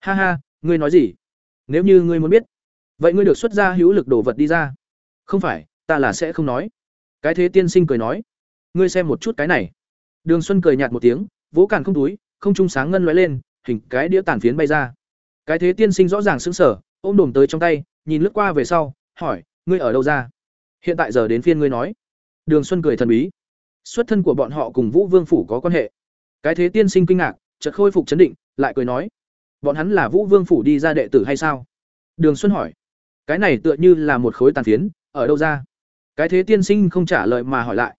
ha ha, ngươi nói gì? Nếu như ngươi muốn biết, vậy ngươi được xuất ra hữu lực đổ vật đi ra. Không phải, ta là sẽ không nói. Cái thế tiên sinh cười nói. Ngươi xem một chút cái này. Đường xuân cười nhạt một tiếng, vỗ càn không túi, không trung sáng ngân lóe lên, hình cái đĩa tàn phiến bay ra. Cái thế tiên sinh rõ ràng sững sờ, ôm đồm tới trong tay, nhìn lướt qua về sau, hỏi, ngươi ở đâu ra? Hiện tại giờ đến phiên ngươi nói. Đường xuân cười thần bí. Xuất thân của bọn họ cùng vũ vương phủ có quan hệ. Cái thế tiên sinh kinh ngạc, chợt khôi phục chấn định, lại cười nói bọn hắn là vũ vương phủ đi ra đệ tử hay sao? Đường xuân hỏi. Cái này tựa như là một khối tàn phiến, ở đâu ra? Cái thế tiên sinh không trả lời mà hỏi lại.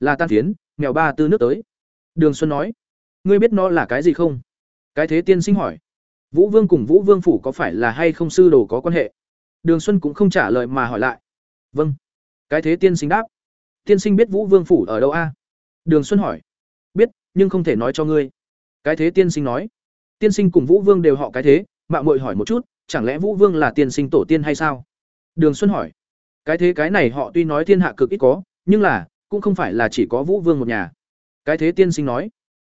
Là tàn phiến, mèo ba tư nước tới. Đường xuân nói. Ngươi biết nó là cái gì không? Cái thế tiên sinh hỏi. Vũ vương cùng vũ vương phủ có phải là hay không sư đồ có quan hệ? Đường xuân cũng không trả lời mà hỏi lại. Vâng. Cái thế tiên sinh đáp. Tiên sinh biết vũ vương phủ ở đâu a? Đường xuân hỏi. Biết, nhưng không thể nói cho ngươi. Cái thế tiên sinh nói tiên sinh cùng vũ vương đều họ cái thế mạng mội hỏi một chút, chẳng lẽ vũ vương là tiên sinh tổ tiên hay sao? Đường xuân hỏi. Cái thế cái này họ tuy nói thiên hạ cực ít có, nhưng là, cũng không phải là chỉ có vũ vương một nhà. Cái thế tiên sinh nói.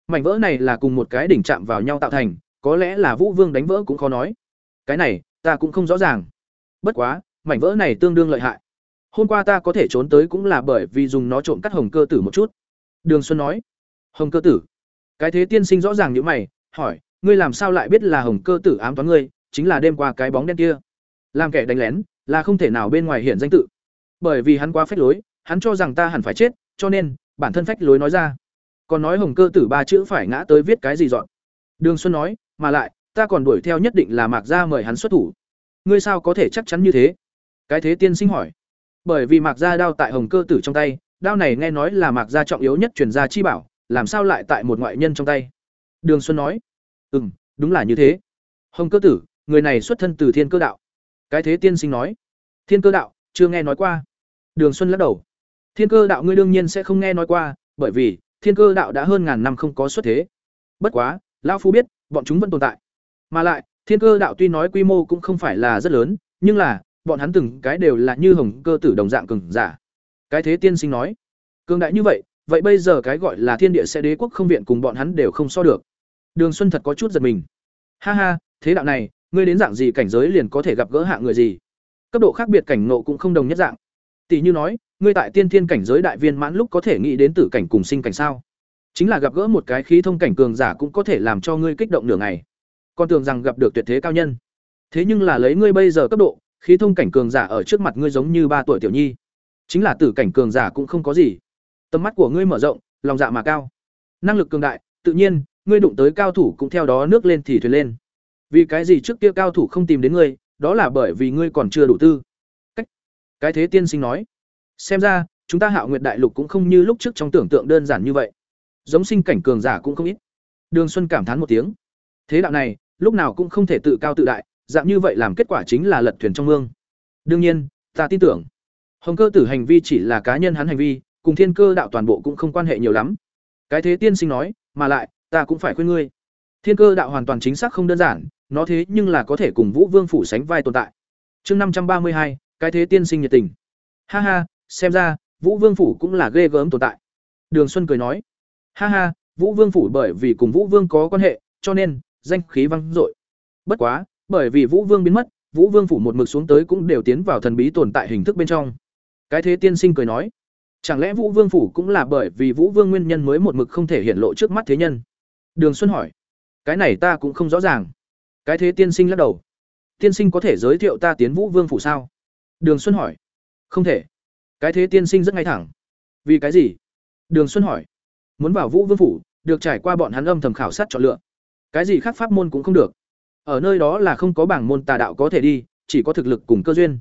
Mảnh vỡ này là cùng một cái đỉnh chạm vào nhau tạo thành, có lẽ là vũ vương đánh vỡ cũng khó nói. Cái này, ta cũng không rõ ràng. Bất quá, mảnh vỡ này tương đương lợi hại. Hôm qua ta có thể trốn tới cũng là bởi vì dùng nó trộm cắt hồng cơ tử một chút. Đường xuân nói. Hồng cơ tử. Cái thế tiên sinh rõ ràng như mày, hỏi ngươi làm sao lại biết là hồng cơ tử ám toán ngươi, chính là đêm qua cái bóng đen kia. Làm kẻ đánh lén, là không thể nào bên ngoài hiện danh tự. Bởi vì hắn quá phách lối, hắn cho rằng ta hẳn phải chết, cho nên, bản thân phách lối nói ra. Còn nói hồng cơ tử ba chữ phải ngã tới viết cái gì dọn. Đường xuân nói, mà lại, ta còn đuổi theo nhất định là mạc gia mời hắn xuất thủ. Ngươi sao có thể chắc chắn như thế? Cái thế tiên sinh hỏi. Bởi vì mạc gia đao tại hồng cơ tử trong tay, đao này nghe nói là mạc gia trọng yếu nhất truyền gia chi bảo, làm sao lại tại một ngoại nhân trong tay? Đường xuân nói ừ m đúng là như thế. Hồng cơ tử, người này xuất thân từ thiên cơ đạo. Cái thế tiên sinh nói. Thiên cơ đạo, chưa nghe nói qua. Đường xuân lắc đầu. Thiên cơ đạo ngươi đương nhiên sẽ không nghe nói qua, bởi vì thiên cơ đạo đã hơn ngàn năm không có xuất thế. Bất quá, lão phu biết, bọn chúng vẫn tồn tại. Mà lại, thiên cơ đạo tuy nói quy mô cũng không phải là rất lớn, nhưng là, bọn hắn từng cái đều là như hồng cơ tử đồng dạng cường giả. Cái thế tiên sinh nói. Cường đại như vậy vậy bây giờ cái gọi là thiên địa sẽ đế quốc không viện cùng bọn hắn đều không so được đường xuân thật có chút giật mình. Ha ha, thế đạo này, ngươi đến dạng gì cảnh giới liền có thể gặp gỡ hạng người gì? Cấp độ khác biệt cảnh ngộ cũng không đồng nhất dạng. Tỷ như nói, ngươi tại tiên thiên cảnh giới đại viên mãn lúc có thể nghĩ đến tử cảnh cùng sinh cảnh sao? Chính là gặp gỡ một cái khí thông cảnh cường giả cũng có thể làm cho ngươi kích động nửa ngày. Con tưởng rằng gặp được tuyệt thế cao nhân. Thế nhưng là lấy ngươi bây giờ cấp độ, khí thông cảnh cường giả ở trước mặt ngươi giống như ba tuổi tiểu nhi. Chính là tử cảnh cường giả cũng không có gì. Tầm mắt của ngươi mở rộng, lòng dạ mà cao. Năng lực cường đại, tự nhiên ngươi đụng tới cao thủ cũng theo đó nước lên thì thuyền lên. Vì cái gì trước kia cao thủ không tìm đến ngươi, đó là bởi vì ngươi còn chưa đủ tư. Cách. Cái thế tiên sinh nói. Xem ra, chúng ta hạo nguyệt đại lục cũng không như lúc trước trong tưởng tượng đơn giản như vậy. Giống sinh cảnh cường giả cũng không ít. Đường xuân cảm thán một tiếng. Thế đạo này, lúc nào cũng không thể tự cao tự đại, dạng như vậy làm kết quả chính là lật thuyền trong mương. Đương nhiên, ta tin tưởng. Hồng cơ tử hành vi chỉ là cá nhân hắn hành vi, cùng thiên cơ đạo toàn bộ cũng không quan hệ nhiều lắm. Cái thế tiên sinh nói, mà lại ta cũng phải khuyên ngươi. Thiên cơ đạo hoàn toàn chính xác không đơn giản, nó thế nhưng là có thể cùng vũ vương phủ sánh vai tồn tại. Chương năm trăm ba mươi hai, cái thế tiên sinh nhiệt tình. Ha ha, xem ra, vũ vương phủ cũng là ghê gớm tồn tại. Đường xuân cười nói. Ha ha, vũ vương phủ bởi vì cùng vũ vương có quan hệ, cho nên, danh khí vang dội. Bất quá, bởi vì vũ vương biến mất, vũ vương phủ một mực xuống tới cũng đều tiến vào thần bí tồn tại hình thức bên trong. Cái thế tiên sinh cười nói. Chẳng lẽ vũ vương phủ cũng là bởi vì vũ vương nguyên nhân mới một mực không thể hiện lộ trước mắt thế nhân? Đường xuân hỏi. Cái này ta cũng không rõ ràng. Cái thế tiên sinh lắc đầu. Tiên sinh có thể giới thiệu ta tiến vũ vương phủ sao? Đường xuân hỏi. Không thể. Cái thế tiên sinh rất ngay thẳng. Vì cái gì? Đường xuân hỏi. Muốn vào vũ vương phủ, được trải qua bọn hắn âm thầm khảo sát chọn lựa. Cái gì khác pháp môn cũng không được. Ở nơi đó là không có bảng môn tà đạo có thể đi, chỉ có thực lực cùng cơ duyên.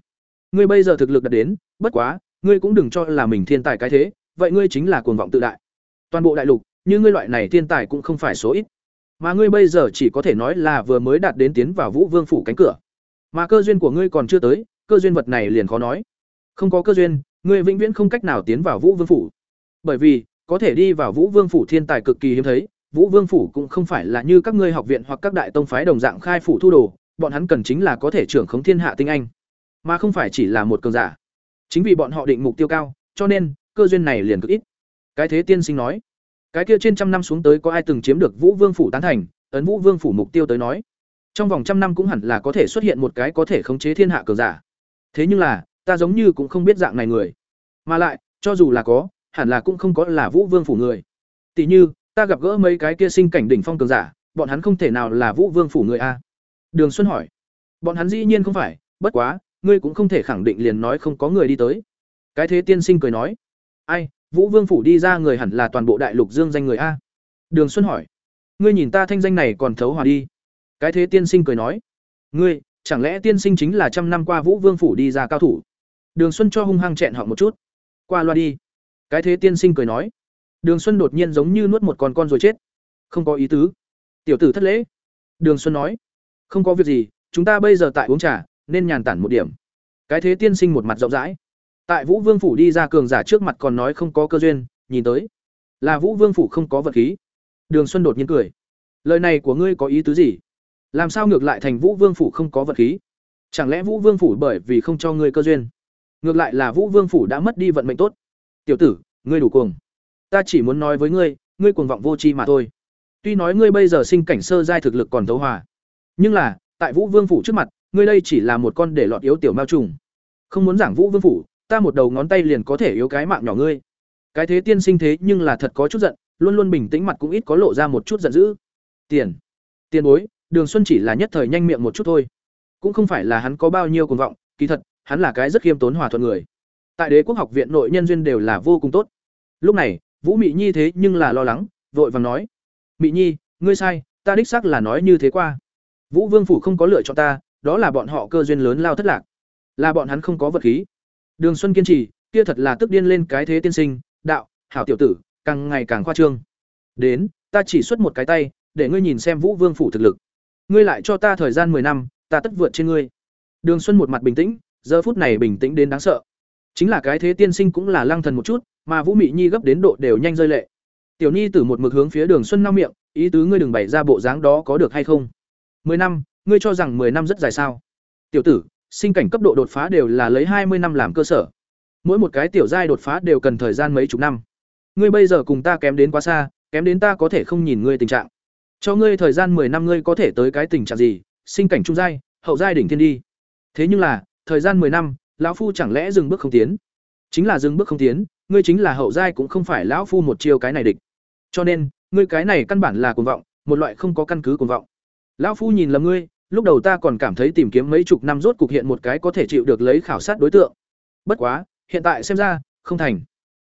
Ngươi bây giờ thực lực đạt đến, bất quá, ngươi cũng đừng cho là mình thiên tài cái thế, vậy ngươi chính là cuồng vọng tự đại. Toàn bộ đại lục như ngươi loại này thiên tài cũng không phải số ít. Mà ngươi bây giờ chỉ có thể nói là vừa mới đạt đến tiến vào vũ vương phủ cánh cửa. Mà cơ duyên của ngươi còn chưa tới, cơ duyên vật này liền khó nói. Không có cơ duyên, ngươi vĩnh viễn không cách nào tiến vào vũ vương phủ. Bởi vì, có thể đi vào vũ vương phủ thiên tài cực kỳ hiếm thấy, vũ vương phủ cũng không phải là như các ngươi học viện hoặc các đại tông phái đồng dạng khai phủ thu đồ, bọn hắn cần chính là có thể trưởng khống thiên hạ tinh anh. Mà không phải chỉ là một cường giả. Chính vì bọn họ định mục tiêu cao, cho nên, cơ duyên này liền cực ít. Cái thế tiên sinh nói cái kia trên trăm năm xuống tới có ai từng chiếm được vũ vương phủ tán thành, ấn vũ vương phủ mục tiêu tới nói. Trong vòng trăm năm cũng hẳn là có thể xuất hiện một cái có thể khống chế thiên hạ cường giả. Thế nhưng là, ta giống như cũng không biết dạng này người. Mà lại, cho dù là có, hẳn là cũng không có là vũ vương phủ người. Tỷ như, ta gặp gỡ mấy cái kia sinh cảnh đỉnh phong cường giả, bọn hắn không thể nào là vũ vương phủ người a. Đường xuân hỏi. Bọn hắn dĩ nhiên không phải, bất quá, ngươi cũng không thể khẳng định liền nói không có người đi tới. Cái thế tiên sinh cười nói. Ai vũ vương phủ đi ra người hẳn là toàn bộ đại lục dương danh người a. Đường xuân hỏi, ngươi nhìn ta thanh danh này còn thấu hòa đi. Cái thế tiên sinh cười nói, ngươi, chẳng lẽ tiên sinh chính là trăm năm qua vũ vương phủ đi ra cao thủ? Đường xuân cho hung hăng chẹn họ một chút, qua loa đi. Cái thế tiên sinh cười nói, đường xuân đột nhiên giống như nuốt một con con rồi chết. Không có ý tứ. Tiểu tử thất lễ. Đường xuân nói, không có việc gì, chúng ta bây giờ tại uống trà, nên nhàn tản một điểm. Cái thế tiên sinh một mặt rộng rãi tại vũ vương phủ đi ra cường giả trước mặt còn nói không có cơ duyên, nhìn tới. Là vũ vương phủ không có vật khí. Đường xuân đột nhiên cười. Lời này của ngươi có ý tứ gì? Làm sao ngược lại thành vũ vương phủ không có vật khí? Chẳng lẽ vũ vương phủ bởi vì không cho ngươi cơ duyên? Ngược lại là vũ vương phủ đã mất đi vận mệnh tốt. Tiểu tử, ngươi đủ cuồng. Ta chỉ muốn nói với ngươi ngươi cuồng vọng vô tri mà thôi. Tuy nói ngươi bây giờ sinh cảnh sơ giai thực lực còn thấu hòa, nhưng là, tại vũ vương phủ trước mặt, ngươi đây chỉ là một con để lọt yếu tiểu mao trùng. Không muốn giảng vũ vương phủ ta một đầu ngón tay liền có thể yếu cái mạng nhỏ ngươi. Cái thế tiên sinh thế nhưng là thật có chút giận, luôn luôn bình tĩnh mặt cũng ít có lộ ra một chút giận dữ. Tiền. Tiền bối, đường xuân chỉ là nhất thời nhanh miệng một chút thôi. Cũng không phải là hắn có bao nhiêu cuồng vọng, kỳ thật, hắn là cái rất khiêm tốn hòa thuận người. Tại đế quốc học viện nội nhân duyên đều là vô cùng tốt. Lúc này, vũ mị nhi thế nhưng là lo lắng, vội vàng nói. Mị nhi, ngươi sai, ta đích xác là nói như thế qua. Vũ vương phủ không có lựa chọn ta, đó là bọn họ cơ duyên lớn lao thất lạc. Là bọn hắn không có vật khí đường xuân kiên trì, kia thật là tức điên lên cái thế tiên sinh, đạo, hảo tiểu tử, càng ngày càng khoa trương. Đến, ta chỉ xuất một cái tay, để ngươi nhìn xem vũ vương phủ thực lực. Ngươi lại cho ta thời gian mười năm, ta tất vượt trên ngươi. Đường xuân một mặt bình tĩnh, giờ phút này bình tĩnh đến đáng sợ. Chính là cái thế tiên sinh cũng là lăng thần một chút, mà vũ mị nhi gấp đến độ đều nhanh rơi lệ. Tiểu nhi tử một mực hướng phía đường xuân nao miệng, ý tứ ngươi đừng bày ra bộ dáng đó có được hay không? Mười năm, ngươi cho rằng mười năm rất dài sao? Tiểu tử sinh cảnh cấp độ đột phá đều là lấy hai mươi năm làm cơ sở. Mỗi một cái tiểu giai đột phá đều cần thời gian mấy chục năm. Ngươi bây giờ cùng ta kém đến quá xa, kém đến ta có thể không nhìn ngươi tình trạng. Cho ngươi thời gian mười năm ngươi có thể tới cái tình trạng gì? Sinh cảnh trung giai, hậu giai đỉnh thiên đi. Thế nhưng là, thời gian mười năm, lão phu chẳng lẽ dừng bước không tiến? Chính là dừng bước không tiến, ngươi chính là hậu giai cũng không phải lão phu một chiêu cái này địch. Cho nên, ngươi cái này căn bản là cuồng vọng, một loại không có căn cứ cuồng vọng. Lão phu nhìn lầm ngươi lúc đầu ta còn cảm thấy tìm kiếm mấy chục năm rốt cục hiện một cái có thể chịu được lấy khảo sát đối tượng. Bất quá, hiện tại xem ra, không thành.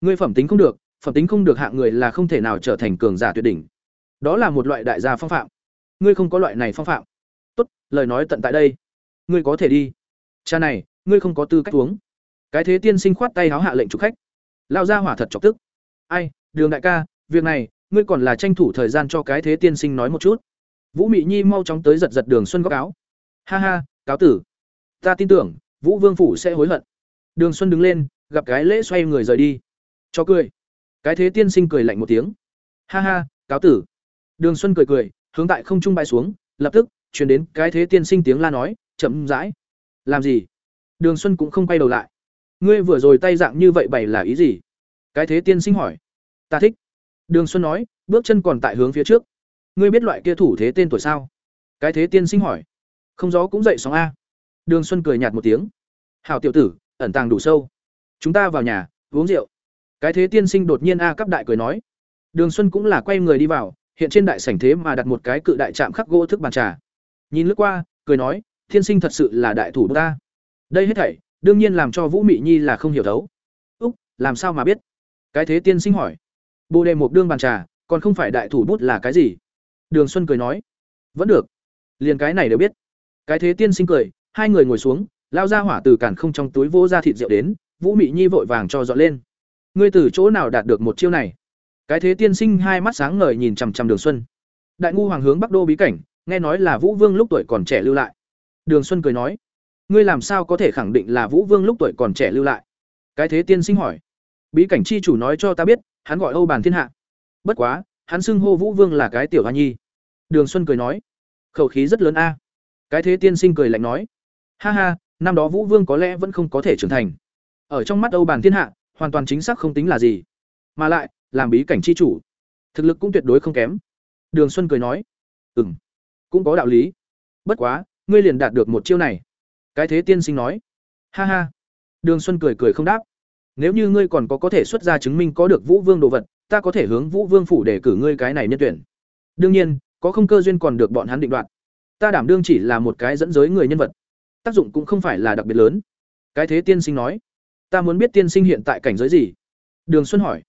Ngươi phẩm tính không được, phẩm tính không được hạng người là không thể nào trở thành cường giả tuyệt đỉnh. Đó là một loại đại gia phong phạm. Ngươi không có loại này phong phạm. Tốt, lời nói tận tại đây. Ngươi có thể đi. Cha này, ngươi không có tư cách uống. Cái thế tiên sinh khoát tay háo hạ lệnh chủ khách. Lao ra hỏa thật chọc tức. Ai, đường đại ca, việc này, ngươi còn là tranh thủ thời gian cho cái thế tiên sinh nói một chút vũ mị nhi mau chóng tới giật giật đường xuân góc áo. Ha ha, cáo tử. Ta tin tưởng, vũ vương phủ sẽ hối hận. Đường xuân đứng lên, gặp cái lễ xoay người rời đi. Cho cười. Cái thế tiên sinh cười lạnh một tiếng. Ha ha, cáo tử. Đường xuân cười cười, hướng tại không trung bay xuống, lập tức, chuyển đến cái thế tiên sinh tiếng la nói, chậm rãi. Làm gì? Đường xuân cũng không quay đầu lại. Ngươi vừa rồi tay dạng như vậy bày là ý gì? Cái thế tiên sinh hỏi. Ta thích. Đường xuân nói, bước chân còn tại hướng phía trước ngươi biết loại kia thủ thế tên tuổi sao? Cái thế tiên sinh hỏi. Không gió cũng dậy sóng a. Đường xuân cười nhạt một tiếng. Hào tiểu tử, ẩn tàng đủ sâu. Chúng ta vào nhà, uống rượu. Cái thế tiên sinh đột nhiên a cắp đại cười nói. Đường xuân cũng là quay người đi vào, hiện trên đại sảnh thế mà đặt một cái cự đại trạm khắc gỗ thức bàn trà. Nhìn lướt qua, cười nói tiên sinh thật sự là đại thủ ta đây hết thảy, đương nhiên làm cho vũ mị nhi là không hiểu thấu. Úc, làm sao mà biết? Cái thế tiên sinh hỏi. Bồ đề một đương bàn trà, còn không phải đại thủ bút là cái gì? Đường xuân cười nói, vẫn được, liền cái này đều biết. Cái thế tiên sinh cười, hai người ngồi xuống lao ra hỏa từ cản không trong túi vô ra thịt rượu đến, vũ mị nhi vội vàng cho dọn lên. Ngươi từ chỗ nào đạt được một chiêu này? Cái thế tiên sinh hai mắt sáng ngời nhìn chằm chằm đường xuân. Đại ngu hoàng hướng bắc đô bí cảnh, nghe nói là vũ vương lúc tuổi còn trẻ lưu lại. Đường xuân cười nói, ngươi làm sao có thể khẳng định là vũ vương lúc tuổi còn trẻ lưu lại? Cái thế tiên sinh hỏi, bí cảnh chi chủ nói cho ta biết, hắn gọi âu bàn thiên hạ. Bất quá hắn xưng hô vũ vương là cái tiểu hoa nhi. Đường xuân cười nói, khẩu khí rất lớn a. Cái thế tiên sinh cười lạnh nói, ha ha, năm đó vũ vương có lẽ vẫn không có thể trưởng thành. Ở trong mắt âu bàn thiên hạ, hoàn toàn chính xác không tính là gì. Mà lại, làm bí cảnh chi chủ, thực lực cũng tuyệt đối không kém. Đường xuân cười nói ừ m cũng có đạo lý. Bất quá, ngươi liền đạt được một chiêu này. Cái thế tiên sinh nói, ha ha. Đường xuân cười cười không đáp. Nếu như ngươi còn có có thể xuất ra chứng minh có được vũ vương đồ vật ta có thể hướng vũ vương phủ để cử ngươi cái này nhân tuyển. Đương nhiên, có không cơ duyên còn được bọn hắn định đoạt. Ta đảm đương chỉ là một cái dẫn giới người nhân vật. Tác dụng cũng không phải là đặc biệt lớn. Cái thế tiên sinh nói, ta muốn biết tiên sinh hiện tại cảnh giới gì? Đường xuân hỏi,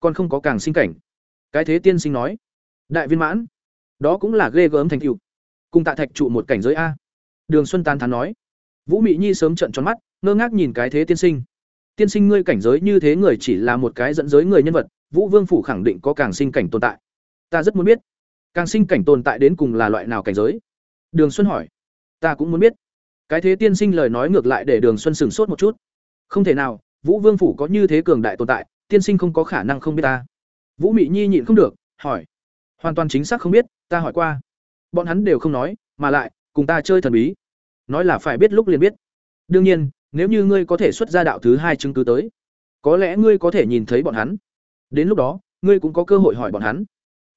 còn không có càng sinh cảnh. Cái thế tiên sinh nói, đại viên mãn, đó cũng là ghê gớm thành tựu. cùng tạ thạch trụ một cảnh giới a. Đường xuân tán thán nói, vũ mị nhi sớm trợn tròn mắt, ngơ ngác nhìn cái thế tiên sinh. Tiên sinh ngươi cảnh giới như thế người chỉ là một cái dẫn giới người nhân vật vũ vương phủ khẳng định có càng sinh cảnh tồn tại. Ta rất muốn biết, càng sinh cảnh tồn tại đến cùng là loại nào cảnh giới? Đường xuân hỏi. Ta cũng muốn biết. Cái thế tiên sinh lời nói ngược lại để đường xuân sửng sốt một chút. Không thể nào, vũ vương phủ có như thế cường đại tồn tại, tiên sinh không có khả năng không biết ta. Vũ mị nhi nhịn không được, hỏi. Hoàn toàn chính xác không biết, ta hỏi qua. Bọn hắn đều không nói, mà lại, cùng ta chơi thần bí. Nói là phải biết lúc liền biết. Đương nhiên, nếu như ngươi có thể xuất ra đạo thứ hai chứng cứ tới, có lẽ ngươi có thể nhìn thấy bọn hắn đến lúc đó, ngươi cũng có cơ hội hỏi bọn hắn.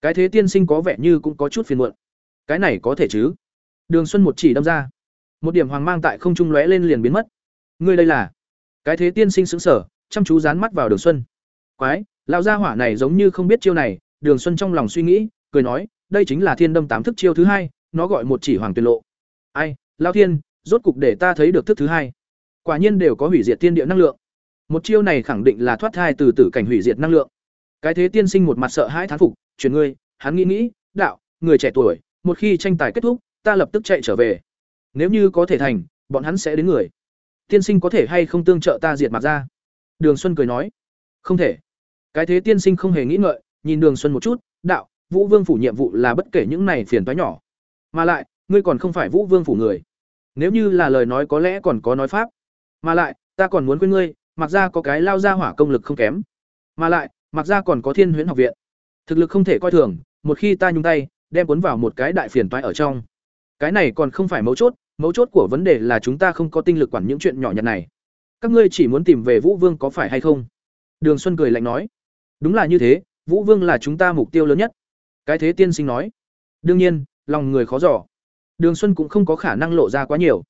Cái thế tiên sinh có vẻ như cũng có chút phiền muộn. Cái này có thể chứ? Đường xuân một chỉ đâm ra. Một điểm hoàng mang tại không trung lóe lên liền biến mất. Ngươi đây là? Cái thế tiên sinh xứng sở chăm chú dán mắt vào đường xuân. Quái, lão gia hỏa này giống như không biết chiêu này. Đường xuân trong lòng suy nghĩ, cười nói, đây chính là thiên đâm tám thức chiêu thứ hai, nó gọi một chỉ hoàng tuyệt lộ. Ai lao thiên, rốt cục để ta thấy được thức thứ hai. Quả nhiên đều có hủy diệt thiên địa năng lượng. Một chiêu này khẳng định là thoát thai từ tử cảnh hủy diệt năng lượng cái thế tiên sinh một mặt sợ hãi thán phục, chuyển ngươi, hắn nghĩ nghĩ, đạo, người trẻ tuổi, một khi tranh tài kết thúc, ta lập tức chạy trở về. Nếu như có thể thành, bọn hắn sẽ đến người. Tiên sinh có thể hay không tương trợ ta diệt mặt ra? Đường xuân cười nói, không thể. Cái thế tiên sinh không hề nghĩ ngợi, nhìn đường xuân một chút, đạo, vũ vương phủ nhiệm vụ là bất kể những này phiền toái nhỏ. Mà lại, ngươi còn không phải vũ vương phủ người. Nếu như là lời nói có lẽ còn có nói pháp. Mà lại, ta còn muốn quên ngươi mặc ra có cái lao ra hỏa công lực không kém. Mà lại mặc ra còn có thiên huyễn học viện. Thực lực không thể coi thường, một khi ta nhung tay, đem cuốn vào một cái đại phiền toái ở trong. Cái này còn không phải mấu chốt mấu chốt của vấn đề là chúng ta không có tinh lực quản những chuyện nhỏ nhặt này. Các ngươi chỉ muốn tìm về vũ vương có phải hay không? Đường xuân cười lạnh nói. Đúng là như thế, vũ vương là chúng ta mục tiêu lớn nhất. Cái thế tiên sinh nói. Đương nhiên, lòng người khó giỏ đường xuân cũng không có khả năng lộ ra quá nhiều.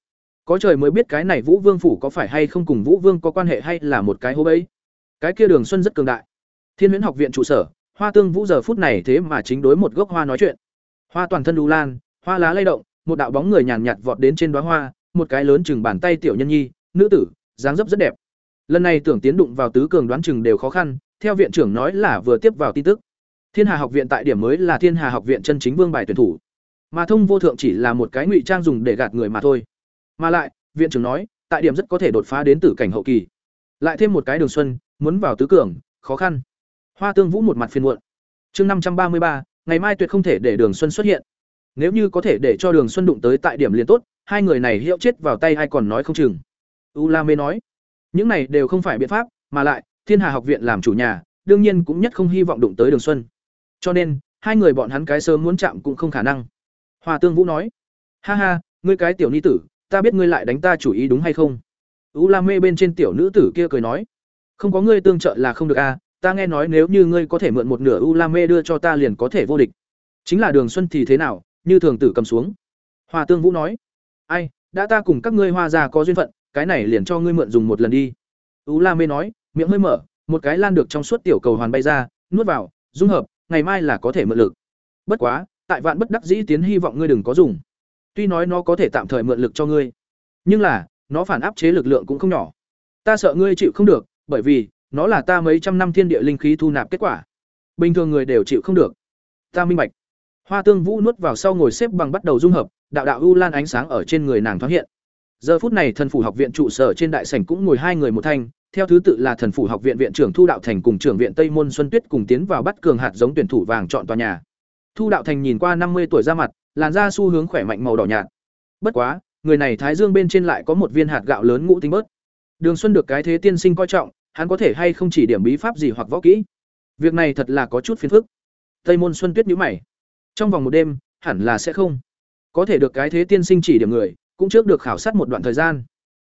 Có trời mới biết cái này vũ vương phủ có phải hay không cùng vũ vương có quan hệ hay là một cái hố bẫy. Cái kia đường xuân rất cường đại thiên huyễn học viện trụ sở, hoa tương vũ giờ phút này thế mà chính đối một gốc hoa nói chuyện. Hoa toàn thân đu lan, hoa lá lay động, một đạo bóng người nhàn nhạt vọt đến trên đóa hoa, một cái lớn chừng bàn tay tiểu nhân nhi, nữ tử, dáng dấp rất đẹp. Lần này tưởng tiến đụng vào tứ cường đoán chừng đều khó khăn, theo viện trưởng nói là vừa tiếp vào tin tức. Thiên hà học viện tại điểm mới là thiên hà học viện chân chính vương bài tuyển thủ. Mà thông vô thượng chỉ là một cái ngụy trang dùng để gạt người mà thôi. Mà lại, viện trưởng nói, tại điểm rất có thể đột phá đến tử cảnh hậu kỳ. Lại thêm một cái đường xuân, muốn vào tứ cường, khó khăn hoa tương vũ một mặt phiền muộn. Chương năm trăm ba mươi ba ngày mai tuyệt không thể để đường xuân xuất hiện. Nếu như có thể để cho đường xuân đụng tới tại điểm liền tốt hai người này hiệu chết vào tay hay còn nói không chừng. U la mê nói những này đều không phải biện pháp mà lại thiên hà học viện làm chủ nhà đương nhiên cũng nhất không hy vọng đụng tới đường xuân. Cho nên hai người bọn hắn cái sớm muốn chạm cũng không khả năng. Hoa Tương Vũ nói: "Ha ha, ngươi cái tiểu ni tử, ta biết ngươi lại đánh ta chủ ý đúng hay không?" U La Mê bên trên tiểu nữ tử kia cười nói: "Không có ngươi tương trợ là không được a, ta nghe nói nếu như ngươi có thể mượn một nửa U lam Mê đưa cho ta liền có thể vô địch. Chính là Đường Xuân thì thế nào, như thường tử cầm xuống." Hoa Tương Vũ nói: "Ai, đã ta cùng các ngươi Hoa gia có duyên phận, cái này liền cho ngươi mượn dùng một lần đi." U lam Mê nói, miệng hơi mở, một cái lan được trong suốt tiểu cầu hoàn bay ra, nuốt vào, dung hợp, ngày mai là có thể mượn lực. Bất quá, tại vạn bất đắc dĩ tiến hy vọng ngươi đừng có dùng. Tuy nói nó có thể tạm thời mượn lực cho ngươi, nhưng là, nó phản áp chế lực lượng cũng không nhỏ. Ta sợ ngươi chịu không được, bởi vì nó là ta mấy trăm năm thiên địa linh khí thu nạp kết quả. Bình thường người đều chịu không được. Ta minh bạch. Hoa Tương Vũ nuốt vào sau ngồi xếp bằng bắt đầu dung hợp, đạo đạo u lan ánh sáng ở trên người nàng thoáng hiện. Giờ phút này thần phủ học viện trụ sở trên đại sảnh cũng ngồi hai người một thanh, theo thứ tự là thần phủ học viện viện trưởng Thu Đạo Thành cùng trưởng viện Tây Môn Xuân Tuyết cùng tiến vào bắt cường hạt giống tuyển thủ vàng chọn tòa nhà. Thu Đạo Thành nhìn qua năm mươi tuổi ra mặt, làn da xu hướng khỏe mạnh màu đỏ nhạt. Bất quá, người này thái dương bên trên lại có một viên hạt gạo lớn ngũ tính bớt. Đường Xuân được cái thế tiên sinh coi trọng, hắn có thể hay không chỉ điểm bí pháp gì hoặc võ kỹ. Việc này thật là có chút phiền phức. Tây Môn Xuân Tuyết nhíu mày. Trong vòng một đêm, hẳn là sẽ không. Có thể được cái thế tiên sinh chỉ điểm người, cũng trước được khảo sát một đoạn thời gian.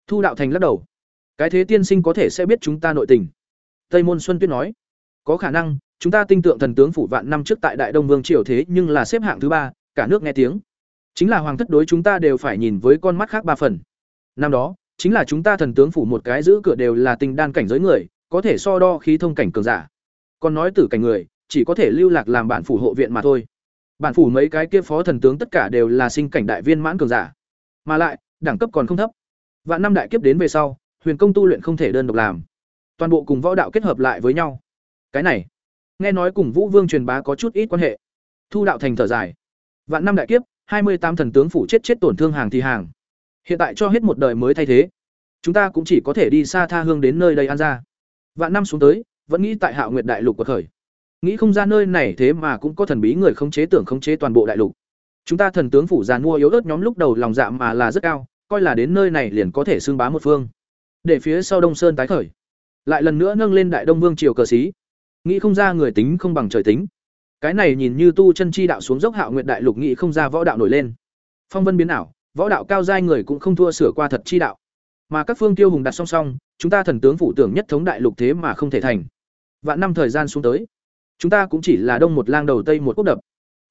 Thu Đạo Thành lắc đầu. Cái thế tiên sinh có thể sẽ biết chúng ta nội tình. Tây Môn Xuân Tuyết nói. Có khả năng, chúng ta tinh tượng thần tướng phủ vạn năm trước tại Đại Đông Vương triều thế nhưng là xếp hạng thứ ba, cả nước nghe tiếng. chính là hoàng thất đối chúng ta đều phải nhìn với con mắt khác ba phần năm đó chính là chúng ta thần tướng phủ một cái giữ cửa đều là tình đan cảnh giới người, có thể so đo khí thông cảnh cường giả. Còn nói tử cảnh người, chỉ có thể lưu lạc làm bản phủ hộ viện mà thôi. Bản phủ mấy cái kia phó thần tướng tất cả đều là sinh cảnh đại viên mãn cường giả. Mà lại, đẳng cấp còn không thấp. Vạn năm đại kiếp đến về sau, huyền công tu luyện không thể đơn độc làm. Toàn bộ cùng võ đạo kết hợp lại với nhau. Cái này, nghe nói cùng vũ vương truyền bá có chút ít quan hệ. Thu đạo thành thở dài. Vạn năm đại kiếp, hai mươi tám thần tướng phủ chết chết tổn thương hàng thì hàng hiện tại cho hết một đời mới thay thế. Chúng ta cũng chỉ có thể đi xa tha hương đến nơi đây an ra. Vạn năm xuống tới, vẫn nghĩ tại hạo nguyệt đại lục của khởi. Nghĩ không ra nơi này thế mà cũng có thần bí người khống chế tưởng khống chế toàn bộ đại lục. Chúng ta thần tướng phủ giàn mua yếu ớt nhóm lúc đầu lòng dạ mà là rất cao, coi là đến nơi này liền có thể xưng bá một phương. Để phía sau đông sơn tái khởi. Lại lần nữa nâng lên đại đông vương triều cờ xí. Nghĩ không ra người tính không bằng trời tính. Cái này nhìn như tu chân chi đạo xuống dốc hạo nguyệt đại lục nghĩ không ra võ đạo nổi lên. Phong vân biến ảo võ đạo cao giai người cũng không thua sửa qua thật chi đạo. Mà các phương tiêu hùng đặt song song, chúng ta thần tướng phủ tưởng nhất thống đại lục thế mà không thể thành. Vạn năm thời gian xuống tới, chúng ta cũng chỉ là đông một lang đầu tây một quốc đập.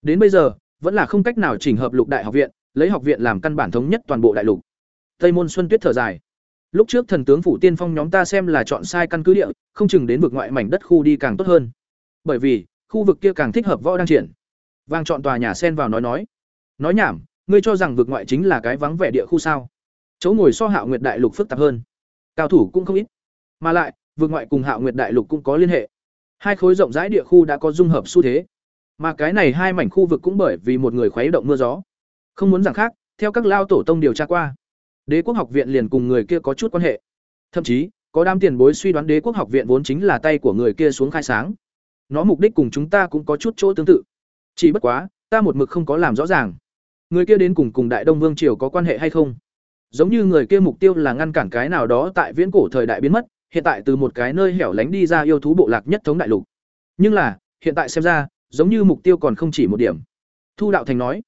Đến bây giờ, vẫn là không cách nào chỉnh hợp lục đại học viện, lấy học viện làm căn bản thống nhất toàn bộ đại lục. Tây môn xuân tuyết thở dài. Lúc trước thần tướng phủ tiên phong nhóm ta xem là chọn sai căn cứ địa, không chừng đến vực ngoại mảnh đất khu đi càng tốt hơn. Bởi vì, khu vực kia càng thích hợp võ đang triển. Vang chọn tòa nhà sen vào nói nói. Nói nhảm ngươi cho rằng vực ngoại chính là cái vắng vẻ địa khu sao? Chỗ ngồi so hạo nguyệt đại lục phức tạp hơn. Cao thủ cũng không ít. Mà lại, vực ngoại cùng hạo nguyệt đại lục cũng có liên hệ. Hai khối rộng rãi địa khu đã có dung hợp xu thế. Mà cái này hai mảnh khu vực cũng bởi vì một người khuấy động mưa gió. Không muốn rằng khác, theo các lao tổ tông điều tra qua, đế quốc học viện liền cùng người kia có chút quan hệ. Thậm chí, có đám tiền bối suy đoán đế quốc học viện vốn chính là tay của người kia xuống khai sáng. Nó mục đích cùng chúng ta cũng có chút chỗ tương tự. Chỉ bất quá, ta một mực không có làm rõ ràng người kia đến cùng cùng đại đông vương triều có quan hệ hay không? Giống như người kia mục tiêu là ngăn cản cái nào đó tại viễn cổ thời đại biến mất, hiện tại từ một cái nơi hẻo lánh đi ra yêu thú bộ lạc nhất thống đại lục. Nhưng là, hiện tại xem ra, giống như mục tiêu còn không chỉ một điểm. Thu đạo thành nói,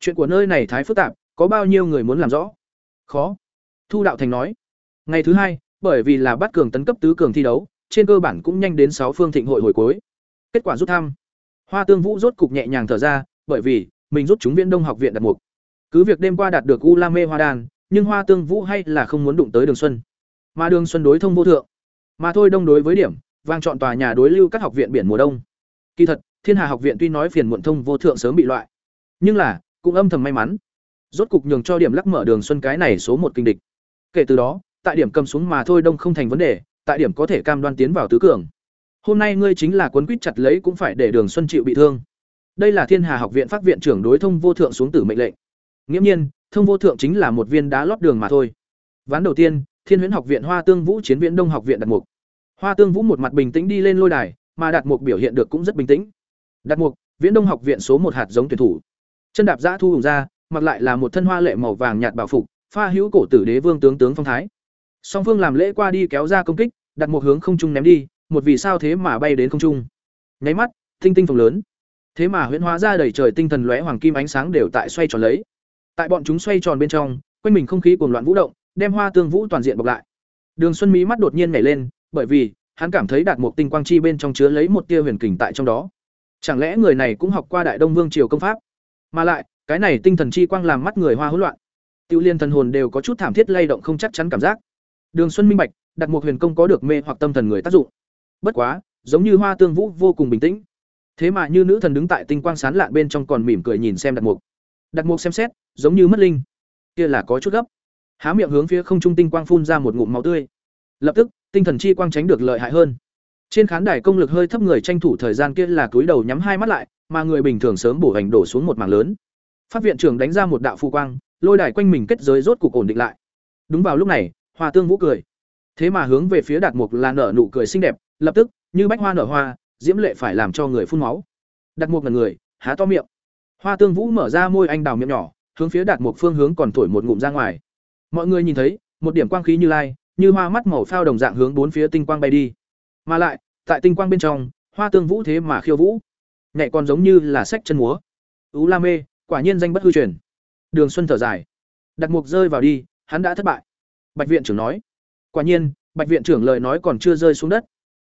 chuyện của nơi này thái phức tạp, có bao nhiêu người muốn làm rõ? Khó. Thu đạo thành nói, ngày thứ hai, bởi vì là bắt cường tấn cấp tứ cường thi đấu, trên cơ bản cũng nhanh đến sáu phương thịnh hội hồi cuối. Kết quả rút thăm. Hoa tương vũ rốt cục nhẹ nhàng thở ra, bởi vì mình rút chúng viễn đông học viện đặt mục. Cứ việc đêm qua đạt được u la mê hoa đan, nhưng hoa tương vũ hay là không muốn đụng tới đường xuân. Mà đường xuân đối thông vô thượng. Mà thôi đông đối với điểm, vang chọn tòa nhà đối lưu các học viện biển mùa đông. Kỳ thật, thiên hà học viện tuy nói phiền muộn thông vô thượng sớm bị loại, nhưng là, cũng âm thầm may mắn. Rốt cục nhường cho điểm lắc mở đường xuân cái này số một kinh địch. Kể từ đó, tại điểm cầm xuống mà thôi đông không thành vấn đề, tại điểm có thể cam đoan tiến vào tứ cường. Hôm nay ngươi chính là cuốn quýt chặt lấy cũng phải để đường xuân chịu bị thương đây là thiên hà học viện phát viện trưởng đối thông vô thượng xuống tử mệnh lệnh. Nghiễm nhiên, thông vô thượng chính là một viên đá lót đường mà thôi. Ván đầu tiên, thiên huyễn học viện hoa tương vũ chiến viễn đông học viện đặt mục. Hoa tương vũ một mặt bình tĩnh đi lên lôi đài, mà đặt mục biểu hiện được cũng rất bình tĩnh. Đặt mục, viễn đông học viện số một hạt giống tuyển thủ. Chân đạp giã thu hùng ra, mặc lại là một thân hoa lệ màu vàng nhạt bảo phục, pha hữu cổ tử đế vương tướng tướng phong thái. Song phương làm lễ qua đi kéo ra công kích đặt một hướng không trung ném đi, một vì sao thế mà bay đến không trung. Nháy mắt tinh tinh phòng lớn thế mà huyễn hóa ra đầy trời tinh thần lóe hoàng kim ánh sáng đều tại xoay tròn lấy. Tại bọn chúng xoay tròn bên trong, quanh mình không khí cuồng loạn vũ động, đem hoa tương vũ toàn diện bọc lại. Đường xuân mỹ mắt đột nhiên nhảy lên, bởi vì, hắn cảm thấy đạt một tinh quang chi bên trong chứa lấy một tia huyền kình tại trong đó. Chẳng lẽ người này cũng học qua đại đông vương triều công pháp? Mà lại, cái này tinh thần chi quang làm mắt người hoa hỗn loạn. Tiêu liên thần hồn đều có chút thảm thiết lay động không chắc chắn cảm giác. Đường xuân minh bạch đặt một huyền công có được mê hoặc tâm thần người tác dụng. Bất quá, giống như hoa tương vũ vô cùng bình tĩnh thế mà như nữ thần đứng tại tinh quang sán lạn bên trong còn mỉm cười nhìn xem đặt mục. Đặt mục xem xét, giống như mất linh. Kia là có chút gấp. Há miệng hướng phía không trung tinh quang phun ra một ngụm máu tươi. Lập tức, tinh thần chi quang tránh được lợi hại hơn. Trên khán đài công lực hơi thấp người tranh thủ thời gian kia là túi đầu nhắm hai mắt lại, mà người bình thường sớm bổ hành đổ xuống một mảng lớn. Phát viện trưởng đánh ra một đạo phu quang, lôi đài quanh mình kết giới rốt cục ổn định lại. Đúng vào lúc này hòa tương vũ cười. Thế mà hướng về phía đạt mục là nở nụ cười xinh đẹp, lập tức, như bách hoa nở hoa diễm lệ phải làm cho người phun máu. Đặt một ngần người, há to miệng. Hoa tương vũ mở ra môi anh đào miệng nhỏ, hướng phía đạt mục phương hướng còn thổi một ngụm ra ngoài. Mọi người nhìn thấy, một điểm quang khí như lai, như hoa mắt màu phao đồng dạng hướng bốn phía tinh quang bay đi. Mà lại, tại tinh quang bên trong, hoa tương vũ thế mà khiêu vũ. Nhẹ còn giống như là sách chân múa. Ú la mê, quả nhiên danh bất hư truyền. Đường xuân thở dài. Đặt mục rơi vào đi, hắn đã thất bại. Bạch viện trưởng nói. Quả nhiên, bạch viện trưởng lời nói còn chưa rơi xuống đất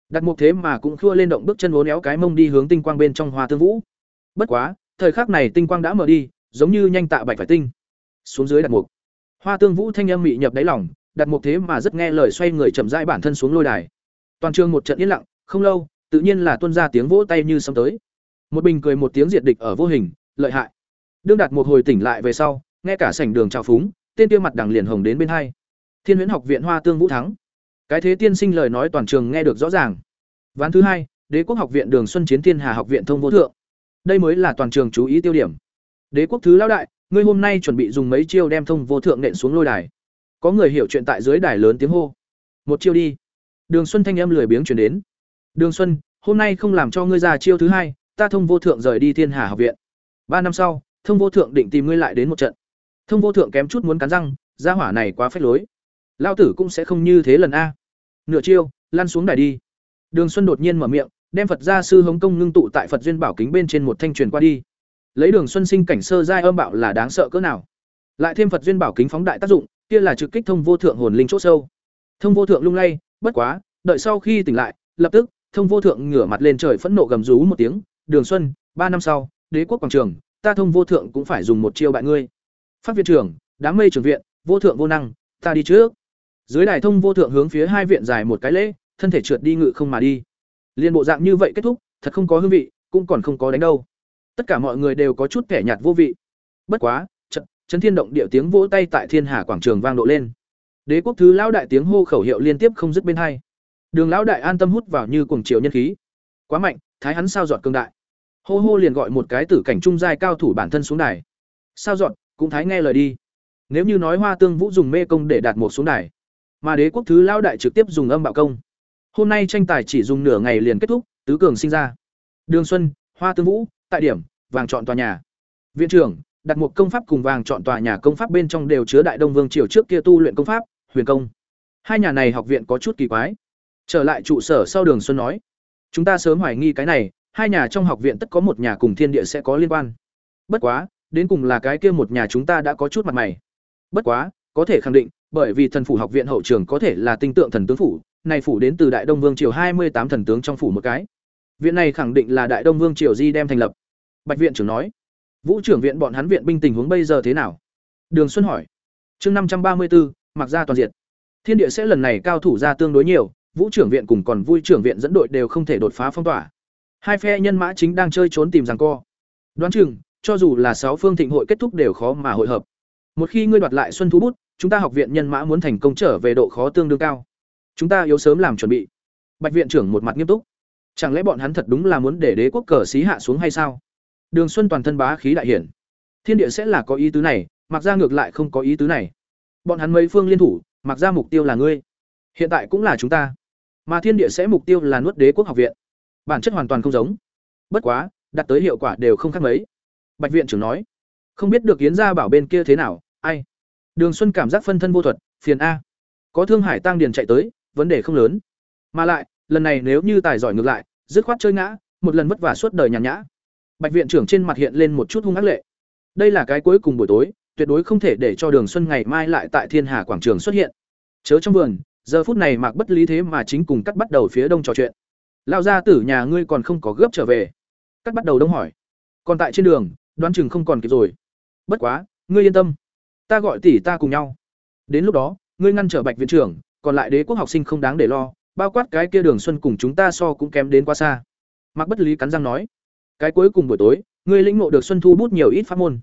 đặt mục thế mà cũng khua lên động bước chân uốn éo cái mông đi hướng tinh quang bên trong hoa tương vũ. Bất quá, thời khắc này tinh quang đã mở đi, giống như nhanh tạ bạch phải tinh. Xuống dưới đặt mục. Hoa tương vũ thanh âm mị nhập đáy lòng, đặt mục thế mà rất nghe lời xoay người chậm rãi bản thân xuống lôi đài. Toàn trường một trận yên lặng, không lâu, tự nhiên là tuân ra tiếng vỗ tay như sấm tới. Một bình cười một tiếng diệt địch ở vô hình, lợi hại. Đương đạt một hồi tỉnh lại về sau, nghe cả sảnh đường trào phúng, tên kia mặt đằng liền hồng đến bên hai. Thiên huyễn học viện hoa tương vũ thắng cái thế tiên sinh lời nói toàn trường nghe được rõ ràng. Ván thứ hai, đế quốc học viện đường xuân chiến thiên hà học viện thông vô thượng. Đây mới là toàn trường chú ý tiêu điểm. Đế quốc thứ lão đại, ngươi hôm nay chuẩn bị dùng mấy chiêu đem thông vô thượng nện xuống lôi đài. Có người hiểu chuyện tại dưới đài lớn tiếng hô. Một chiêu đi. Đường xuân thanh âm lười biếng chuyển đến. Đường xuân, hôm nay không làm cho ngươi ra chiêu thứ hai, ta thông vô thượng rời đi thiên hà học viện. Ba năm sau, thông vô thượng định tìm ngươi lại đến một trận. Thông vô thượng kém chút muốn cắn răng, gia hỏa này quá phép lối. Lao tử cũng sẽ không như thế lần a nửa chiêu, lăn xuống đài đi. Đường xuân đột nhiên mở miệng, đem phật gia sư hống công ngưng tụ tại phật duyên bảo kính bên trên một thanh truyền qua đi. Lấy đường xuân sinh cảnh sơ giai âm bạo là đáng sợ cỡ nào. Lại thêm phật duyên bảo kính phóng đại tác dụng, kia là trực kích thông vô thượng hồn linh chỗ sâu. Thông vô thượng lung lay, bất quá, đợi sau khi tỉnh lại, lập tức, thông vô thượng ngửa mặt lên trời phẫn nộ gầm rú một tiếng, đường xuân, ba năm sau, đế quốc quảng trường, ta thông vô thượng cũng phải dùng một chiêu bại ngươi. Phát viện trưởng, đám mây trưởng viện, vô thượng vô năng, ta đi trước dưới đài thông vô thượng hướng phía hai viện dài một cái lễ, thân thể trượt đi ngự không mà đi. Liên bộ dạng như vậy kết thúc, thật không có hương vị, cũng còn không có đánh đâu. Tất cả mọi người đều có chút kẻ nhạt vô vị. Bất quá trận chấn thiên động địa tiếng vỗ tay tại thiên hà quảng trường vang độ lên. Đế quốc thứ lão đại tiếng hô khẩu hiệu liên tiếp không dứt bên hai. Đường lão đại an tâm hút vào như cuồng chiều nhân khí. Quá mạnh, thái hắn sao dọn cương đại. Hô hô liền gọi một cái tử cảnh trung giai cao thủ bản thân xuống đài. Sao dọn cũng thái nghe lời đi. Nếu như nói hoa tương vũ dùng mê công để đạt một xuống đài mà đế quốc thứ lão đại trực tiếp dùng âm bạo công. Hôm nay tranh tài chỉ dùng nửa ngày liền kết thúc, tứ cường sinh ra. Đường xuân, hoa tương vũ, tại điểm, vàng chọn tòa nhà. Viện trưởng, đặt một công pháp cùng vàng chọn tòa nhà công pháp bên trong đều chứa đại đông vương triều trước kia tu luyện công pháp, huyền công. Hai nhà này học viện có chút kỳ quái. Trở lại trụ sở sau đường xuân nói, chúng ta sớm hoài nghi cái này, hai nhà trong học viện tất có một nhà cùng thiên địa sẽ có liên quan. Bất quá, đến cùng là cái kia một nhà chúng ta đã có chút mặt mày. Bất quá có thể khẳng định, bởi vì thần phủ học viện hậu trường có thể là tinh tượng thần tướng phủ, này phủ đến từ đại đông vương triều hai mươi tám thần tướng trong phủ một cái. Viện này khẳng định là đại đông vương triều di đem thành lập. Bạch viện trưởng nói, vũ trưởng viện bọn hắn viện binh tình huống bây giờ thế nào? Đường xuân hỏi. Chương năm trăm ba mươi bốn mặc ra toàn diện thiên địa sẽ lần này cao thủ ra tương đối nhiều, vũ trưởng viện cùng còn vui trưởng viện dẫn đội đều không thể đột phá phong tỏa. Hai phe nhân mã chính đang chơi trốn tìm rằng co. Đoán chừng, cho dù là sáu phương thịnh hội kết thúc đều khó mà hội hợp. Một khi ngươi đoạt lại xuân thú bút chúng ta học viện nhân mã muốn thành công trở về độ khó tương đương cao. Chúng ta yếu sớm làm chuẩn bị. Bạch viện trưởng một mặt nghiêm túc. Chẳng lẽ bọn hắn thật đúng là muốn để đế quốc cờ xí hạ xuống hay sao? Đường xuân toàn thân bá khí đại hiển. Thiên địa sẽ là có ý tứ này, mặc ra ngược lại không có ý tứ này. Bọn hắn mấy phương liên thủ, mặc ra mục tiêu là ngươi. Hiện tại cũng là chúng ta. Mà thiên địa sẽ mục tiêu là nuốt đế quốc học viện. Bản chất hoàn toàn không giống. Bất quá đặt tới hiệu quả đều không khác mấy. Bạch viện trưởng nói. Không biết được yến gia bảo bên kia thế nào, ai? Đường xuân cảm giác phân thân vô thuật, phiền a. Có thương hải tăng điền chạy tới, vấn đề không lớn. Mà lại, lần này nếu như tài giỏi ngược lại, dứt khoát chơi ngã, một lần vất vả suốt đời nhàn nhã. Bạch viện trưởng trên mặt hiện lên một chút hung ác lệ. Đây là cái cuối cùng buổi tối, tuyệt đối không thể để cho đường xuân ngày mai lại tại thiên hà quảng trường xuất hiện. Chớ trong vườn, giờ phút này mạc bất lý thế mà chính cùng cắt bắt đầu phía đông trò chuyện. Lão gia tử nhà ngươi còn không có gấp trở về? Cắt bắt đầu đông hỏi. Còn tại trên đường, đoán chừng không còn kịp rồi. Bất quá, ngươi yên tâm ta gọi tỷ ta cùng nhau. Đến lúc đó, ngươi ngăn trở bạch viện trưởng, còn lại đế quốc học sinh không đáng để lo, bao quát cái kia đường xuân cùng chúng ta so cũng kém đến quá xa. Mạc bất lý cắn răng nói, cái cuối cùng buổi tối, ngươi lĩnh ngộ được xuân thu bút nhiều ít pháp môn.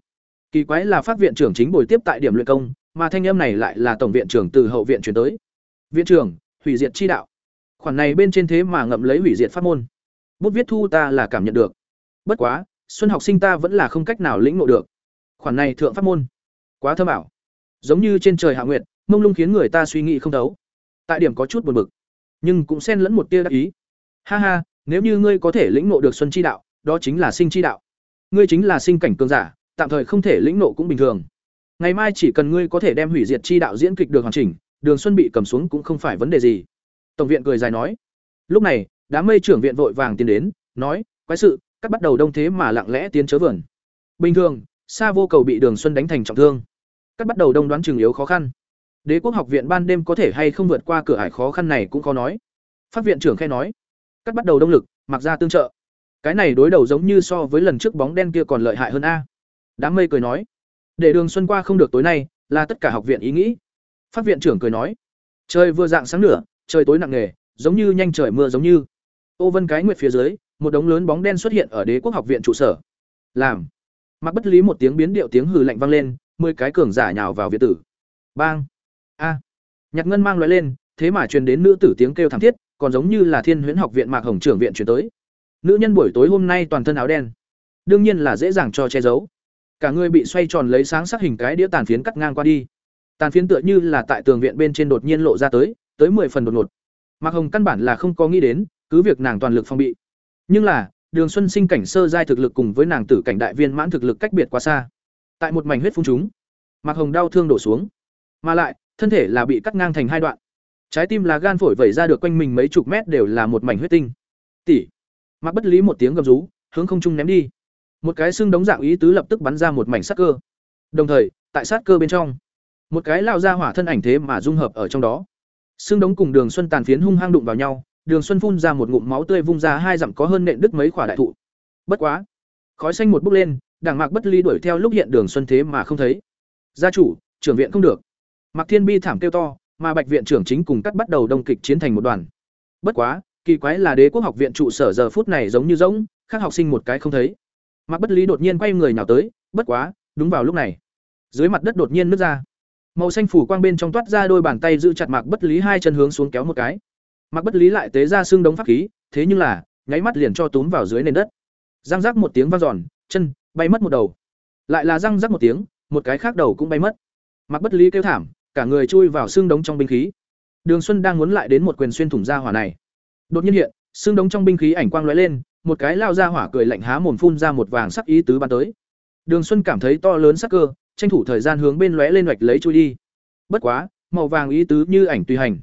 Kỳ quái là phát viện trưởng chính buổi tiếp tại điểm luyện công, mà thanh em này lại là tổng viện trưởng từ hậu viện chuyển tới. Viện trưởng, hủy diệt chi đạo. Khoản này bên trên thế mà ngậm lấy hủy diệt pháp môn. Bút viết thu ta là cảm nhận được. Bất quá, xuân học sinh ta vẫn là không cách nào lĩnh ngộ được. Khoản này thượng pháp môn quá thơm bảo giống như trên trời hạ nguyệt, mông lung khiến người ta suy nghĩ không thấu. Tại điểm có chút buồn bực, nhưng cũng xen lẫn một tia đắc ý. Ha ha, nếu như ngươi có thể lĩnh ngộ được xuân chi đạo, đó chính là sinh chi đạo. Ngươi chính là sinh cảnh cường giả, tạm thời không thể lĩnh ngộ cũng bình thường. Ngày mai chỉ cần ngươi có thể đem hủy diệt chi đạo diễn kịch được hoàn chỉnh, đường xuân bị cầm xuống cũng không phải vấn đề gì. Tổng viện cười dài nói. Lúc này, đám mây trưởng viện vội vàng tiến đến, nói, quái sự cắt bắt đầu đông thế mà lặng lẽ tiến chớ vườn. Bình thường, xa vô cầu bị đường xuân đánh thành trọng thương cắt bắt đầu đông đoán chừng yếu khó khăn. Đế quốc học viện ban đêm có thể hay không vượt qua cửa ải khó khăn này cũng khó nói. Phát viện trưởng khai nói, cắt bắt đầu đông lực, mặc ra tương trợ. Cái này đối đầu giống như so với lần trước bóng đen kia còn lợi hại hơn a. Đám mây cười nói, để đường xuân qua không được tối nay, là tất cả học viện ý nghĩ. Phát viện trưởng cười nói, trời vừa dạng sáng nửa, trời tối nặng nề, giống như nhanh trời mưa giống như. Ô vân cái nguyệt phía dưới, một đống lớn bóng đen xuất hiện ở đế quốc học viện trụ sở. Làm, mặc bất lý một tiếng biến điệu tiếng hừ lạnh vang lên mười cái cường giả nhào vào viện tử. Bang! A! Nhạc ngân mang loại lên, thế mà truyền đến nữ tử tiếng kêu thảm thiết, còn giống như là thiên huyễn học viện mạc hồng trưởng viện chuyển tới. Nữ nhân buổi tối hôm nay toàn thân áo đen. Đương nhiên là dễ dàng cho che giấu. Cả người bị xoay tròn lấy sáng sắc hình cái đĩa tàn phiến cắt ngang qua đi. Tàn phiến tựa như là tại tường viện bên trên đột nhiên lộ ra tới tới mười phần đột ngột. Mạc hồng căn bản là không có nghĩ đến, cứ việc nàng toàn lực phòng bị. Nhưng là, đường xuân sinh cảnh sơ giai thực lực cùng với nàng tử cảnh đại viên mãn thực lực cách biệt quá xa tại một mảnh huyết phun chúng. Mạc hồng đau thương đổ xuống. Mà lại, thân thể là bị cắt ngang thành hai đoạn. Trái tim là gan phổi vẩy ra được quanh mình mấy chục mét đều là một mảnh huyết tinh. Tỷ. Mạc bất lý một tiếng gầm rú, hướng không trung ném đi. Một cái xương đống dạng ý tứ lập tức bắn ra một mảnh sát cơ. Đồng thời, tại sát cơ bên trong, một cái lao ra hỏa thân ảnh thế mà dung hợp ở trong đó. Xương đống cùng đường xuân tàn phiến hung hăng đụng vào nhau, đường xuân phun ra một ngụm máu tươi vung ra hai dặm có hơn nện đứt mấy quả đại thụ. Bất quá, khói xanh một bốc lên đảng mạc bất ly đuổi theo lúc hiện đường xuân thế mà không thấy. Gia chủ, trưởng viện không được. Mạc thiên bi thảm kêu to, mà bạch viện trưởng chính cùng cắt bắt đầu đông kịch chiến thành một đoàn. Bất quá, kỳ quái là đế quốc học viện trụ sở giờ phút này giống như rỗng, khác học sinh một cái không thấy. Mạc bất lý đột nhiên quay người nào tới, bất quá, đúng vào lúc này, dưới mặt đất đột nhiên nứt ra. Màu xanh phủ quang bên trong toát ra đôi bàn tay giữ chặt mạc bất lý hai chân hướng xuống kéo một cái. Mạc bất lý lại tế ra xương đống pháp khí, thế nhưng là, nháy mắt liền cho túm vào dưới nền đất. Giang giác một tiếng vang giòn chân bay mất một đầu. Lại là răng rắc một tiếng, một cái khác đầu cũng bay mất. Mạc bất lý kêu thảm, cả người chui vào xương đống trong binh khí. Đường xuân đang muốn lại đến một quyền xuyên thủng ra hỏa này. Đột nhiên hiện, xương đống trong binh khí ảnh quang lóe lên, một cái lao ra hỏa cười lạnh há mồm phun ra một vàng sắc ý tứ bắn tới. Đường xuân cảm thấy to lớn sắc cơ, tranh thủ thời gian hướng bên lóe lên hoạch lấy chui đi. Bất quá, màu vàng ý tứ như ảnh tùy hành.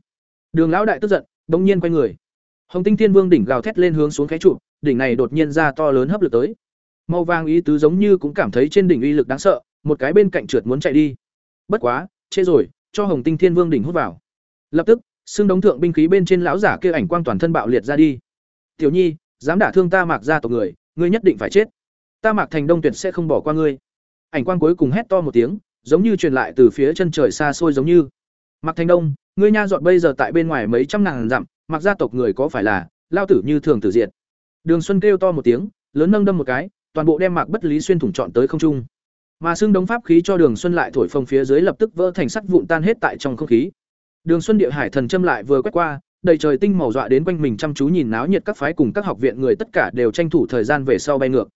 Đường lão đại tức giận, bỗng nhiên quay người. Hồng tinh thiên vương đỉnh gào thét lên hướng xuống cái trụ, đỉnh này đột nhiên ra to lớn hấp lực tới màu vàng ý tứ giống như cũng cảm thấy trên đỉnh uy lực đáng sợ, một cái bên cạnh trượt muốn chạy đi. Bất quá chê rồi, cho hồng tinh thiên vương đỉnh hút vào. Lập tức, xương đống thượng binh khí bên trên lão giả kia ảnh quang toàn thân bạo liệt ra đi. Tiểu nhi, dám đả thương ta mạc gia tộc người, ngươi nhất định phải chết. Ta mạc thành đông tuyệt sẽ không bỏ qua ngươi. Ảnh quang cuối cùng hét to một tiếng, giống như truyền lại từ phía chân trời xa xôi giống như. Mạc thành đông, ngươi nha dọn bây giờ tại bên ngoài mấy trăm ngàn dặm mặc gia tộc người có phải là lao tử như thường tử diệt? Đường xuân kêu to một tiếng, lớn nâng đâm một cái toàn bộ đem mạc bất lý xuyên thủng trọn tới không trung. Mà xương đống pháp khí cho đường xuân lại thổi phồng phía dưới lập tức vỡ thành sắt vụn tan hết tại trong không khí. Đường xuân địa hải thần châm lại vừa quét qua, đầy trời tinh màu dọa đến quanh mình chăm chú nhìn náo nhiệt các phái cùng các học viện người tất cả đều tranh thủ thời gian về sau bay ngược.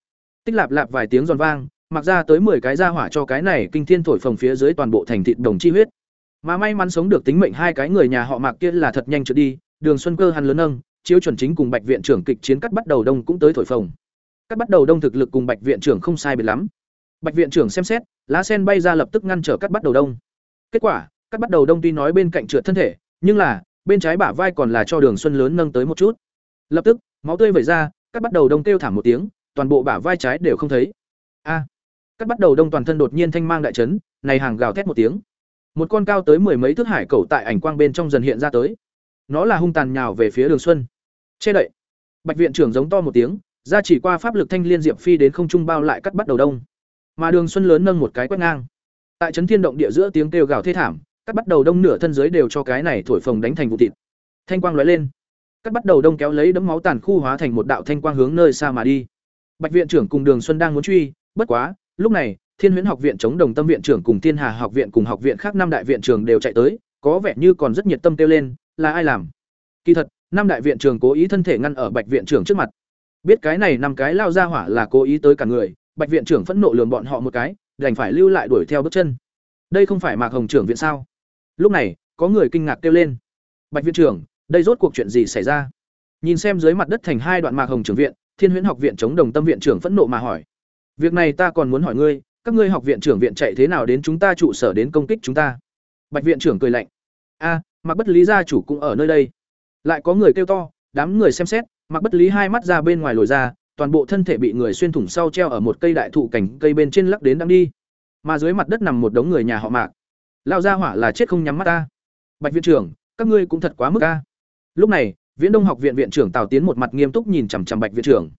Tích lạp lạp vài tiếng giòn vang, mặc ra tới mười cái ra hỏa cho cái này kinh thiên thổi phồng phía dưới toàn bộ thành thịt đồng chi huyết. Mà may mắn sống được tính mệnh hai cái người nhà họ mạc kia là thật nhanh trượt đi, đường xuân cơ hắn lớn nâng, chiếu chuẩn chính cùng bạch viện trưởng kịch chiến cắt bắt đầu đông cũng tới thổi phồng cắt bắt đầu đông thực lực cùng bạch viện trưởng không sai biệt lắm. Bạch viện trưởng xem xét, lá sen bay ra lập tức ngăn trở cắt bắt đầu đông. Kết quả, cắt bắt đầu đông tuy nói bên cạnh trượt thân thể, nhưng là, bên trái bả vai còn là cho đường xuân lớn nâng tới một chút. Lập tức, máu tươi vẩy ra, cắt bắt đầu đông kêu thảm một tiếng, toàn bộ bả vai trái đều không thấy. A! Cắt bắt đầu đông toàn thân đột nhiên thanh mang đại trấn này hàng gào thét một tiếng. Một con cao tới mười mấy thước hải cầu tại ảnh quang bên trong dần hiện ra tới. Nó là hung tàn nhào về phía đường xuân. Che đậy. Bạch viện trưởng giống to một tiếng ra chỉ qua pháp lực thanh liên diệp phi đến không trung bao lại cắt bắt đầu đông. Mà đường xuân lớn nâng một cái quét ngang. Tại trấn thiên động địa giữa tiếng kêu gào thê thảm, cắt bắt đầu đông nửa thân dưới đều cho cái này thổi phồng đánh thành vụ thịt. Thanh quang lóe lên. Cắt bắt đầu đông kéo lấy đấm máu tàn khu hóa thành một đạo thanh quang hướng nơi xa mà đi. Bạch viện trưởng cùng đường xuân đang muốn truy, bất quá, lúc này, thiên huyễn học viện chống đồng tâm viện trưởng cùng thiên hà học viện cùng học viện khác năm đại viện trưởng đều chạy tới, có vẻ như còn rất nhiệt tâm kêu lên, là ai làm? Kỳ thật, năm đại viện trưởng cố ý thân thể ngăn ở bạch viện trưởng trước mặt biết cái này năm cái lao ra hỏa là cố ý tới cả người bạch viện trưởng phẫn nộ lường bọn họ một cái đành phải lưu lại đuổi theo bước chân. Đây không phải mạc hồng trưởng viện sao? Lúc này có người kinh ngạc kêu lên. Bạch viện trưởng đây rốt cuộc chuyện gì xảy ra? Nhìn xem dưới mặt đất thành hai đoạn mạc hồng trưởng viện thiên huyễn học viện chống đồng tâm viện trưởng phẫn nộ mà hỏi. Việc này ta còn muốn hỏi ngươi các ngươi học viện trưởng viện chạy thế nào đến chúng ta trụ sở đến công kích chúng ta? Bạch viện trưởng cười lạnh. A à, bất lý gia chủ cũng ở nơi đây. Lại có người kêu to đám người xem xét mặc bất lý hai mắt ra bên ngoài lồi ra, toàn bộ thân thể bị người xuyên thủng sau treo ở một cây đại thụ cảnh cây bên trên lắc đến đang đi. Mà dưới mặt đất nằm một đống người nhà họ mạc. Lao ra hỏa là chết không nhắm mắt ta. Bạch viện trưởng, các ngươi cũng thật quá mức ta lúc này, viễn đông học viện viện trưởng tào tiến một mặt nghiêm túc nhìn chằm chằm bạch viện trưởng.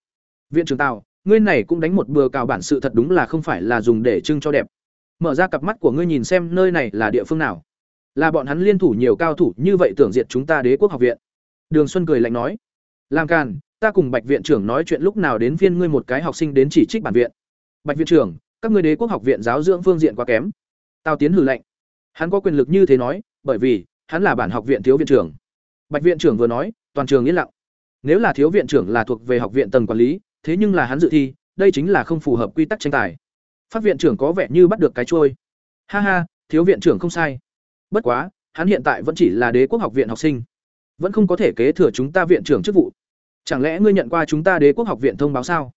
Viện trưởng tào, ngươi này cũng đánh một bừa cào bản sự thật đúng là không phải là dùng để trưng cho đẹp. Mở ra cặp mắt của ngươi nhìn xem nơi này là địa phương nào. Là bọn hắn liên thủ nhiều cao thủ, như vậy tưởng diệt chúng ta đế quốc học viện. Đường xuân cười lạnh nói làm càn, ta cùng bạch viện trưởng nói chuyện lúc nào đến phiên ngươi một cái học sinh đến chỉ trích bản viện. Bạch viện trưởng, các ngươi đế quốc học viện giáo dưỡng phương diện quá kém. Tào tiến hử lạnh. Hắn có quyền lực như thế nói, bởi vì, hắn là bản học viện thiếu viện trưởng. Bạch viện trưởng vừa nói, toàn trường yên lặng. Nếu là thiếu viện trưởng là thuộc về học viện tầng quản lý, thế nhưng là hắn dự thi, đây chính là không phù hợp quy tắc tranh tài. Phát viện trưởng có vẻ như bắt được cái trôi. Ha ha, thiếu viện trưởng không sai. Bất quá, hắn hiện tại vẫn chỉ là đế quốc học viện học sinh vẫn không có thể kế thừa chúng ta viện trưởng chức vụ. Chẳng lẽ ngươi nhận qua chúng ta đế quốc học viện thông báo sao?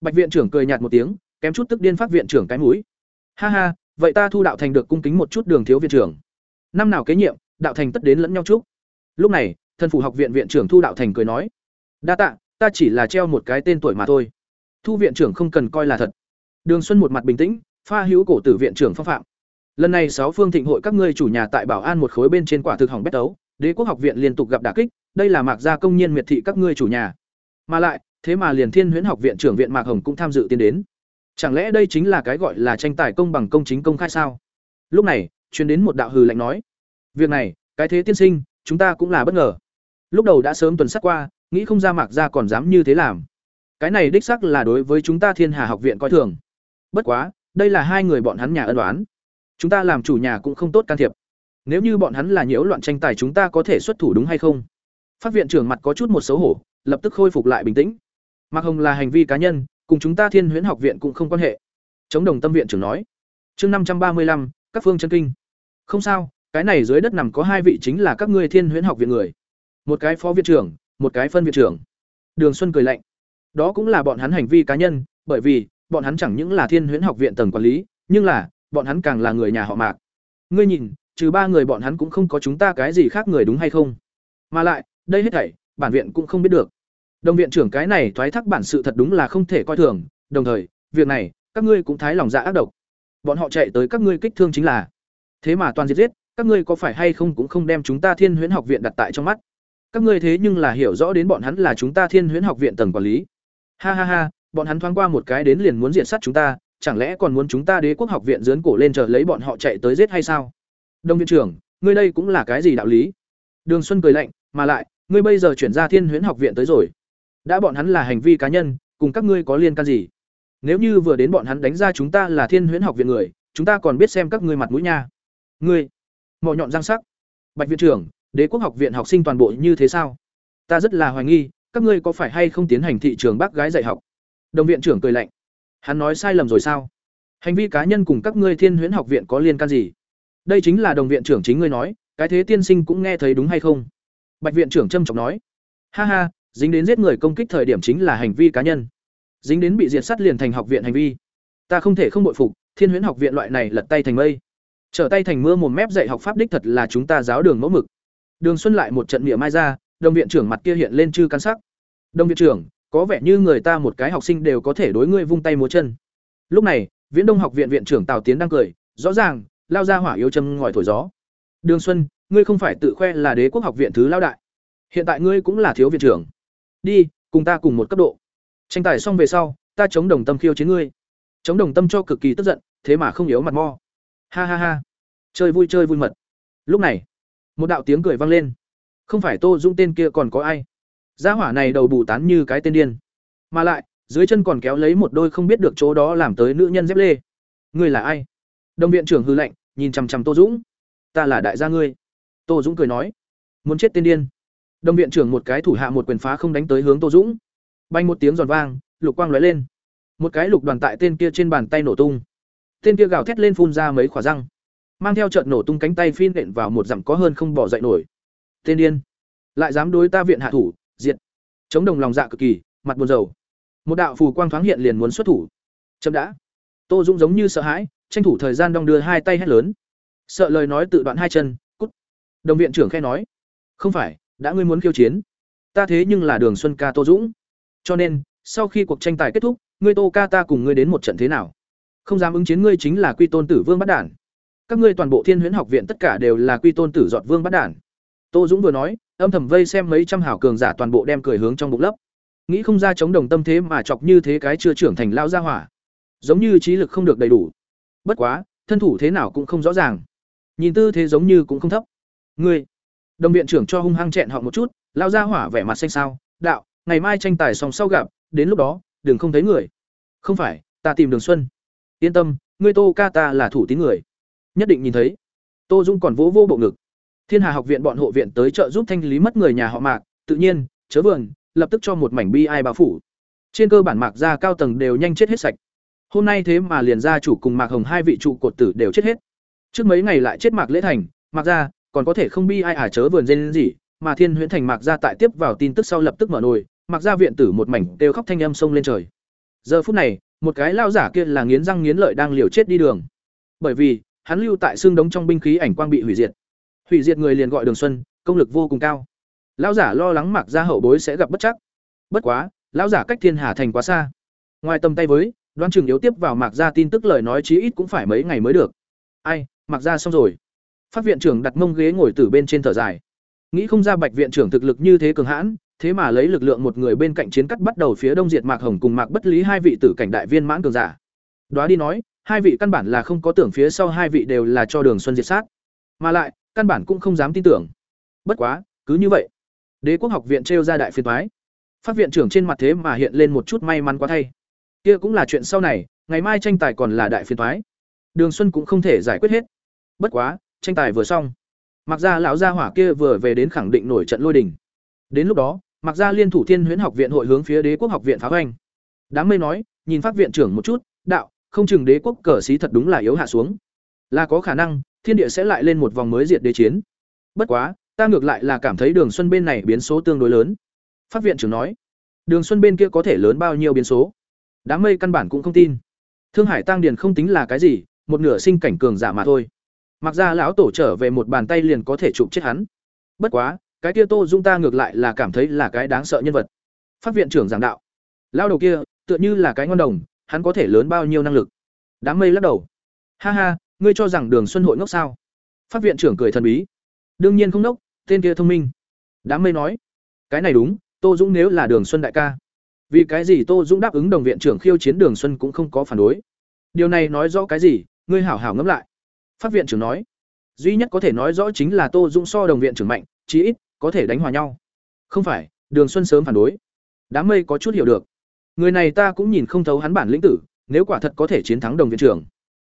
Bạch viện trưởng cười nhạt một tiếng, kém chút tức điên phát viện trưởng cái mũi. Ha ha, vậy ta thu đạo thành được cung kính một chút đường thiếu viện trưởng. Năm nào kế nhiệm, đạo thành tất đến lẫn nhau chúc. Lúc này, thân phủ học viện viện trưởng thu đạo thành cười nói. Đa tạ, ta chỉ là treo một cái tên tuổi mà thôi. Thu viện trưởng không cần coi là thật. Đường xuân một mặt bình tĩnh, pha hữu cổ tử viện trưởng phong phạm. Lần này sáu phương thịnh hội các ngươi chủ nhà tại bảo an một khối bên trên quả thực hỏng bét đấu đế quốc học viện liên tục gặp đả kích, đây là mạc gia công nhân miệt thị các ngươi chủ nhà. Mà lại, thế mà liền thiên huyễn học viện trưởng viện mạc hồng cũng tham dự tiến đến. Chẳng lẽ đây chính là cái gọi là tranh tài công bằng công chính công khai sao? Lúc này chuyến đến một đạo hừ lạnh nói. Việc này, cái thế tiên sinh, chúng ta cũng là bất ngờ. Lúc đầu đã sớm tuần sát qua, nghĩ không ra mạc gia còn dám như thế làm. Cái này đích sắc là đối với chúng ta thiên hà học viện coi thường. Bất quá, đây là hai người bọn hắn nhà ân đoán chúng ta làm chủ nhà cũng không tốt can thiệp nếu như bọn hắn là nhiễu loạn tranh tài chúng ta có thể xuất thủ đúng hay không? Phát viện trưởng mặt có chút một xấu hổ, lập tức khôi phục lại bình tĩnh. Mặc hồng là hành vi cá nhân, cùng chúng ta thiên huyễn học viện cũng không quan hệ. Chống đồng tâm viện trưởng nói. Chương năm trăm ba mươi lăm, các phương chân kinh. Không sao, cái này dưới đất nằm có hai vị chính là các ngươi thiên huyễn học viện người. Một cái phó viện trưởng, một cái phân viện trưởng. Đường xuân cười lạnh. Đó cũng là bọn hắn hành vi cá nhân, bởi vì, bọn hắn chẳng những là thiên huyễn học viện tầng quản lý, nhưng là, bọn hắn càng là người nhà họ mạc. Ngươi nhìn trừ ba người bọn hắn cũng không có chúng ta cái gì khác người đúng hay không. Mà lại, đây hết thảy, bản viện cũng không biết được. Đồng viện trưởng cái này thoái thác bản sự thật đúng là không thể coi thường, đồng thời, việc này, các ngươi cũng thái lòng dạ ác độc. Bọn họ chạy tới các ngươi kích thương chính là. Thế mà toàn diệt giết, các ngươi có phải hay không cũng không đem chúng ta thiên huyễn học viện đặt tại trong mắt. Các ngươi thế nhưng là hiểu rõ đến bọn hắn là chúng ta thiên huyễn học viện tầng quản lý. Ha ha ha, bọn hắn thoáng qua một cái đến liền muốn diện sát chúng ta, chẳng lẽ còn muốn chúng ta đế quốc học viện dướn cổ lên chờ lấy bọn họ chạy tới giết hay sao? Đông viện trưởng, ngươi đây cũng là cái gì đạo lý? Đường xuân cười lạnh, mà lại, ngươi bây giờ chuyển ra thiên huyễn học viện tới rồi. Đã bọn hắn là hành vi cá nhân, cùng các ngươi có liên can gì? Nếu như vừa đến bọn hắn đánh ra chúng ta là thiên huyễn học viện người, chúng ta còn biết xem các ngươi mặt mũi nha. Ngươi mỏ nhọn răng sắc. Bạch viện trưởng, đế quốc học viện học sinh toàn bộ như thế sao? Ta rất là hoài nghi, các ngươi có phải hay không tiến hành thị trường bác gái dạy học? Đồng viện trưởng cười lạnh. Hắn nói sai lầm rồi sao? Hành vi cá nhân cùng các ngươi thiên huyễn học viện có liên can gì? Đây chính là đồng viện trưởng chính ngươi nói, cái thế tiên sinh cũng nghe thấy đúng hay không? Bạch viện trưởng trâm trọng nói. Ha ha, dính đến giết người công kích thời điểm chính là hành vi cá nhân. Dính đến bị diệt sát liền thành học viện hành vi. Ta không thể không bội phục, thiên huyễn học viện loại này lật tay thành mây. Trở tay thành mưa một mép dạy học pháp đích thật là chúng ta giáo đường mẫu mực. Đường xuân lại một trận miệng mai ra, đồng viện trưởng mặt kia hiện lên chư căn sắc. Đồng viện trưởng, có vẻ như người ta một cái học sinh đều có thể đối ngươi vung tay múa chân. Lúc này, viễn đông học viện viện trưởng tào tiến đang cười, rõ ràng lao ra hỏa yêu châm ngòi thổi gió. Đường xuân, ngươi không phải tự khoe là đế quốc học viện thứ lao đại. Hiện tại ngươi cũng là thiếu viện trưởng. Đi, cùng ta cùng một cấp độ. Tranh tài xong về sau, ta chống đồng tâm khiêu chiến ngươi. Chống đồng tâm cho cực kỳ tức giận, thế mà không yếu mặt mo. Ha ha ha. Chơi vui chơi vui mật. Lúc này, một đạo tiếng cười vang lên. Không phải tô dũng tên kia còn có ai? Gia hỏa này đầu bù tán như cái tên điên. Mà lại, dưới chân còn kéo lấy một đôi không biết được chỗ đó làm tới nữ nhân dép lê. Ngươi là ai? Đồng viện trưởng hư lệnh nhìn chằm chằm tô dũng. Ta là đại gia ngươi. Tô dũng cười nói, muốn chết tên điên. Đồng viện trưởng một cái thủ hạ một quyền phá không đánh tới hướng tô dũng. Bay một tiếng giòn vang, lục quang lóe lên. Một cái lục đoàn tại tên kia trên bàn tay nổ tung. Tên kia gào thét lên phun ra mấy khỏa răng. Mang theo trận nổ tung cánh tay phin nện vào một dặm có hơn không bỏ dậy nổi. Tên điên, lại dám đối ta viện hạ thủ, diệt. Chống đồng lòng dạ cực kỳ, mặt buồn rầu. Một đạo phù quang thoáng hiện liền muốn xuất thủ. Chậm đã. Tô dũng giống như sợ hãi tranh thủ thời gian đong đưa hai tay hét lớn. Sợ lời nói tự đoạn hai chân, cút. Đồng viện trưởng khe nói, không phải, đã ngươi muốn khiêu chiến, ta thế nhưng là đường xuân ca tô dũng. Cho nên, sau khi cuộc tranh tài kết thúc, ngươi tô ca ta cùng ngươi đến một trận thế nào? Không dám ứng chiến ngươi chính là quy tôn tử vương bắt đản. Các ngươi toàn bộ thiên huyễn học viện tất cả đều là quy tôn tử dọn vương bắt đản. Tô dũng vừa nói, âm thầm vây xem mấy trăm hảo cường giả toàn bộ đem cười hướng trong bụng lấp. Nghĩ không ra chống đồng tâm thế mà chọc như thế cái chưa trưởng thành lao ra hỏa. Giống như trí lực không được đầy đủ bất quá, thân thủ thế nào cũng không rõ ràng. Nhìn tư thế giống như cũng không thấp. Ngươi, đồng viện trưởng cho hung hăng chẹn họ một chút, lao ra hỏa vẻ mặt xanh sao đạo, ngày mai tranh tài xong sau gặp, đến lúc đó, đừng không thấy người. Không phải, ta tìm đường xuân. Yên tâm, ngươi tô ca ta là thủ tín người. Nhất định nhìn thấy. Tô dung còn vỗ vô bộ ngực. Thiên hà học viện bọn hộ viện tới trợ giúp thanh lý mất người nhà họ mạc, tự nhiên, chớ vườn, lập tức cho một mảnh bi ai bao phủ. Trên cơ bản mạc ra cao tầng đều nhanh chết hết sạch hôm nay thế mà liền gia chủ cùng mạc hồng hai vị trụ cột tử đều chết hết. Trước mấy ngày lại chết mạc lễ thành, mạc gia, còn có thể không bi ai à chớ vườn dên gì, mà thiên huyễn thành mạc gia tại tiếp vào tin tức sau lập tức mở nồi, mạc gia viện tử một mảnh đều khóc thanh âm sông lên trời. Giờ phút này, một cái lao giả kia là nghiến răng nghiến lợi đang liều chết đi đường. Bởi vì, hắn lưu tại xương đống trong binh khí ảnh quang bị hủy diệt. Hủy diệt người liền gọi đường xuân, công lực vô cùng cao. Lão giả lo lắng mặc Gia hậu bối sẽ gặp bất chắc. Bất quá, lão giả cách thiên hà thành quá xa. Ngoài tầm tay với đoan trường yếu tiếp vào mạc ra tin tức lời nói chí ít cũng phải mấy ngày mới được. Ai, mạc ra xong rồi. Phát viện trưởng đặt mông ghế ngồi từ bên trên thở dài. Nghĩ không ra bạch viện trưởng thực lực như thế cường hãn, thế mà lấy lực lượng một người bên cạnh chiến cắt bắt đầu phía đông diệt mạc hồng cùng mạc bất lý hai vị tử cảnh đại viên mãn cường giả. Đoá đi nói, hai vị căn bản là không có tưởng phía sau hai vị đều là cho đường xuân diệt sát. Mà lại, căn bản cũng không dám tin tưởng. Bất quá, cứ như vậy. Đế quốc học viện trêu ra đại phiên thoái phát viện trưởng trên mặt thế mà hiện lên một chút may mắn quá thay kia cũng là chuyện sau này, ngày mai tranh tài còn là đại phiên thoái đường xuân cũng không thể giải quyết hết. Bất quá, tranh tài vừa xong mặc ra lão gia hỏa kia vừa về đến khẳng định nổi trận lôi đình. Đến lúc đó mặc ra liên thủ thiên huyễn học viện hội hướng phía đế quốc học viện phá hoành. Đám mây nói, nhìn phát viện trưởng một chút, đạo, không chừng đế quốc cờ xí thật đúng là yếu hạ xuống. Là có khả năng, thiên địa sẽ lại lên một vòng mới diệt đế chiến. Bất quá, ta ngược lại là cảm thấy đường xuân bên này biến số tương đối lớn. Phát viện trưởng nói, đường xuân bên kia có thể lớn bao nhiêu biến số? Đám mây căn bản cũng không tin. Thương hải tăng điền không tính là cái gì, một nửa sinh cảnh cường giả mà thôi. Mặc ra lão tổ trở về một bàn tay liền có thể chụp chết hắn. Bất quá, cái kia tô dung ta ngược lại là cảm thấy là cái đáng sợ nhân vật. Phát viện trưởng giảng đạo. Lao đầu kia, tựa như là cái ngon đồng, hắn có thể lớn bao nhiêu năng lực? Đám mây lắc đầu. Ha ha, ngươi cho rằng đường xuân hội ngốc sao? Phát viện trưởng cười thần bí. Đương nhiên không ngốc, tên kia thông minh. Đám mây nói. Cái này đúng, tô dũng nếu là đường xuân đại ca vì cái gì tô dũng đáp ứng đồng viện trưởng khiêu chiến đường xuân cũng không có phản đối. Điều này nói rõ cái gì? Ngươi hảo hảo ngẫm lại. Phát viện trưởng nói, duy nhất có thể nói rõ chính là tô dũng so đồng viện trưởng mạnh, chí ít có thể đánh hòa nhau. Không phải, đường xuân sớm phản đối. Đám mây có chút hiểu được. Người này ta cũng nhìn không thấu hắn bản lĩnh tử, nếu quả thật có thể chiến thắng đồng viện trưởng.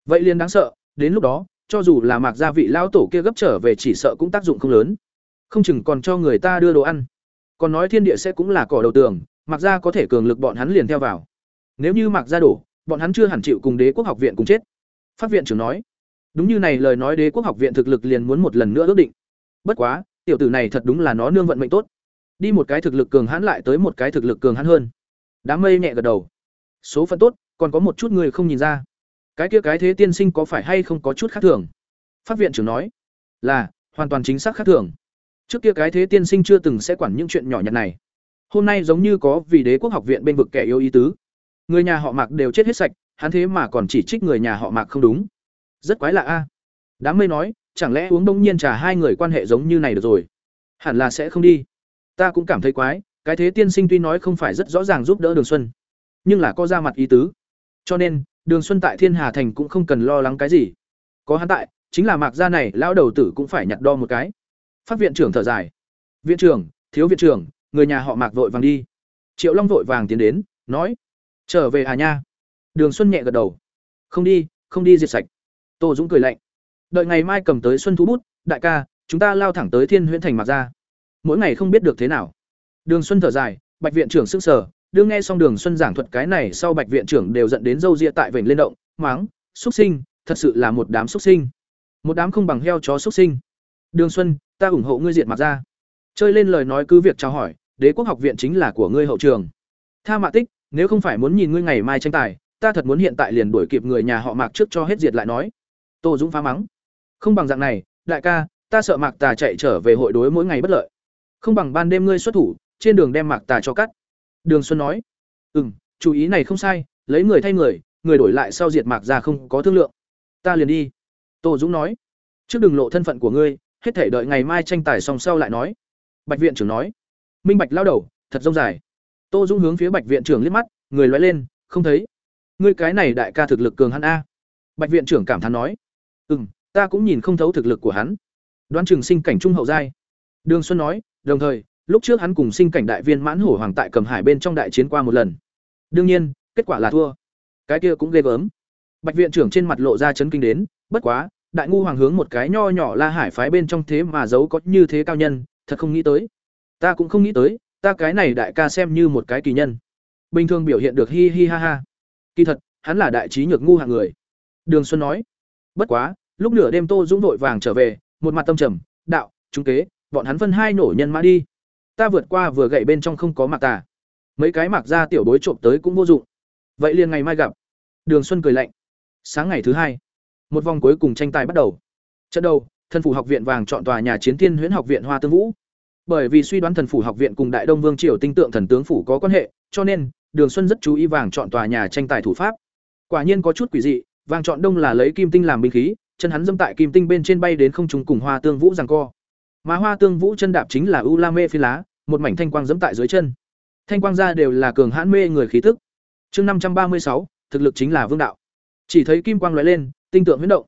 Vậy liền đáng sợ, đến lúc đó, cho dù là mạc gia vị lao tổ kia gấp trở về chỉ sợ cũng tác dụng không lớn. Không chừng còn cho người ta đưa đồ ăn. Còn nói thiên địa sẽ cũng là cỏ đầu tường mạc gia có thể cường lực bọn hắn liền theo vào. Nếu như mạc gia đổ, bọn hắn chưa hẳn chịu cùng đế quốc học viện cùng chết. Phát viện trưởng nói, đúng như này lời nói đế quốc học viện thực lực liền muốn một lần nữa ước định. Bất quá, tiểu tử này thật đúng là nó nương vận mệnh tốt. Đi một cái thực lực cường hãn lại tới một cái thực lực cường hãn hơn. Đám mây nhẹ gật đầu. Số phận tốt, còn có một chút người không nhìn ra. Cái kia cái thế tiên sinh có phải hay không có chút khác thường? Phát viện trưởng nói, là, hoàn toàn chính xác khác thường. Trước kia cái thế tiên sinh chưa từng sẽ quản những chuyện nhỏ nhặt này hôm nay giống như có vì đế quốc học viện bên vực kẻ yêu ý tứ. Người nhà họ mạc đều chết hết sạch, hắn thế mà còn chỉ trích người nhà họ mạc không đúng. Rất quái lạ a. Đám mây nói, chẳng lẽ uống đông nhiên trà hai người quan hệ giống như này được rồi? Hẳn là sẽ không đi. Ta cũng cảm thấy quái, cái thế tiên sinh tuy nói không phải rất rõ ràng giúp đỡ đường xuân, nhưng là có ra mặt ý tứ. Cho nên, đường xuân tại thiên hà thành cũng không cần lo lắng cái gì. Có hắn tại, chính là mạc gia này, lão đầu tử cũng phải nhặt đo một cái. Phát viện trưởng thở dài. Viện trưởng, thiếu viện trưởng người nhà họ mạc vội vàng đi. Triệu long vội vàng tiến đến, nói, trở về hà nha. Đường xuân nhẹ gật đầu, không đi không đi diệt sạch. Tô dũng cười lạnh, đợi ngày mai cầm tới xuân thú bút, đại ca, chúng ta lao thẳng tới thiên huyễn thành mạc ra. Mỗi ngày không biết được thế nào. Đường xuân thở dài, bạch viện trưởng s ư n g sở đương nghe xong đường xuân giảng thuật cái này sau bạch viện trưởng đều dẫn đến dâu ria tại vểnh lên động máng xúc sinh, thật sự là một đám xúc sinh. Một đám không bằng heo chó xúc sinh. Đường xuân, ta ủng hộ ngươi diệt mặt ra. Chơi lên lời nói cứ việc trao hỏi đế quốc học viện chính là của ngươi hậu trường. Tha mạ tích, nếu không phải muốn nhìn ngươi ngày mai tranh tài, ta thật muốn hiện tại liền đuổi kịp người nhà họ mạc trước cho hết diệt lại nói. Tô dũng phá mắng. Không bằng dạng này, đại ca, ta sợ mạc tà chạy trở về hội đối mỗi ngày bất lợi. Không bằng ban đêm ngươi xuất thủ, trên đường đem mạc tà cho cắt. Đường xuân nói. Ừ m chú ý này không sai, lấy người thay người người đổi lại sau diệt mạc ra không có thương lượng. Ta liền đi. Tô dũng nói. Trước đừng lộ thân phận của ngươi, hết thể đợi ngày mai tranh tài xong sau lại nói. Bạch viện trưởng nói minh bạch lao đầu, thật rông dài. Tô dũng hướng phía bạch viện trưởng liếc mắt, người loay lên, không thấy. Ngươi cái này đại ca thực lực cường hắn a. Bạch viện trưởng cảm thán nói. Ừ m ta cũng nhìn không thấu thực lực của hắn. Đoán chừng sinh cảnh trung hậu giai. Đường xuân nói, đồng thời, lúc trước hắn cùng sinh cảnh đại viên mãn hổ hoàng tại cầm hải bên trong đại chiến qua một lần. Đương nhiên, kết quả là thua. Cái kia cũng ghê gớm. Bạch viện trưởng trên mặt lộ ra chấn kinh đến, bất quá, đại ngu hoàng hướng một cái nho nhỏ la hải phái bên trong thế mà giấu có như thế cao nhân, thật không nghĩ tới ta cũng không nghĩ tới, ta cái này đại ca xem như một cái kỳ nhân. Bình thường biểu hiện được hi hi ha ha. Kỳ thật, hắn là đại trí nhược ngu hạng người. Đường xuân nói, bất quá, lúc nửa đêm tô dũng vội vàng trở về, một mặt tâm trầm, đạo trung kế, bọn hắn phân hai nổ nhân mã đi. Ta vượt qua vừa gậy bên trong không có mặc tà. Mấy cái mặc ra tiểu bối trộm tới cũng vô dụng. Vậy liền ngày mai gặp. Đường xuân cười lạnh. Sáng ngày thứ hai, một vòng cuối cùng tranh tài bắt đầu. Trận đầu, thân phủ học viện vàng chọn tòa nhà chiến thiên huyễn học viện hoa tương vũ bởi vì suy đoán thần phủ học viện cùng đại đông vương triều tinh tượng thần tướng phủ có quan hệ, cho nên, đường xuân rất chú ý vàng chọn tòa nhà tranh tài thủ pháp. Quả nhiên có chút quỷ dị, vàng chọn đông là lấy kim tinh làm binh khí, chân hắn dâm tại kim tinh bên trên bay đến không trùng cùng hoa tương vũ giằng co. Mà hoa tương vũ chân đạp chính là u la mê phi lá, một mảnh thanh quang dẫm tại dưới chân. Thanh quang ra đều là cường hãn mê người khí tức. Chương năm trăm ba mươi sáu, thực lực chính là vương đạo. Chỉ thấy kim quang lóe lên, tinh tượng huyễn động.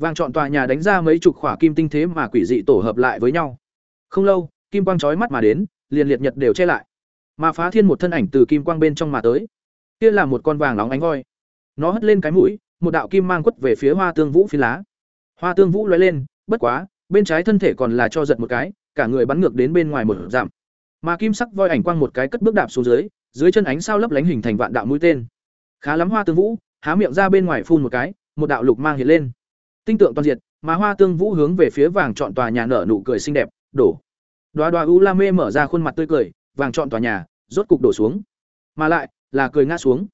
Vàng chọn tòa nhà đánh ra mấy chục khỏa kim tinh thế mà quỷ dị tổ hợp lại với nhau. Không lâu kim quang chói mắt mà đến, liền liệt nhật đều che lại. Mà phá thiên một thân ảnh từ kim quang bên trong mà tới. Kia là một con vàng nóng ánh voi. Nó hất lên cái mũi, một đạo kim mang quất về phía hoa tương vũ phi lá. Hoa tương vũ lóe lên, bất quá, bên trái thân thể còn là cho giật một cái, cả người bắn ngược đến bên ngoài một giảm mà kim sắc voi ảnh quang một cái cất bước đạp xuống dưới dưới chân ánh sao lấp lánh hình thành vạn đạo mũi tên. Khá lắm hoa tương vũ, há miệng ra bên ngoài phun một cái, một đạo lục mang hiện lên. Tinh tượng toàn diệt, mà hoa tương vũ hướng về phía vàng chọn tòa nhà nở nụ cười xinh đẹp, đổ đoá đoá u la mê mở ra khuôn mặt tươi cười, vàng trọn tòa nhà, rốt cục đổ xuống. Mà lại, là cười ngã xuống.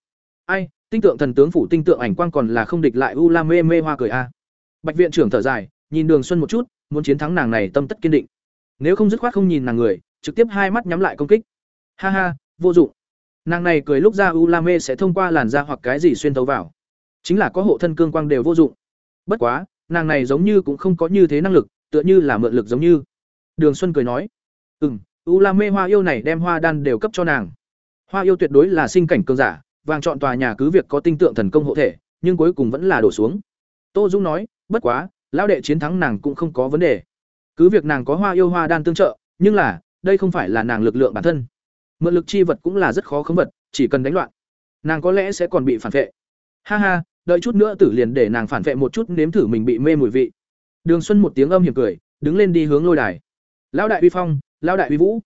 Ai, tinh tượng thần tướng phủ tinh tượng ảnh quang còn là không địch lại u la mê mê hoa cười a. Bạch viện trưởng thở dài, nhìn đường xuân một chút, muốn chiến thắng nàng này tâm tất kiên định. Nếu không dứt khoát không nhìn nàng người, trực tiếp hai mắt nhắm lại công kích. Ha ha, vô dụng. Nàng này cười lúc ra u la mê sẽ thông qua làn da hoặc cái gì xuyên thấu vào. Chính là có hộ thân cương quang đều vô dụng. Bất quá, nàng này giống như cũng không có như thế năng lực, tựa như là mượn lực giống như đường xuân cười nói ừ u la mê hoa yêu này đem hoa đan đều cấp cho nàng. Hoa yêu tuyệt đối là sinh cảnh cường giả, vàng chọn tòa nhà cứ việc có tinh tượng thần công hộ thể, nhưng cuối cùng vẫn là đổ xuống. Tô dung nói, bất quá, lão đệ chiến thắng nàng cũng không có vấn đề. Cứ việc nàng có hoa yêu hoa đan tương trợ, nhưng là, đây không phải là nàng lực lượng bản thân. Mượn lực chi vật cũng là rất khó khống vật, chỉ cần đánh loạn, nàng có lẽ sẽ còn bị phản vệ. Ha ha, đợi chút nữa tử liền để nàng phản vệ một chút nếm thử mình bị mê mùi vị. Đường xuân một tiếng âm hiểm cười, đứng lên đi hướng lôi đài lão đại uy phong, lão đại uy vũ.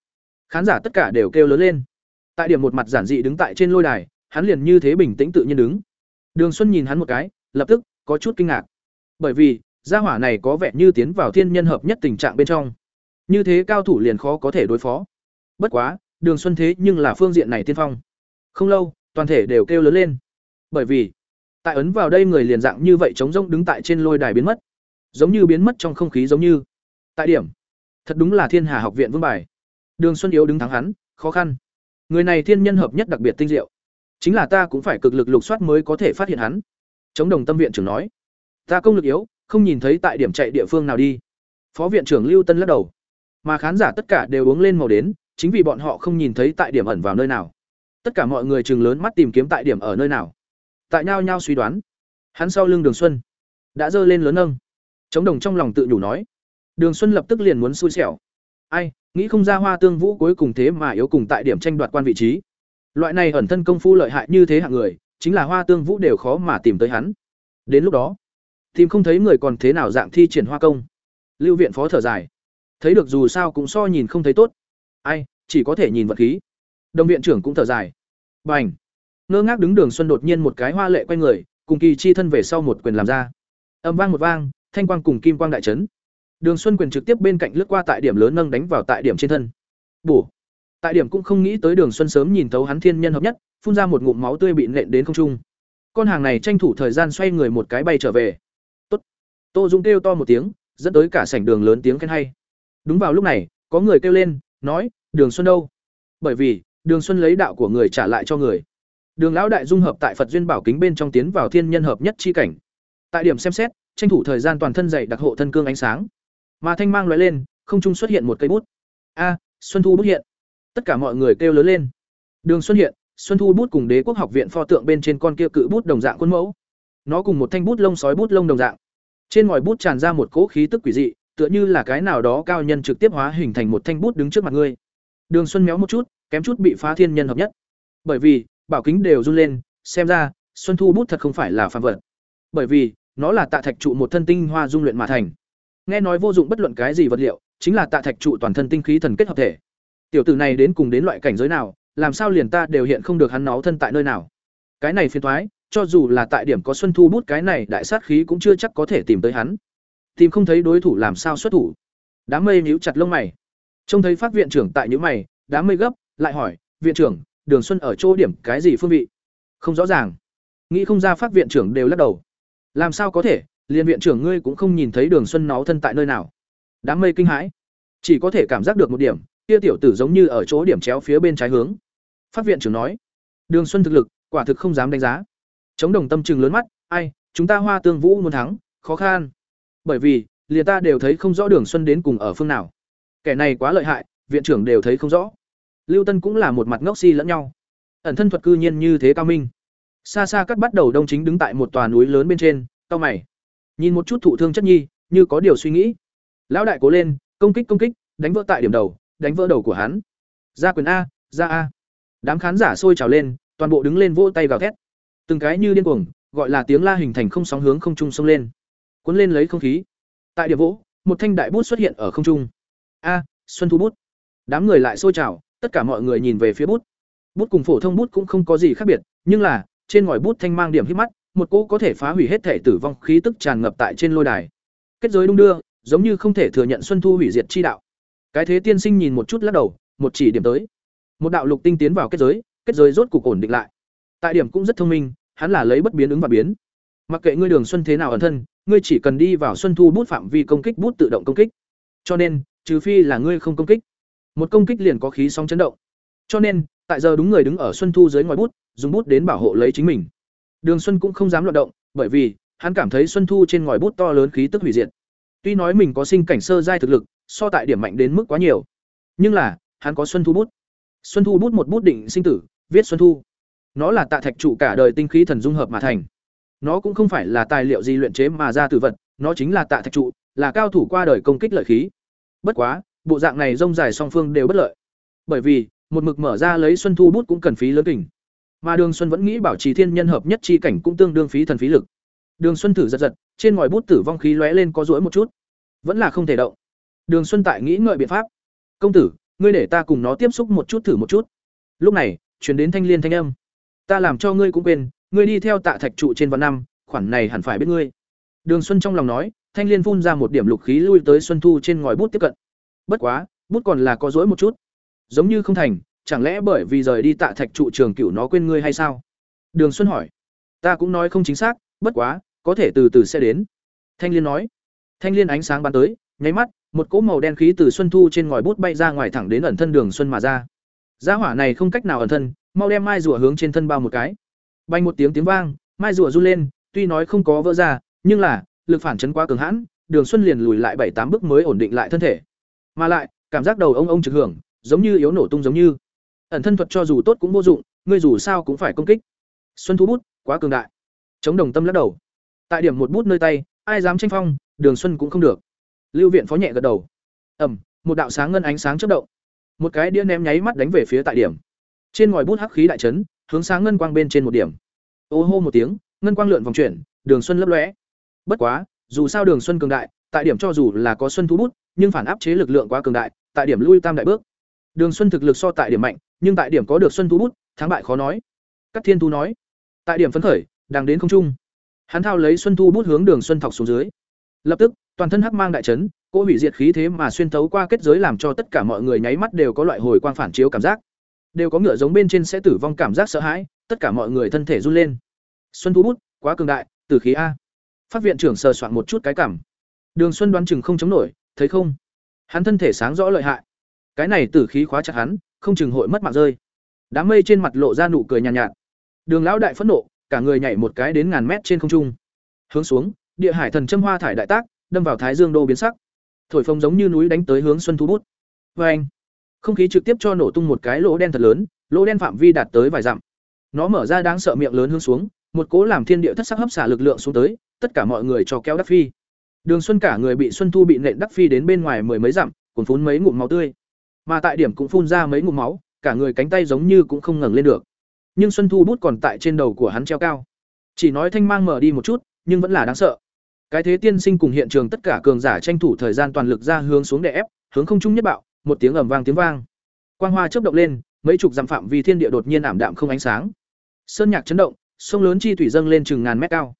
Khán giả tất cả đều kêu lớn lên. Tại điểm một mặt giản dị đứng tại trên lôi đài, hắn liền như thế bình tĩnh tự nhiên đứng. Đường xuân nhìn hắn một cái, lập tức có chút kinh ngạc. Bởi vì, gia hỏa này có vẻ như tiến vào thiên nhân hợp nhất tình trạng bên trong. Như thế cao thủ liền khó có thể đối phó. Bất quá, đường xuân thế nhưng là phương diện này tiên phong. Không lâu, toàn thể đều kêu lớn lên. Bởi vì, tại ấn vào đây người liền dạng như vậy trống rông đứng tại trên lôi đài biến mất. Giống như biến mất trong không khí giống như. Tại điểm thật đúng là thiên hà học viện vương bài. Đường xuân yếu đứng thắng hắn, khó khăn. Người này thiên nhân hợp nhất đặc biệt tinh diệu. Chính là ta cũng phải cực lực lục soát mới có thể phát hiện hắn. Chống đồng tâm viện trưởng nói. Ta công lực yếu, không nhìn thấy tại điểm chạy địa phương nào đi. Phó viện trưởng lưu tân lắc đầu. Mà khán giả tất cả đều uống lên màu đến, chính vì bọn họ không nhìn thấy tại điểm ẩn vào nơi nào. Tất cả mọi người chừng lớn mắt tìm kiếm tại điểm ở nơi nào. Tại nhao nhao suy đoán. Hắn sau lưng đường xuân. Đã dơ lên lớn nâng. Chống đồng trong lòng tự nhủ nói đường xuân lập tức liền muốn xui xẻo. Ai, nghĩ không ra hoa tương vũ cuối cùng thế mà yếu cùng tại điểm tranh đoạt quan vị trí. Loại này ẩn thân công phu lợi hại như thế hạng người, chính là hoa tương vũ đều khó mà tìm tới hắn. Đến lúc đó, tìm không thấy người còn thế nào dạng thi triển hoa công. Lưu viện phó thở dài. Thấy được dù sao cũng so nhìn không thấy tốt. Ai, chỉ có thể nhìn vật khí. Đồng viện trưởng cũng thở dài. Bành! Ngơ ngác đứng đường xuân đột nhiên một cái hoa lệ quay người, cùng kỳ chi thân về sau một quyền làm ra. Âm vang một vang, thanh quang cùng kim quang đại trấn đường xuân quyền trực tiếp bên cạnh lướt qua tại điểm lớn nâng đánh vào tại điểm trên thân. Bổ. Tại điểm cũng không nghĩ tới đường xuân sớm nhìn thấu hắn thiên nhân hợp nhất phun ra một ngụm máu tươi bị nện đến không trung. Con hàng này tranh thủ thời gian xoay người một cái bay trở về. Tốt. Tô dung kêu to một tiếng dẫn tới cả sảnh đường lớn tiếng khen hay. Đúng vào lúc này có người kêu lên nói đường xuân đâu? Bởi vì đường xuân lấy đạo của người trả lại cho người. Đường lão đại dung hợp tại Phật duyên bảo kính bên trong tiến vào thiên nhân hợp nhất chi cảnh. Tại điểm xem xét, tranh thủ thời gian toàn thân dày đặc hộ thân cương ánh sáng. Mà thanh mang loại lên, không trung xuất hiện một cây bút. A, Xuân Thu bút hiện. Tất cả mọi người kêu lớn lên. Đường Xuân hiện, Xuân Thu bút cùng Đế quốc học viện pho tượng bên trên con kia cự bút đồng dạng khuôn mẫu. Nó cùng một thanh bút lông sói bút lông đồng dạng. Trên ngòi bút tràn ra một cỗ khí tức quỷ dị, tựa như là cái nào đó cao nhân trực tiếp hóa hình thành một thanh bút đứng trước mặt ngươi. Đường Xuân méo một chút, kém chút bị phá thiên nhân hợp nhất. Bởi vì, bảo kính đều run lên, xem ra, Xuân Thu bút thật không phải là phàm vật. Bởi vì, nó là tạ thạch trụ một thân tinh hoa dung luyện mà thành. Nghe nói vô dụng bất luận cái gì vật liệu, chính là tạ thạch trụ toàn thân tinh khí thần kết hợp thể. Tiểu tử này đến cùng đến loại cảnh giới nào, làm sao liền ta đều hiện không được hắn nó thân tại nơi nào? Cái này phiền toái, cho dù là tại điểm có Xuân Thu bút cái này đại sát khí cũng chưa chắc có thể tìm tới hắn. Tìm không thấy đối thủ làm sao xuất thủ? Đám mây nhíu chặt lông mày. Trông thấy phát viện trưởng tại nhíu mày, đám mây gấp, lại hỏi, "Viện trưởng, Đường Xuân ở chỗ điểm cái gì phương vị?" Không rõ ràng. Nghĩ không ra phát viện trưởng đều lắc đầu. Làm sao có thể, liên viện trưởng ngươi cũng không nhìn thấy Đường Xuân nó thân tại nơi nào? Đám mây kinh hãi, chỉ có thể cảm giác được một điểm, kia tiểu tử giống như ở chỗ điểm chéo phía bên trái hướng. Phát viện trưởng nói, Đường Xuân thực lực, quả thực không dám đánh giá. Chống đồng tâm trừng lớn mắt, ai, chúng ta Hoa Tương Vũ muốn thắng, khó khăn. Bởi vì, liền ta đều thấy không rõ Đường Xuân đến cùng ở phương nào. Kẻ này quá lợi hại, viện trưởng đều thấy không rõ. Lưu Tân cũng là một mặt ngốc si lẫn nhau. Ẩn thân thuật cư nhiên như thế cao minh. Xa xa cắt bắt đầu đông chính đứng tại một tòa núi lớn bên trên, cao mày. Nhìn một chút thụ thương chất nhi, như có điều suy nghĩ. Lão đại cố lên, công kích công kích, đánh vỡ tại điểm đầu, đánh vỡ đầu của hắn. Ra quyền a, ra a. Đám khán giả sôi trào lên, toàn bộ đứng lên vỗ tay gào thét. Từng cái như điên cuồng, gọi là tiếng la hình thành không sóng hướng không trung sông lên. Cuốn lên lấy không khí. Tại điểm vỗ, một thanh đại bút xuất hiện ở không trung. A, Xuân Thu bút. Đám người lại sôi trào, tất cả mọi người nhìn về phía bút. Bút cùng phổ thông bút cũng không có gì khác biệt, nhưng là, trên ngòi bút thanh mang điểm hít mắt, một cỗ có thể phá hủy hết thể tử vong khí tức tràn ngập tại trên lôi đài. Kết giới đung đưa, giống như không thể thừa nhận Xuân Thu hủy diệt chi đạo. Cái thế tiên sinh nhìn một chút lắc đầu, một chỉ điểm tới. Một đạo lục tinh tiến vào kết giới, kết giới rốt cục ổn định lại. Tại điểm cũng rất thông minh, hắn là lấy bất biến ứng và biến. Mặc kệ ngươi Đường Xuân thế nào ẩn thân, ngươi chỉ cần đi vào Xuân Thu bút phạm vi công kích bút tự động công kích. Cho nên, trừ phi là ngươi không công kích, một công kích liền có khí sóng chấn động. Cho nên, tại giờ đúng người đứng ở Xuân Thu dưới ngoài bút, dùng bút đến bảo hộ lấy chính mình. Đường Xuân cũng không dám luận động, bởi vì hắn cảm thấy Xuân Thu trên ngòi bút to lớn khí tức hủy diệt. Tuy nói mình có sinh cảnh sơ giai thực lực, so tại điểm mạnh đến mức quá nhiều, nhưng là, hắn có Xuân Thu bút. Xuân Thu bút một bút định sinh tử, viết Xuân Thu. Nó là tạ thạch trụ cả đời tinh khí thần dung hợp mà thành. Nó cũng không phải là tài liệu gì luyện chế mà ra từ vật, nó chính là tạ thạch trụ, là cao thủ qua đời công kích lợi khí. Bất quá, bộ dạng này rông dài song phương đều bất lợi. Bởi vì, một mực mở ra lấy Xuân Thu bút cũng cần phí lớn kình. Mà Đường Xuân vẫn nghĩ bảo trì thiên nhân hợp nhất chi cảnh cũng tương đương phí thần phí lực. Đường Xuân thử giật giật, trên ngòi bút tử vong khí lóe lên có rỗi một chút, vẫn là không thể động. Đường Xuân tại nghĩ ngợi biện pháp. "Công tử, ngươi để ta cùng nó tiếp xúc một chút thử một chút." Lúc này, truyền đến thanh liên thanh âm. "Ta làm cho ngươi cũng quên, ngươi đi theo Tạ Thạch trụ trên vạn năm, khoản này hẳn phải biết ngươi." Đường Xuân trong lòng nói, thanh liên phun ra một điểm lục khí lui tới Xuân Thu trên ngòi bút tiếp cận. Bất quá, bút còn là có rỗi một chút. Giống như không thành, chẳng lẽ bởi vì rời đi Tạ Thạch trụ trường cửu nó quên ngươi hay sao? Đường Xuân hỏi. Ta cũng nói không chính xác, bất quá, có thể từ từ sẽ đến. Thanh liên nói. Thanh liên ánh sáng bắn tới, nháy mắt, một cỗ màu đen khí từ Xuân Thu trên ngòi bút bay ra ngoài thẳng đến ẩn thân Đường Xuân mà ra. Gia hỏa này không cách nào ẩn thân, mau đem mai rùa hướng trên thân bao một cái. Bay một tiếng tiếng vang, mai rùa run lên, tuy nói không có vỡ ra, nhưng là lực phản chấn quá cường hãn, Đường Xuân liền lùi lại bảy tám bước mới ổn định lại thân thể. Mà lại, cảm giác đầu ông ông trực hưởng, giống như yếu nổ tung giống như. Ẩn thân thuật cho dù tốt cũng vô dụng, ngươi dù sao cũng phải công kích. Xuân Thu bút, quá cường đại. Chống đồng tâm lắc đầu. Tại điểm một bút nơi tay, ai dám tranh phong, Đường Xuân cũng không được. Lưu viện phó nhẹ gật đầu. ẩm một đạo sáng ngân ánh sáng chất động. Một cái đĩa ném nháy mắt đánh về phía tại điểm. Trên ngòi bút hắc khí đại chấn, hướng sáng ngân quang bên trên một điểm. Ô hô một tiếng, ngân quang lượn vòng chuyển, Đường Xuân lấp lóe. Bất quá, dù sao Đường Xuân cường đại, tại điểm cho dù là có Xuân thu bút, nhưng phản áp chế lực lượng quá cường đại, tại điểm lui tam đại bước. Đường Xuân thực lực so tại điểm mạnh, nhưng tại điểm có được Xuân thú bút, thắng bại khó nói. Cát Thiên Thu nói, tại điểm phấn khởi, đang đến không trung. Hắn thao lấy Xuân Thu bút hướng Đường Xuân thọc xuống dưới. Lập tức, toàn thân hắc mang đại chấn, cỗ hủy diệt khí thế mà xuyên thấu qua kết giới làm cho tất cả mọi người nháy mắt đều có loại hồi quang phản chiếu cảm giác. Đều có ngựa giống bên trên sẽ tử vong cảm giác sợ hãi, tất cả mọi người thân thể run lên. Xuân Thu bút, quá cường đại, tử khí a. Phát viện trưởng sờ soạn một chút cái cảm. Đường Xuân đoán chừng không chống nổi, thấy không? Hắn thân thể sáng rõ lợi hại. Cái này tử khí khóa chặt hắn, không chừng hội mất mạng rơi. Đám mây trên mặt lộ ra nụ cười nhàn nhạt, nhạt. Đường lão đại phẫn nộ, cả người nhảy một cái đến ngàn mét trên không trung. Hướng xuống, địa hải thần châm hoa thải đại tác, đâm vào thái dương đô biến sắc. Thổi phồng giống như núi đánh tới hướng Xuân Thu bút. vê anh, không khí trực tiếp cho nổ tung một cái lỗ đen thật lớn, lỗ đen phạm vi đạt tới vài dặm nó mở ra đáng sợ miệng lớn hướng xuống một cố làm thiên địa thất sắc hấp xả lực lượng xuống tới tất cả mọi người cho kéo đắc phi đường xuân cả người bị xuân thu bị nện đắc phi đến bên ngoài mười mấy dặm cuốn phun mấy ngụm máu tươi mà tại điểm cũng phun ra mấy ngụm máu, cả người cánh tay giống như cũng không ngẩng lên được. Nhưng xuân thu bút còn tại trên đầu của hắn treo cao. Chỉ nói thanh mang mở đi một chút, nhưng vẫn là đáng sợ. Cái thế tiên sinh cùng hiện trường tất cả cường giả tranh thủ thời gian toàn lực ra hướng xuống để ép, hướng không trung nhất bạo, một tiếng ầm vang tiếng vang. Quang hoa chớp động lên, mấy chục dặm phạm vi thiên địa đột nhiên ảm đạm không ánh sáng. Sơn nhạc chấn động, sông lớn chi thủy dâng lên chừng ngàn mét cao.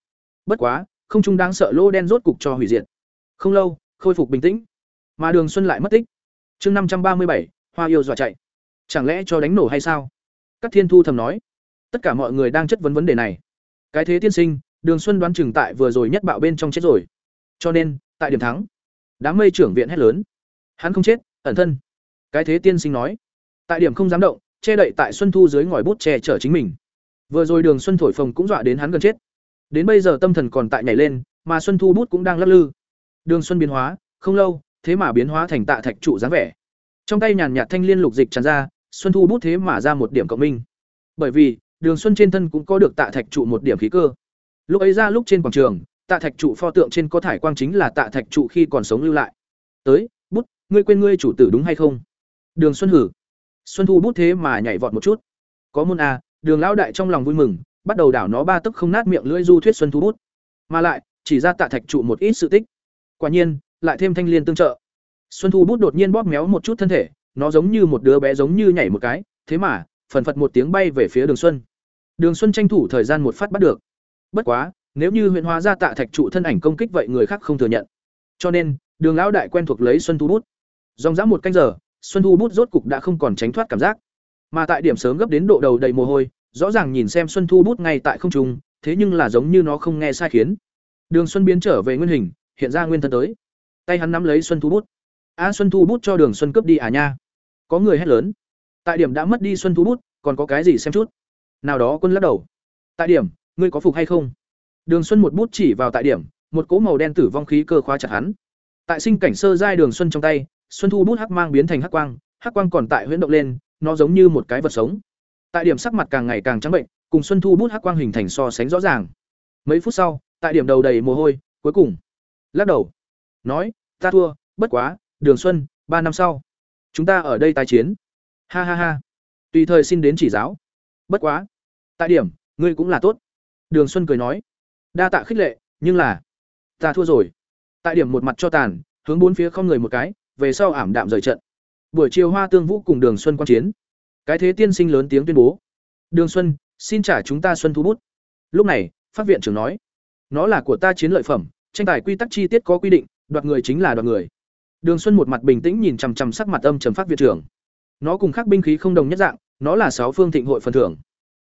Bất quá, không trung đáng sợ lỗ đen rốt cục cho hủy diệt. Không lâu, khôi phục bình tĩnh. Mà đường xuân lại mất tích chương năm trăm ba mươi bảy, hoa yêu dọa chạy. Chẳng lẽ cho đánh nổ hay sao? Các thiên thu thầm nói. Tất cả mọi người đang chất vấn vấn đề này. Cái thế tiên sinh, đường xuân đoán chừng tại vừa rồi nhất bạo bên trong chết rồi. Cho nên, tại điểm thắng, đám mây trưởng viện hét lớn. Hắn không chết, ẩn thân. Cái thế tiên sinh nói. Tại điểm không dám động, che đậy tại xuân thu dưới ngòi bút che chở chính mình. Vừa rồi đường xuân thổi phồng cũng dọa đến hắn gần chết. Đến bây giờ tâm thần còn tại nhảy lên, mà xuân thu bút cũng đang lắc lư. Đường xuân biến hóa, không lâu thế mà biến hóa thành tạ thạch trụ dáng vẻ. Trong tay nhàn nhạt thanh liên lục dịch tràn ra, xuân thu bút thế mà ra một điểm cộng minh. Bởi vì, đường xuân trên thân cũng có được tạ thạch trụ một điểm khí cơ. Lúc ấy ra lúc trên quảng trường, tạ thạch trụ pho tượng trên có thải quang chính là tạ thạch trụ khi còn sống lưu lại. Tới, bút, ngươi quên ngươi chủ tử đúng hay không? Đường xuân hử. Xuân thu bút thế mà nhảy vọt một chút. Có môn a đường lão đại trong lòng vui mừng, bắt đầu đảo nó ba tức không nát miệng lưỡi du thuyết xuân thu bút. Mà lại, chỉ ra tạ thạch trụ một ít sự tích. Quả nhiên lại thêm thanh liên tương trợ. Xuân thu bút đột nhiên bóp méo một chút thân thể, nó giống như một đứa bé giống như nhảy một cái, thế mà, phần phật một tiếng bay về phía đường xuân. Đường xuân tranh thủ thời gian một phát bắt được. Bất quá, nếu như huyện hóa ra tạ thạch trụ thân ảnh công kích vậy người khác không thừa nhận. Cho nên, đường lão đại quen thuộc lấy xuân thu bút. Dòng dã một canh giờ, xuân thu bút rốt cục đã không còn tránh thoát cảm giác. Mà tại điểm sớm gấp đến độ đầu đầy mồ hôi, rõ ràng nhìn xem xuân thu bút ngay tại không trung, thế nhưng là giống như nó không nghe sai khiến. Đường xuân biến trở về nguyên hình, hiện ra nguyên thân tới tay hắn nắm lấy xuân thu bút. A, xuân thu bút cho đường xuân cướp đi à nha? Có người hét lớn. Tại điểm đã mất đi xuân thu bút, còn có cái gì xem chút? Nào đó quân lắc đầu. Tại điểm, ngươi có phục hay không? Đường xuân một bút chỉ vào tại điểm, một cỗ màu đen tử vong khí cơ khóa chặt hắn. Tại sinh cảnh sơ giai đường xuân trong tay, xuân thu bút hắc mang biến thành hắc quang hắc quang còn tại huyễn động lên, nó giống như một cái vật sống. Tại điểm sắc mặt càng ngày càng trắng bệnh, cùng xuân thu bút hắc quang hình thành so sánh rõ ràng. Mấy phút sau, tại điểm đầu đầy mồ hôi, cuối cùng, lắc đầu nói, ta thua, bất quá, đường xuân, ba năm sau, chúng ta ở đây tái chiến. Ha ha ha. Tùy thời xin đến chỉ giáo. Bất quá. Tại điểm, ngươi cũng là tốt. Đường xuân cười nói. Đa tạ khích lệ, nhưng là, ta thua rồi. Tại điểm một mặt cho tàn, hướng bốn phía không người một cái, về sau ảm đạm rời trận. Buổi chiều hoa tương vũ cùng đường xuân quan chiến. Cái thế tiên sinh lớn tiếng tuyên bố. Đường xuân, xin trả chúng ta xuân thu bút. Lúc này phát viện trưởng nói. Nó là của ta chiến lợi phẩm, tranh tài quy tắc chi tiết có quy định đoạt người chính là đoạt người. Đường xuân một mặt bình tĩnh nhìn chằm chằm sắc mặt âm trầm phát viện trưởng. Nó cùng khác binh khí không đồng nhất dạng, nó là sáu phương thịnh hội phần thưởng.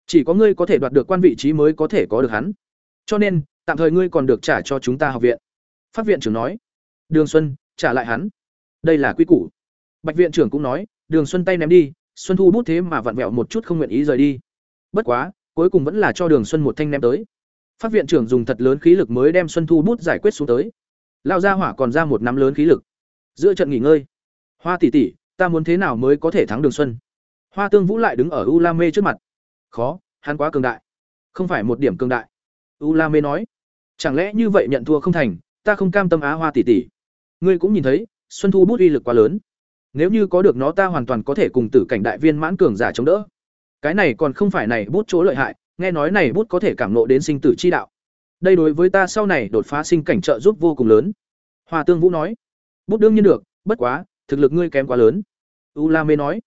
Chỉ có ngươi có thể đoạt được quan vị trí mới có thể có được hắn. Cho nên, tạm thời ngươi còn được trả cho chúng ta học viện. Phát viện trưởng nói. Đường xuân, trả lại hắn. Đây là quy củ. Bạch viện trưởng cũng nói, đường xuân tay ném đi, xuân thu bút thế mà vặn vẹo một chút không nguyện ý rời đi. Bất quá, cuối cùng vẫn là cho đường xuân một thanh ném tới. Phát viện trưởng dùng thật lớn khí lực mới đem xuân thu bút giải quyết xuống tới lao ra hỏa còn ra một nắm lớn khí lực. Giữa trận nghỉ ngơi. Hoa tỷ tỷ, ta muốn thế nào mới có thể thắng đường xuân? Hoa tương vũ lại đứng ở u la mê trước mặt. Khó, hắn quá cường đại. Không phải một điểm cường đại. U la mê nói. Chẳng lẽ như vậy nhận thua không thành, ta không cam tâm á hoa tỷ tỷ. Ngươi cũng nhìn thấy, xuân thu bút uy lực quá lớn. Nếu như có được nó ta hoàn toàn có thể cùng tử cảnh đại viên mãn cường giả chống đỡ. Cái này còn không phải này bút chỗ lợi hại, nghe nói này bút có thể cảm nộ đến sinh tử chi đạo đây đối với ta sau này đột phá sinh cảnh trợ giúp vô cùng lớn. Hoa tương vũ nói. Bút đương nhiên được, bất quá, thực lực ngươi kém quá lớn. U la mê nói.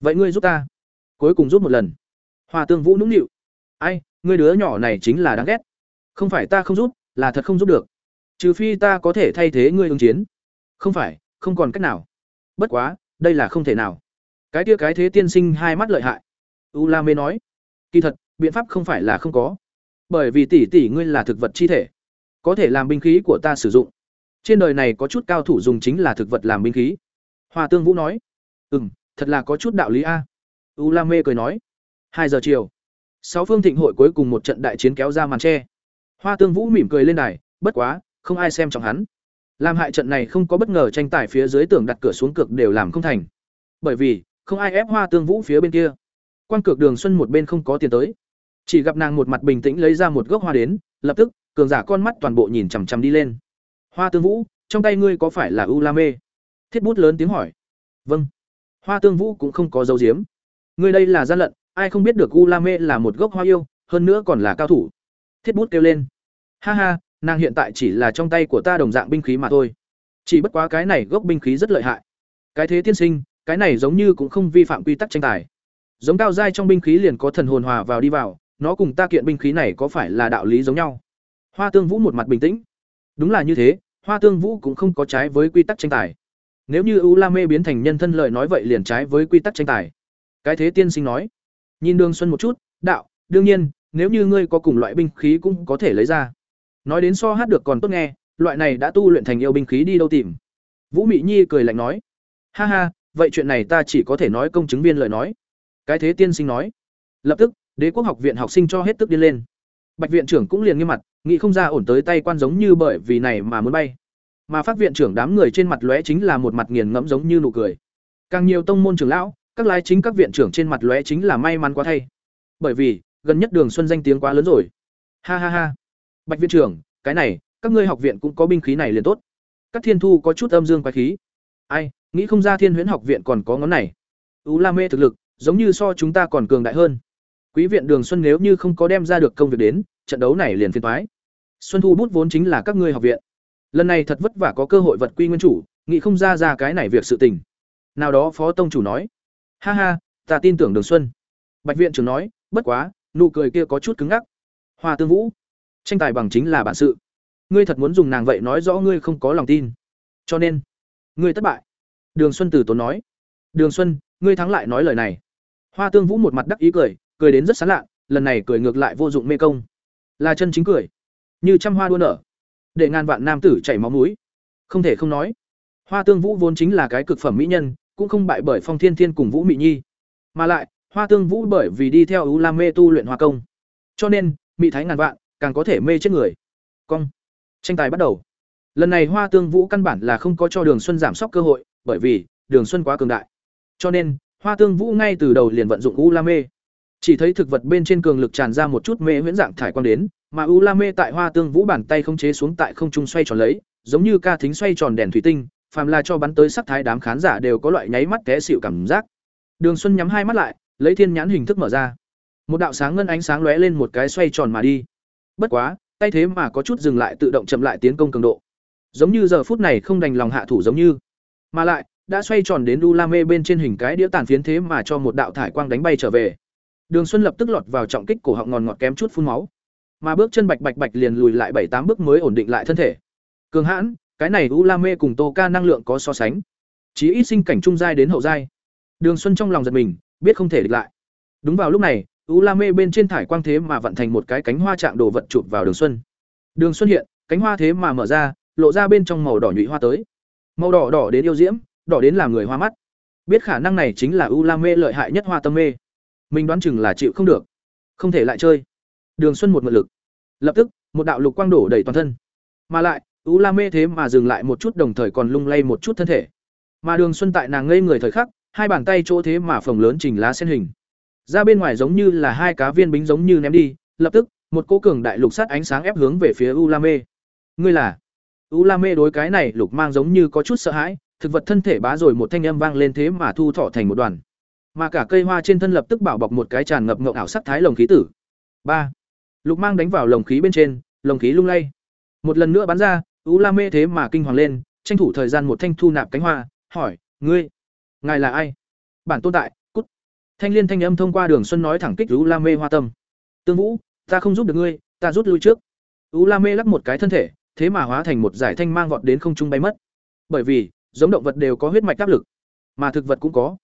Vậy ngươi giúp ta. Cuối cùng giúp một lần. Hoa tương vũ nũng nịu. Ai, ngươi đứa nhỏ này chính là đáng ghét. Không phải ta không giúp, là thật không giúp được. Trừ phi ta có thể thay thế ngươi ứng chiến. Không phải, không còn cách nào. Bất quá, đây là không thể nào. Cái kia cái thế tiên sinh hai mắt lợi hại. U la mê nói. Kỳ thật, biện pháp không phải là không có bởi vì tỷ tỷ ngươi là thực vật chi thể, có thể làm binh khí của ta sử dụng. Trên đời này có chút cao thủ dùng chính là thực vật làm binh khí. Hoa tương vũ nói ừ m thật là có chút đạo lý a. U la mê cười nói, hai giờ chiều, sáu phương thịnh hội cuối cùng một trận đại chiến kéo ra màn tre. Hoa tương vũ mỉm cười lên đài, bất quá, không ai xem trọng hắn. Làm hại trận này không có bất ngờ tranh tài phía dưới tường đặt cửa xuống cược đều làm không thành. Bởi vì, không ai ép hoa tương vũ phía bên kia. Quan cược Đường Xuân một bên không có tiền tới. Chỉ gặp nàng một mặt bình tĩnh lấy ra một gốc hoa đến, lập tức, cường giả con mắt toàn bộ nhìn chằm chằm đi lên. Hoa Tương Vũ, trong tay ngươi có phải là U La Mê? Thiết bút lớn tiếng hỏi. Vâng. Hoa Tương Vũ cũng không có dấu diếm. Ngươi đây là gian lận, ai không biết được U La Mê là một gốc hoa yêu, hơn nữa còn là cao thủ. Thiết bút kêu lên. Ha ha, nàng hiện tại chỉ là trong tay của ta đồng dạng binh khí mà thôi. Chỉ bất quá cái này gốc binh khí rất lợi hại. Cái thế tiên sinh, cái này giống như cũng không vi phạm quy tắc tranh tài. Giống cao giai trong binh khí liền có thần hồn hòa vào đi vào, nó cùng ta kiện binh khí này có phải là đạo lý giống nhau? Hoa Tương Vũ một mặt bình tĩnh. Đúng là như thế, Hoa Tương Vũ cũng không có trái với quy tắc tranh tài. Nếu như U La Mê biến thành nhân thân lời nói vậy liền trái với quy tắc tranh tài. Cái thế tiên sinh nói. Nhìn Đường Xuân một chút, đạo, đương nhiên, nếu như ngươi có cùng loại binh khí cũng có thể lấy ra. Nói đến so hát được còn tốt nghe, loại này đã tu luyện thành yêu binh khí đi đâu tìm. Vũ Mị Nhi cười lạnh nói. Ha ha, vậy chuyện này ta chỉ có thể nói công chứng viên lời nói. Cái thế tiên sinh nói. Lập tức, Đế quốc học viện học sinh cho hết tức điên lên. Bạch viện trưởng cũng liền nghiêm mặt, nghĩ không ra ổn tới tay quan giống như bởi vì này mà muốn bay. Mà phát viện trưởng đám người trên mặt lóe chính là một mặt nghiền ngẫm giống như nụ cười. Càng nhiều tông môn trưởng lão, các lái chính các viện trưởng trên mặt lóe chính là may mắn quá thay. Bởi vì, gần nhất Đường Xuân danh tiếng quá lớn rồi. Ha ha ha. Bạch viện trưởng, cái này, các ngươi học viện cũng có binh khí này liền tốt. Các thiên thu có chút âm dương quái khí. Ai, nghĩ không ra Thiên Huyễn học viện còn có ngón này. Ú La Mê thực lực, giống như so chúng ta còn cường đại hơn. Quý viện Đường Xuân nếu như không có đem ra được công việc đến, trận đấu này liền phiền toái. Xuân Thu bút vốn chính là các ngươi học viện. Lần này thật vất vả có cơ hội vật quy nguyên chủ, nghĩ không ra ra cái này việc sự tình. Nào đó phó tông chủ nói: "Ha ha, ta tin tưởng Đường Xuân." Bạch viện trưởng nói: "Bất quá, nụ cười kia có chút cứng ngắc." Hoa Tương Vũ: "Tranh tài bằng chính là bản sự. Ngươi thật muốn dùng nàng vậy nói rõ ngươi không có lòng tin. Cho nên, ngươi thất bại." Đường Xuân từ tốn nói: "Đường Xuân, ngươi thắng lại nói lời này." Hoa Tương Vũ một mặt đắc ý cười, cười đến rất sán lạ, lần này cười ngược lại vô dụng mê công. Là chân chính cười, như trăm hoa đua nở, để ngàn vạn nam tử chảy máu mũi. Không thể không nói, Hoa Tương Vũ vốn chính là cái cực phẩm mỹ nhân, cũng không bại bởi Phong Thiên Thiên cùng Vũ Mị Nhi. Mà lại, Hoa Tương Vũ bởi vì đi theo U Lam mê tu luyện hoa công, cho nên mỹ thái ngàn vạn, càng có thể mê chết người. Cong. Tranh tài bắt đầu. Lần này Hoa Tương Vũ căn bản là không có cho Đường Xuân giảm sốc cơ hội, bởi vì Đường Xuân quá cường đại. Cho nên, Hoa Tương Vũ ngay từ đầu liền vận dụng U La Mê. Chỉ thấy thực vật bên trên cường lực tràn ra một chút mê huyễn dạng thải quang đến, mà U La Mê tại Hoa Tương Vũ bàn tay không chế xuống tại không trung xoay tròn lấy, giống như ca thính xoay tròn đèn thủy tinh, phàm là cho bắn tới sắc thái đám khán giả đều có loại nháy mắt té xịu cảm giác. Đường Xuân nhắm hai mắt lại, lấy thiên nhãn hình thức mở ra. Một đạo sáng ngân ánh sáng lóe lên một cái xoay tròn mà đi. Bất quá, tay thế mà có chút dừng lại tự động chậm lại tiến công cường độ. Giống như giờ phút này không đành lòng hạ thủ giống như. Mà lại, đã xoay tròn đến U La Mê bên trên hình cái đĩa tàn phiến thế mà cho một đạo thải quang đánh bay trở về. Đường Xuân lập tức lọt vào trọng kích cổ họng ngòn ngọt kém chút phun máu. Mà bước chân bạch bạch bạch liền lùi lại bảy tám bước mới ổn định lại thân thể. Cường hãn, cái này U La Mê cùng Tô Ca năng lượng có so sánh. Chí ít sinh cảnh trung giai đến hậu giai. Đường Xuân trong lòng giật mình, biết không thể địch lại. Đúng vào lúc này, U La Mê bên trên thải quang thế mà vận thành một cái cánh hoa trạng đồ vật chụp vào Đường Xuân. Đường Xuân hiện, cánh hoa thế mà mở ra, lộ ra bên trong màu đỏ nhụy hoa tới. Màu đỏ đỏ đến yêu diễm, đỏ đến làm người hoa mắt. Biết khả năng này chính là U La Mê lợi hại nhất hoa tâm mê. Mình đoán chừng là chịu không được, không thể lại chơi. Đường Xuân một mượn lực, lập tức, một đạo lục quang đổ đầy toàn thân. Mà lại, U La Mê thế mà dừng lại một chút đồng thời còn lung lay một chút thân thể. Mà Đường Xuân tại nàng ngây người thời khắc, hai bàn tay chỗ thế mà phồng lớn chỉnh lá sen hình. Ra bên ngoài giống như là hai cá viên bính giống như ném đi, lập tức, một cỗ cường đại lục sát ánh sáng ép hướng về phía U La Mê. Ngươi là? U La Mê đối cái này lục mang giống như có chút sợ hãi, thực vật thân thể bá rồi một thanh âm vang lên thế mà thu thọ thành một đoàn mà cả cây hoa trên thân lập tức bảo bọc một cái tràn ngập ngộng ảo sắc thái lồng khí tử. Ba. Lục mang đánh vào lồng khí bên trên, lồng khí lung lay. Một lần nữa bắn ra, ú la mê thế mà kinh hoàng lên, tranh thủ thời gian một thanh thu nạp cánh hoa, hỏi, ngươi, ngài là ai? Bản tồn tại, cút. Thanh liên thanh âm thông qua đường xuân nói thẳng kích ú la mê hoa tâm. Tương vũ, ta không giúp được ngươi, ta rút lui trước. Ú la mê lắc một cái thân thể, thế mà hóa thành một giải thanh mang vọt đến không trung bay mất. Bởi vì, giống động vật đều có huyết mạch áp lực, mà thực vật cũng có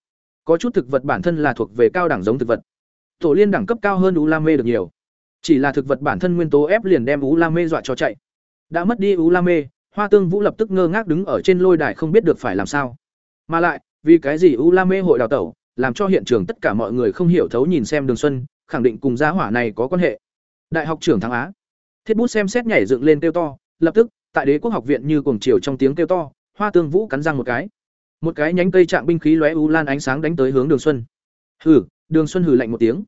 có chút thực vật bản thân là thuộc về cao đẳng giống thực vật. Tổ liên đẳng cấp cao hơn u la mê được nhiều. Chỉ là thực vật bản thân nguyên tố ép liền đem u la mê dọa cho chạy. Đã mất đi u la mê, hoa tương vũ lập tức ngơ ngác đứng ở trên lôi đài không biết được phải làm sao. Mà lại, vì cái gì u la mê hội đào tẩu, làm cho hiện trường tất cả mọi người không hiểu thấu nhìn xem đường xuân, khẳng định cùng giá hỏa này có quan hệ. Đại học trưởng thắng á. Thiết bút xem xét nhảy dựng lên kêu to, lập tức, tại đế quốc học viện như cuồng chiều trong tiếng kêu to, hoa tương vũ cắn răng một cái một cái nhánh cây trạng binh khí lóe u lan ánh sáng đánh tới hướng đường xuân hừ Đường Xuân hừ lạnh một tiếng,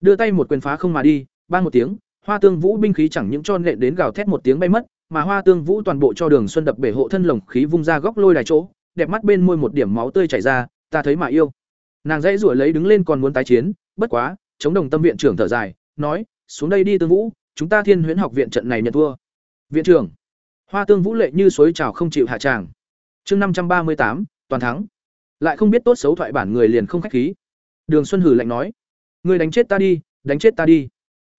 đưa tay một quyền phá không mà đi, ban một tiếng, Hoa Tương Vũ binh khí chẳng những cho nện đến gào thét một tiếng bay mất, mà Hoa Tương Vũ toàn bộ cho Đường Xuân đập bể hộ thân lồng khí vung ra góc lôi đài chỗ, đẹp mắt bên môi một điểm máu tươi chảy ra, ta thấy mà yêu. Nàng dãy ruổi lấy đứng lên còn muốn tái chiến, bất quá, chống đồng tâm viện trưởng thở dài, nói, xuống đây đi Tương Vũ, chúng ta Thiên Huyễn học viện trận này nhận thua. Viện trưởng. Hoa Tương Vũ lệ như suối trào không chịu hạ tràng. Chương năm trăm ba mươi tám toàn thắng. Lại không biết tốt xấu thoại bản người liền không khách khí. Đường Xuân hử lạnh nói, ngươi đánh chết ta đi, đánh chết ta đi.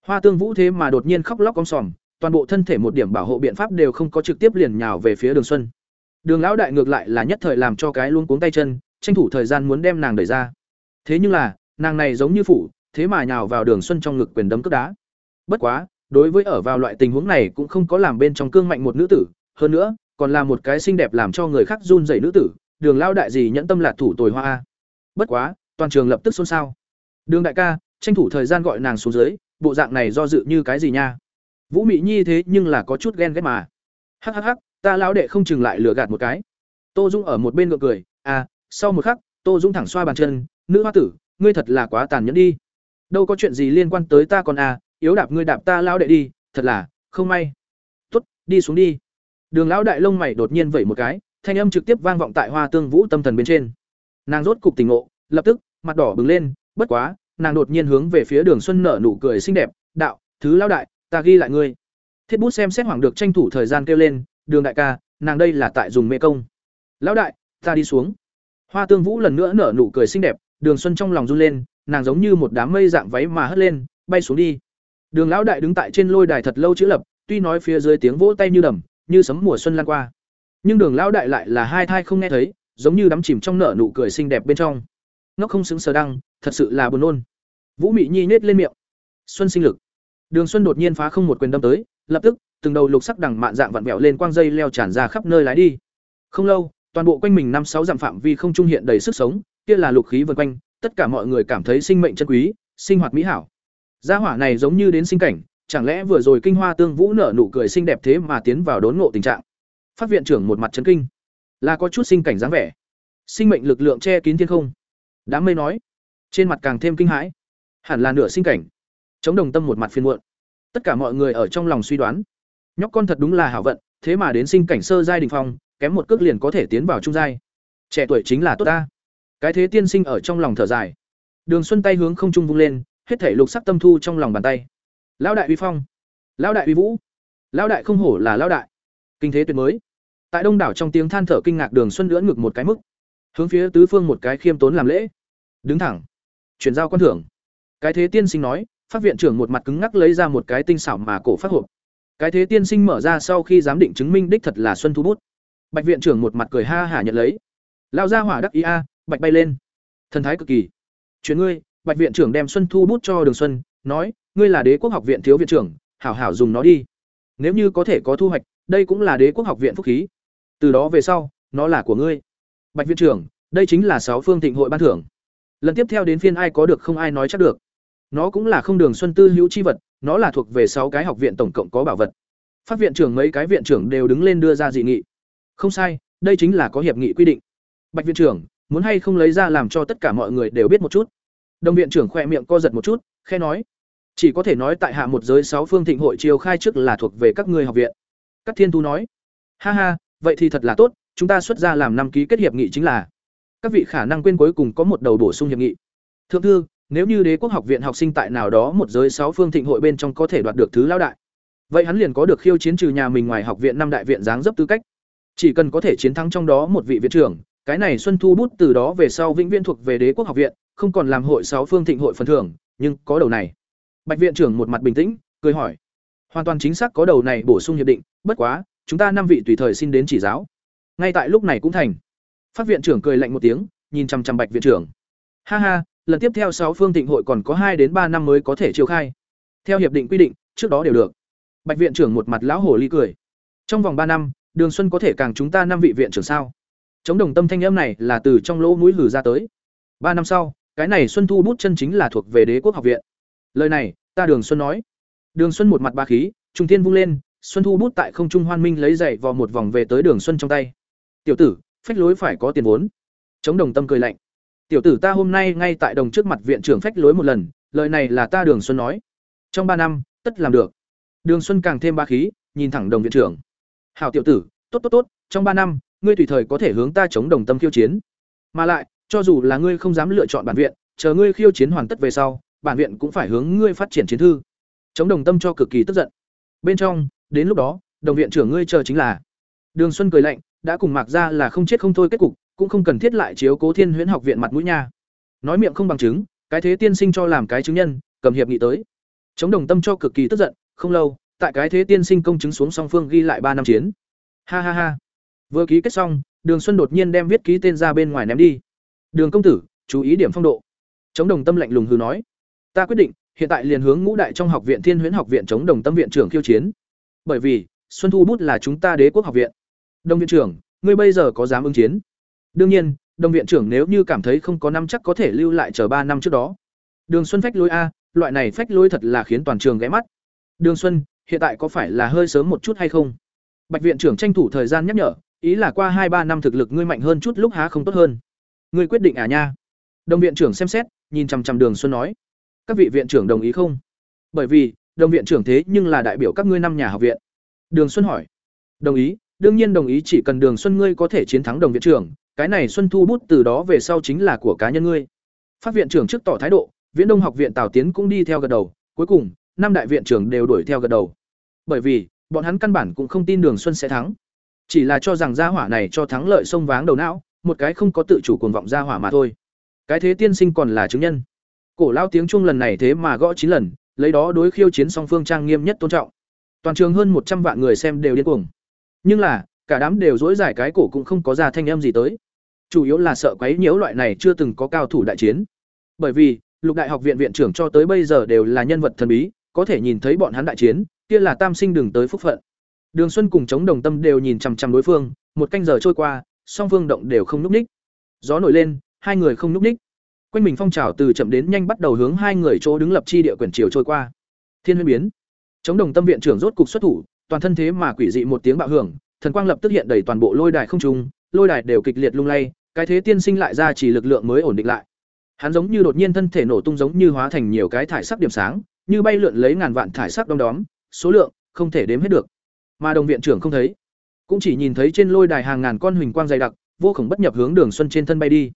Hoa Tương Vũ thế mà đột nhiên khóc lóc om sòm, toàn bộ thân thể một điểm bảo hộ biện pháp đều không có trực tiếp liền nhào về phía Đường Xuân. Đường lão đại ngược lại là nhất thời làm cho cái luôn cuống tay chân, tranh thủ thời gian muốn đem nàng đẩy ra. Thế nhưng là, nàng này giống như phủ, thế mà nhào vào Đường Xuân trong ngực quyền đấm cước đá. Bất quá, đối với ở vào loại tình huống này cũng không có làm bên trong cương mạnh một nữ tử, hơn nữa, còn là một cái xinh đẹp làm cho người khác run rẩy nữ tử, Đường lao đại gì nhẫn tâm lạc thủ tồi hoa Bất quá, toàn trường lập tức xôn xao. Đường đại ca, tranh thủ thời gian gọi nàng xuống dưới, bộ dạng này do dự như cái gì nha? Vũ Mị Nhi thế nhưng là có chút ghen ghét mà. Hắc hắc hắc, ta lão đệ không chừng lại lừa gạt một cái. Tô Dung ở một bên ngượng cười, à, sau một khắc, Tô Dung thẳng xoa bàn chân, nữ hoa tử, ngươi thật là quá tàn nhẫn đi. Đâu có chuyện gì liên quan tới ta còn à, yếu đạp ngươi đạp ta lão đệ đi, thật là, không may. tuất, đi xuống đi. Đường lão đại lông mày đột nhiên vẩy một cái, thanh âm trực tiếp vang vọng tại Hoa Tương Vũ tâm thần bên trên. Nàng rốt cục tỉnh ngộ, lập tức, mặt đỏ bừng lên, bất quá, nàng đột nhiên hướng về phía Đường Xuân nở nụ cười xinh đẹp, "Đạo, thứ lão đại, ta ghi lại ngươi." Thiết Bút xem xét hoảng được tranh thủ thời gian kêu lên, "Đường đại ca, nàng đây là tại dùng mê công." "Lão đại, ta đi xuống." Hoa Tương Vũ lần nữa nở nụ cười xinh đẹp, Đường Xuân trong lòng run lên, nàng giống như một đám mây dạng váy mà hất lên, bay xuống đi. Đường lão đại đứng tại trên lôi đài thật lâu chữ lập, tuy nói phía dưới tiếng vỗ tay như đầm, như sấm mùa xuân lan qua. Nhưng Đường lão đại lại là hai thai không nghe thấy, giống như đắm chìm trong nở nụ cười xinh đẹp bên trong. Nó không xứng sờ đăng, thật sự là buồn nôn. Vũ Mị Nhi nhếch lên miệng. Xuân sinh lực. Đường Xuân đột nhiên phá không một quyền đâm tới, lập tức, từng đầu lục sắc đằng mạn dạng vặn vẹo lên quang dây leo tràn ra khắp nơi lái đi. Không lâu, toàn bộ quanh mình năm sáu dặm phạm vi không trung hiện đầy sức sống, kia là lục khí vần quanh, tất cả mọi người cảm thấy sinh mệnh chân quý, sinh hoạt mỹ hảo. Gia hỏa này giống như đến sinh cảnh, chẳng lẽ vừa rồi kinh hoa tương vũ nở nụ cười xinh đẹp thế mà tiến vào đốn ngộ tình trạng. Phát viện trưởng một mặt chấn kinh, là có chút sinh cảnh dáng vẻ. Sinh mệnh lực lượng che kín thiên không. Đám mây nói, trên mặt càng thêm kinh hãi. Hẳn là nửa sinh cảnh. Chống đồng tâm một mặt phiên muộn. Tất cả mọi người ở trong lòng suy đoán. Nhóc con thật đúng là hảo vận thế mà đến sinh cảnh sơ giai đình phong kém một cước liền có thể tiến vào trung giai. Trẻ tuổi chính là tốt ta. Cái thế tiên sinh ở trong lòng thở dài. Đường xuân tay hướng không trung vung lên hết thể lục sắc tâm thu trong lòng bàn tay. Lão đại uy phong. Lão đại uy vũ. Lão đại không hổ là lão đại. Kinh thế tuyệt mới tại đông đảo trong tiếng than thở kinh ngạc đường xuân lưỡn ngực một cái mức, hướng phía tứ phương một cái khiêm tốn làm lễ. Đứng thẳng, chuyển giao quan thưởng. Cái thế tiên sinh nói, phát viện trưởng một mặt cứng ngắc lấy ra một cái tinh xảo mà cổ phát hộp. Cái thế tiên sinh mở ra sau khi giám định chứng minh đích thật là xuân thu bút. Bạch viện trưởng một mặt cười ha hả nhận lấy. Lao ra hỏa đắc ý a, bạch bay lên. Thần thái cực kỳ. Chuyển ngươi, bạch viện trưởng đem xuân thu bút cho đường xuân, nói, ngươi là đế quốc học viện thiếu viện trưởng, hảo hảo dùng nó đi. Nếu như có thể có thu hoạch, đây cũng là đế quốc học viện phúc khí từ đó về sau, nó là của ngươi. Bạch viện trưởng, đây chính là sáu phương thịnh hội ban thưởng. Lần tiếp theo đến phiên ai có được không ai nói chắc được. Nó cũng là không đường xuân tư hữu chi vật, nó là thuộc về sáu cái học viện tổng cộng có bảo vật. Phát viện trưởng mấy cái viện trưởng đều đứng lên đưa ra dị nghị. Không sai, đây chính là có hiệp nghị quy định. Bạch viện trưởng, muốn hay không lấy ra làm cho tất cả mọi người đều biết một chút? Đồng viện trưởng khoe miệng co giật một chút khe nói. Chỉ có thể nói tại hạ một giới sáu phương thịnh hội chiều khai trước là thuộc về các ngươi học viện. Các thiên thu nói. Ha ha vậy thì thật là tốt, chúng ta xuất ra làm năm ký kết hiệp nghị chính là, các vị khả năng quên cuối cùng có một đầu bổ sung hiệp nghị. Thượng thư, nếu như đế quốc học viện học sinh tại nào đó một giới sáu phương thịnh hội bên trong có thể đoạt được thứ lao đại, vậy hắn liền có được khiêu chiến trừ nhà mình ngoài học viện năm đại viện dáng dấp tư cách. Chỉ cần có thể chiến thắng trong đó một vị viện trưởng, cái này xuân thu bút từ đó về sau vĩnh viễn thuộc về đế quốc học viện, không còn làm hội sáu phương thịnh hội phần thưởng, nhưng có đầu này. Bạch viện trưởng một mặt bình tĩnh, cười hỏi. Hoàn toàn chính xác có đầu này bổ sung hiệp định, bất quá chúng ta năm vị tùy thời xin đến chỉ giáo. Ngay tại lúc này cũng thành. Phát viện trưởng cười lạnh một tiếng, nhìn chằm chằm bạch viện trưởng. Ha ha, lần tiếp theo sáu phương thịnh hội còn có hai đến ba năm mới có thể chiêu khai. Theo hiệp định quy định, trước đó đều được. Bạch viện trưởng một mặt lão hồ ly cười. Trong vòng ba năm, đường xuân có thể càng chúng ta năm vị viện trưởng sao? Chống đồng tâm thanh âm này là từ trong lỗ mũi lử ra tới. Ba năm sau, cái này xuân thu bút chân chính là thuộc về đế quốc học viện. Lời này, ta đường xuân nói. Đường xuân một mặt ba khí, trung thiên vung lên xuân thu bút tại không trung hoan minh lấy dậy vào một vòng về tới đường xuân trong tay. Tiểu tử, phách lối phải có tiền vốn. Chống đồng tâm cười lạnh. Tiểu tử ta hôm nay ngay tại đồng trước mặt viện trưởng phách lối một lần, lời này là ta đường xuân nói. Trong ba năm, tất làm được. Đường xuân càng thêm ba khí, nhìn thẳng đồng viện trưởng. Hảo tiểu tử, tốt tốt tốt, trong ba năm, ngươi tùy thời có thể hướng ta chống đồng tâm khiêu chiến. Mà lại, cho dù là ngươi không dám lựa chọn bản viện, chờ ngươi khiêu chiến hoàn tất về sau, bản viện cũng phải hướng ngươi phát triển chiến thư. Chống đồng tâm cho cực kỳ tức giận. Bên trong đến lúc đó, đồng viện trưởng ngươi chờ chính là. Đường xuân cười lạnh, đã cùng mạc ra là không chết không thôi kết cục, cũng không cần thiết lại chiếu cố thiên huyễn học viện mặt mũi nha. Nói miệng không bằng chứng, cái thế tiên sinh cho làm cái chứng nhân, cầm hiệp nghị tới. Chống đồng tâm cho cực kỳ tức giận, không lâu, tại cái thế tiên sinh công chứng xuống song phương ghi lại ba năm chiến. Ha ha ha. Vừa ký kết xong, đường xuân đột nhiên đem viết ký tên ra bên ngoài ném đi. Đường công tử, chú ý điểm phong độ. Chống đồng tâm lạnh lùng hừ nói. Ta quyết định, hiện tại liền hướng ngũ đại trong học viện thiên huyễn học viện chống đồng tâm viện trưởng khiêu chiến bởi vì, xuân thu bút là chúng ta đế quốc học viện. Đồng viện trưởng, ngươi bây giờ có dám ứng chiến? Đương nhiên, đồng viện trưởng nếu như cảm thấy không có năm chắc có thể lưu lại chờ ba năm trước đó. Đường xuân phách lối a, loại này phách lối thật là khiến toàn trường ghé mắt. Đường xuân, hiện tại có phải là hơi sớm một chút hay không? Bạch viện trưởng tranh thủ thời gian nhắc nhở, ý là qua hai ba năm thực lực ngươi mạnh hơn chút lúc há không tốt hơn. Ngươi quyết định à nha? Đồng viện trưởng xem xét, nhìn chằm chằm đường xuân nói. Các vị viện trưởng đồng ý không? Bởi vì đồng viện trưởng thế nhưng là đại biểu các ngươi năm nhà học viện. Đường xuân hỏi. Đồng ý, đương nhiên đồng ý, chỉ cần đường xuân ngươi có thể chiến thắng đồng viện trưởng, cái này xuân thu bút từ đó về sau chính là của cá nhân ngươi. Phát viện trưởng trước tỏ thái độ, viễn đông học viện tào tiến cũng đi theo gật đầu, cuối cùng, năm đại viện trưởng đều đuổi theo gật đầu. Bởi vì, bọn hắn căn bản cũng không tin đường xuân sẽ thắng. Chỉ là cho rằng gia hỏa này cho thắng lợi sông váng đầu não, một cái không có tự chủ cuồng vọng gia hỏa mà thôi. Cái thế tiên sinh còn là chứng nhân. Cổ lao tiếng chuông lần này thế mà gõ chín lần lấy đó đối khiêu chiến song phương trang nghiêm nhất tôn trọng. Toàn trường hơn một trăm vạn người xem đều điên cuồng. Nhưng là, cả đám đều dỗi giải cái cổ cũng không có ra thanh âm gì tới. Chủ yếu là sợ quấy nhiễu loại này chưa từng có cao thủ đại chiến. Bởi vì, lục đại học viện viện trưởng cho tới bây giờ đều là nhân vật thần bí, có thể nhìn thấy bọn hắn đại chiến, kia là tam sinh đừng tới phúc phận. Đường xuân cùng chống đồng tâm đều nhìn chằm chằm đối phương, một canh giờ trôi qua, song phương động đều không núp ních. Gió nổi lên, hai người không núp ních quanh mình phong trào từ chậm đến nhanh bắt đầu hướng hai người chỗ đứng lập chi địa quyển chiều trôi qua. Thiên huyên biến. Chống đồng tâm viện trưởng rốt cục xuất thủ, toàn thân thế mà quỷ dị một tiếng bạo hưởng, thần quang lập tức hiện đầy toàn bộ lôi đài không trung, lôi đài đều kịch liệt lung lay, cái thế tiên sinh lại ra chỉ lực lượng mới ổn định lại. Hắn giống như đột nhiên thân thể nổ tung giống như hóa thành nhiều cái thải sắc điểm sáng, như bay lượn lấy ngàn vạn thải sắc đom đóm, số lượng không thể đếm hết được. Mà đồng viện trưởng không thấy, cũng chỉ nhìn thấy trên lôi đài hàng ngàn con huỳnh quang dày đặc, vô khổng bất nhập hướng đường xuân trên thân bay đi.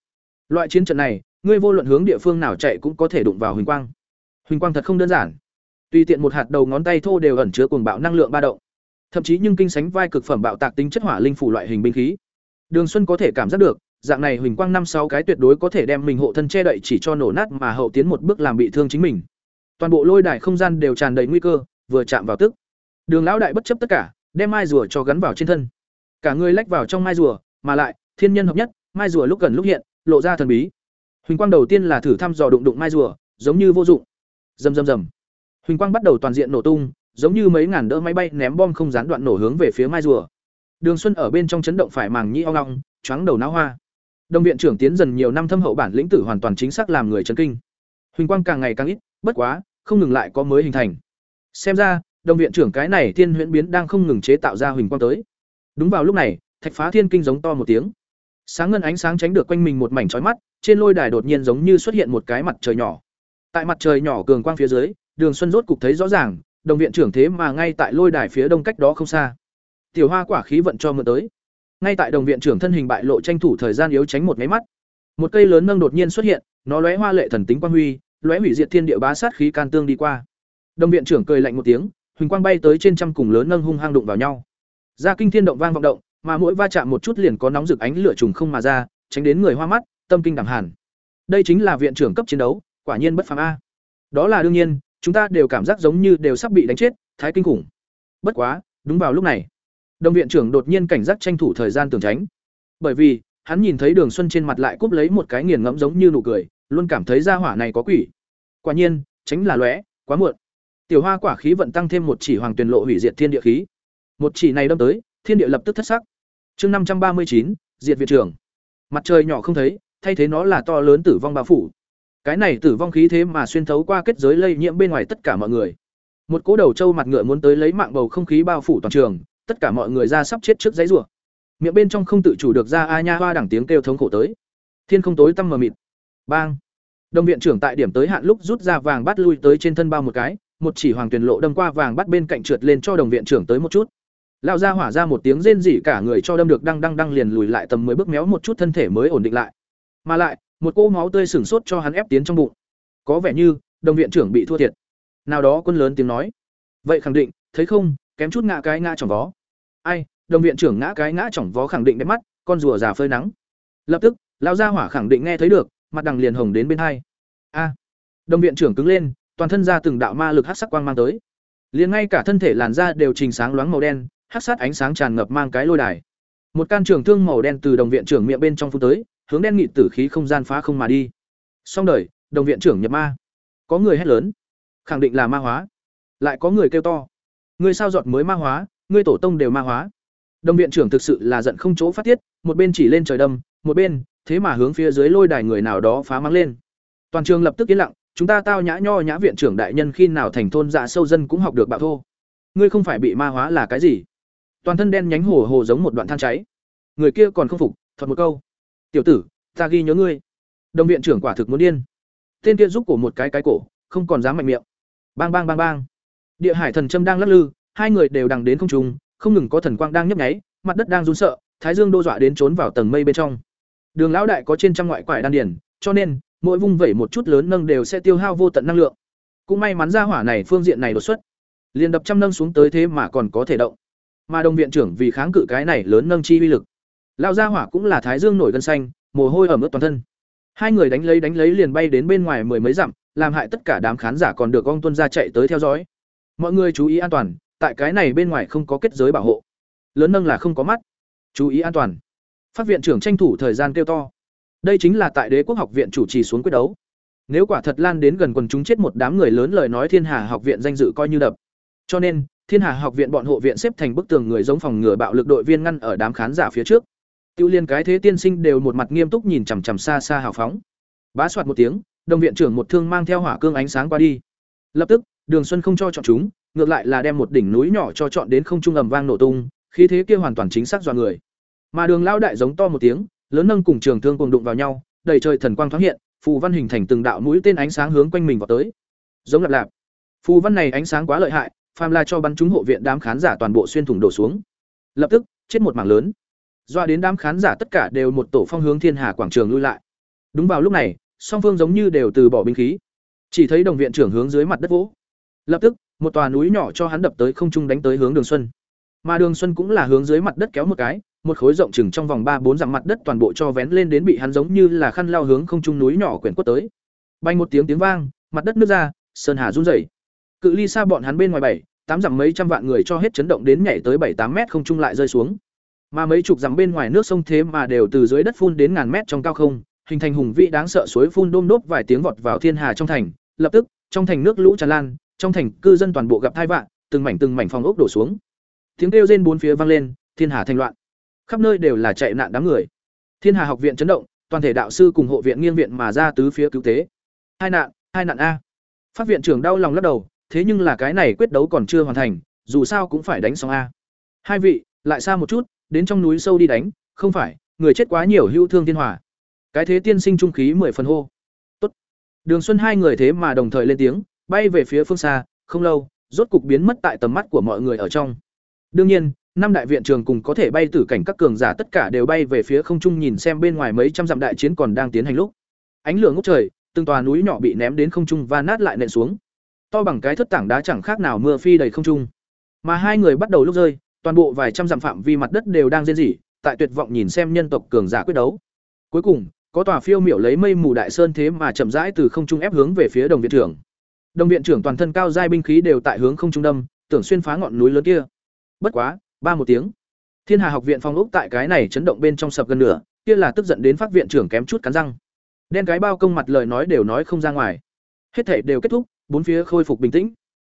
Loại chiến trận này ngươi vô luận hướng địa phương nào chạy cũng có thể đụng vào huỳnh quang. Huỳnh quang thật không đơn giản. Tùy tiện một hạt đầu ngón tay thô đều ẩn chứa cuồng bạo năng lượng ba động. Thậm chí nhưng kinh sánh vai cực phẩm bạo tạc tính chất hỏa linh phủ loại hình binh khí. Đường xuân có thể cảm giác được, dạng này huỳnh quang năm sáu cái tuyệt đối có thể đem mình hộ thân che đậy chỉ cho nổ nát mà hậu tiến một bước làm bị thương chính mình. Toàn bộ lôi đài không gian đều tràn đầy nguy cơ, vừa chạm vào tức. Đường lão đại bất chấp tất cả, đem mai rùa cho gắn vào trên thân. Cả người lách vào trong mai rùa, mà lại, thiên nhân hợp nhất, mai rùa lúc gần lúc hiện, lộ ra thần bí huỳnh quang đầu tiên là thử thăm dò đụng đụng mai rùa, giống như vô dụng. Rầm rầm rầm huỳnh quang bắt đầu toàn diện nổ tung, giống như mấy ngàn đỡ máy bay ném bom không gián đoạn nổ hướng về phía mai rùa. Đường xuân ở bên trong chấn động phải màng nhĩ ong ong, choáng đầu não hoa. Đồng viện trưởng tiến dần nhiều năm thâm hậu bản lĩnh tử hoàn toàn chính xác làm người chấn kinh. Huỳnh quang càng ngày càng ít, bất quá, không ngừng lại có mới hình thành. Xem ra, đồng viện trưởng cái này thiên huyễn biến đang không ngừng chế tạo ra huỳnh quang tới. Đúng vào lúc này, thạch phá thiên kinh giống to một tiếng. Sáng ngân ánh sáng tránh được quanh mình một mảnh trói mắt trên lôi đài đột nhiên giống như xuất hiện một cái mặt trời nhỏ. Tại mặt trời nhỏ cường quang phía dưới, đường xuân rốt cục thấy rõ ràng, đồng viện trưởng thế mà ngay tại lôi đài phía đông cách đó không xa. Tiểu hoa quả khí vận cho mượn tới. Ngay tại đồng viện trưởng thân hình bại lộ tranh thủ thời gian yếu tránh một máy mắt, một cây lớn nâng đột nhiên xuất hiện, nó lóe hoa lệ thần tính quang huy, lóe hủy diệt thiên địa bá sát khí can tương đi qua. Đồng viện trưởng cười lạnh một tiếng, huỳnh quang bay tới trên trăm cùng lớn nâng hung hăng đụng vào nhau. Ra kinh thiên động vang vọng động, mà mỗi va chạm một chút liền có nóng rực ánh lửa trùng không mà ra, tránh đến người hoa mắt tâm kinh đẳng hàn. Đây chính là viện trưởng cấp chiến đấu, quả nhiên bất phàm a. Đó là đương nhiên, chúng ta đều cảm giác giống như đều sắp bị đánh chết, thái kinh khủng. Bất quá, đúng vào lúc này, đồng viện trưởng đột nhiên cảnh giác tranh thủ thời gian tường tránh. Bởi vì, hắn nhìn thấy đường xuân trên mặt lại cúp lấy một cái nghiền ngẫm giống như nụ cười, luôn cảm thấy ra hỏa này có quỷ. Quả nhiên, tránh là lóe, quá muộn. Tiểu hoa quả khí vận tăng thêm một chỉ hoàng tuyền lộ hủy diệt thiên địa khí. Một chỉ này đâm tới, thiên địa lập tức thất sắc. Chương năm trăm ba mươi chín, diệt viện trưởng. Mặt trời nhỏ không thấy thay thế nó là to lớn tử vong bao phủ cái này tử vong khí thế mà xuyên thấu qua kết giới lây nhiễm bên ngoài tất cả mọi người một cỗ đầu trâu mặt ngựa muốn tới lấy mạng bầu không khí bao phủ toàn trường tất cả mọi người ra sắp chết trước giấy rủa miệng bên trong không tự chủ được ra a nha hoa đẳng tiếng kêu thống khổ tới thiên không tối tăm mờ mịt Bang. Đồng viện trưởng tại điểm tới hạn lúc rút ra vàng bắt lui tới trên thân bao một cái, một chỉ hoàng tuyển lộ đâm qua vàng bắt bên cạnh trượt lên cho đồng viện trưởng tới một chút. Lão ra hỏa ra một tiếng rên rỉ cả người cho đâm được đang đang đang liền lùi lại tầm 10 bước méo một chút thân thể mới ổn định lại. Mà lại, một cô máu tươi sửng sốt cho hắn ép tiến trong bụng. Có vẻ như, đồng viện trưởng bị thua thiệt. Nào đó quân lớn tiếng nói. Vậy khẳng định, thấy không, kém chút ngã cái ngã chỏng vó. Ai, đồng viện trưởng ngã cái ngã chỏng vó khẳng định đẹp mắt, con rùa già phơi nắng. Lập tức, lão gia hỏa khẳng định nghe thấy được, mặt đằng liền hồng đến bên hai. A. đồng viện trưởng cứng lên, toàn thân ra từng đạo ma lực hắc sắc quang mang tới. Liền ngay cả thân thể làn da đều trình sáng loáng màu đen, hắc sát ánh sáng tràn ngập mang cái lôi đài. Một can trường thương màu đen từ đồng viện trưởng miệng bên trong phun tới, hướng đen nghị tử khí không gian phá không mà đi. Xong đời, đồng viện trưởng nhập ma. Có người hét lớn, khẳng định là ma hóa. Lại có người kêu to, ngươi sao giọt mới ma hóa, ngươi tổ tông đều ma hóa. Đồng viện trưởng thực sự là giận không chỗ phát tiết, một bên chỉ lên trời đâm, một bên, thế mà hướng phía dưới lôi đài người nào đó phá mắng lên. Toàn trường lập tức yên lặng, chúng ta tao nhã nho nhã viện trưởng đại nhân khi nào thành thôn dạ sâu dân cũng học được bạo thô. Ngươi không phải bị ma hóa là cái gì? Toàn thân đen nhánh hồ hồ giống một đoạn than cháy. Người kia còn không phục, thuật một câu. "Tiểu tử, ta ghi nhớ ngươi." Đồng viện trưởng quả thực muốn điên. Tên kia giúp cổ một cái cái cổ, không còn dám mạnh miệng. Bang bang bang bang. Địa Hải thần châm đang lắc lư, hai người đều đằng đến không trung, không ngừng có thần quang đang nhấp nháy, mặt đất đang run sợ, thái dương đô dọa đến trốn vào tầng mây bên trong. Đường lão đại có trên trăm ngoại quải đan điển, cho nên mỗi vung vẩy một chút lớn nâng đều sẽ tiêu hao vô tận năng lượng. Cũng may mắn ra hỏa này phương diện này đột xuất, liền đập trăm nâng xuống tới thế mà còn có thể động. Mà đồng viện trưởng vì kháng cự cái này lớn nâng chi uy lực, lão gia hỏa cũng là thái dương nổi gân xanh, mồ hôi ẩm ướt toàn thân. Hai người đánh lấy đánh lấy liền bay đến bên ngoài mười mấy dặm, làm hại tất cả đám khán giả còn được ong tuân ra chạy tới theo dõi. Mọi người chú ý an toàn, tại cái này bên ngoài không có kết giới bảo hộ. Lớn nâng là không có mắt. Chú ý an toàn. Phát viện trưởng tranh thủ thời gian kêu to. Đây chính là tại Đế quốc học viện chủ trì xuống quyết đấu. Nếu quả thật lan đến gần quần chúng chết một đám người lớn lời nói Thiên Hà học viện danh dự coi như đập. Cho nên, Thiên Hà học viện bọn hộ viện xếp thành bức tường người giống phòng ngừa bạo lực đội viên ngăn ở đám khán giả phía trước. Tiêu Liên cái thế tiên sinh đều một mặt nghiêm túc nhìn chằm chằm xa xa hào phóng. Bá soạt một tiếng, đồng viện trưởng một thương mang theo hỏa cương ánh sáng qua đi. Lập tức, Đường Xuân không cho chọn chúng, ngược lại là đem một đỉnh núi nhỏ cho chọn đến không trung ầm vang nổ tung, khí thế kia hoàn toàn chính xác dọa người. Mà Đường lão đại giống to một tiếng, lớn nâng cùng trường thương cùng đụng vào nhau, đầy trời thần quang thoáng hiện, phù văn hình thành từng đạo mũi tên ánh sáng hướng quanh mình vào tới. Giống lạp lạp. Phù văn này ánh sáng quá lợi hại, phàm là cho bắn chúng hộ viện đám khán giả toàn bộ xuyên thủng đổ xuống. Lập tức, chết một mảng lớn. Doa đến đám khán giả tất cả đều một tổ phong hướng Thiên Hà quảng trường lui lại. Đúng vào lúc này, song phương giống như đều từ bỏ binh khí. Chỉ thấy đồng viện trưởng hướng dưới mặt đất vỗ. Lập tức, một tòa núi nhỏ cho hắn đập tới không trung đánh tới hướng Đường Xuân. Mà Đường Xuân cũng là hướng dưới mặt đất kéo một cái, một khối rộng chừng trong vòng ba bốn dặm mặt đất toàn bộ cho vén lên đến bị hắn giống như là khăn lao hướng không trung núi nhỏ quyển quất tới. Bay một tiếng tiếng vang, mặt đất nứt ra, sơn hà run rẩy. Cự ly xa bọn hắn bên ngoài bảy, tám dặm mấy trăm vạn người cho hết chấn động đến nhảy tới bảy tám mét không trung lại rơi xuống. Mà mấy chục dặm bên ngoài nước sông thế mà đều từ dưới đất phun đến ngàn mét trong cao không, hình thành hùng vĩ đáng sợ suối phun đôm đốp vài tiếng vọt vào thiên hà trong thành, lập tức, trong thành nước lũ tràn lan, trong thành cư dân toàn bộ gặp tai vạn, từng mảnh từng mảnh phòng ốc đổ xuống. Tiếng kêu rên bốn phía vang lên, thiên hà thành loạn. Khắp nơi đều là chạy nạn đám người. Thiên Hà học viện chấn động, toàn thể đạo sư cùng hộ viện nghiêng viện mà ra tứ phía cứu tế. Hai nạn, hai nạn a. Phát viện trưởng đau lòng lắc đầu, thế nhưng là cái này quyết đấu còn chưa hoàn thành, dù sao cũng phải đánh xong a. Hai vị, lại xa một chút, đến trong núi sâu đi đánh, không phải, người chết quá nhiều hữu thương thiên hòa. Cái thế tiên sinh trung khí mười phần hô. Tốt. Đường Xuân hai người thế mà đồng thời lên tiếng, bay về phía phương xa, không lâu, rốt cục biến mất tại tầm mắt của mọi người ở trong. Đương nhiên, năm đại viện trường cùng có thể bay tử cảnh các cường giả tất cả đều bay về phía không trung nhìn xem bên ngoài mấy trăm dặm đại chiến còn đang tiến hành lúc. Ánh lửa ngút trời, từng tòa núi nhỏ bị ném đến không trung và nát lại nện xuống. To bằng cái thất tảng đá chẳng khác nào mưa phi đầy không trung. Mà hai người bắt đầu lúc rơi, toàn bộ vài trăm dặm phạm vi mặt đất đều đang rên rỉ, tại tuyệt vọng nhìn xem nhân tộc cường giả quyết đấu. Cuối cùng, có tòa phiêu miểu lấy mây mù đại sơn thế mà chậm rãi từ không trung ép hướng về phía đồng viện trưởng. Đồng viện trưởng toàn thân cao giai binh khí đều tại hướng không trung đâm, tưởng xuyên phá ngọn núi lớn kia. Bất quá, ba một tiếng thiên hà học viện phong ốc tại cái này chấn động bên trong sập gần nửa kia là tức giận đến phát viện trưởng kém chút cắn răng đen cái bao công mặt lời nói đều nói không ra ngoài hết thể đều kết thúc bốn phía khôi phục bình tĩnh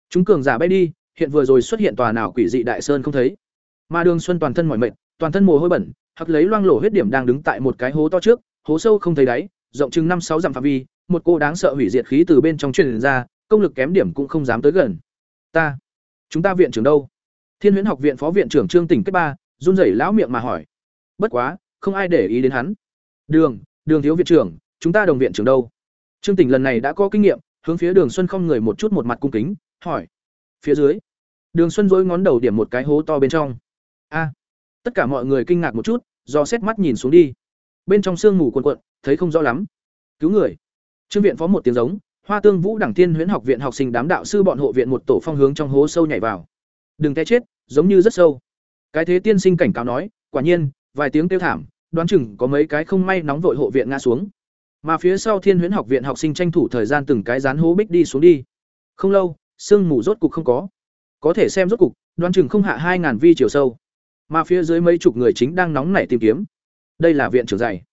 chúng cường giả bay đi hiện vừa rồi xuất hiện tòa nào quỷ dị đại sơn không thấy. Mà đường xuân toàn thân mỏi mệt toàn thân mồ hôi bẩn hoặc lấy loang lổ huyết điểm đang đứng tại một cái hố to trước hố sâu không thấy đáy rộng chừng năm sáu dặm phạm vi một cô đáng sợ hủy diệt khí từ bên trong truyền ra công lực kém điểm cũng không dám tới gần. Ta chúng ta viện trưởng đâu? Thiên Huyễn Học viện phó viện trưởng Trương Tỉnh kết ba, run rẩy lão miệng mà hỏi. Bất quá, không ai để ý đến hắn. Đường, Đường thiếu viện trưởng, chúng ta đồng viện trưởng đâu? Trương tỉnh lần này đã có kinh nghiệm hướng phía đường xuân không người một chút một mặt cung kính hỏi. Phía dưới đường xuân rối ngón đầu điểm một cái hố to bên trong. A. Tất cả mọi người kinh ngạc một chút do xét mắt nhìn xuống đi. Bên trong sương mù cuồn cuộn, thấy không rõ lắm. Cứu người. Trương viện phó một tiếng giống hoa tương vũ đẳng tiên huyễn học viện học sinh đám đạo sư bọn hộ viện một tổ phong hướng trong hố sâu nhảy vào. Đừng té chết giống như rất sâu. Cái thế tiên sinh cảnh cáo nói quả nhiên vài tiếng kêu thảm đoán chừng có mấy cái không may nóng vội hộ viện ngã xuống. Mà phía sau thiên huyễn học viện học sinh tranh thủ thời gian từng cái dán hố bích đi xuống đi. Không lâu sương mù rốt cục không có có thể xem rốt cục đoan chừng không hạ hai ngàn vi chiều sâu. Mà phía dưới mấy chục người chính đang nóng nảy tìm kiếm. Đây là viện trưởng dày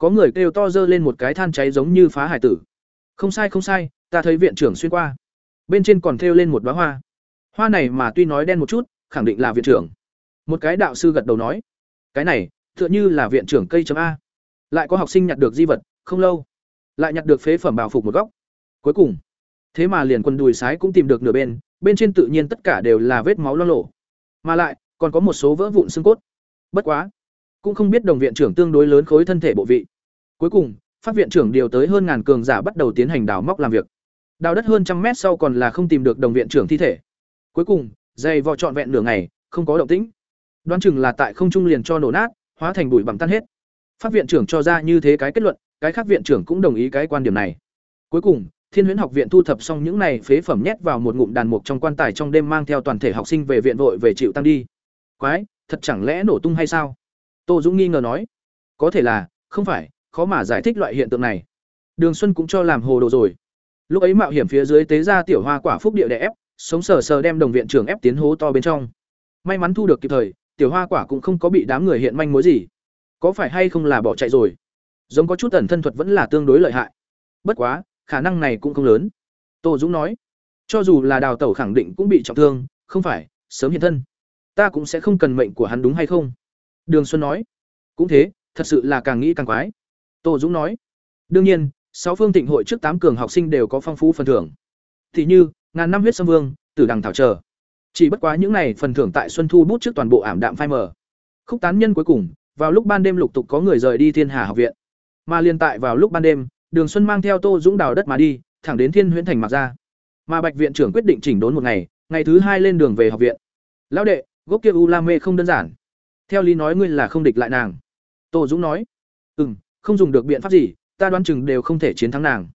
có người kêu to dơ lên một cái than cháy giống như phá hải tử. Không sai không sai, ta thấy viện trưởng xuyên qua. Bên trên còn thêu lên một bó hoa. Hoa này mà tuy nói đen một chút, khẳng định là viện trưởng. Một cái đạo sư gật đầu nói. Cái này, tựa như là viện trưởng cây chấm a. Lại có học sinh nhặt được di vật, không lâu. Lại nhặt được phế phẩm bào phục một góc. Cuối cùng thế mà liền quần đùi sái cũng tìm được nửa bên bên trên tự nhiên tất cả đều là vết máu lo lộ. Mà lại, còn có một số vỡ vụn xương cốt. Bất quá, cũng không biết đồng viện trưởng tương đối lớn khối thân thể bộ vị. Cuối cùng phát viện trưởng điều tới hơn ngàn cường giả bắt đầu tiến hành đào móc làm việc. Đào đất hơn trăm mét sau còn là không tìm được đồng viện trưởng thi thể. Cuối cùng, dày vò trọn vẹn nửa ngày, không có động tĩnh. Đoán chừng là tại không trung liền cho nổ nát, hóa thành bụi bằng tan hết. Phát viện trưởng cho ra như thế cái kết luận, cái khác viện trưởng cũng đồng ý cái quan điểm này. Cuối cùng thiên huyễn học viện thu thập xong những này phế phẩm nhét vào một ngụm đàn mục trong quan tài trong đêm mang theo toàn thể học sinh về viện vội về chịu tăng đi. Quái, thật chẳng lẽ nổ tung hay sao? Tô dũng nghi ngờ nói. Có thể là, không phải, khó mà giải thích loại hiện tượng này. Đường xuân cũng cho làm hồ đồ rồi. Lúc ấy mạo hiểm phía dưới tế ra tiểu hoa quả phúc địa đè ép, sống sờ sờ đem đồng viện trưởng ép tiến hố to bên trong. May mắn thu được kịp thời, tiểu hoa quả cũng không có bị đám người hiện manh mối gì. Có phải hay không là bỏ chạy rồi? Giống có chút ẩn thân thuật vẫn là tương đối lợi hại. Bất quá khả năng này cũng không lớn. Tô dũng nói, cho dù là đào tẩu khẳng định cũng bị trọng thương, không phải, sớm hiện thân. Ta cũng sẽ không cần mệnh của hắn đúng hay không? Đường xuân nói, cũng thế, thật sự là càng nghĩ càng quái. Tô dũng nói, đương nhiên, sáu phương thịnh hội trước tám cường học sinh đều có phong phú phần thưởng. Thì như, ngàn năm huyết sâm vương, tử đằng thảo chờ. Chỉ bất quá những này phần thưởng tại xuân thu bút trước toàn bộ ảm đạm phai mờ. Khúc tán nhân cuối cùng, vào lúc ban đêm lục tục có người rời đi thiên hà học viện. Mà liên tại vào lúc ban đêm đường xuân mang theo tô dũng đào đất mà đi thẳng đến thiên huyễn thành mặc ra. Mà bạch viện trưởng quyết định chỉnh đốn một ngày ngày thứ hai lên đường về học viện. Lão đệ gốc kia u la mê không đơn giản. Theo lý nói ngươi là không địch lại nàng. Tô dũng nói. Ừm, không dùng được biện pháp gì ta đoán chừng đều không thể chiến thắng nàng.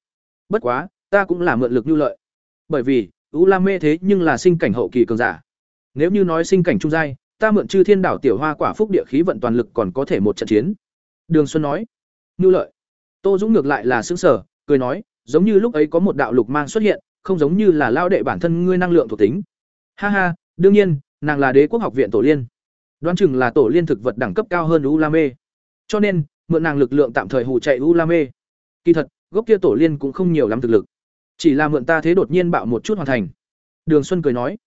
Bất quá ta cũng là mượn lực nhu lợi. Bởi vì u la mê thế nhưng là sinh cảnh hậu kỳ cường giả. Nếu như nói sinh cảnh trung giai ta mượn chư thiên đảo tiểu hoa quả phúc địa khí vận toàn lực còn có thể một trận chiến. Đường xuân nói. Nhu lợi tô dũng ngược lại là sững sở cười nói, giống như lúc ấy có một đạo lục mang xuất hiện, không giống như là lao đệ bản thân ngươi năng lượng thuộc tính. Ha ha, đương nhiên, nàng là đế quốc học viện tổ liên. Đoán chừng là tổ liên thực vật đẳng cấp cao hơn u la mê cho nên, mượn nàng lực lượng tạm thời hù chạy u la mê kỳ thật, gốc kia tổ liên cũng không nhiều lắm thực lực. Chỉ là mượn ta thế đột nhiên bạo một chút hoàn thành. Đường xuân cười nói,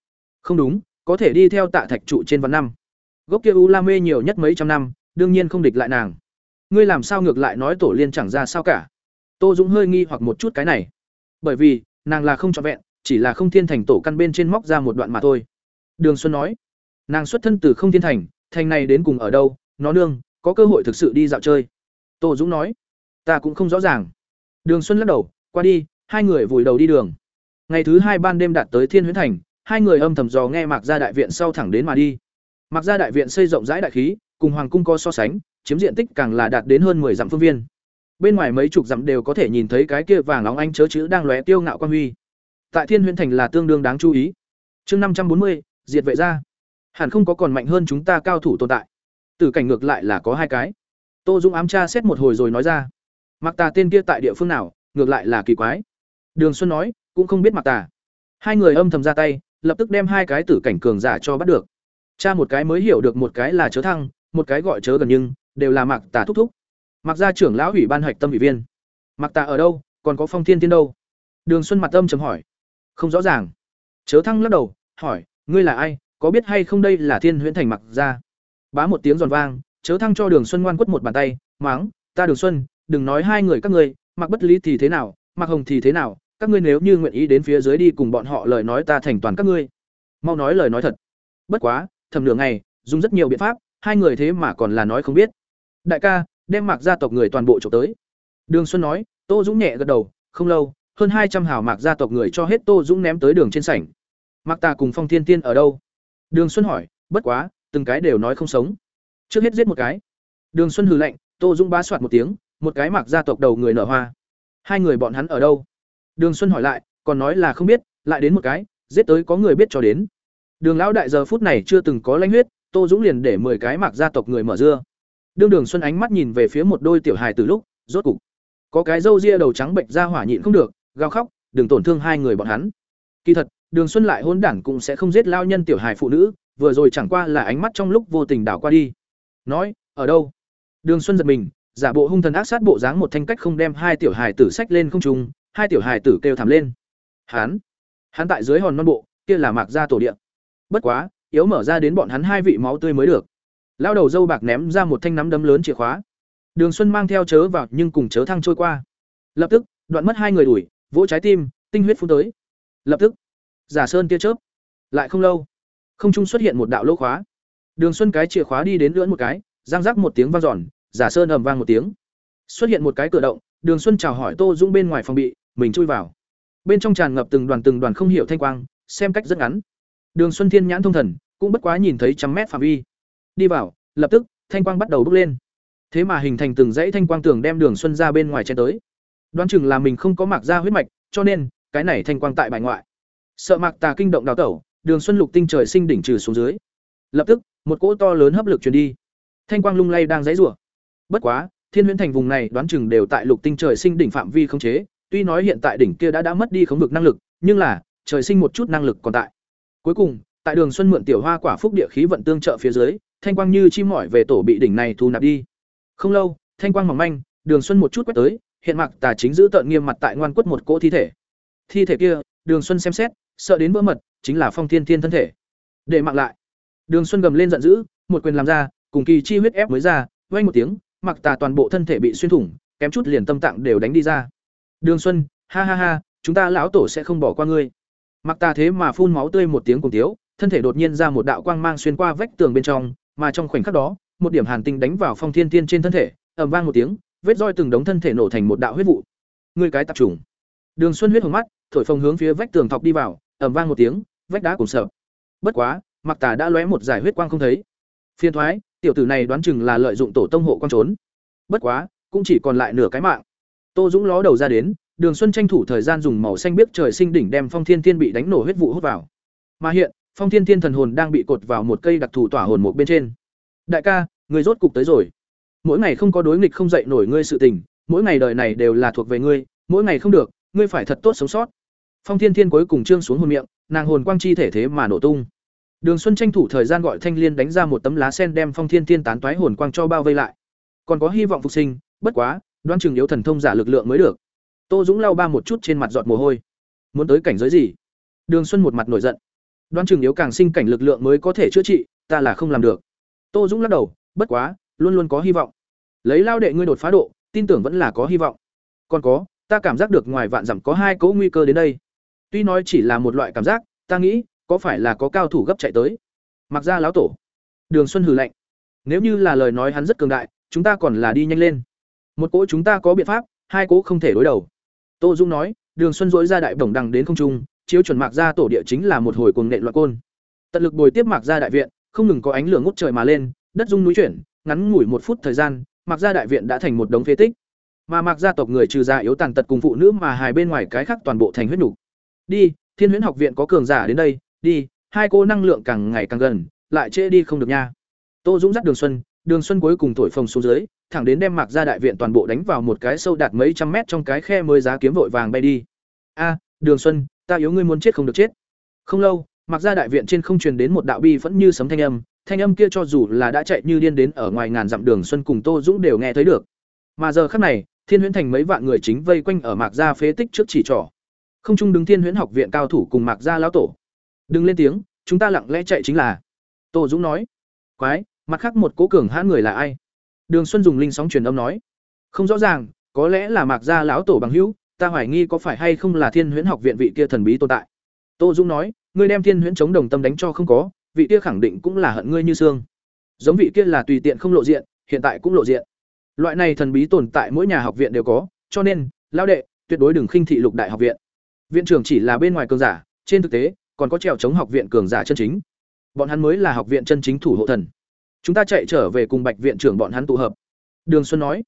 không đúng, có thể đi theo tạ thạch trụ trên vạn năm. Gốc kia u la mê nhiều nhất mấy trăm năm, đương nhiên không địch lại nàng ngươi làm sao ngược lại nói tổ liên chẳng ra sao cả? Tô dũng hơi nghi hoặc một chút cái này. Bởi vì, nàng là không trọn vẹn, chỉ là không thiên thành tổ căn bên trên móc ra một đoạn mà thôi. Đường xuân nói, nàng xuất thân từ không thiên thành thành này đến cùng ở đâu, nó nương, có cơ hội thực sự đi dạo chơi. Tô dũng nói, ta cũng không rõ ràng. Đường xuân lắc đầu, qua đi, hai người vùi đầu đi đường. Ngày thứ hai ban đêm đạt tới thiên huyễn thành, hai người âm thầm dò nghe mạc gia đại viện sau thẳng đến mà đi. Mạc gia đại viện xây rộng rãi đại khí, cùng hoàng cung có so sánh chiếm diện tích càng là đạt đến hơn 10 dặm phương viên. Bên ngoài mấy chục dặm đều có thể nhìn thấy cái kia vàng óng ánh chớ chữ đang lóe tiêu ngạo quan huy. Tại thiên huyễn thành là tương đương đáng chú ý. Chương năm trăm bốn mươi, diệt vệ gia. Hẳn không có còn mạnh hơn chúng ta cao thủ tồn tại. Tử cảnh ngược lại là có hai cái. Tô dũng ám tra xét một hồi rồi nói ra. Mặc tà tên kia tại địa phương nào, ngược lại là kỳ quái. Đường xuân nói, cũng không biết mặc tà. Hai người âm thầm ra tay, lập tức đem hai cái tử cảnh cường giả cho bắt được. Cha một cái mới hiểu được một cái là chớ thăng, một cái gọi chớ gần nhưng đều là mặc tà thúc thúc. Mặc gia trưởng lão ủy ban hạch tâm ủy viên. Mặc tà ở đâu, còn có phong thiên tiên đâu? Đường xuân mặt âm chấm hỏi. Không rõ ràng. Chớ thăng lắc đầu, hỏi, ngươi là ai, có biết hay không đây là thiên huyễn thành mặc gia? Bá một tiếng giòn vang, chớ thăng cho đường xuân ngoan quất một bàn tay máng ta đường xuân, đừng nói hai người các ngươi mặc bất lý thì thế nào mặc hồng thì thế nào, các ngươi nếu như nguyện ý đến phía dưới đi cùng bọn họ lời nói ta thành toàn các ngươi. Mau nói lời nói thật. Bất quá, thầm nửa ngày, dùng rất nhiều biện pháp, hai người thế mà còn là nói không biết đại ca đem mặc gia tộc người toàn bộ trộm tới Đường Xuân nói, Tô Dũng nhẹ gật đầu, không lâu, hơn hai trăm hào mạc gia tộc người cho hết Tô Dũng ném tới đường trên sảnh. Mạc ta cùng Phong Thiên Tiên ở đâu? Đường Xuân hỏi, bất quá, từng cái đều nói không sống. Trước hết giết một cái. Đường Xuân hừ lạnh, Tô Dũng bá soạt một tiếng, một cái mạc gia tộc đầu người nở hoa. Hai người bọn hắn ở đâu? Đường Xuân hỏi lại, còn nói là không biết, lại đến một cái, giết tới có người biết cho đến. Đường lão đại giờ phút này chưa từng có lãnh huyết, Tô Dũng liền để 10 cái mạc gia tộc người mở dưa. Đường Đường Xuân ánh mắt nhìn về phía một đôi tiểu hài từ lúc, rốt cục có cái râu ria đầu trắng bệnh ra hỏa nhịn không được, gào khóc, đừng tổn thương hai người bọn hắn. Kỳ thật, Đường Xuân lại hôn đản cũng sẽ không giết lao nhân tiểu hài phụ nữ, vừa rồi chẳng qua là ánh mắt trong lúc vô tình đảo qua đi. Nói, ở đâu? Đường Xuân giật mình, giả bộ hung thần ác sát bộ dáng một thanh cách không đem hai tiểu hài tử sách lên không trung, hai tiểu hài tử kêu thảm lên. Hán, hắn tại dưới hòn non bộ, kia là mạc gia tổ địa. Bất quá, yếu mở ra đến bọn hắn hai vị máu tươi mới được. Lao đầu dâu bạc ném ra một thanh nắm đấm lớn chìa khóa. Đường Xuân mang theo chớ vào nhưng cùng chớ thăng trôi qua. Lập tức, đoạn mất hai người đuổi, vỗ trái tim, tinh huyết phun tới. Lập tức, giả sơn tia chớp. Lại không lâu, không trung xuất hiện một đạo lỗ khóa. Đường Xuân cái chìa khóa đi đến lưỡn một cái, răng rắc một tiếng vang giòn, giả sơn ầm vang một tiếng. Xuất hiện một cái cửa động, Đường Xuân chào hỏi Tô Dũng bên ngoài phòng bị, mình chui vào. Bên trong tràn ngập từng đoàn từng đoàn không hiểu thanh quang, xem cách rất ngắn. Đường Xuân Thiên nhãn thông thần, cũng bất quá nhìn thấy trăm mét phạm vi. Đi vào, lập tức, thanh quang bắt đầu bốc lên. Thế mà hình thành từng dãy thanh quang tường đem Đường Xuân ra bên ngoài chen tới. Đoán chừng là mình không có mạc ra huyết mạch, cho nên cái này thanh quang tại bài ngoại. Sợ mạc tà kinh động đào tẩu, Đường Xuân lục tinh trời sinh đỉnh trừ xuống dưới. Lập tức, một cỗ to lớn hấp lực truyền đi. Thanh quang lung lay đang dãy rủa. Bất quá, Thiên Huyễn Thành vùng này đoán chừng đều tại lục tinh trời sinh đỉnh phạm vi không chế, tuy nói hiện tại đỉnh kia đã đã mất đi khống vực năng lực, nhưng là trời sinh một chút năng lực còn tại. Cuối cùng, tại Đường Xuân mượn tiểu hoa quả phúc địa khí vận tương trợ phía dưới, thanh quang như chim mỏi về tổ bị đỉnh này thu nạp đi. Không lâu, thanh quang mỏng manh, Đường Xuân một chút quét tới, hiện mặc tà chính giữ tận nghiêm mặt tại ngoan quất một cỗ thi thể. Thi thể kia, Đường Xuân xem xét, sợ đến vỡ mật, chính là Phong Thiên Thiên thân thể. Để mặc lại. Đường Xuân gầm lên giận dữ, một quyền làm ra, cùng kỳ chi huyết ép mới ra, vang một tiếng, mặc tà toàn bộ thân thể bị xuyên thủng, kém chút liền tâm tạng đều đánh đi ra. Đường Xuân, ha ha ha, chúng ta lão tổ sẽ không bỏ qua ngươi. Mặc tà thế mà phun máu tươi một tiếng cùng tiếu, thân thể đột nhiên ra một đạo quang mang xuyên qua vách tường bên trong, mà trong khoảnh khắc đó, một điểm hàn tinh đánh vào Phong Thiên Tiên trên thân thể, ầm vang một tiếng, vết roi từng đống thân thể nổ thành một đạo huyết vụ. người cái tạp trùng. Đường Xuân huyết hồng mắt, thổi phồng hướng phía vách tường thọc đi vào, ầm vang một tiếng, vách đá cùng sợ. Bất quá, Mặc Tà đã lóe một giải huyết quang không thấy. Phiên thoái, tiểu tử này đoán chừng là lợi dụng tổ tông hộ quan trốn. Bất quá, cũng chỉ còn lại nửa cái mạng. Tô Dũng ló đầu ra đến, Đường Xuân tranh thủ thời gian dùng màu xanh biếc trời sinh đỉnh đem Phong Thiên Thiên bị đánh nổ huyết vụ hút vào. Mà hiện, Phong Thiên Thiên thần hồn đang bị cột vào một cây đặc thù tỏa hồn một bên trên. Đại ca, người rốt cục tới rồi. Mỗi ngày không có đối nghịch không dậy nổi ngươi sự tình, mỗi ngày đời này đều là thuộc về ngươi, mỗi ngày không được, ngươi phải thật tốt sống sót. Phong Thiên Thiên cuối cùng trương xuống hồn miệng, nàng hồn quang chi thể thế mà nổ tung. Đường Xuân tranh thủ thời gian gọi Thanh Liên đánh ra một tấm lá sen đem Phong Thiên Thiên tán toái hồn quang cho bao vây lại. Còn có hy vọng phục sinh, bất quá, đoan chừng yếu thần thông giả lực lượng mới được. Tô Dũng lau ba một chút trên mặt giọt mồ hôi. Muốn tới cảnh giới gì? Đường Xuân một mặt nổi giận. Đoan chừng yếu càng sinh cảnh lực lượng mới có thể chữa trị, ta là không làm được. Tô Dũng lắc đầu, bất quá, luôn luôn có hy vọng. Lấy lao đệ ngươi đột phá độ, tin tưởng vẫn là có hy vọng. Còn có, ta cảm giác được ngoài vạn dặm có hai cỗ nguy cơ đến đây. Tuy nói chỉ là một loại cảm giác, ta nghĩ, có phải là có cao thủ gấp chạy tới? Mặc ra lão tổ. Đường Xuân hừ lạnh. Nếu như là lời nói hắn rất cường đại, chúng ta còn là đi nhanh lên. Một cỗ chúng ta có biện pháp, hai cỗ không thể đối đầu. Tô Dung nói, Đường Xuân dỗi ra đại bổng đằng đến không trung, chiếu chuẩn Mạc gia tổ địa chính là một hồi cuồng nện loạn côn. Tận lực bồi tiếp Mạc gia đại viện, không ngừng có ánh lửa ngút trời mà lên, đất rung núi chuyển, ngắn ngủi một phút thời gian, Mạc gia đại viện đã thành một đống phế tích. Mà Mạc gia tộc người trừ gia yếu tàn tật cùng phụ nữ mà hài bên ngoài cái khác toàn bộ thành huyết nục. Đi, Thiên Huyễn học viện có cường giả đến đây, đi, hai cô năng lượng càng ngày càng gần, lại trễ đi không được nha. Tô Dũng dắt Đường Xuân, Đường Xuân cuối cùng thổi phồng xuống dưới, thẳng đến đem Mạc gia đại viện toàn bộ đánh vào một cái sâu đạt mấy trăm mét trong cái khe mới giá kiếm vội vàng bay đi. A, Đường Xuân, ta yếu ngươi muốn chết không được chết. Không lâu, Mặc gia đại viện trên không truyền đến một đạo bi vẫn như sấm thanh âm, thanh âm kia cho dù là đã chạy như điên đến ở ngoài ngàn dặm Đường Xuân cùng Tô Dũng đều nghe thấy được. Mà giờ khắc này, Thiên Huyễn Thành mấy vạn người chính vây quanh ở Mạc gia phế tích trước chỉ trỏ. Không trung đứng Thiên Huyễn học viện cao thủ cùng Mạc gia lão tổ. Đừng lên tiếng, chúng ta lặng lẽ chạy chính là. Tô Dũng nói. Quái, mặt khác một cố cường hãn người là ai? Đường Xuân dùng linh sóng truyền âm nói, không rõ ràng, có lẽ là Mạc Gia lão tổ bằng hữu, ta hoài nghi có phải hay không là Thiên Huyễn học viện vị kia thần bí tồn tại. Tô Dung nói, ngươi đem Thiên Huyễn chống đồng tâm đánh cho không có, vị kia khẳng định cũng là hận ngươi như xương. Giống vị kia là tùy tiện không lộ diện, hiện tại cũng lộ diện. Loại này thần bí tồn tại mỗi nhà học viện đều có, cho nên, lão đệ, tuyệt đối đừng khinh thị Lục Đại học viện. Viện trưởng chỉ là bên ngoài cường giả, trên thực tế, còn có trèo chống học viện cường giả chân chính. Bọn hắn mới là học viện chân chính thủ hộ thần. Chúng ta chạy trở về cùng Bạch viện trưởng bọn hắn tụ hợp." Đường Xuân nói.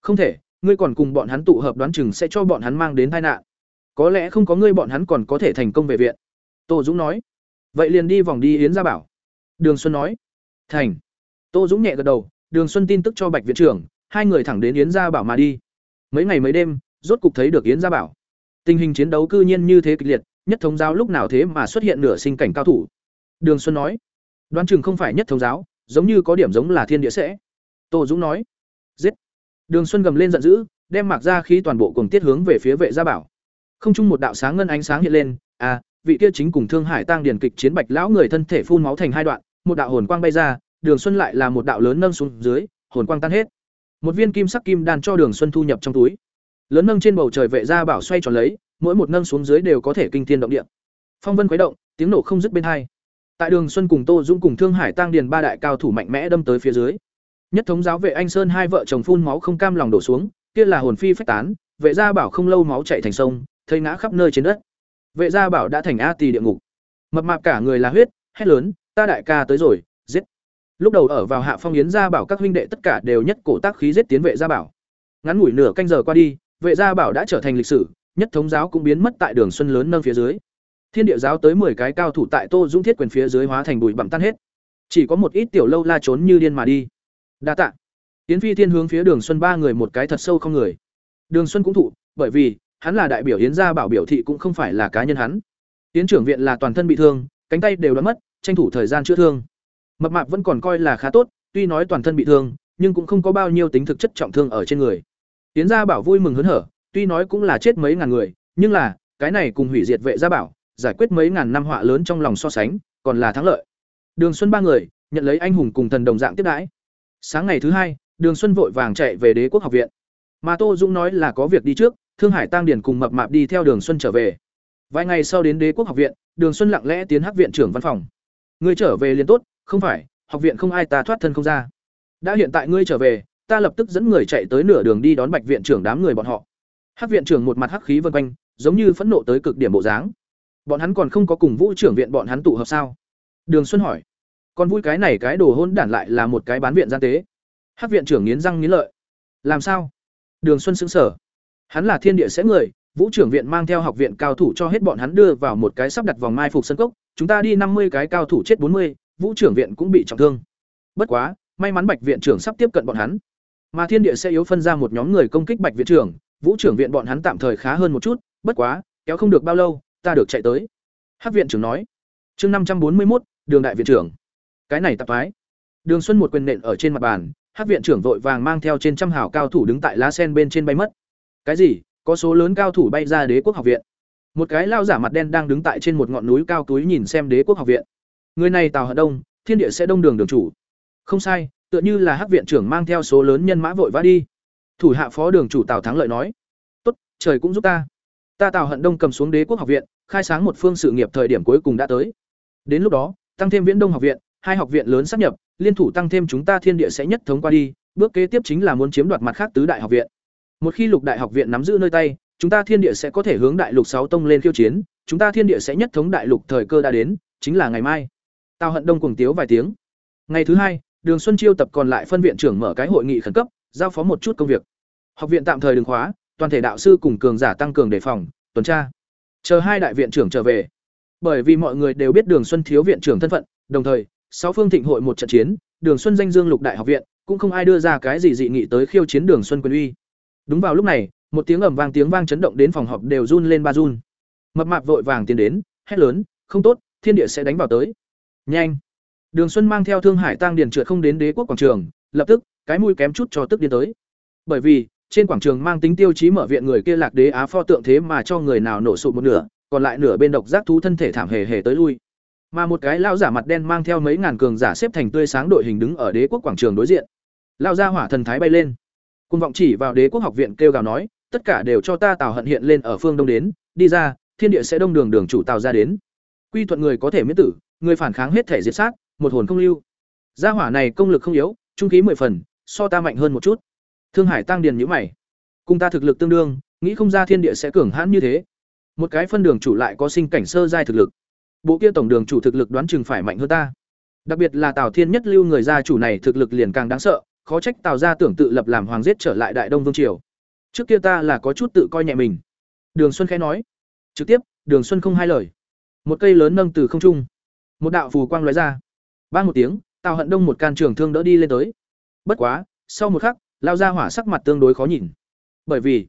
"Không thể, ngươi còn cùng bọn hắn tụ hợp đoán chừng sẽ cho bọn hắn mang đến tai nạn. Có lẽ không có ngươi bọn hắn còn có thể thành công về viện." Tô Dũng nói. "Vậy liền đi vòng đi yến gia bảo." Đường Xuân nói. "Thành." Tô Dũng nhẹ gật đầu, Đường Xuân tin tức cho Bạch viện trưởng, hai người thẳng đến Yến Gia Bảo mà đi. Mấy ngày mấy đêm, rốt cục thấy được Yến Gia Bảo. Tình hình chiến đấu cư nhiên như thế kịch liệt, nhất thống giáo lúc nào thế mà xuất hiện nửa sinh cảnh cao thủ. Đường Xuân nói, đoán chừng không phải nhất thống giáo, giống như có điểm giống là thiên địa sẽ. Tô Dũng nói. Đường Xuân gầm lên giận dữ, đem mặc ra khí toàn bộ cùng tiết hướng về phía vệ gia bảo. Không trung một đạo sáng ngân ánh sáng hiện lên, à, vị kia chính cùng Thương Hải Tăng Điền kịch chiến Bạch lão người thân thể phun máu thành hai đoạn, một đạo hồn quang bay ra, Đường Xuân lại là một đạo lớn nâng xuống dưới, hồn quang tan hết. Một viên kim sắc kim đan cho Đường Xuân thu nhập trong túi. Lớn nâng trên bầu trời vệ gia bảo xoay tròn lấy, mỗi một nâng xuống dưới đều có thể kinh thiên động địa. Phong vân khuấy động, tiếng nổ không dứt bên hai. Tại Đường Xuân cùng Tô Dũng cùng Thương Hải Tăng Điền ba đại cao thủ mạnh mẽ đâm tới phía dưới. Nhất thống giáo vệ Anh Sơn hai vợ chồng phun máu không cam lòng đổ xuống, kia là hồn phi phách tán, vệ gia bảo không lâu máu chảy thành sông, thây ngã khắp nơi trên đất. Vệ gia bảo đã thành a tỳ địa ngục. Mập mạp cả người là huyết, hét lớn, ta đại ca tới rồi, giết. Lúc đầu ở vào hạ phong yến gia bảo các huynh đệ tất cả đều nhất cổ tác khí giết tiến vệ gia bảo. Ngắn ngủi nửa canh giờ qua đi vệ gia bảo đã trở thành lịch sử nhất thống giáo cũng biến mất tại đường xuân lớn nâng phía dưới. Thiên địa giáo tới 10 cái cao thủ tại tô dũng thiết quyền phía dưới hóa thành bụi bặm tan hết. Chỉ có một ít tiểu lâu la trốn như điên mà đi đa tạ. Tiến phi thiên hướng phía đường xuân ba người một cái thật sâu không người. Đường xuân cũng thụ, bởi vì, hắn là đại biểu yến gia bảo biểu thị cũng không phải là cá nhân hắn. Tiến trưởng viện là toàn thân bị thương, cánh tay đều đã mất, tranh thủ thời gian chữa thương. Mập mạp vẫn còn coi là khá tốt, tuy nói toàn thân bị thương, nhưng cũng không có bao nhiêu tính thực chất trọng thương ở trên người. Tiến gia bảo vui mừng hớn hở, tuy nói cũng là chết mấy ngàn người, nhưng là, cái này cùng hủy diệt vệ gia bảo, giải quyết mấy ngàn năm họa lớn trong lòng so sánh, còn là thắng lợi. Đường xuân ba người, nhận lấy anh hùng cùng thần đồng dạng tiếp đãi sáng ngày thứ hai, đường xuân vội vàng chạy về đế quốc học viện. Mà tô dũng nói là có việc đi trước, thương hải tăng điển cùng mập mạp đi theo đường xuân trở về. Vài ngày sau đến đế quốc học viện, đường xuân lặng lẽ tiến hắc viện trưởng văn phòng. Người trở về liền tốt, không phải, học viện không ai ta thoát thân không ra. Đã hiện tại ngươi trở về, ta lập tức dẫn người chạy tới nửa đường đi đón bạch viện trưởng đám người bọn họ. Hắc viện trưởng một mặt hắc khí vân quanh, giống như phẫn nộ tới cực điểm bộ dáng. Bọn hắn còn không có cùng vũ trưởng viện bọn hắn tụ hợp sao? Đường xuân hỏi còn vui cái này cái đồ hôn đản lại là một cái bán viện gian tế. Hắc viện trưởng nghiến răng nghiến lợi. Làm sao? Đường xuân xứng sở hắn là thiên địa sẽ người, vũ trưởng viện mang theo học viện cao thủ cho hết bọn hắn đưa vào một cái sắp đặt vòng mai phục sân cốc, chúng ta đi năm mươi cái cao thủ chết bốn mươi, vũ trưởng viện cũng bị trọng thương. Bất quá, may mắn bạch viện trưởng sắp tiếp cận bọn hắn. Mà thiên địa sẽ yếu phân ra một nhóm người công kích bạch viện trưởng, vũ trưởng viện bọn hắn tạm thời khá hơn một chút, bất quá, kéo không được bao lâu, ta được chạy tới. Hắc viện trưởng nói. Chương năm trăm bốn mươi một đường đại viện trưởng cái này tạp thái đường xuân một quyền nện ở trên mặt bàn, hắc viện trưởng vội vàng mang theo trên trăm hào cao thủ đứng tại lá sen bên trên bay mất. Cái gì? Có số lớn cao thủ bay ra đế quốc học viện. Một cái lao giả mặt đen đang đứng tại trên một ngọn núi cao túi nhìn xem đế quốc học viện. Người này tào hận đông, thiên địa sẽ đông đường đường chủ. Không sai, tựa như là hắc viện trưởng mang theo số lớn nhân mã vội vã đi. Thủ hạ phó đường chủ tào thắng lợi nói. Tốt, trời cũng giúp ta. Ta tào hận đông cầm xuống đế quốc học viện, khai sáng một phương sự nghiệp thời điểm cuối cùng đã tới. Đến lúc đó, tăng thêm viễn đông học viện hai học viện lớn sắp nhập liên thủ tăng thêm chúng ta thiên địa sẽ nhất thống qua đi bước kế tiếp chính là muốn chiếm đoạt mặt khác tứ đại học viện một khi lục đại học viện nắm giữ nơi tay chúng ta thiên địa sẽ có thể hướng đại lục sáu tông lên khiêu chiến chúng ta thiên địa sẽ nhất thống đại lục thời cơ đã đến chính là ngày mai Tào Hận Đông cuồng tiếu vài tiếng. Ngày thứ hai, Đường Xuân chiêu tập còn lại phân viện trưởng mở cái hội nghị khẩn cấp, giao phó một chút công việc. Học viện tạm thời đừng khóa, toàn thể đạo sư cùng cường giả tăng cường đề phòng, tuần tra. Chờ hai đại viện trưởng trở về. Bởi vì mọi người đều biết Đường Xuân thiếu viện trưởng thân phận, đồng thời, sáu phương thịnh hội một trận chiến, Đường Xuân danh dương lục đại học viện, cũng không ai đưa ra cái gì dị nghị tới khiêu chiến Đường Xuân quyền uy. Đúng vào lúc này, một tiếng ầm vang tiếng vang chấn động đến phòng họp đều run lên ba run. Mập mạp vội vàng tiến đến, hét lớn, "Không tốt, thiên địa sẽ đánh vào tới." Nhanh. Đường Xuân mang theo Thương Hải Tăng Điền trượt không đến đế quốc quảng trường, lập tức, cái mũi kém chút cho tức điên tới. Bởi vì, trên quảng trường mang tính tiêu chí mở viện người kia lạc đế á pho tượng thế mà cho người nào nổ sụt một nửa, còn lại nửa bên độc giác thú thân thể thảm hề hề tới lui. Mà một cái lão giả mặt đen mang theo mấy ngàn cường giả xếp thành tươi sáng đội hình đứng ở đế quốc quảng trường đối diện. Lão gia hỏa thần thái bay lên. Cung vọng chỉ vào đế quốc học viện kêu gào nói, tất cả đều cho ta Tào Hận hiện lên ở phương đông đến, đi ra, thiên địa sẽ đông đường đường chủ Tào ra đến. Quy thuận người có thể miễn tử, người phản kháng hết thể diệt sát, một hồn không lưu. Gia hỏa này công lực không yếu, trung khí mười phần, so ta mạnh hơn một chút. Thương Hải tăng điền nhữ mày. Cùng ta thực lực tương đương, nghĩ không ra thiên địa sẽ cường hãn như thế. Một cái phân đường chủ lại có sinh cảnh sơ giai thực lực. Bộ kia tổng đường chủ thực lực đoán chừng phải mạnh hơn ta. Đặc biệt là Tào Thiên nhất lưu người gia chủ này thực lực liền càng đáng sợ, khó trách Tào gia tưởng tự lập làm hoàng giết trở lại Đại Đông Vương triều. Trước kia ta là có chút tự coi nhẹ mình. Đường Xuân khẽ nói. Trực tiếp, Đường Xuân không hai lời. Một cây lớn nâng từ không trung, một đạo phù quang lóe ra. Ba một tiếng, Tào Hận Đông một can trường thương đỡ đi lên tới. Bất quá, sau một khắc, lao ra hỏa sắc mặt tương đối khó nhìn. Bởi vì,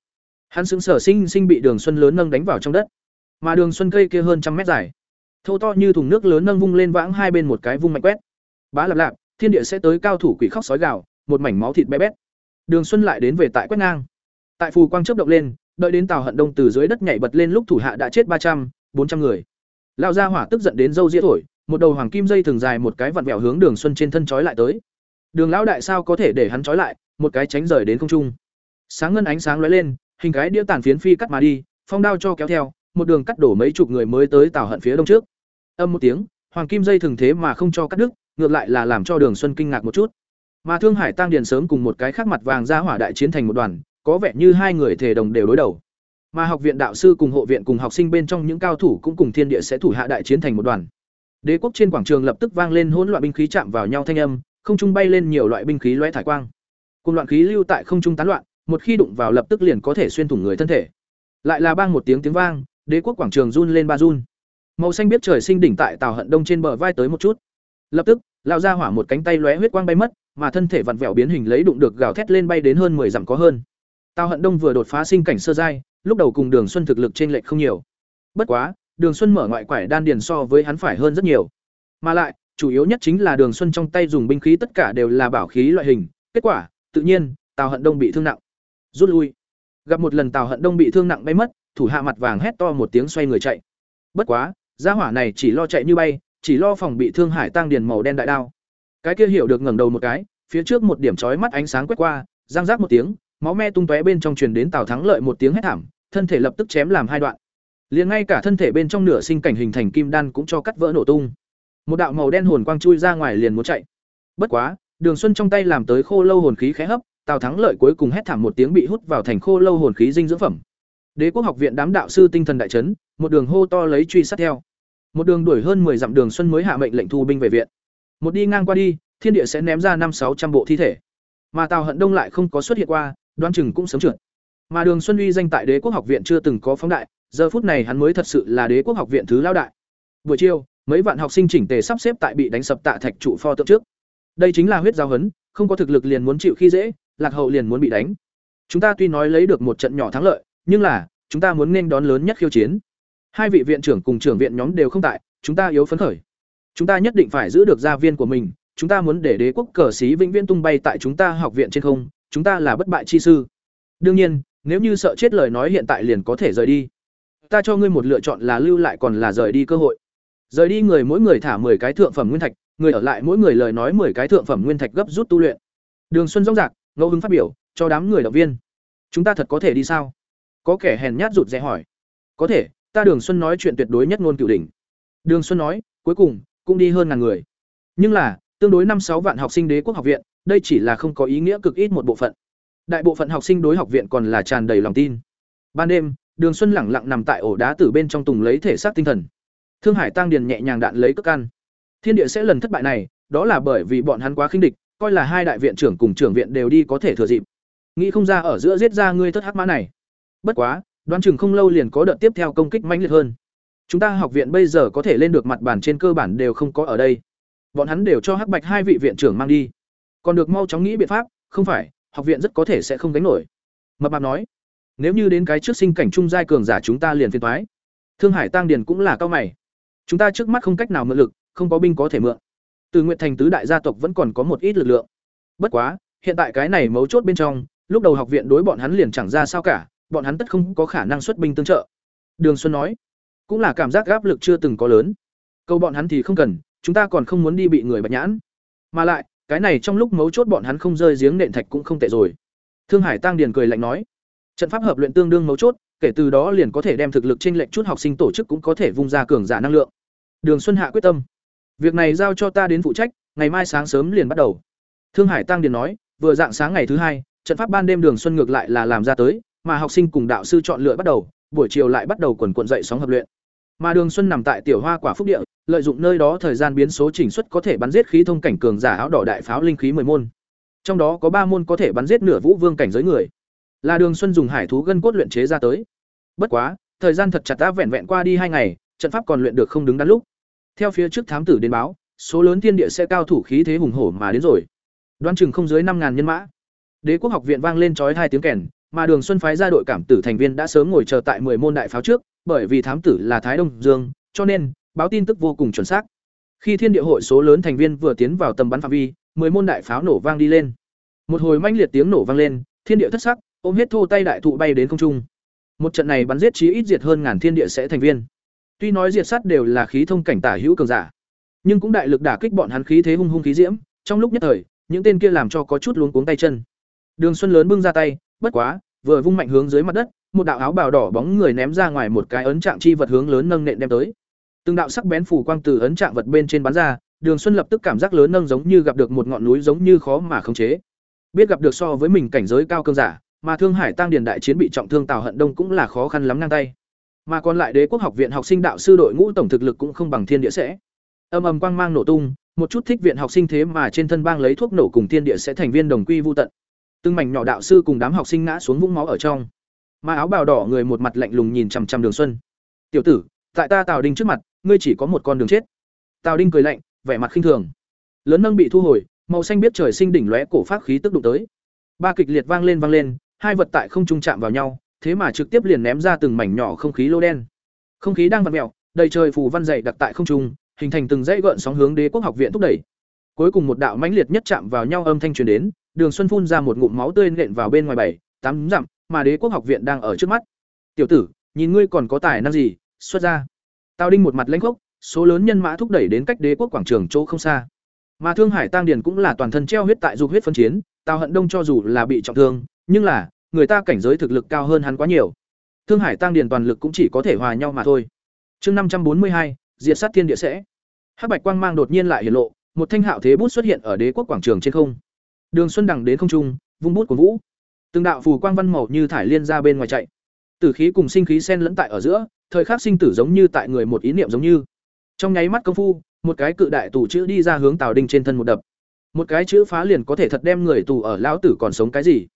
hắn xứng sở sinh sinh bị Đường Xuân lớn nâng đánh vào trong đất. Mà Đường Xuân cây kia hơn trăm mét dài, thô to như thùng nước lớn nâng vung lên vãng hai bên một cái vung mạnh quét. Bá lạp lạp, thiên địa sẽ tới cao thủ quỷ khóc sói gào, một mảnh máu thịt bé bét. Đường Xuân lại đến về tại quét ngang. Tại phù quang chớp động lên, đợi đến Tào Hận Đông từ dưới đất nhảy bật lên lúc thủ hạ đã chết ba trăm, bốn trăm người. Lão gia hỏa tức giận đến dâu dĩa thổi, một đầu hoàng kim dây thường dài một cái vặn vẹo hướng Đường Xuân trên thân trói lại tới. Đường lão đại sao có thể để hắn trói lại, một cái tránh rời đến không trung. Sáng ngân ánh sáng lóe lên, hình cái đĩa tàn phiến phi cắt mà đi, phong đao cho kéo theo, một đường cắt đổ mấy chục người mới tới Tào Hận phía đông trước. Âm một tiếng, hoàng kim dây thường thế mà không cho cắt đứt, ngược lại là làm cho Đường Xuân kinh ngạc một chút. Mà Thương Hải Tăng Điền sớm cùng một cái khác mặt vàng ra hỏa đại chiến thành một đoàn, có vẻ như hai người thể đồng đều đối đầu. Mà học viện đạo sư cùng hộ viện cùng học sinh bên trong những cao thủ cũng cùng thiên địa sẽ thủ hạ đại chiến thành một đoàn. Đế quốc trên quảng trường lập tức vang lên hỗn loạn binh khí chạm vào nhau thanh âm, không trung bay lên nhiều loại binh khí lóe thải quang. Cùng loạn khí lưu tại không trung tán loạn, một khi đụng vào lập tức liền có thể xuyên thủng người thân thể. Lại là bang một tiếng tiếng vang, đế quốc quảng trường run lên ba run. Màu xanh biết trời sinh đỉnh tại Tào Hận Đông trên bờ vai tới một chút. Lập tức, lão ra hỏa một cánh tay lóe huyết quang bay mất, mà thân thể vặn vẹo biến hình lấy đụng được gào thét lên bay đến hơn 10 dặm có hơn. Tào Hận Đông vừa đột phá sinh cảnh sơ giai, lúc đầu cùng Đường Xuân thực lực trên lệch không nhiều. Bất quá, Đường Xuân mở ngoại quải đan điền so với hắn phải hơn rất nhiều. Mà lại, chủ yếu nhất chính là Đường Xuân trong tay dùng binh khí tất cả đều là bảo khí loại hình, kết quả, tự nhiên, Tào Hận Đông bị thương nặng. Rút lui. Gặp một lần Tào Hận Đông bị thương nặng bay mất, thủ hạ mặt vàng hét to một tiếng xoay người chạy. Bất quá, gia hỏa này chỉ lo chạy như bay, chỉ lo phòng bị thương hải tăng điền màu đen đại đao. Cái kia hiểu được ngẩng đầu một cái, phía trước một điểm chói mắt ánh sáng quét qua, răng rác một tiếng, máu me tung tóe bên trong truyền đến Tào Thắng lợi một tiếng hét thảm, thân thể lập tức chém làm hai đoạn. Liền ngay cả thân thể bên trong nửa sinh cảnh hình thành kim đan cũng cho cắt vỡ nổ tung. Một đạo màu đen hồn quang chui ra ngoài liền muốn chạy. Bất quá, Đường Xuân trong tay làm tới khô lâu hồn khí khẽ hấp, Tào Thắng lợi cuối cùng hét thảm một tiếng bị hút vào thành khô lâu hồn khí dinh dưỡng phẩm. Đế quốc học viện đám đạo sư tinh thần đại chấn, một đường hô to lấy truy sát theo. Một đường đuổi hơn 10 dặm đường Xuân mới hạ mệnh lệnh thu binh về viện. Một đi ngang qua đi, thiên địa sẽ ném ra năm sáu trăm bộ thi thể. Mà Tào Hận Đông lại không có xuất hiện qua, đoán chừng cũng sớm trượt. Mà Đường Xuân uy danh tại Đế quốc học viện chưa từng có phóng đại, giờ phút này hắn mới thật sự là Đế quốc học viện thứ lao đại. Buổi chiều, mấy vạn học sinh chỉnh tề sắp xếp tại bị đánh sập tạ thạch trụ pho tượng trước. Đây chính là huyết giao hấn, không có thực lực liền muốn chịu khi dễ, lạc hậu liền muốn bị đánh. Chúng ta tuy nói lấy được một trận nhỏ thắng lợi, nhưng là, chúng ta muốn nên đón lớn nhất khiêu chiến. Hai vị viện trưởng cùng trưởng viện nhóm đều không tại, chúng ta yếu phấn khởi. Chúng ta nhất định phải giữ được gia viên của mình, chúng ta muốn để đế quốc cờ xí vĩnh viễn tung bay tại chúng ta học viện trên không, chúng ta là bất bại chi sư. Đương nhiên, nếu như sợ chết lời nói hiện tại liền có thể rời đi. Ta cho ngươi một lựa chọn là lưu lại còn là rời đi cơ hội. Rời đi người mỗi người thả 10 cái thượng phẩm nguyên thạch, người ở lại mỗi người lời nói 10 cái thượng phẩm nguyên thạch gấp rút tu luyện. Đường Xuân rống rạc, ngẫu hứng phát biểu, cho đám người động viên. Chúng ta thật có thể đi sao? Có kẻ hèn nhát rụt rè hỏi. Có thể, ta Đường Xuân nói chuyện tuyệt đối nhất ngôn cửu đỉnh. Đường Xuân nói, cuối cùng cũng đi hơn ngàn người. Nhưng là, tương đối năm sáu vạn học sinh đế quốc học viện, đây chỉ là không có ý nghĩa cực ít một bộ phận. Đại bộ phận học sinh đối học viện còn là tràn đầy lòng tin. Ban đêm, Đường Xuân lẳng lặng nằm tại ổ đá tử bên trong tùng lấy thể xác tinh thần. Thương Hải Tăng Điền nhẹ nhàng đạn lấy cước ăn. Thiên địa sẽ lần thất bại này, đó là bởi vì bọn hắn quá khinh địch, coi là hai đại viện trưởng cùng trưởng viện đều đi có thể thừa dịp. Nghĩ không ra ở giữa giết ra ngươi thất hắc mã này. Bất quá, đoán chừng không lâu liền có đợt tiếp theo công kích mãnh liệt hơn. Chúng ta học viện bây giờ có thể lên được mặt bản trên cơ bản đều không có ở đây. Bọn hắn đều cho Hắc Bạch hai vị viện trưởng mang đi. Còn được mau chóng nghĩ biện pháp, không phải, học viện rất có thể sẽ không gánh nổi. Mập mạp nói, nếu như đến cái trước sinh cảnh trung giai cường giả chúng ta liền phiền thoái Thương Hải Tăng Điền cũng là cao mày. Chúng ta trước mắt không cách nào mượn lực, không có binh có thể mượn. Từ nguyện Thành tứ đại gia tộc vẫn còn có một ít lực lượng. Bất quá, hiện tại cái này mấu chốt bên trong, lúc đầu học viện đối bọn hắn liền chẳng ra sao cả, bọn hắn tất không có khả năng xuất binh tương trợ. Đường Xuân nói, cũng là cảm giác áp lực chưa từng có lớn. Câu bọn hắn thì không cần, chúng ta còn không muốn đi bị người bạch nhãn. Mà lại, cái này trong lúc mấu chốt bọn hắn không rơi giếng nện thạch cũng không tệ rồi. Thương Hải Tăng Điền cười lạnh nói, trận pháp hợp luyện tương đương mấu chốt, kể từ đó liền có thể đem thực lực chênh lệch chút học sinh tổ chức cũng có thể vung ra cường giả năng lượng. Đường Xuân Hạ quyết tâm, việc này giao cho ta đến phụ trách, ngày mai sáng sớm liền bắt đầu. Thương Hải Tăng Điền nói, vừa dạng sáng ngày thứ hai, trận pháp ban đêm đường xuân ngược lại là làm ra tới, mà học sinh cùng đạo sư chọn lựa bắt đầu, buổi chiều lại bắt đầu quần quần dậy sóng hợp luyện. Mà Đường Xuân nằm tại tiểu hoa quả phúc địa, lợi dụng nơi đó thời gian biến số chỉnh suất có thể bắn giết khí thông cảnh cường giả áo đỏ đại pháo linh khí 10 môn. Trong đó có ba môn có thể bắn giết nửa vũ vương cảnh giới người. Là Đường Xuân dùng hải thú gân cốt luyện chế ra tới. Bất quá, thời gian thật chặt đã vẹn vẹn qua đi hai ngày, trận pháp còn luyện được không đứng đắn lúc. Theo phía trước thám tử đến báo, số lớn thiên địa sẽ cao thủ khí thế hùng hổ mà đến rồi. Đoán chừng không dưới 5000 nhân mã. Đế quốc học viện vang lên chói hai tiếng kèn, mà Đường Xuân phái ra đội cảm tử thành viên đã sớm ngồi chờ tại 10 môn đại pháo trước, bởi vì thám tử là Thái Đông Dương, cho nên báo tin tức vô cùng chuẩn xác. Khi thiên địa hội số lớn thành viên vừa tiến vào tầm bắn phạm vi, 10 môn đại pháo nổ vang đi lên. Một hồi manh liệt tiếng nổ vang lên, thiên địa thất sắc, ôm hết thô tay đại thụ bay đến không trung. Một trận này bắn giết chí ít diệt hơn ngàn thiên địa sẽ thành viên. Tuy nói diệt sát đều là khí thông cảnh tả hữu cường giả, nhưng cũng đại lực đả kích bọn hắn khí thế hung hung khí diễm, trong lúc nhất thời, những tên kia làm cho có chút luống cuống tay chân. Đường Xuân lớn bưng ra tay, bất quá, vừa vung mạnh hướng dưới mặt đất, một đạo áo bào đỏ bóng người ném ra ngoài một cái ấn trạng chi vật hướng lớn nâng nện đem tới. Từng đạo sắc bén phủ quang từ ấn trạng vật bên trên bắn ra, Đường Xuân lập tức cảm giác lớn nâng giống như gặp được một ngọn núi giống như khó mà khống chế. Biết gặp được so với mình cảnh giới cao cương giả, mà Thương Hải Tăng Điền đại chiến bị trọng thương Tào Hận Đông cũng là khó khăn lắm ngang tay. Mà còn lại Đế quốc học viện học sinh đạo sư đội ngũ tổng thực lực cũng không bằng thiên địa sẽ. Âm ầm quang mang nổ tung, một chút thích viện học sinh thế mà trên thân bang lấy thuốc nổ cùng thiên địa sẽ thành viên đồng quy vu tận. Từng mảnh nhỏ đạo sư cùng đám học sinh ngã xuống vũng máu ở trong. Mà áo bào đỏ người một mặt lạnh lùng nhìn chằm chằm Đường Xuân. "Tiểu tử, tại ta Tào Đinh trước mặt, ngươi chỉ có một con đường chết." Tào Đinh cười lạnh, vẻ mặt khinh thường. Lớn nâng bị thu hồi, màu xanh biết trời sinh đỉnh lóe cổ pháp khí tức đụng tới. Ba kịch liệt vang lên vang lên, hai vật tại không trung chạm vào nhau, thế mà trực tiếp liền ném ra từng mảnh nhỏ không khí lô đen. Không khí đang vặn mèo, đầy trời phù văn dày đặc tại không trung, hình thành từng dãy gợn sóng hướng Đế quốc học viện thúc đẩy. Cuối cùng một đạo mãnh liệt nhất chạm vào nhau âm thanh truyền đến, Đường Xuân phun ra một ngụm máu tươi nện vào bên ngoài bảy, tám dặm, mà Đế quốc học viện đang ở trước mắt. "Tiểu tử, nhìn ngươi còn có tài năng gì, xuất ra." Tào Đinh một mặt lãnh khốc, số lớn nhân mã thúc đẩy đến cách Đế quốc quảng trường chỗ không xa. Mà Thương Hải Tăng Điền cũng là toàn thân treo huyết tại dục huyết phân chiến, Tào Hận Đông cho dù là bị trọng thương, nhưng là người ta cảnh giới thực lực cao hơn hắn quá nhiều. Thương Hải Tăng Điền toàn lực cũng chỉ có thể hòa nhau mà thôi. Chương năm trăm bốn mươi hai, diệt sát thiên địa sẽ. Hắc bạch quang mang đột nhiên lại hiện lộ, một thanh hạo thế bút xuất hiện ở đế quốc quảng trường trên không. Đường Xuân đằng đến không trung, vung bút của vũ. Từng đạo phù quang văn màu như thải liên ra bên ngoài chạy. Tử khí cùng sinh khí xen lẫn tại ở giữa, thời khắc sinh tử giống như tại người một ý niệm giống như. Trong nháy mắt công phu, một cái cự đại tù chữ đi ra hướng Tào Đinh trên thân một đập. Một cái chữ phá liền có thể thật đem người tù ở lão tử còn sống cái gì?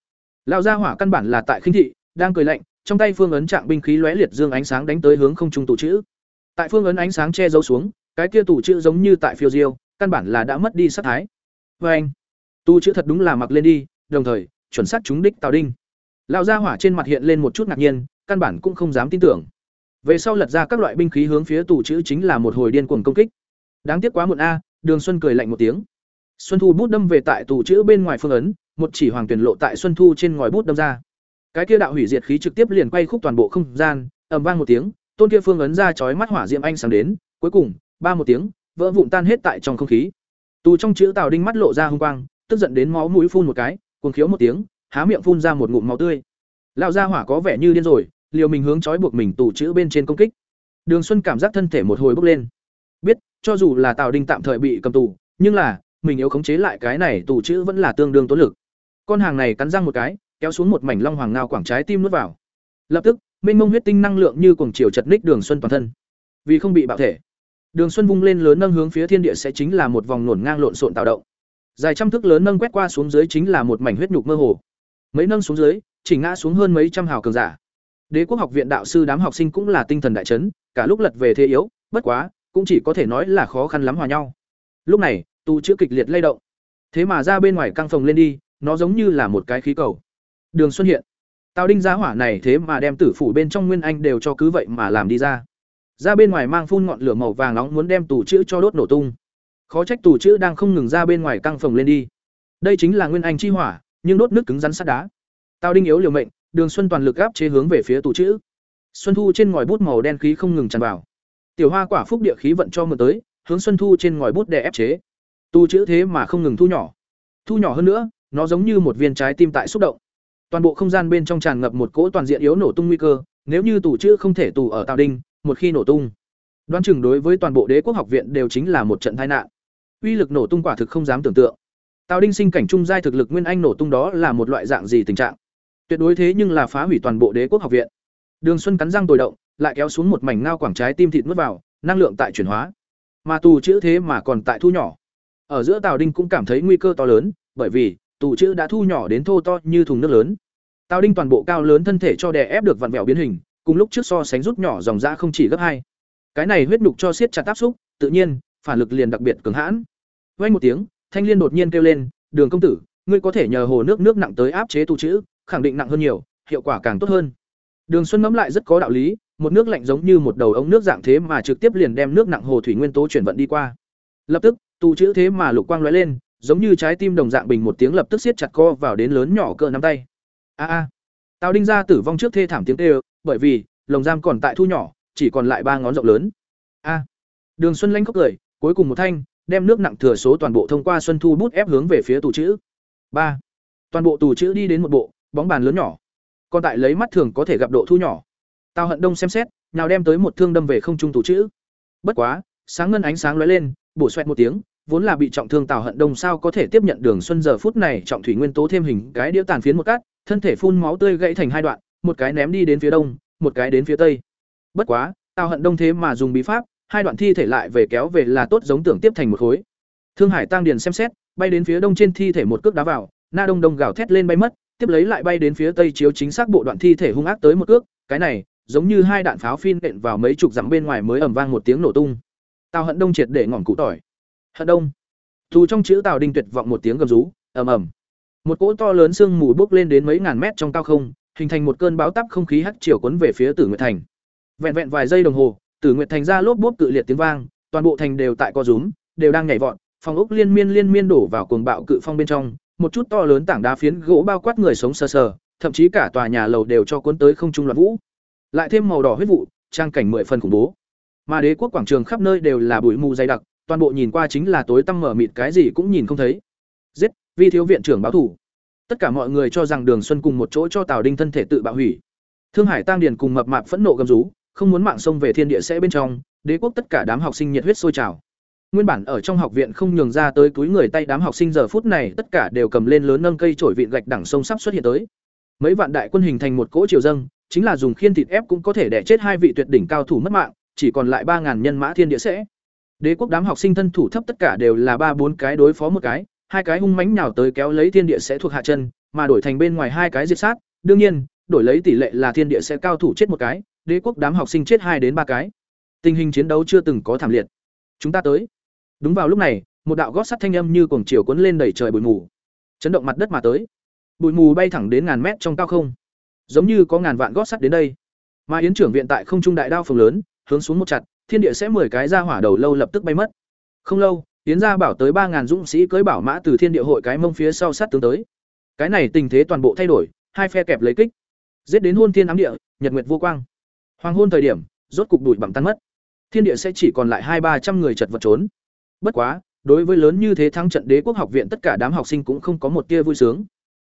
Lão gia hỏa căn bản là tại khinh thị, đang cười lạnh, trong tay phương ấn trạng binh khí lóe liệt dương ánh sáng đánh tới hướng không trung tù chữ. Tại phương ấn ánh sáng che giấu xuống, cái kia tù chữ giống như tại phiêu diêu, căn bản là đã mất đi sát thái. Và anh, tu chữ thật đúng là mặc lên đi, đồng thời chuẩn xác chúng đích Tào Đinh. Lão gia hỏa trên mặt hiện lên một chút ngạc nhiên, căn bản cũng không dám tin tưởng. Về sau lật ra các loại binh khí hướng phía tù chữ chính là một hồi điên cuồng công kích. Đáng tiếc quá muộn a, Đường Xuân cười lạnh một tiếng. Xuân Thu bút đâm về tại tù chữ bên ngoài phương ấn, một chỉ hoàng tuyển lộ tại Xuân Thu trên ngòi bút đâm ra. Cái kia đạo hủy diệt khí trực tiếp liền quay khúc toàn bộ không gian, ầm vang một tiếng, tôn kia phương ấn ra chói mắt hỏa diệm anh sáng đến, cuối cùng, ba một tiếng, vỡ vụn tan hết tại trong không khí. Tù trong chữ Tào Đinh mắt lộ ra hung quang, tức giận đến máu mũi phun một cái, cuồng khiếu một tiếng, há miệng phun ra một ngụm máu tươi. Lão gia hỏa có vẻ như điên rồi, liều mình hướng chói buộc mình tù chữ bên trên công kích. Đường Xuân cảm giác thân thể một hồi bốc lên. Biết, cho dù là Tào Đinh tạm thời bị cầm tù, nhưng là mình yếu khống chế lại cái này tù chữ vẫn là tương đương tốn lực. Con hàng này cắn răng một cái, kéo xuống một mảnh long hoàng ngao quảng trái tim nuốt vào. Lập tức, mênh mông huyết tinh năng lượng như cuồng chiều chật ních Đường Xuân toàn thân. Vì không bị bạo thể, Đường Xuân vung lên lớn nâng hướng phía thiên địa sẽ chính là một vòng nổn ngang lộn xộn tạo động. Dài trăm thước lớn nâng quét qua xuống dưới chính là một mảnh huyết nhục mơ hồ. Mấy nâng xuống dưới, chỉ ngã xuống hơn mấy trăm hào cường giả. Đế quốc học viện đạo sư đám học sinh cũng là tinh thần đại chấn, cả lúc lật về thế yếu, bất quá, cũng chỉ có thể nói là khó khăn lắm hòa nhau. Lúc này, tu chữa kịch liệt lay động. Thế mà ra bên ngoài căng phòng lên đi, nó giống như là một cái khí cầu. Đường Xuân hiện. Tào Đinh giá hỏa này thế mà đem tử phủ bên trong Nguyên Anh đều cho cứ vậy mà làm đi ra. Ra bên ngoài mang phun ngọn lửa màu vàng nóng muốn đem tủ chữ cho đốt nổ tung. Khó trách tủ chữ đang không ngừng ra bên ngoài căng phồng lên đi. Đây chính là Nguyên Anh chi hỏa, nhưng đốt nước cứng rắn sắt đá. Tào Đinh yếu liều mệnh, Đường Xuân toàn lực áp chế hướng về phía tủ chữ. Xuân Thu trên ngòi bút màu đen khí không ngừng tràn vào. Tiểu Hoa quả phúc địa khí vận cho mượn tới, hướng Xuân Thu trên ngòi bút để ép chế. Tu chữ thế mà không ngừng thu nhỏ. Thu nhỏ hơn nữa, nó giống như một viên trái tim tại xúc động. Toàn bộ không gian bên trong tràn ngập một cỗ toàn diện yếu nổ tung nguy cơ, nếu như tủ chữ không thể tù ở Tào Đinh, một khi nổ tung, đoán chừng đối với toàn bộ đế quốc học viện đều chính là một trận tai nạn. Uy lực nổ tung quả thực không dám tưởng tượng. Tào Đinh sinh cảnh trung giai thực lực nguyên anh nổ tung đó là một loại dạng gì tình trạng? Tuyệt đối thế nhưng là phá hủy toàn bộ Đế quốc học viện. Đường Xuân cắn răng tồi động, lại kéo xuống một mảnh ngao quảng trái tim thịt nuốt vào, năng lượng tại chuyển hóa. Mà tù chữ thế mà còn tại thu nhỏ. Ở giữa Tào Đinh cũng cảm thấy nguy cơ to lớn, bởi vì tù chữ đã thu nhỏ đến thô to như thùng nước lớn. Tào Đinh toàn bộ cao lớn thân thể cho đè ép được vặn vẹo biến hình, cùng lúc trước so sánh rút nhỏ dòng da không chỉ gấp hai. Cái này huyết nhục cho siết chặt áp xúc, tự nhiên, phản lực liền đặc biệt cường hãn. Vang một tiếng, Thanh Liên đột nhiên kêu lên, "Đường công tử, ngươi có thể nhờ hồ nước nước nặng tới áp chế tu chữ, khẳng định nặng hơn nhiều, hiệu quả càng tốt hơn." Đường Xuân ngẫm lại rất có đạo lý, một nước lạnh giống như một đầu ống nước dạng thế mà trực tiếp liền đem nước nặng hồ thủy nguyên tố chuyển vận đi qua. Lập tức, tu chữ thế mà lục quang lóe lên, giống như trái tim đồng dạng bình một tiếng lập tức siết chặt co vào đến lớn nhỏ cỡ nắm tay. A a. Tào Đinh gia tử vong trước thê thảm tiếng kêu, bởi vì lồng giam còn tại thu nhỏ, chỉ còn lại ba ngón rộng lớn. A. Đường Xuân lanh khóc cười, cuối cùng một thanh, đem nước nặng thừa số toàn bộ thông qua xuân thu bút ép hướng về phía tù chữ. ba Toàn bộ tù chữ đi đến một bộ bóng bàn lớn nhỏ. Còn tại lấy mắt thường có thể gặp độ thu nhỏ. tao Hận Đông xem xét, nào đem tới một thương đâm về không trung tù chữ. Bất quá, sáng ngân ánh sáng lóe lên, bổ xoẹt một tiếng, vốn là bị trọng thương Tào Hận Đông sao có thể tiếp nhận Đường Xuân giờ phút này trọng thủy nguyên tố thêm hình cái đĩa tàn phiến một cát, thân thể phun máu tươi gãy thành hai đoạn, một cái ném đi đến phía đông, một cái đến phía tây. Bất quá, Tào Hận Đông thế mà dùng bí pháp, hai đoạn thi thể lại về kéo về là tốt giống tưởng tiếp thành một khối. Thương Hải Tăng Điền xem xét, bay đến phía đông trên thi thể một cước đá vào, Na Đông Đông gào thét lên bay mất, tiếp lấy lại bay đến phía tây chiếu chính xác bộ đoạn thi thể hung ác tới một cước, cái này, giống như hai đạn pháo phin đện vào mấy chục dặm bên ngoài mới ầm vang một tiếng nổ tung. Tào Hận Đông triệt để ngọn cụ tỏi. Hận Đông. thù trong chữ Tào Đinh tuyệt vọng một tiếng gầm rú, ầm ầm. Một cỗ to lớn sương mù bốc lên đến mấy ngàn mét trong cao không, hình thành một cơn bão táp không khí hắc chiều cuốn về phía Tử Nguyệt Thành. Vẹn vẹn vài giây đồng hồ, Tử Nguyệt Thành ra lốp bốp cự liệt tiếng vang, toàn bộ thành đều tại co rúm, đều đang nhảy vọt, phòng ốc liên miên liên miên đổ vào cuồng bạo cự phong bên trong, một chút to lớn tảng đá phiến gỗ bao quát người sống sờ sờ, thậm chí cả tòa nhà lầu đều cho cuốn tới không trung loạn vũ. Lại thêm màu đỏ huyết vụ, trang cảnh mười phần khủng bố. Mà đế quốc quảng trường khắp nơi đều là bụi mù dày đặc, toàn bộ nhìn qua chính là tối tăm mở mịt cái gì cũng nhìn không thấy. Giết, vi thiếu viện trưởng báo thủ. Tất cả mọi người cho rằng Đường Xuân cùng một chỗ cho Tào Đinh thân thể tự bạo hủy. Thương Hải Tăng Điền cùng mập mạp phẫn nộ gầm rú, không muốn mạng sông về thiên địa sẽ bên trong, đế quốc tất cả đám học sinh nhiệt huyết sôi trào. Nguyên bản ở trong học viện không nhường ra tới túi người tay đám học sinh giờ phút này tất cả đều cầm lên lớn nâng cây chổi vịn gạch đẳng sông sắp xuất hiện tới. Mấy vạn đại quân hình thành một cỗ triều dâng, chính là dùng khiên thịt ép cũng có thể đè chết hai vị tuyệt đỉnh cao thủ mất mạng, chỉ còn lại ba ngàn nhân mã thiên địa sẽ. Đế quốc đám học sinh thân thủ thấp tất cả đều là ba bốn cái đối phó một cái, hai cái hung mãnh nhào tới kéo lấy thiên địa sẽ thuộc hạ chân, mà đổi thành bên ngoài hai cái diệt sát, đương nhiên, đổi lấy tỷ lệ là thiên địa sẽ cao thủ chết một cái, đế quốc đám học sinh chết hai đến ba cái. Tình hình chiến đấu chưa từng có thảm liệt. Chúng ta tới. Đúng vào lúc này, một đạo gót sắt thanh âm như cuồng chiều cuốn lên đẩy trời bụi mù, chấn động mặt đất mà tới. Bụi mù bay thẳng đến ngàn mét trong cao không, giống như có ngàn vạn gót sắt đến đây. Mà yến trưởng viện tại không trung đại đao phồng lớn, hướng xuống một chặt, thiên địa sẽ mười cái ra hỏa đầu lâu lập tức bay mất. Không lâu, yến gia bảo tới ba ngàn dũng sĩ cưỡi bảo mã từ thiên địa hội cái mông phía sau sát tướng tới. Cái này tình thế toàn bộ thay đổi, hai phe kẹp lấy kích, giết đến hôn thiên ám địa, nhật nguyệt vô quang. Hoàng hôn thời điểm, rốt cục đuổi bằng tan mất. Thiên địa sẽ chỉ còn lại hai ba trăm người chật vật trốn. Bất quá, đối với lớn như thế thắng trận đế quốc học viện tất cả đám học sinh cũng không có một tia vui sướng.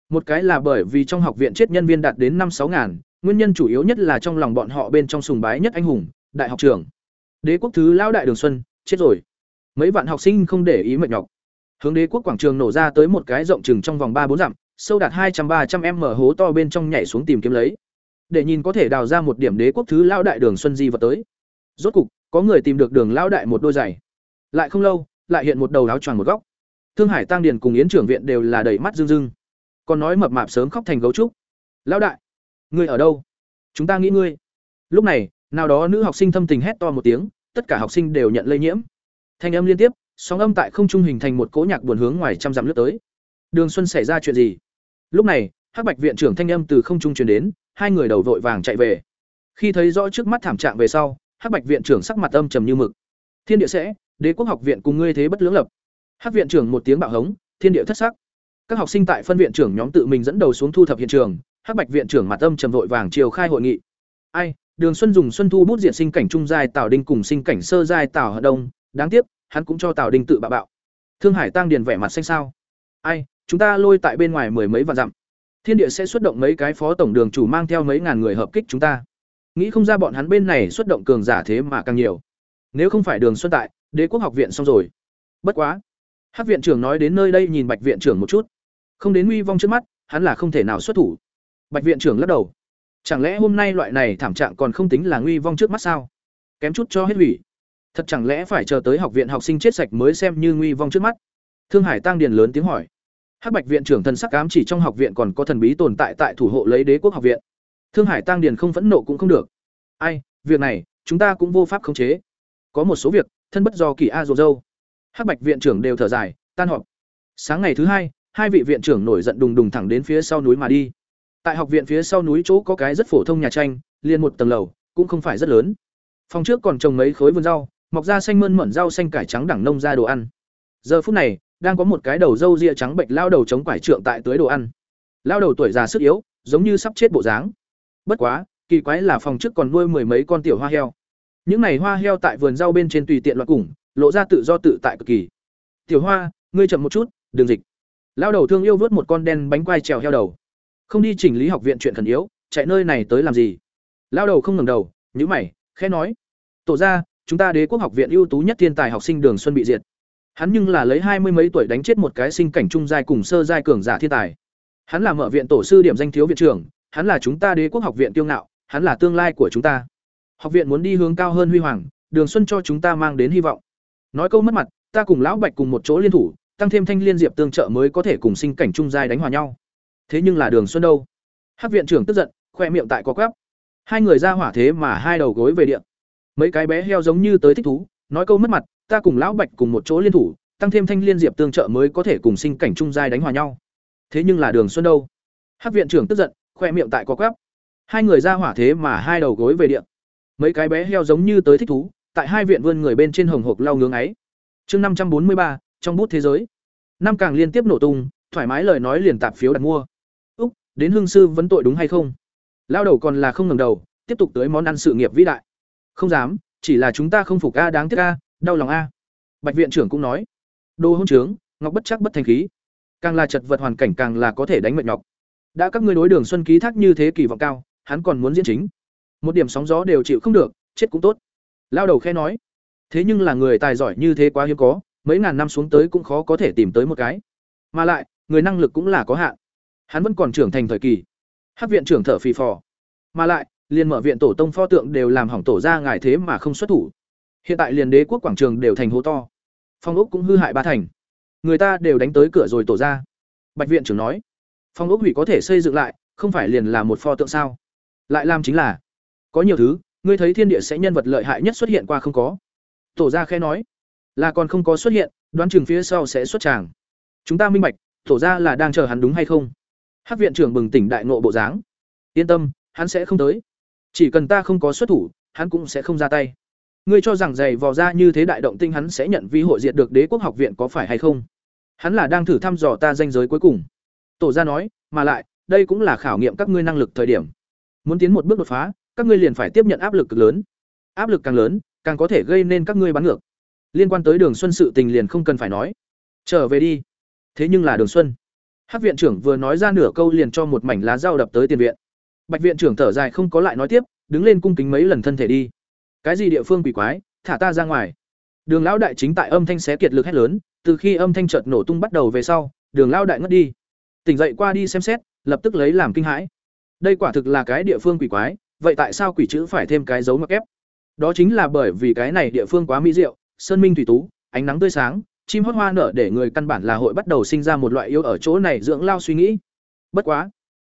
Một cái là bởi vì trong học viện chết nhân viên đạt đến năm sáu ngàn, nguyên nhân chủ yếu nhất là trong lòng bọn họ bên trong sùng bái nhất anh hùng, đại học trưởng. Đế quốc thứ lão đại Đường Xuân, chết rồi. Mấy vạn học sinh không để ý mệt nhọc. Hướng đế quốc quảng trường nổ ra tới một cái rộng chừng trong vòng ba bốn dặm, sâu đạt hai trăm ba trăm m hố to bên trong nhảy xuống tìm kiếm lấy. Để nhìn có thể đào ra một điểm đế quốc thứ lão đại Đường Xuân di vật tới. Rốt cục, có người tìm được Đường lão đại một đôi giày. Lại không lâu, lại hiện một đầu áo choàng một góc. Thương Hải Tăng Điền cùng Yến trưởng viện đều là đầy mắt rưng rưng. Còn nói mập mạp sớm khóc thành gấu trúc. "Lão đại, ngươi ở đâu? Chúng ta nghĩ ngươi." Lúc này, nào đó nữ học sinh thâm tình hét to một tiếng, tất cả học sinh đều nhận lây nhiễm. Thanh âm liên tiếp, sóng âm tại không trung hình thành một cỗ nhạc buồn hướng ngoài trăm dặm lướt tới. Đường Xuân xảy ra chuyện gì? Lúc này, Hắc Bạch viện trưởng thanh âm từ không trung truyền đến, hai người đầu vội vàng chạy về. Khi thấy rõ trước mắt thảm trạng về sau, Hắc Bạch viện trưởng sắc mặt âm trầm như mực. Thiên địa sẽ, Đế quốc học viện cùng ngươi thế bất lưỡng lập. Hắc viện trưởng một tiếng bạo hống, thiên địa thất sắc. Các học sinh tại phân viện trưởng nhóm tự mình dẫn đầu xuống thu thập hiện trường, Hắc Bạch viện trưởng mặt âm trầm vội vàng chiều khai hội nghị. Ai, Đường Xuân dùng Xuân Thu bút diện sinh cảnh trung giai Tào Đinh cùng sinh cảnh sơ giai Tào Hợp Đông, đáng tiếc, hắn cũng cho Tào Đinh tự bạo bạo. Thương Hải Tăng Điền vẻ mặt xanh sao. Ai, chúng ta lôi tại bên ngoài mười mấy vạn dặm. Thiên địa sẽ xuất động mấy cái phó tổng đường chủ mang theo mấy ngàn người hợp kích chúng ta. Nghĩ không ra bọn hắn bên này xuất động cường giả thế mà càng nhiều. Nếu không phải Đường Xuân tại, Đế quốc học viện xong rồi. Bất quá, Hắc viện trưởng nói đến nơi đây nhìn Bạch viện trưởng một chút. Không đến uy vong trước mắt, hắn là không thể nào xuất thủ. Bạch viện trưởng lắc đầu. Chẳng lẽ hôm nay loại này thảm trạng còn không tính là nguy vong trước mắt sao? Kém chút cho hết hủy. Thật chẳng lẽ phải chờ tới học viện học sinh chết sạch mới xem như nguy vong trước mắt? Thương Hải Tăng Điền lớn tiếng hỏi. Hắc Bạch viện trưởng thần sắc cám chỉ trong học viện còn có thần bí tồn tại tại thủ hộ lấy Đế quốc học viện. Thương Hải Tăng Điền không phẫn nộ cũng không được. Ai, việc này, chúng ta cũng vô pháp khống chế. Có một số việc, thân bất do kỳ a rồ dâu. Hắc Bạch viện trưởng đều thở dài, tan họp. Sáng ngày thứ hai, hai vị viện trưởng nổi giận đùng đùng thẳng đến phía sau núi mà đi. Tại học viện phía sau núi chỗ có cái rất phổ thông nhà tranh, liền một tầng lầu, cũng không phải rất lớn. Phòng trước còn trồng mấy khối vườn rau, mọc ra xanh mơn mởn rau xanh cải trắng đẳng nông ra đồ ăn. Giờ phút này, đang có một cái đầu râu ria trắng bệnh lao đầu chống quải trượng tại tưới đồ ăn. Lao đầu tuổi già sức yếu, giống như sắp chết bộ dáng. Bất quá, kỳ quái là phòng trước còn nuôi mười mấy con tiểu hoa heo. Những này hoa heo tại vườn rau bên trên tùy tiện loạn củng, lộ ra tự do tự tại cực kỳ. "Tiểu Hoa, ngươi chậm một chút, đừng dịch." Lao đầu thương yêu vớt một con đen bánh quai trèo heo đầu. Không đi chỉnh lý học viện chuyện khẩn yếu, chạy nơi này tới làm gì? Lao đầu không ngẩng đầu, nhíu mày, khẽ nói: "Tổ gia, chúng ta Đế quốc học viện ưu tú nhất thiên tài học sinh Đường Xuân bị diệt. Hắn nhưng là lấy hai mươi mấy tuổi đánh chết một cái sinh cảnh trung giai cùng sơ giai cường giả thiên tài. Hắn là mở viện tổ sư điểm danh thiếu viện trưởng, hắn là chúng ta Đế quốc học viện tiêu ngạo, hắn là tương lai của chúng ta. Học viện muốn đi hướng cao hơn huy hoàng, Đường Xuân cho chúng ta mang đến hy vọng. Nói câu mất mặt, ta cùng lão Bạch cùng một chỗ liên thủ, tăng thêm thanh liên diệp tương trợ mới có thể cùng sinh cảnh trung giai đánh hòa nhau. Thế nhưng là Đường Xuân đâu? Hắc viện trưởng tức giận, khoe miệng tại có quắp. Hai người ra hỏa thế mà hai đầu gối về điện. Mấy cái bé heo giống như tới thích thú, nói câu mất mặt, ta cùng lão Bạch cùng một chỗ liên thủ, tăng thêm thanh liên diệp tương trợ mới có thể cùng sinh cảnh trung giai đánh hòa nhau. Thế nhưng là Đường Xuân đâu? Hắc viện trưởng tức giận, khoe miệng tại có quáp Hai người ra hỏa thế mà hai đầu gối về điện. Mấy cái bé heo giống như tới thích thú, tại hai viện vươn người bên trên hồng hộc lau ngưỡng ấy. Chương năm trăm bốn mươi ba trong bút thế giới. Năm càng liên tiếp nổ tung, thoải mái lời nói liền tạp phiếu đặt mua. Úc, đến hương sư vấn tội đúng hay không? Lao đầu còn là không ngầm đầu, tiếp tục tới món ăn sự nghiệp vĩ đại. Không dám, chỉ là chúng ta không phục a đáng tiếc a, đau lòng a. Bạch viện trưởng cũng nói, đồ hôn trướng, ngọc bất chắc bất thành khí. Càng là chật vật hoàn cảnh càng là có thể đánh mệt nhọc. Đã các ngươi đối Đường Xuân ký thác như thế kỳ vọng cao, hắn còn muốn diễn chính. Một điểm sóng gió đều chịu không được, chết cũng tốt. Lao đầu khe nói, thế nhưng là người tài giỏi như thế quá hiếm có, mấy ngàn năm xuống tới cũng khó có thể tìm tới một cái. Mà lại, người năng lực cũng là có hạn. Hắn vẫn còn trưởng thành thời kỳ. Hắc viện trưởng thở phì phò. Mà lại, liền mở viện tổ tông pho tượng đều làm hỏng tổ ra ngài thế mà không xuất thủ. Hiện tại liền đế quốc quảng trường đều thành hố to. Phong ốc cũng hư hại ba thành. Người ta đều đánh tới cửa rồi tổ ra. Bạch viện trưởng nói, phong ốc hủy có thể xây dựng lại, không phải liền là một pho tượng sao? Lại làm chính là, có nhiều thứ, ngươi thấy thiên địa sẽ nhân vật lợi hại nhất xuất hiện qua không có. Tổ gia khẽ nói, là còn không có xuất hiện, đoán chừng phía sau sẽ xuất tràng. Chúng ta minh bạch, tổ gia là đang chờ hắn đúng hay không? Hắc viện trưởng bừng tỉnh đại nộ bộ dáng. Yên tâm, hắn sẽ không tới. Chỉ cần ta không có xuất thủ, hắn cũng sẽ không ra tay. Ngươi cho rằng giày vò ra như thế đại động tinh hắn sẽ nhận vi hội diệt được đế quốc học viện có phải hay không? Hắn là đang thử thăm dò ta danh giới cuối cùng. Tổ gia nói, mà lại, đây cũng là khảo nghiệm các ngươi năng lực thời điểm. Muốn tiến một bước đột phá, các ngươi liền phải tiếp nhận áp lực cực lớn. Áp lực càng lớn, càng có thể gây nên các ngươi bắn ngược. Liên quan tới Đường Xuân sự tình liền không cần phải nói. Trở về đi. Thế nhưng là Đường Xuân. Hắc viện trưởng vừa nói ra nửa câu liền cho một mảnh lá rau đập tới tiền viện. Bạch viện trưởng thở dài không có lại nói tiếp, đứng lên cung kính mấy lần thân thể đi. Cái gì địa phương quỷ quái, thả ta ra ngoài. Đường lão đại chính tại âm thanh xé kiệt lực hét lớn, từ khi âm thanh chợt nổ tung bắt đầu về sau, Đường lão đại ngất đi. Tỉnh dậy qua đi xem xét, lập tức lấy làm kinh hãi. Đây quả thực là cái địa phương quỷ quái, vậy tại sao quỷ chữ phải thêm cái dấu ngoặc ép? Đó chính là bởi vì cái này địa phương quá mỹ diệu, sơn minh thủy tú, ánh nắng tươi sáng, chim hót hoa nở để người căn bản là hội bắt đầu sinh ra một loại yêu ở chỗ này dưỡng lao suy nghĩ. Bất quá,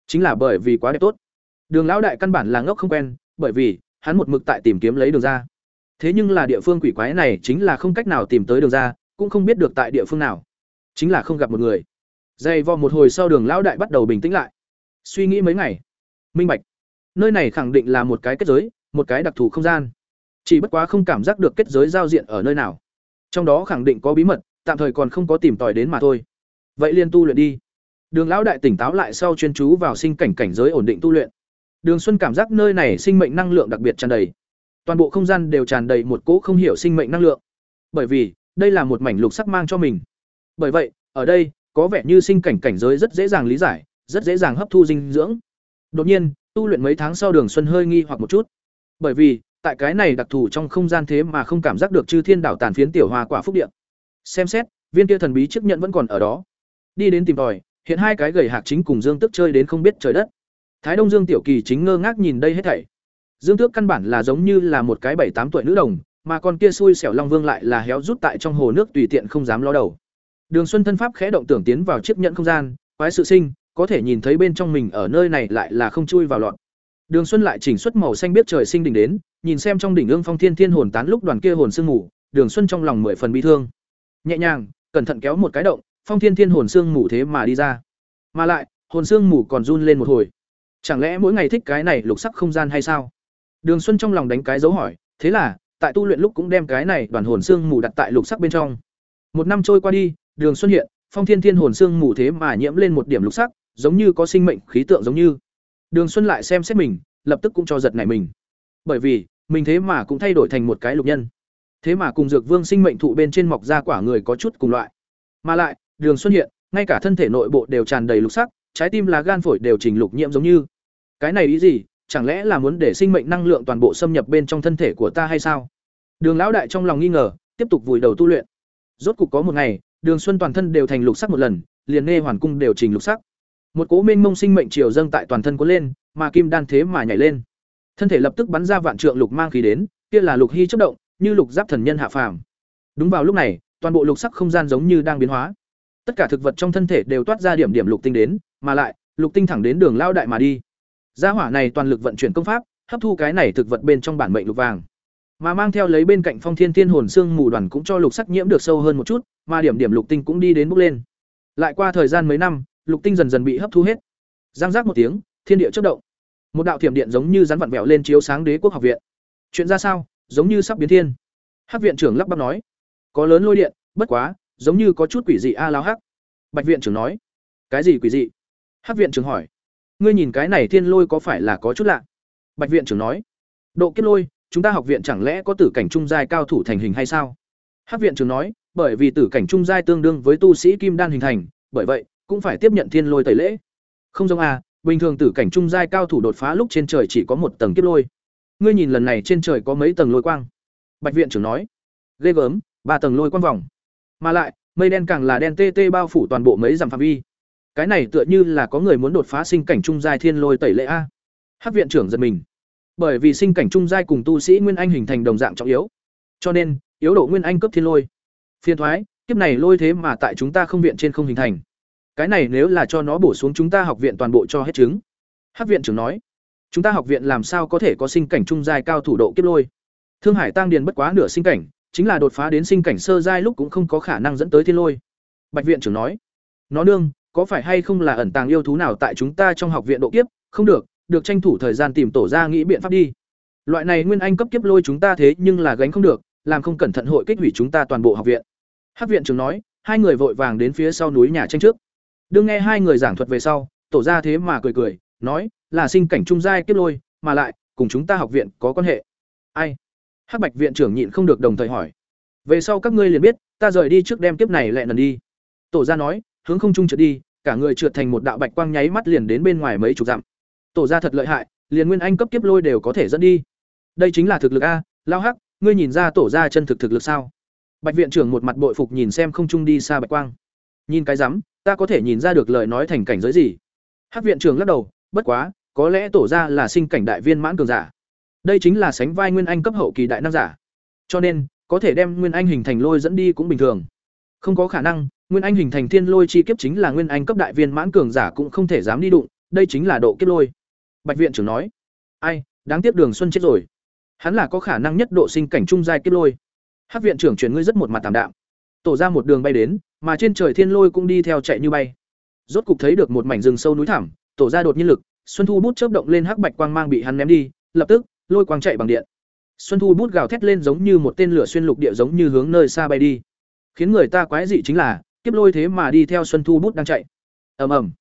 chính là bởi vì quá đẹp tốt. Đường lão đại căn bản là ngốc không quen, bởi vì hắn một mực tại tìm kiếm lấy đường ra. Thế nhưng là địa phương quỷ quái này chính là không cách nào tìm tới đường ra, cũng không biết được tại địa phương nào. Chính là không gặp một người. Dày vò một hồi sau đường lão đại bắt đầu bình tĩnh lại. Suy nghĩ mấy ngày, minh bạch nơi này khẳng định là một cái kết giới một cái đặc thù không gian chỉ bất quá không cảm giác được kết giới giao diện ở nơi nào trong đó khẳng định có bí mật tạm thời còn không có tìm tòi đến mà thôi vậy liên tu luyện đi đường lão đại tỉnh táo lại sau chuyên chú vào sinh cảnh cảnh giới ổn định tu luyện đường xuân cảm giác nơi này sinh mệnh năng lượng đặc biệt tràn đầy. Toàn bộ không gian đều tràn đầy một cỗ không hiểu sinh mệnh năng lượng. Bởi vì, đây là một mảnh lục sắc mang cho mình. Bởi vậy, ở đây, có vẻ như sinh cảnh cảnh giới rất dễ dàng lý giải, rất dễ dàng hấp thu dinh dưỡng. Đột nhiên, tu luyện mấy tháng sau đường xuân hơi nghi hoặc một chút. Bởi vì, tại cái này đặc thù trong không gian thế mà không cảm giác được chư thiên đảo tàn phiến tiểu hoa quả phúc điện xem xét, viên kia thần bí chiếc nhận vẫn còn ở đó. Đi đến tìm tòi, hiện hai cái gầy hạc chính cùng dương tức chơi đến không biết trời đất thái đông dương tiểu kỳ chính ngơ ngác nhìn đây hết thảy. Dương tước căn bản là giống như là một cái bảy tám tuổi nữ đồng, mà con kia xui xẻo long vương lại là héo rút tại trong hồ nước tùy tiện không dám lo đầu. Đường xuân thân pháp khẽ động tưởng tiến vào chiếc nhẫn không gian, quái sự sinh, có thể nhìn thấy bên trong mình ở nơi này lại là không chui vào lọt. Đường xuân lại chỉnh xuất màu xanh biết trời sinh đỉnh đến, nhìn xem trong đỉnh ương phong thiên thiên hồn tán lúc đoàn kia hồn sương ngủ đường xuân trong lòng mười phần bi thương. Nhẹ nhàng, cẩn thận kéo một cái động, phong thiên thiên hồn Sương ngủ thế mà đi ra. Mà lại, hồn Sương ngủ còn run lên một hồi chẳng lẽ mỗi ngày thích cái này lục sắc không gian hay sao? Đường xuân trong lòng đánh cái dấu hỏi, thế là, tại tu luyện lúc cũng đem cái này đoàn hồn xương mù đặt tại lục sắc bên trong. Một năm trôi qua đi, đường xuân hiện, phong thiên thiên hồn xương mù thế mà nhiễm lên một điểm lục sắc, giống như có sinh mệnh khí tượng giống như. Đường xuân lại xem xét mình, lập tức cũng cho giật nảy mình. Bởi vì, mình thế mà cũng thay đổi thành một cái lục nhân. Thế mà cùng dược vương sinh mệnh thụ bên trên mọc ra quả người có chút cùng loại. Mà lại, đường xuân hiện, ngay cả thân thể nội bộ đều tràn đầy lục sắc, trái tim là gan phổi đều trình lục nhiễm giống như cái này ý gì? Chẳng lẽ là muốn để sinh mệnh năng lượng toàn bộ xâm nhập bên trong thân thể của ta hay sao? Đường lão đại trong lòng nghi ngờ, tiếp tục vùi đầu tu luyện. Rốt cục có một ngày, đường xuân toàn thân đều thành lục sắc một lần, liền nghe hoàn cung đều trình lục sắc. Một cố mênh mông sinh mệnh triều dâng tại toàn thân cuốn lên, mà kim đan thế mà nhảy lên. Thân thể lập tức bắn ra vạn trượng lục mang khí đến, kia là lục hy chất động, như lục giáp thần nhân hạ phàm. Đúng vào lúc này, toàn bộ lục sắc không gian giống như đang biến hóa. Tất cả thực vật trong thân thể đều toát ra điểm điểm lục tinh đến, mà lại, lục tinh thẳng đến đường lao đại mà đi gia hỏa này toàn lực vận chuyển công pháp, hấp thu cái này thực vật bên trong bản mệnh lục vàng. Mà mang theo lấy bên cạnh phong thiên thiên hồn xương mù đoàn cũng cho lục sắc nhiễm được sâu hơn một chút, mà điểm điểm lục tinh cũng đi đến bốc lên. Lại qua thời gian mấy năm, lục tinh dần dần bị hấp thu hết. Giang giác một tiếng, thiên địa chớp động. Một đạo thiểm điện giống như rắn vặn vẹo lên chiếu sáng đế quốc học viện. Chuyện ra sao? Giống như sắp biến thiên. Hắc viện trưởng lắp bắp nói. Có lớn lôi điện, bất quá, giống như có chút quỷ dị a à lao hắc. Bạch viện trưởng nói. Cái gì quỷ dị? Hắc viện trưởng hỏi ngươi nhìn cái này thiên lôi có phải là có chút lạ? Bạch viện trưởng nói. Độ kiếp lôi, chúng ta học viện chẳng lẽ có tử cảnh trung giai cao thủ thành hình hay sao? Hắc viện trưởng nói, bởi vì tử cảnh trung giai tương đương với tu sĩ kim đan hình thành, bởi vậy, cũng phải tiếp nhận thiên lôi tẩy lễ. Không giống à? bình thường tử cảnh trung giai cao thủ đột phá lúc trên trời chỉ có một tầng kiếp lôi. Ngươi nhìn lần này trên trời có mấy tầng lôi quang? Bạch viện trưởng nói. Ghê gớm, ba tầng lôi quang vòng. Mà lại, mây đen càng là đen tê tê bao phủ toàn bộ mấy dặm phạm vi cái này tựa như là có người muốn đột phá sinh cảnh trung giai thiên lôi tẩy lệ a. Hắc viện trưởng giật mình. Bởi vì sinh cảnh trung giai cùng tu sĩ nguyên anh hình thành đồng dạng trọng yếu. Cho nên, yếu độ nguyên anh cấp thiên lôi. Phiền thoái, kiếp này lôi thế mà tại chúng ta không viện trên không hình thành. Cái này nếu là cho nó bổ xuống chúng ta học viện toàn bộ cho hết chứng. Hắc viện trưởng nói, chúng ta học viện làm sao có thể có sinh cảnh trung giai cao thủ độ kiếp lôi? Thương hải tăng điền bất quá nửa sinh cảnh, chính là đột phá đến sinh cảnh sơ giai lúc cũng không có khả năng dẫn tới thiên lôi. Bạch viện trưởng nói, nó nương có phải hay không là ẩn tàng yêu thú nào tại chúng ta trong học viện độ kiếp? Không được được tranh thủ thời gian tìm tổ ra nghĩ biện pháp đi. Loại này nguyên anh cấp kiếp lôi chúng ta thế nhưng là gánh không được, làm không cẩn thận hội kích hủy chúng ta toàn bộ học viện. Hắc viện trưởng nói, hai người vội vàng đến phía sau núi nhà tranh trước. Đương nghe hai người giảng thuật về sau, tổ ra thế mà cười cười, nói, là sinh cảnh trung giai kiếp lôi, mà lại, cùng chúng ta học viện có quan hệ. Ai? Hắc bạch viện trưởng nhịn không được đồng thời hỏi. Về sau các ngươi liền biết, ta rời đi trước đem kiếp này lẹ lần đi. Tổ ra nói, hướng không trung trượt đi cả người trượt thành một đạo bạch quang nháy mắt liền đến bên ngoài mấy chục dặm. Tổ ra thật lợi hại, liền nguyên anh cấp kiếp lôi đều có thể dẫn đi. Đây chính là thực lực a, lao hắc, ngươi nhìn ra tổ ra chân thực thực lực sao? Bạch viện trưởng một mặt bội phục nhìn xem không trung đi xa bạch quang. Nhìn cái rắm, ta có thể nhìn ra được lời nói thành cảnh giới gì? Hắc viện trưởng lắc đầu, bất quá, có lẽ tổ ra là sinh cảnh đại viên mãn cường giả. Đây chính là sánh vai nguyên anh cấp hậu kỳ đại năng giả. Cho nên, có thể đem nguyên anh hình thành lôi dẫn đi cũng bình thường. Không có khả năng nguyên anh hình thành thiên lôi chi kiếp chính là nguyên anh cấp đại viên mãn cường giả cũng không thể dám đi đụng, đây chính là độ kiếp lôi. Bạch viện trưởng nói, ai, đáng tiếc đường xuân chết rồi. Hắn là có khả năng nhất độ sinh cảnh trung giai kiếp lôi. Hắc viện trưởng chuyển ngươi rất một mặt tạm đạm. Tổ ra một đường bay đến, mà trên trời thiên lôi cũng đi theo chạy như bay. Rốt cục thấy được một mảnh rừng sâu núi thẳm, tổ ra đột nhiên lực, xuân thu bút chớp động lên hắc bạch quang mang bị hắn ném đi, lập tức, lôi quang chạy bằng điện. Xuân thu bút gào thét lên giống như một tên lửa xuyên lục địa giống như hướng nơi xa bay đi. Khiến người ta quái dị chính là kiếp lôi thế mà đi theo xuân thu bút đang chạy. Ầm ầm.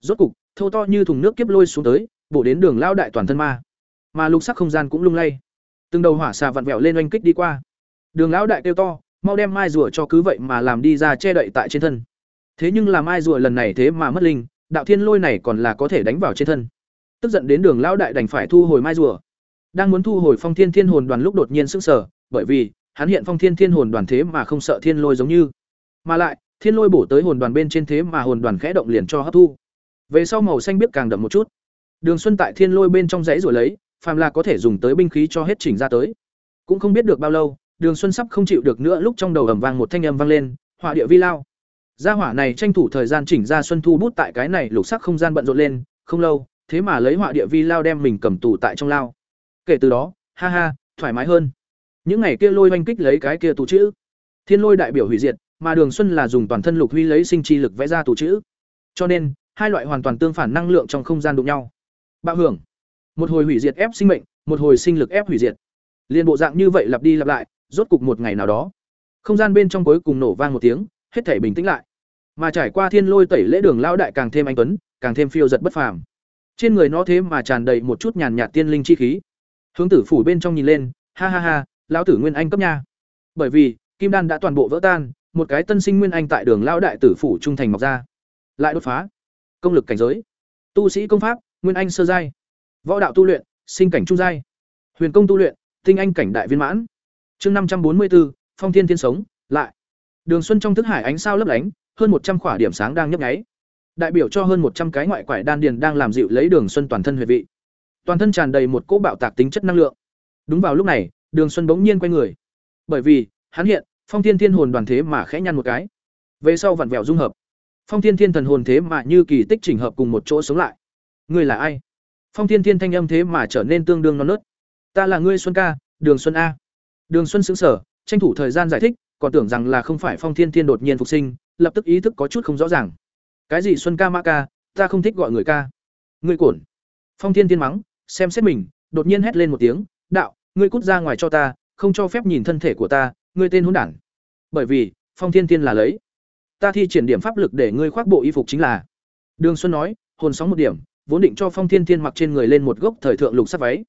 Rốt cục thâu to như thùng nước kiếp lôi xuống tới bổ đến đường lao đại toàn thân ma. Mà lục sắc không gian cũng lung lay. Từng đầu hỏa xà vặn vẹo lên oanh kích đi qua. Đường lão đại kêu to mau đem mai rùa cho cứ vậy mà làm đi ra che đậy tại trên thân. Thế nhưng làm mai rùa lần này thế mà mất linh đạo thiên lôi này còn là có thể đánh vào trên thân. Tức giận đến đường lão đại đành phải thu hồi mai rùa. Đang muốn thu hồi phong thiên thiên hồn đoàn lúc đột nhiên sững sờ bởi vì hắn hiện phong thiên thiên hồn đoàn thế mà không sợ thiên lôi giống như. Mà lại, thiên lôi bổ tới hồn đoàn bên trên thế mà hồn đoàn khẽ động liền cho hấp thu. Về sau màu xanh biết càng đậm một chút. Đường Xuân tại thiên lôi bên trong dãy rồi lấy, phàm là có thể dùng tới binh khí cho hết chỉnh ra tới. Cũng không biết được bao lâu, Đường Xuân sắp không chịu được nữa lúc trong đầu ầm vang một thanh âm vang lên, hỏa địa vi lao. Gia hỏa này tranh thủ thời gian chỉnh ra xuân thu bút tại cái này lục sắc không gian bận rộn lên, không lâu, thế mà lấy họa địa vi lao đem mình cầm tù tại trong lao. Kể từ đó, ha ha, thoải mái hơn. Những ngày kia lôi oanh kích lấy cái kia tù chữ. Thiên lôi đại biểu hủy diệt, mà Đường Xuân là dùng toàn thân lục huy lấy sinh chi lực vẽ ra tù chữ. Cho nên, hai loại hoàn toàn tương phản năng lượng trong không gian đụng nhau. Bạo hưởng. Một hồi hủy diệt ép sinh mệnh, một hồi sinh lực ép hủy diệt. Liên bộ dạng như vậy lặp đi lặp lại, rốt cục một ngày nào đó, không gian bên trong cuối cùng nổ vang một tiếng, hết thảy bình tĩnh lại. Mà trải qua thiên lôi tẩy lễ đường lão đại càng thêm anh tuấn, càng thêm phiêu giật bất phàm. Trên người nó thế mà tràn đầy một chút nhàn nhạt tiên linh chi khí. Hướng tử phủ bên trong nhìn lên, ha ha ha, lão tử nguyên anh cấp nha. Bởi vì, kim đan đã toàn bộ vỡ tan, một cái tân sinh nguyên anh tại đường lão đại tử phủ trung thành mọc ra. Lại đột phá. Công lực cảnh giới. Tu sĩ công pháp, nguyên anh sơ giai. Võ đạo tu luyện, sinh cảnh trung giai. Huyền công tu luyện, tinh anh cảnh đại viên mãn. Chương năm trăm bốn mươi 544, Phong Thiên Thiên sống, lại. Đường Xuân trong thức hải ánh sao lấp lánh, hơn một trăm khỏa điểm sáng đang nhấp nháy. Đại biểu cho hơn một trăm cái ngoại quải đan điền đang làm dịu lấy Đường Xuân toàn thân huyệt vị. Toàn thân tràn đầy một cỗ bạo tạc tính chất năng lượng. Đúng vào lúc này, Đường Xuân bỗng nhiên quay người. Bởi vì, hắn hiện, Phong Thiên Thiên hồn đoàn thế mà khẽ nhăn một cái. Về sau vặn vẹo dung hợp. Phong Thiên Thiên thần hồn thế mà như kỳ tích chỉnh hợp cùng một chỗ sống lại. Ngươi là ai? Phong Thiên Thiên thanh âm thế mà trở nên tương đương non nớt. Ta là ngươi Xuân ca, Đường Xuân a. Đường Xuân xứng sở tranh thủ thời gian giải thích, còn tưởng rằng là không phải Phong Thiên Thiên đột nhiên phục sinh, lập tức ý thức có chút không rõ ràng. Cái gì Xuân ca mã ca, ta không thích gọi người ca. Ngươi cổn. Phong Thiên Thiên mắng, xem xét mình, đột nhiên hét lên một tiếng, "Đạo, ngươi cút ra ngoài cho ta, không cho phép nhìn thân thể của ta, ngươi tên hỗn đản." Bởi vì, Phong Thiên Thiên là lấy ta thi triển điểm pháp lực để ngươi khoác bộ y phục chính là. Đường Xuân nói, hồn sóng một điểm, vốn định cho Phong Thiên Thiên mặc trên người lên một gốc thời thượng lục sắc váy.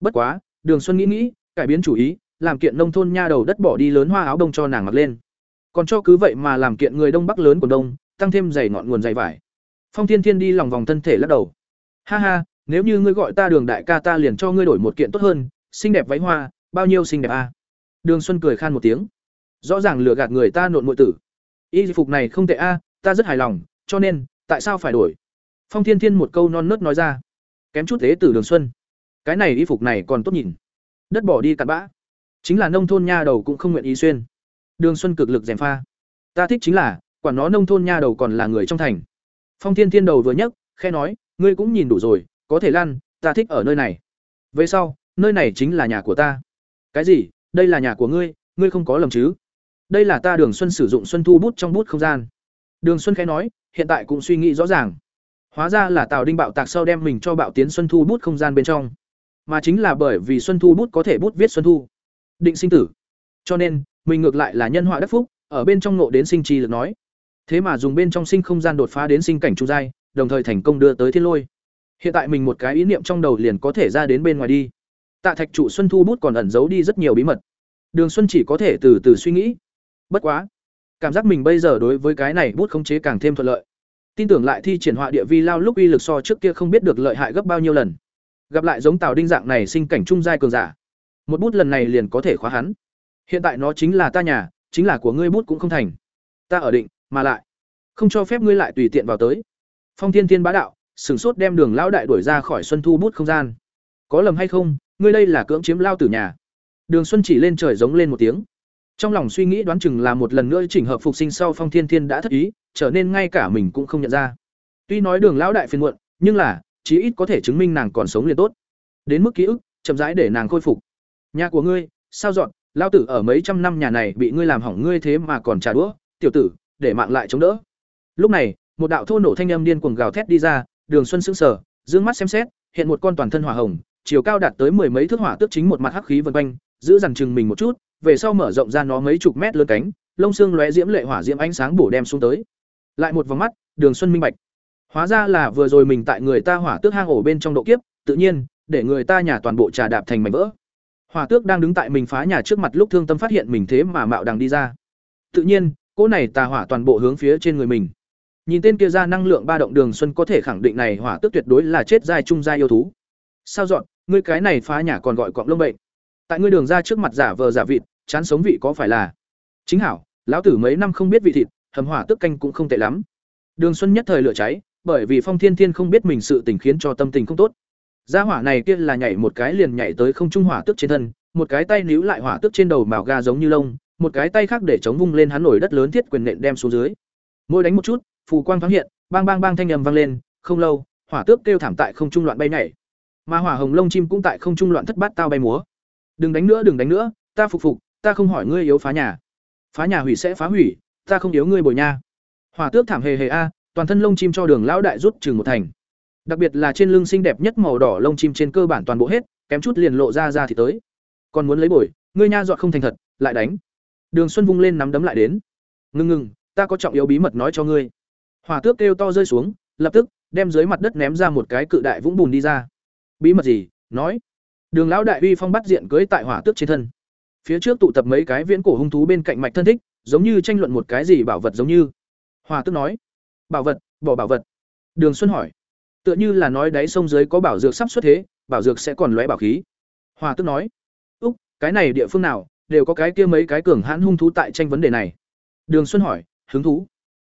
Bất quá, Đường Xuân nghĩ nghĩ, cải biến chủ ý, làm kiện nông thôn nha đầu đất bỏ đi lớn hoa áo đông cho nàng mặc lên còn cho cứ vậy mà làm kiện người đông bắc lớn của đông tăng thêm dày ngọn nguồn dày vải phong thiên thiên đi lòng vòng thân thể lắc đầu ha ha nếu như ngươi gọi ta đường đại ca ta liền cho ngươi đổi một kiện tốt hơn xinh đẹp váy hoa bao nhiêu xinh đẹp a à? Đường xuân cười khan một tiếng. Rõ ràng lừa gạt người ta nộn muội tử. Y phục này không tệ a, ta rất hài lòng, cho nên, tại sao phải đổi? Phong thiên thiên một câu non nớt nói ra. Kém chút thế tử đường xuân. Cái này y phục này còn tốt nhìn. Đất bỏ đi cặn bã. Chính là nông thôn nha đầu cũng không nguyện ý xuyên. Đường xuân cực lực gièm pha. Ta thích chính là, quản nó nông thôn nha đầu còn là người trong thành. Phong thiên thiên đầu vừa nhấc, khẽ nói, ngươi cũng nhìn đủ rồi, có thể lăn, ta thích ở nơi này. Về sau, nơi này chính là nhà của ta. Cái gì? Đây là nhà của ngươi ngươi không có lầm chứ? Đây là ta đường xuân sử dụng xuân thu bút trong bút không gian. Đường xuân khẽ nói, hiện tại cũng suy nghĩ rõ ràng. Hóa ra là tào đinh bạo tạc sau đem mình cho bạo tiến xuân thu bút không gian bên trong. Mà chính là bởi vì xuân thu bút có thể bút viết xuân thu. Định sinh tử. Cho nên, mình ngược lại là nhân họa đắc phúc, ở bên trong nộ đến sinh chi được nói. Thế mà dùng bên trong sinh không gian đột phá đến sinh cảnh trung giai, đồng thời thành công đưa tới thiên lôi. Hiện tại mình một cái ý niệm trong đầu liền có thể ra đến bên ngoài đi tạ thạch trụ xuân thu bút còn ẩn giấu đi rất nhiều bí mật. Đường xuân chỉ có thể từ từ suy nghĩ. Bất quá, cảm giác mình bây giờ đối với cái này bút khống chế càng thêm thuận lợi. Tin tưởng lại thi triển họa địa vi lao lúc uy lực so trước kia không biết được lợi hại gấp bao nhiêu lần. Gặp lại giống tào đinh dạng này sinh cảnh trung giai cường giả, một bút lần này liền có thể khóa hắn. Hiện tại nó chính là ta nhà, chính là của ngươi bút cũng không thành. Ta ở định, mà lại, không cho phép ngươi lại tùy tiện vào tới. Phong thiên thiên bá đạo, sửng sốt đem đường lão đại đuổi ra khỏi xuân thu bút không gian. Có lầm hay không ngươi đây là cưỡng chiếm lao tử nhà. Đường xuân chỉ lên trời giống lên một tiếng. Trong lòng suy nghĩ đoán chừng là một lần nữa chỉnh hợp phục sinh sau phong thiên thiên đã thất ý, trở nên ngay cả mình cũng không nhận ra. Tuy nói đường lão đại phiền muộn, nhưng là, chí ít có thể chứng minh nàng còn sống liền tốt. Đến mức ký ức, chậm rãi để nàng khôi phục. Nhà của ngươi, sao dọn? Lao tử ở mấy trăm năm nhà này bị ngươi làm hỏng ngươi thế mà còn trả đũa, tiểu tử, để mạng lại chống đỡ. Lúc này, một đạo thô nổ thanh âm điên cuồng gào thét đi ra, đường xuân sững sờ, dương mắt xem xét, hiện một con toàn thân hỏa hồng chiều cao đạt tới mười mấy thước hỏa tước chính một mặt hắc khí vân quanh giữ dằn chừng mình một chút về sau mở rộng ra nó mấy chục mét lớn cánh lông xương lóe diễm lệ hỏa diễm ánh sáng bổ đem xuống tới lại một vòng mắt đường xuân minh bạch hóa ra là vừa rồi mình tại người ta hỏa tước hang ổ bên trong độ kiếp tự nhiên để người ta nhà toàn bộ trà đạp thành mảnh vỡ Hỏa Tước đang đứng tại mình phá nhà trước mặt lúc Thương Tâm phát hiện mình thế mà mạo đằng đi ra. Tự nhiên, cỗ này tà hỏa toàn bộ hướng phía trên người mình. Nhìn tên kia ra năng lượng ba động đường xuân có thể khẳng định này Hỏa Tước tuyệt đối là chết giai trung giai yêu thú. Sao dọn, ngươi cái này phá nhà còn gọi quặng lông bệnh. Tại ngươi đường ra trước mặt giả vờ giả vịt, chán sống vị có phải là? Chính hảo, lão tử mấy năm không biết vị thịt hầm hỏa tức canh cũng không tệ lắm đường xuân nhất thời lửa cháy bởi vì phong thiên thiên không biết mình sự tình khiến cho tâm tình không tốt gia hỏa này kia là nhảy một cái liền nhảy tới không trung hỏa tức trên thân một cái tay níu lại hỏa tức trên đầu màu ga giống như lông một cái tay khác để chống vung lên hắn nổi đất lớn thiết quyền nện đem xuống dưới mỗi đánh một chút phù quang thoáng hiện bang bang bang thanh âm vang lên không lâu hỏa tước kêu thảm tại không trung loạn bay nhảy mà hỏa hồng lông chim cũng tại không trung loạn thất bát tao bay múa. Đừng đánh nữa, đừng đánh nữa, ta phục phục, ta không hỏi ngươi yếu phá nhà. Phá nhà hủy sẽ phá hủy, ta không yếu ngươi bồi nha. Hỏa tước thảm hề hề a, toàn thân lông chim cho đường lão đại rút chừng một thành. Đặc biệt là trên lưng xinh đẹp nhất màu đỏ lông chim trên cơ bản toàn bộ hết, kém chút liền lộ ra ra thì tới. Còn muốn lấy bồi, ngươi nha dọa không thành thật, lại đánh. Đường xuân vung lên nắm đấm lại đến. Ngừng ngừng ta có trọng yếu bí mật nói cho ngươi. Hỏa tước kêu to rơi xuống, lập tức, đem dưới mặt đất ném ra một cái cự đại vũng bùn đi ra bí mật gì, nói. Đường lão đại uy phong bắt diện cưới tại hỏa tước trên thân. Phía trước tụ tập mấy cái viễn cổ hung thú bên cạnh mạch thân thích, giống như tranh luận một cái gì bảo vật giống như. Hỏa tước nói. Bảo vật, bỏ bảo vật. Đường xuân hỏi. Tựa như là nói đáy sông dưới có bảo dược sắp xuất thế, bảo dược sẽ còn lóe bảo khí. Hòa tước nói. Úc, cái này địa phương nào, đều có cái kia mấy cái cường hãn hung thú tại tranh vấn đề này. Đường xuân hỏi, hứng thú.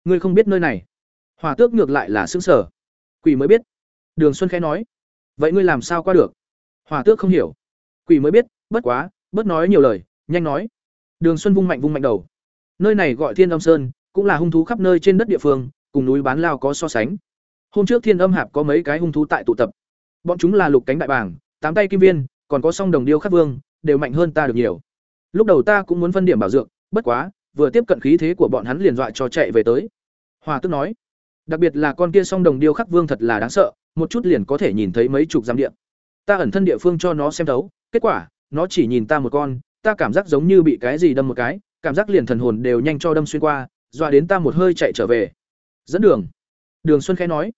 Ngươi không biết nơi này. Hòa tước ngược lại là xứng sở quỷ mới biết. Đường xuân khẽ nói vậy ngươi làm sao qua được? Hòa tước không hiểu. Quỷ mới biết, bất quá, bớt nói nhiều lời, nhanh nói. Đường xuân vung mạnh vung mạnh đầu. Nơi này gọi thiên âm sơn, cũng là hung thú khắp nơi trên đất địa phương, cùng núi bán lao có so sánh. Hôm trước thiên âm hạp có mấy cái hung thú tại tụ tập. Bọn chúng là lục cánh đại bảng tám tay kim viên, còn có song đồng điêu khắc vương, đều mạnh hơn ta được nhiều. Lúc đầu ta cũng muốn phân điểm bảo dược, bất quá, vừa tiếp cận khí thế của bọn hắn liền dọa cho chạy về tới. Hòa tức nói đặc biệt là con kia song đồng điêu khắc vương thật là đáng sợ, một chút liền có thể nhìn thấy mấy chục giam điện ta ẩn thân địa phương cho nó xem thấu, kết quả, nó chỉ nhìn ta một con, ta cảm giác giống như bị cái gì đâm một cái, cảm giác liền thần hồn đều nhanh cho đâm xuyên qua, dọa đến ta một hơi chạy trở về. Dẫn đường. Đường xuân khẽ nói,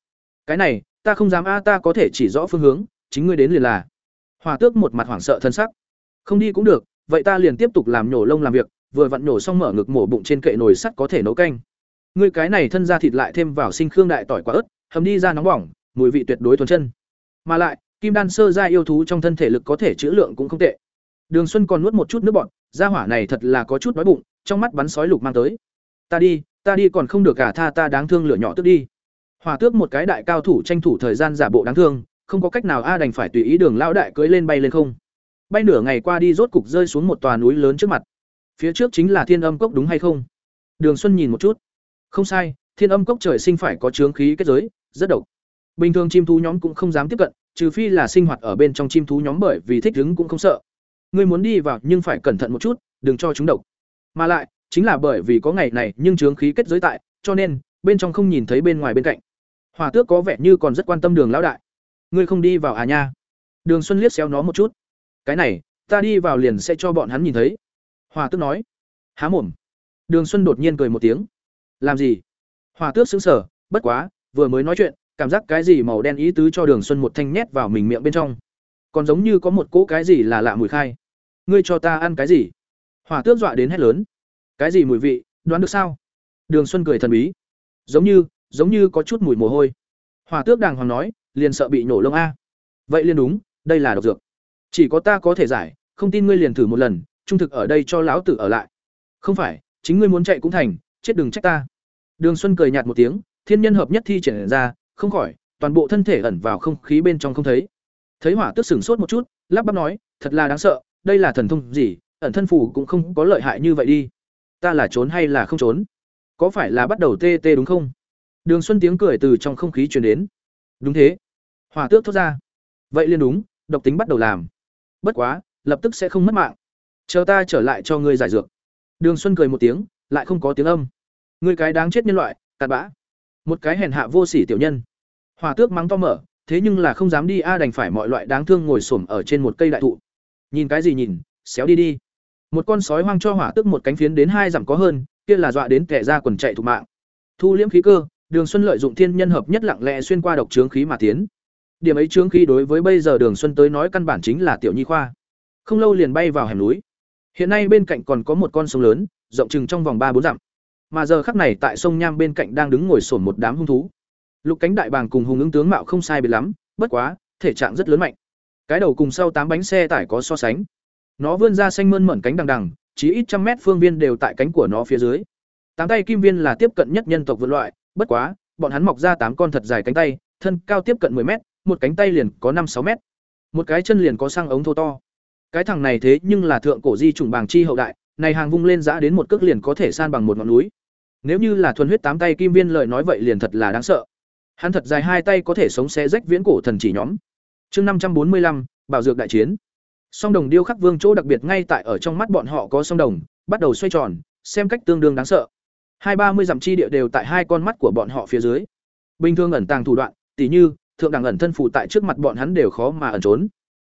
cái này, ta không dám a, ta có thể chỉ rõ phương hướng, chính ngươi đến liền là. Hòa tước một mặt hoảng sợ thân sắc. Không đi cũng được, vậy ta liền tiếp tục làm nhổ lông làm việc, vừa vặn nhổ xong mở ngực mổ bụng trên kệ nồi sắt có thể nấu canh ngươi cái này thân ra thịt lại thêm vào sinh khương đại tỏi quả ớt, hầm đi ra nóng bỏng, mùi vị tuyệt đối thuần chân. Mà lại, kim đan sơ gia yêu thú trong thân thể lực có thể chữ lượng cũng không tệ. Đường xuân còn nuốt một chút nước bọt, gia hỏa này thật là có chút đói bụng, trong mắt bắn sói lục mang tới. Ta đi ta đi còn không được cả tha ta đáng thương lửa nhỏ tức đi. Hỏa tước một cái đại cao thủ tranh thủ thời gian giả bộ đáng thương, không có cách nào a đành phải tùy ý đường lão đại cưỡi lên bay lên không. Bay nửa ngày qua đi rốt cục rơi xuống một tòa núi lớn trước mặt. Phía trước chính là thiên âm cốc đúng hay không? Đường xuân nhìn một chút không sai, thiên âm cốc trời sinh phải có chướng khí kết giới, rất độc. Bình thường chim thú nhóm cũng không dám tiếp cận, trừ phi là sinh hoạt ở bên trong chim thú nhóm bởi vì thích đứng cũng không sợ. Ngươi muốn đi vào nhưng phải cẩn thận một chút, đừng cho chúng độc. Mà lại, chính là bởi vì có ngày này nhưng chướng khí kết giới tại, cho nên, bên trong không nhìn thấy bên ngoài bên cạnh. Hòa tước có vẻ như còn rất quan tâm đường lão đại. Ngươi không đi vào à nha? Đường xuân liếc xéo nó một chút. Cái này, ta đi vào liền sẽ cho bọn hắn nhìn thấy. Hòa tước nói. Há mồm. Đường xuân đột nhiên cười một tiếng làm gì? Hòa tước xứng sở bất quá, vừa mới nói chuyện, cảm giác cái gì màu đen ý tứ cho đường xuân một thanh nhét vào mình miệng bên trong. Còn giống như có một cỗ cái gì là lạ mùi khai. Ngươi cho ta ăn cái gì? Hỏa tước dọa đến hét lớn. Cái gì mùi vị? Đoán được sao? Đường xuân cười thần bí. Giống như giống như có chút mùi mồ hôi. Hỏa tước đàng hoàng nói, liền sợ bị nổ lông a. Vậy liền đúng, đây là độc dược. Chỉ có ta có thể giải, không tin ngươi liền thử một lần, trung thực ở đây cho lão tử ở lại. Không phải, chính ngươi muốn chạy cũng thành chết đừng trách ta. Đường xuân cười nhạt một tiếng, thiên nhân hợp nhất thi triển ra, không khỏi, toàn bộ thân thể ẩn vào không khí bên trong không thấy. Thấy hỏa tước sửng sốt một chút, lắp bắp nói, thật là đáng sợ, đây là thần thông gì, ẩn thân phủ cũng không có lợi hại như vậy đi. Ta là trốn hay là không trốn? Có phải là bắt đầu tê tê đúng không? Đường xuân tiếng cười từ trong không khí truyền đến. Đúng thế. Hỏa tước thốt ra. Vậy liền đúng, độc tính bắt đầu làm. Bất quá, lập tức sẽ không mất mạng. Chờ ta trở lại cho ngươi giải dược. Đường xuân cười một tiếng lại không có tiếng âm. Người cái đáng chết nhân loại, cặn bã. Một cái hèn hạ vô sỉ tiểu nhân. Hòa tước mắng to mở, thế nhưng là không dám đi, a, đành phải mọi loại đáng thương ngồi xổm ở trên một cây đại thụ. Nhìn cái gì nhìn, xéo đi đi. Một con sói hoang cho hỏa tước một cánh phiến đến hai dặm có hơn, kia là dọa đến kẻ ra quần chạy thục mạng. Thu liễm khí cơ, đường xuân lợi dụng thiên nhân hợp nhất lặng lẽ xuyên qua độc trướng khí mà tiến. Điểm ấy trướng khí đối với bây giờ đường xuân tới nói căn bản chính là tiểu nhi khoa. Không lâu liền bay vào hẻm núi. Hiện nay bên cạnh còn có một con sông lớn rộng chừng trong vòng ba bốn dặm mà giờ khắc này tại sông nham bên cạnh đang đứng ngồi sổn một đám hung thú lục cánh đại bàng cùng hùng ứng tướng mạo không sai biệt lắm bất quá thể trạng rất lớn mạnh cái đầu cùng sau tám bánh xe tải có so sánh nó vươn ra xanh mơn mởn cánh đằng đằng chỉ ít trăm mét phương viên đều tại cánh của nó phía dưới. Tám tay kim viên là tiếp cận nhất nhân tộc vượt loại, bất quá, bọn hắn mọc ra tám con thật dài cánh tay, thân cao tiếp cận 10 mét, một cánh tay liền có năm sáu mét. Một cái chân liền có sang ống thô to. Cái thằng này thế nhưng là thượng cổ di trùng bàng chi hậu đại, này hàng vung lên giã đến một cước liền có thể san bằng một ngọn núi. Nếu như là thuần huyết tám tay kim viên lời nói vậy liền thật là đáng sợ. Hắn thật dài hai tay có thể sống xé rách viễn cổ thần chỉ nhóm. Chương năm trăm bốn mươi lăm bảo dược đại chiến. Song đồng điêu khắc vương chỗ đặc biệt ngay tại ở trong mắt bọn họ có song đồng, bắt đầu xoay tròn, xem cách tương đương đáng sợ. Hai ba mươi dặm chi địa đều tại hai con mắt của bọn họ phía dưới. Bình thường ẩn tàng thủ đoạn, tỉ như thượng đẳng ẩn thân phụ tại trước mặt bọn hắn đều khó mà ẩn trốn.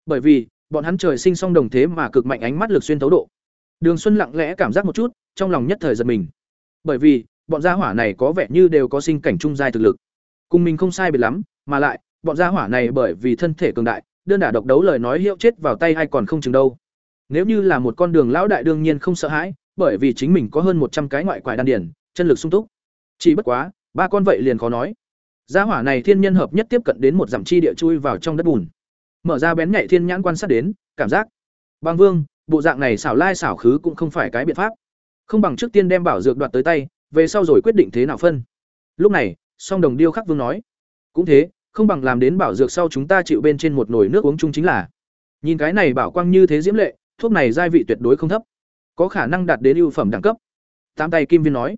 Bởi vì, bọn hắn trời sinh song đồng thế mà cực mạnh ánh mắt lực xuyên thấu độ. Đường Xuân lặng lẽ cảm giác một chút, trong lòng nhất thời giật mình. Bởi vì, bọn gia hỏa này có vẻ như đều có sinh cảnh trung giai thực lực. Cùng mình không sai biệt lắm, mà lại, bọn gia hỏa này bởi vì thân thể cường đại, đơn đả độc đấu lời nói hiệu chết vào tay hay còn không chừng đâu. Nếu như là một con đường lão đại đương nhiên không sợ hãi, bởi vì chính mình có hơn một trăm cái ngoại quải đan điển, chân lực sung túc. Chỉ bất quá, ba con vậy liền khó nói. Gia hỏa này thiên nhân hợp nhất tiếp cận đến một dặm chi địa chui vào trong đất bùn. Mở ra bén nhạy thiên nhãn quan sát đến, cảm giác. Bang Vương, bộ dạng này xảo lai xảo khứ cũng không phải cái biện pháp. Không bằng trước tiên đem bảo dược đoạt tới tay, về sau rồi quyết định thế nào phân. Lúc này, Song Đồng Điêu Khắc Vương nói, cũng thế, không bằng làm đến bảo dược sau chúng ta chịu bên trên một nồi nước uống chung chính là. Nhìn cái này bảo quang như thế diễm lệ, thuốc này gia vị tuyệt đối không thấp, có khả năng đạt đến ưu phẩm đẳng cấp. Tám tay kim viên nói,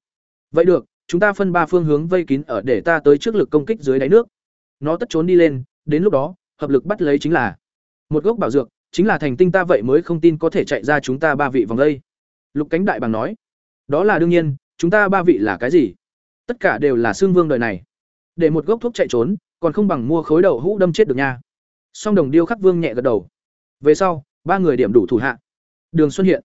vậy được, chúng ta phân ba phương hướng vây kín ở để ta tới trước lực công kích dưới đáy nước. Nó tất trốn đi lên, đến lúc đó, hợp lực bắt lấy chính là một gốc bảo dược, chính là thành tinh ta vậy mới không tin có thể chạy ra chúng ta ba vị vòng đây. Lục Cánh Đại Bàng nói, đó là đương nhiên, chúng ta ba vị là cái gì? Tất cả đều là xương vương đời này. Để một gốc thuốc chạy trốn, còn không bằng mua khối đầu hũ đâm chết được nha. Song Đồng Điêu Khắc Vương nhẹ gật đầu. Về sau, ba người điểm đủ thủ hạ. Đường Xuân hiện,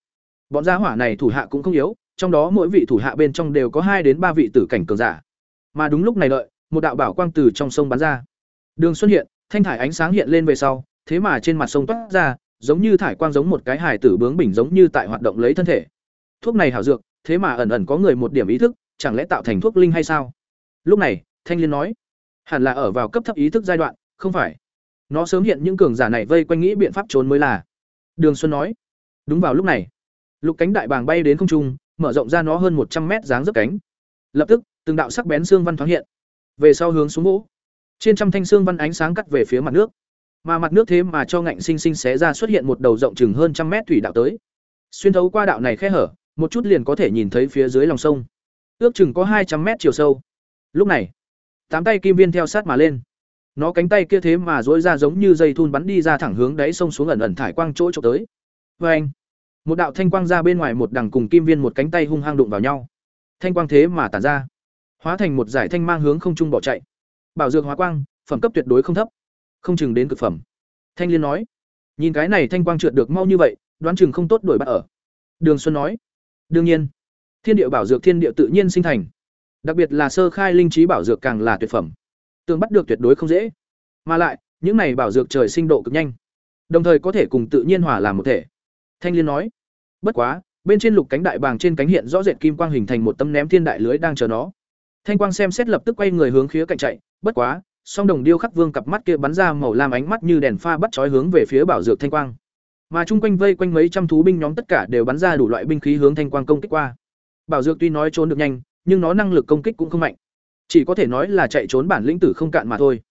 bọn gia hỏa này thủ hạ cũng không yếu, trong đó mỗi vị thủ hạ bên trong đều có hai đến ba vị tử cảnh cường giả. Mà đúng lúc này đợi, một đạo bảo quang từ trong sông bắn ra. Đường Xuân hiện, thanh thải ánh sáng hiện lên về sau, thế mà trên mặt sông toát ra, giống như thải quang giống một cái hài tử bướng bỉnh giống như tại hoạt động lấy thân thể. Thuốc này hảo dược, thế mà ẩn ẩn có người một điểm ý thức, chẳng lẽ tạo thành thuốc linh hay sao? Lúc này, Thanh Liên nói, hẳn là ở vào cấp thấp ý thức giai đoạn, không phải? Nó sớm hiện những cường giả này vây quanh nghĩ biện pháp trốn mới là. Đường Xuân nói, đúng vào lúc này, lục cánh đại bàng bay đến không trung, mở rộng ra nó hơn một trăm mét dáng dấp cánh. Lập tức, từng đạo sắc bén xương văn thoáng hiện, về sau hướng xuống vỗ. Trên trăm thanh xương văn ánh sáng cắt về phía mặt nước mà mặt nước thế mà cho ngạnh sinh sinh xé ra xuất hiện một đầu rộng chừng hơn trăm mét thủy đạo tới. Xuyên thấu qua đạo này khe hở, một chút liền có thể nhìn thấy phía dưới lòng sông. Ước chừng có hai trăm mét chiều sâu. Lúc này, tám tay kim viên theo sát mà lên. Nó cánh tay kia thế mà dối ra giống như dây thun bắn đi ra thẳng hướng đáy sông xuống ẩn ẩn thải quang chỗ trộm tới. Vê anh, một đạo thanh quang ra bên ngoài một đằng cùng kim viên một cánh tay hung hăng đụng vào nhau. Thanh quang thế mà tản ra, hóa thành một giải thanh mang hướng không trung bỏ chạy. Bảo dược hóa quang, phẩm cấp tuyệt đối không thấp không chừng đến cực phẩm. Thanh liên nói, nhìn cái này thanh quang trượt được mau như vậy, đoán chừng không tốt đổi bắt ở. Đường xuân nói, đương nhiên, thiên địa bảo dược thiên địa tự nhiên sinh thành. Đặc biệt là sơ khai linh trí bảo dược càng là tuyệt phẩm. Tương bắt được tuyệt đối không dễ. Mà lại, những này bảo dược trời sinh độ cực nhanh, đồng thời có thể cùng tự nhiên hòa làm một thể. Thanh liên nói, bất quá, bên trên lục cánh đại bàng trên cánh hiện rõ rệt kim quang hình thành một tấm ném thiên đại lưới đang chờ nó. Thanh quang xem xét lập tức quay người hướng khía cạnh chạy, bất quá song đồng điêu khắc vương cặp mắt kia bắn ra màu lam ánh mắt như đèn pha bắt chói hướng về phía bảo dược thanh quang. Mà chung quanh vây quanh mấy trăm thú binh nhóm tất cả đều bắn ra đủ loại binh khí hướng thanh quang công kích qua. Bảo dược tuy nói trốn được nhanh, nhưng nó năng lực công kích cũng không mạnh. Chỉ có thể nói là chạy trốn bản lĩnh tử không cạn mà thôi.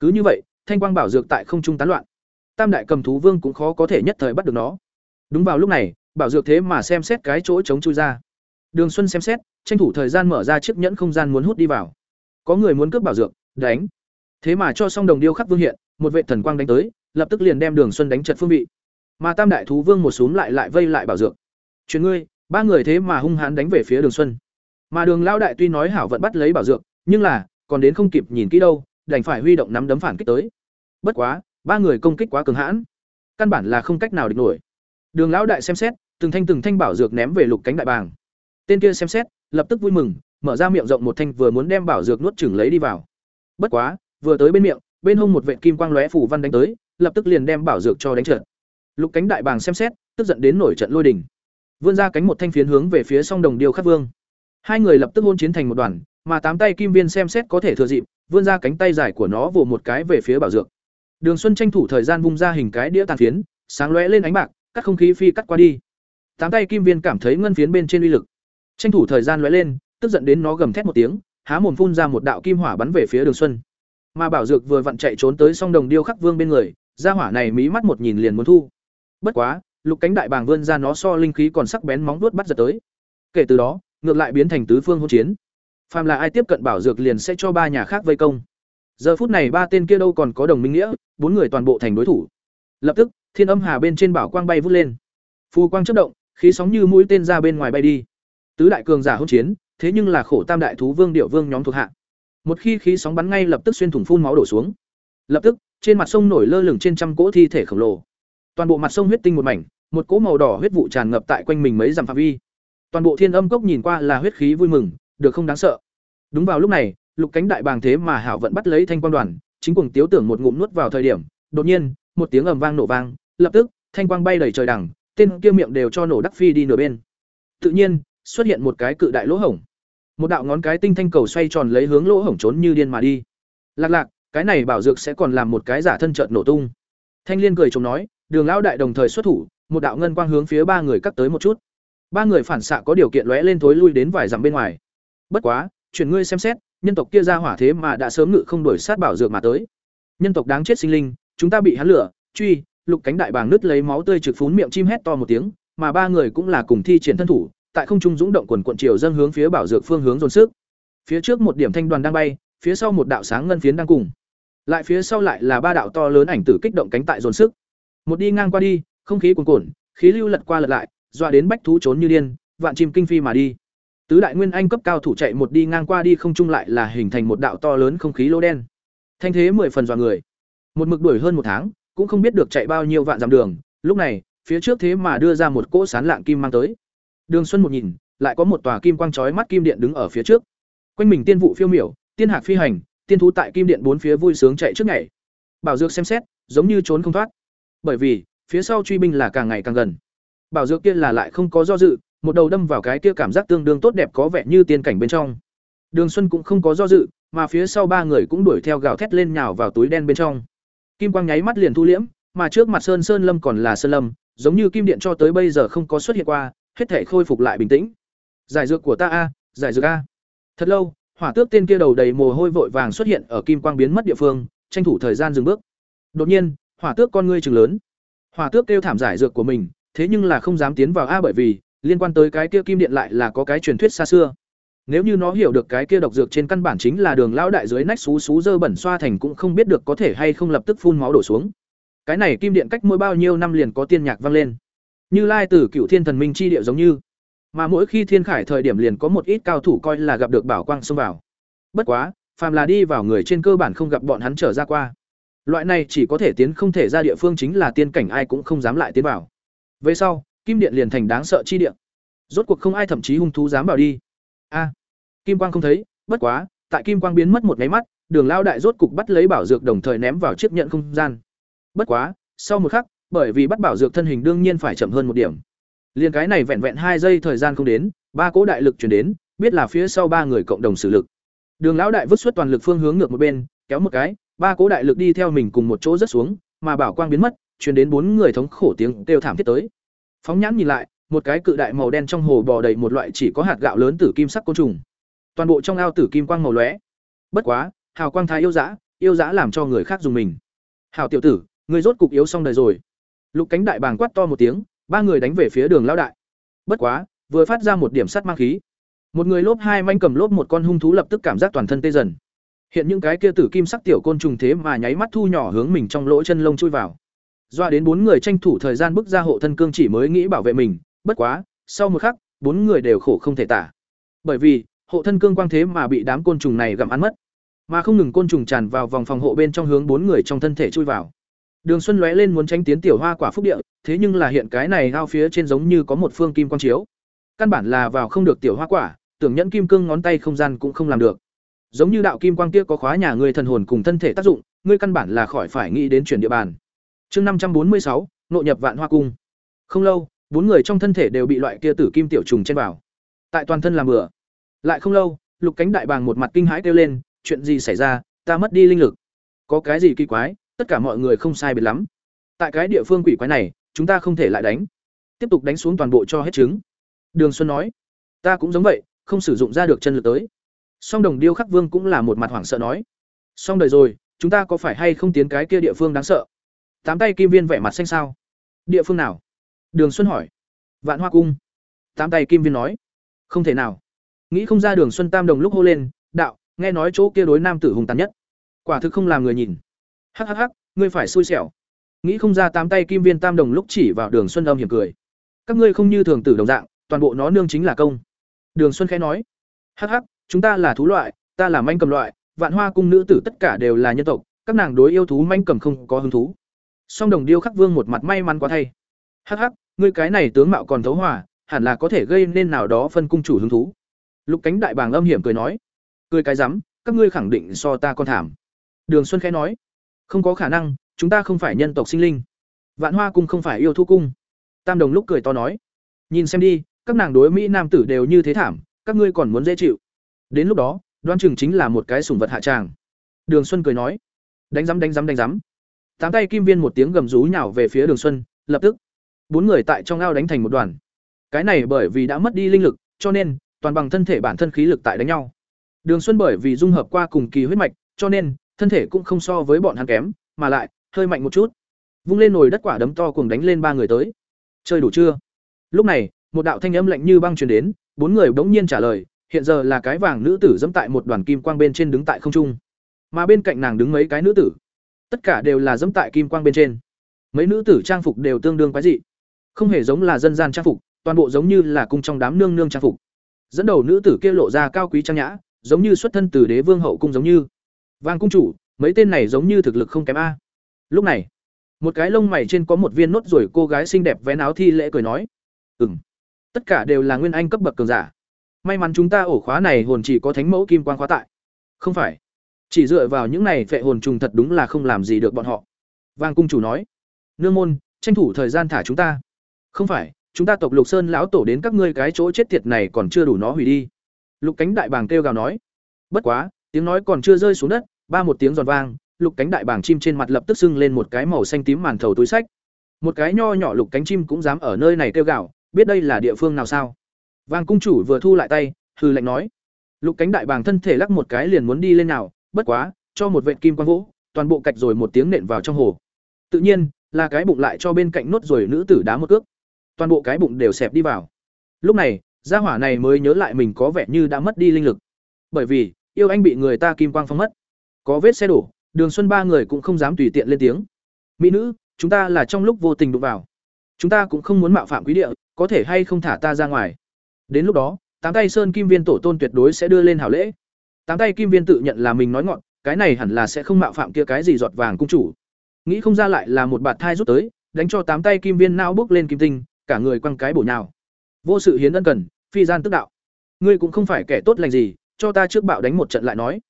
Cứ như vậy, thanh quang bảo dược tại không trung tán loạn. Tam đại cầm thú vương cũng khó có thể nhất thời bắt được nó. Đúng vào lúc này, bảo dược thế mà xem xét cái chỗ chống chui ra. Đường xuân xem xét, tranh thủ thời gian mở ra chiếc nhẫn không gian muốn hút đi vào. Có người muốn cướp bảo dược, đánh thế mà cho xong đồng điêu khắc vương hiện, một vệ thần quang đánh tới, lập tức liền đem đường xuân đánh chật phương vị. Mà tam đại thú vương một xúm lại lại vây lại bảo dược. Chuyện ngươi, ba người thế mà hung hãn đánh về phía đường xuân. Mà đường lao đại tuy nói hảo vận bắt lấy bảo dược, nhưng là, còn đến không kịp nhìn kỹ đâu, đành phải huy động nắm đấm phản kích tới. Bất quá, ba người công kích quá cường hãn, căn bản là không cách nào địch nổi. Đường lão đại xem xét, từng thanh từng thanh bảo dược ném về lục cánh đại bàng. Tên kia xem xét, lập tức vui mừng, mở ra miệng rộng một thanh vừa muốn đem bảo dược nuốt chửng lấy đi vào. Bất quá vừa tới bên miệng bên hông một vệ kim quang lóe phủ văn đánh tới lập tức liền đem bảo dược cho đánh trượt. Lục cánh đại bàng xem xét tức giận đến nổi trận lôi đình. Vươn ra cánh một thanh phiến hướng về phía song đồng điêu khắc vương. Hai người lập tức hôn chiến thành một đoàn mà tám tay kim viên xem xét có thể thừa dịp vươn ra cánh tay dài của nó vồ một cái về phía bảo dược. Đường xuân tranh thủ thời gian vung ra hình cái đĩa tàn phiến sáng lóe lên ánh bạc cắt không khí phi cắt qua đi. Tám tay kim viên cảm thấy ngân phiến bên trên uy lực. Tranh thủ thời gian lóe lên, tức giận đến nó gầm thét một tiếng, há mồm phun ra một đạo kim hỏa bắn về phía Đường Xuân. Mà Bảo Dược vừa vặn chạy trốn tới song đồng điêu khắc vương bên người, gia hỏa này mí mắt một nhìn liền muốn thu. Bất quá, lục cánh đại bàng vươn ra nó so linh khí còn sắc bén móng đuốt bắt giật tới. Kể từ đó, ngược lại biến thành tứ phương hỗn chiến. Phàm là ai tiếp cận Bảo Dược liền sẽ cho ba nhà khác vây công. Giờ phút này ba tên kia đâu còn có đồng minh nghĩa, bốn người toàn bộ thành đối thủ. Lập tức, thiên âm hà bên trên bảo quang bay vút lên. Phù quang chớp động, khí sóng như mũi tên ra bên ngoài bay đi. Tứ đại cường giả hỗn chiến, thế nhưng là khổ tam đại thú vương điệu vương nhóm thuộc hạ. Một khi khí sóng bắn ngay lập tức xuyên thủng phun máu đổ xuống. Lập tức, trên mặt sông nổi lơ lửng trên trăm cỗ thi thể khổng lồ. Toàn bộ mặt sông huyết tinh một mảnh, một cỗ màu đỏ huyết vụ tràn ngập tại quanh mình mấy dặm phạm vi. Toàn bộ thiên âm cốc nhìn qua là huyết khí vui mừng, được không đáng sợ. Đúng vào lúc này, lục cánh đại bàng thế mà hảo vận bắt lấy thanh quang đoàn, chính cùng tiếu tưởng một ngụm nuốt vào thời điểm, đột nhiên, một tiếng ầm vang nổ vang, lập tức, thanh quang bay đầy trời đằng, tên kia miệng đều cho nổ đắc phi đi nửa bên. Tự nhiên, xuất hiện một cái cự đại lỗ hổng. Một đạo ngón cái tinh thanh cầu xoay tròn lấy hướng lỗ hổng trốn như điên mà đi. Lạc lạc, cái này bảo dược sẽ còn làm một cái giả thân chợt nổ tung. Thanh Liên cười chồng nói, Đường lão đại đồng thời xuất thủ, một đạo ngân quang hướng phía ba người cắt tới một chút. Ba người phản xạ có điều kiện lóe lên thối lui đến vài dặm bên ngoài. Bất quá, chuyển ngươi xem xét, nhân tộc kia ra hỏa thế mà đã sớm ngự không đổi sát bảo dược mà tới. Nhân tộc đáng chết sinh linh, chúng ta bị hắn lửa, truy, lục cánh đại bàng nứt lấy máu tươi trực phún miệng chim hét to một tiếng, mà ba người cũng là cùng thi triển thân thủ, tại không trung dũng động quần quận chiều dâng hướng phía bảo dược phương hướng dồn sức. Phía trước một điểm thanh đoàn đang bay, phía sau một đạo sáng ngân phiến đang cùng. Lại phía sau lại là ba đạo to lớn ảnh tử kích động cánh tại dồn sức. Một đi ngang qua đi, không khí cuồn cuộn, khí lưu lật qua lật lại, dọa đến bách thú trốn như điên, vạn chim kinh phi mà đi. Tứ đại nguyên anh cấp cao thủ chạy một đi ngang qua đi không trung lại là hình thành một đạo to lớn không khí lỗ đen. Thanh thế mười phần dọa người. Một mực đuổi hơn một tháng, cũng không biết được chạy bao nhiêu vạn dặm đường, lúc này, phía trước thế mà đưa ra một cỗ sán lạng kim mang tới. Đường Xuân một nhìn, lại có một tòa kim quang chói mắt kim điện đứng ở phía trước. Quanh mình tiên vụ phiêu miểu, tiên hạc phi hành, tiên thú tại kim điện bốn phía vui sướng chạy trước ngày. Bảo Dược xem xét, giống như trốn không thoát. Bởi vì, phía sau truy binh là càng ngày càng gần. Bảo Dược kia là lại không có do dự, một đầu đâm vào cái kia cảm giác tương đương tốt đẹp có vẻ như tiên cảnh bên trong. Đường Xuân cũng không có do dự, mà phía sau ba người cũng đuổi theo gào thét lên nhào vào túi đen bên trong. Kim quang nháy mắt liền thu liễm, mà trước mặt Sơn Sơn Lâm còn là Sơn Lâm, giống như kim điện cho tới bây giờ không có xuất hiện qua, hết thể khôi phục lại bình tĩnh. Giải dược của ta a, giải dược a. Thật lâu, hỏa tước tên kia đầu đầy mồ hôi vội vàng xuất hiện ở kim quang biến mất địa phương, tranh thủ thời gian dừng bước. Đột nhiên, hỏa tước con ngươi trừng lớn. Hỏa tước kêu thảm giải dược của mình, thế nhưng là không dám tiến vào a bởi vì liên quan tới cái kia kim điện lại là có cái truyền thuyết xa xưa. Nếu như nó hiểu được cái kia độc dược trên căn bản chính là đường lão đại dưới nách xú xú dơ bẩn xoa thành cũng không biết được có thể hay không lập tức phun máu đổ xuống. Cái này kim điện cách mỗi bao nhiêu năm liền có tiên nhạc vang lên. Như Lai Tử Cựu Thiên Thần Minh chi địa giống như, mà mỗi khi thiên khải thời điểm liền có một ít cao thủ coi là gặp được bảo quang xông vào. Bất quá, phàm là đi vào người trên cơ bản không gặp bọn hắn trở ra qua. Loại này chỉ có thể tiến không thể ra địa phương chính là tiên cảnh ai cũng không dám lại tiến vào. Về sau, kim điện liền thành đáng sợ chi điện. Rốt cuộc không ai thậm chí hung thú dám vào đi. A, kim quang không thấy, bất quá, tại kim quang biến mất một cái mắt, Đường Lao đại rốt cục bắt lấy bảo dược đồng thời ném vào chiếc nhận không gian. Bất quá, sau một khắc, bởi vì bắt bảo dược thân hình đương nhiên phải chậm hơn một điểm. Liên cái này vẹn vẹn hai giây thời gian không đến, ba cỗ đại lực truyền đến, biết là phía sau ba người cộng đồng sử lực. Đường lão đại vứt xuất toàn lực phương hướng ngược một bên, kéo một cái, ba cỗ đại lực đi theo mình cùng một chỗ rất xuống, mà bảo quang biến mất, truyền đến bốn người thống khổ tiếng kêu thảm thiết tới. Phóng nhãn nhìn lại, một cái cự đại màu đen trong hồ bò đầy một loại chỉ có hạt gạo lớn tử kim sắc côn trùng. Toàn bộ trong ao tử kim quang màu lóe. Bất quá, hào quang thái yêu dã, yêu dã làm cho người khác dùng mình. Hào tiểu tử, ngươi rốt cục yếu xong đời rồi. Lục cánh đại bàng quát to một tiếng, ba người đánh về phía đường lão đại. Bất quá, vừa phát ra một điểm sắt mang khí. Một người lốp hai manh cầm lốp một con hung thú lập tức cảm giác toàn thân tê dần. Hiện những cái kia tử kim sắc tiểu côn trùng thế mà nháy mắt thu nhỏ hướng mình trong lỗ chân lông chui vào. Doa đến bốn người tranh thủ thời gian bước ra hộ thân cương chỉ mới nghĩ bảo vệ mình, bất quá, sau một khắc, bốn người đều khổ không thể tả. Bởi vì, hộ thân cương quang thế mà bị đám côn trùng này gặm ăn mất. Mà không ngừng côn trùng tràn vào vòng phòng hộ bên trong hướng bốn người trong thân thể chui vào. Đường Xuân lóe lên muốn tránh tiến tiểu hoa quả phúc địa, thế nhưng là hiện cái này ao phía trên giống như có một phương kim quang chiếu. Căn bản là vào không được tiểu hoa quả, tưởng nhẫn kim cương ngón tay không gian cũng không làm được. Giống như đạo kim quang kia có khóa nhà người thần hồn cùng thân thể tác dụng, ngươi căn bản là khỏi phải nghĩ đến chuyển địa bàn. Chương năm trăm bốn mươi sáu, nội nhập Vạn Hoa cung. Không lâu, bốn người trong thân thể đều bị loại kia tử kim tiểu trùng chen vào. Tại toàn thân làm bừa. Lại không lâu, Lục Cánh đại bàng một mặt kinh hãi kêu lên, chuyện gì xảy ra, ta mất đi linh lực. Có cái gì kỳ quái, tất cả mọi người không sai biệt lắm. Tại cái địa phương quỷ quái này, chúng ta không thể lại đánh. Tiếp tục đánh xuống toàn bộ cho hết trứng. Đường xuân nói, ta cũng giống vậy, không sử dụng ra được chân lực tới. Song đồng điêu khắc vương cũng là một mặt hoảng sợ nói, xong đời rồi, chúng ta có phải hay không tiến cái kia địa phương đáng sợ? Tám tay kim viên vẻ mặt xanh sao? Địa phương nào? Đường xuân hỏi, vạn hoa cung. Tám tay kim viên nói, không thể nào. Nghĩ không ra đường xuân tam đồng lúc hô lên, đạo, nghe nói chỗ kia đối nam tử hùng tàn nhất. Quả thực không làm người nhìn hhh ngươi phải xui xẻo. Nghĩ không ra tám tay kim viên tam đồng lúc chỉ vào đường xuân âm hiểm cười. Các ngươi không như thường tử đồng dạng toàn bộ nó nương chính là công. Đường xuân khẽ nói. Hắc hắc, chúng ta là thú loại ta là manh cầm loại vạn hoa cung nữ tử tất cả đều là nhân tộc các nàng đối yêu thú manh cầm không có hứng thú. Song đồng điêu khắc vương một mặt may mắn quá thay. Hắc hắc, ngươi cái này tướng mạo còn thấu hòa hẳn là có thể gây nên nào đó phân cung chủ hứng thú. Lục cánh đại bàng âm hiểm cười nói. Cười cái rắm các ngươi khẳng định so ta con thảm. Đường xuân khẽ nói không có khả năng, chúng ta không phải nhân tộc sinh linh. Vạn hoa cung không phải yêu thu cung. Tam đồng lúc cười to nói. Nhìn xem đi, các nàng đối mỹ nam tử đều như thế thảm, các ngươi còn muốn dễ chịu. Đến lúc đó, đoan chừng chính là một cái sủng vật hạ tràng. Đường xuân cười nói. Đánh rắm đánh rắm đánh rắm tám tay kim viên một tiếng gầm rú nhào về phía đường xuân, lập tức. Bốn người tại trong ao đánh thành một đoàn. Cái này bởi vì đã mất đi linh lực, cho nên, toàn bằng thân thể bản thân khí lực tại đánh nhau. Đường xuân bởi vì dung hợp qua cùng kỳ huyết mạch, cho nên thân thể cũng không so với bọn hắn kém, mà lại, hơi mạnh một chút. Vung lên nồi đất quả đấm to cùng đánh lên ba người tới. Chơi đủ chưa? Lúc này, một đạo thanh âm lạnh như băng truyền đến, bốn người bỗng nhiên trả lời, hiện giờ là cái vàng nữ tử dẫm tại một đoàn kim quang bên trên đứng tại không trung. Mà bên cạnh nàng đứng mấy cái nữ tử. Tất cả đều là dẫm tại kim quang bên trên. Mấy nữ tử trang phục đều tương đương quái dị. Không hề giống là dân gian trang phục, toàn bộ giống như là cung trong đám nương nương trang phục. Dẫn đầu nữ tử kia lộ ra cao quý trang nhã, giống như xuất thân từ đế vương hậu cung giống như vàng cung chủ, mấy tên này giống như thực lực không kém a. Lúc này, một cái lông mày trên có một viên nốt rồi cô gái xinh đẹp vén áo thi lễ cười nói ừ m tất cả đều là nguyên anh cấp bậc cường giả. May mắn chúng ta ổ khóa này hồn chỉ có thánh mẫu kim quan khóa tại. Không phải, chỉ dựa vào những này phệ hồn trùng thật đúng là không làm gì được bọn họ. Vàng cung chủ nói, nương môn, tranh thủ thời gian thả chúng ta. Không phải, chúng ta tộc lục sơn lão tổ đến các ngươi cái chỗ chết tiệt này còn chưa đủ nó hủy đi. Lục cánh đại bàng kêu gào nói, bất quá, tiếng nói còn chưa rơi xuống đất ba một tiếng giòn vang lục cánh đại bàng chim trên mặt lập tức sưng lên một cái màu xanh tím màn thầu túi sách. Một cái nho nhỏ lục cánh chim cũng dám ở nơi này kêu gạo, biết đây là địa phương nào sao? Vàng cung chủ vừa thu lại tay hư lệnh nói. Lục cánh đại bàng thân thể lắc một cái liền muốn đi lên nào bất quá cho một vệt kim quang vỗ toàn bộ cạch rồi một tiếng nện vào trong hồ. Tự nhiên là cái bụng lại cho bên cạnh nốt rồi nữ tử đá một cước. Toàn bộ cái bụng đều xẹp đi vào. Lúc này gia hỏa này mới nhớ lại mình có vẻ như đã mất đi linh lực. Bởi vì yêu anh bị người ta kim quang phong mất có vết xe đổ, đường xuân ba người cũng không dám tùy tiện lên tiếng. Mỹ nữ, chúng ta là trong lúc vô tình đụng vào. Chúng ta cũng không muốn mạo phạm quý địa, có thể hay không thả ta ra ngoài? Đến lúc đó, tám tay sơn kim viên tổ tôn tuyệt đối sẽ đưa lên hảo lễ. Tám tay kim viên tự nhận là mình nói ngọn, cái này hẳn là sẽ không mạo phạm kia cái gì giọt vàng cung chủ. Nghĩ không ra lại là một bạt thai rút tới, đánh cho tám tay kim viên nao bước lên kim tinh, cả người quăng cái bổ nhào. Vô sự hiến ân cần, phi gian tức đạo. Ngươi cũng không phải kẻ tốt lành gì, cho ta trước bạo đánh một trận lại nói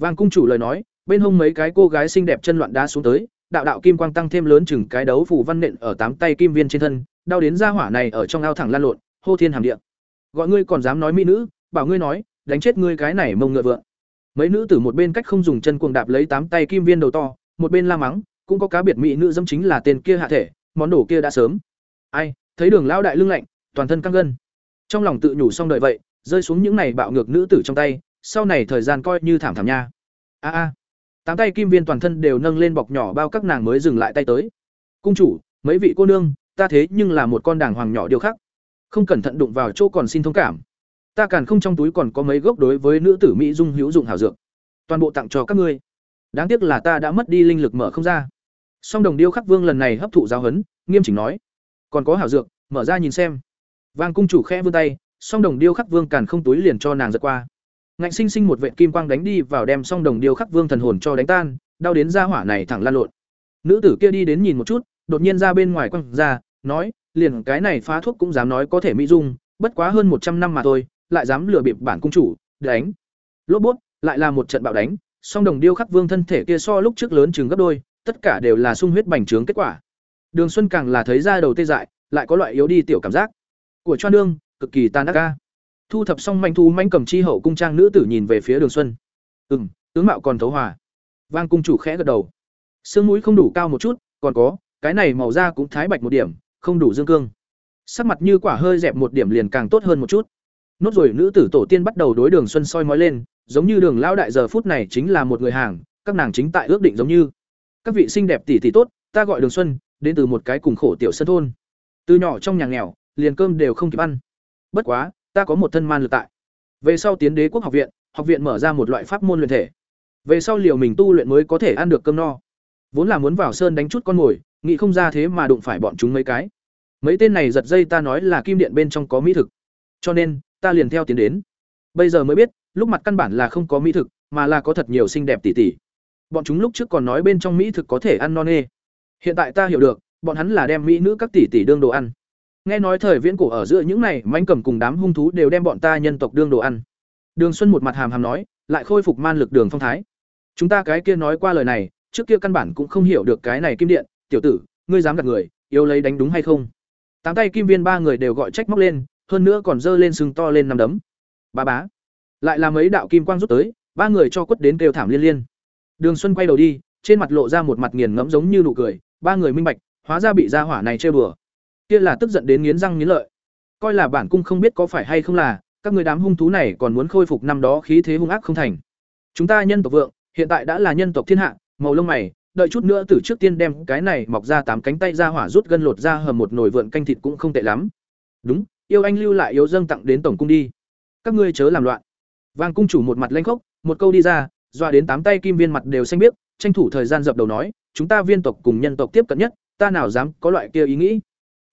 vàng cung chủ lời nói, bên hông mấy cái cô gái xinh đẹp chân loạn đá xuống tới, đạo đạo kim quang tăng thêm lớn chừng cái đấu phủ văn nện ở tám tay kim viên trên thân, đau đến ra hỏa này ở trong ao thẳng lan lộn, hô thiên hàm địa. Gọi ngươi còn dám nói mỹ nữ, bảo ngươi nói, đánh chết ngươi cái này mông ngựa vượng. Mấy nữ tử một bên cách không dùng chân cuồng đạp lấy tám tay kim viên đầu to, một bên la mắng, cũng có cá biệt mỹ nữ dâm chính là tên kia hạ thể, món đồ kia đã sớm. Ai, thấy đường lão đại lưng lạnh, toàn thân căng gân. Trong lòng tự nhủ xong đợi vậy, rơi xuống những này bạo ngược nữ tử trong tay sau này thời gian coi như thảm thảm nha. A a, tám tay kim viên toàn thân đều nâng lên bọc nhỏ bao các nàng mới dừng lại tay tới. Cung chủ, mấy vị cô nương, ta thế nhưng là một con đàng hoàng nhỏ điều khác không cẩn thận đụng vào chỗ còn xin thông cảm. Ta càn không trong túi còn có mấy gốc đối với nữ tử mỹ dung hữu dụng hảo dược. Toàn bộ tặng cho các ngươi. Đáng tiếc là ta đã mất đi linh lực mở không ra. Song đồng điêu khắc vương lần này hấp thụ giáo huấn, nghiêm chỉnh nói. Còn có hảo dược, mở ra nhìn xem. Vang cung chủ khẽ vươn tay, song đồng điêu khắc vương càn không túi liền cho nàng giật qua ngạnh sinh sinh một vệ kim quang đánh đi vào đem song đồng điêu khắc vương thần hồn cho đánh tan, đau đến ra hỏa này thẳng lan lộn. Nữ tử kia đi đến nhìn một chút, đột nhiên ra bên ngoài quăng ra, nói, liền cái này phá thuốc cũng dám nói có thể mỹ dung, bất quá hơn một trăm năm mà thôi, lại dám lừa bịp bản cung chủ, đánh. Lốp bút lại là một trận bạo đánh, song đồng điêu khắc vương thân thể kia so lúc trước lớn chừng gấp đôi, tất cả đều là sung huyết bành trướng kết quả. Đường xuân càng là thấy ra đầu tê dại, lại có loại yếu đi tiểu cảm giác. Của choan nương, cực kỳ tan đắc ca thu thập xong manh thu manh cầm chi hậu cung trang nữ tử nhìn về phía đường xuân. Ừ m tướng mạo còn thấu hòa. Vang cung chủ khẽ gật đầu. Sương mũi không đủ cao một chút, còn có, cái này màu da cũng thái bạch một điểm, không đủ dương cương. Sắc mặt như quả hơi dẹp một điểm liền càng tốt hơn một chút. Nốt rồi nữ tử tổ tiên bắt đầu đối đường xuân soi mói lên, giống như đường lao đại giờ phút này chính là một người hàng, các nàng chính tại ước định giống như. Các vị xinh đẹp tỷ tỷ tốt, ta gọi đường xuân, đến từ một cái cùng khổ tiểu sân thôn. Từ nhỏ trong nhà nghèo, liền cơm đều không kịp ăn. Bất quá ta có một thân man lực tại. Về sau tiến đế quốc học viện học viện mở ra một loại pháp môn luyện thể. Về sau liều mình tu luyện mới có thể ăn được cơm no. Vốn là muốn vào sơn đánh chút con mồi, nghĩ không ra thế mà đụng phải bọn chúng mấy cái. Mấy tên này giật dây ta nói là kim điện bên trong có mỹ thực. Cho nên, ta liền theo tiến đến. Bây giờ mới biết, lúc mặt căn bản là không có mỹ thực, mà là có thật nhiều xinh đẹp tỉ tỉ. Bọn chúng lúc trước còn nói bên trong mỹ thực có thể ăn non nê. Hiện tại ta hiểu được, bọn hắn là đem mỹ nữ các tỷ tỷ đương đồ ăn nghe nói thời viễn cổ ở giữa những này manh cầm cùng đám hung thú đều đem bọn ta nhân tộc đương đồ ăn. Đường xuân một mặt hàm hàm nói, lại khôi phục man lực đường phong thái. Chúng ta cái kia nói qua lời này, trước kia căn bản cũng không hiểu được cái này kim điện. Tiểu tử, ngươi dám gạt người yêu lấy đánh đúng hay không? Tám tay kim viên ba người đều gọi trách móc lên, hơn nữa còn giơ lên sừng to lên nằm đấm. Ba bá. Lại là mấy đạo kim quang rút tới, ba người cho quất đến kêu thảm liên liên. Đường xuân quay đầu đi, trên mặt lộ ra một mặt nghiền ngẫm giống như nụ cười. Ba người minh bạch, hóa ra bị gia hỏa này chơi bừa kia là tức giận đến nghiến răng nghiến lợi. Coi là bản cung không biết có phải hay không là, các người đám hung thú này còn muốn khôi phục năm đó khí thế hung ác không thành. Chúng ta nhân tộc vượng, hiện tại đã là nhân tộc thiên hạ, màu lông mày, đợi chút nữa từ trước tiên đem cái này mọc ra tám cánh tay ra hỏa rút gân lột ra hầm một nồi vượn canh thịt cũng không tệ lắm. Đúng, yêu anh lưu lại yếu dâng tặng đến tổng cung đi. Các ngươi chớ làm loạn. Vang cung chủ một mặt lanh khốc, một câu đi ra, dọa đến tám tay kim viên mặt đều xanh biếc, tranh thủ thời gian dập đầu nói, chúng ta viên tộc cùng nhân tộc tiếp cận nhất, ta nào dám có loại kia ý nghĩ?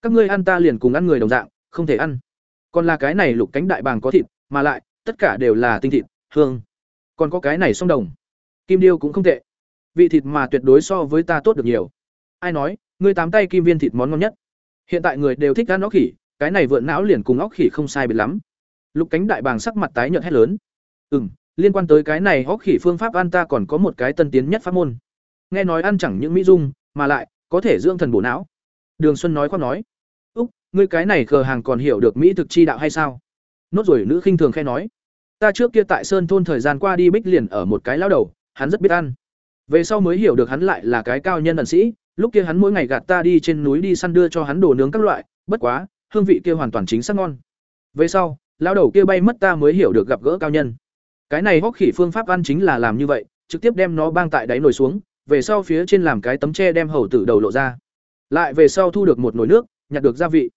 Các ngươi ăn ta liền cùng ăn người đồng dạng, không thể ăn. Còn là cái này lục cánh đại bàng có thịt, mà lại, tất cả đều là tinh thịt, hương. Còn có cái này song đồng. Kim điêu cũng không tệ. Vị thịt mà tuyệt đối so với ta tốt được nhiều. Ai nói, ngươi tám tay kim viên thịt món ngon nhất. Hiện tại người đều thích ăn óc khỉ, cái này vượn não liền cùng óc khỉ không sai biệt lắm. Lục cánh đại bàng sắc mặt tái nhợt hét lớn. Ừ m liên quan tới cái này óc khỉ phương pháp ăn ta còn có một cái tân tiến nhất pháp môn. Nghe nói ăn chẳng những mỹ dung, mà lại có thể dưỡng thần bổ não đường xuân nói khoác nói. Úc, ngươi cái này cờ hàng còn hiểu được mỹ thực chi đạo hay sao? Nốt rồi nữ khinh thường khẽ nói. Ta trước kia tại sơn thôn thời gian qua đi bích liền ở một cái lão đầu, hắn rất biết ăn. Về sau mới hiểu được hắn lại là cái cao nhân ẩn sĩ, lúc kia hắn mỗi ngày gạt ta đi trên núi đi săn đưa cho hắn đồ nướng các loại, bất quá, hương vị kia hoàn toàn chính xác ngon. Về sau, lão đầu kia bay mất ta mới hiểu được gặp gỡ cao nhân. Cái này hốc khỉ phương pháp ăn chính là làm như vậy, trực tiếp đem nó bang tại đáy nồi xuống, về sau phía trên làm cái tấm tre đem hầu tử đầu lộ ra lại về sau thu được một nồi nước, nhặt được gia vị.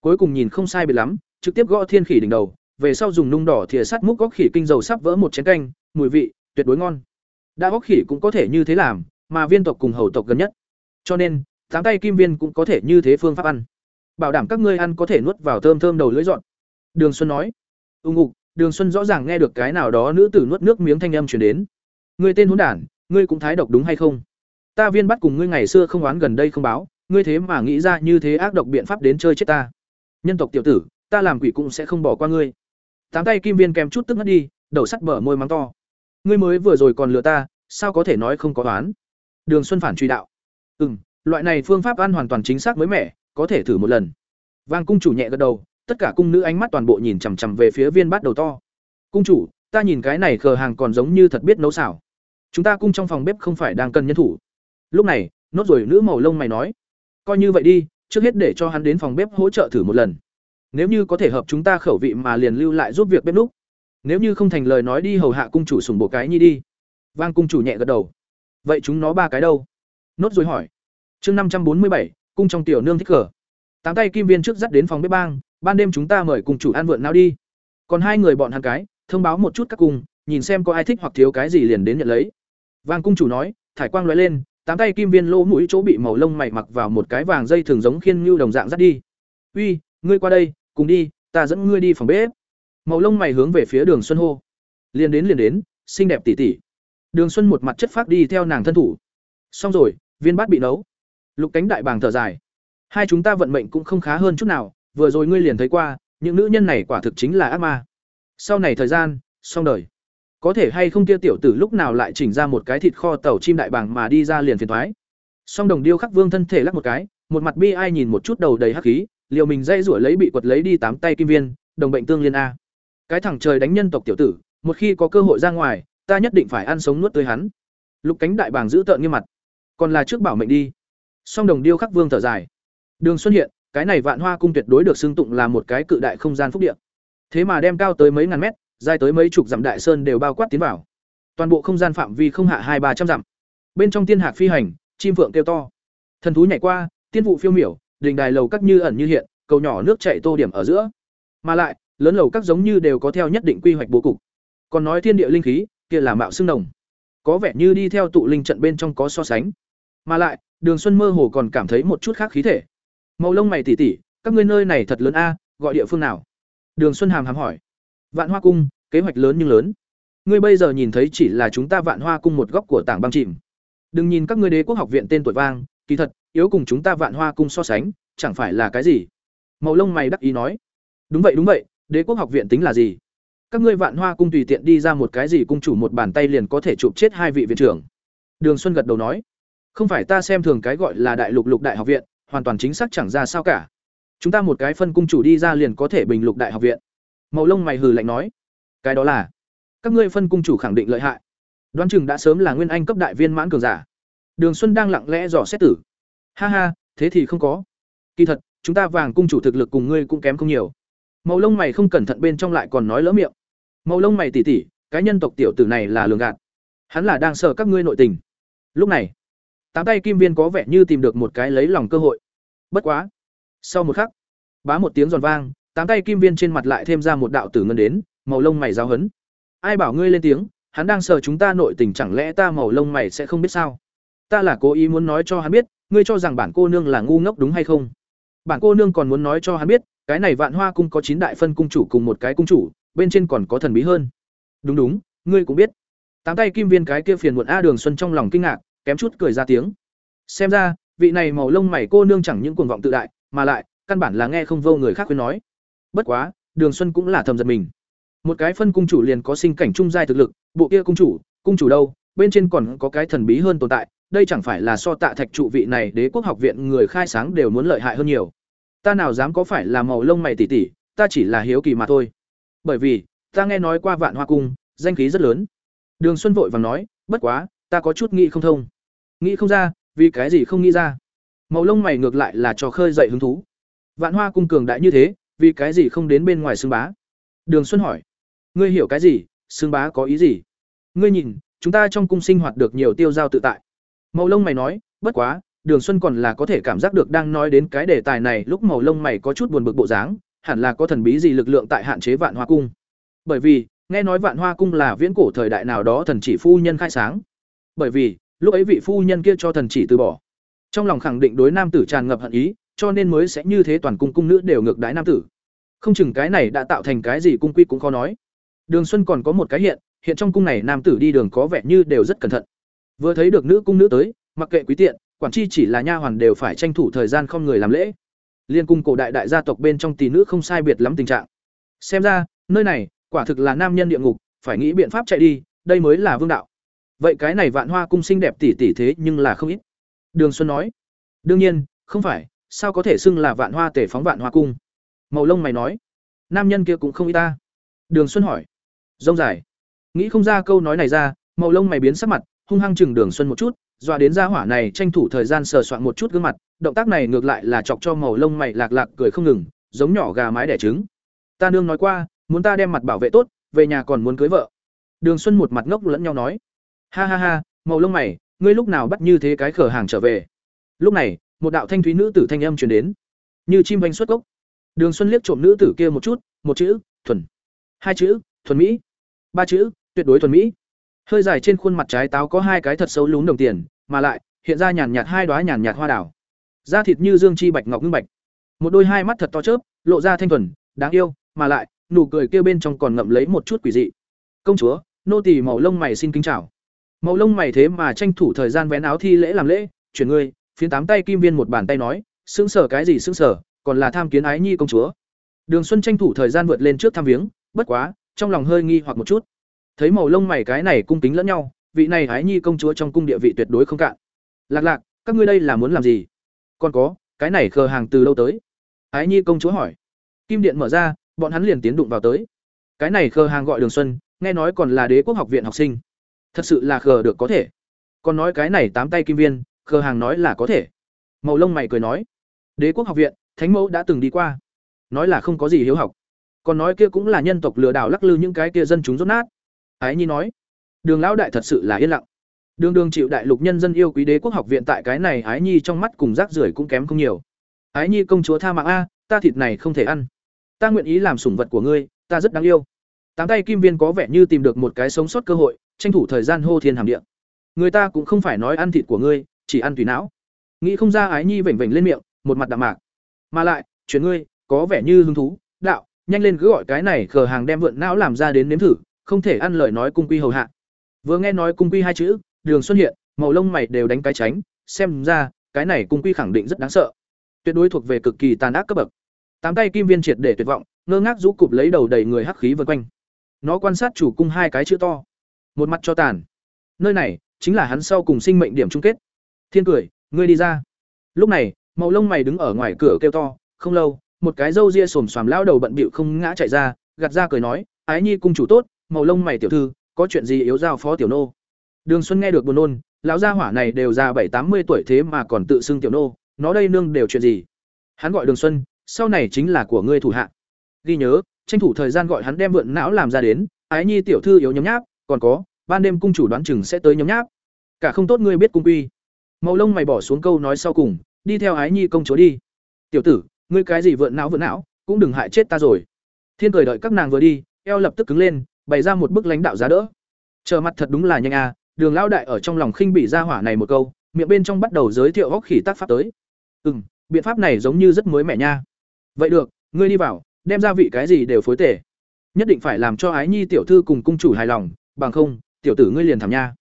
Cuối cùng nhìn không sai biệt lắm, trực tiếp gõ thiên khỉ đỉnh đầu, về sau dùng nung đỏ thìa sắt múc góc khỉ kinh dầu sắp vỡ một chén canh, mùi vị, tuyệt đối ngon. Đã góc khỉ cũng có thể như thế làm, mà viên tộc cùng hầu tộc gần nhất. Cho nên tám tay kim viên cũng có thể như thế phương pháp ăn. Bảo đảm các ngươi ăn có thể nuốt vào thơm thơm đầu lưỡi dọn. Đường xuân nói. Ưng ngục, đường xuân rõ ràng nghe được cái nào đó nữ tử nuốt nước miếng thanh âm chuyển đến. Người tên hôn đản, ngươi cũng thái độc đúng hay không? Ta viên bắt cùng ngươi ngày xưa không oán gần đây không báo ngươi thế mà nghĩ ra như thế ác độc biện pháp đến chơi chết ta. Nhân tộc tiểu tử, ta làm quỷ cũng sẽ không bỏ qua ngươi. Tám tay kim viên kèm chút tức ngất đi, đầu sắt mở môi mắng to. Ngươi mới vừa rồi còn lừa ta, sao có thể nói không có toán đường xuân phản truy đạo. Ừ m loại này phương pháp ăn hoàn toàn chính xác mới mẻ, có thể thử một lần. Vang cung chủ nhẹ gật đầu, tất cả cung nữ ánh mắt toàn bộ nhìn chằm chằm về phía viên bát đầu to. Cung chủ, ta nhìn cái này khờ hàng còn giống như thật biết nấu xảo chúng ta cung trong phòng bếp không phải đang cần nhân thủ. Lúc này, nốt rồi nữ màu lông mày nói coi như vậy đi, trước hết để cho hắn đến phòng bếp hỗ trợ thử một lần. Nếu như có thể hợp chúng ta khẩu vị mà liền lưu lại giúp việc bếp lúc nếu như không thành lời nói đi, hầu hạ cung chủ sùng bộ cái nhi đi. Vang cung chủ nhẹ gật đầu. Vậy chúng nó ba cái đâu? Nốt rồi hỏi. Chương năm trăm bốn mươi bảy, cung trong tiểu nương thích cờ tám tay kim viên trước dắt đến phòng bếp bang, ban đêm chúng ta mời cung chủ ăn vượn nào đi. Còn hai người bọn hắn cái, thông báo một chút các cung, nhìn xem có ai thích hoặc thiếu cái gì liền đến nhận lấy. Vang cung chủ nói, thải quang lóe lên tám tay kim viên lỗ mũi chỗ bị màu lông mày mặc vào một cái vàng dây thường giống khiên như đồng dạng dắt đi. Uy, ngươi qua đây, cùng đi, ta dẫn ngươi đi phòng bếp. Màu lông mày hướng về phía đường xuân hô. Liền đến liền đến, xinh đẹp tỉ tỉ. Đường xuân một mặt chất phát đi theo nàng thân thủ. Xong rồi, viên bát bị nấu. Lục cánh đại bàng thở dài. Hai chúng ta vận mệnh cũng không khá hơn chút nào, vừa rồi ngươi liền thấy qua, những nữ nhân này quả thực chính là ác ma. Sau này thời gian, xong đời có thể hay không kia tiểu tử lúc nào lại chỉnh ra một cái thịt kho tàu chim đại bàng mà đi ra liền phiền thoái. Song đồng điêu khắc vương thân thể lắc một cái, một mặt bi ai nhìn một chút đầu đầy hắc khí, liều mình dây rủa lấy bị quật lấy đi tám tay kim viên, đồng bệnh tương liên a. Cái thẳng trời đánh nhân tộc tiểu tử, một khi có cơ hội ra ngoài, ta nhất định phải ăn sống nuốt tươi hắn. Lục cánh đại bàng giữ tợn nghiêm mặt. Còn là trước bảo mệnh đi. Song đồng điêu khắc vương thở dài. Đường xuất hiện, cái này vạn hoa cung tuyệt đối được xưng tụng là một cái cự đại không gian phúc địa. Thế mà đem cao tới mấy ngàn mét dài tới mấy chục dặm đại sơn đều bao quát tiến vào. Toàn bộ không gian phạm vi không hạ hai ba trăm dặm. Bên trong tiên hạc phi hành, chim phượng kêu to. Thần thú nhảy qua, tiên vụ phiêu miểu đình đài lầu các như ẩn như hiện, cầu nhỏ nước chạy tô điểm ở giữa. Mà lại, lớn lầu các giống như đều có theo nhất định quy hoạch bố cục. Còn nói thiên địa linh khí, kia là mạo xương đồng. Có vẻ như đi theo tụ linh trận bên trong có so sánh. Mà lại, đường xuân mơ hồ còn cảm thấy một chút khác khí thể. Màu lông mày tỉ tỉ, các ngươi nơi này thật lớn a, gọi địa phương nào? Đường xuân hàm hàm hỏi vạn hoa cung, kế hoạch lớn nhưng lớn. Ngươi bây giờ nhìn thấy chỉ là chúng ta vạn hoa cung một góc của tảng băng chìm. Đừng nhìn các ngươi đế quốc học viện tên tuổi vang, kỳ thật, yếu cùng chúng ta vạn hoa cung so sánh, chẳng phải là cái gì? Màu lông mày đắc ý nói. Đúng vậy đúng vậy, đế quốc học viện tính là gì? Các ngươi vạn hoa cung tùy tiện đi ra một cái gì cung chủ một bàn tay liền có thể chụp chết hai vị viện trưởng. Đường xuân gật đầu nói. Không phải ta xem thường cái gọi là đại lục lục đại học viện, hoàn toàn chính xác chẳng ra sao cả. Chúng ta một cái phân cung chủ đi ra liền có thể bình lục đại học viện màu lông mày hừ lạnh nói, cái đó là, các ngươi phân cung chủ khẳng định lợi hại. Đoán chừng đã sớm là nguyên anh cấp đại viên mãn cường giả. Đường xuân đang lặng lẽ dò xét tử. Ha ha, thế thì không có. Kỳ thật, chúng ta vàng cung chủ thực lực cùng ngươi cũng kém không nhiều. Màu lông mày không cẩn thận bên trong lại còn nói lỡ miệng. Màu lông mày tỉ tỉ, cái nhân tộc tiểu tử này là lường gạt. Hắn là đang sợ các ngươi nội tình. Lúc này, tám tay kim viên có vẻ như tìm được một cái lấy lòng cơ hội. Bất quá, sau một khắc, bá một tiếng giòn vang tám tay kim viên trên mặt lại thêm ra một đạo tử ngân đến, màu lông mày giáo hấn. Ai bảo ngươi lên tiếng, hắn đang sợ chúng ta nội tình chẳng lẽ ta màu lông mày sẽ không biết sao? Ta là cố ý muốn nói cho hắn biết, ngươi cho rằng bản cô nương là ngu ngốc đúng hay không? Bản cô nương còn muốn nói cho hắn biết, cái này vạn hoa cung có chín đại phân cung chủ cùng một cái cung chủ, bên trên còn có thần bí hơn. Đúng đúng, ngươi cũng biết. Tám tay kim viên cái kia phiền muộn a đường xuân trong lòng kinh ngạc, kém chút cười ra tiếng. Xem ra, vị này màu lông mày cô nương chẳng những cuồng vọng tự đại, mà lại, căn bản là nghe không vô người khác khuyên nói bất quá, đường xuân cũng là thầm giật mình. Một cái phân cung chủ liền có sinh cảnh trung giai thực lực, bộ kia cung chủ cung chủ đâu, bên trên còn có cái thần bí hơn tồn tại, đây chẳng phải là so tạ thạch trụ vị này đế quốc học viện người khai sáng đều muốn lợi hại hơn nhiều. Ta nào dám có phải là màu lông mày tỉ tỉ, ta chỉ là hiếu kỳ mà thôi. Bởi vì, ta nghe nói qua vạn hoa cung, danh khí rất lớn. Đường xuân vội vàng nói, bất quá, ta có chút nghĩ không thông. Nghĩ không ra, vì cái gì không nghĩ ra? Màu lông mày ngược lại là trò khơi dậy hứng thú. Vạn hoa cung cường đại như thế vì cái gì không đến bên ngoài xương bá? Đường xuân hỏi. Ngươi hiểu cái gì? Xương bá có ý gì? Ngươi nhìn, chúng ta trong cung sinh hoạt được nhiều tiêu giao tự tại. Màu lông mày nói, bất quá, đường xuân còn là có thể cảm giác được đang nói đến cái đề tài này lúc màu lông mày có chút buồn bực bộ dáng, hẳn là có thần bí gì lực lượng tại hạn chế vạn hoa cung. Bởi vì, nghe nói vạn hoa cung là viễn cổ thời đại nào đó thần chỉ phu nhân khai sáng. Bởi vì, lúc ấy vị phu nhân kia cho thần chỉ từ bỏ. Trong lòng khẳng định đối nam tử tràn ngập hận ý cho nên mới sẽ như thế toàn cung cung nữ đều ngược đái nam tử. Không chừng cái này đã tạo thành cái gì cung quy cũng khó nói. Đường xuân còn có một cái hiện hiện trong cung này nam tử đi đường có vẻ như đều rất cẩn thận. Vừa thấy được nữ cung nữ tới, mặc kệ quý tiện, quản chi chỉ là nha hoàn đều phải tranh thủ thời gian không người làm lễ. Liên cung cổ đại đại gia tộc bên trong tỷ nữ không sai biệt lắm tình trạng. Xem ra, nơi này, quả thực là nam nhân địa ngục, phải nghĩ biện pháp chạy đi, đây mới là vương đạo. Vậy cái này vạn hoa cung xinh đẹp tỷ tỷ thế nhưng là không ít. Đường xuân nói, đương nhiên, không phải sao có thể xưng là vạn hoa tể phóng vạn hoa cung? Màu lông mày nói. Nam nhân kia cũng không y ta. Đường xuân hỏi. Rông dài. Nghĩ không ra câu nói này ra, màu lông mày biến sắc mặt, hung hăng chừng đường xuân một chút, dọa đến gia hỏa này tranh thủ thời gian sờ soạn một chút gương mặt, động tác này ngược lại là chọc cho màu lông mày lạc lạc cười không ngừng, giống nhỏ gà mái đẻ trứng. Ta nương nói qua, muốn ta đem mặt bảo vệ tốt, về nhà còn muốn cưới vợ. Đường xuân một mặt ngốc lẫn nhau nói. Ha ha ha, màu lông mày, ngươi lúc nào bắt như thế cái khở hàng trở về? Lúc này một đạo thanh thúy nữ tử thanh âm truyền đến. Như chim vanh xuất gốc đường xuân liếc trộm nữ tử kia một chút, một chữ, thuần. Hai chữ, thuần mỹ. Ba chữ, tuyệt đối thuần mỹ. Hơi dài trên khuôn mặt trái táo có hai cái thật xấu lún đồng tiền, mà lại, hiện ra nhàn nhạt hai đoá nhàn nhạt hoa đảo da thịt như dương chi bạch ngọc ngưng bạch. Một đôi hai mắt thật to chớp, lộ ra thanh thuần, đáng yêu, mà lại, nụ cười kia bên trong còn ngậm lấy một chút quỷ dị. Công chúa, nô tỳ màu lông mày xin kính chào. Màu lông mày thế mà tranh thủ thời gian vén áo thi lễ làm lễ, chuyển ngươi phiến tám tay kim viên một bàn tay nói xứng sở cái gì xứng sở, còn là tham kiến ái nhi công chúa. Đường xuân tranh thủ thời gian vượt lên trước thăm viếng, bất quá, trong lòng hơi nghi hoặc một chút. Thấy màu lông mày cái này cung kính lẫn nhau, vị này ái nhi công chúa trong cung địa vị tuyệt đối không cạn. Lạc lạc, các ngươi đây là muốn làm gì? Còn có, cái này khờ hàng từ lâu tới. Ái nhi công chúa hỏi. Kim điện mở ra, bọn hắn liền tiến đụng vào tới. Cái này khờ hàng gọi đường xuân, nghe nói còn là đế quốc học viện học sinh. Thật sự là khờ được có thể. Còn nói cái này tám tay kim viên khờ hàng nói là có thể. Màu lông mày cười nói, đế quốc học viện, thánh mẫu đã từng đi qua. Nói là không có gì hiếu học. Còn nói kia cũng là nhân tộc lừa đảo lắc lư những cái kia dân chúng rốt nát. Ái nhi nói, đường lão đại thật sự là yên lặng. Đường đường chịu đại lục nhân dân yêu quý đế quốc học viện tại cái này ái nhi trong mắt cùng rác rưởi cũng kém không nhiều. Ái nhi công chúa tha mạng a, ta thịt này không thể ăn. Ta nguyện ý làm sủng vật của ngươi, ta rất đáng yêu. Tám tay kim viên có vẻ như tìm được một cái sống sót cơ hội, tranh thủ thời gian hô thiên hàm địa. Người ta cũng không phải nói ăn thịt của ngươi chỉ ăn tùy não. Nghĩ không ra ái nhi vểnh vểnh lên miệng, một mặt đạm mạc. Mà lại chuyển ngươi, có vẻ như hứng thú. Đạo, nhanh lên cứ gọi cái này khờ hàng đem vượn não làm ra đến nếm thử, không thể ăn lời nói cung quy hầu hạ. Vừa nghe nói cung quy hai chữ, đường xuất hiện, màu lông mày đều đánh cái tránh, xem ra, cái này cung quy khẳng định rất đáng sợ. Tuyệt đối thuộc về cực kỳ tàn ác cấp bậc. Tám tay kim viên triệt để tuyệt vọng, ngơ ngác rũ cụp lấy đầu đầy người hắc khí vân quanh. Nó quan sát chủ cung hai cái chữ to. Một mặt cho tàn. Nơi này, chính là hắn sau cùng sinh mệnh điểm chung kết thiên cười, ngươi đi ra. Lúc này, màu lông mày đứng ở ngoài cửa kêu to, không lâu, một cái râu ria xồm xoàm lao đầu bận bịu không ngã chạy ra, gạt ra cười nói, ái nhi cung chủ tốt, màu lông mày tiểu thư, có chuyện gì yếu giao phó tiểu nô? Đường xuân nghe được buồn nôn, lão gia hỏa này đều già bảy tám mươi tuổi thế mà còn tự xưng tiểu nô, nó đây nương đều chuyện gì? Hắn gọi đường xuân, sau này chính là của ngươi thủ hạ. Ghi nhớ, tranh thủ thời gian gọi hắn đem vượn não làm ra đến, ái nhi tiểu thư yếu nhấm nháp, còn có, ban đêm cung chủ đoán chừng sẽ tới nhấm nháp. Cả không tốt ngươi biết cung quy màu lông mày bỏ xuống câu nói sau cùng, đi theo ái nhi công chúa đi. Tiểu tử, ngươi cái gì vượn não vượn não, cũng đừng hại chết ta rồi. Thiên cười đợi các nàng vừa đi, eo lập tức cứng lên, bày ra một bức lãnh đạo giá đỡ. Chờ mặt thật đúng là nhanh à đường lão đại ở trong lòng khinh bị ra hỏa này một câu, miệng bên trong bắt đầu giới thiệu góc khỉ tác pháp tới. Ừ m biện pháp này giống như rất mới mẻ nha. Vậy được, ngươi đi vào, đem ra vị cái gì đều phối tể nhất định phải làm cho ái nhi tiểu thư cùng cung chủ hài lòng, bằng không, tiểu tử ngươi liền thảm nha.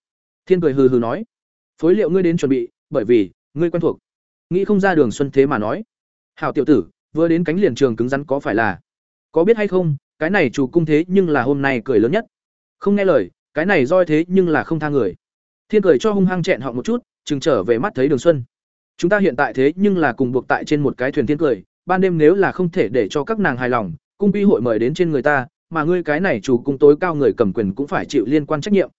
Thiên cười hừ hừ nói phối liệu ngươi đến chuẩn bị, bởi vì, ngươi quen thuộc. Nghĩ không ra đường xuân thế mà nói. Hảo tiểu tử, vừa đến cánh liền trường cứng rắn có phải là? Có biết hay không, cái này chủ cung thế nhưng là hôm nay cười lớn nhất. Không nghe lời, cái này roi thế nhưng là không tha người. Thiên cười cho hung hăng chẹn họ một chút, chừng trở về mắt thấy đường xuân. Chúng ta hiện tại thế nhưng là cùng buộc tại trên một cái thuyền thiên cười, ban đêm nếu là không thể để cho các nàng hài lòng, cung quy hội mời đến trên người ta, mà ngươi cái này chủ cung tối cao người cầm quyền cũng phải chịu liên quan trách nhiệm.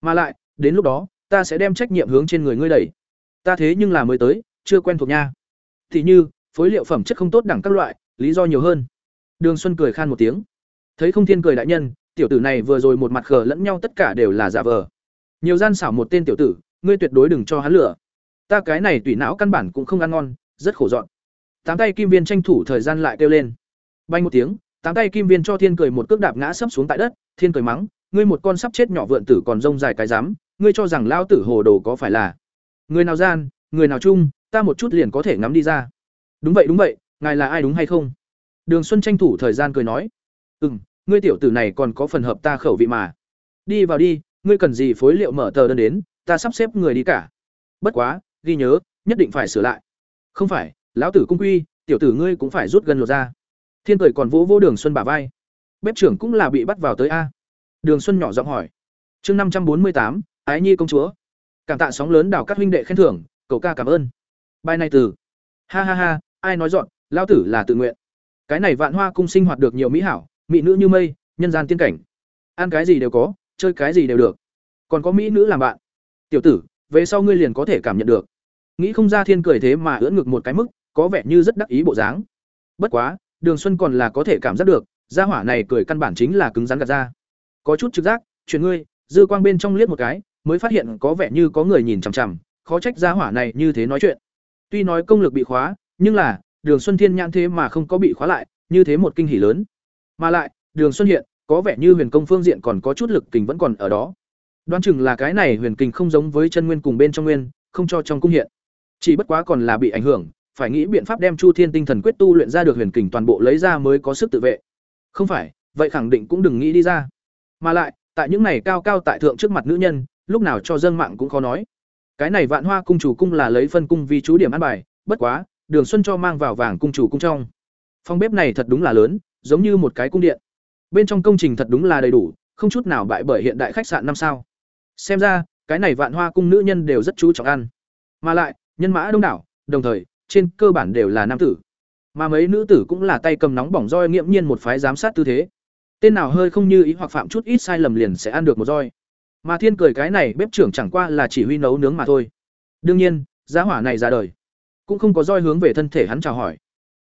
Mà lại, đến lúc đó ta sẽ đem trách nhiệm hướng trên người ngươi đẩy. Ta thế nhưng là mới tới, chưa quen thuộc nha. Thì như, phối liệu phẩm chất không tốt đẳng các loại, lý do nhiều hơn. Đường xuân cười khan một tiếng. Thấy không thiên cười đại nhân, tiểu tử này vừa rồi một mặt khờ lẫn nhau tất cả đều là giả vờ. Nhiều gian xảo một tên tiểu tử, ngươi tuyệt đối đừng cho hắn lửa. Ta cái này tùy não căn bản cũng không ăn ngon, rất khổ dọn. Tám tay kim viên tranh thủ thời gian lại kêu lên. Bay một tiếng, tám tay kim viên cho thiên cười một cước đạp ngã sấp xuống tại đất, thiên cười mắng ngươi một con sắp chết nhỏ vượn tử còn rông dài cái dám ngươi cho rằng lao tử hồ đồ có phải là? Người nào gian, người nào chung, ta một chút liền có thể ngắm đi ra. Đúng vậy đúng vậy, ngài là ai đúng hay không? Đường xuân tranh thủ thời gian cười nói. Ừ m ngươi tiểu tử này còn có phần hợp ta khẩu vị mà. Đi vào đi, ngươi cần gì phối liệu mở tờ đơn đến, ta sắp xếp người đi cả. Bất quá, ghi nhớ, nhất định phải sửa lại. Không phải, lão tử cung quy, tiểu tử ngươi cũng phải rút gần lột ra. Thiên cười còn vỗ vỗ đường xuân bả vai. Bếp trưởng cũng là bị bắt vào tới a đường xuân nhỏ giọng hỏi. Chương năm trăm bốn mươi tám, ái nhi công chúa. Cảm tạ sóng lớn đào các huynh đệ khen thưởng cậu ca cảm ơn. Bài này từ. Ha ha ha, ai nói dọn, lão tử là tự nguyện. Cái này vạn hoa cung sinh hoạt được nhiều mỹ hảo, mỹ nữ như mây, nhân gian tiên cảnh. Ăn cái gì đều có, chơi cái gì đều được. Còn có mỹ nữ làm bạn. Tiểu tử, về sau ngươi liền có thể cảm nhận được. Nghĩ không ra thiên cười thế mà ưỡn ngực một cái mức, có vẻ như rất đắc ý bộ dáng. Bất quá, đường xuân còn là có thể cảm giác được, gia hỏa này cười căn bản chính là cứng rắn gạt ra có chút trực giác chuyển ngươi, dư quang bên trong liếc một cái, mới phát hiện có vẻ như có người nhìn chằm chằm, khó trách gia hỏa này như thế nói chuyện. Tuy nói công lực bị khóa, nhưng là, đường xuân thiên nhãn thế mà không có bị khóa lại, như thế một kinh hỉ lớn. Mà lại, đường xuân hiện, có vẻ như huyền công phương diện còn có chút lực kình vẫn còn ở đó. Đoán chừng là cái này huyền kình không giống với chân nguyên cùng bên trong nguyên, không cho trong cung hiện. Chỉ bất quá còn là bị ảnh hưởng, phải nghĩ biện pháp đem chu thiên tinh thần quyết tu luyện ra được huyền kình toàn bộ lấy ra mới có sức tự vệ. Không phải, vậy khẳng định cũng đừng nghĩ đi ra mà lại, tại những này cao cao tại thượng trước mặt nữ nhân, lúc nào cho dân mạng cũng khó nói. Cái này vạn hoa cung chủ cung là lấy phân cung vì chú điểm ăn bài, bất quá, đường xuân cho mang vào vàng cung chủ cung trong. Phòng bếp này thật đúng là lớn, giống như một cái cung điện. Bên trong công trình thật đúng là đầy đủ, không chút nào bại bởi hiện đại khách sạn năm sao. Xem ra, cái này vạn hoa cung nữ nhân đều rất chú trọng ăn. Mà lại, nhân mã đông đảo, đồng thời, trên cơ bản đều là nam tử. Mà mấy nữ tử cũng là tay cầm nóng bỏng roi nghiễm nhiên một phái giám sát tư thế tên nào hơi không như ý hoặc phạm chút ít sai lầm liền sẽ ăn được một roi. Mà thiên cười cái này, bếp trưởng chẳng qua là chỉ huy nấu nướng mà thôi. Đương nhiên, giá hỏa này ra đời. Cũng không có roi hướng về thân thể hắn chào hỏi.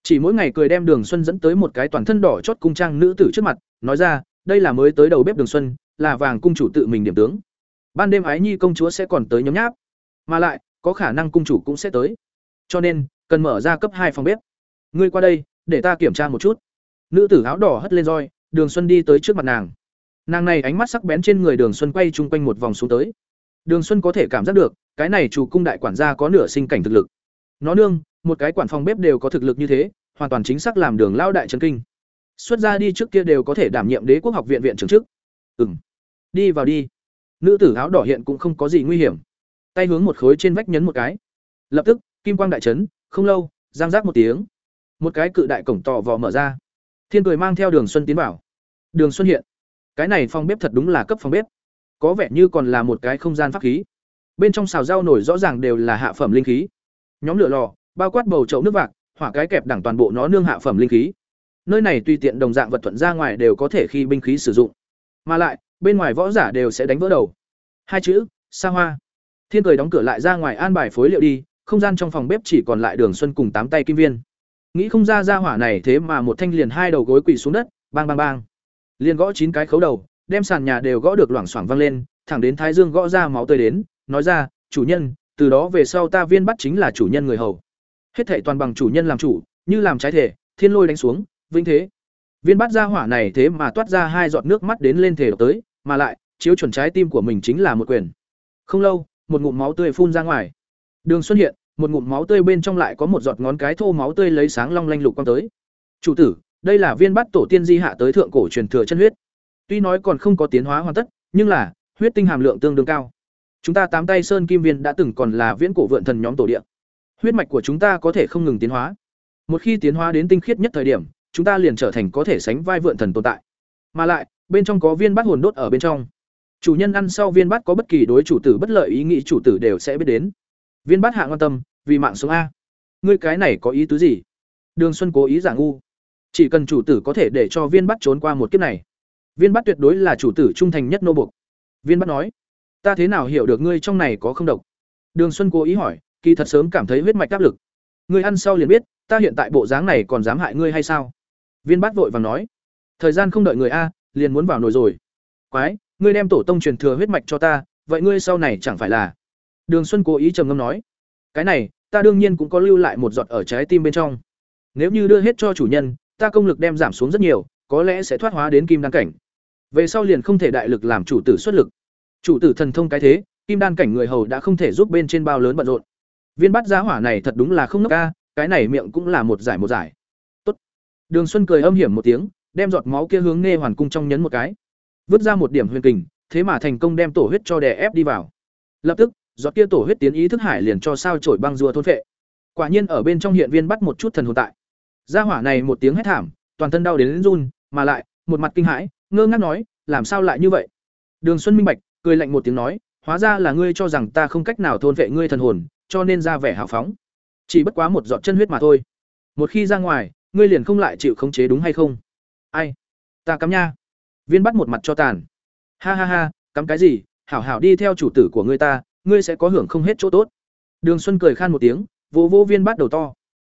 Chỉ mỗi ngày cười đem đường xuân dẫn tới một cái toàn thân đỏ chót cung trang nữ tử trước mặt, nói ra, đây là mới tới đầu bếp đường xuân, là vàng cung chủ tự mình điểm tướng. Ban đêm ái nhi công chúa sẽ còn tới nhóm nháp. Mà lại, có khả năng cung chủ cũng sẽ tới. Cho nên, cần mở ra cấp hai phòng bếp. Ngươi qua đây, để ta kiểm tra một chút. Nữ tử áo đỏ hất lên roi đường xuân đi tới trước mặt nàng. Nàng này ánh mắt sắc bén trên người đường xuân quay chung quanh một vòng xuống tới. Đường xuân có thể cảm giác được, cái này chủ cung đại quản gia có nửa sinh cảnh thực lực. Nó nương, một cái quản phòng bếp đều có thực lực như thế, hoàn toàn chính xác làm đường lao đại chấn kinh. Xuất ra đi trước kia đều có thể đảm nhiệm đế quốc học viện viện trưởng chức. Ừng đi vào đi. Nữ tử áo đỏ hiện cũng không có gì nguy hiểm. Tay hướng một khối trên vách nhấn một cái. Lập tức, kim quang đại trấn không lâu, giang giác một tiếng. Một cái cự đại cổng tò vò mở ra thiên cười mang theo đường xuân tiến vào. Đường xuân hiện. Cái này phòng bếp thật đúng là cấp phòng bếp. Có vẻ như còn là một cái không gian pháp khí. Bên trong xào rau nổi rõ ràng đều là hạ phẩm linh khí. Nhóm lửa lò, bao quát bầu chậu nước vạc, hỏa cái kẹp đẳng toàn bộ nó nương hạ phẩm linh khí. Nơi này tùy tiện đồng dạng vật thuận ra ngoài đều có thể khi binh khí sử dụng. Mà lại, bên ngoài võ giả đều sẽ đánh vỡ đầu. Hai chữ, xa hoa. Thiên cười đóng cửa lại ra ngoài an bài phối liệu đi, không gian trong phòng bếp chỉ còn lại đường xuân cùng tám tay kim viên nghĩ không ra ra hỏa này thế mà một thanh liền hai đầu gối quỳ xuống đất, bang bang bang. Liền gõ chín cái khấu đầu, đem sàn nhà đều gõ được loảng xoảng vang lên, thẳng đến thái dương gõ ra máu tươi đến, nói ra, chủ nhân, từ đó về sau ta viên bắt chính là chủ nhân người hầu. Hết thệ toàn bằng chủ nhân làm chủ, như làm trái thể, thiên lôi đánh xuống, vĩnh thế. Viên bắt ra hỏa này thế mà toát ra hai giọt nước mắt đến lên thể tới, mà lại, chiếu chuẩn trái tim của mình chính là một quyền. Không lâu, một ngụm máu tươi phun ra ngoài. Đường xuất hiện một ngụm máu tươi bên trong lại có một giọt ngón cái thô máu tươi lấy sáng long lanh lục quang tới. Chủ tử, đây là viên bát tổ tiên di hạ tới thượng cổ truyền thừa chân huyết. Tuy nói còn không có tiến hóa hoàn tất, nhưng là, huyết tinh hàm lượng tương đương cao. Chúng ta tám tay sơn kim viên đã từng còn là viễn cổ vượn thần nhóm tổ địa. Huyết mạch của chúng ta có thể không ngừng tiến hóa. Một khi tiến hóa đến tinh khiết nhất thời điểm, chúng ta liền trở thành có thể sánh vai vượn thần tồn tại. Mà lại, bên trong có viên bát hồn đốt ở bên trong. Chủ nhân ăn sau viên bát có bất kỳ đối chủ tử bất lợi ý nghĩ chủ tử đều sẽ biết đến. Viên bát hạ quan tâm vì mạng sống a. Ngươi cái này có ý tứ gì? Đường xuân cố ý giả ngu. Chỉ cần chủ tử có thể để cho viên bát trốn qua một kiếp này. Viên bát tuyệt đối là chủ tử trung thành nhất nô bục viên bát nói, ta thế nào hiểu được ngươi trong này có không độc? Đường xuân cố ý hỏi, kỳ thật sớm cảm thấy huyết mạch áp lực. Ngươi ăn sau liền biết, ta hiện tại bộ dáng này còn dám hại ngươi hay sao? Viên bát vội vàng nói, thời gian không đợi người a, liền muốn vào nồi rồi. Quái, ngươi đem tổ tông truyền thừa huyết mạch cho ta, vậy ngươi sau này chẳng phải là đường xuân cố ý trầm ngâm nói, cái này ta đương nhiên cũng có lưu lại một giọt ở trái tim bên trong. Nếu như đưa hết cho chủ nhân, ta công lực đem giảm xuống rất nhiều, có lẽ sẽ thoát hóa đến kim đan cảnh. Về sau liền không thể đại lực làm chủ tử xuất lực. Chủ tử thần thông cái thế, kim đan cảnh người hầu đã không thể giúp bên trên bao lớn bận rộn. Viên bắt giá hỏa này thật đúng là không nốc ca, cái này miệng cũng là một giải một giải. Tốt. đường xuân cười âm hiểm một tiếng, đem giọt máu kia hướng nghe hoàn cung trong nhấn một cái. Vứt ra một điểm huyền kình, thế mà thành công đem tổ huyết cho đè ép đi vào. Lập tức giọt kia tổ huyết tiến ý thức hải liền cho sao trổi băng rùa thôn phệ. Quả nhiên ở bên trong hiện viên bắt một chút thần hồn tại. Gia hỏa này một tiếng hét thảm, toàn thân đau đến run, mà lại, một mặt kinh hãi, ngơ ngác nói, làm sao lại như vậy? Đường xuân minh bạch, cười lạnh một tiếng nói, hóa ra là ngươi cho rằng ta không cách nào thôn vệ ngươi thần hồn, cho nên ra vẻ hào phóng. Chỉ bất quá một giọt chân huyết mà thôi. Một khi ra ngoài, ngươi liền không lại chịu khống chế đúng hay không? Ai? Ta cắm nha. Viên bắt một mặt cho tàn. Ha ha ha, cắm cái gì? Hảo hảo đi theo chủ tử của ngươi ta ngươi sẽ có hưởng không hết chỗ tốt. Đường xuân cười khan một tiếng, vỗ vỗ viên bắt đầu to.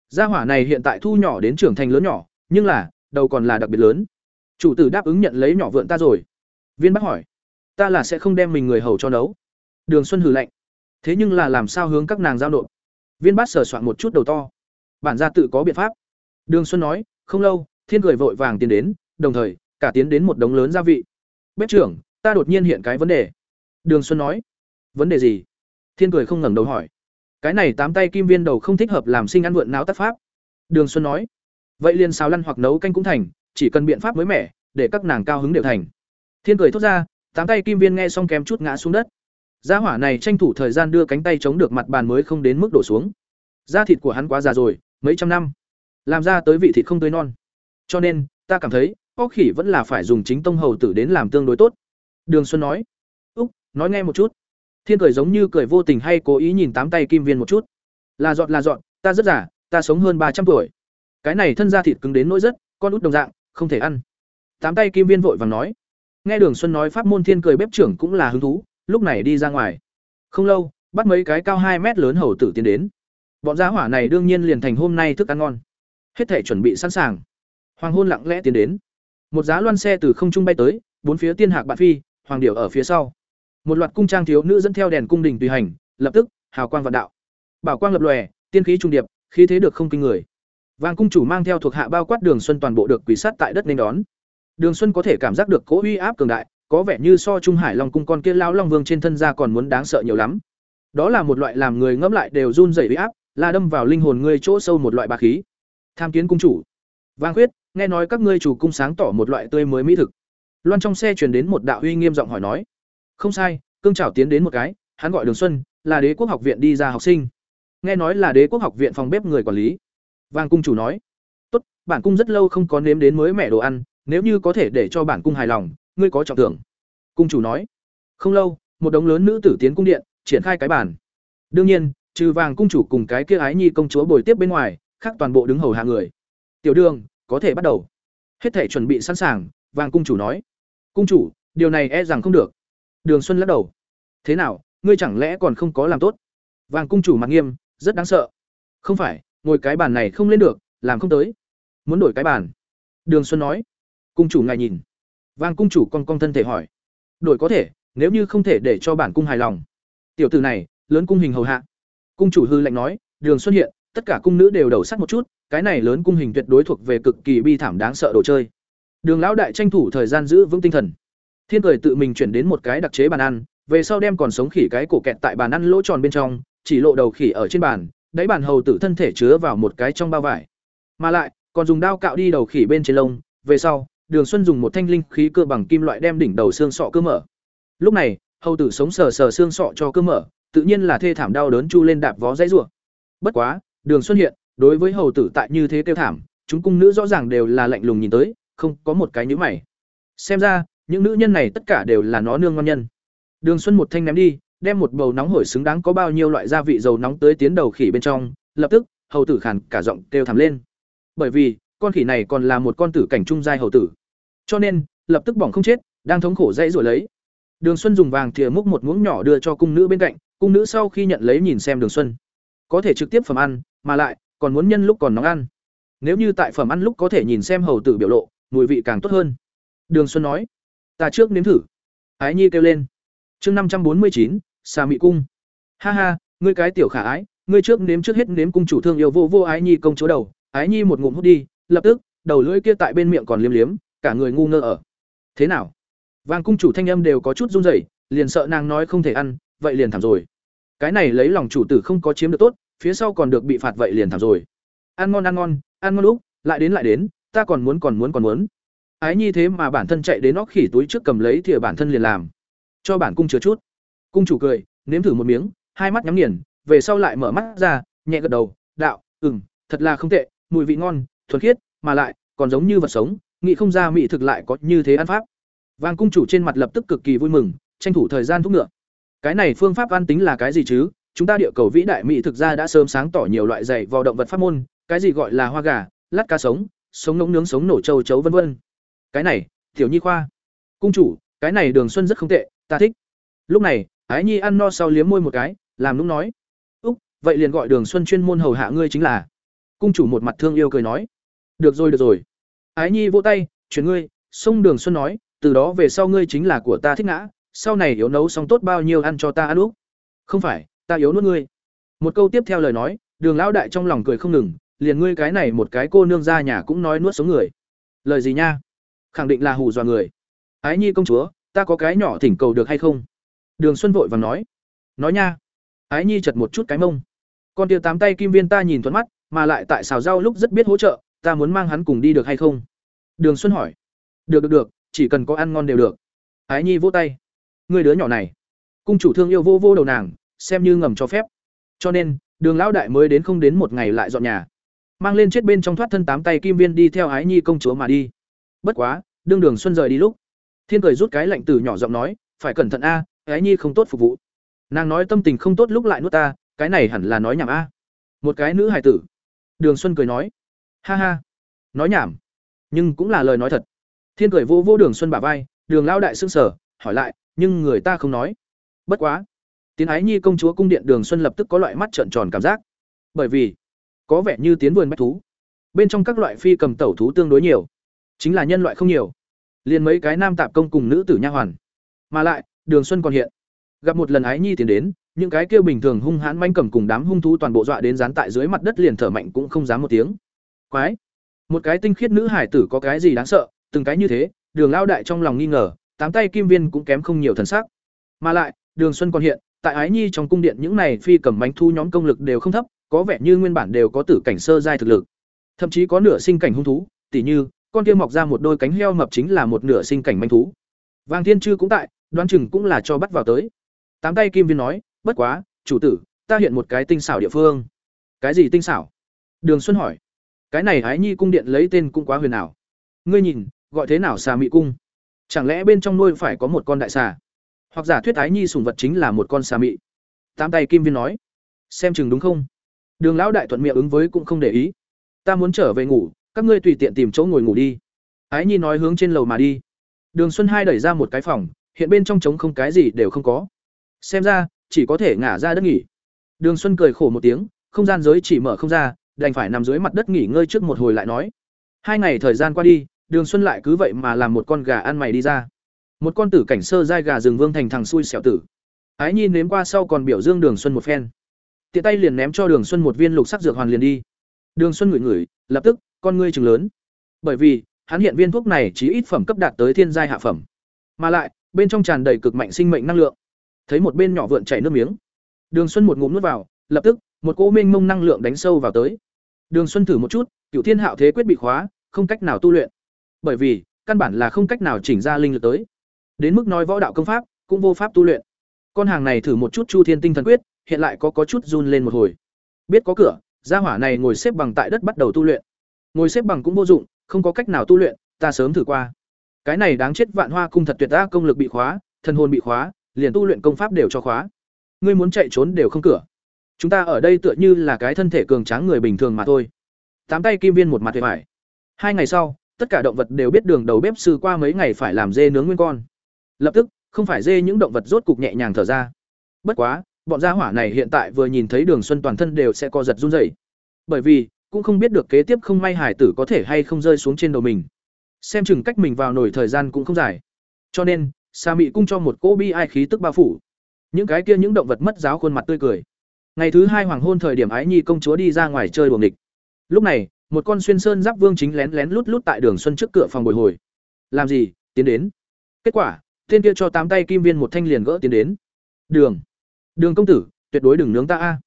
Gia hỏa này hiện tại thu nhỏ đến trưởng thành lớn nhỏ, nhưng là, đầu còn là đặc biệt lớn. Chủ tử đáp ứng nhận lấy nhỏ vượn ta rồi. Viên bắt hỏi, ta là sẽ không đem mình người hầu cho nấu. Đường xuân hừ lạnh, thế nhưng là làm sao hướng các nàng giao nộp? Viên bát sờ soạn một chút đầu to. Bản gia tự có biện pháp. Đường xuân nói, không lâu, thiên cười vội vàng tiến đến, đồng thời, cả tiến đến một đống lớn gia vị. Bếp trưởng, ta đột nhiên hiện cái vấn đề. Đường xuân nói vấn đề gì? Thiên cười không ngẩng đầu hỏi. Cái này tám tay kim viên đầu không thích hợp làm sinh ăn vượn não tác pháp. Đường xuân nói. Vậy liền xào lăn hoặc nấu canh cũng thành, chỉ cần biện pháp mới mẻ, để các nàng cao hứng đều thành. Thiên cười thốt ra, tám tay kim viên nghe xong kém chút ngã xuống đất. Gia hỏa này tranh thủ thời gian đưa cánh tay chống được mặt bàn mới không đến mức đổ xuống. Da thịt của hắn quá già rồi, mấy trăm năm. Làm ra tới vị thịt không tươi non. Cho nên, ta cảm thấy, có khỉ vẫn là phải dùng chính tông hầu tử đến làm tương đối tốt. Đường xuân nói. Úc, nói nghe một chút thiên cười giống như cười vô tình hay cố ý nhìn tám tay kim viên một chút. Là dọn là dọn, ta rất giả ta sống hơn ba trăm tuổi. Cái này thân da thịt cứng đến nỗi rất, con út đồng dạng, không thể ăn. Tám tay kim viên vội vàng nói. Nghe đường xuân nói pháp môn thiên cười bếp trưởng cũng là hứng thú, lúc này đi ra ngoài. Không lâu, bắt mấy cái cao hai mét lớn hầu tử tiến đến. Bọn gia hỏa này đương nhiên liền thành hôm nay thức ăn ngon. Hết thể chuẩn bị sẵn sàng. Hoàng hôn lặng lẽ tiến đến. Một giá loan xe từ không trung bay tới, bốn phía tiên hạc bạn phi, hoàng điệu ở phía sau một loạt cung trang thiếu nữ dẫn theo đèn cung đình tùy hành, lập tức, hào quang vạn đạo. Bảo quang lập lòe, tiên khí trung điệp, khí thế được không kinh người. Vàng cung chủ mang theo thuộc hạ bao quát đường xuân toàn bộ được quỷ sát tại đất nên đón. Đường xuân có thể cảm giác được cỗ uy áp cường đại, có vẻ như so trung hải long cung con kia lão long vương trên thân ra còn muốn đáng sợ nhiều lắm. Đó là một loại làm người ngẫm lại đều run rẩy uy áp là đâm vào linh hồn ngươi chỗ sâu một loại bá khí. Tham kiến cung chủ. Vang khuyết, nghe nói các ngươi chủ cung sáng tỏ một loại tươi mới mỹ thực. Loan trong xe truyền đến một đạo uy nghiêm giọng hỏi nói không sai, cương trảo tiến đến một cái, hắn gọi đường xuân, là đế quốc học viện đi ra học sinh. Nghe nói là đế quốc học viện phòng bếp người quản lý. Vang cung chủ nói, tốt, bản cung rất lâu không có nếm đến mới mẻ đồ ăn, nếu như có thể để cho bản cung hài lòng, ngươi có trọng thưởng. Cung chủ nói, không lâu, một đống lớn nữ tử tiến cung điện, triển khai cái bản đương nhiên, trừ vàng cung chủ cùng cái kia ái nhi công chúa bồi tiếp bên ngoài, khác toàn bộ đứng hầu hạ người. Tiểu đường, có thể bắt đầu. Hết thể chuẩn bị sẵn sàng, vàng cung chủ nói, cung chủ, điều này e rằng không được đường xuân lắc đầu. Thế nào, ngươi chẳng lẽ còn không có làm tốt? Vàng cung chủ mặt nghiêm, rất đáng sợ. Không phải, ngồi cái bàn này không lên được, làm không tới. Muốn đổi cái bàn. Đường xuân nói. Cung chủ ngài nhìn. Vàng cung chủ con con thân thể hỏi. Đổi có thể, nếu như không thể để cho bản cung hài lòng. Tiểu tử này, lớn cung hình hầu hạ. Cung chủ hư lệnh nói. Đường xuân hiện, tất cả cung nữ đều đầu sắt một chút. Cái này lớn cung hình tuyệt đối thuộc về cực kỳ bi thảm đáng sợ đồ chơi. Đường lão đại tranh thủ thời gian giữ vững tinh thần thiên cười tự mình chuyển đến một cái đặc chế bàn ăn, về sau đem còn sống khỉ cái cổ kẹt tại bàn ăn lỗ tròn bên trong, chỉ lộ đầu khỉ ở trên bàn, đáy bàn hầu tử thân thể chứa vào một cái trong bao vải. Mà lại, còn dùng dao cạo đi đầu khỉ bên trên lông, về sau, đường xuân dùng một thanh linh khí cơ bằng kim loại đem đỉnh đầu xương sọ cơ mở. Lúc này, hầu tử sống sờ sờ xương sọ cho cơ mở, tự nhiên là thê thảm đau đớn chu lên đạp vó dãy rủa. Bất quá, đường xuân hiện, đối với hầu tử tại như thế tiêu thảm, chúng cung nữ rõ ràng đều là lạnh lùng nhìn tới, không có một cái nhíu mày. Xem ra những nữ nhân này tất cả đều là nó nương ngon nhân. Đường xuân một thanh ném đi, đem một bầu nóng hổi xứng đáng có bao nhiêu loại gia vị dầu nóng tới tiến đầu khỉ bên trong, lập tức, hầu tử khàn cả giọng kêu thảm lên. Bởi vì, con khỉ này còn là một con tử cảnh trung giai hầu tử. Cho nên, lập tức bỏng không chết, đang thống khổ dãy rồi lấy. Đường xuân dùng vàng thìa múc một muỗng nhỏ đưa cho cung nữ bên cạnh, cung nữ sau khi nhận lấy nhìn xem đường xuân. Có thể trực tiếp phẩm ăn, mà lại, còn muốn nhân lúc còn nóng ăn. Nếu như tại phẩm ăn lúc có thể nhìn xem hầu tử biểu lộ, mùi vị càng tốt hơn. Đường xuân nói ta trước nếm thử. Ái nhi kêu lên. Chương năm trăm bốn mươi chín, xà mị cung. Ha ha, ngươi cái tiểu khả ái, ngươi trước nếm trước hết nếm cung chủ thương yêu vô vô ái nhi công chúa đầu. Ái nhi một ngụm hút đi, lập tức, đầu lưỡi kia tại bên miệng còn liếm liếm, cả người ngu ngơ ở. Thế nào? Vàng cung chủ thanh âm đều có chút run rẩy, liền sợ nàng nói không thể ăn, vậy liền thảm rồi. Cái này lấy lòng chủ tử không có chiếm được tốt, phía sau còn được bị phạt vậy liền thảm rồi. Ăn ngon ăn ngon ăn ngon lúc, lại đến lại đến, ta còn muốn còn muốn còn muốn ái nhi thế mà bản thân chạy đến óc khỉ túi trước cầm lấy thìa bản thân liền làm. Cho bản cung chứa chút. Cung chủ cười, nếm thử một miếng, hai mắt nhắm nghiền, về sau lại mở mắt ra, nhẹ gật đầu, đạo, ừm, thật là không tệ, mùi vị ngon, thuần khiết, mà lại, còn giống như vật sống, nghĩ không ra mỹ thực lại có như thế ăn pháp. Vàng cung chủ trên mặt lập tức cực kỳ vui mừng, tranh thủ thời gian thúc ngựa. Cái này phương pháp ăn tính là cái gì chứ? Chúng ta địa cầu vĩ đại mỹ thực ra đã sớm sáng tỏ nhiều loại dày vào động vật pháp môn, cái gì gọi là hoa gà, lát cá sống sống nóng nướng, sống nổ châu chấu, vân vân cái này, tiểu nhi khoa. Cung chủ, cái này đường xuân rất không tệ, ta thích. Lúc này, ái nhi ăn no sau liếm môi một cái, làm lúc nói. Úc, vậy liền gọi đường xuân chuyên môn hầu hạ ngươi chính là. Cung chủ một mặt thương yêu cười nói. Được rồi được rồi. Ái nhi vỗ tay, chuyển ngươi. Xông đường xuân nói, từ đó về sau ngươi chính là của ta thích ngã, sau này yếu nấu xong tốt bao nhiêu ăn cho ta ăn úc. Không phải, ta yếu nuốt ngươi. Một câu tiếp theo lời nói, đường lão đại trong lòng cười không ngừng, liền ngươi cái này một cái cô nương ra nhà cũng nói nuốt sống người. Lời gì nha? Khẳng định là hù dọa người. Ái nhi công chúa, ta có cái nhỏ thỉnh cầu được hay không? Đường xuân vội vàng nói. Nói nha. Ái nhi chật một chút cái mông. Con tia tám tay kim viên ta nhìn thuận mắt, mà lại tại xào rau lúc rất biết hỗ trợ, ta muốn mang hắn cùng đi được hay không? Đường xuân hỏi. Được được được, chỉ cần có ăn ngon đều được. Ái nhi vỗ tay. Người đứa nhỏ này. Cung chủ thương yêu vô vô đầu nàng, xem như ngầm cho phép. Cho nên, đường lão đại mới đến không đến một ngày lại dọn nhà. Mang lên chết bên trong thoát thân tám tay kim viên đi theo ái nhi công chúa mà đi bất quá, đương đường xuân rời đi lúc, thiên cười rút cái lạnh từ nhỏ giọng nói, phải cẩn thận a ái nhi không tốt phục vụ. Nàng nói tâm tình không tốt lúc lại nuốt ta, cái này hẳn là nói nhảm a. Một cái nữ hài tử. Đường xuân cười nói, ha ha, nói nhảm, nhưng cũng là lời nói thật. Thiên cười vô vô đường xuân bả vai, đường lao đại xương sở hỏi lại, nhưng người ta không nói? Bất quá. Tiến ái nhi công chúa cung điện đường xuân lập tức có loại mắt trợn tròn cảm giác. Bởi vì, có vẻ như tiến vườn bách thú. Bên trong các loại phi cầm tẩu thú tương đối nhiều chính là nhân loại không nhiều. Liền mấy cái nam tạp công cùng nữ tử nha hoàn. Mà lại, đường xuân còn hiện. Gặp một lần ái nhi tiến đến, những cái kêu bình thường hung hãn manh cầm cùng đám hung thú toàn bộ dọa đến dán tại dưới mặt đất liền thở mạnh cũng không dám một tiếng. Quái! Một cái tinh khiết nữ hải tử có cái gì đáng sợ, từng cái như thế, đường lao đại trong lòng nghi ngờ, tám tay kim viên cũng kém không nhiều thần sắc. Mà lại, đường xuân còn hiện, tại ái nhi trong cung điện những này phi cầm bánh thu nhóm công lực đều không thấp, có vẻ như nguyên bản đều có tử cảnh sơ giai thực lực. Thậm chí có nửa sinh cảnh hung thú, tỉ như con kia mọc ra một đôi cánh heo mập chính là một nửa sinh cảnh manh thú. Vàng thiên chư cũng tại, đoán chừng cũng là cho bắt vào tới. Tám tay kim viên nói, bất quá, chủ tử, ta hiện một cái tinh xảo địa phương. Cái gì tinh xảo? Đường xuân hỏi. Cái này ái nhi cung điện lấy tên cũng quá huyền ảo. Ngươi nhìn, gọi thế nào xà mị cung? Chẳng lẽ bên trong nuôi phải có một con đại xà? Hoặc giả thuyết ái nhi sùng vật chính là một con xà mị? Tám tay kim viên nói. Xem chừng đúng không? Đường lão đại thuận miệng ứng với cũng không để ý. Ta muốn trở về ngủ các ngươi tùy tiện tìm chỗ ngồi ngủ đi. Ái nhi nói hướng trên lầu mà đi. Đường xuân hai đẩy ra một cái phòng, hiện bên trong trống không cái gì đều không có. Xem ra, chỉ có thể ngả ra đất nghỉ. Đường xuân cười khổ một tiếng, không gian giới chỉ mở không ra, đành phải nằm dưới mặt đất nghỉ ngơi trước một hồi lại nói. Hai ngày thời gian qua đi, đường xuân lại cứ vậy mà làm một con gà ăn mày đi ra. Một con tử cảnh sơ dai gà rừng vương thành thằng xui xẻo tử. Ái nhi nếm qua sau còn biểu dương đường xuân một phen. Tiện tay liền ném cho đường xuân một viên lục sắc dược hoàn liền đi đường xuân ngửi ngửi, lập tức, con ngươi trừng lớn. Bởi vì, hắn hiện viên thuốc này chỉ ít phẩm cấp đạt tới thiên giai hạ phẩm. Mà lại, bên trong tràn đầy cực mạnh sinh mệnh năng lượng. Thấy một bên nhỏ vượn chảy nước miếng. Đường xuân một ngụm nuốt vào, lập tức, một cỗ mênh mông năng lượng đánh sâu vào tới. Đường xuân thử một chút, cửu thiên hạo thế quyết bị khóa, không cách nào tu luyện. Bởi vì, căn bản là không cách nào chỉnh ra linh lực tới. Đến mức nói võ đạo công pháp, cũng vô pháp tu luyện. Con hàng này thử một chút chu thiên tinh thần quyết, hiện lại có có chút run lên một hồi. Biết có cửa gia hỏa này ngồi xếp bằng tại đất bắt đầu tu luyện. Ngồi xếp bằng cũng vô dụng, không có cách nào tu luyện, ta sớm thử qua. Cái này đáng chết vạn hoa cung thật tuyệt ta, công lực bị khóa, thần hồn bị khóa, liền tu luyện công pháp đều cho khóa. Ngươi muốn chạy trốn đều không cửa. Chúng ta ở đây tựa như là cái thân thể cường tráng người bình thường mà thôi. Tám tay kim viên một mặt về phải hai ngày sau, tất cả động vật đều biết đường đầu bếp sư qua mấy ngày phải làm dê nướng nguyên con. Lập tức, không phải dê những động vật rốt cục nhẹ nhàng thở ra. Bất quá bọn gia hỏa này hiện tại vừa nhìn thấy đường xuân toàn thân đều sẽ co giật run rẩy. Bởi vì, cũng không biết được kế tiếp không may hải tử có thể hay không rơi xuống trên đầu mình. Xem chừng cách mình vào nổi thời gian cũng không dài. Cho nên, sa mị cung cho một cô bi ai khí tức bao phủ. Những cái kia những động vật mất giáo khuôn mặt tươi cười. Ngày thứ hai hoàng hôn thời điểm ái nhi công chúa đi ra ngoài chơi buồng địch lúc này, một con xuyên sơn giáp vương chính lén lén lút lút tại đường xuân trước cửa phòng bồi hồi. Làm gì? Tiến đến. Kết quả, tên kia cho tám tay kim viên một thanh liền gỡ tiến đến. Đường đường công tử tuyệt đối đừng nướng ta a.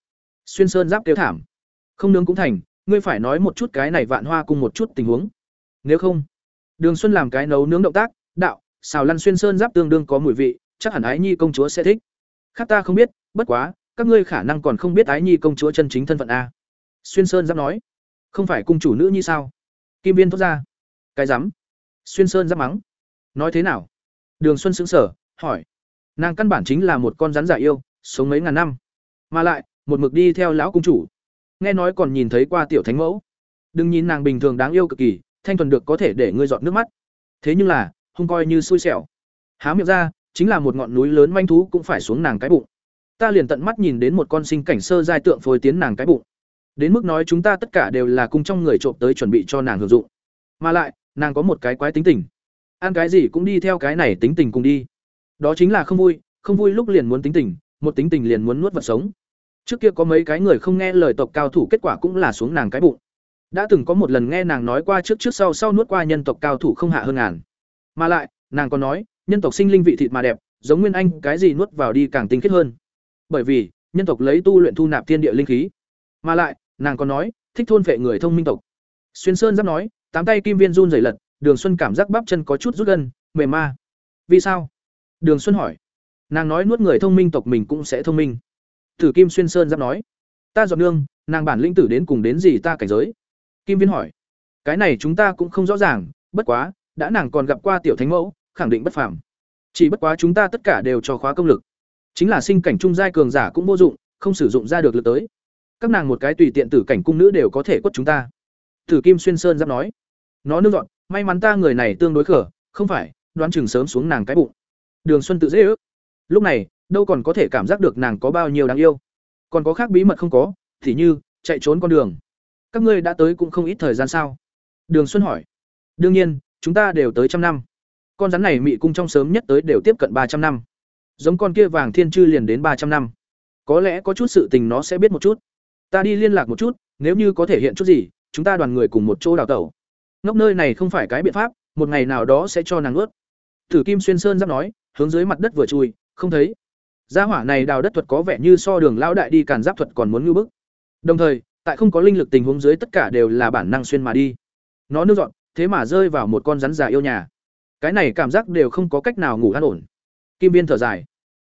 Xuyên sơn giáp kêu thảm. Không nướng cũng thành ngươi phải nói một chút cái này vạn hoa cùng một chút tình huống. Nếu không đường xuân làm cái nấu nướng động tác đạo xào lăn xuyên sơn giáp tương đương có mùi vị chắc hẳn ái nhi công chúa sẽ thích. Khác ta không biết bất quá các ngươi khả năng còn không biết ái nhi công chúa chân chính thân phận a. Xuyên sơn giáp nói. Không phải cung chủ nữ như sao? Kim viên thốt ra. Cái rắm. Xuyên sơn giáp mắng. Nói thế nào? Đường xuân sững sờ, hỏi. Nàng căn bản chính là một con rắn giả yêu sống mấy ngàn năm. Mà lại, một mực đi theo lão cung chủ. Nghe nói còn nhìn thấy qua tiểu thánh mẫu. Đừng nhìn nàng bình thường đáng yêu cực kỳ, thanh thuần được có thể để ngươi dọn nước mắt. Thế nhưng là không coi như xui xẻo. Há miệng ra, chính là một ngọn núi lớn manh thú cũng phải xuống nàng cái bụng. Ta liền tận mắt nhìn đến một con sinh cảnh sơ giai tượng phôi tiến nàng cái bụng. Đến mức nói chúng ta tất cả đều là cung trong người trộm tới chuẩn bị cho nàng hưởng dụng. Mà lại, nàng có một cái quái tính tình. Ăn cái gì cũng đi theo cái này tính tình cùng đi. Đó chính là không vui không vui lúc liền muốn tính tình một tính tình liền muốn nuốt vật sống. Trước kia có mấy cái người không nghe lời tộc cao thủ kết quả cũng là xuống nàng cái bụng. Đã từng có một lần nghe nàng nói qua trước trước sau sau nuốt qua nhân tộc cao thủ không hạ hơn ngàn. Mà lại, nàng còn nói, nhân tộc sinh linh vị thịt mà đẹp, giống nguyên anh, cái gì nuốt vào đi càng tinh khiết hơn. Bởi vì, nhân tộc lấy tu luyện thu nạp thiên địa linh khí. Mà lại, nàng còn nói, thích thôn vệ người thông minh tộc. Xuyên sơn giáp nói, tám tay kim viên run rẩy lật, đường xuân cảm giác bắp chân có chút rút gân, mềm ma. Vì sao? Đường xuân hỏi nàng nói nuốt người thông minh tộc mình cũng sẽ thông minh. Tử kim xuyên sơn giáp nói, ta dọn nương, nàng bản linh tử đến cùng đến gì ta cảnh giới? Kim viên hỏi, cái này chúng ta cũng không rõ ràng, bất quá, đã nàng còn gặp qua tiểu thánh mẫu, khẳng định bất phàm. Chỉ bất quá chúng ta tất cả đều cho khóa công lực. Chính là sinh cảnh trung giai cường giả cũng vô dụng, không sử dụng ra được lực tới. Các nàng một cái tùy tiện tử cảnh cung nữ đều có thể quất chúng ta. Tử kim xuyên sơn giáp nói, nó nương dọn, may mắn ta người này tương đối khở, không phải, đoán chừng sớm xuống nàng cái bụng. Đường xuân tự dễ ước lúc này đâu còn có thể cảm giác được nàng có bao nhiêu đáng yêu. Còn có khác bí mật không có thì như chạy trốn con đường. Các ngươi đã tới cũng không ít thời gian sao? Đường xuân hỏi. Đương nhiên chúng ta đều tới trăm năm. Con rắn này mị cung trong sớm nhất tới đều tiếp cận ba trăm năm. Giống con kia vàng thiên chư liền đến ba trăm năm. Có lẽ có chút sự tình nó sẽ biết một chút. Ta đi liên lạc một chút nếu như có thể hiện chút gì chúng ta đoàn người cùng một chỗ đào tẩu. Ngốc nơi này không phải cái biện pháp một ngày nào đó sẽ cho nàng ướt. Thử Kim Xuyên Sơn giáp nói, hướng dưới mặt đất vừa chui, không thấy. Gia hỏa này đào đất thuật có vẻ như so đường lão đại đi càn giáp thuật còn muốn ngưỡng bức. Đồng thời, tại không có linh lực tình huống dưới tất cả đều là bản năng xuyên mà đi. Nó nước dọn, thế mà rơi vào một con rắn già yêu nhà. Cái này cảm giác đều không có cách nào ngủ an ổn. Kim Viên thở dài.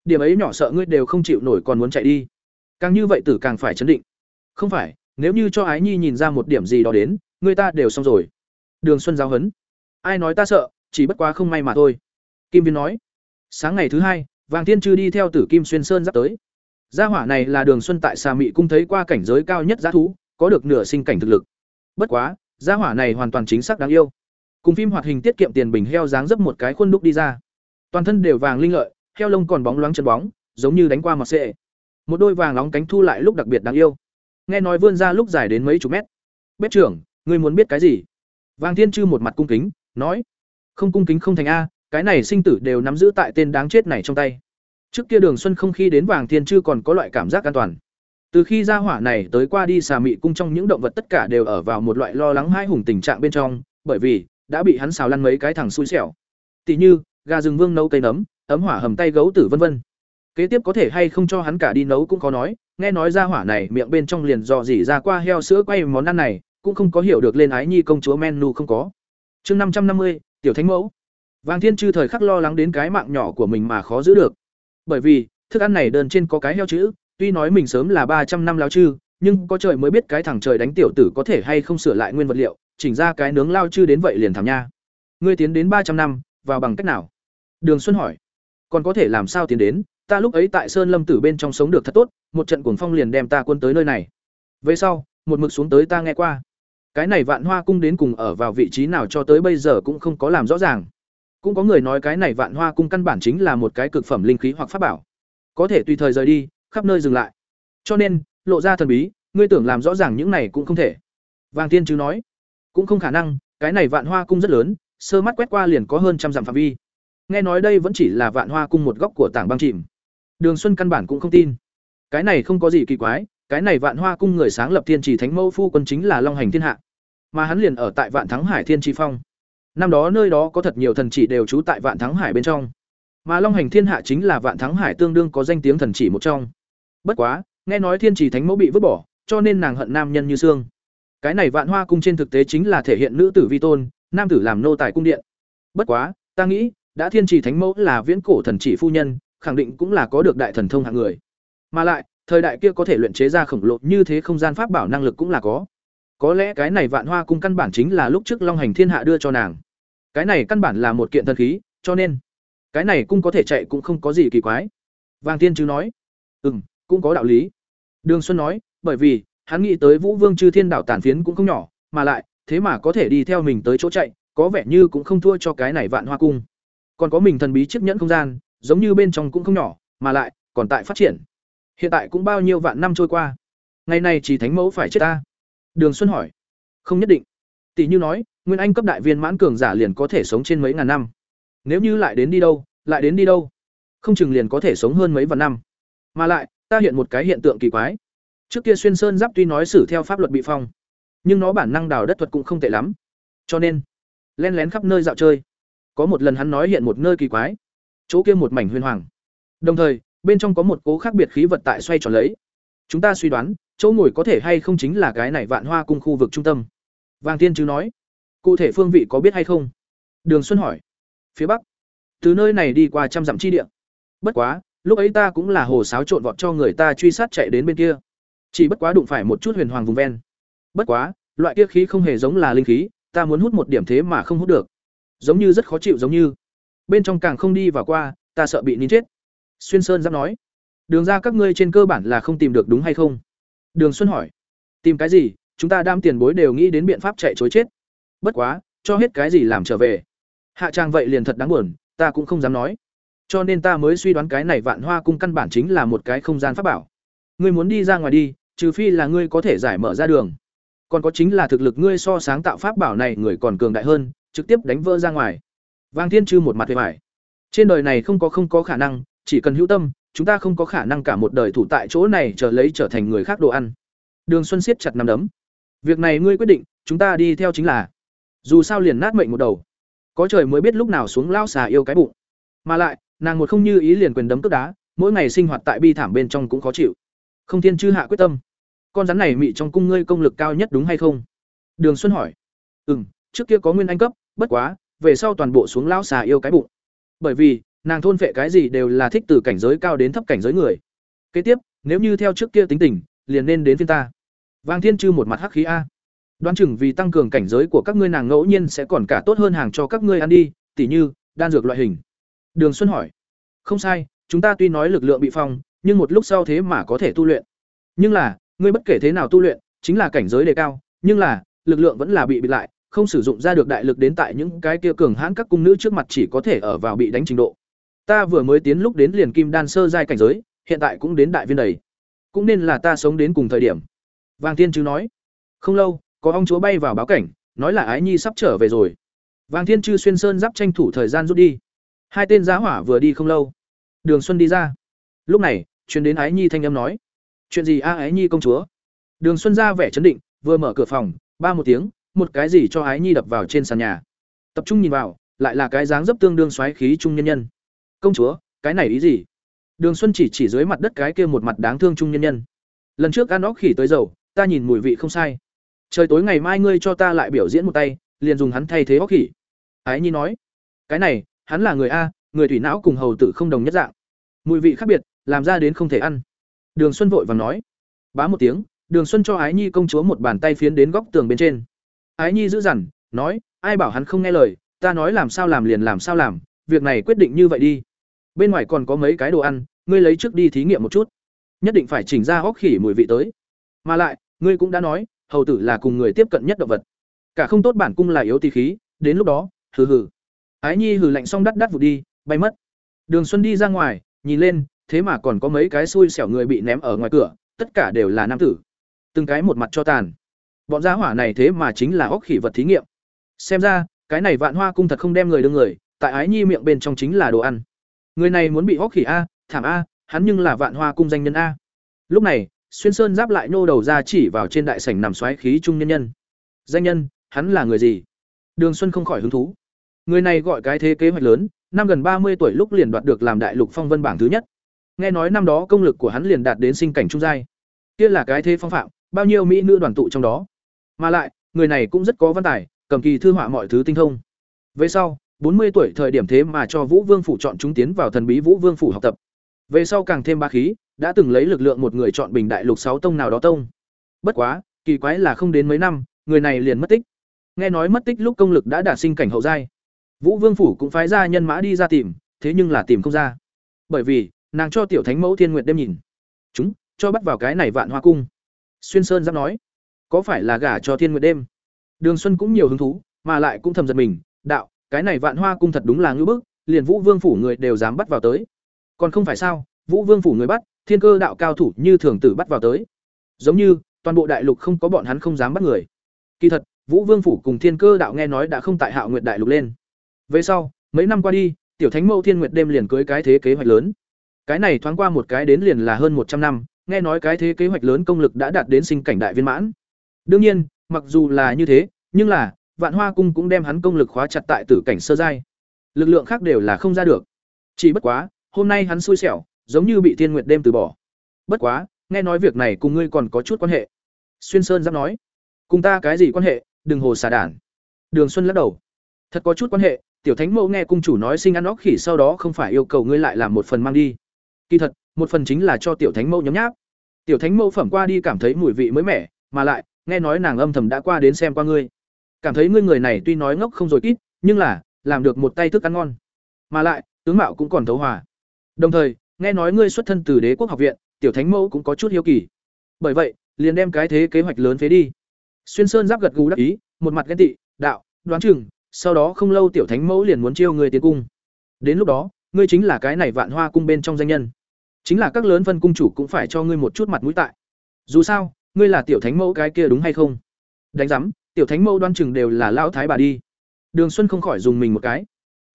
Điểm ấy nhỏ sợ ngươi đều không chịu nổi còn muốn chạy đi. Càng như vậy tử càng phải chấn định. Không phải, nếu như cho Ái Nhi nhìn ra một điểm gì đó đến, người ta đều xong rồi. Đường Xuân giáo hấn. Ai nói ta sợ, chỉ bất quá không may mà thôi. Kim Viên nói. Sáng ngày thứ hai, Vàng Thiên Trư đi theo Tử Kim Xuyên Sơn giáp tới. Gia hỏa này là Đường Xuân tại Sa Mị cung thấy qua cảnh giới cao nhất giá thú, có được nửa sinh cảnh thực lực. Bất quá, gia hỏa này hoàn toàn chính xác đáng yêu. Cùng phim hoạt hình tiết kiệm tiền bình heo dáng dấp một cái khuôn đúc đi ra. Toàn thân đều vàng linh lợi, heo lông còn bóng loáng chân bóng, giống như đánh qua mặt sệ. Một đôi vàng nóng cánh thu lại lúc đặc biệt đáng yêu. Nghe nói vươn ra lúc dài đến mấy chục mét. Bếp trưởng, ngươi muốn biết cái gì? Vàng Thiên Trư một mặt cung kính, nói: "Không cung kính không thành a, cái này sinh tử đều nắm giữ tại tên đáng chết này trong tay. Trước kia đường xuân không khi đến vàng thiên chư còn có loại cảm giác an toàn. Từ khi ra hỏa này tới qua đi xà mị cung trong những động vật tất cả đều ở vào một loại lo lắng hai hùng tình trạng bên trong, bởi vì đã bị hắn xào lăn mấy cái thằng xui xẻo. Tỉ như, gà rừng vương nấu cây nấm, ấm hỏa hầm tay gấu tử vân vân. Kế tiếp có thể hay không cho hắn cả đi nấu cũng có nói, nghe nói ra hỏa này miệng bên trong liền dò dỉ ra qua heo sữa quay món ăn này, cũng không có hiểu được lên ái nhi công chúa menu không có. Chương năm trăm năm mươi, tiểu thánh mẫu. Vàng Thiên Trư thời khắc lo lắng đến cái mạng nhỏ của mình mà khó giữ được. Bởi vì, thức ăn này đơn trên có cái heo chữ, tuy nói mình sớm là ba trăm năm lao chư, nhưng có trời mới biết cái thằng trời đánh tiểu tử có thể hay không sửa lại nguyên vật liệu, chỉnh ra cái nướng lao chư đến vậy liền thảm nha. Ngươi tiến đến ba trăm năm, vào bằng cách nào? Đường Xuân hỏi. Còn có thể làm sao tiến đến? Ta lúc ấy tại Sơn Lâm Tử bên trong sống được thật tốt, một trận cuồng phong liền đem ta quân tới nơi này. Về sau, một mực xuống tới ta nghe qua. Cái này Vạn Hoa cung đến cùng ở vào vị trí nào cho tới bây giờ cũng không có làm rõ ràng. Cũng có người nói cái này Vạn Hoa cung căn bản chính là một cái cực phẩm linh khí hoặc pháp bảo, có thể tùy thời rời đi, khắp nơi dừng lại. Cho nên, lộ ra thần bí, ngươi tưởng làm rõ ràng những này cũng không thể. Vàng Tiên chứ nói, cũng không khả năng, cái này Vạn Hoa cung rất lớn, sơ mắt quét qua liền có hơn trăm dặm phạm vi. Nghe nói đây vẫn chỉ là Vạn Hoa cung một góc của tảng băng chìm. Đường Xuân căn bản cũng không tin. Cái này không có gì kỳ quái, cái này Vạn Hoa cung người sáng lập Thiên Chỉ Thánh Mẫu phu quân chính là Long Hành Thiên Hạ, mà hắn liền ở tại Vạn Thắng Hải Thiên Chi Phong. Năm đó nơi đó có thật nhiều thần chỉ đều trú tại Vạn Thắng Hải bên trong. Mà Long Hành Thiên Hạ chính là Vạn Thắng Hải tương đương có danh tiếng thần chỉ một trong. Bất quá, nghe nói Thiên Chỉ Thánh Mẫu bị vứt bỏ, cho nên nàng hận nam nhân như xương. Cái này Vạn Hoa cung trên thực tế chính là thể hiện nữ tử vi tôn, nam tử làm nô tài cung điện. Bất quá, ta nghĩ, đã Thiên Chỉ Thánh Mẫu là viễn cổ thần chỉ phu nhân, khẳng định cũng là có được đại thần thông hạng người. Mà lại, thời đại kia có thể luyện chế ra khổng lồ như thế không gian pháp bảo năng lực cũng là có. Có lẽ cái này Vạn Hoa cung căn bản chính là lúc trước Long Hành Thiên Hạ đưa cho nàng. Cái này căn bản là một kiện thần khí, cho nên cái này cung có thể chạy cũng không có gì kỳ quái. Vàng Tiên chứ nói, "Ừm, cũng có đạo lý." Đường Xuân nói, bởi vì hắn nghĩ tới Vũ Vương Chư Thiên đảo tản phiến cũng không nhỏ, mà lại, thế mà có thể đi theo mình tới chỗ chạy, có vẻ như cũng không thua cho cái này Vạn Hoa cung. Còn có mình thần bí chiếc nhẫn không gian, giống như bên trong cũng không nhỏ, mà lại còn tại phát triển. Hiện tại cũng bao nhiêu vạn năm trôi qua. Ngày này chỉ thánh mẫu phải chết ta. Đường Xuân hỏi. Không nhất định. Tỷ như nói, Nguyên Anh cấp đại viên mãn cường giả liền có thể sống trên mấy ngàn năm. Nếu như lại đến đi đâu, lại đến đi đâu, không chừng liền có thể sống hơn mấy vạn năm. Mà lại, ta hiện một cái hiện tượng kỳ quái. Trước kia xuyên sơn giáp tuy nói xử theo pháp luật bị phong, nhưng nó bản năng đào đất thuật cũng không tệ lắm. Cho nên, len lén khắp nơi dạo chơi. Có một lần hắn nói hiện một nơi kỳ quái, chỗ kia một mảnh huyền hoàng. Đồng thời, bên trong có một cố khác biệt khí vật tại xoay tròn lấy. Chúng ta suy đoán, chỗ ngồi có thể hay không chính là cái này Vạn Hoa cung khu vực trung tâm. Vàng Tiên chứ nói, cụ thể phương vị có biết hay không? Đường Xuân hỏi. Phía bắc. Từ nơi này đi qua trăm dặm chi địa. Bất quá, lúc ấy ta cũng là hồ sáo trộn vọt cho người ta truy sát chạy đến bên kia. Chỉ bất quá đụng phải một chút huyền hoàng vùng ven. Bất quá, loại kia khí không hề giống là linh khí, ta muốn hút một điểm thế mà không hút được. Giống như rất khó chịu giống như. Bên trong càng không đi vào qua, ta sợ bị nín chết. Xuyên Sơn dám nói. Đường ra các ngươi trên cơ bản là không tìm được đúng hay không? Đường Xuân hỏi. Tìm cái gì? Chúng ta đam tiền bối đều nghĩ đến biện pháp chạy chối chết bất quá cho hết cái gì làm trở về hạ trang vậy liền thật đáng buồn ta cũng không dám nói cho nên ta mới suy đoán cái này vạn hoa cung căn bản chính là một cái không gian pháp bảo ngươi muốn đi ra ngoài đi trừ phi là ngươi có thể giải mở ra đường Còn có chính là thực lực ngươi so sáng tạo pháp bảo này người còn cường đại hơn, trực tiếp đánh vỡ ra ngoài. Vang Thiên Trư một mặt vẻ vải. Trên đời này không có không có khả năng, chỉ cần hữu tâm, chúng ta không có khả năng cả một đời thủ tại chỗ này chờ lấy trở thành người khác đồ ăn. Đường Xuân siết chặt nắm đấm. Việc này ngươi quyết định, chúng ta đi theo chính là. Dù sao liền nát mệnh một đầu. Có trời mới biết lúc nào xuống lao xà yêu cái bụng. Mà lại, nàng một không như ý liền quyền đấm tức đá, mỗi ngày sinh hoạt tại bi thảm bên trong cũng khó chịu. Không Thiên Chư hạ quyết tâm. Con rắn này mị trong cung ngươi công lực cao nhất đúng hay không? Đường Xuân hỏi. Ừm, trước kia có nguyên anh cấp, bất quá, về sau toàn bộ xuống lao xà yêu cái bụng. Bởi vì, nàng thôn phệ cái gì đều là thích từ cảnh giới cao đến thấp cảnh giới người. Kế tiếp, nếu như theo trước kia tính tình, liền nên đến phiên ta. Vang Thiên Trư một mặt hắc khí a. Đoán chừng vì tăng cường cảnh giới của các ngươi nàng ngẫu nhiên sẽ còn cả tốt hơn hàng cho các ngươi ăn đi, tỉ như đan dược loại hình. Đường Xuân hỏi. Không sai, chúng ta tuy nói lực lượng bị phong, nhưng một lúc sau thế mà có thể tu luyện. Nhưng là, ngươi bất kể thế nào tu luyện, chính là cảnh giới đề cao, nhưng là, lực lượng vẫn là bị bị lại, không sử dụng ra được đại lực đến tại những cái kia cường hãn các cung nữ trước mặt chỉ có thể ở vào bị đánh trình độ. Ta vừa mới tiến lúc đến liền kim đan sơ giai cảnh giới, hiện tại cũng đến đại viên đầy. Cũng nên là ta sống đến cùng thời điểm. Vàng Thiên Trư nói. Không lâu, có ông chúa bay vào báo cảnh, nói là Ái Nhi sắp trở về rồi. Vàng Thiên Trư xuyên sơn giáp tranh thủ thời gian rút đi. Hai tên giá hỏa vừa đi không lâu, Đường Xuân đi ra. Lúc này, truyền đến Ái Nhi thanh âm nói: "Chuyện gì a Ái Nhi công chúa?" Đường Xuân ra vẻ chấn định, vừa mở cửa phòng, ba một tiếng, một cái gì cho Ái Nhi đập vào trên sàn nhà. Tập trung nhìn vào, lại là cái dáng dấp tương đương xoáy khí trung nhân nhân. "Công chúa, cái này ý gì?" Đường Xuân chỉ chỉ dưới mặt đất cái kia một mặt đáng thương trung nhân nhân. Lần trước ăn óc khỉ tới dầu, ta nhìn mùi vị không sai. Trời tối ngày mai ngươi cho ta lại biểu diễn một tay, liền dùng hắn thay thế óc khỉ. Ái Nhi nói, cái này, hắn là người a, người thủy não cùng hầu tử không đồng nhất dạng. Mùi vị khác biệt, làm ra đến không thể ăn. Đường Xuân vội vàng nói. Bá một tiếng, Đường Xuân cho Ái Nhi công chúa một bàn tay phiến đến góc tường bên trên. Ái Nhi giữ dằn, nói, ai bảo hắn không nghe lời, ta nói làm sao làm liền làm sao làm, việc này quyết định như vậy đi. Bên ngoài còn có mấy cái đồ ăn, ngươi lấy trước đi thí nghiệm một chút. Nhất định phải chỉnh ra hóc khỉ mùi vị tới. Mà lại, ngươi cũng đã nói, hầu tử là cùng người tiếp cận nhất động vật. Cả không tốt bản cung là yếu tí khí, đến lúc đó, hừ hừ. Ái Nhi hừ lạnh xong đắt đắt vụt đi, bay mất. Đường Xuân đi ra ngoài, nhìn lên, thế mà còn có mấy cái xui xẻo người bị ném ở ngoài cửa, tất cả đều là nam tử. Từng cái một mặt cho tàn. Bọn gia hỏa này thế mà chính là óc khỉ vật thí nghiệm. Xem ra, cái này Vạn Hoa cung thật không đem người đương người, tại Ái Nhi miệng bên trong chính là đồ ăn. Người này muốn bị hóc khỉ a, thảm a, hắn nhưng là Vạn Hoa cung danh nhân a. Lúc này, xuyên sơn giáp lại nô đầu ra chỉ vào trên đại sảnh nằm xoáy khí trung nhân nhân. Danh nhân, hắn là người gì? Đường Xuân không khỏi hứng thú. Người này gọi cái thế kế hoạch lớn, năm gần ba mươi tuổi lúc liền đoạt được làm đại lục phong vân bảng thứ nhất. Nghe nói năm đó công lực của hắn liền đạt đến sinh cảnh trung giai. Kia là cái thế phong phạm, bao nhiêu mỹ nữ đoàn tụ trong đó. Mà lại, người này cũng rất có văn tài, cầm kỳ thư họa mọi thứ tinh thông. Về sau, bốn mươi tuổi thời điểm thế mà cho Vũ Vương phủ chọn chúng tiến vào thần bí Vũ Vương phủ học tập. Về sau càng thêm ba khí, đã từng lấy lực lượng một người chọn bình đại lục sáu tông nào đó tông. Bất quá, kỳ quái là không đến mấy năm, người này liền mất tích. Nghe nói mất tích lúc công lực đã đạt sinh cảnh hậu giai. Vũ Vương phủ cũng phái ra nhân mã đi ra tìm, thế nhưng là tìm không ra. Bởi vì, nàng cho tiểu thánh mẫu Thiên Nguyệt đêm nhìn. Chúng, cho bắt vào cái này Vạn Hoa cung. Xuyên Sơn giáp nói, có phải là gả cho Thiên Nguyệt đêm? Đường Xuân cũng nhiều hứng thú, mà lại cũng thầm giật mình, đạo, cái này Vạn Hoa cung thật đúng là ngữ bức, liền Vũ Vương phủ người đều dám bắt vào tới. Còn không phải sao, Vũ Vương phủ người bắt, thiên cơ đạo cao thủ như thường tử bắt vào tới. Giống như, toàn bộ đại lục không có bọn hắn không dám bắt người. Kỳ thật, Vũ Vương phủ cùng thiên cơ đạo nghe nói đã không tại Hạo Nguyệt đại lục lên. Về sau, mấy năm qua đi, tiểu thánh mẫu Thiên Nguyệt đêm liền cưới cái thế kế hoạch lớn. Cái này thoáng qua một cái đến liền là hơn một trăm năm, nghe nói cái thế kế hoạch lớn công lực đã đạt đến sinh cảnh đại viên mãn. Đương nhiên, mặc dù là như thế, nhưng là Vạn Hoa cung cũng đem hắn công lực khóa chặt tại tử cảnh sơ giai. Lực lượng khác đều là không ra được. Chỉ bất quá, hôm nay hắn xui xẻo, giống như bị Thiên Nguyệt đêm từ bỏ. Bất quá, nghe nói việc này cùng ngươi còn có chút quan hệ. Xuyên Sơn giáp nói, cùng ta cái gì quan hệ, đừng hồ xà đản. Đường Xuân lắc đầu, thật có chút quan hệ, tiểu thánh mẫu nghe cung chủ nói sinh ăn óc khỉ sau đó không phải yêu cầu ngươi lại làm một phần mang đi kỳ thật một phần chính là cho tiểu thánh mẫu nhấm nháp tiểu thánh mẫu phẩm qua đi cảm thấy mùi vị mới mẻ mà lại nghe nói nàng âm thầm đã qua đến xem qua ngươi cảm thấy ngươi người này tuy nói ngốc không rồi kít, nhưng là, làm được một tay thức ăn ngon. Mà lại, tướng mạo cũng còn thấu hòa. Đồng thời, nghe nói ngươi xuất thân từ đế quốc học viện, tiểu thánh mẫu cũng có chút hiếu kỳ. Bởi vậy, liền đem cái thế kế hoạch lớn phế đi. Xuyên sơn giáp gật gù đắc ý, một mặt ghen tị, đạo, đoán chừng, sau đó không lâu tiểu thánh mẫu liền muốn chiêu người tiến cung. Đến lúc đó, ngươi chính là cái này vạn hoa cung bên trong danh nhân. Chính là các lớn phân cung chủ cũng phải cho ngươi một chút mặt mũi tại. Dù sao, ngươi là tiểu thánh mẫu cái kia đúng hay không? Đánh giám tiểu thánh mẫu đoan chừng đều là lão thái bà đi. Đường xuân không khỏi dùng mình một cái.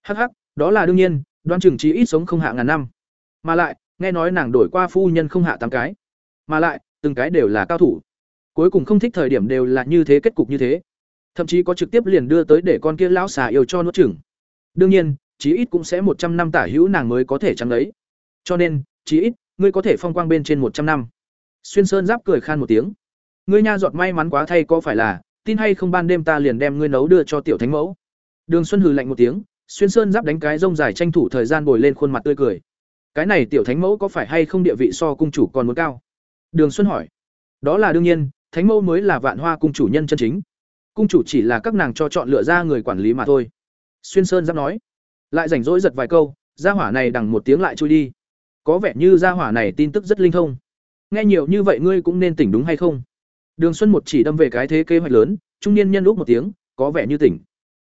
Hắc hắc, đó là đương nhiên đoan chừng chỉ ít sống không hạ ngàn năm. Mà lại, nghe nói nàng đổi qua phu nhân không hạ tám cái. Mà lại, từng cái đều là cao thủ. Cuối cùng không thích thời điểm đều là như thế, kết cục như thế. Thậm chí có trực tiếp liền đưa tới để con kia lão xà yêu cho nuốt chửng. Đương nhiên chí ít cũng sẽ một trăm năm tả hữu nàng mới có thể trắng đấy. Cho nên chí ít, ngươi có thể phong quang bên trên một trăm năm. Xuyên sơn giáp cười khan một tiếng. Ngươi nha giọt may mắn quá thay có phải là tin hay không ban đêm ta liền đem ngươi nấu đưa cho tiểu thánh mẫu. Đường xuân hừ lạnh một tiếng, xuyên sơn giáp đánh cái rông dài tranh thủ thời gian bồi lên khuôn mặt tươi cười. Cái này tiểu thánh mẫu có phải hay không địa vị so cung chủ còn muốn cao? Đường xuân hỏi. Đó là đương nhiên, thánh mẫu mới là vạn hoa cung chủ nhân chân chính. Cung chủ chỉ là các nàng cho chọn lựa ra người quản lý mà thôi. Xuyên sơn giáp nói. Lại rảnh rỗi giật vài câu, gia hỏa này đằng một tiếng lại trôi đi. Có vẻ như gia hỏa này tin tức rất linh thông. Nghe nhiều như vậy ngươi cũng nên tỉnh đúng hay không? Đường xuân một chỉ đâm về cái thế kế hoạch lớn trung niên nhân lúc một tiếng có vẻ như tỉnh.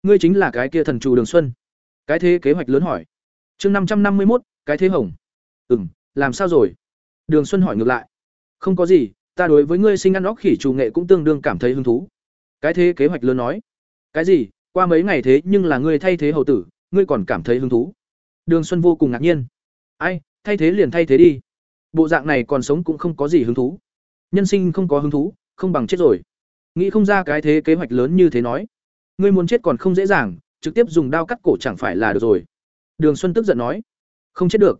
Ngươi chính là cái kia thần chủ đường xuân. Cái thế kế hoạch lớn hỏi. Chương năm trăm năm mươi một cái thế hồng. Ừm, làm sao rồi? Đường xuân hỏi ngược lại. Không có gì ta đối với ngươi sinh ăn óc khỉ trù nghệ cũng tương đương cảm thấy hứng thú. Cái thế kế hoạch lớn nói. Cái gì? Qua mấy ngày thế nhưng là ngươi thay thế hầu tử ngươi còn cảm thấy hứng thú. Đường xuân vô cùng ngạc nhiên. Ai thay thế liền thay thế đi. Bộ dạng này còn sống cũng không có gì hứng thú. Nhân sinh không có hứng thú không bằng chết rồi. Nghĩ không ra cái thế kế hoạch lớn như thế nói. Ngươi muốn chết còn không dễ dàng, trực tiếp dùng đao cắt cổ chẳng phải là được rồi. Đường xuân tức giận nói. Không chết được.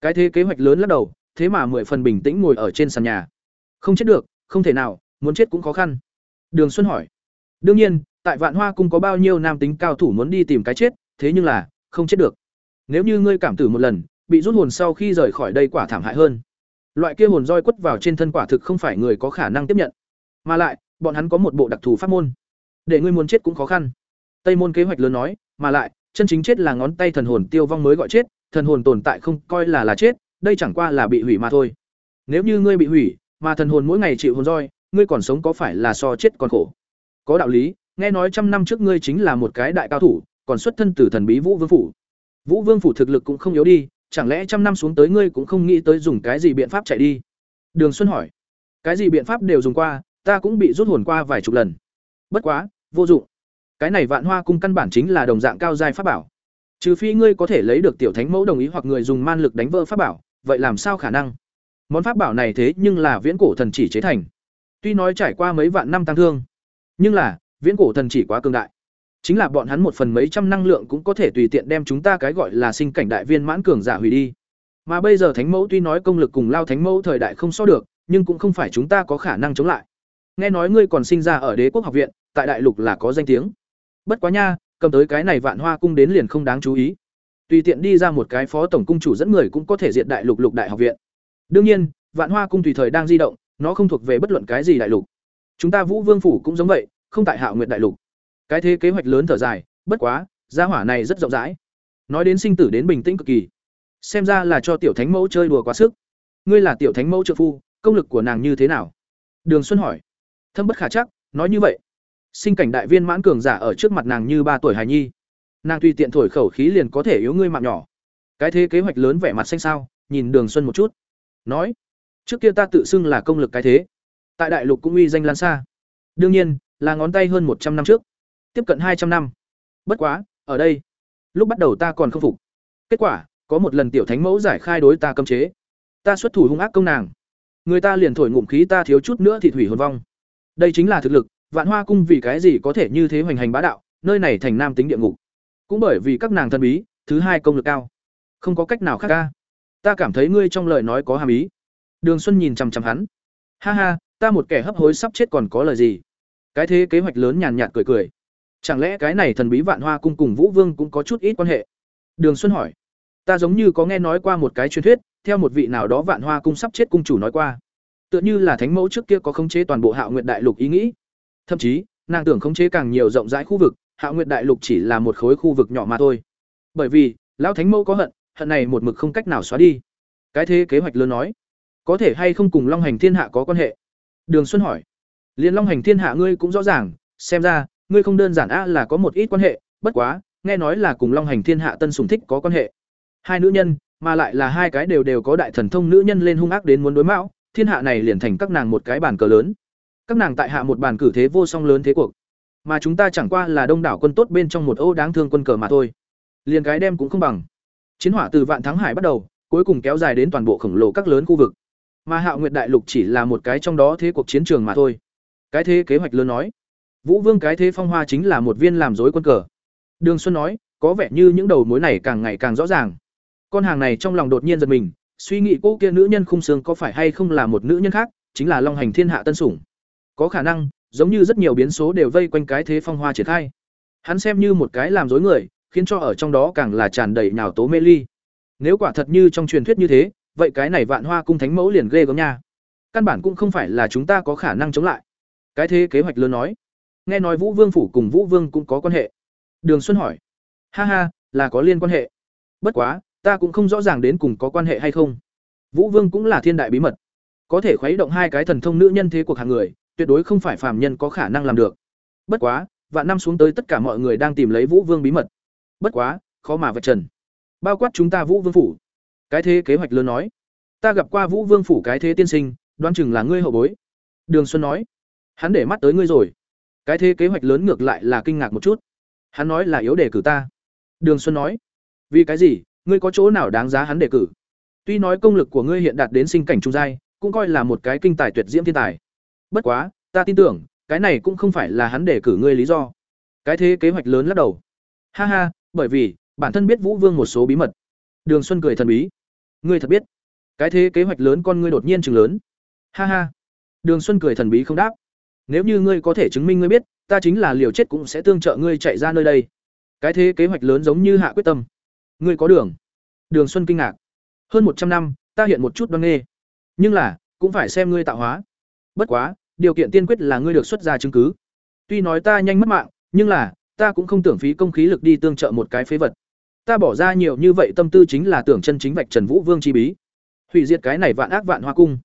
Cái thế kế hoạch lớn lắc đầu, thế mà mười phần bình tĩnh ngồi ở trên sàn nhà. Không chết được, không thể nào, muốn chết cũng khó khăn. Đường xuân hỏi. Đương nhiên, tại vạn hoa cung có bao nhiêu nam tính cao thủ muốn đi tìm cái chết, thế nhưng là, không chết được. Nếu như ngươi cảm tử một lần, bị rút hồn sau khi rời khỏi đây quả thảm hại hơn. Loại kia hồn roi quất vào trên thân quả thực không phải người có khả năng tiếp nhận mà lại, bọn hắn có một bộ đặc thù pháp môn. Để ngươi muốn chết cũng khó khăn. Tây môn kế hoạch lớn nói, mà lại, chân chính chết là ngón tay thần hồn tiêu vong mới gọi chết, thần hồn tồn tại không coi là là chết, đây chẳng qua là bị hủy mà thôi. Nếu như ngươi bị hủy, mà thần hồn mỗi ngày chịu hồn roi, ngươi còn sống có phải là so chết còn khổ? Có đạo lý, nghe nói trăm năm trước ngươi chính là một cái đại cao thủ, còn xuất thân từ thần bí vũ vương phủ. Vũ vương phủ thực lực cũng không yếu đi, chẳng lẽ trăm năm xuống tới ngươi cũng không nghĩ tới dùng cái gì biện pháp chạy đi? Đường xuân hỏi. Cái gì biện pháp đều dùng qua ta cũng bị rút hồn qua vài chục lần. Bất quá, vô dụng. Cái này vạn hoa cung căn bản chính là đồng dạng cao giai pháp bảo. Trừ phi ngươi có thể lấy được tiểu thánh mẫu đồng ý hoặc người dùng man lực đánh vỡ pháp bảo, vậy làm sao khả năng? Món pháp bảo này thế nhưng là viễn cổ thần chỉ chế thành. Tuy nói trải qua mấy vạn năm tăng thương, nhưng là, viễn cổ thần chỉ quá cường đại. Chính là bọn hắn một phần mấy trăm năng lượng cũng có thể tùy tiện đem chúng ta cái gọi là sinh cảnh đại viên mãn cường giả hủy đi. Mà bây giờ thánh mẫu tuy nói công lực cùng lao thánh mẫu thời đại không so được, nhưng cũng không phải chúng ta có khả năng chống lại nghe nói ngươi còn sinh ra ở đế quốc học viện, tại đại lục là có danh tiếng. Bất quá nha, cầm tới cái này vạn hoa cung đến liền không đáng chú ý. Tùy tiện đi ra một cái phó tổng cung chủ dẫn người cũng có thể diệt đại lục lục đại học viện. Đương nhiên, vạn hoa cung tùy thời đang di động, nó không thuộc về bất luận cái gì đại lục. Chúng ta vũ vương phủ cũng giống vậy, không tại hạo nguyện đại lục. Cái thế kế hoạch lớn thở dài, bất quá, gia hỏa này rất rộng rãi. Nói đến sinh tử đến bình tĩnh cực kỳ. Xem ra là cho tiểu thánh mẫu chơi đùa quá sức. Ngươi là tiểu thánh mẫu trợ phu, công lực của nàng như thế nào? Đường xuân hỏi thâm bất khả chắc, nói như vậy. Sinh cảnh đại viên mãn cường giả ở trước mặt nàng như ba tuổi hài nhi. Nàng tùy tiện thổi khẩu khí liền có thể yếu ngươi mạng nhỏ. Cái thế kế hoạch lớn vẻ mặt xanh sao, nhìn đường xuân một chút. Nói, trước kia ta tự xưng là công lực cái thế. Tại đại lục cũng uy danh lan xa. Đương nhiên, là ngón tay hơn một trăm năm trước. Tiếp cận hai trăm năm. Bất quá, ở đây, lúc bắt đầu ta còn không phục. Kết quả, có một lần tiểu thánh mẫu giải khai đối ta cấm chế. Ta xuất thủ hung ác công nàng. Người ta liền thổi ngụm khí ta thiếu chút nữa thì thủy hồn vong đây chính là thực lực, vạn hoa cung vì cái gì có thể như thế hoành hành bá đạo, nơi này thành nam tính địa ngục. Cũng bởi vì các nàng thân bí, thứ hai công lực cao. Không có cách nào khác ca. Ta cảm thấy ngươi trong lời nói có hàm ý. Đường xuân nhìn chằm chằm hắn. Ha ha, ta một kẻ hấp hối sắp chết còn có lời gì? Cái thế kế hoạch lớn nhàn nhạt cười cười. Chẳng lẽ cái này thần bí vạn hoa cung cùng vũ vương cũng có chút ít quan hệ? Đường xuân hỏi. Ta giống như có nghe nói qua một cái truyền thuyết, theo một vị nào đó vạn hoa cung sắp chết cung chủ nói qua tựa như là thánh mẫu trước kia có khống chế toàn bộ hạo nguyện đại lục ý nghĩ. Thậm chí, nàng tưởng khống chế càng nhiều rộng rãi khu vực hạo nguyện đại lục chỉ là một khối khu vực nhỏ mà thôi. Bởi vì, lão thánh mẫu có hận hận này một mực không cách nào xóa đi. Cái thế kế hoạch lớn nói, có thể hay không cùng long hành thiên hạ có quan hệ? Đường xuân hỏi. Liền long hành thiên hạ ngươi cũng rõ ràng, xem ra, ngươi không đơn giản a là có một ít quan hệ, bất quá, nghe nói là cùng long hành thiên hạ tân sùng thích có quan hệ. Hai nữ nhân, mà lại là hai cái đều đều có đại thần thông nữ nhân lên hung ác đến muốn đối mão thiên hạ này liền thành các nàng một cái bàn cờ lớn. Các nàng tại hạ một bàn cử thế vô song lớn thế cuộc. Mà chúng ta chẳng qua là đông đảo quân tốt bên trong một ô đáng thương quân cờ mà thôi. Liền cái đem cũng không bằng. Chiến hỏa từ vạn thắng hải bắt đầu, cuối cùng kéo dài đến toàn bộ khổng lồ các lớn khu vực. Mà hạo nguyệt đại lục chỉ là một cái trong đó thế cuộc chiến trường mà thôi. Cái thế kế hoạch lớn nói. Vũ vương cái thế phong hoa chính là một viên làm dối quân cờ. Đường xuân nói, có vẻ như những đầu mối này càng ngày càng rõ ràng. Con hàng này trong lòng đột nhiên giật mình suy nghĩ cô kia nữ nhân khung xương có phải hay không là một nữ nhân khác, chính là long hành thiên hạ tân sủng. Có khả năng, giống như rất nhiều biến số đều vây quanh cái thế phong hoa triển khai. Hắn xem như một cái làm dối người, khiến cho ở trong đó càng là tràn đầy nhào tố mê ly. Nếu quả thật như trong truyền thuyết như thế, vậy cái này vạn hoa cung thánh mẫu liền ghê gớm nha. Căn bản cũng không phải là chúng ta có khả năng chống lại. Cái thế kế hoạch lớn nói. Nghe nói vũ vương phủ cùng vũ vương cũng có quan hệ. Đường xuân hỏi. Ha ha, là có liên quan hệ. Bất quá ta cũng không rõ ràng đến cùng có quan hệ hay không. Vũ vương cũng là thiên đại bí mật. Có thể khuấy động hai cái thần thông nữ nhân thế cuộc hàng người, tuyệt đối không phải phàm nhân có khả năng làm được. Bất quá, vạn năm xuống tới tất cả mọi người đang tìm lấy vũ vương bí mật. Bất quá, khó mà vạch trần. Bao quát chúng ta vũ vương phủ. Cái thế kế hoạch lớn nói. Ta gặp qua vũ vương phủ cái thế tiên sinh, đoán chừng là ngươi hậu bối. Đường xuân nói. Hắn để mắt tới ngươi rồi. Cái thế kế hoạch lớn ngược lại là kinh ngạc một chút. Hắn nói là yếu đề cử ta. Đường xuân nói. Vì cái gì? Ngươi có chỗ nào đáng giá hắn đề cử? Tuy nói công lực của ngươi hiện đạt đến sinh cảnh trung giai, cũng coi là một cái kinh tài tuyệt diễm thiên tài. Bất quá, ta tin tưởng, cái này cũng không phải là hắn đề cử ngươi lý do. Cái thế kế hoạch lớn lắc đầu. Ha ha, bởi vì, bản thân biết vũ vương một số bí mật. Đường xuân cười thần bí. Ngươi thật biết. Cái thế kế hoạch lớn con ngươi đột nhiên chừng lớn. Ha ha. Đường xuân cười thần bí không đáp. Nếu như ngươi có thể chứng minh ngươi biết, ta chính là liều chết cũng sẽ tương trợ ngươi chạy ra nơi đây. Cái thế kế hoạch lớn giống như hạ quyết tâm ngươi có đường. Đường xuân kinh ngạc. Hơn một trăm năm, ta hiện một chút đoan nghê. Nhưng là, cũng phải xem ngươi tạo hóa. Bất quá, điều kiện tiên quyết là ngươi được xuất ra chứng cứ. Tuy nói ta nhanh mất mạng, nhưng là, ta cũng không tưởng phí công khí lực đi tương trợ một cái phế vật. Ta bỏ ra nhiều như vậy tâm tư chính là tưởng chân chính vạch trần vũ vương chi bí. Hủy diệt cái này vạn ác vạn hoa cung.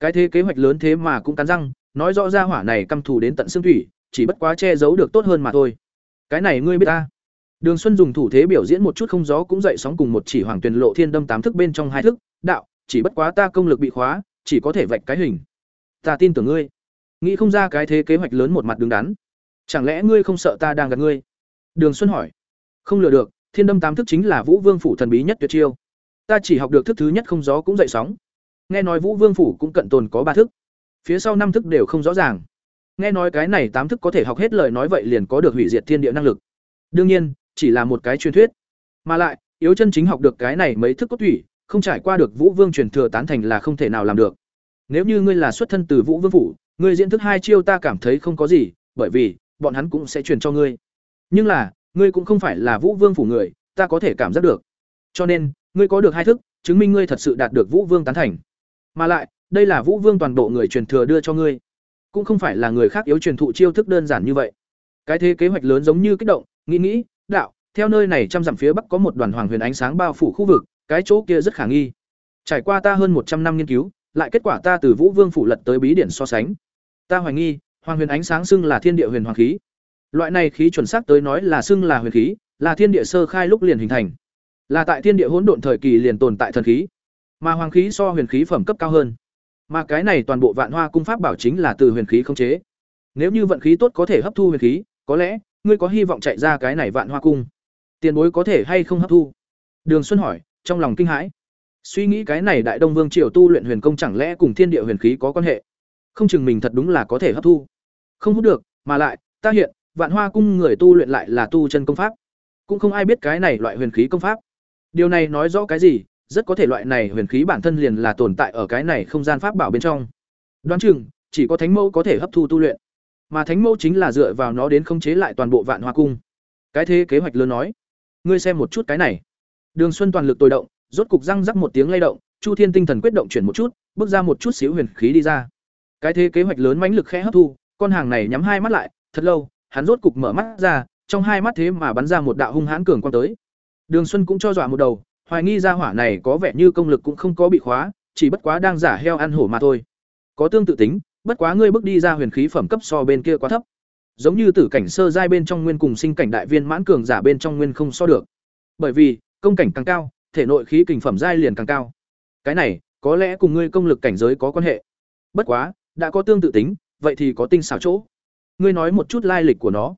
Cái thế kế hoạch lớn thế mà cũng cắn răng, nói rõ ra hỏa này căm thù đến tận xương thủy, chỉ bất quá che giấu được tốt hơn mà thôi. Cái này ngươi biết ta đường xuân dùng thủ thế biểu diễn một chút không gió cũng dậy sóng cùng một chỉ hoàng tuyển lộ thiên đâm tám thức bên trong hai thức, đạo, chỉ bất quá ta công lực bị khóa, chỉ có thể vạch cái hình. Ta tin tưởng ngươi. Nghĩ không ra cái thế kế hoạch lớn một mặt đứng đắn. Chẳng lẽ ngươi không sợ ta đang gần ngươi? Đường xuân hỏi. Không lừa được, thiên đâm tám thức chính là vũ vương phủ thần bí nhất tuyệt chiêu. Ta chỉ học được thức thứ nhất không gió cũng dậy sóng. Nghe nói vũ vương phủ cũng cận tồn có ba thức. Phía sau năm thức đều không rõ ràng. Nghe nói cái này tám thức có thể học hết lời nói vậy liền có được hủy diệt thiên địa năng lực. Đương nhiên chỉ là một cái truyền thuyết. Mà lại, yếu chân chính học được cái này mấy thức cốt thủy không trải qua được vũ vương truyền thừa tán thành là không thể nào làm được. Nếu như ngươi là xuất thân từ vũ vương phủ, ngươi diễn thức hai chiêu ta cảm thấy không có gì, bởi vì, bọn hắn cũng sẽ truyền cho ngươi. Nhưng là, ngươi cũng không phải là vũ vương phủ người, ta có thể cảm giác được. Cho nên, ngươi có được hai thức, chứng minh ngươi thật sự đạt được vũ vương tán thành. Mà lại, đây là vũ vương toàn bộ người truyền thừa đưa cho ngươi. Cũng không phải là người khác yếu truyền thụ chiêu thức đơn giản như vậy. Cái thế kế hoạch lớn giống như kích động, nghĩ nghĩ đạo, theo nơi này trăm dặm phía bắc có một đoàn hoàng huyền ánh sáng bao phủ khu vực, cái chỗ kia rất khả nghi. Trải qua ta hơn một trăm năm nghiên cứu, lại kết quả ta từ vũ vương phủ lật tới bí điển so sánh. Ta hoài nghi, hoàng huyền ánh sáng xưng là thiên địa huyền hoàng khí. Loại này khí chuẩn xác tới nói là xưng là huyền khí, là thiên địa sơ khai lúc liền hình thành. Là tại thiên địa hỗn độn thời kỳ liền tồn tại thần khí. Mà hoàng khí so huyền khí phẩm cấp cao hơn. Mà cái này toàn bộ vạn hoa cung pháp bảo chính là từ huyền khí không chế. Nếu như vận khí tốt có thể hấp thu huyền khí, có lẽ ngươi có hy vọng chạy ra cái này vạn hoa cung? Tiền bối có thể hay không hấp thu? Đường xuân hỏi, trong lòng kinh hãi. Suy nghĩ cái này đại đông vương triều tu luyện huyền công chẳng lẽ cùng thiên địa huyền khí có quan hệ? Không chừng mình thật đúng là có thể hấp thu. Không hút được, mà lại, ta hiện, vạn hoa cung người tu luyện lại là tu chân công pháp. Cũng không ai biết cái này loại huyền khí công pháp. Điều này nói rõ cái gì? Rất có thể loại này huyền khí bản thân liền là tồn tại ở cái này không gian pháp bảo bên trong. Đoán chừng, chỉ có thánh mẫu có thể hấp thu tu luyện mà thánh mẫu chính là dựa vào nó đến khống chế lại toàn bộ vạn hoa cung. Cái thế kế hoạch lớn nói, ngươi xem một chút cái này. Đường xuân toàn lực tồi động, rốt cục răng rắc một tiếng lay động, chu thiên tinh thần quyết động chuyển một chút, bước ra một chút xíu huyền khí đi ra. Cái thế kế hoạch lớn mãnh lực khẽ hấp thu, con hàng này nhắm hai mắt lại, thật lâu, hắn rốt cục mở mắt ra, trong hai mắt thế mà bắn ra một đạo hung hãn cường quang tới. Đường xuân cũng cho dọa một đầu, hoài nghi ra hỏa này có vẻ như công lực cũng không có bị khóa, chỉ bất quá đang giả heo ăn hổ mà thôi. Có tương tự tính bất quá ngươi bước đi ra huyền khí phẩm cấp so bên kia quá thấp giống như tử cảnh sơ giai bên trong nguyên cùng sinh cảnh đại viên mãn cường giả bên trong nguyên không so được bởi vì công cảnh càng cao thể nội khí kình phẩm giai liền càng cao cái này có lẽ cùng ngươi công lực cảnh giới có quan hệ bất quá đã có tương tự tính vậy thì có tinh xảo chỗ. Ngươi nói một chút lai lịch của nó.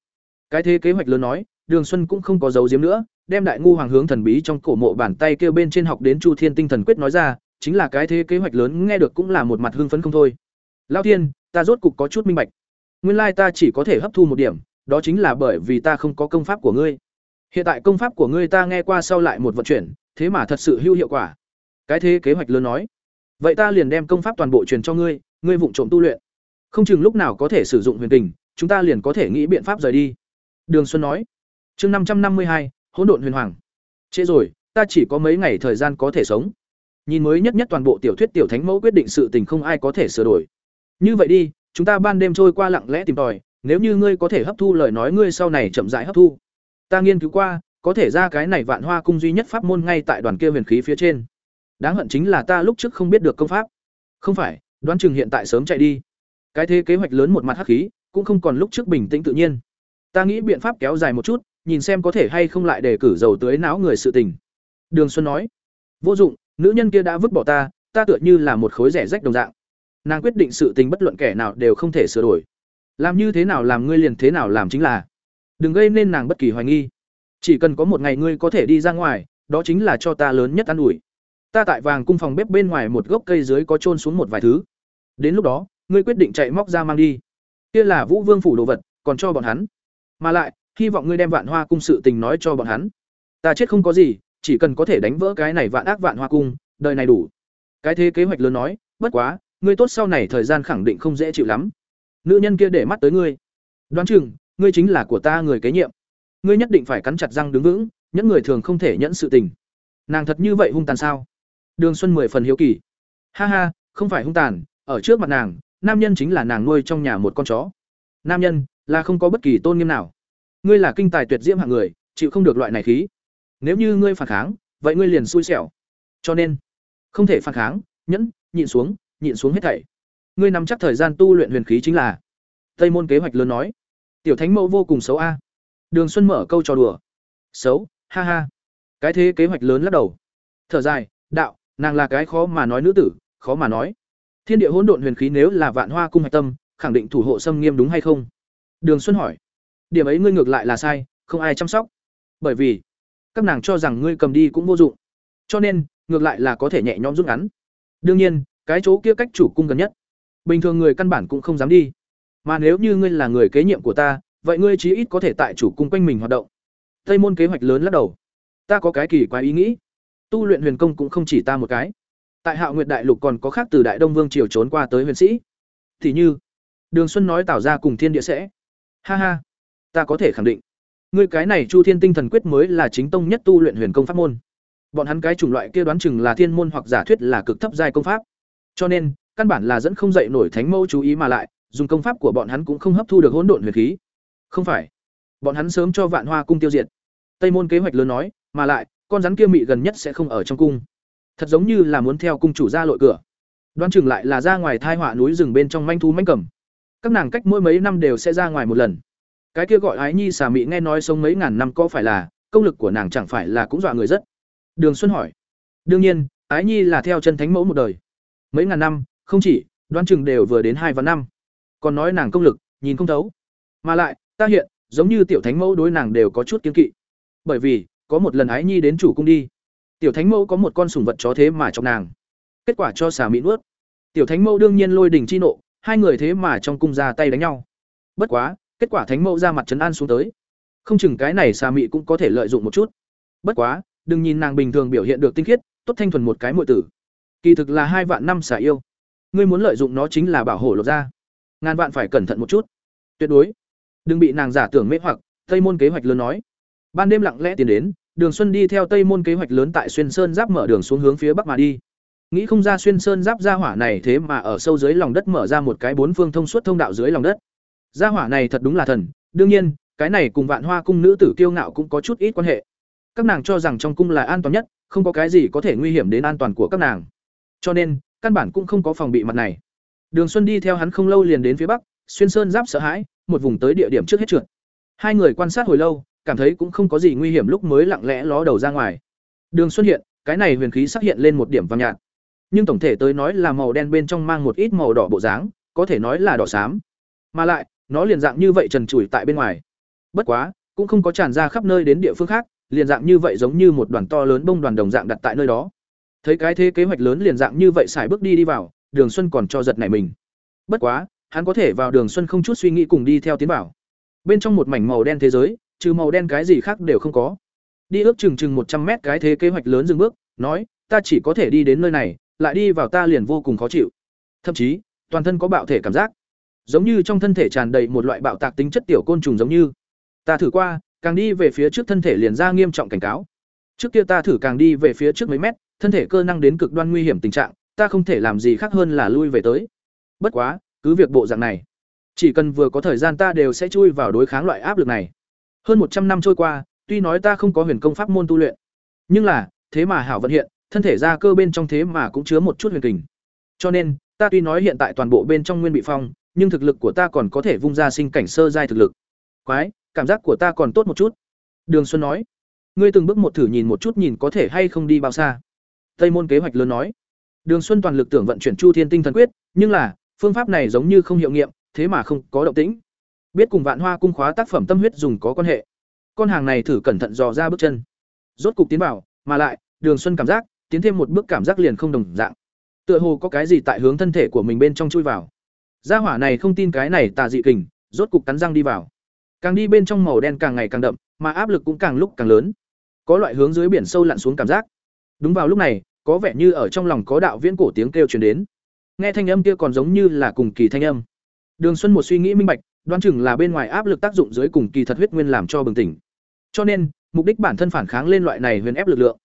Cái thế kế hoạch lớn nói, Đường Xuân cũng không có giấu diếm nữa, đem đại ngu hoàng hướng thần bí trong cổ mộ bàn tay kêu bên trên học đến Chu Thiên Tinh Thần Quyết nói ra, chính là cái thế kế hoạch lớn nghe được cũng là một mặt hưng phấn không thôi. Lão Thiên, ta rốt cục có chút minh bạch. Nguyên lai ta chỉ có thể hấp thu một điểm, đó chính là bởi vì ta không có công pháp của ngươi. Hiện tại công pháp của ngươi ta nghe qua sau lại một vận chuyển, thế mà thật sự hữu hiệu quả. Cái thế kế hoạch lớn nói, vậy ta liền đem công pháp toàn bộ truyền cho ngươi, ngươi vụng trộm tu luyện. Không chừng lúc nào có thể sử dụng huyền tình chúng ta liền có thể nghĩ biện pháp rời đi. Đường Xuân nói. Chương năm trăm năm mươi hai, hỗn độn huyền hoàng. Trễ rồi, ta chỉ có mấy ngày thời gian có thể sống. Nhìn mới nhất nhất toàn bộ tiểu thuyết tiểu thánh mẫu quyết định sự tình không ai có thể sửa đổi. Như vậy đi, chúng ta ban đêm trôi qua lặng lẽ tìm tòi, nếu như ngươi có thể hấp thu lời nói ngươi sau này chậm rãi hấp thu. Ta nghiên cứu qua, có thể ra cái này Vạn Hoa cung duy nhất pháp môn ngay tại đoàn kia huyền khí phía trên. Đáng hận chính là ta lúc trước không biết được công pháp. Không phải, đoán chừng hiện tại sớm chạy đi. Cái thế kế hoạch lớn một mặt hắc khí, cũng không còn lúc trước bình tĩnh tự nhiên. Ta nghĩ biện pháp kéo dài một chút, nhìn xem có thể hay không lại để cử dầu tưới não người sự tình. Đường Xuân nói, vô dụng, nữ nhân kia đã vứt bỏ ta, ta tựa như là một khối rẻ rách đồng dạng. Nàng quyết định sự tình bất luận kẻ nào đều không thể sửa đổi. Làm như thế nào làm ngươi liền thế nào làm chính là. Đừng gây nên nàng bất kỳ hoài nghi. Chỉ cần có một ngày ngươi có thể đi ra ngoài, đó chính là cho ta lớn nhất ăn ủi. Ta tại vàng cung phòng bếp bên ngoài một gốc cây dưới có trôn xuống một vài thứ. Đến lúc đó, ngươi quyết định chạy móc ra mang đi. Kia là Vũ Vương phủ đồ vật, còn cho bọn hắn. Mà lại, hy vọng ngươi đem Vạn Hoa cung sự tình nói cho bọn hắn. Ta chết không có gì, chỉ cần có thể đánh vỡ cái này vạn ác Vạn Hoa cung, đời này đủ. Cái thế kế hoạch lớn nói, bất quá, ngươi tốt sau này thời gian khẳng định không dễ chịu lắm. Nữ nhân kia để mắt tới ngươi. Đoán chừng, ngươi chính là của ta người kế nhiệm. Ngươi nhất định phải cắn chặt răng đứng vững, những người thường không thể nhẫn sự tình. Nàng thật như vậy hung tàn sao? Đường Xuân mười phần hiếu kỳ. Ha ha, không phải hung tàn, ở trước mặt nàng, nam nhân chính là nàng nuôi trong nhà một con chó. Nam nhân là không có bất kỳ tôn nghiêm nào. Ngươi là kinh tài tuyệt diễm hạng người, chịu không được loại này khí. Nếu như ngươi phản kháng, vậy ngươi liền xui xẻo. Cho nên, không thể phản kháng, nhẫn, nhịn xuống, nhịn xuống hết thảy. Ngươi nắm chắc thời gian tu luyện huyền khí chính là Tây môn kế hoạch lớn nói. Tiểu Thánh Mẫu vô cùng xấu a. Đường Xuân mở câu trò đùa. Xấu, ha ha. Cái thế kế hoạch lớn lắc đầu. Thở dài, đạo, nàng là cái khó mà nói nữ tử, khó mà nói. Thiên địa hỗn độn huyền khí nếu là Vạn Hoa cung hạch tâm, khẳng định thủ hộ xâm nghiêm đúng hay không? Đường Xuân hỏi. Điểm ấy ngươi ngược lại là sai, không ai chăm sóc. Bởi vì các nàng cho rằng ngươi cầm đi cũng vô dụng. Cho nên, ngược lại là có thể nhẹ nhõm rút ngắn. Đương nhiên, cái chỗ kia cách chủ cung gần nhất. Bình thường người căn bản cũng không dám đi. Mà nếu như ngươi là người kế nhiệm của ta, vậy ngươi chí ít có thể tại chủ cung quanh mình hoạt động. Tây môn kế hoạch lớn lắc đầu. Ta có cái kỳ quái ý nghĩ. Tu luyện huyền công cũng không chỉ ta một cái. Tại Hạo Nguyệt Đại Lục còn có khác từ Đại Đông Vương triều trốn qua tới huyền sĩ. Thì như, Đường Xuân nói tạo ra cùng thiên địa sẽ. Ha ha, ta có thể khẳng định, ngươi cái này Chu Thiên Tinh Thần Quyết mới là chính tông nhất tu luyện huyền công pháp môn. Bọn hắn cái chủng loại kia đoán chừng là thiên môn hoặc giả thuyết là cực thấp giai công pháp. Cho nên, căn bản là dẫn không dậy nổi thánh mẫu chú ý mà lại, dùng công pháp của bọn hắn cũng không hấp thu được hỗn độn huyền khí. Không phải, bọn hắn sớm cho Vạn Hoa cung tiêu diệt. Tây môn kế hoạch lớn nói, mà lại, con rắn kia mị gần nhất sẽ không ở trong cung. Thật giống như là muốn theo cung chủ ra lội cửa. Đoán chừng lại là ra ngoài thai họa núi rừng bên trong manh thú manh cầm. Các nàng cách mỗi mấy năm đều sẽ ra ngoài một lần. Cái kia gọi Ái Nhi xà mị nghe nói sống mấy ngàn năm có phải là, công lực của nàng chẳng phải là cũng dọa người rất. Đường Xuân hỏi. Đương nhiên, Ái Nhi là theo chân thánh mẫu một đời. Mấy ngàn năm, không chỉ, đoán chừng đều vừa đến hai và năm. Còn nói nàng công lực, nhìn không thấu. Mà lại, ta hiện, giống như tiểu thánh mẫu đối nàng đều có chút kiên kỵ. Bởi vì, có một lần Ái Nhi đến chủ cung đi. Tiểu thánh mẫu có một con sủng vật chó thế mà trong nàng. Kết quả cho xà mỹ nuốt. Tiểu thánh mẫu đương nhiên lôi đỉnh chi nộ, hai người thế mà trong cung ra tay đánh nhau. Bất quá, kết quả thánh mẫu ra mặt trấn an xuống tới. Không chừng cái này xà mị cũng có thể lợi dụng một chút. Bất quá, đừng nhìn nàng bình thường biểu hiện được tinh khiết, tốt thanh thuần một cái muội tử. Kỳ thực là hai vạn năm xà yêu. Ngươi muốn lợi dụng nó chính là bảo hộ lột ra. Ngàn vạn phải cẩn thận một chút. Tuyệt đối, đừng bị nàng giả tưởng mê hoặc, Tây môn kế hoạch lớn nói. Ban đêm lặng lẽ tiến đến, Đường Xuân đi theo Tây môn kế hoạch lớn tại Xuyên Sơn Giáp mở đường xuống hướng phía bắc mà đi. Nghĩ không ra Xuyên Sơn Giáp gia hỏa này thế mà ở sâu dưới lòng đất mở ra một cái bốn phương thông suốt thông đạo dưới lòng đất. Gia hỏa này thật đúng là thần, đương nhiên, cái này cùng Vạn Hoa cung nữ tử kiêu ngạo cũng có chút ít quan hệ. Các nàng cho rằng trong cung là an toàn nhất, không có cái gì có thể nguy hiểm đến an toàn của các nàng. Cho nên, căn bản cũng không có phòng bị mặt này. Đường Xuân đi theo hắn không lâu liền đến phía bắc, Xuyên Sơn Giáp sợ hãi, một vùng tới địa điểm trước hết trượt. Hai người quan sát hồi lâu, cảm thấy cũng không có gì nguy hiểm lúc mới lặng lẽ ló đầu ra ngoài. Đường Xuân hiện, cái này huyền khí xác hiện lên một điểm vàng nhạt. Nhưng tổng thể tới nói là màu đen bên trong mang một ít màu đỏ bộ dáng, có thể nói là đỏ xám. mà lại nó liền dạng như vậy trần trụi tại bên ngoài bất quá cũng không có tràn ra khắp nơi đến địa phương khác liền dạng như vậy giống như một đoàn to lớn bông đoàn đồng dạng đặt tại nơi đó thấy cái thế kế hoạch lớn liền dạng như vậy xài bước đi đi vào, đường xuân còn cho giật nảy mình. Bất quá, hắn có thể vào đường xuân không chút suy nghĩ cùng đi theo tiến vào. Bên trong một mảnh màu đen thế giới, trừ màu đen cái gì khác đều không có. Đi ước chừng chừng một trăm mét cái thế kế hoạch lớn dừng bước, nói, ta chỉ có thể đi đến nơi này, lại đi vào ta liền vô cùng khó chịu. Thậm chí, toàn thân có bạo thể cảm giác. Giống như trong thân thể tràn đầy một loại bạo tạc tính chất tiểu côn trùng giống như. Ta thử qua, càng đi về phía trước thân thể liền ra nghiêm trọng cảnh cáo. Trước kia ta thử càng đi về phía trước mấy mét thân thể cơ năng đến cực đoan nguy hiểm tình trạng, ta không thể làm gì khác hơn là lui về tới. Bất quá, cứ việc bộ dạng này, chỉ cần vừa có thời gian ta đều sẽ chui vào đối kháng loại áp lực này. Hơn một trăm năm trôi qua, tuy nói ta không có huyền công pháp môn tu luyện, nhưng là, thế mà hảo vận hiện, thân thể ra cơ bên trong thế mà cũng chứa một chút huyền kình. Cho nên, ta tuy nói hiện tại toàn bộ bên trong nguyên bị phong, nhưng thực lực của ta còn có thể vung ra sinh cảnh sơ giai thực lực. Quái, cảm giác của ta còn tốt một chút. Đường xuân nói, ngươi từng bước một thử nhìn một chút nhìn có thể hay không đi bao xa tây môn kế hoạch lớn nói. Đường xuân toàn lực tưởng vận chuyển chu thiên tinh thần quyết, nhưng là, phương pháp này giống như không hiệu nghiệm, thế mà không có động tĩnh. Biết cùng vạn hoa cung khóa tác phẩm tâm huyết dùng có quan hệ. Con hàng này thử cẩn thận dò ra bước chân. Rốt cục tiến vào, mà lại, đường xuân cảm giác, tiến thêm một bước cảm giác liền không đồng dạng. Tựa hồ có cái gì tại hướng thân thể của mình bên trong chui vào. Gia hỏa này không tin cái này tà dị kình, rốt cục cắn răng đi vào. Càng đi bên trong màu đen càng ngày càng đậm, mà áp lực cũng càng lúc càng lớn. Có loại hướng dưới biển sâu lặn xuống cảm giác. Đúng vào lúc này có vẻ như ở trong lòng có đạo viễn cổ tiếng kêu truyền đến. Nghe thanh âm kia còn giống như là cùng kỳ thanh âm. Đường xuân một suy nghĩ minh bạch, đoán chừng là bên ngoài áp lực tác dụng dưới cùng kỳ thật huyết nguyên làm cho bừng tỉnh. Cho nên, mục đích bản thân phản kháng lên loại này huyền ép lực lượng.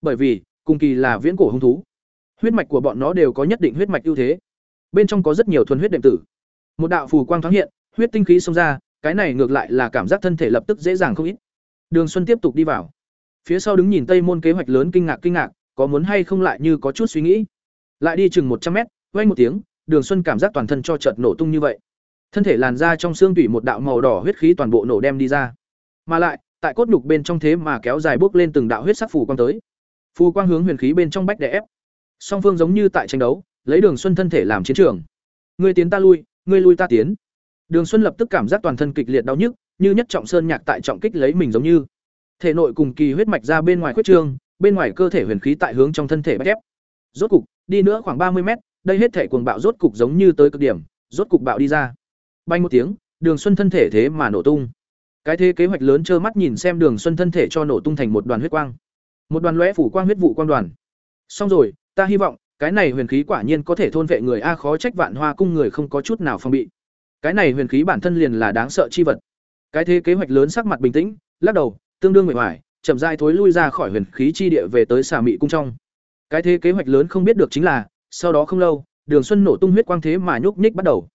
Bởi vì, cùng kỳ là viễn cổ hung thú. Huyết mạch của bọn nó đều có nhất định huyết mạch ưu thế. Bên trong có rất nhiều thuần huyết đệm tử. Một đạo phù quang thoáng hiện, huyết tinh khí xông ra, cái này ngược lại là cảm giác thân thể lập tức dễ dàng không ít. Đường xuân tiếp tục đi vào. Phía sau đứng nhìn tây môn kế hoạch lớn kinh ngạc kinh ngạc có muốn hay không lại như có chút suy nghĩ. Lại đi chừng một trăm mét vay một tiếng, đường xuân cảm giác toàn thân cho chợt nổ tung như vậy. Thân thể làn ra trong xương tủy một đạo màu đỏ huyết khí toàn bộ nổ đem đi ra. Mà lại, tại cốt nhục bên trong thế mà kéo dài bốc lên từng đạo huyết sắc phù quang tới. Phù quang hướng huyền khí bên trong bách đè ép. Song phương giống như tại tranh đấu, lấy đường xuân thân thể làm chiến trường. Ngươi tiến ta lui, ngươi lui ta tiến. Đường xuân lập tức cảm giác toàn thân kịch liệt đau nhức, như nhất trọng sơn nhạc tại trọng kích lấy mình giống như. Thể nội cùng kỳ huyết mạch ra bên ngoài khuyết trương bên ngoài cơ thể huyền khí tại hướng trong thân thể bách ép rốt cục, đi nữa khoảng ba mươi mét, đây hết thể cuồng bạo rốt cục giống như tới cực điểm, rốt cục bạo đi ra. Bay một tiếng, đường xuân thân thể thế mà nổ tung. Cái thế kế hoạch lớn trơ mắt nhìn xem đường xuân thân thể cho nổ tung thành một đoàn huyết quang. Một đoàn lóe phủ quang huyết vụ quang đoàn. Xong rồi, ta hy vọng, cái này huyền khí quả nhiên có thể thôn vệ người a khó trách vạn hoa cung người không có chút nào phòng bị. Cái này huyền khí bản thân liền là đáng sợ chi vật. Cái thế kế hoạch lớn sắc mặt bình tĩnh, lắc đầu, tương đương mệt mỏi chậm rãi thối lui ra khỏi huyền khí chi địa về tới xà mị cung trong. Cái thế kế hoạch lớn không biết được chính là, sau đó không lâu, đường xuân nổ tung huyết quang thế mà nhúc nhích bắt đầu.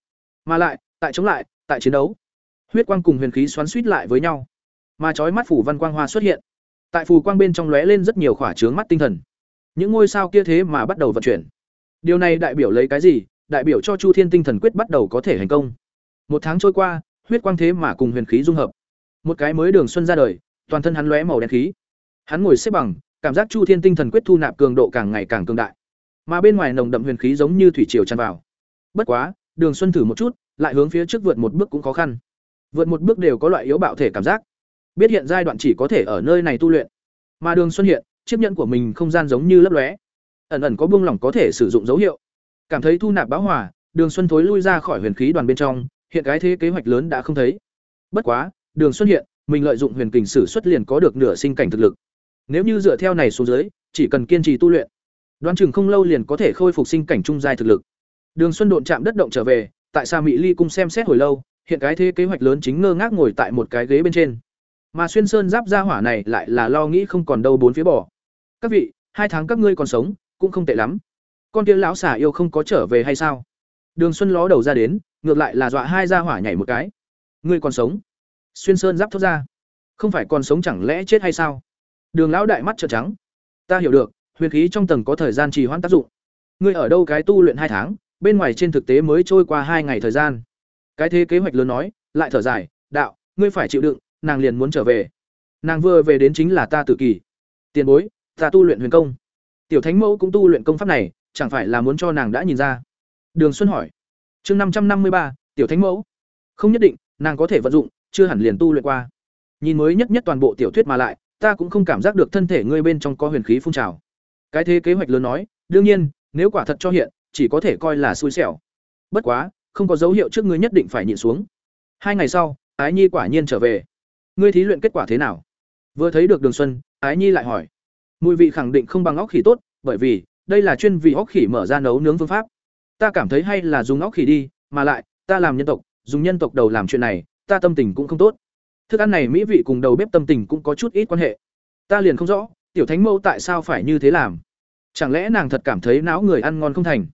Mà lại, tại chống lại, tại chiến đấu, huyết quang cùng huyền khí xoắn suýt lại với nhau. Mà trói mắt phủ văn quang hoa xuất hiện. Tại phù quang bên trong lóe lên rất nhiều khỏa trướng mắt tinh thần. Những ngôi sao kia thế mà bắt đầu vận chuyển. Điều này đại biểu lấy cái gì? Đại biểu cho chu thiên tinh thần quyết bắt đầu có thể hành công. Một tháng trôi qua, huyết quang thế mà cùng huyền khí dung hợp. Một cái mới đường xuân ra đời toàn thân hắn lóe màu đen khí. Hắn ngồi xếp bằng, cảm giác chu thiên tinh thần quyết thu nạp cường độ càng ngày càng cường đại. Mà bên ngoài nồng đậm huyền khí giống như thủy triều tràn vào. Bất quá, đường xuân thử một chút, lại hướng phía trước vượt một bước cũng khó khăn. Vượt một bước đều có loại yếu bạo thể cảm giác. Biết hiện giai đoạn chỉ có thể ở nơi này tu luyện. Mà đường xuân hiện, chiếc nhẫn của mình không gian giống như lấp lóe. Ẩn ẩn có buông lỏng có thể sử dụng dấu hiệu. Cảm thấy thu nạp báo hỏa đường xuân thối lui ra khỏi huyền khí đoàn bên trong, hiện cái thế kế hoạch lớn đã không thấy. Bất quá, đường xuân hiện mình lợi dụng huyền kình sử xuất liền có được nửa sinh cảnh thực lực. Nếu như dựa theo này xuống dưới, chỉ cần kiên trì tu luyện, đoán chừng không lâu liền có thể khôi phục sinh cảnh trung giai thực lực. Đường xuân độn chạm đất động trở về, tại sao mỹ ly cung xem xét hồi lâu, hiện cái thế kế hoạch lớn chính ngơ ngác ngồi tại một cái ghế bên trên. Mà xuyên sơn giáp ra hỏa này lại là lo nghĩ không còn đâu bốn phía bỏ. Các vị, hai tháng các ngươi còn sống, cũng không tệ lắm. Con kia lão xả yêu không có trở về hay sao? Đường xuân ló đầu ra đến, ngược lại là dọa hai gia hỏa nhảy một cái. Ngươi còn sống? Xuyên sơn giáp thốt ra. Không phải còn sống chẳng lẽ chết hay sao? Đường lão đại mắt trợn trắng. Ta hiểu được huyền khí trong tầng có thời gian trì hoãn tác dụng. Ngươi ở đâu cái tu luyện hai tháng bên ngoài trên thực tế mới trôi qua hai ngày thời gian. Cái thế kế hoạch lớn nói lại thở dài đạo ngươi phải chịu đựng nàng liền muốn trở về. Nàng vừa về đến chính là ta tự kỷ tiền bối ta tu luyện huyền công. Tiểu thánh mẫu cũng tu luyện công pháp này chẳng phải là muốn cho nàng đã nhìn ra? Đường xuân hỏi. Chương năm trăm năm mươi ba tiểu thánh mẫu. Không nhất định, nàng có thể vận dụng, chưa hẳn liền tu luyện qua. Nhìn mới nhất nhất toàn bộ tiểu thuyết mà lại, ta cũng không cảm giác được thân thể ngươi bên trong có huyền khí phun trào. Cái thế kế hoạch lớn nói, đương nhiên, nếu quả thật cho hiện, chỉ có thể coi là xui xẻo. Bất quá, không có dấu hiệu trước ngươi nhất định phải nhịn xuống. Hai ngày sau, Ái Nhi quả nhiên trở về. Ngươi thí luyện kết quả thế nào? Vừa thấy được Đường Xuân, Ái Nhi lại hỏi. Mùi vị khẳng định không bằng óc khỉ tốt, bởi vì đây là chuyên vị óc khỉ mở ra nấu nướng phương pháp. Ta cảm thấy hay là dùng óc khỉ đi, mà lại, ta làm nhân tộc, dùng nhân tộc đầu làm chuyện này, ta tâm tình cũng không tốt. Thức ăn này mỹ vị cùng đầu bếp tâm tình cũng có chút ít quan hệ. Ta liền không rõ, tiểu thánh mẫu tại sao phải như thế làm? Chẳng lẽ nàng thật cảm thấy não người ăn ngon không thành,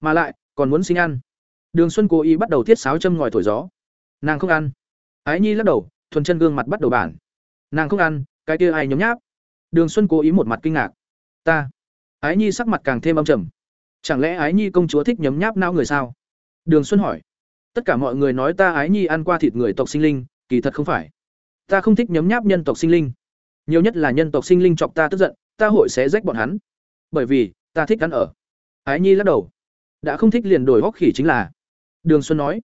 mà lại còn muốn sinh ăn? Đường Xuân cố ý bắt đầu thiết sáo châm ngòi thổi gió. Nàng không ăn. Ái Nhi lắc đầu, thuần chân gương mặt bắt đầu bản. Nàng không ăn, cái kia ai nhấm nháp. Đường Xuân cố ý một mặt kinh ngạc. Ta. Ái Nhi sắc mặt càng thêm âm trầm. Chẳng lẽ Ái Nhi công chúa thích nhấm nháp não người sao? Đường Xuân hỏi. Tất cả mọi người nói ta Ái Nhi ăn qua thịt người tộc sinh linh, kỳ thật không phải. Ta không thích nhấm nháp nhân tộc sinh linh. Nhiều nhất là nhân tộc sinh linh chọc ta tức giận, ta hội sẽ rách bọn hắn. Bởi vì, ta thích ăn ở. Ái Nhi lắc đầu. Đã không thích liền đổi góc khỉ chính là. Đường Xuân nói.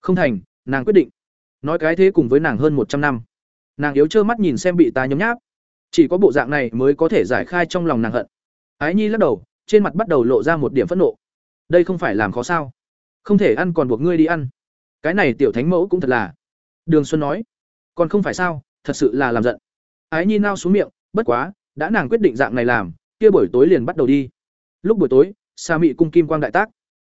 Không thành, nàng quyết định. Nói cái thế cùng với nàng hơn một trăm năm. Nàng yếu trơ mắt nhìn xem bị ta nhấm nháp. Chỉ có bộ dạng này mới có thể giải khai trong lòng nàng hận. Ái Nhi lắc đầu, trên mặt bắt đầu lộ ra một điểm phẫn nộ. Đây không phải làm khó sao? Không thể ăn còn buộc ngươi đi ăn. Cái này tiểu thánh mẫu cũng thật là. Đường Xuân nói, còn không phải sao, thật sự là làm giận. Ái Nhi nao xuống miệng, bất quá, đã nàng quyết định dạng này làm, kia buổi tối liền bắt đầu đi. Lúc buổi tối, Sa Mị cung kim quang đại tác.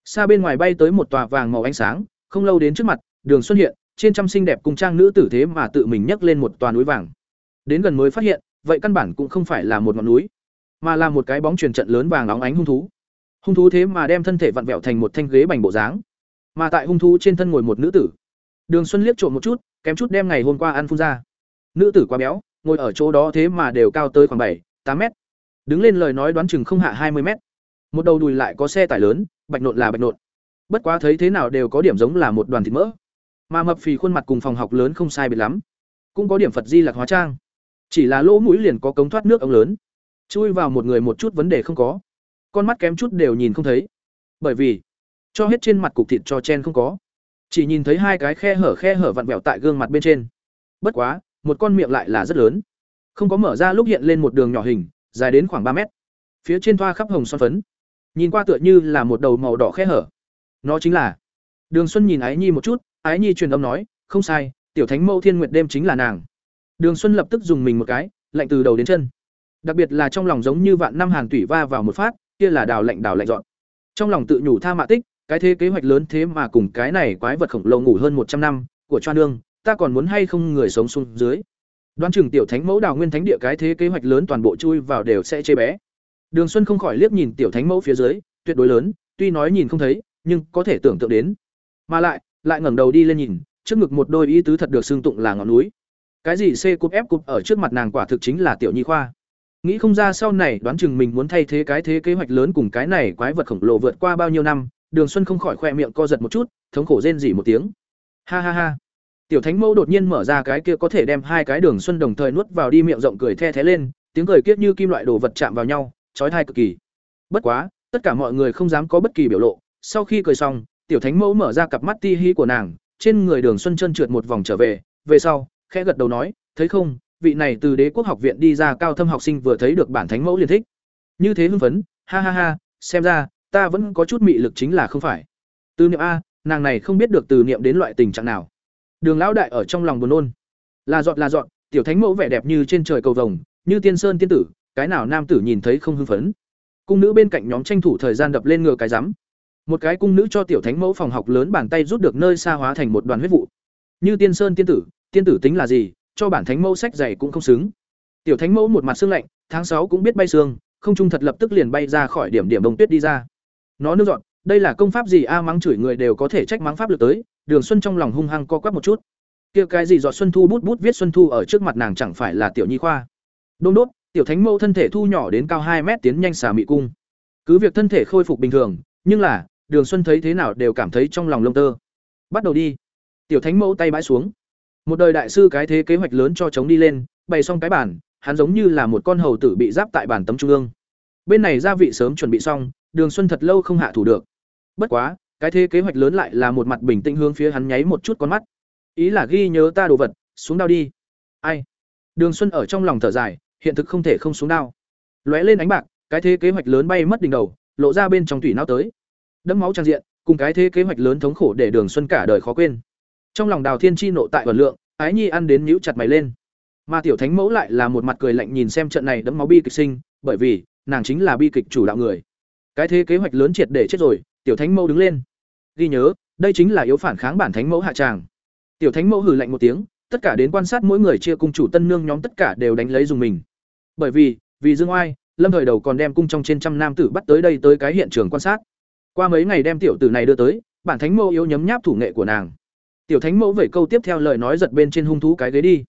Xa bên ngoài bay tới một tòa vàng màu ánh sáng, không lâu đến trước mặt, Đường Xuân hiện, trên trăm xinh đẹp cung trang nữ tử thế mà tự mình nhấc lên một tòa núi vàng. Đến gần mới phát hiện, vậy căn bản cũng không phải là một ngọn núi, mà là một cái bóng truyền trận lớn vàng óng ánh hung thú. Hung thú thế mà đem thân thể vặn vẹo thành một thanh ghế bành bộ dáng. Mà tại hung thú trên thân ngồi một nữ tử. Đường Xuân liếc trộm một chút, kém chút đem ngày hôm qua ăn phun ra. Nữ tử quá béo, ngồi ở chỗ đó thế mà đều cao tới khoảng bảy, tám mét. Đứng lên lời nói đoán chừng không hạ hai mươi mét. Một đầu đùi lại có xe tải lớn, bạch nộn là bạch nộn. Bất quá thấy thế nào đều có điểm giống là một đoàn thịt mỡ. Mà mập phì khuôn mặt cùng phòng học lớn không sai biệt lắm. Cũng có điểm Phật Di lạc hóa trang. Chỉ là lỗ mũi liền có cống thoát nước ống lớn. Chui vào một người một chút vấn đề không có. Con mắt kém chút đều nhìn không thấy. Bởi vì, cho hết trên mặt cục thịt cho chen không có. Chỉ nhìn thấy hai cái khe hở khe hở vặn vẹo tại gương mặt bên trên. Bất quá, một con miệng lại là rất lớn. Không có mở ra lúc hiện lên một đường nhỏ hình, dài đến khoảng ba mét. Phía trên thoa khắp hồng son phấn. Nhìn qua tựa như là một đầu màu đỏ khe hở. Nó chính là đường xuân nhìn ái nhi một chút, ái nhi truyền âm nói, không sai, tiểu thánh mẫu thiên nguyệt đêm chính là nàng. Đường xuân lập tức dùng mình một cái, lạnh từ đầu đến chân. Đặc biệt là trong lòng giống như vạn năm hàn tủy va vào một phát kia là đào lạnh đào lạnh dọn. Trong lòng tự nhủ tha mạ tích, cái thế kế hoạch lớn thế mà cùng cái này quái vật khổng lồ ngủ hơn một trăm năm, của choa nương, ta còn muốn hay không người sống xuống dưới? Đoán chừng tiểu thánh mẫu đào nguyên thánh địa cái thế kế hoạch lớn toàn bộ chui vào đều sẽ chê bé. Đường xuân không khỏi liếc nhìn tiểu thánh mẫu phía dưới, tuyệt đối lớn, tuy nói nhìn không thấy, nhưng có thể tưởng tượng đến. Mà lại lại ngẩng đầu đi lên nhìn, trước ngực một đôi y tứ thật được xưng tụng là ngọn núi. Cái gì c cúp f cúp ở trước mặt nàng quả thực chính là tiểu nhi khoa nghĩ không ra sau này đoán chừng mình muốn thay thế cái thế kế hoạch lớn cùng cái này quái vật khổng lồ vượt qua bao nhiêu năm Đường Xuân không khỏi khoe miệng co giật một chút, thống khổ rên rỉ một tiếng. Ha ha ha. Tiểu Thánh Mẫu đột nhiên mở ra cái kia có thể đem hai cái Đường Xuân đồng thời nuốt vào đi miệng rộng cười the thế lên, tiếng cười kiết như kim loại đồ vật chạm vào nhau, chói tai cực kỳ. Bất quá, tất cả mọi người không dám có bất kỳ biểu lộ, sau khi cười xong, Tiểu Thánh Mẫu mở ra cặp mắt ti hí của nàng, trên người Đường Xuân trơn trượt một vòng trở về, về sau, khẽ gật đầu nói, thấy không, vị này từ Đế quốc học viện đi ra cao thâm học sinh vừa thấy được bản Thánh Mẫu liền thích. Như thế hưng phấn, ha ha ha, xem ra ta vẫn có chút mị lực chính là không phải. Từ niệm a nàng này không biết được từ niệm đến loại tình trạng nào. Đường lão đại ở trong lòng buồn nôn. Là dọn là dọn tiểu thánh mẫu vẻ đẹp như trên trời cầu vồng như tiên sơn tiên tử cái nào nam tử nhìn thấy không hưng phấn. Cung nữ bên cạnh nhóm tranh thủ thời gian đập lên ngựa cái rắm. Một cái cung nữ cho tiểu thánh mẫu phòng học lớn bàn tay rút được nơi xa hóa thành một đoàn huyết vụ. Như tiên sơn tiên tử tiên tử tính là gì? Cho bản thánh mẫu sách dày cũng không xứng. Tiểu thánh mẫu một mặt xương lạnh, tháng sáu cũng biết bay xương, không trung thật lập tức liền bay ra khỏi điểm điểm đông tuyết đi ra. Nó nương dọn, đây là công pháp gì? A, mắng chửi người đều có thể trách mắng pháp lực tới, đường xuân trong lòng hung hăng co quắp một chút. Kia cái gì dọn xuân thu bút bút viết xuân thu ở trước mặt nàng chẳng phải là tiểu nhi khoa. Đôn đốt, tiểu thánh mẫu thân thể thu nhỏ đến cao hai mét tiến nhanh xà mị cung. Cứ việc thân thể khôi phục bình thường, nhưng là, đường xuân thấy thế nào đều cảm thấy trong lòng lông tơ. Bắt đầu đi. Tiểu thánh mẫu tay bãi xuống một đời đại sư cái thế kế hoạch lớn cho chống đi lên bày xong cái bản hắn giống như là một con hầu tử bị giáp tại bản tấm trung ương. Bên này gia vị sớm chuẩn bị xong Đường Xuân thật lâu không hạ thủ được. Bất quá, cái thế kế hoạch lớn lại là một mặt bình tĩnh hướng phía hắn nháy một chút con mắt. ý là ghi nhớ ta đồ vật xuống đao đi. Ai? Đường xuân ở trong lòng thở dài hiện thực không thể không xuống đao. Lóe lên ánh bạc cái thế kế hoạch lớn bay mất đỉnh đầu lộ ra bên trong thủy não tới. Đẫm máu trang diện cùng cái thế kế hoạch lớn thống khổ để đường xuân cả đời khó quên trong lòng đào thiên chi nộ tại vận lượng, ái nhi ăn đến nhíu chặt mày lên. Mà tiểu thánh mẫu lại là một mặt cười lạnh nhìn xem trận này đẫm máu bi kịch sinh, bởi vì, nàng chính là bi kịch chủ đạo người. Cái thế kế hoạch lớn triệt để chết rồi, tiểu thánh mẫu đứng lên. Ghi nhớ, đây chính là yếu phản kháng bản thánh mẫu hạ tràng. Tiểu thánh mẫu hừ lạnh một tiếng, tất cả đến quan sát mỗi người chia cung chủ tân nương nhóm tất cả đều đánh lấy dùng mình. Bởi vì vì dương oai, lâm thời đầu còn đem cung trong trên trăm nam tử bắt tới đây tới cái hiện trường quan sát. Qua mấy ngày đem tiểu tử này đưa tới, bản thánh mẫu yếu nhấm nháp thủ nghệ của nàng tiểu thánh mẫu vẩy câu tiếp theo lời nói giật bên trên hung thú cái ghế đi.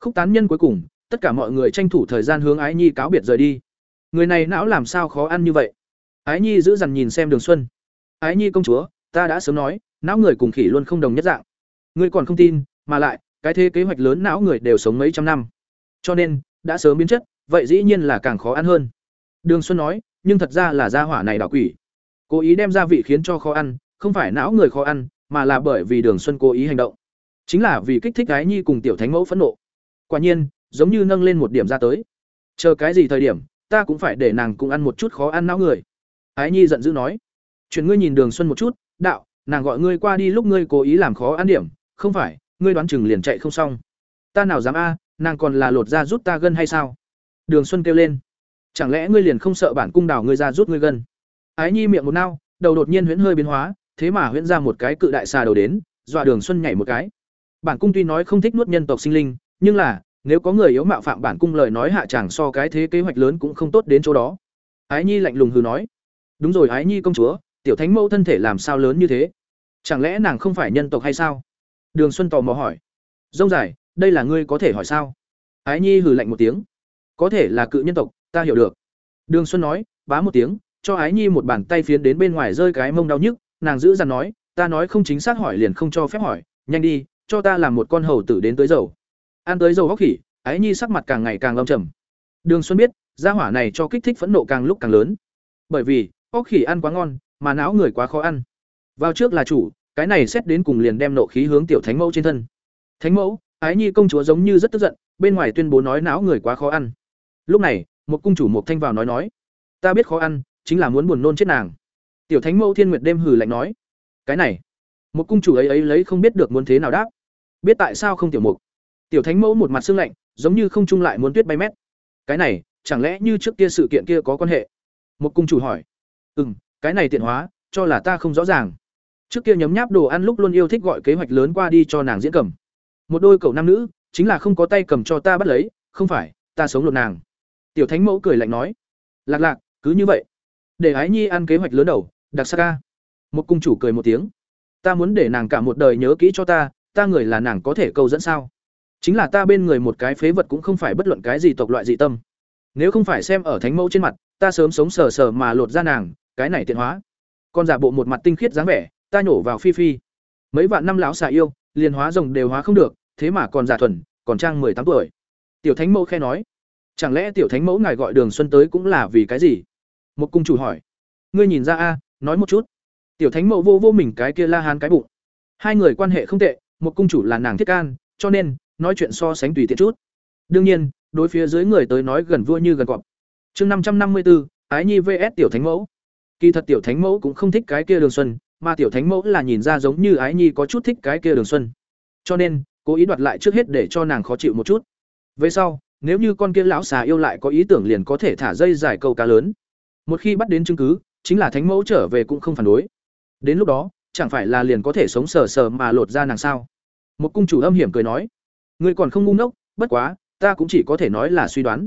Khúc tán nhân cuối cùng, tất cả mọi người tranh thủ thời gian hướng ái nhi cáo biệt rời đi. Người này não làm sao khó ăn như vậy? Ái nhi giữ dằn nhìn xem đường xuân. Ái nhi công chúa, ta đã sớm nói, não người cùng khỉ luôn không đồng nhất dạng. Ngươi còn không tin, mà lại, cái thế kế hoạch lớn não người đều sống mấy trăm năm. Cho nên, đã sớm biến chất, vậy dĩ nhiên là càng khó ăn hơn. Đường xuân nói, nhưng thật ra là gia hỏa này đảo quỷ. Cố ý đem gia vị khiến cho khó ăn, không phải não người khó ăn mà là bởi vì đường xuân cố ý hành động. Chính là vì kích thích gái nhi cùng tiểu thánh mẫu phẫn nộ. Quả nhiên, giống như nâng lên một điểm ra tới. Chờ cái gì thời điểm, ta cũng phải để nàng cùng ăn một chút khó ăn não người. Ái nhi giận dữ nói. Chuyện ngươi nhìn đường xuân một chút, đạo, nàng gọi ngươi qua đi lúc ngươi cố ý làm khó ăn điểm, không phải, ngươi đoán chừng liền chạy không xong. Ta nào dám a, nàng còn là lột ra rút ta gân hay sao? Đường xuân kêu lên. Chẳng lẽ ngươi liền không sợ bản cung đảo ngươi ra rút ngươi gân? Ái nhi miệng một nao, đầu đột nhiên huyễn hơi biến hóa thế mà huyễn ra một cái cự đại xà đầu đến, dọa đường xuân nhảy một cái. Bản cung tuy nói không thích nuốt nhân tộc sinh linh, nhưng là, nếu có người yếu mạo phạm bản cung lời nói hạ chẳng so cái thế kế hoạch lớn cũng không tốt đến chỗ đó. Ái nhi lạnh lùng hừ nói. Đúng rồi ái nhi công chúa, tiểu thánh mẫu thân thể làm sao lớn như thế? Chẳng lẽ nàng không phải nhân tộc hay sao? Đường xuân tò mò hỏi. Dông dài, đây là ngươi có thể hỏi sao? Ái nhi hừ lạnh một tiếng. Có thể là cự nhân tộc, ta hiểu được. Đường xuân nói, bá một tiếng, cho ái nhi một bàn tay phiến đến bên ngoài rơi cái mông đau nhức nàng giữ dằn nói, ta nói không chính xác hỏi liền không cho phép hỏi, nhanh đi, cho ta làm một con hầu tử đến tới dầu. Ăn tới dầu góc khỉ, ái nhi sắc mặt càng ngày càng lâm trầm. Đường xuân biết, gia hỏa này cho kích thích phẫn nộ càng lúc càng lớn. Bởi vì, góc khỉ ăn quá ngon, mà não người quá khó ăn. Vào trước là chủ, cái này xét đến cùng liền đem nộ khí hướng tiểu thánh mẫu trên thân. Thánh mẫu, ái nhi công chúa giống như rất tức giận, bên ngoài tuyên bố nói não người quá khó ăn. Lúc này, một cung chủ một thanh vào nói nói, ta biết khó ăn, chính là muốn buồn nôn chết nàng tiểu thánh mẫu thiên nguyệt đêm hừ lạnh nói, cái này, một cung chủ ấy ấy lấy không biết được muốn thế nào đáp. Biết tại sao không tiểu mục? Tiểu thánh mẫu một mặt xương lạnh, giống như không trung lại muốn tuyết bay mét. Cái này, chẳng lẽ như trước kia sự kiện kia có quan hệ? Một cung chủ hỏi. Ừ m cái này tiện hóa, cho là ta không rõ ràng. Trước kia nhấm nháp đồ ăn lúc luôn yêu thích gọi kế hoạch lớn qua đi cho nàng diễn cầm. Một đôi cậu nam nữ, chính là không có tay cầm cho ta bắt lấy, không phải, ta sống lột nàng. Tiểu thánh mẫu cười lạnh nói. Lạc lạc, cứ như vậy. Để ái nhi ăn kế hoạch lớn đầu đặc sắc ca. Một cung chủ cười một tiếng. Ta muốn để nàng cả một đời nhớ kỹ cho ta ta người là nàng có thể câu dẫn sao? Chính là ta bên người một cái phế vật cũng không phải bất luận cái gì tộc loại dị tâm. Nếu không phải xem ở thánh mẫu trên mặt, ta sớm sống sờ sờ mà lột ra nàng, cái này tiện hóa. Còn giả bộ một mặt tinh khiết dáng vẻ, ta nhổ vào phi phi. Mấy vạn năm lão xà yêu, liền hóa rồng đều hóa không được, thế mà còn giả thuần, còn trang mười tám tuổi. Tiểu thánh mẫu khe nói. Chẳng lẽ tiểu thánh mẫu ngài gọi đường xuân tới cũng là vì cái gì? Một cung chủ hỏi. Ngươi nhìn ra a nói một chút. Tiểu thánh mẫu vô vô mình cái kia la hán cái bụng. Hai người quan hệ không tệ, một cung chủ là nàng thiết can, cho nên, nói chuyện so sánh tùy tiện chút. Đương nhiên, đối phía dưới người tới nói gần vua như gần cọp. Chương năm trăm năm mươi bốn ái nhi vs tiểu thánh mẫu. Kỳ thật tiểu thánh mẫu cũng không thích cái kia đường xuân, mà tiểu thánh mẫu là nhìn ra giống như ái nhi có chút thích cái kia đường xuân. Cho nên, cố ý đoạt lại trước hết để cho nàng khó chịu một chút. Về sau, nếu như con kia lão xà yêu lại có ý tưởng liền có thể thả dây giải câu cá lớn. Một khi bắt đến chứng cứ chính là thánh mẫu trở về cũng không phản đối. Đến lúc đó, chẳng phải là liền có thể sống sờ sờ mà lột ra nàng sao? Một cung chủ âm hiểm cười nói, ngươi còn không ngu ngốc, bất quá, ta cũng chỉ có thể nói là suy đoán.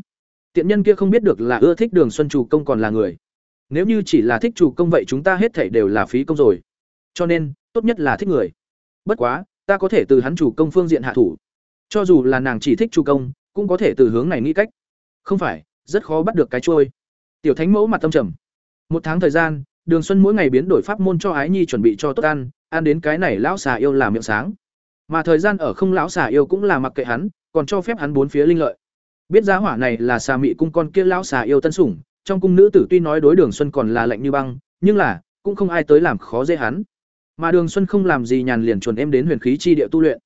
Tiện nhân kia không biết được là ưa thích đường xuân chủ công còn là người. Nếu như chỉ là thích chủ công vậy chúng ta hết thảy đều là phí công rồi. Cho nên, tốt nhất là thích người. Bất quá, ta có thể từ hắn chủ công phương diện hạ thủ. Cho dù là nàng chỉ thích chủ công, cũng có thể từ hướng này nghĩ cách. Không phải, rất khó bắt được cái trôi tiểu thánh mẫu mặt tâm trầm một tháng thời gian đường xuân mỗi ngày biến đổi pháp môn cho ái nhi chuẩn bị cho tốt ăn ăn đến cái này lão xà yêu làm miệng sáng mà thời gian ở không lão xà yêu cũng là mặc kệ hắn còn cho phép hắn bốn phía linh lợi biết giá hỏa này là xà mị cung con kia lão xà yêu tân sủng trong cung nữ tử tuy nói đối đường xuân còn là lạnh như băng nhưng là cũng không ai tới làm khó dễ hắn mà đường xuân không làm gì nhàn liền chuẩn em đến huyền khí chi địa tu luyện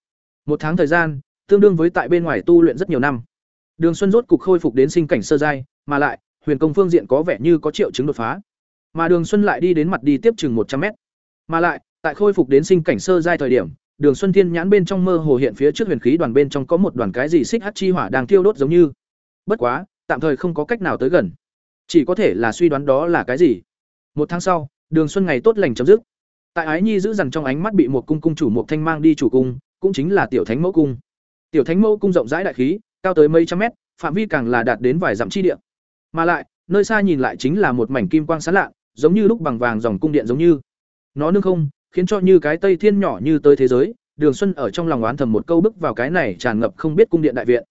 Một tháng thời gian, tương đương với tại bên ngoài tu luyện rất nhiều năm. Đường Xuân rốt cục khôi phục đến sinh cảnh sơ giai, mà lại, huyền công phương diện có vẻ như có triệu chứng đột phá. Mà Đường Xuân lại đi đến mặt đi tiếp chừng một trăm mét. Mà lại, tại khôi phục đến sinh cảnh sơ giai thời điểm, Đường Xuân Thiên nhãn bên trong mơ hồ hiện phía trước huyền khí đoàn bên trong có một đoàn cái gì xích hắc chi hỏa đang thiêu đốt giống như. Bất quá, tạm thời không có cách nào tới gần. Chỉ có thể là suy đoán đó là cái gì. Một tháng sau, Đường Xuân ngày tốt lành chấm dứt. Tại Ái Nhi giữ dằn trong ánh mắt bị một cung cung chủ một thanh mang đi chủ cung, cũng chính là tiểu thánh mẫu cung. Tiểu thánh mẫu cung rộng rãi đại khí, cao tới mấy trăm mét, phạm vi càng là đạt đến vài dặm chi địa. Mà lại, nơi xa nhìn lại chính là một mảnh kim quang sáng lạ, giống như lúc bằng vàng dòng cung điện giống như. Nó nương không, khiến cho như cái Tây Thiên nhỏ như tới thế giới, Đường Xuân ở trong lòng oán thầm một câu bước vào cái này tràn ngập không biết cung điện đại viện.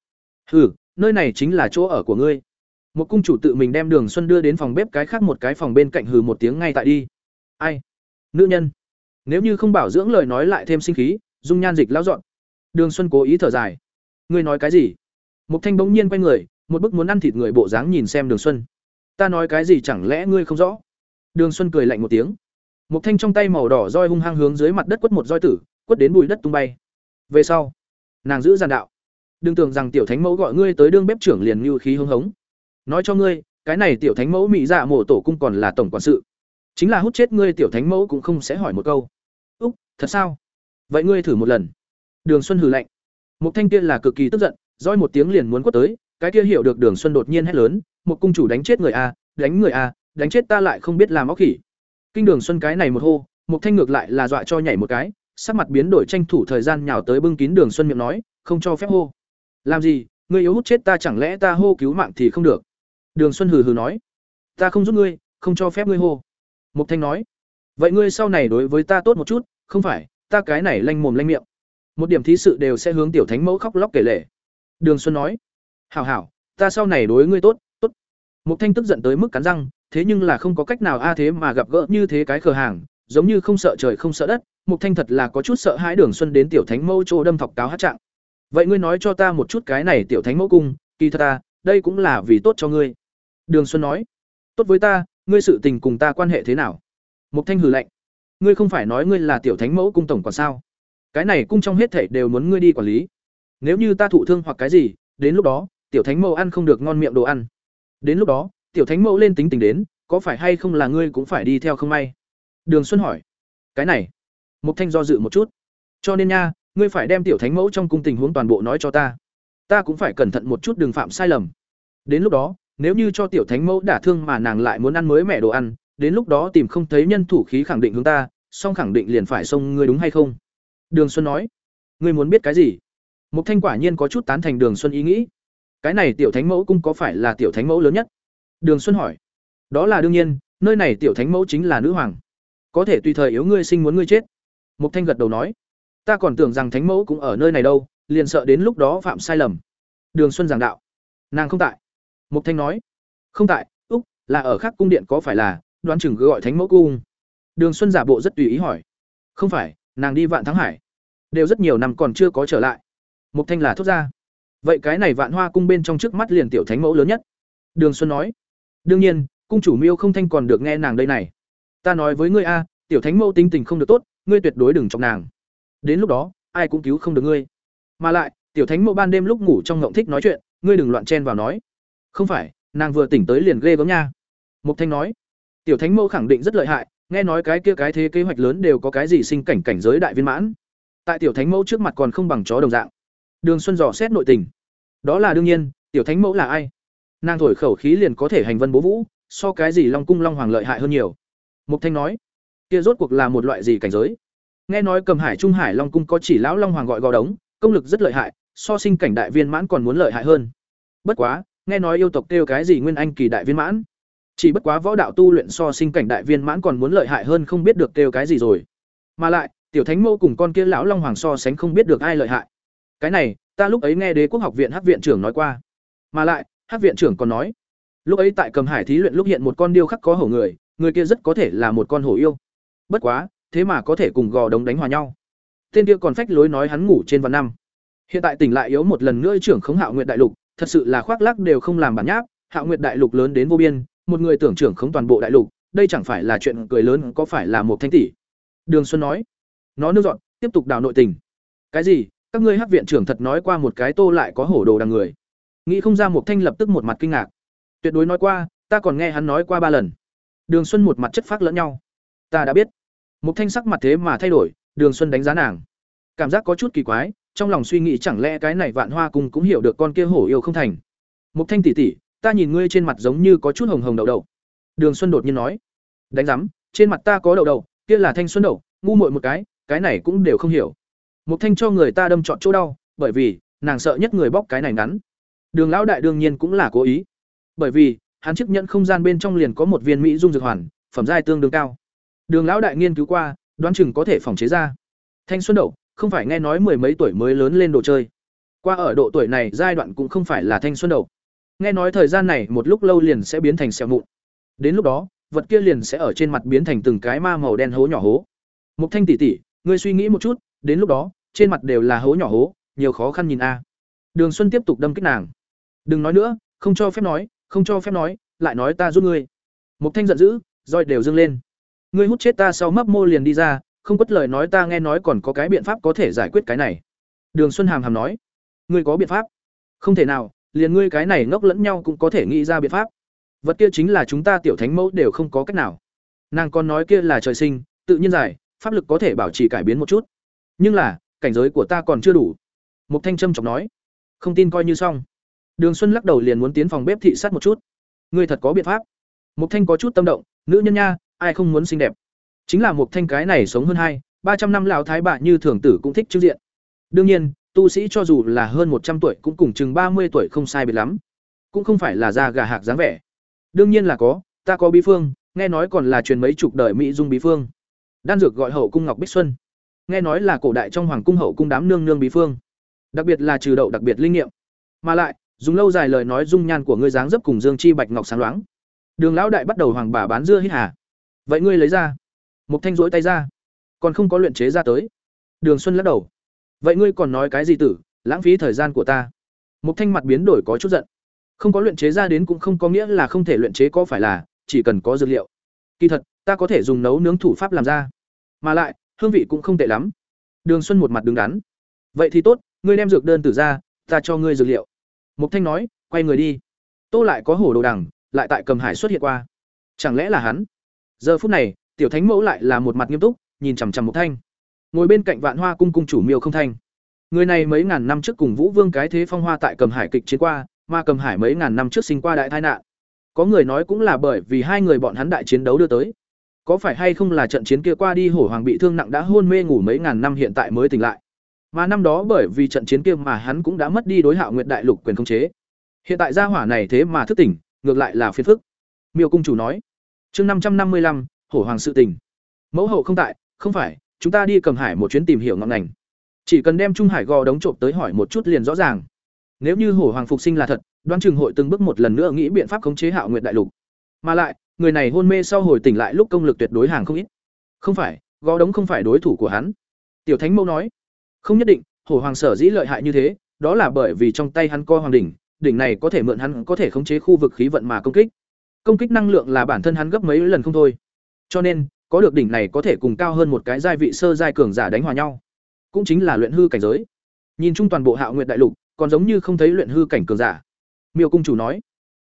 Hừ, nơi này chính là chỗ ở của ngươi. Một cung chủ tự mình đem Đường Xuân đưa đến phòng bếp cái khác một cái phòng bên cạnh hừ một tiếng ngay tại đi. Ai? Nữ nhân. Nếu như không bảo dưỡng lời nói lại thêm sinh khí, dung nhan dịch lão dọn. Đường Xuân cố ý thở dài. Ngươi nói cái gì? Mục Thanh bỗng nhiên quay người, một bức muốn ăn thịt người bộ dáng nhìn xem Đường Xuân. Ta nói cái gì chẳng lẽ ngươi không rõ? Đường Xuân cười lạnh một tiếng. một Thanh trong tay màu đỏ roi hung hăng hướng dưới mặt đất quất một roi tử, quất đến bụi đất tung bay. Về sau, nàng giữ giàn đạo. Đừng tưởng rằng tiểu thánh mẫu gọi ngươi tới đương bếp trưởng liền như khí hống hống. Nói cho ngươi, cái này tiểu thánh mẫu mỹ dạ mổ tổ cung còn là tổng quản sự. Chính là hút chết ngươi tiểu thánh mẫu cũng không sẽ hỏi một câu. Úc, thật sao? Vậy ngươi thử một lần. Đường Xuân hừ lạnh. một Thanh kia là cực kỳ tức giận, roi một tiếng liền muốn quất tới, cái kia hiểu được Đường Xuân đột nhiên hét lớn, một cung chủ đánh chết người a, đánh người a, đánh chết ta lại không biết làm óc khỉ. Kinh Đường Xuân cái này một hô, Mục Thanh ngược lại là dọa cho nhảy một cái, sắc mặt biến đổi tranh thủ thời gian nhào tới bưng kín Đường Xuân miệng nói, không cho phép hô. Làm gì, ngươi yếu hút chết ta chẳng lẽ ta hô cứu mạng thì không được. Đường Xuân hừ hừ nói, ta không giúp ngươi, không cho phép ngươi hô. Mục Thanh nói, vậy ngươi sau này đối với ta tốt một chút, không phải, ta cái này lanh mồm lanh miệng. Một điểm thí sự đều sẽ hướng tiểu thánh mẫu khóc lóc kể lể. Đường Xuân nói, hảo hảo, ta sau này đối ngươi tốt, tốt. Mục Thanh tức giận tới mức cắn răng, thế nhưng là không có cách nào a à thế mà gặp gỡ như thế cái cửa hàng, giống như không sợ trời không sợ đất, Mục Thanh thật là có chút sợ hãi Đường Xuân đến tiểu thánh mẫu chỗ đâm thọc cáo hát trạng. Vậy ngươi nói cho ta một chút cái này tiểu thánh mẫu cung, kỳ thật ta, đây cũng là vì tốt cho ngươi. Đường Xuân nói, tốt với ta, ngươi sự tình cùng ta quan hệ thế nào? Mục Thanh hừ lạnh, ngươi không phải nói ngươi là tiểu thánh mẫu cung tổng quản sao? Cái này cung trong hết thảy đều muốn ngươi đi quản lý. Nếu như ta thụ thương hoặc cái gì, đến lúc đó, tiểu thánh mẫu ăn không được ngon miệng đồ ăn. Đến lúc đó, tiểu thánh mẫu lên tính tình đến, có phải hay không là ngươi cũng phải đi theo không may? Đường Xuân hỏi. Cái này, Mục Thanh do dự một chút. Cho nên nha, ngươi phải đem tiểu thánh mẫu trong cung tình huống toàn bộ nói cho ta. Ta cũng phải cẩn thận một chút đừng phạm sai lầm. Đến lúc đó, nếu như cho tiểu thánh mẫu đả thương mà nàng lại muốn ăn mới mẹ đồ ăn, đến lúc đó tìm không thấy nhân thủ khí khẳng định hướng ta, song khẳng định liền phải xông ngươi đúng hay không? Đường Xuân nói. Ngươi muốn biết cái gì? Mục Thanh quả nhiên có chút tán thành Đường Xuân ý nghĩ. Cái này tiểu thánh mẫu cũng có phải là tiểu thánh mẫu lớn nhất? Đường Xuân hỏi. Đó là đương nhiên, nơi này tiểu thánh mẫu chính là nữ hoàng. Có thể tùy thời yếu ngươi sinh muốn ngươi chết. Mục Thanh gật đầu nói. Ta còn tưởng rằng thánh mẫu cũng ở nơi này đâu, liền sợ đến lúc đó phạm sai lầm. Đường Xuân giảng đạo. Nàng không tại. Mục Thanh nói. Không tại, Úc, là ở khác cung điện có phải là, đoán chừng cứ gọi thánh mẫu cung. Đường Xuân giả bộ rất tùy ý hỏi. Không phải, nàng đi vạn thắng hải. Đều rất nhiều năm còn chưa có trở lại. Mục Thanh là thốt ra. Vậy cái này vạn hoa cung bên trong trước mắt liền tiểu thánh mẫu lớn nhất. Đường Xuân nói. Đương nhiên, cung chủ Miêu không thanh còn được nghe nàng đây này. Ta nói với ngươi a, tiểu thánh mẫu tính tình không được tốt, ngươi tuyệt đối đừng chọc nàng. Đến lúc đó, ai cũng cứu không được ngươi. Mà lại, tiểu thánh mẫu ban đêm lúc ngủ trong ngộng thích nói chuyện, ngươi đừng loạn chen vào nói. Không phải, nàng vừa tỉnh tới liền ghê gớm nha. Mục Thanh nói. Tiểu thánh mẫu khẳng định rất lợi hại, nghe nói cái kia cái thế kế hoạch lớn đều có cái gì sinh cảnh cảnh giới đại viên mãn. Tại tiểu thánh mẫu trước mặt còn không bằng chó đồng dạng. Đường Xuân dò xét nội tình. Đó là đương nhiên, tiểu thánh mẫu là ai? Nàng thổi khẩu khí liền có thể hành vân bố vũ, so cái gì Long cung Long hoàng lợi hại hơn nhiều. Mục Thanh nói, kia rốt cuộc là một loại gì cảnh giới? Nghe nói Cầm Hải Trung Hải Long cung có chỉ lão Long hoàng gọi gò đống, công lực rất lợi hại, so sinh cảnh đại viên mãn còn muốn lợi hại hơn. Bất quá, nghe nói yêu tộc kêu cái gì nguyên anh kỳ đại viên mãn. Chỉ bất quá võ đạo tu luyện so sinh cảnh đại viên mãn còn muốn lợi hại hơn không biết được kêu cái gì rồi. Mà lại, tiểu thánh mẫu cùng con kia lão long hoàng so sánh không biết được ai lợi hại. Cái này, ta lúc ấy nghe Đế quốc học viện hát viện trưởng nói qua. Mà lại, Hắc viện trưởng còn nói, lúc ấy tại Cầm Hải thí luyện lúc hiện một con điêu khắc có hổ người, người kia rất có thể là một con hổ yêu. Bất quá, thế mà có thể cùng gò đống đánh hòa nhau. Tên kia còn phách lối nói hắn ngủ trên vạn năm. Hiện tại tỉnh lại yếu một lần nữa trưởng khống Hạo Nguyệt đại lục, thật sự là khoác lác đều không làm bản nháp, Hạo Nguyệt đại lục lớn đến vô biên, một người tưởng trưởng khống toàn bộ đại lục, đây chẳng phải là chuyện cười lớn có phải là một thanh tỷ. Đường Xuân nói, nó nương dọn, tiếp tục đào nội tình. Cái gì? các ngươi hắc viện trưởng thật nói qua một cái tô lại có hổ đồ đằng người nghĩ không ra một thanh lập tức một mặt kinh ngạc. Tuyệt đối nói qua, ta còn nghe hắn nói qua ba lần. Đường xuân một mặt chất phác lẫn nhau. Ta đã biết. Một thanh sắc mặt thế mà thay đổi, đường xuân đánh giá nàng. Cảm giác có chút kỳ quái, trong lòng suy nghĩ chẳng lẽ cái này vạn hoa cùng cũng hiểu được con kia hổ yêu không thành. Một thanh tỷ tỷ ta nhìn ngươi trên mặt giống như có chút hồng hồng đậu đậu. Đường xuân đột nhiên nói. Đánh giám, trên mặt ta có đậu đậu, kia là thanh xuân đậu, ngu muội một cái cái này cũng đều không hiểu. Một thanh cho người ta đâm trọn chỗ đau, bởi vì, nàng sợ nhất người bóc cái này ngắn đường lão đại đương nhiên cũng là cố ý. Bởi vì, hắn chấp nhận không gian bên trong liền có một viên mỹ dung dược hoàn, phẩm giai tương đương cao. Đường lão đại nghiên cứu qua, đoán chừng có thể phòng chế ra thanh xuân đậu, không phải nghe nói mười mấy tuổi mới lớn lên đồ chơi. Qua ở độ tuổi này, giai đoạn cũng không phải là thanh xuân đậu. Nghe nói thời gian này, một lúc lâu liền sẽ biến thành sẹo mụn. Đến lúc đó, vật kia liền sẽ ở trên mặt biến thành từng cái ma màu đen hố nhỏ hố. Mục thanh tỷ tỷ, ngươi suy nghĩ một chút, đến lúc đó, trên mặt đều là hố nhỏ hố, nhiều khó khăn nhìn a. Đường xuân tiếp tục đâm kích nàng đừng nói nữa, không cho phép nói, không cho phép nói, lại nói ta giúp ngươi. Mục thanh giận dữ, roi đều dâng lên. Ngươi hút chết ta sau mấp mô liền đi ra, không quất lời nói ta nghe nói còn có cái biện pháp có thể giải quyết cái này. Đường xuân hàm hàm nói. Ngươi có biện pháp? Không thể nào, liền ngươi cái này ngốc lẫn nhau cũng có thể nghĩ ra biện pháp. Vật kia chính là chúng ta tiểu thánh mẫu đều không có cách nào. Nàng còn nói kia là trời sinh, tự nhiên giải, pháp lực có thể bảo trì cải biến một chút. Nhưng là, cảnh giới của ta còn chưa đủ. Mục thanh trâm trọng nói. Không tin coi như xong đường xuân lắc đầu liền muốn tiến phòng bếp thị sát một chút. Ngươi thật có biện pháp. Mục thanh có chút tâm động, nữ nhân nha, ai không muốn xinh đẹp. Chính là Mục thanh cái này sống hơn hai, ba trăm năm lão thái bà như thường tử cũng thích chứ diện. Đương nhiên, tu sĩ cho dù là hơn một trăm tuổi cũng cùng chừng ba mươi tuổi không sai biệt lắm. Cũng không phải là da gà hạc dáng vẻ. Đương nhiên là có, ta có bí phương, nghe nói còn là truyền mấy chục đời mỹ dung bí phương. Đan dược gọi hậu cung ngọc bích xuân. Nghe nói là cổ đại trong hoàng cung hậu cung đám nương nương bí phương. Đặc biệt là trừ đậu đặc biệt linh nghiệm. Mà lại dùng lâu dài lời nói dung nhan của ngươi dáng dấp cùng dương chi bạch ngọc sáng loáng đường lão đại bắt đầu hoàng bà bán dưa hít hà vậy ngươi lấy ra Mục Thanh rỗi tay ra, còn không có luyện chế ra tới. Đường Xuân lắc đầu. Vậy ngươi còn nói cái gì tử, lãng phí thời gian của ta. Mục Thanh mặt biến đổi có chút giận. Không có luyện chế ra đến cũng không có nghĩa là không thể luyện chế có phải là, chỉ cần có dược liệu. Kỳ thật, ta có thể dùng nấu nướng thủ pháp làm ra. Mà lại, hương vị cũng không tệ lắm. Đường Xuân một mặt đứng đắn. Vậy thì tốt, ngươi đem dược đơn tử ra, ta cho ngươi dược liệu. Mục Thanh nói, quay người đi. Tô lại có hổ đồ đằng, lại tại Cầm Hải xuất hiện qua. Chẳng lẽ là hắn? Giờ phút này, tiểu thánh mẫu lại là một mặt nghiêm túc nhìn chằm chằm Mục thanh ngồi bên cạnh vạn hoa cung cung chủ miêu không thanh người này mấy ngàn năm trước cùng vũ vương cái thế phong hoa tại cầm hải kịch chiến qua mà cầm hải mấy ngàn năm trước sinh qua đại tai nạn có người nói cũng là bởi vì hai người bọn hắn đại chiến đấu đưa tới có phải hay không là trận chiến kia qua đi hổ hoàng bị thương nặng đã hôn mê ngủ mấy ngàn năm hiện tại mới tỉnh lại mà năm đó bởi vì trận chiến kia mà hắn cũng đã mất đi đối hạo nguyệt đại lục quyền khống chế. Hiện tại gia hỏa này thế mà thức tỉnh, ngược lại là phiền phức. Miêu cung chủ nói, chương năm trăm năm mươi lăm, hổ hoàng sự tình. Mẫu hậu không tại, không phải, chúng ta đi cầm hải một chuyến tìm hiểu ngọn ngành. Chỉ cần đem trung hải gò đống trộm tới hỏi một chút liền rõ ràng. Nếu như hổ hoàng phục sinh là thật đoan trường hội từng bước một lần nữa nghĩ biện pháp khống chế hạo nguyệt đại lục. Mà lại, người này hôn mê sau hồi tỉnh lại lúc công lực tuyệt đối hàng không ít. Không phải, gò đống không phải đối thủ của hắn. Tiểu thánh mẫu nói không nhất định hổ hoàng sở dĩ lợi hại như thế đó là bởi vì trong tay hắn co hoàng đỉnh đỉnh này có thể mượn hắn có thể khống chế khu vực khí vận mà công kích công kích năng lượng là bản thân hắn gấp mấy lần không thôi cho nên, có được đỉnh này có thể cùng cao hơn một cái giai vị sơ giai cường giả đánh hòa nhau. Cũng chính là luyện hư cảnh giới. Nhìn chung toàn bộ Hạo Nguyệt đại lục, còn giống như không thấy luyện hư cảnh cường giả. Miêu cung chủ nói: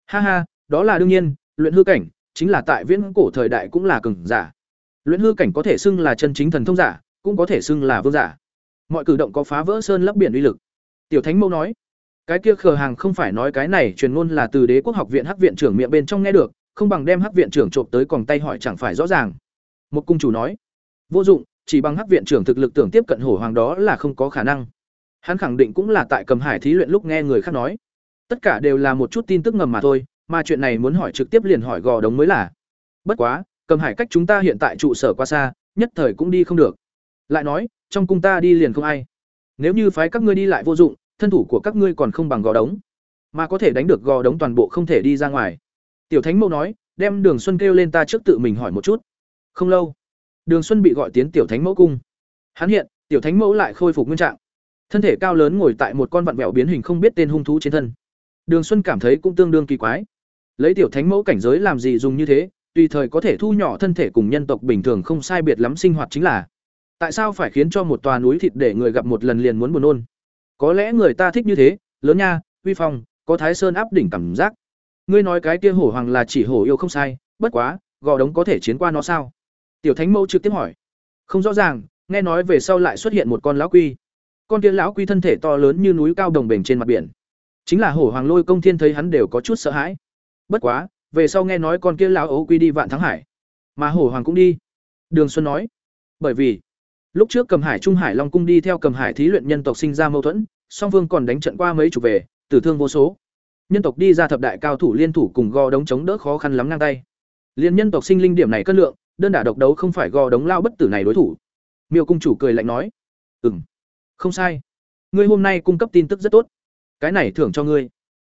"Ha ha, đó là đương nhiên, luyện hư cảnh chính là tại viễn cổ thời đại cũng là cường giả. Luyện hư cảnh có thể xưng là chân chính thần thông giả, cũng có thể xưng là vương giả. Mọi cử động có phá vỡ sơn lấp biển uy lực." Tiểu Thánh mẫu nói: "Cái kia khờ hàng không phải nói cái này truyền ngôn là từ Đế quốc học viện Hắc viện trưởng miệng bên trong nghe được, không bằng đem hắc viện trưởng trộm tới còn tay hỏi chẳng phải rõ ràng. Một cung chủ nói vô dụng chỉ bằng hắc viện trưởng thực lực tưởng tiếp cận hổ hoàng đó là không có khả năng. Hắn khẳng định cũng là tại cầm hải thí luyện lúc nghe người khác nói. Tất cả đều là một chút tin tức ngầm mà thôi mà chuyện này muốn hỏi trực tiếp liền hỏi gò đống mới là. Bất quá cầm hải cách chúng ta hiện tại trụ sở qua xa nhất thời cũng đi không được lại nói trong cung ta đi liền không ai nếu như phái các ngươi đi lại vô dụng thân thủ của các ngươi còn không bằng gò đống mà có thể đánh được gò đống toàn bộ không thể đi ra ngoài Tiểu Thánh Mẫu nói, đem Đường Xuân kêu lên ta trước tự mình hỏi một chút. Không lâu, Đường Xuân bị gọi tiến Tiểu Thánh Mẫu cung. Hắn hiện, Tiểu Thánh Mẫu lại khôi phục nguyên trạng. Thân thể cao lớn ngồi tại một con vặn vẹo biến hình không biết tên hung thú trên thân. Đường Xuân cảm thấy cũng tương đương kỳ quái. Lấy Tiểu Thánh Mẫu cảnh giới làm gì dùng như thế, tùy thời có thể thu nhỏ thân thể cùng nhân tộc bình thường không sai biệt lắm sinh hoạt chính là. Tại sao phải khiến cho một tòa núi thịt để người gặp một lần liền muốn buồn nôn? Có lẽ người ta thích như thế, lớn nha, uy phong, có Thái Sơn áp đỉnh cảm giác. Ngươi nói cái kia hổ hoàng là chỉ hổ yêu không sai, bất quá, gò đống có thể chiến qua nó sao? Tiểu Thánh Mẫu trực tiếp hỏi. Không rõ ràng, nghe nói về sau lại xuất hiện một con lão quy. Con kia lão quy thân thể to lớn như núi cao đồng bền trên mặt biển. Chính là hổ hoàng lôi công thiên thấy hắn đều có chút sợ hãi. Bất quá, về sau nghe nói con kia lão ấu quy đi vạn thắng hải, mà hổ hoàng cũng đi. Đường Xuân nói, bởi vì lúc trước Cầm Hải Trung Hải Long cung đi theo Cầm Hải thí luyện nhân tộc sinh ra mâu thuẫn, song vương còn đánh trận qua mấy chục về, tử thương vô số. Nhân tộc đi ra thập đại cao thủ liên thủ cùng gò đống chống đỡ khó khăn lắm ngang tay. Liên nhân tộc sinh linh điểm này cân lượng, đơn đả độc đấu không phải gò đống lao bất tử này đối thủ. Miêu cung chủ cười lạnh nói, "Ừm, không sai. Ngươi hôm nay cung cấp tin tức rất tốt. Cái này thưởng cho ngươi."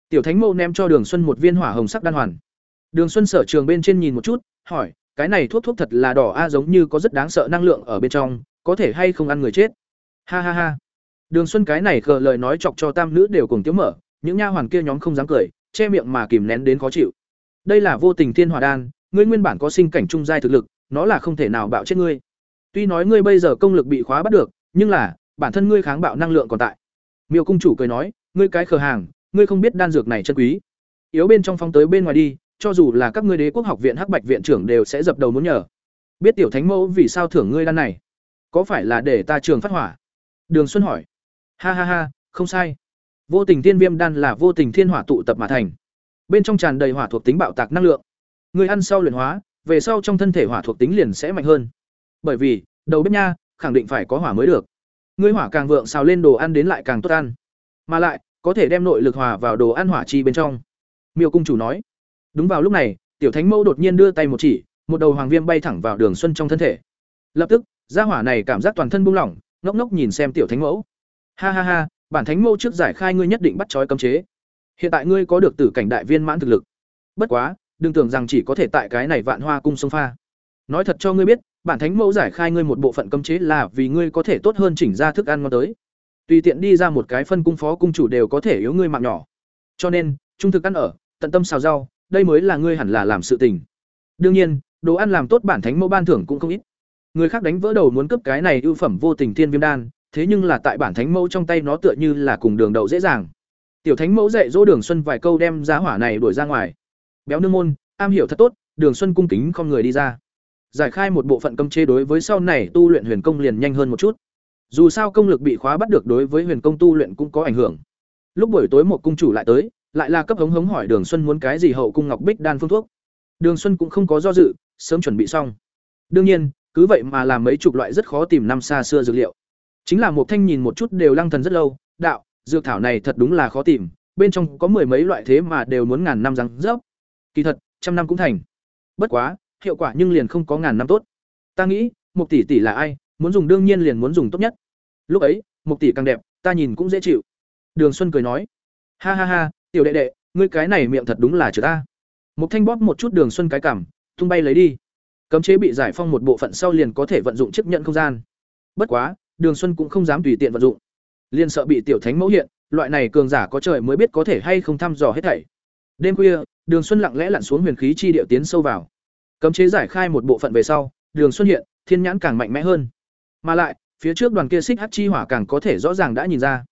Tiểu Thánh Mâu ném cho Đường Xuân một viên hỏa hồng sắc đan hoàn. Đường Xuân sở trường bên trên nhìn một chút, hỏi, "Cái này thuốc thuốc thật là đỏ a giống như có rất đáng sợ năng lượng ở bên trong, có thể hay không ăn người chết?" Ha ha ha. Đường Xuân cái này gờ lời nói chọc cho tam nữ đều cùng tiếng mở, những nha hoàn kia nhóm không dám cười, che miệng mà kìm nén đến khó chịu. Đây là vô tình thiên hỏa đan, ngươi nguyên bản có sinh cảnh trung giai thực lực, nó là không thể nào bạo chết ngươi. Tuy nói ngươi bây giờ công lực bị khóa bắt được, nhưng là bản thân ngươi kháng bạo năng lượng còn tại. Miêu cung chủ cười nói, ngươi cái khờ hàng, ngươi không biết đan dược này chân quý. Yếu bên trong phóng tới bên ngoài đi, cho dù là các ngươi đế quốc học viện hắc bạch viện trưởng đều sẽ dập đầu muốn nhờ. Biết tiểu thánh mẫu vì sao thưởng ngươi đan này? Có phải là để ta trường phát hỏa? Đường Xuân hỏi. Ha ha ha, không sai. Vô tình thiên viêm đan là vô tình thiên hỏa tụ tập mà thành. Bên trong tràn đầy hỏa thuộc tính bạo tạc năng lượng. Người ăn sau luyện hóa, về sau trong thân thể hỏa thuộc tính liền sẽ mạnh hơn. Bởi vì, đầu bếp nha, khẳng định phải có hỏa mới được. Ngươi hỏa càng vượng xào lên đồ ăn đến lại càng tốt ăn. Mà lại, có thể đem nội lực hòa vào đồ ăn hỏa chi bên trong. Miêu cung chủ nói. Đúng vào lúc này, tiểu thánh mẫu đột nhiên đưa tay một chỉ, một đầu hoàng viêm bay thẳng vào Đường Xuân trong thân thể. Lập tức, gia hỏa này cảm giác toàn thân buông lỏng, ngốc ngốc nhìn xem tiểu thánh mẫu. Ha ha ha, bản thánh mẫu trước giải khai ngươi nhất định bắt trói cấm chế. Hiện tại ngươi có được tử cảnh đại viên mãn thực lực. Bất quá, đừng tưởng rằng chỉ có thể tại cái này vạn hoa cung sông pha. Nói thật cho ngươi biết, bản thánh mẫu giải khai ngươi một bộ phận cấm chế là vì ngươi có thể tốt hơn chỉnh ra thức ăn ngon tới. Tùy tiện đi ra một cái phân cung phó cung chủ đều có thể yếu ngươi mạng nhỏ. Cho nên, trung thực ăn ở, tận tâm xào rau, đây mới là ngươi hẳn là làm sự tình. Đương nhiên, đồ ăn làm tốt bản thánh mẫu ban thưởng cũng không ít. Người khác đánh vỡ đầu muốn cướp cái này ưu phẩm vô tình thiên viêm đan, thế nhưng là tại bản thánh mẫu trong tay nó tựa như là cùng đường đậu dễ dàng. Tiểu thánh mẫu dạy dỗ Đường Xuân vài câu đem giá hỏa này đuổi ra ngoài. Béo nương môn, am hiểu thật tốt, Đường Xuân cung kính không người đi ra. Giải khai một bộ phận cấm chế đối với sau này tu luyện huyền công liền nhanh hơn một chút. Dù sao công lực bị khóa bắt được đối với huyền công tu luyện cũng có ảnh hưởng. Lúc buổi tối một cung chủ lại tới, lại là cấp hống hống hỏi Đường Xuân muốn cái gì hậu cung ngọc bích đan phương thuốc. Đường Xuân cũng không có do dự, sớm chuẩn bị xong. Đương nhiên, cứ vậy mà làm mấy chục loại rất khó tìm năm xa xưa dược liệu. Chính là một thanh nhìn một chút đều lăng thần rất lâu, đạo, dược thảo này thật đúng là khó tìm, bên trong có mười mấy loại thế mà đều muốn ngàn năm răng rớp. Kỳ thật, trăm năm cũng thành. Bất quá, hiệu quả nhưng liền không có ngàn năm tốt. Ta nghĩ, một tỷ tỷ là ai, muốn dùng đương nhiên liền muốn dùng tốt nhất. Lúc ấy, một tỷ càng đẹp, ta nhìn cũng dễ chịu. Đường Xuân cười nói, ha ha ha, tiểu đệ đệ, ngươi cái này miệng thật đúng là chữ ta. Một thanh bóp một chút Đường Xuân cái cảm, tung bay lấy đi. Cấm chế bị giải phong một bộ phận sau liền có thể vận dụng chấp nhận không gian. Bất quá, Đường Xuân cũng không dám tùy tiện vận dụng. liền sợ bị tiểu thánh mẫu hiện, loại này cường giả có trời mới biết có thể hay không thăm dò hết thảy. Đêm khuya, Đường Xuân lặng lẽ lặn xuống huyền khí chi địa tiến sâu vào. Cấm chế giải khai một bộ phận về sau, Đường Xuân hiện, thiên nhãn càng mạnh mẽ hơn. Mà lại, phía trước đoàn kia xích hắc chi hỏa càng có thể rõ ràng đã nhìn ra.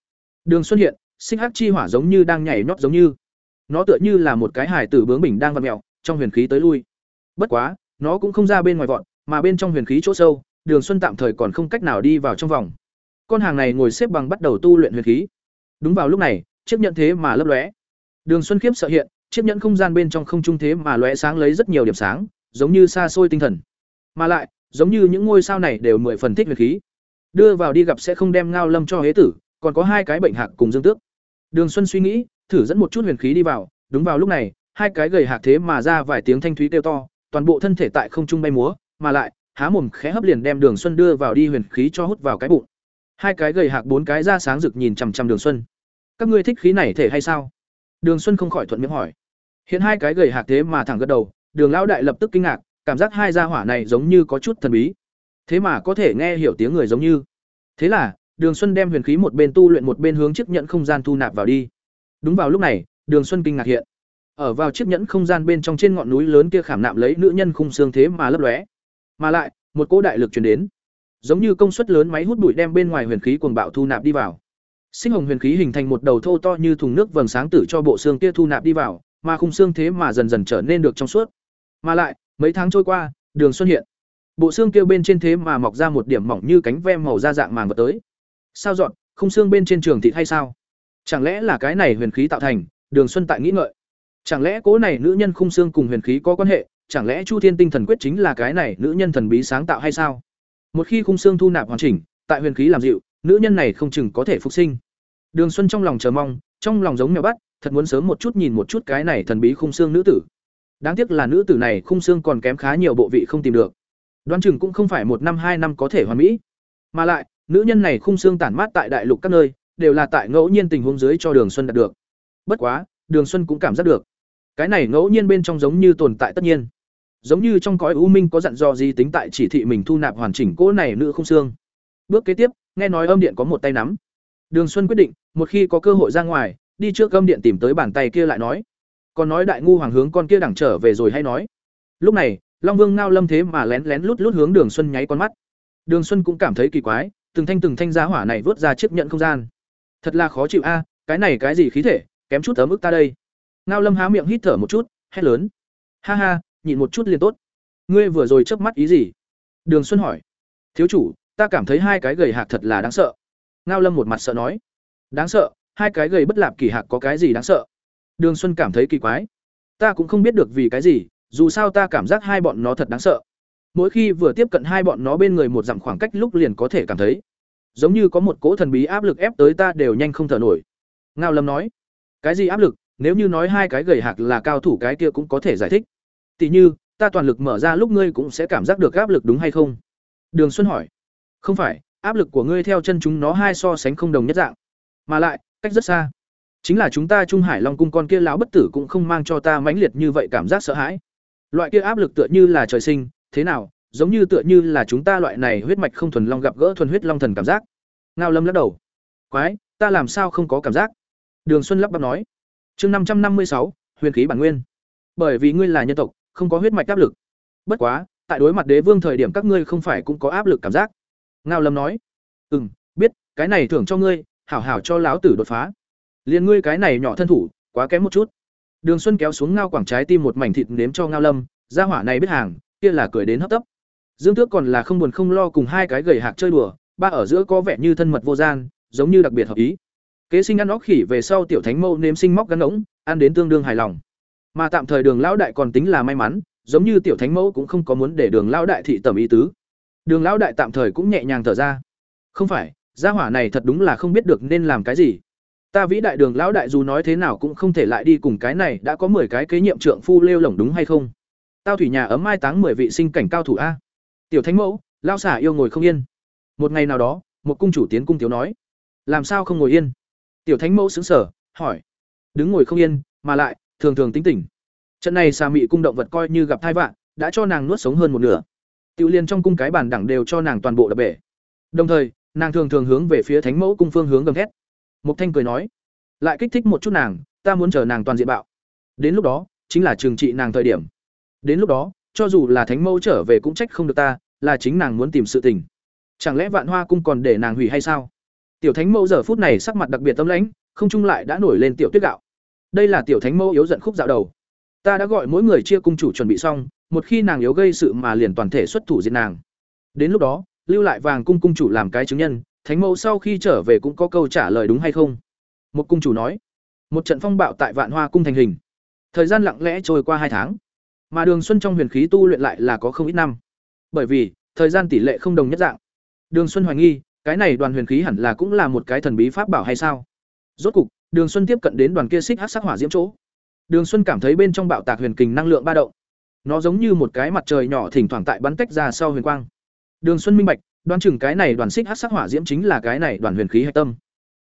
Đường Xuân hiện, xích hắc chi hỏa giống như đang nhảy nhót giống như. Nó tựa như là một cái hài tử bướng bình đang vặn mèo, trong huyền khí tới lui. Bất quá, nó cũng không ra bên ngoài vọt, mà bên trong huyền khí chỗ sâu, Đường Xuân tạm thời còn không cách nào đi vào trong vòng. Con hàng này ngồi xếp bằng bắt đầu tu luyện huyền khí. Đúng vào lúc này, chiếc nhẫn thế mà lấp lóe. Đường Xuân khiếp sợ hiện, chiếc nhẫn không gian bên trong không trung thế mà lóe sáng lấy rất nhiều điểm sáng, giống như xa xôi tinh thần. Mà lại, giống như những ngôi sao này đều mười phần thích huyền khí. Đưa vào đi gặp sẽ không đem ngao lâm cho hế tử, còn có hai cái bệnh hạc cùng dương tước. Đường Xuân suy nghĩ, thử dẫn một chút huyền khí đi vào, đúng vào lúc này, hai cái gầy hạc thế mà ra vài tiếng thanh thúy kêu to, toàn bộ thân thể tại không trung bay múa, mà lại, há mồm khẽ hấp liền đem Đường Xuân đưa vào đi huyền khí cho hút vào cái bụng. Hai cái gầy hạc bốn cái ra sáng rực nhìn chằm chằm Đường Xuân. Các ngươi thích khí này thể hay sao? Đường Xuân không khỏi thuận miệng hỏi. Hiện hai cái gầy hạc thế mà thẳng gật đầu, Đường lão đại lập tức kinh ngạc, cảm giác hai gia hỏa này giống như có chút thần bí. Thế mà có thể nghe hiểu tiếng người giống như. Thế là, Đường Xuân đem huyền khí một bên tu luyện một bên hướng chiếc nhận không gian thu nạp vào đi. Đúng vào lúc này, Đường Xuân kinh ngạc hiện. Ở vào chiếc nhẫn không gian bên trong trên ngọn núi lớn kia khảm nạm lấy nữ nhân khung xương thế mà lấp lóe. Mà lại, một cỗ đại lực truyền đến giống như công suất lớn máy hút bụi đem bên ngoài huyền khí cuồng bạo thu nạp đi vào Sinh hồng huyền khí hình thành một đầu thô to như thùng nước vầng sáng tử cho bộ xương kia thu nạp đi vào, mà khung xương thế mà dần dần trở nên được trong suốt. Mà lại, mấy tháng trôi qua, Đường Xuân hiện, bộ xương kia bên trên thế mà mọc ra một điểm mỏng như cánh ve màu da dạng màng vật tới. Sao dọn, khung xương bên trên trường thịt hay sao? Chẳng lẽ là cái này huyền khí tạo thành? Đường Xuân tại nghĩ ngợi. Chẳng lẽ cố này nữ nhân khung xương cùng huyền khí có quan hệ, chẳng lẽ Chu Thiên Tinh Thần Quyết chính là cái này nữ nhân thần bí sáng tạo hay sao? Một khi khung xương thu nạp hoàn chỉnh, tại huyền khí làm dịu, nữ nhân này không chừng có thể phục sinh. Đường Xuân trong lòng chờ mong, trong lòng giống mèo bắt, thật muốn sớm một chút nhìn một chút cái này thần bí khung xương nữ tử. Đáng tiếc là nữ tử này khung xương còn kém khá nhiều bộ vị không tìm được. Đoán chừng cũng không phải một năm hai năm có thể hoàn mỹ. Mà lại, nữ nhân này khung xương tản mát tại đại lục các nơi, đều là tại ngẫu nhiên tình huống dưới cho Đường Xuân đạt được. Bất quá, Đường Xuân cũng cảm giác được, cái này ngẫu nhiên bên trong giống như tồn tại tất nhiên. Giống như trong cõi u minh có dặn dò gì tính tại chỉ thị mình thu nạp hoàn chỉnh cỗ này nữ không xương. Bước kế tiếp, nghe nói âm điện có một tay nắm. Đường Xuân quyết định, một khi có cơ hội ra ngoài, đi trước âm điện tìm tới bàn tay kia lại nói. Còn nói đại ngu hoàng hướng con kia đẳng trở về rồi hay nói. Lúc này, Long Vương Ngao Lâm thế mà lén lén lút lút hướng Đường Xuân nháy con mắt. Đường Xuân cũng cảm thấy kỳ quái, từng thanh từng thanh giá hỏa này vớt ra chiếc nhận không gian. Thật là khó chịu a, cái này cái gì khí thể, kém chút ấm ức ta đây. Ngao Lâm há miệng hít thở một chút, hét lớn. Ha ha, nhịn một chút liền tốt. Ngươi vừa rồi chớp mắt ý gì? Đường Xuân hỏi. Thiếu chủ, ta cảm thấy hai cái gầy hạc thật là đáng sợ. Ngao Lâm một mặt sợ nói. Đáng sợ, hai cái gầy bất lạp kỳ hạc có cái gì đáng sợ? Đường Xuân cảm thấy kỳ quái. Ta cũng không biết được vì cái gì, dù sao ta cảm giác hai bọn nó thật đáng sợ. Mỗi khi vừa tiếp cận hai bọn nó bên người một dặm khoảng cách lúc liền có thể cảm thấy, giống như có một cỗ thần bí áp lực ép tới ta đều nhanh không thở nổi. Ngao Lâm nói, cái gì áp lực, nếu như nói hai cái gầy hạc là cao thủ cái kia cũng có thể giải thích. Tỷ như, ta toàn lực mở ra lúc ngươi cũng sẽ cảm giác được áp lực đúng hay không? Đường Xuân hỏi. Không phải, áp lực của ngươi theo chân chúng nó hai so sánh không đồng nhất dạng, mà lại cách rất xa. Chính là chúng ta Trung Hải Long cung con kia lão bất tử cũng không mang cho ta mãnh liệt như vậy cảm giác sợ hãi. Loại kia áp lực tựa như là trời sinh, thế nào, giống như tựa như là chúng ta loại này huyết mạch không thuần long gặp gỡ thuần huyết long thần cảm giác. Ngao Lâm lắc đầu. Quái, ta làm sao không có cảm giác? Đường Xuân lắp bắp nói. Chương năm trăm năm mươi sáu, huyền khí bản nguyên. Bởi vì ngươi là nhân tộc, không có huyết mạch áp lực. Bất quá, tại đối mặt đế vương thời điểm các ngươi không phải cũng có áp lực cảm giác. Ngao Lâm nói. Ừm, biết, cái này thưởng cho ngươi, hảo hảo cho lão tử đột phá. Liên ngươi cái này nhỏ thân thủ, quá kém một chút. Đường Xuân kéo xuống ngao quảng trái tim một mảnh thịt nếm cho Ngao Lâm, gia hỏa này biết hàng, kia là cười đến hấp tấp. Dương Tước còn là không buồn không lo cùng hai cái gầy hạc chơi đùa, ba ở giữa có vẻ như thân mật vô gian, giống như đặc biệt hợp ý. Kế sinh ăn óc khỉ về sau tiểu thánh mâu nếm sinh móc gắn ống, ăn đến tương đương hài lòng. Mà tạm thời Đường lão đại còn tính là may mắn, giống như tiểu thánh mẫu cũng không có muốn để Đường lão đại thị tầm ý tứ. Đường lão đại tạm thời cũng nhẹ nhàng thở ra. Không phải, gia hỏa này thật đúng là không biết được nên làm cái gì. Ta vĩ đại Đường lão đại dù nói thế nào cũng không thể lại đi cùng cái này đã có 10 cái kế nhiệm trượng phu lêu lổng đúng hay không? Tao thủy nhà ấm mai táng 10 vị sinh cảnh cao thủ a. Tiểu thánh mẫu, lao xả yêu ngồi không yên. Một ngày nào đó, một cung chủ tiến cung thiếu nói, làm sao không ngồi yên? Tiểu thánh mẫu xứng sở hỏi, đứng ngồi không yên, mà lại thường thường tính tỉnh. Trận này xà mị cung động vật coi như gặp thai vạn, đã cho nàng nuốt sống hơn một nửa. Tiểu liên trong cung cái bản đẳng đều cho nàng toàn bộ đập bể. Đồng thời, nàng thường thường hướng về phía thánh mẫu cung phương hướng gầm thét. Mục Thanh cười nói, lại kích thích một chút nàng, ta muốn chờ nàng toàn diện bạo. Đến lúc đó, chính là trừng trị nàng thời điểm. Đến lúc đó, cho dù là thánh mẫu trở về cũng trách không được ta, là chính nàng muốn tìm sự tình. Chẳng lẽ Vạn Hoa cung còn để nàng hủy hay sao? Tiểu thánh mẫu giờ phút này sắc mặt đặc biệt tâm lãnh, không trung lại đã nổi lên tiểu tuyết gạo. Đây là tiểu thánh mẫu yếu giận khúc dạo đầu. Ta đã gọi mỗi người chia cung chủ chuẩn bị xong, một khi nàng yếu gây sự mà liền toàn thể xuất thủ diệt nàng. Đến lúc đó, lưu lại vàng cung cung chủ làm cái chứng nhân, thánh mẫu sau khi trở về cũng có câu trả lời đúng hay không? Một cung chủ nói. Một trận phong bạo tại Vạn Hoa cung thành hình. Thời gian lặng lẽ trôi qua hai tháng. Mà Đường Xuân trong huyền khí tu luyện lại là có không ít năm. Bởi vì, thời gian tỷ lệ không đồng nhất dạng. Đường Xuân hoài nghi, cái này đoàn huyền khí hẳn là cũng là một cái thần bí pháp bảo hay sao? Rốt cục, Đường Xuân tiếp cận đến đoàn kia xích hắc sắc hỏa diễm chỗ. Đường Xuân cảm thấy bên trong bạo tạc huyền kình năng lượng ba động. Nó giống như một cái mặt trời nhỏ thỉnh thoảng tại bắn tách ra sau huyền quang. Đường Xuân minh bạch, đoán chừng cái này đoàn xích hắc sắc hỏa diễm chính là cái này đoàn huyền khí hạch tâm.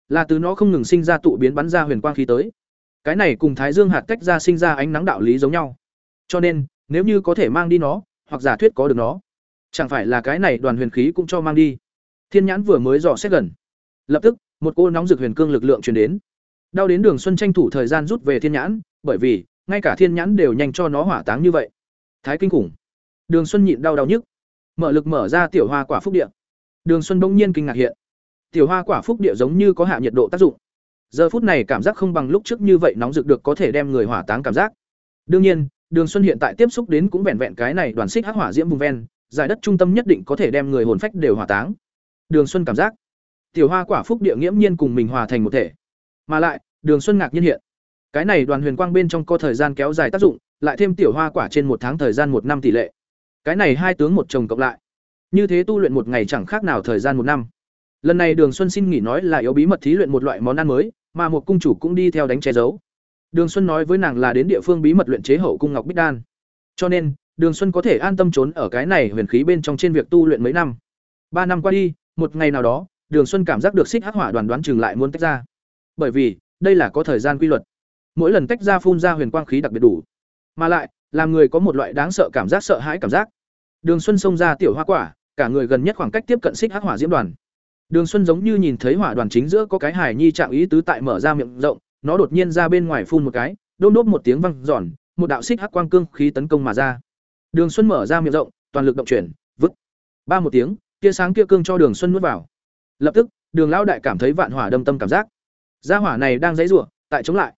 Là từ nó không ngừng sinh ra tụ biến bắn ra huyền quang khí tới. Cái này cùng Thái Dương hạt tách ra sinh ra ánh nắng đạo lý giống nhau. Cho nên, nếu như có thể mang đi nó, hoặc giả thuyết có được nó, chẳng phải là cái này đoàn huyền khí cũng cho mang đi. Thiên nhãn vừa mới dò xét gần, lập tức, một cô nóng rực huyền cương lực lượng truyền đến. Đau đến Đường Xuân tranh thủ thời gian rút về thiên nhãn, bởi vì, ngay cả thiên nhãn đều nhanh cho nó hỏa táng như vậy. Thái kinh khủng. Đường Xuân nhịn đau đau nhức, mở lực mở ra tiểu hoa quả phúc địa. Đường Xuân bỗng nhiên kinh ngạc hiện. Tiểu hoa quả phúc địa giống như có hạ nhiệt độ tác dụng. Giờ phút này cảm giác không bằng lúc trước như vậy nóng rực được có thể đem người hỏa táng cảm giác. Đương nhiên, Đường Xuân hiện tại tiếp xúc đến cũng vẹn vẹn cái này đoàn xích hắc hỏa diễm vùng ven, giải đất trung tâm nhất định có thể đem người hồn phách đều hỏa táng. Đường Xuân cảm giác, tiểu hoa quả phúc địa nghiễm nhiên cùng mình hòa thành một thể. Mà lại, Đường Xuân ngạc nhiên hiện, cái này đoàn huyền quang bên trong có thời gian kéo dài tác dụng, lại thêm tiểu hoa quả trên một tháng thời gian một năm tỷ lệ. Cái này hai tướng một chồng cộng lại. Như thế tu luyện một ngày chẳng khác nào thời gian một năm. Lần này Đường Xuân xin nghỉ nói là yếu bí mật thí luyện một loại món ăn mới, mà một cung chủ cũng đi theo đánh che giấu. Đường Xuân nói với nàng là đến địa phương bí mật luyện chế hậu cung ngọc bích đan. Cho nên, Đường Xuân có thể an tâm trốn ở cái này huyền khí bên trong trên việc tu luyện mấy năm. Ba năm qua đi, một ngày nào đó, Đường Xuân cảm giác được xích hắc hỏa đoàn đoán chừng lại muốn tách ra. Bởi vì, đây là có thời gian quy luật. Mỗi lần tách ra phun ra huyền quang khí đặc biệt đủ, mà lại, làm người có một loại đáng sợ cảm giác sợ hãi cảm giác. Đường Xuân xông ra tiểu hoa quả, cả người gần nhất khoảng cách tiếp cận xích hắc hỏa diễm đoàn. Đường Xuân giống như nhìn thấy hỏa đoàn chính giữa có cái hải nhi trạng ý tứ tại mở ra miệng rộng, nó đột nhiên ra bên ngoài phun một cái, đôm đốt một tiếng vang giòn, một đạo xích hắc quang cương khí tấn công mà ra. Đường Xuân mở ra miệng rộng, toàn lực động chuyển, vứt. Ba một tiếng, tia sáng kia cương cho Đường Xuân nuốt vào. Lập tức, Đường lão đại cảm thấy vạn hỏa đâm tâm cảm giác. Gia hỏa này đang dãy rủa tại chống lại.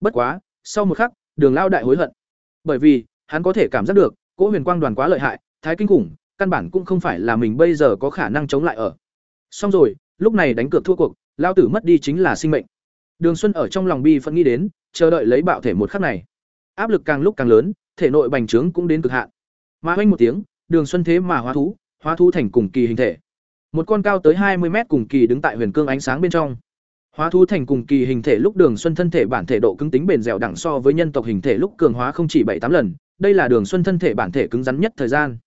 Bất quá, sau một khắc, Đường lão đại hối hận. Bởi vì, hắn có thể cảm giác được, cỗ huyền quang đoàn quá lợi hại, thái kinh khủng, căn bản cũng không phải là mình bây giờ có khả năng chống lại ở. Xong rồi, lúc này đánh cược thua cuộc, lao tử mất đi chính là sinh mệnh. Đường Xuân ở trong lòng bi phân nghĩ đến, chờ đợi lấy bạo thể một khắc này. Áp lực càng lúc càng lớn, thể nội bành trướng cũng đến cực hạn. Mà hoanh một tiếng, Đường Xuân thế mà hóa thú, hóa thú thành cùng kỳ hình thể. Một con cao tới hai mươi mét cùng kỳ đứng tại huyền cương ánh sáng bên trong. Hóa thú thành cùng kỳ hình thể lúc Đường Xuân thân thể bản thể độ cứng tính bền dẻo đẳng so với nhân tộc hình thể lúc cường hóa không chỉ bảy tám lần, đây là Đường Xuân thân thể bản thể cứng rắn nhất thời gian.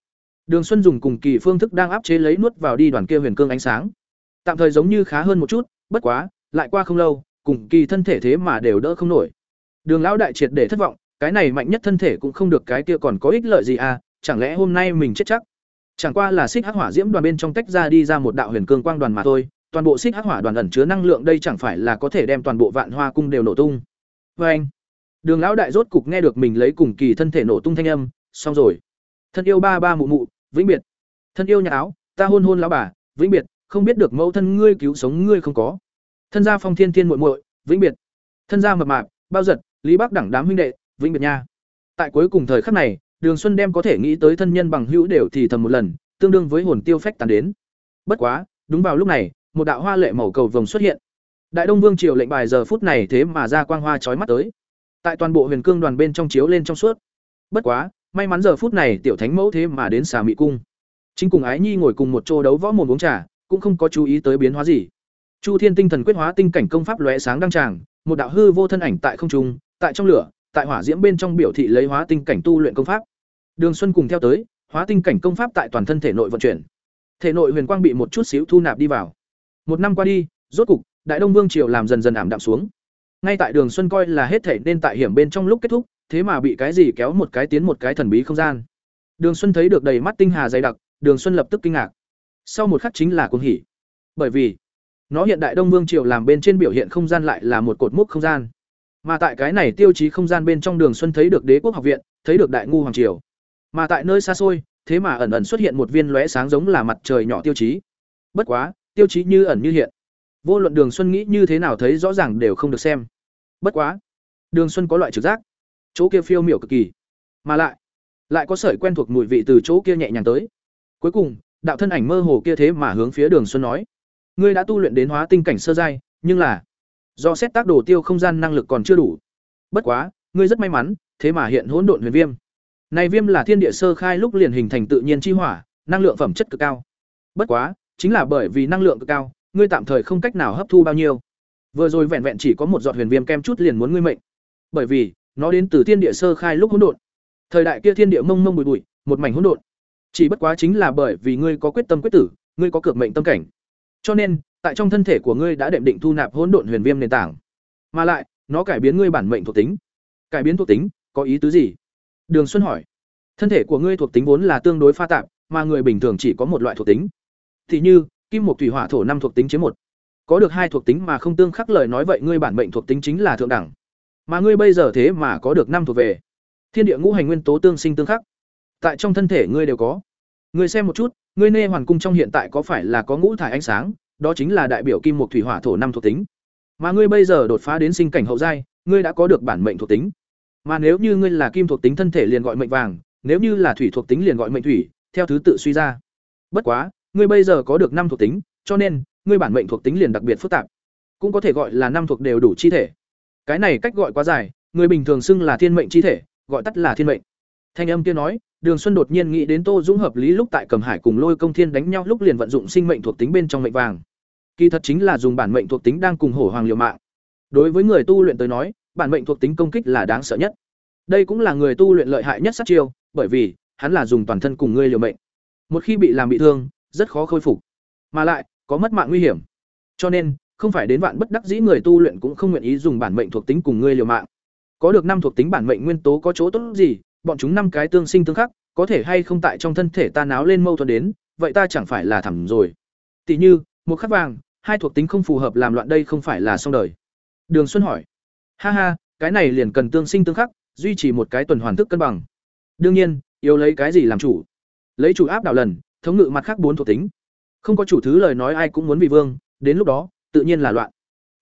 Đường Xuân dùng cùng kỳ phương thức đang áp chế lấy nuốt vào đi đoàn kia huyền cương ánh sáng. Tạm thời giống như khá hơn một chút, bất quá, lại qua không lâu, cùng kỳ thân thể thế mà đều đỡ không nổi. Đường lão đại triệt để thất vọng, cái này mạnh nhất thân thể cũng không được cái kia còn có ích lợi gì à, chẳng lẽ hôm nay mình chết chắc? Chẳng qua là xích hắc hỏa diễm đoàn bên trong tách ra đi ra một đạo huyền cương quang đoàn mà thôi, toàn bộ xích hắc hỏa đoàn ẩn chứa năng lượng đây chẳng phải là có thể đem toàn bộ vạn hoa cung đều nổ tung. Và anh, Đường lão đại rốt cục nghe được mình lấy cùng kỳ thân thể nổ tung thanh âm, xong rồi. Thân yêu ba ba mụ mụ, vĩnh biệt. Thân yêu nhà áo, ta hôn hôn lão bà, vĩnh biệt, không biết được mẫu thân ngươi cứu sống ngươi không có. Thân gia Phong Thiên Thiên muội muội, vĩnh biệt. Thân gia mập mạp, bao giật, Lý Bắc đẳng đám huynh đệ, vĩnh biệt nha. Tại cuối cùng thời khắc này, Đường Xuân đem có thể nghĩ tới thân nhân bằng hữu đều thì thầm một lần, tương đương với hồn tiêu phách tàn đến. Bất quá, đúng vào lúc này, một đạo hoa lệ màu cầu vồng xuất hiện. Đại Đông Vương triều lệnh bài giờ phút này thế mà ra quang hoa chói mắt tới. Tại toàn bộ huyền cương đoàn bên trong chiếu lên trong suốt. Bất quá, may mắn giờ phút này tiểu thánh mẫu thế mà đến xà mị cung. Chính cùng Ái Nhi ngồi cùng một chỗ đấu võ mồm uống trà, cũng không có chú ý tới biến hóa gì. Chu Thiên Tinh Thần quyết hóa tinh cảnh công pháp lóe sáng đăng tràng, một đạo hư vô thân ảnh tại không trung, tại trong lửa, tại hỏa diễm bên trong biểu thị lấy hóa tinh cảnh tu luyện công pháp. Đường Xuân cùng theo tới, hóa tinh cảnh công pháp tại toàn thân thể nội vận chuyển. Thể nội huyền quang bị một chút xíu thu nạp đi vào. Một năm qua đi, rốt cục, Đại Đông Vương triều làm dần dần ảm đạm xuống. Ngay tại Đường Xuân coi là hết thể nên tại hiểm bên trong lúc kết thúc, thế mà bị cái gì kéo một cái tiến một cái thần bí không gian. Đường Xuân thấy được đầy mắt tinh hà dày đặc, Đường Xuân lập tức kinh ngạc. Sau một khắc chính là cuồng hỉ. Bởi vì, nó hiện đại Đông Vương triều làm bên trên biểu hiện không gian lại là một cột mốc không gian. Mà tại cái này tiêu chí không gian bên trong Đường Xuân thấy được Đế quốc học viện, thấy được Đại ngu hoàng triều. Mà tại nơi xa xôi, thế mà ẩn ẩn xuất hiện một viên lóe sáng giống là mặt trời nhỏ tiêu chí. Bất quá, tiêu chí như ẩn như hiện. Vô luận Đường Xuân nghĩ như thế nào thấy rõ ràng đều không được xem. Bất quá, Đường Xuân có loại trực giác, chỗ kia phiêu miểu cực kỳ, mà lại lại có sợi quen thuộc mùi vị từ chỗ kia nhẹ nhàng tới. Cuối cùng, đạo thân ảnh mơ hồ kia thế mà hướng phía Đường Xuân nói: "Ngươi đã tu luyện đến hóa tinh cảnh sơ giai, nhưng là do xét tác đồ tiêu không gian năng lực còn chưa đủ. Bất quá, ngươi rất may mắn, thế mà hiện hỗn độn huyền viêm. Này viêm là thiên địa sơ khai lúc liền hình thành tự nhiên chi hỏa, năng lượng phẩm chất cực cao. Bất quá, chính là bởi vì năng lượng cực cao, ngươi tạm thời không cách nào hấp thu bao nhiêu. Vừa rồi vẹn vẹn chỉ có một giọt huyền viêm kem chút liền muốn ngươi mệnh. Bởi vì, nó đến từ thiên địa sơ khai lúc hỗn độn. Thời đại kia thiên địa mông mông bụi bụi, một mảnh hỗn độn. Chỉ bất quá chính là bởi vì ngươi có quyết tâm quyết tử, ngươi có cược mệnh tâm cảnh. Cho nên, tại trong thân thể của ngươi đã đệm định thu nạp hỗn độn huyền viêm nền tảng. Mà lại, nó cải biến ngươi bản mệnh thuộc tính. Cải biến thuộc tính, có ý tứ gì? Đường Xuân hỏi. Thân thể của ngươi thuộc tính vốn là tương đối pha tạp, mà người bình thường chỉ có một loại thuộc tính. Thì như, kim một thủy hỏa thổ năm thuộc tính chiếm một. Có được hai thuộc tính mà không tương khắc lời nói vậy ngươi bản mệnh thuộc tính chính là thượng đẳng. Mà ngươi bây giờ thế mà có được năm thuộc về. Thiên địa ngũ hành nguyên tố tương sinh tương khắc. Tại trong thân thể ngươi đều có. Ngươi xem một chút, ngươi nê hoàn cung trong hiện tại có phải là có ngũ thải ánh sáng, đó chính là đại biểu kim một thủy hỏa thổ năm thuộc tính. Mà ngươi bây giờ đột phá đến sinh cảnh hậu giai, ngươi đã có được bản mệnh thuộc tính. Mà nếu như ngươi là kim thuộc tính thân thể liền gọi mệnh vàng, nếu như là thủy thuộc tính liền gọi mệnh thủy, theo thứ tự suy ra. Bất quá, ngươi bây giờ có được năm thuộc tính, cho nên ngươi bản mệnh thuộc tính liền đặc biệt phức tạp. Cũng có thể gọi là năm thuộc đều đủ chi thể. Cái này cách gọi quá dài, người bình thường xưng là thiên mệnh chi thể, gọi tắt là thiên mệnh. Thanh âm kia nói, Đường Xuân đột nhiên nghĩ đến Tô Dũng hợp lý lúc tại Cẩm Hải cùng Lôi Công Thiên đánh nhau lúc liền vận dụng sinh mệnh thuộc tính bên trong mệnh vàng. Kỳ thật chính là dùng bản mệnh thuộc tính đang cùng hổ hoàng liều mạng. Đối với người tu luyện tới nói, bản mệnh thuộc tính công kích là đáng sợ nhất. Đây cũng là người tu luyện lợi hại nhất sát chiêu, bởi vì hắn là dùng toàn thân cùng ngươi liều mệnh. Một khi bị làm bị thương, rất khó khôi phục, mà lại có mất mạng nguy hiểm. Cho nên, không phải đến vạn bất đắc dĩ người tu luyện cũng không nguyện ý dùng bản mệnh thuộc tính cùng ngươi liều mạng. Có được năm thuộc tính bản mệnh nguyên tố có chỗ tốt gì, bọn chúng năm cái tương sinh tương khắc, có thể hay không tại trong thân thể ta náo lên mâu thuẫn đến, vậy ta chẳng phải là thẳm rồi. Tỷ như, một khắc vàng, hai thuộc tính không phù hợp làm loạn đây không phải là xong đời. Đường Xuân hỏi. Ha ha, cái này liền cần tương sinh tương khắc, duy trì một cái tuần hoàn thức cân bằng. Đương nhiên, yếu lấy cái gì làm chủ? Lấy chủ áp đảo lần, thống ngự mặt khác bốn thuộc tính. Không có chủ thứ lời nói ai cũng muốn vì vương, đến lúc đó, tự nhiên là loạn.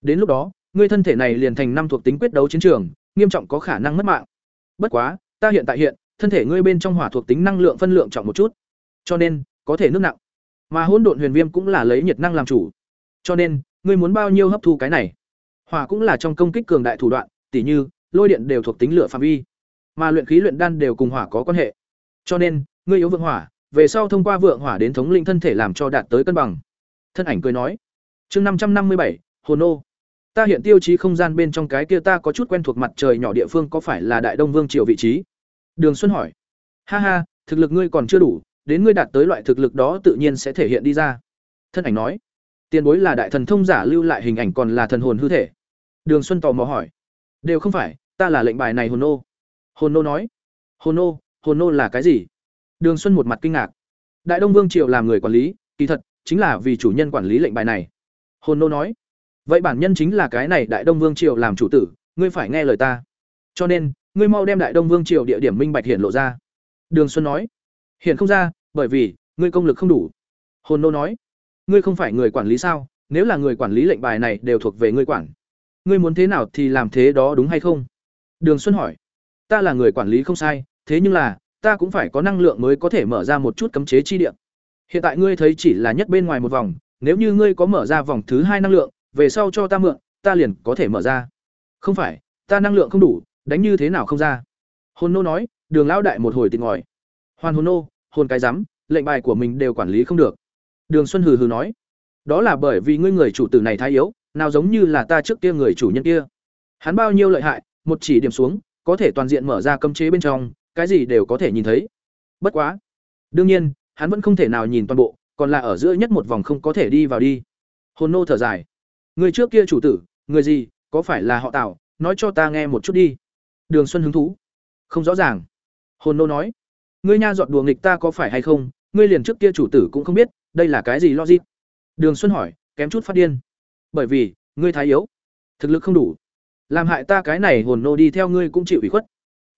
Đến lúc đó, ngươi thân thể này liền thành năm thuộc tính quyết đấu chiến trường, nghiêm trọng có khả năng mất mạng. Bất quá, ta hiện tại hiện, thân thể ngươi bên trong hỏa thuộc tính năng lượng phân lượng trọng một chút, cho nên có thể nước nặng. Mà hỗn độn huyền viêm cũng là lấy nhiệt năng làm chủ. Cho nên, ngươi muốn bao nhiêu hấp thu cái này? Hỏa cũng là trong công kích cường đại thủ đoạn, tỉ như lôi điện đều thuộc tính lửa phạm vi, mà luyện khí luyện đan đều cùng hỏa có quan hệ. Cho nên, ngươi yếu vượng hỏa, về sau thông qua vượng hỏa đến thống linh thân thể làm cho đạt tới cân bằng. Thân ảnh cười nói. Chương năm trăm năm mươi bảy, Hồn ô Ta hiện tiêu chí không gian bên trong cái kia ta có chút quen thuộc mặt trời nhỏ địa phương có phải là Đại Đông Vương triều vị trí? Đường Xuân hỏi. Ha ha, thực lực ngươi còn chưa đủ, đến ngươi đạt tới loại thực lực đó tự nhiên sẽ thể hiện đi ra. Thân ảnh nói. Tiền bối là đại thần thông giả lưu lại hình ảnh còn là thần hồn hư thể. Đường Xuân tò mò hỏi. Đều không phải, ta là lệnh bài này hồn nô. Hồn nô nói. Hồn nô, hồn nô là cái gì? Đường Xuân một mặt kinh ngạc. Đại Đông Vương triều làm người quản lý, kỳ thật chính là vì chủ nhân quản lý lệnh bài này. Hồn nô nói. Vậy bản nhân chính là cái này Đại Đông Vương triều làm chủ tử, ngươi phải nghe lời ta. Cho nên, ngươi mau đem Đại Đông Vương triều địa điểm minh bạch hiển lộ ra. Đường Xuân nói. Hiện không ra, bởi vì ngươi công lực không đủ. Hồn nô nói. Ngươi không phải người quản lý sao? Nếu là người quản lý lệnh bài này đều thuộc về ngươi quản. Ngươi muốn thế nào thì làm thế đó đúng hay không? Đường Xuân hỏi. Ta là người quản lý không sai, thế nhưng là ta cũng phải có năng lượng mới có thể mở ra một chút cấm chế chi địa. Hiện tại ngươi thấy chỉ là nhất bên ngoài một vòng, nếu như ngươi có mở ra vòng thứ hai năng lượng, về sau cho ta mượn, ta liền có thể mở ra. Không phải, ta năng lượng không đủ, đánh như thế nào không ra. Hồn nô nói, Đường lão đại một hồi tỉnh ngòi. Hoàn hồn nô, hồn cái rắm, lệnh bài của mình đều quản lý không được. Đường Xuân hừ hừ nói, đó là bởi vì ngươi người chủ tử này thái yếu, nào giống như là ta trước kia người chủ nhân kia. Hắn bao nhiêu lợi hại, một chỉ điểm xuống, có thể toàn diện mở ra cấm chế bên trong, cái gì đều có thể nhìn thấy. Bất quá, đương nhiên, hắn vẫn không thể nào nhìn toàn bộ, còn là ở giữa nhất một vòng không có thể đi vào đi. Hồn nô thở dài. Người trước kia chủ tử, người gì, có phải là họ Tào, nói cho ta nghe một chút đi. Đường Xuân hứng thú. Không rõ ràng. Hồn nô nói, ngươi nha giọt đùa nghịch ta có phải hay không, ngươi liền trước kia chủ tử cũng không biết, đây là cái gì logic. Đường Xuân hỏi, kém chút phát điên. Bởi vì, ngươi thái yếu, thực lực không đủ. Làm hại ta cái này hồn nô đi theo ngươi cũng chịu ủy khuất.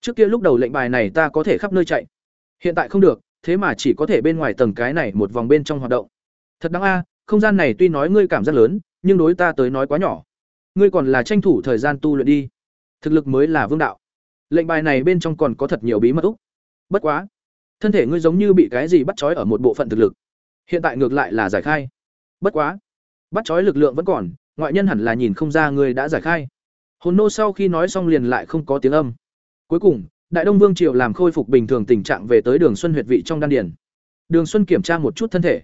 Trước kia lúc đầu lệnh bài này ta có thể khắp nơi chạy. Hiện tại không được, thế mà chỉ có thể bên ngoài tầng cái này một vòng bên trong hoạt động. Thật đáng a, không gian này tuy nói ngươi cảm giác lớn, nhưng đối ta tới nói quá nhỏ. Ngươi còn là tranh thủ thời gian tu luyện đi. Thực lực mới là vương đạo. Lệnh bài này bên trong còn có thật nhiều bí mật úc. Bất quá, thân thể ngươi giống như bị cái gì bắt trói ở một bộ phận thực lực. Hiện tại ngược lại là giải khai. Bất quá, bắt trói lực lượng vẫn còn, ngoại nhân hẳn là nhìn không ra ngươi đã giải khai. Hồn nô sau khi nói xong liền lại không có tiếng âm. Cuối cùng, Đại Đông Vương triều làm khôi phục bình thường tình trạng về tới Đường Xuân huyệt vị trong đan điền. Đường Xuân kiểm tra một chút thân thể.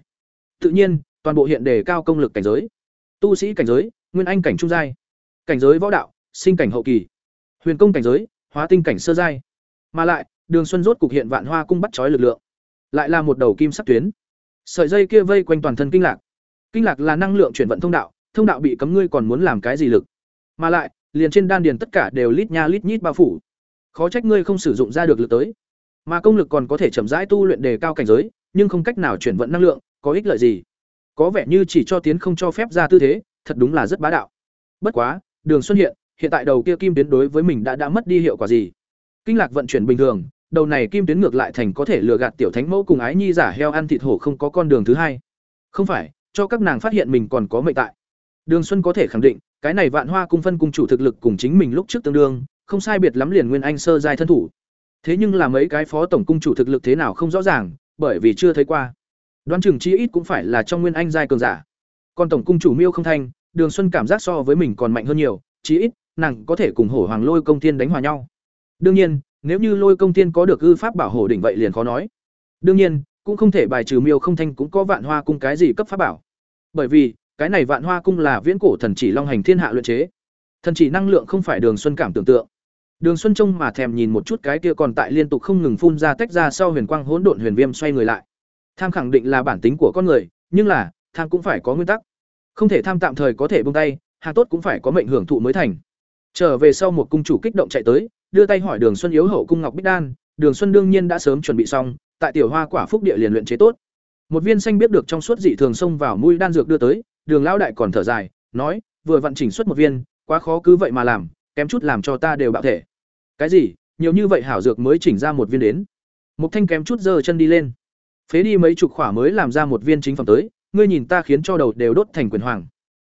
Tự nhiên, toàn bộ hiện đề cao công lực cảnh giới. Tu sĩ cảnh giới, nguyên anh cảnh trung giai. Cảnh giới võ đạo, sinh cảnh hậu kỳ. Huyền công cảnh giới, hóa tinh cảnh sơ giai. Mà lại, Đường Xuân rốt cục hiện vạn hoa cung bắt chói lực lượng. Lại là một đầu kim sắc tuyến. Sợi dây kia vây quanh toàn thân kinh lạc. Kinh lạc là năng lượng chuyển vận thông đạo, thông đạo bị cấm ngươi còn muốn làm cái gì lực? Mà lại, liền trên đan điền tất cả đều lít nha lít nhít bao phủ. Khó trách ngươi không sử dụng ra được lực tới. Mà công lực còn có thể chậm rãi tu luyện đề cao cảnh giới, nhưng không cách nào chuyển vận năng lượng, có ích lợi gì? Có vẻ như chỉ cho tiến không cho phép ra tư thế, thật đúng là rất bá đạo. Bất quá, Đường Xuân hiện, hiện tại đầu kia kim tuyến đối với mình đã đã mất đi hiệu quả gì? Kinh lạc vận chuyển bình thường, đầu này kim tuyến ngược lại thành có thể lừa gạt tiểu thánh mẫu cùng ái nhi giả heo ăn thịt hổ không có con đường thứ hai. Không phải, cho các nàng phát hiện mình còn có mệnh tại. Đường Xuân có thể khẳng định, cái này Vạn Hoa cung phân cung chủ thực lực cùng chính mình lúc trước tương đương, không sai biệt lắm liền Nguyên Anh sơ giai thân thủ. Thế nhưng là mấy cái phó tổng cung chủ thực lực thế nào không rõ ràng, bởi vì chưa thấy qua. Đoán chừng chi ít cũng phải là trong Nguyên Anh giai cường giả. Còn tổng cung chủ Miêu Không Thanh, Đường Xuân cảm giác so với mình còn mạnh hơn nhiều, chí ít nàng có thể cùng Hổ Hoàng Lôi Công Thiên đánh hòa nhau. Đương nhiên, nếu như Lôi Công tiên có được ư pháp bảo hộ đỉnh vậy liền khó nói. Đương nhiên, cũng không thể bài trừ Miêu Không Thanh cũng có Vạn Hoa cung cái gì cấp pháp bảo. Bởi vì, cái này Vạn Hoa cung là viễn cổ thần chỉ long hành thiên hạ luyện chế. Thần chỉ năng lượng không phải Đường Xuân cảm tưởng tượng. Đường Xuân trông mà thèm nhìn một chút cái kia còn tại liên tục không ngừng phun ra tách ra sau huyền quang hỗn độn huyền viêm xoay người lại. Tham khẳng định là bản tính của con người, nhưng là, tham cũng phải có nguyên tắc. Không thể tham tạm thời có thể buông tay, hàng tốt cũng phải có mệnh hưởng thụ mới thành. Trở về sau một cung chủ kích động chạy tới, đưa tay hỏi Đường Xuân yếu hậu cung ngọc bích đan, Đường Xuân đương nhiên đã sớm chuẩn bị xong, tại tiểu hoa quả phúc địa liền luyện chế tốt. Một viên xanh biết được trong suốt dị thường xông vào mũi đan dược đưa tới, Đường lão đại còn thở dài, nói, vừa vận chỉnh xuất một viên, quá khó cứ vậy mà làm, kém chút làm cho ta đều bạo thể. Cái gì? Nhiều như vậy hảo dược mới chỉnh ra một viên đến. Mục Thanh kém chút giơ chân đi lên. Phế đi mấy chục khỏa mới làm ra một viên chính phẩm tới, ngươi nhìn ta khiến cho đầu đều đốt thành quyền hoàng.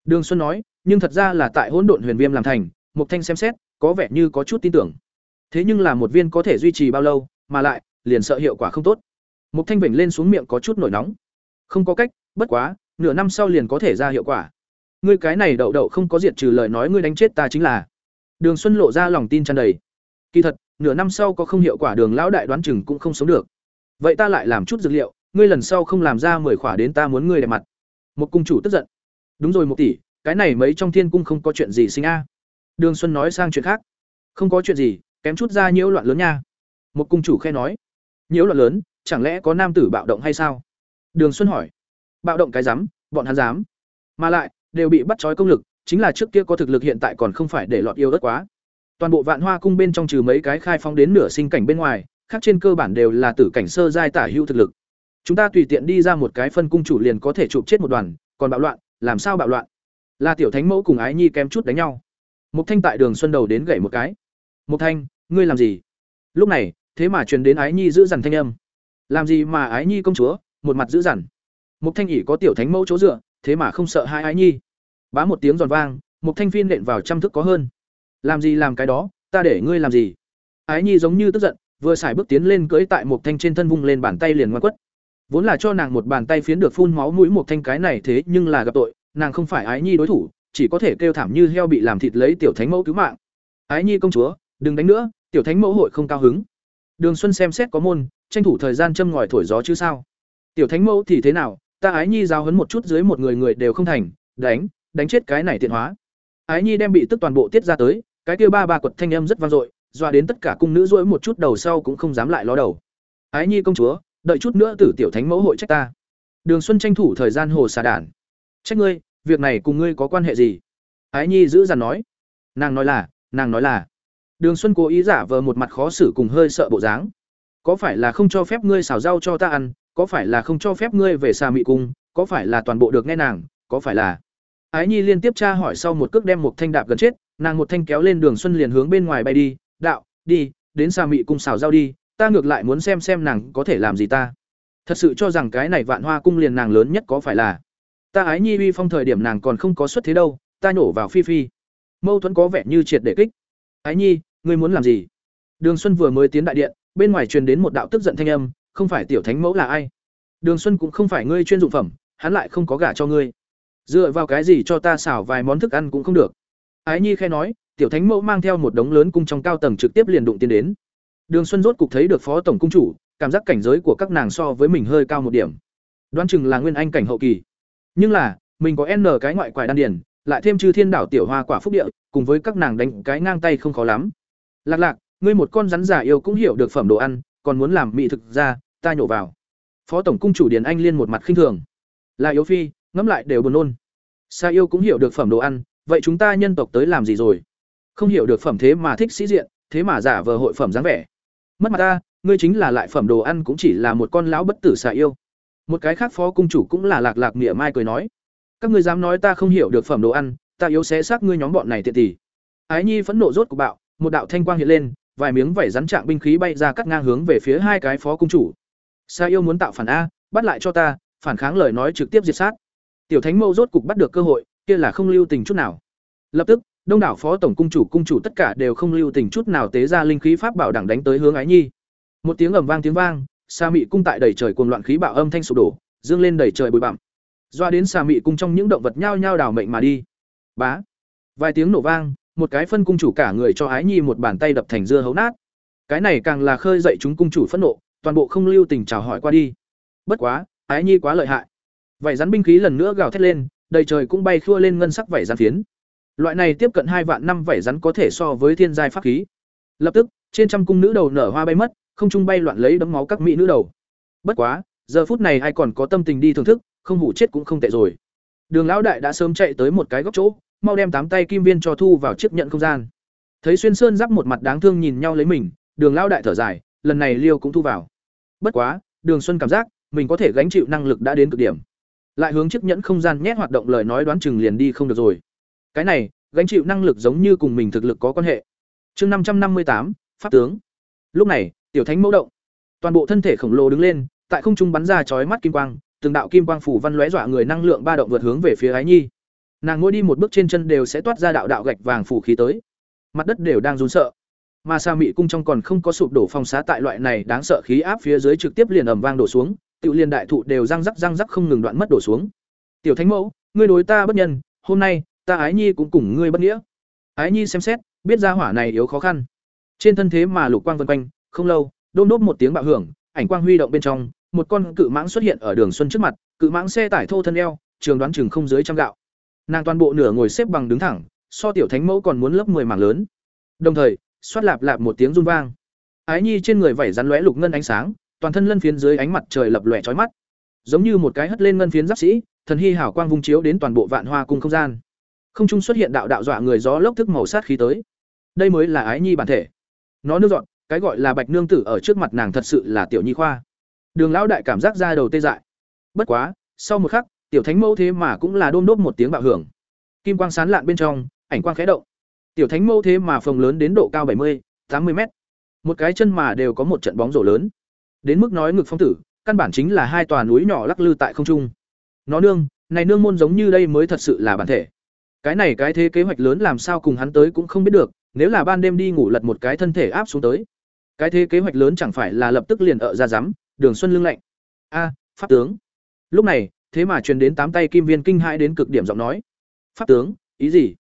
Đường Xuân nói, nhưng thật ra là tại hỗn độn huyền viêm làm thành, Mục Thanh xem xét, có vẻ như có chút tin tưởng. Thế nhưng là một viên có thể duy trì bao lâu, mà lại, liền sợ hiệu quả không tốt. Mục Thanh vểnh lên xuống miệng có chút nổi nóng. Không có cách, bất quá, nửa năm sau liền có thể ra hiệu quả. Ngươi cái này đậu đậu không có diệt trừ lời nói ngươi đánh chết ta chính là. Đường Xuân lộ ra lòng tin tràn đầy. Kỳ thật, nửa năm sau có không hiệu quả Đường lão đại đoán chừng cũng không sống được. Vậy ta lại làm chút dược liệu, ngươi lần sau không làm ra mười khỏa đến ta muốn ngươi đẹp mặt. Một cung chủ tức giận. Đúng rồi một tỷ, cái này mấy trong thiên cung không có chuyện gì sinh a. Đường Xuân nói sang chuyện khác. Không có chuyện gì, kém chút ra nhiễu loạn lớn nha. Một cung chủ khe nói. Nhiễu loạn lớn, chẳng lẽ có nam tử bạo động hay sao? Đường Xuân hỏi. Bạo động cái dám, bọn hắn dám. Mà lại, đều bị bắt trói công lực, chính là trước kia có thực lực hiện tại còn không phải để lọt yêu đất quá. Toàn bộ Vạn Hoa cung bên trong trừ mấy cái khai phóng đến nửa sinh cảnh bên ngoài, khác trên cơ bản đều là tử cảnh sơ giai tả hữu thực lực. Chúng ta tùy tiện đi ra một cái phân cung chủ liền có thể chụp chết một đoàn, còn bạo loạn, làm sao bạo loạn? Là tiểu thánh mẫu cùng ái nhi kém chút đánh nhau. Mục Thanh tại đường xuân đầu đến gậy một cái. Một Thanh, ngươi làm gì? Lúc này, thế mà truyền đến ái nhi giữ dằn thanh âm. Làm gì mà ái nhi công chúa, một mặt giữ dằn. Một Thanh ỉ có tiểu thánh mẫu chỗ dựa, thế mà không sợ hai ái nhi. Bá một tiếng giòn vang, một Thanh phiên nện vào trăm thức có hơn. Làm gì làm cái đó, ta để ngươi làm gì? Ái nhi giống như tức giận, vừa xài bước tiến lên cưỡi tại một Thanh trên thân vung lên bàn tay liền ngoan quất. Vốn là cho nàng một bàn tay phiến được phun máu mũi một Thanh cái này thế nhưng là gặp tội, nàng không phải ái nhi đối thủ, chỉ có thể kêu thảm như heo bị làm thịt lấy tiểu thánh mẫu cứu mạng. Ái nhi công chúa, đừng đánh nữa, tiểu thánh mẫu hội không cao hứng. Đường Xuân xem xét có môn, tranh thủ thời gian châm ngòi thổi gió chứ sao? Tiểu thánh mẫu thì thế nào, ta ái nhi giao hấn một chút dưới một người người đều không thành, đánh, đánh chết cái này tiện hóa. Ái nhi đem bị tức toàn bộ tiết ra tới, cái kia ba ba quật thanh âm rất vang dội, dọa đến tất cả cung nữ rỗi một chút đầu sau cũng không dám lại ló đầu. Ái nhi công chúa, đợi chút nữa tử tiểu thánh mẫu hội trách ta. Đường Xuân tranh thủ thời gian hồ xà đản. Trách ngươi, việc này cùng ngươi có quan hệ gì? Ái nhi giữ dằn nói. Nàng nói là, nàng nói là. Đường Xuân cố ý giả vờ một mặt khó xử cùng hơi sợ bộ dáng. Có phải là không cho phép ngươi xào rau cho ta ăn, có phải là không cho phép ngươi về xà mị cung, có phải là toàn bộ được nghe nàng, có phải là Ái Nhi liên tiếp tra hỏi sau một cước đem một thanh đạp gần chết, nàng một thanh kéo lên Đường Xuân liền hướng bên ngoài bay đi, "Đạo, đi, đến xà mị cung xào rau đi, ta ngược lại muốn xem xem nàng có thể làm gì ta." Thật sự cho rằng cái này Vạn Hoa cung liền nàng lớn nhất có phải là? Ta Ái Nhi uy phong thời điểm nàng còn không có xuất thế đâu, ta nhổ vào phi phi. Mâu thuẫn có vẻ như triệt để kích. "Ái Nhi, ngươi muốn làm gì?" Đường Xuân vừa mới tiến đại điện, bên ngoài truyền đến một đạo tức giận thanh âm, "Không phải tiểu thánh mẫu là ai?" Đường Xuân cũng không phải ngươi chuyên dụng phẩm, hắn lại không có gả cho ngươi. Dựa vào cái gì cho ta xảo vài món thức ăn cũng không được. Ái Nhi khẽ nói, tiểu thánh mẫu mang theo một đống lớn cung trong cao tầng trực tiếp liền đụng tiến đến. Đường Xuân rốt cục thấy được phó tổng cung chủ, cảm giác cảnh giới của các nàng so với mình hơi cao một điểm. Đoán chừng là nguyên anh cảnh hậu kỳ. Nhưng là, mình có N cái ngoại quải đan điển, lại thêm chư thiên đảo tiểu hoa quả phúc địa, cùng với các nàng đánh cái ngang tay không khó lắm. Lạc lạc, ngươi một con rắn giả yêu cũng hiểu được phẩm đồ ăn, còn muốn làm mỹ thực ra, ta nhổ vào. Phó tổng cung chủ Điền Anh liên một mặt khinh thường. Là yếu phi, ngẫm lại đều buồn nôn. Sa yêu cũng hiểu được phẩm đồ ăn, vậy chúng ta nhân tộc tới làm gì rồi? Không hiểu được phẩm thế mà thích sĩ diện, thế mà giả vờ hội phẩm dáng vẻ. Mất mặt ta, ngươi chính là lại phẩm đồ ăn cũng chỉ là một con lão bất tử xà yêu. Một cái khác phó cung chủ cũng là lạc lạc mỉa mai cười nói, các ngươi dám nói ta không hiểu được phẩm đồ ăn, ta yếu xé xác ngươi nhóm bọn này tiện tỷ. Ái Nhi phẫn nộ rốt của bạo, một đạo thanh quang hiện lên, vài miếng vảy rắn trạng binh khí bay ra cắt ngang hướng về phía hai cái phó cung chủ. Sa yêu muốn tạo phản a, bắt lại cho ta, phản kháng lời nói trực tiếp diệt sát. Tiểu Thánh mâu rốt cục bắt được cơ hội, kia là không lưu tình chút nào. Lập tức, đông đảo phó tổng cung chủ cung chủ tất cả đều không lưu tình chút nào tế ra linh khí pháp bảo đẳng đánh tới hướng ái nhi. Một tiếng ầm vang tiếng vang, Sa Mị cung tại đầy trời cuồng loạn khí bạo âm thanh sụp đổ, dương lên đầy trời bụi bặm. Doa đến Sa Mị cung trong những động vật nhao nhao đảo mệnh mà đi. Bá. Vài tiếng nổ vang, một cái phân cung chủ cả người cho ái nhi một bàn tay đập thành dưa hấu nát. Cái này càng là khơi dậy chúng cung chủ phẫn nộ, toàn bộ không lưu tình chào hỏi qua đi. Bất quá, ái nhi quá lợi hại. Vảy rắn binh khí lần nữa gào thét lên, đầy trời cũng bay khua lên ngân sắc vảy rắn phiến. Loại này tiếp cận hai vạn năm vảy rắn có thể so với thiên giai pháp khí. Lập tức, trên trăm cung nữ đầu nở hoa bay mất, không trung bay loạn lấy đấm máu các mỹ nữ đầu. Bất quá, giờ phút này ai còn có tâm tình đi thưởng thức, không hủ chết cũng không tệ rồi. Đường lão đại đã sớm chạy tới một cái góc chỗ, mau đem tám tay kim viên cho thu vào chiếc nhận không gian. Thấy Xuyên Sơn giáp một mặt đáng thương nhìn nhau lấy mình, Đường lão đại thở dài, lần này Liêu cũng thu vào. Bất quá, Đường Xuân cảm giác mình có thể gánh chịu năng lực đã đến cực điểm. Lại hướng chiếc nhẫn không gian nhét hoạt động lời nói đoán chừng liền đi không được rồi. Cái này, gánh chịu năng lực giống như cùng mình thực lực có quan hệ. Chương năm trăm năm mươi tám, pháp tướng. Lúc này, tiểu thánh mẫu động, toàn bộ thân thể khổng lồ đứng lên, tại không trung bắn ra chói mắt kim quang, từng đạo kim quang phủ văn lóe dọa người năng lượng ba động vượt hướng về phía Ái Nhi. Nàng mỗi đi một bước trên chân đều sẽ toát ra đạo đạo gạch vàng phủ khí tới. Mặt đất đều đang run sợ. Mà Sa Mị cung trong còn không có sụp đổ phong xá tại loại này đáng sợ khí áp phía dưới trực tiếp liền ầm vang đổ xuống, tự liên đại thụ đều răng rắc răng rắc không ngừng đoạn mất đổ xuống. Tiểu Thánh Mẫu, ngươi đối ta bất nhân, hôm nay, ta Ái Nhi cũng cùng ngươi bất nghĩa. Ái Nhi xem xét, biết ra hỏa này yếu khó khăn. Trên thân thế mà lục quang vân quanh, không lâu, đôm đốp một tiếng bạo hưởng, ảnh quang huy động bên trong, một con cự mãng xuất hiện ở đường xuân trước mặt, cự mãng xe tải thô thân eo, trường đoán chừng không dưới trăm gạo. Nàng toàn bộ nửa ngồi xếp bằng đứng thẳng, so tiểu thánh mẫu còn muốn lớp 10 mảng lớn. Đồng thời, xoát lạp lạp một tiếng run vang. Ái Nhi trên người vảy rắn lóe lục ngân ánh sáng, toàn thân lân phiến dưới ánh mặt trời lập lòe chói mắt, giống như một cái hất lên ngân phiến giáp sĩ, thần hy hảo quang vung chiếu đến toàn bộ vạn hoa cung không gian. Không trung xuất hiện đạo đạo dọa người gió lốc thức màu sát khí tới. Đây mới là Ái Nhi bản thể. Nó nước dọn, cái gọi là Bạch nương tử ở trước mặt nàng thật sự là tiểu nhi khoa. Đường lão đại cảm giác ra đầu tê dại. Bất quá, sau một khắc, tiểu thánh mẫu thế mà cũng là đôm đốp một tiếng bạo hưởng. Kim quang sán lạn bên trong, ảnh quang khẽ động. Tiểu thánh mẫu thế mà phồng lớn đến độ cao bảy mươi, tám mươi mét. Một cái chân mà đều có một trận bóng rổ lớn. Đến mức nói ngực phong tử, căn bản chính là hai tòa núi nhỏ lắc lư tại không trung. Nó nương, này nương môn giống như đây mới thật sự là bản thể. Cái này cái thế kế hoạch lớn làm sao cùng hắn tới cũng không biết được, nếu là ban đêm đi ngủ lật một cái thân thể áp xuống tới. Cái thế kế hoạch lớn chẳng phải là lập tức liền ở ra rắm, Đường Xuân lưng lạnh. A, pháp tướng. Lúc này, thế mà truyền đến tám tay kim viên kinh hãi đến cực điểm giọng nói. Pháp tướng, ý gì?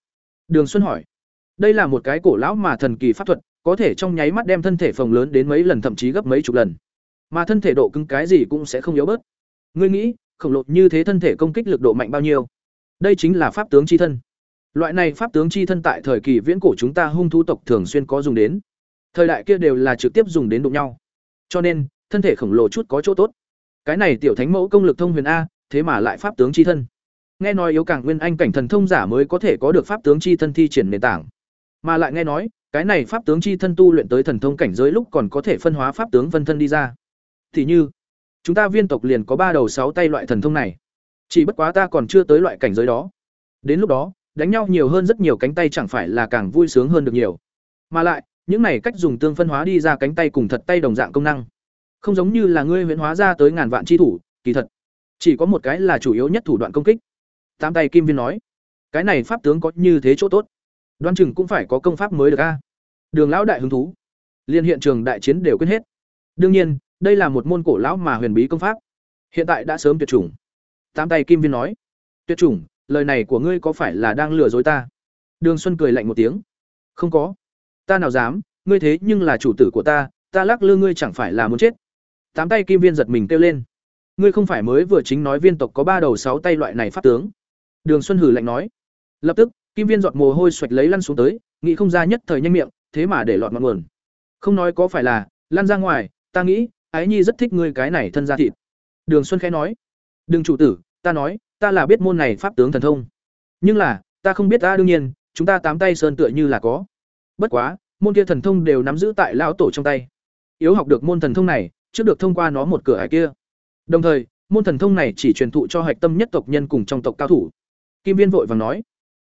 Đường Xuân hỏi. Đây là một cái cổ lão mà thần kỳ pháp thuật, có thể trong nháy mắt đem thân thể phồng lớn đến mấy lần thậm chí gấp mấy chục lần. Mà thân thể độ cứng cái gì cũng sẽ không yếu bớt. Ngươi nghĩ, khổng lồ như thế thân thể công kích lực độ mạnh bao nhiêu? Đây chính là pháp tướng chi thân. Loại này pháp tướng chi thân tại thời kỳ viễn cổ chúng ta hung thú tộc thường xuyên có dùng đến. Thời đại kia đều là trực tiếp dùng đến đụng nhau. Cho nên, thân thể khổng lồ chút có chỗ tốt. Cái này tiểu thánh mẫu công lực thông huyền a, thế mà lại pháp tướng chi thân. Nghe nói yếu càng nguyên anh cảnh thần thông giả mới có thể có được pháp tướng chi thân thi triển nền tảng. Mà lại nghe nói, cái này pháp tướng chi thân tu luyện tới thần thông cảnh giới lúc còn có thể phân hóa pháp tướng vân thân đi ra. Thì như, chúng ta viên tộc liền có ba đầu sáu tay loại thần thông này. Chỉ bất quá ta còn chưa tới loại cảnh giới đó. Đến lúc đó, đánh nhau nhiều hơn rất nhiều cánh tay chẳng phải là càng vui sướng hơn được nhiều. Mà lại, những này cách dùng tương phân hóa đi ra cánh tay cùng thật tay đồng dạng công năng. Không giống như là ngươi huyễn hóa ra tới ngàn vạn chi thủ, kỳ thật, chỉ có một cái là chủ yếu nhất thủ đoạn công kích. Tám tay kim viên nói, cái này pháp tướng có như thế chỗ tốt, đoan chừng cũng phải có công pháp mới được a. Đường lão đại hứng thú, liên hiện trường đại chiến đều quên hết. Đương nhiên, đây là một môn cổ lão mà huyền bí công pháp, hiện tại đã sớm tuyệt chủng. Tám tay kim viên nói, tuyệt chủng, lời này của ngươi có phải là đang lừa dối ta? Đường Xuân cười lạnh một tiếng, không có, ta nào dám, ngươi thế nhưng là chủ tử của ta, ta lắc lư ngươi chẳng phải là muốn chết. Tám tay kim viên giật mình kêu lên. Ngươi không phải mới vừa chính nói viên tộc có ba đầu sáu tay loại này pháp tướng. Đường Xuân hử lạnh nói. Lập tức, kim viên giọt mồ hôi xoạch lấy lăn xuống tới, nghĩ không ra nhất thời nhanh miệng, thế mà để lọt ngọn nguồn. Không nói có phải là, lăn ra ngoài, ta nghĩ, ái nhi rất thích ngươi cái này thân ra thịt. Đường Xuân khẽ nói. Đừng chủ tử, ta nói, ta là biết môn này pháp tướng thần thông. Nhưng là, ta không biết ta đương nhiên, chúng ta tám tay sơn tựa như là có. Bất quá, môn kia thần thông đều nắm giữ tại lão tổ trong tay. Yếu học được môn thần thông này, trước được thông qua nó một cửa hải kia. Đồng thời, môn thần thông này chỉ truyền thụ cho hạch tâm nhất tộc nhân cùng trong tộc cao thủ. Kim Viên vội vàng nói: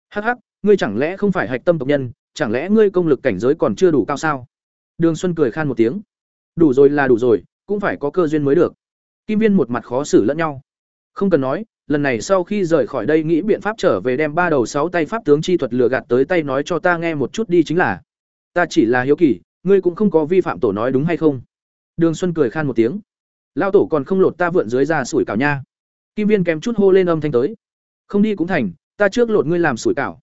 "Hắc hắc, ngươi chẳng lẽ không phải hạch tâm tộc nhân, chẳng lẽ ngươi công lực cảnh giới còn chưa đủ cao sao?" Đường Xuân cười khan một tiếng. "Đủ rồi là đủ rồi, cũng phải có cơ duyên mới được." Kim Viên một mặt khó xử lẫn nhau. "Không cần nói, lần này sau khi rời khỏi đây nghĩ biện pháp trở về đem ba đầu sáu tay pháp tướng chi thuật lừa gạt tới tay nói cho ta nghe một chút đi chính là ta chỉ là hiếu kỳ ngươi cũng không có vi phạm tổ nói đúng hay không đường xuân cười khan một tiếng. Lão tổ còn không lột ta vượn dưới ra sủi cảo nha. Kim viên kém chút hô lên âm thanh tới. Không đi cũng thành, ta trước lột ngươi làm sủi cảo.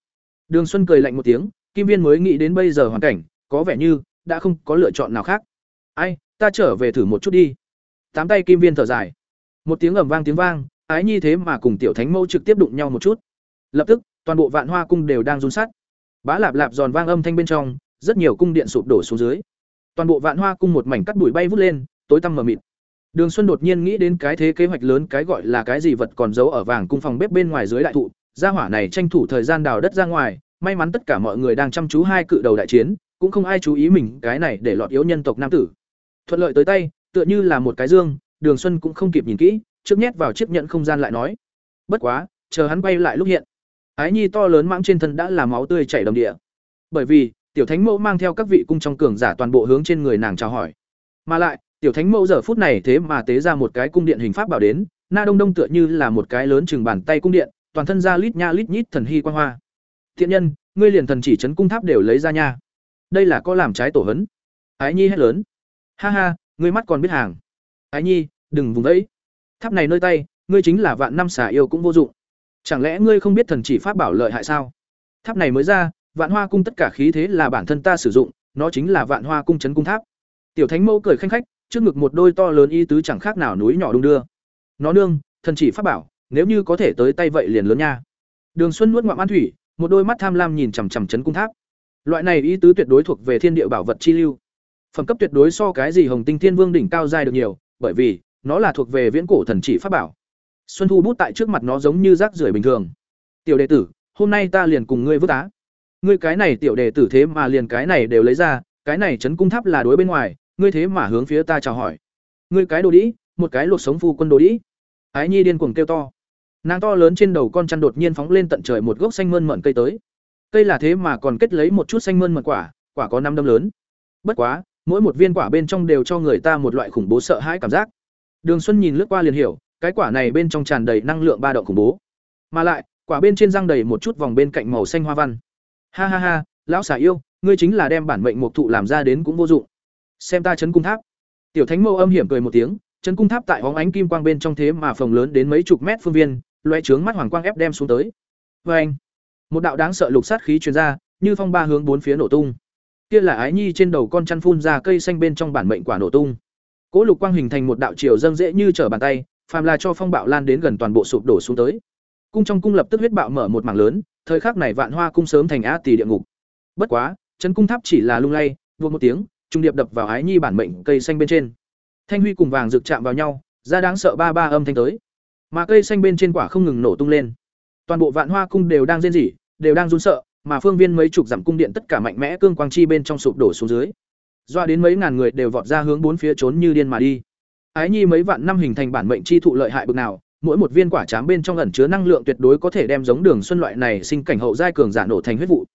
Đường xuân cười lạnh một tiếng, kim viên mới nghĩ đến bây giờ hoàn cảnh, có vẻ như đã không có lựa chọn nào khác. Ai, ta trở về thử một chút đi. Tám tay kim viên thở dài. Một tiếng ầm vang tiếng vang, ái nhi thế mà cùng tiểu thánh mẫu trực tiếp đụng nhau một chút. Lập tức, toàn bộ vạn hoa cung đều đang run sát bá lạp lạp giòn vang âm thanh bên trong, rất nhiều cung điện sụp đổ xuống dưới toàn bộ vạn hoa cung một mảnh cắt bụi bay vút lên, tối tăm mờ mịt. Đường xuân đột nhiên nghĩ đến cái thế kế hoạch lớn, cái gọi là cái gì vật còn giấu ở vàng cung phòng bếp bên ngoài dưới đại thụ. Gia hỏa này tranh thủ thời gian đào đất ra ngoài, may mắn tất cả mọi người đang chăm chú hai cự đầu đại chiến, cũng không ai chú ý mình, cái này để lọt yếu nhân tộc nam tử. Thuận lợi tới tay, tựa như là một cái dương, đường xuân cũng không kịp nhìn kỹ, trước nhét vào chiếc nhận không gian lại nói. Bất quá, chờ hắn quay lại lúc hiện, ái nhi to lớn mãng trên thân đã là máu tươi chảy đầm địa. Bởi vì tiểu thánh mẫu mang theo các vị cung trong cường giả toàn bộ hướng trên người nàng chào hỏi. Mà lại, tiểu thánh mẫu giờ phút này thế mà tế ra một cái cung điện hình pháp bảo đến, na đông đông tựa như là một cái lớn chừng bàn tay cung điện, toàn thân ra lít nha lít nhít thần hy quan hoa. Thiện nhân, ngươi liền thần chỉ trấn cung tháp đều lấy ra nha. Đây là có làm trái tổ hấn. Ái nhi hét lớn. Ha ha, ngươi mắt còn biết hàng. Ái nhi, đừng vùng vẫy. Tháp này nơi tay, ngươi chính là vạn năm xả yêu cũng vô dụng. Chẳng lẽ ngươi không biết thần chỉ pháp bảo lợi hại sao? Tháp này mới ra vạn hoa cung tất cả khí thế là bản thân ta sử dụng, nó chính là vạn hoa cung Trấn cung tháp. Tiểu thánh mẫu cười khanh khách, trước ngực một đôi to lớn y tứ chẳng khác nào núi nhỏ đung đưa. Nó nương, thần chỉ pháp bảo, nếu như có thể tới tay vậy liền lớn nha. Đường xuân nuốt ngoạm an thủy, một đôi mắt tham lam nhìn chằm chằm Trấn cung tháp. Loại này y tứ tuyệt đối thuộc về thiên địa bảo vật chi lưu. Phẩm cấp tuyệt đối so cái gì hồng tinh thiên vương đỉnh cao dài được nhiều, bởi vì, nó là thuộc về viễn cổ thần chỉ pháp bảo. Xuân thu bút tại trước mặt nó giống như rác rưởi bình thường. Tiểu đệ tử, hôm nay ta liền cùng ngươi vứt á ngươi cái này tiểu đệ tử thế mà liền cái này đều lấy ra, cái này chấn cung tháp là đối bên ngoài, ngươi thế mà hướng phía ta chào hỏi. Ngươi cái đồ đĩ, một cái luộc sống phu quân đồ đĩ. Ái nhi điên cuồng kêu to. Nàng to lớn trên đầu con chăn đột nhiên phóng lên tận trời một gốc xanh mơn mận cây tới. Cây là thế mà còn kết lấy một chút xanh mơn mận quả quả có năm đâm lớn. Bất quá, mỗi một viên quả bên trong đều cho người ta một loại khủng bố sợ hãi cảm giác. Đường xuân nhìn lướt qua liền hiểu, cái quả này bên trong tràn đầy năng lượng ba động khủng bố. Mà lại, quả bên trên răng đầy một chút vòng bên cạnh màu xanh hoa văn ha ha ha, lão xà yêu, ngươi chính là đem bản mệnh mục thụ làm ra đến cũng vô dụng. Xem ta chấn cung tháp. Tiểu thánh mâu âm hiểm cười một tiếng, chấn cung tháp tại hóng ánh kim quang bên trong thế mà phồng lớn đến mấy chục mét phương viên loe trướng mắt hoàng quang ép đem xuống tới. Vê anh, một đạo đáng sợ lục sát khí truyền ra, như phong ba hướng bốn phía nổ tung. Kia là ái nhi trên đầu con chăn phun ra cây xanh bên trong bản mệnh quả nổ tung. Cỗ lục quang hình thành một đạo chiều dâng dễ như trở bàn tay, phàm là cho phong bạo lan đến gần toàn bộ sụp đổ xuống tới cung trong cung lập tức huyết bạo mở một mảng lớn, thời khắc này vạn hoa cung sớm thành á tỷ địa ngục. Bất quá chân cung tháp chỉ là lung lay vua một tiếng, trung điệp đập vào ái nhi bản mệnh cây xanh bên trên. Thanh huy cùng vàng rực chạm vào nhau, ra đáng sợ ba ba âm thanh tới. Mà cây xanh bên trên quả không ngừng nổ tung lên. Toàn bộ vạn hoa cung đều đang rên rỉ, đều đang run sợ, mà phương viên mấy chục dặm cung điện tất cả mạnh mẽ cương quang chi bên trong sụp đổ xuống dưới. Doa đến mấy ngàn người đều vọt ra hướng bốn phía trốn như điên mà đi. Ái nhi mấy vạn năm hình thành bản mệnh chi thụ lợi hại bực nào mỗi một viên quả chám bên trong ẩn chứa năng lượng tuyệt đối có thể đem giống đường xuân loại này sinh cảnh hậu giai cường giả nổ thành huyết vụ.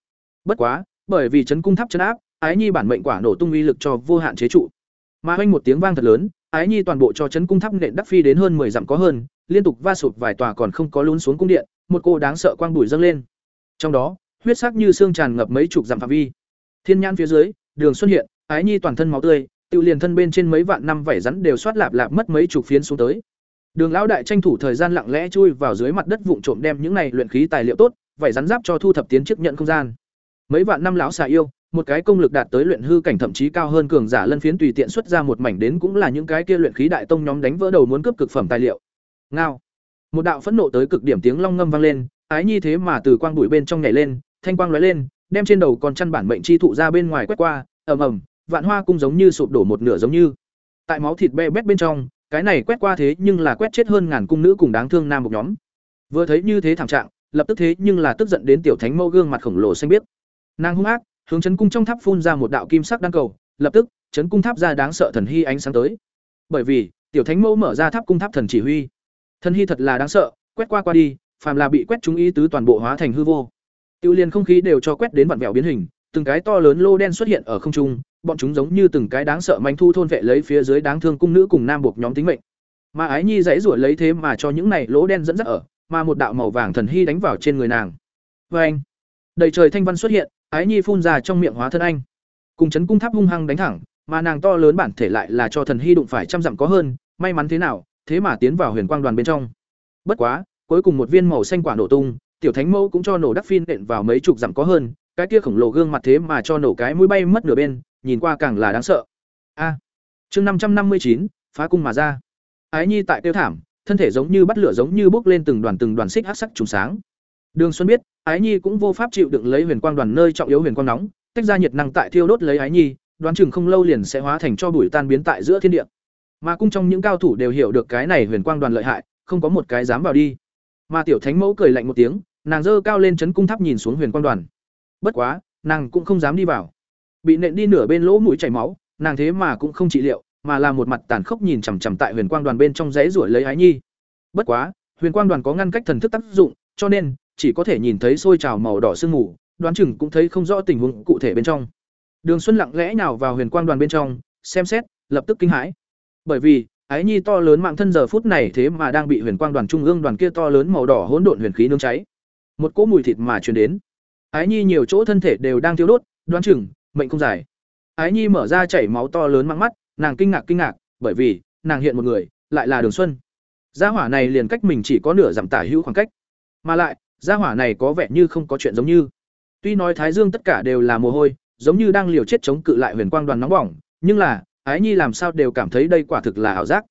Bất quá, bởi vì chấn cung tháp chấn áp, ái nhi bản mệnh quả nổ tung uy lực cho vô hạn chế trụ. Mà hoanh một tiếng vang thật lớn, ái nhi toàn bộ cho chấn cung tháp nện đắc phi đến hơn 10 dặm có hơn, liên tục va sụp vài tòa còn không có lún xuống cung điện, một cô đáng sợ quang bụi dâng lên. Trong đó, huyết sắc như xương tràn ngập mấy chục dặm phạm vi. Thiên nhãn phía dưới, đường xuân hiện, ái nhi toàn thân máu tươi, tự liền thân bên trên mấy vạn năm vảy rắn đều xoát lạp lạp mất mấy chục phiến xuống tới đường lão đại tranh thủ thời gian lặng lẽ chui vào dưới mặt đất vụn trộm đem những này luyện khí tài liệu tốt vảy rắn giáp cho thu thập tiến chức nhận không gian. Mấy vạn năm lão xà yêu, một cái công lực đạt tới luyện hư cảnh thậm chí cao hơn cường giả lân phiến tùy tiện xuất ra một mảnh đến cũng là những cái kia luyện khí đại tông nhóm đánh vỡ đầu muốn cướp cực phẩm tài liệu. Ngao. Một đạo phẫn nộ tới cực điểm tiếng long ngâm vang lên, ái nhi thế mà từ quang bụi bên trong nhảy lên, thanh quang lóe lên, đem trên đầu còn chăn bản mệnh chi thụ ra bên ngoài quét qua, ầm ầm, vạn hoa cung giống như sụp đổ một nửa giống như. Tại máu thịt be bét bên trong cái này quét qua thế nhưng là quét chết hơn ngàn cung nữ cùng đáng thương nam một nhóm. Vừa thấy như thế thảm trạng, lập tức thế nhưng là tức giận đến tiểu thánh mẫu gương mặt khổng lồ xanh biếc. Nàng hung ác, hướng chấn cung trong tháp phun ra một đạo kim sắc đan cầu, lập tức, chấn cung tháp ra đáng sợ thần hy ánh sáng tới. Bởi vì, tiểu thánh mẫu mở ra tháp cung tháp thần chỉ huy. Thần hy thật là đáng sợ, quét qua qua đi, phàm là bị quét chúng ý tứ toàn bộ hóa thành hư vô. Tiêu liền không khí đều cho quét đến vặn vẹo biến hình từng cái to lớn lô đen xuất hiện ở không trung bọn chúng giống như từng cái đáng sợ manh thu thôn vệ lấy phía dưới đáng thương cung nữ cùng nam buộc nhóm tính mệnh mà ái nhi dãy rủa lấy thế mà cho những này lỗ đen dẫn dắt ở mà một đạo màu vàng thần hy đánh vào trên người nàng. Và anh, đầy trời thanh văn xuất hiện, ái nhi phun ra trong miệng hóa thân anh. Cùng chấn cung tháp hung hăng đánh thẳng, mà nàng to lớn bản thể lại là cho thần hy đụng phải trăm dặm có hơn, may mắn thế nào, thế mà tiến vào huyền quang đoàn bên trong. Bất quá, cuối cùng một viên màu xanh quả nổ tung, tiểu thánh mẫu cũng cho nổ đắc phin đện vào mấy chục dặm có hơn, cái kia khổng lồ gương mặt thế mà cho nổ cái mũi bay mất nửa bên, nhìn qua càng là đáng sợ. A. À, chương năm trăm năm mươi chín phá cung mà ra. Ái Nhi tại tiêu thảm, thân thể giống như bắt lửa giống như bốc lên từng đoàn từng đoàn xích hắc sắc trùng sáng. Đường Xuân biết, Ái Nhi cũng vô pháp chịu đựng lấy huyền quang đoàn nơi trọng yếu huyền quang nóng, tách ra nhiệt năng tại thiêu đốt lấy Ái Nhi, đoán chừng không lâu liền sẽ hóa thành cho bụi tan biến tại giữa thiên địa. Mà cung trong những cao thủ đều hiểu được cái này huyền quang đoàn lợi hại, không có một cái dám vào đi. Mà tiểu thánh mẫu cười lạnh một tiếng, nàng giơ cao lên chấn cung tháp nhìn xuống huyền quang đoàn. Bất quá, nàng cũng không dám đi vào. Bị nện đi nửa bên lỗ mũi chảy máu, nàng thế mà cũng không trị liệu, mà là một mặt tàn khốc nhìn chằm chằm tại huyền quang đoàn bên trong rẽ ruổi lấy ái nhi. Bất quá, huyền quang đoàn có ngăn cách thần thức tác dụng, cho nên chỉ có thể nhìn thấy sôi trào màu đỏ sương mù, đoán chừng cũng thấy không rõ tình huống cụ thể bên trong. Đường Xuân lặng lẽ nào vào huyền quang đoàn bên trong, xem xét, lập tức kinh hãi. Bởi vì, ái nhi to lớn mạng thân giờ phút này thế mà đang bị huyền quang đoàn trung ương đoàn kia to lớn màu đỏ hỗn độn huyền khí nương cháy. Một cỗ mùi thịt mà truyền đến. Ái nhi nhiều chỗ thân thể đều đang thiêu đốt, đoán chừng mệnh không dài. Ái nhi mở ra chảy máu to lớn mang mắt, nàng kinh ngạc kinh ngạc, bởi vì nàng hiện một người, lại là Đường Xuân. Gia hỏa này liền cách mình chỉ có nửa dặm tả hữu khoảng cách, mà lại, gia hỏa này có vẻ như không có chuyện giống như. Tuy nói Thái Dương tất cả đều là mồ hôi, giống như đang liều chết chống cự lại huyền quang đoàn nóng bỏng, nhưng là, Ái Nhi làm sao đều cảm thấy đây quả thực là ảo giác.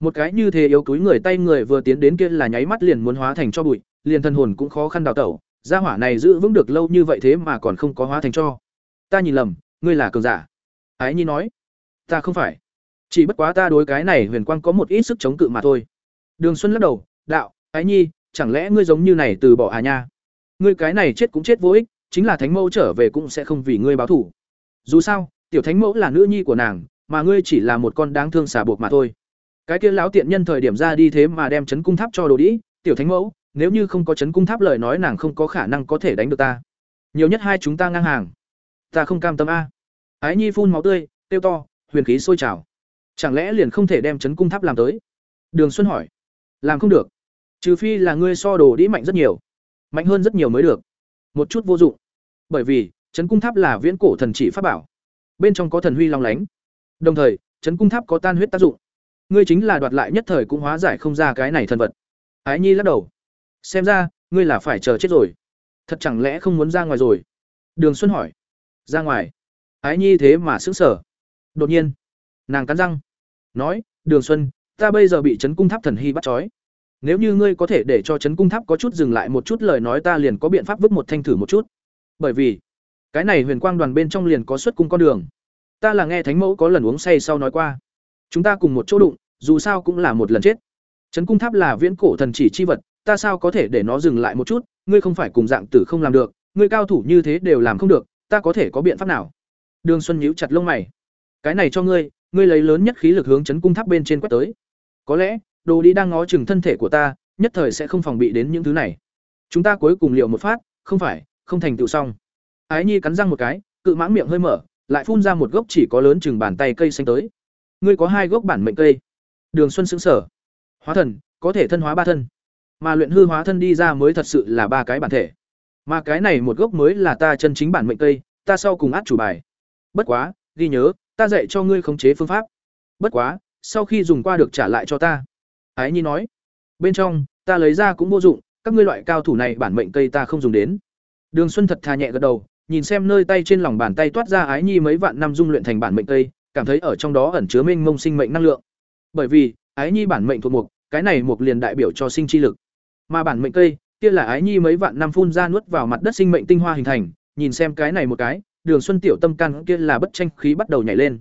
Một cái như thế yếu túi người tay người vừa tiến đến kia là nháy mắt liền muốn hóa thành cho bụi, liền thân hồn cũng khó khăn đào tẩu, gia hỏa này giữ vững được lâu như vậy thế mà còn không có hóa thành cho. Ta nhìn lầm, ngươi là cường giả. Ái Nhi nói, ta không phải, chỉ bất quá ta đối cái này huyền quang có một ít sức chống cự mà thôi. Đường Xuân lắc đầu, đạo, Ái Nhi, chẳng lẽ ngươi giống như này từ bỏ à nha? Ngươi cái này chết cũng chết vô ích, chính là thánh mẫu trở về cũng sẽ không vì ngươi báo thủ. Dù sao, tiểu thánh mẫu là nữ nhi của nàng, mà ngươi chỉ là một con đáng thương xả buộc mà thôi. Cái kia lão tiện nhân thời điểm ra đi thế mà đem chấn cung tháp cho đồ đĩ, tiểu thánh mẫu, nếu như không có chấn cung tháp lời nói nàng không có khả năng có thể đánh được ta. Nhiều nhất hai chúng ta ngang hàng. Ta không cam tâm a. Ái Nhi phun máu tươi, tiêu to, huyền khí sôi trào. Chẳng lẽ liền không thể đem chấn cung tháp làm tới? Đường Xuân hỏi. Làm không được. Trừ phi là ngươi so đồ đĩ mạnh rất nhiều, mạnh hơn rất nhiều mới được. Một chút vô dụng. Bởi vì, chấn cung tháp là viễn cổ thần chỉ pháp bảo, bên trong có thần huy long lánh. Đồng thời, chấn cung tháp có tan huyết tác dụng. Ngươi chính là đoạt lại nhất thời cũng hóa giải không ra cái này thần vật. Ái Nhi lắc đầu. Xem ra, ngươi là phải chờ chết rồi. Thật chẳng lẽ không muốn ra ngoài rồi? Đường Xuân hỏi. Ra ngoài? Ái Nhi thế mà sững sờ. Đột nhiên, nàng cắn răng, nói, "Đường Xuân, ta bây giờ bị Trấn cung tháp thần hy bắt trói. Nếu như ngươi có thể để cho Trấn cung tháp có chút dừng lại một chút lời nói ta liền có biện pháp vứt một thanh thử một chút. Bởi vì, cái này huyền quang đoàn bên trong liền có xuất cung con đường. Ta là nghe Thánh mẫu có lần uống say sau nói qua. Chúng ta cùng một chỗ đụng, dù sao cũng là một lần chết. Trấn cung tháp là viễn cổ thần chỉ chi vật, ta sao có thể để nó dừng lại một chút, ngươi không phải cùng dạng tử không làm được, ngươi cao thủ như thế đều làm không được, ta có thể có biện pháp nào? Đường Xuân nhíu chặt lông mày. Cái này cho ngươi, ngươi lấy lớn nhất khí lực hướng chấn cung tháp bên trên quét tới. Có lẽ, đồ đi đang ngó chừng thân thể của ta, nhất thời sẽ không phòng bị đến những thứ này. Chúng ta cuối cùng liệu một phát, không phải, không thành tựu xong. Ái Nhi cắn răng một cái, cự mãng miệng hơi mở, lại phun ra một gốc chỉ có lớn chừng bàn tay cây xanh tới. Ngươi có hai gốc bản mệnh cây. Đường Xuân sững sờ, Hóa thần, có thể thân hóa ba thân. Mà luyện hư hóa thân đi ra mới thật sự là ba cái bản thể. Mà cái này một gốc mới là ta chân chính bản mệnh cây, ta sau cùng át chủ bài. Bất quá, ghi nhớ, ta dạy cho ngươi khống chế phương pháp. Bất quá, sau khi dùng qua được trả lại cho ta. Ái Nhi nói. Bên trong, ta lấy ra cũng vô dụng, các ngươi loại cao thủ này bản mệnh cây ta không dùng đến. Đường Xuân thật thà nhẹ gật đầu, nhìn xem nơi tay trên lòng bàn tay toát ra ái nhi mấy vạn năm dung luyện thành bản mệnh cây, cảm thấy ở trong đó ẩn chứa mênh mông sinh mệnh năng lượng. Bởi vì, ái nhi bản mệnh thuộc mục, cái này mục liền đại biểu cho sinh chi lực. Mà bản mệnh cây, kia là ái nhi mấy vạn năm phun ra nuốt vào mặt đất sinh mệnh tinh hoa hình thành, nhìn xem cái này một cái, Đường Xuân tiểu tâm can kia là bất tranh khí bắt đầu nhảy lên.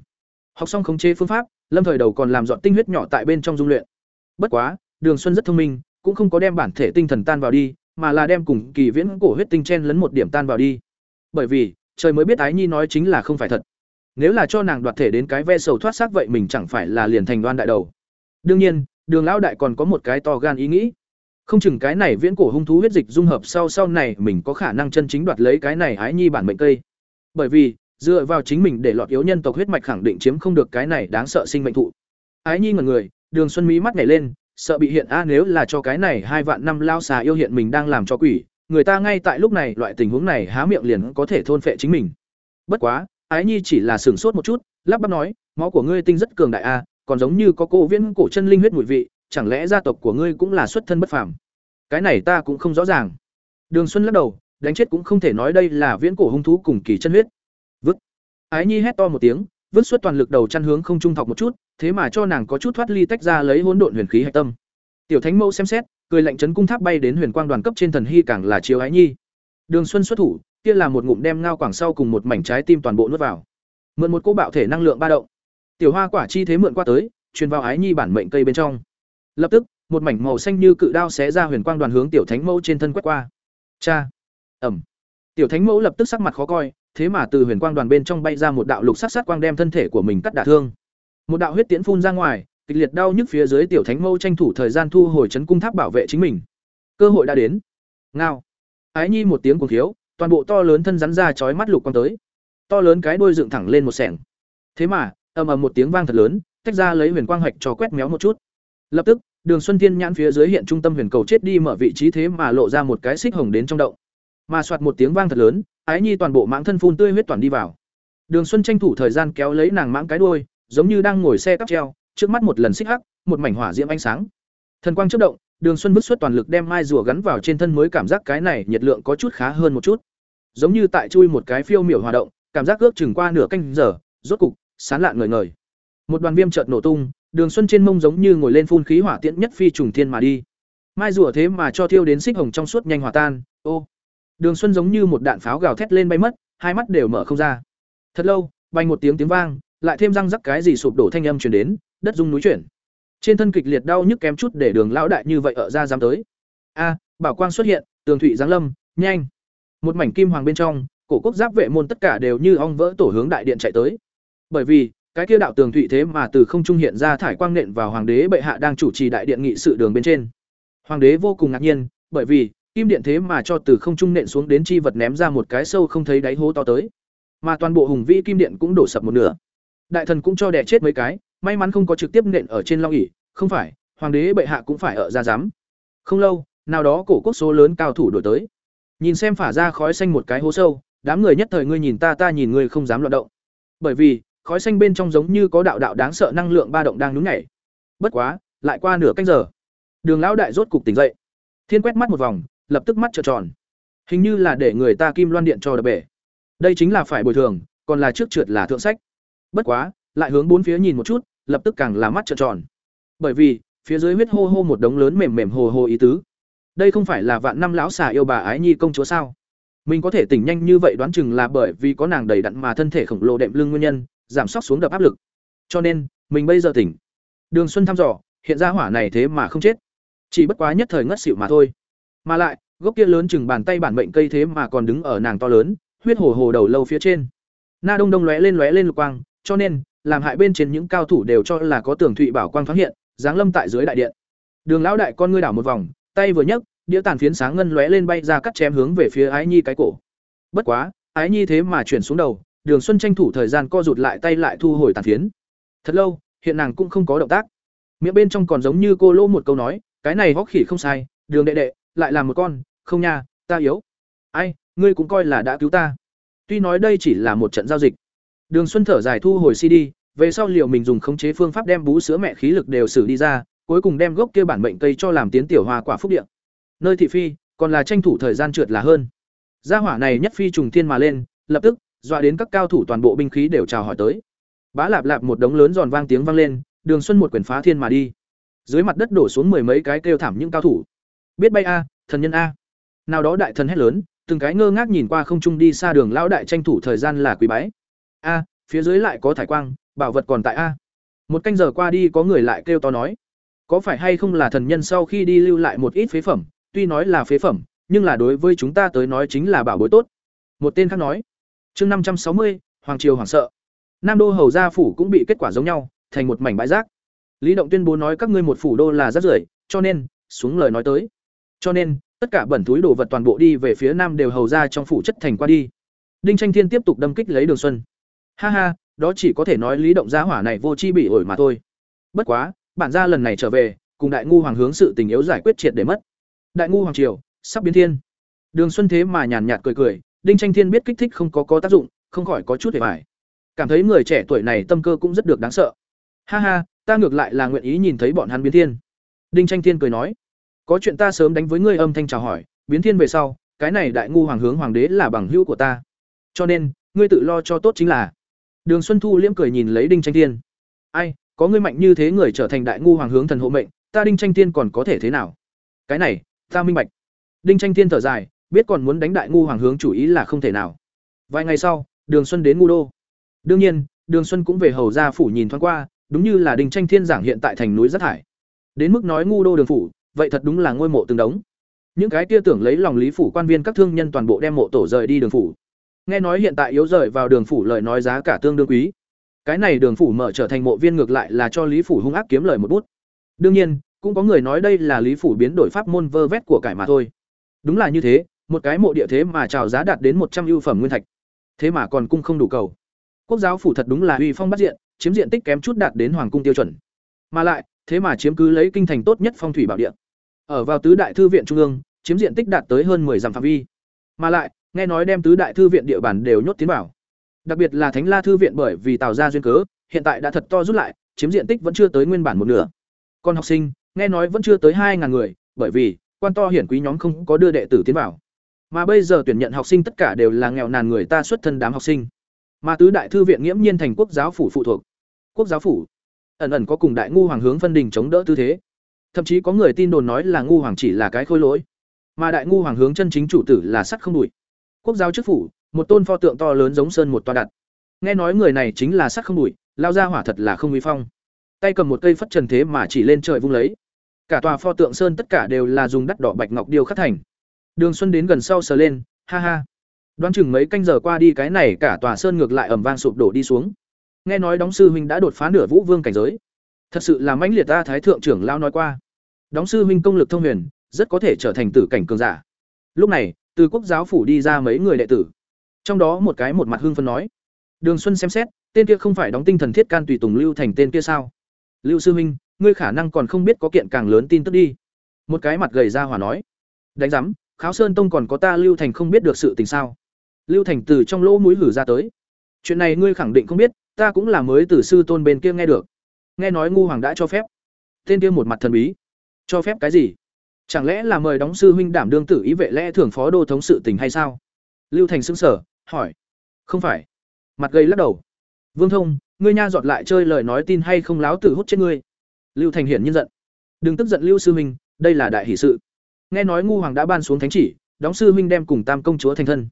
Học xong khống chế phương pháp, Lâm Thời đầu còn làm dọn tinh huyết nhỏ tại bên trong dung luyện. Bất quá, Đường Xuân rất thông minh, cũng không có đem bản thể tinh thần tan vào đi, mà là đem cùng kỳ viễn cổ huyết tinh chen lấn một điểm tan vào đi bởi vì trời mới biết ái nhi nói chính là không phải thật nếu là cho nàng đoạt thể đến cái ve sầu thoát xác vậy mình chẳng phải là liền thành đoan đại đầu đương nhiên đường lão đại còn có một cái to gan ý nghĩ không chừng cái này viễn cổ hung thú huyết dịch dung hợp sau sau này mình có khả năng chân chính đoạt lấy cái này ái nhi bản mệnh cây bởi vì dựa vào chính mình để lọt yếu nhân tộc huyết mạch khẳng định chiếm không được cái này đáng sợ sinh mệnh thụ ái nhi ngần người đường xuân mỹ mắt nhảy lên sợ bị hiện a nếu là cho cái này hai vạn năm lao xà yêu hiện mình đang làm cho quỷ, người ta ngay tại lúc này loại tình huống này há miệng liền có thể thôn phệ chính mình. Bất quá, Ái Nhi chỉ là sửng sốt một chút, lắp bắp nói, máu của ngươi tinh rất cường đại a, còn giống như có cô viễn cổ chân linh huyết mùi vị, chẳng lẽ gia tộc của ngươi cũng là xuất thân bất phàm? Cái này ta cũng không rõ ràng. Đường Xuân lắc đầu, đánh chết cũng không thể nói đây là viễn cổ hung thú cùng kỳ chân huyết. Vứt. Ái Nhi hét to một tiếng, vứt xuất toàn lực đầu chăn hướng không trung thọc một chút, thế mà cho nàng có chút thoát ly tách ra lấy hỗn độn huyền khí hạch tâm. Tiểu Thánh Mẫu xem xét, cười lạnh chấn cung tháp bay đến huyền quang đoàn cấp trên thần hy càng là chiếu Ái Nhi. Đường Xuân xuất thủ, kia là một ngụm đem ngao quảng sau cùng một mảnh trái tim toàn bộ nuốt vào. Mượn một cỗ bạo thể năng lượng ba động. Tiểu Hoa quả chi thế mượn qua tới, truyền vào Ái Nhi bản mệnh cây bên trong. Lập tức, một mảnh màu xanh như cự đao xé ra huyền quang đoàn hướng tiểu thánh mẫu trên thân quét qua. Cha. Ẩm. Tiểu thánh mẫu lập tức sắc mặt khó coi, thế mà từ huyền quang đoàn bên trong bay ra một đạo lục sắc sắc quang đem thân thể của mình cắt đả thương. Một đạo huyết tiễn phun ra ngoài, kịch liệt đau nhức phía dưới tiểu thánh mẫu tranh thủ thời gian thu hồi chấn cung tháp bảo vệ chính mình. Cơ hội đã đến. Ngao. Ái Nhi một tiếng cuồng thiếu, toàn bộ to lớn thân rắn ra chói mắt lục quang tới. To lớn cái đuôi dựng thẳng lên một sẻng. Thế mà, ầm ầm một tiếng vang thật lớn, tách ra lấy huyền quang hạch cho quét méo một chút. Lập tức, Đường Xuân Thiên nhãn phía dưới hiện trung tâm huyền cầu chết đi mở vị trí thế mà lộ ra một cái xích hồng đến trong động. Mà soạt một tiếng vang thật lớn, Ái Nhi toàn bộ mãng thân phun tươi huyết toàn đi vào. Đường Xuân tranh thủ thời gian kéo lấy nàng mãng cái đuôi, giống như đang ngồi xe cắp treo, trước mắt một lần xích hắc, một mảnh hỏa diễm ánh sáng. Thần quang chớp động, Đường Xuân bứt xuất toàn lực đem mai rùa gắn vào trên thân mới cảm giác cái này nhiệt lượng có chút khá hơn một chút. Giống như tại chui một cái phiêu miểu hòa động, cảm giác ước chừng qua nửa canh giờ, rốt cục, sán lạn ngời ngời. Một đoàn viêm chợt nổ tung, Đường Xuân trên mông giống như ngồi lên phun khí hỏa tiễn nhất phi trùng thiên mà đi. Mai rùa thế mà cho thiêu đến xích hồng trong suốt nhanh hòa tan, ô. Đường Xuân giống như một đạn pháo gào thét lên bay mất, hai mắt đều mở không ra. Thật lâu, bay một tiếng tiếng vang, lại thêm răng rắc cái gì sụp đổ thanh âm truyền đến, đất rung núi chuyển. Trên thân kịch liệt đau nhức kém chút để Đường lão đại như vậy ở ra dám tới. A, bảo quang xuất hiện, tường thụy giáng lâm, nhanh. Một mảnh kim hoàng bên trong, cổ quốc giáp vệ môn tất cả đều như ong vỡ tổ hướng đại điện chạy tới. Bởi vì, cái kia đạo tường thụy thế mà từ không trung hiện ra thải quang nện vào hoàng đế bệ hạ đang chủ trì đại điện nghị sự đường bên trên. Hoàng đế vô cùng ngạc nhiên, bởi vì kim điện thế mà cho từ không trung nện xuống đến chi vật ném ra một cái sâu không thấy đáy hố to tới. Mà toàn bộ hùng vĩ kim điện cũng đổ sập một nửa. Đại thần cũng cho đẻ chết mấy cái may mắn không có trực tiếp nện ở trên long ỉ không phải hoàng đế bệ hạ cũng phải ở ra giám. Không lâu nào đó cổ quốc số lớn cao thủ đổi tới. Nhìn xem phả ra khói xanh một cái hố sâu đám người nhất thời ngươi nhìn ta ta nhìn ngươi không dám loạt động. Bởi vì khói xanh bên trong giống như có đạo đạo đáng sợ năng lượng ba động đang nhún nhảy. Bất quá, lại qua nửa canh giờ, đường lão đại rốt cục tỉnh dậy. Thiên quét mắt một vòng, lập tức mắt trợn tròn. Hình như là để người ta kim loan điện cho đập bể. Đây chính là phải bồi thường, còn là trước trượt là thượng sách. Bất quá, lại hướng bốn phía nhìn một chút, lập tức càng là mắt trợn tròn. Bởi vì, phía dưới huyết hô hô một đống lớn mềm mềm hồ hồ ý tứ. Đây không phải là vạn năm lão xà yêu bà ái nhi công chúa sao? Mình có thể tỉnh nhanh như vậy đoán chừng là bởi vì có nàng đầy đặn mà thân thể khổng lồ đệm lưng nguyên nhân giảm sóc xuống đập áp lực. Cho nên, mình bây giờ tỉnh. Đường xuân thăm dò, hiện ra hỏa này thế mà không chết. Chỉ bất quá nhất thời ngất xỉu mà thôi. Mà lại, gốc kia lớn chừng bàn tay bản mệnh cây thế mà còn đứng ở nàng to lớn, huyết hồ hồ đầu lâu phía trên. Na đông đông lóe lên lóe lên lục quang, cho nên, làm hại bên trên những cao thủ đều cho là có tường thụy bảo quang thoáng hiện, giáng lâm tại dưới đại điện. Đường lão đại con ngươi đảo một vòng, tay vừa nhấc, đĩa tàn phiến sáng ngân lóe lên bay ra cắt chém hướng về phía ái nhi cái cổ. Bất quá, ái nhi thế mà chuyển xuống đầu đường xuân tranh thủ thời gian co rụt lại tay lại thu hồi tàn phiến. Thật lâu, hiện nàng cũng không có động tác. Miệng bên trong còn giống như cô lỗ một câu nói, cái này hóc khỉ không sai, đường đệ đệ, lại là một con, không nha, ta yếu. Ai, ngươi cũng coi là đã cứu ta. Tuy nói đây chỉ là một trận giao dịch. Đường xuân thở dài thu hồi cd, về sau liệu mình dùng khống chế phương pháp đem bú sữa mẹ khí lực đều xử đi ra, cuối cùng đem gốc kia bản mệnh cây cho làm tiến tiểu hoa quả phúc điện nơi thị phi, còn là tranh thủ thời gian trượt là hơn. Gia hỏa này nhất phi trùng thiên mà lên, lập tức dọa đến các cao thủ toàn bộ binh khí đều chào hỏi tới. Bá lạp lạp một đống lớn giòn vang tiếng vang lên, đường xuân một quyển phá thiên mà đi. Dưới mặt đất đổ xuống mười mấy cái kêu thảm những cao thủ. Biết bay a, thần nhân a. Nào đó đại thần hét lớn, từng cái ngơ ngác nhìn qua không trung đi xa đường lão đại tranh thủ thời gian là quý bái. A, phía dưới lại có thải quang, bảo vật còn tại a. Một canh giờ qua đi có người lại kêu to nói. Có phải hay không là thần nhân sau khi đi lưu lại một ít phế phẩm? Tuy nói là phế phẩm, nhưng là đối với chúng ta tới nói chính là bảo bối tốt. Một tên khác nói chương năm trăm sáu mươi, hoàng triều hoảng sợ. Nam đô hầu gia phủ cũng bị kết quả giống nhau, thành một mảnh bãi rác. Lý động tuyên bố nói các ngươi một phủ đô là rác rưởi, cho nên, xuống lời nói tới. Cho nên, tất cả bẩn túi đồ vật toàn bộ đi về phía nam đều hầu ra trong phủ chất thành qua đi. Đinh tranh thiên tiếp tục đâm kích lấy đường xuân. Ha ha, đó chỉ có thể nói lý động gia hỏa này vô chi bị ổi mà thôi. Bất quá, bản gia lần này trở về, cùng đại ngu hoàng hướng sự tình yếu giải quyết triệt để mất. Đại ngu hoàng triều, sắp biến thiên. Đường xuân thế mà nhàn nhạt cười cười đinh tranh thiên biết kích thích không có có tác dụng không khỏi có chút hề mải, cảm thấy người trẻ tuổi này tâm cơ cũng rất được đáng sợ. Ha ha ta ngược lại là nguyện ý nhìn thấy bọn hắn biến thiên. Đinh tranh thiên cười nói có chuyện ta sớm đánh với ngươi âm thanh chào hỏi biến thiên về sau cái này đại ngu hoàng hướng hoàng đế là bằng hữu của ta. Cho nên ngươi tự lo cho tốt chính là. Đường xuân thu liễm cười nhìn lấy đinh tranh thiên. Ai có ngươi mạnh như thế người trở thành đại ngu hoàng hướng thần hộ mệnh ta đinh tranh thiên còn có thể thế nào? Cái này ta minh bạch. Đinh tranh thiên thở dài biết còn muốn đánh đại ngu hoàng hướng chủ ý là không thể nào. Vài ngày sau, đường xuân đến ngu đô. Đương nhiên, đường xuân cũng về hầu gia phủ nhìn thoáng qua, đúng như là đình tranh thiên giảng hiện tại thành núi rất thải đến mức nói ngu đô đường phủ, vậy thật đúng là ngôi mộ từng đống. Những cái kia tưởng lấy lòng lý phủ quan viên các thương nhân toàn bộ đem mộ tổ rời đi đường phủ. Nghe nói hiện tại yếu rời vào đường phủ lời nói giá cả tương đương quý. Cái này đường phủ mở trở thành mộ viên ngược lại là cho lý phủ hung ác kiếm lời một bút. Đương nhiên, cũng có người nói đây là lý phủ biến đổi pháp môn vơ vét của cải mà thôi. Đúng là như thế một cái mộ địa thế mà trào giá đạt đến một trăm ưu phẩm nguyên thạch. Thế mà còn cung không đủ cầu. Quốc giáo phủ thật đúng là uy phong bắt diện, chiếm diện tích kém chút đạt đến hoàng cung tiêu chuẩn. Mà lại, thế mà chiếm cứ lấy kinh thành tốt nhất phong thủy bảo địa. Ở vào tứ đại thư viện trung ương, chiếm diện tích đạt tới hơn 10 dặm phạm vi. Mà lại, nghe nói đem tứ đại thư viện địa bàn đều nhốt tiến vào. Đặc biệt là thánh la thư viện bởi vì tạo ra duyên cớ, hiện tại đã thật to rút lại, chiếm diện tích vẫn chưa tới nguyên bản một nửa. Còn học sinh, nghe nói vẫn chưa tới hai ngàn người, bởi vì quan to hiển quý nhóm không có đưa đệ tử tiến vào mà bây giờ tuyển nhận học sinh tất cả đều là nghèo nàn người ta xuất thân đám học sinh. Mà tứ đại thư viện nghiễm nhiên thành quốc giáo phủ phụ thuộc. Quốc giáo phủ. Ẩn ẩn có cùng đại ngu hoàng hướng phân đình chống đỡ tư thế. Thậm chí có người tin đồn nói là ngu hoàng chỉ là cái khôi lỗi. Mà đại ngu hoàng hướng chân chính chủ tử là sắt không đủi quốc giáo chức phủ, một tôn pho tượng to lớn giống sơn một toa đặt. Nghe nói người này chính là sắt không đủi lao ra hỏa thật là không uy phong. Tay cầm một cây phất trần thế mà chỉ lên trời vung lấy. Cả tòa pho tượng sơn tất cả đều là dùng đắt đỏ bạch ngọc điêu khắc thành đường xuân đến gần sau sờ lên ha ha. Đoán chừng mấy canh giờ qua đi cái này cả tòa sơn ngược lại ẩm vang sụp đổ đi xuống. Nghe nói đóng sư huynh đã đột phá nửa vũ vương cảnh giới. Thật sự là mãnh liệt ta thái thượng trưởng lao nói qua. Đóng sư huynh công lực thông huyền rất có thể trở thành tử cảnh cường giả. Lúc này từ quốc giáo phủ đi ra mấy người đệ tử. Trong đó một cái một mặt hưng phấn nói. Đường xuân xem xét tên kia không phải đóng tinh thần thiết can tùy tùng lưu thành tên kia sao? Lưu sư huynh ngươi khả năng còn không biết có kiện càng lớn tin tức đi. Một cái mặt gầy ra hỏa nói. Đánh rắm, kháo sơn tông còn có ta lưu thành không biết được sự tình sao? Lưu thành từ trong lỗ mũi lử ra tới. Chuyện này ngươi khẳng định không biết, ta cũng là mới từ sư tôn bên kia nghe được. Nghe nói ngu hoàng đã cho phép. Tên kia một mặt thần bí. Cho phép cái gì? Chẳng lẽ là mời đóng sư huynh đảm đương tử ý vệ lẽ thưởng phó đô thống sự tình hay sao? Lưu thành xứng sở hỏi. Không phải. Mặt gây lắc đầu. Vương thông, ngươi nha dọt lại chơi lời nói tin hay không láo tử hút chết ngươi? Lưu thành hiển nhiên giận. Đừng tức giận lưu sư huynh, đây là đại hỷ sự nghe nói ngu hoàng đã ban xuống thánh chỉ, đóng sư huynh đem cùng tam công chúa thành thân.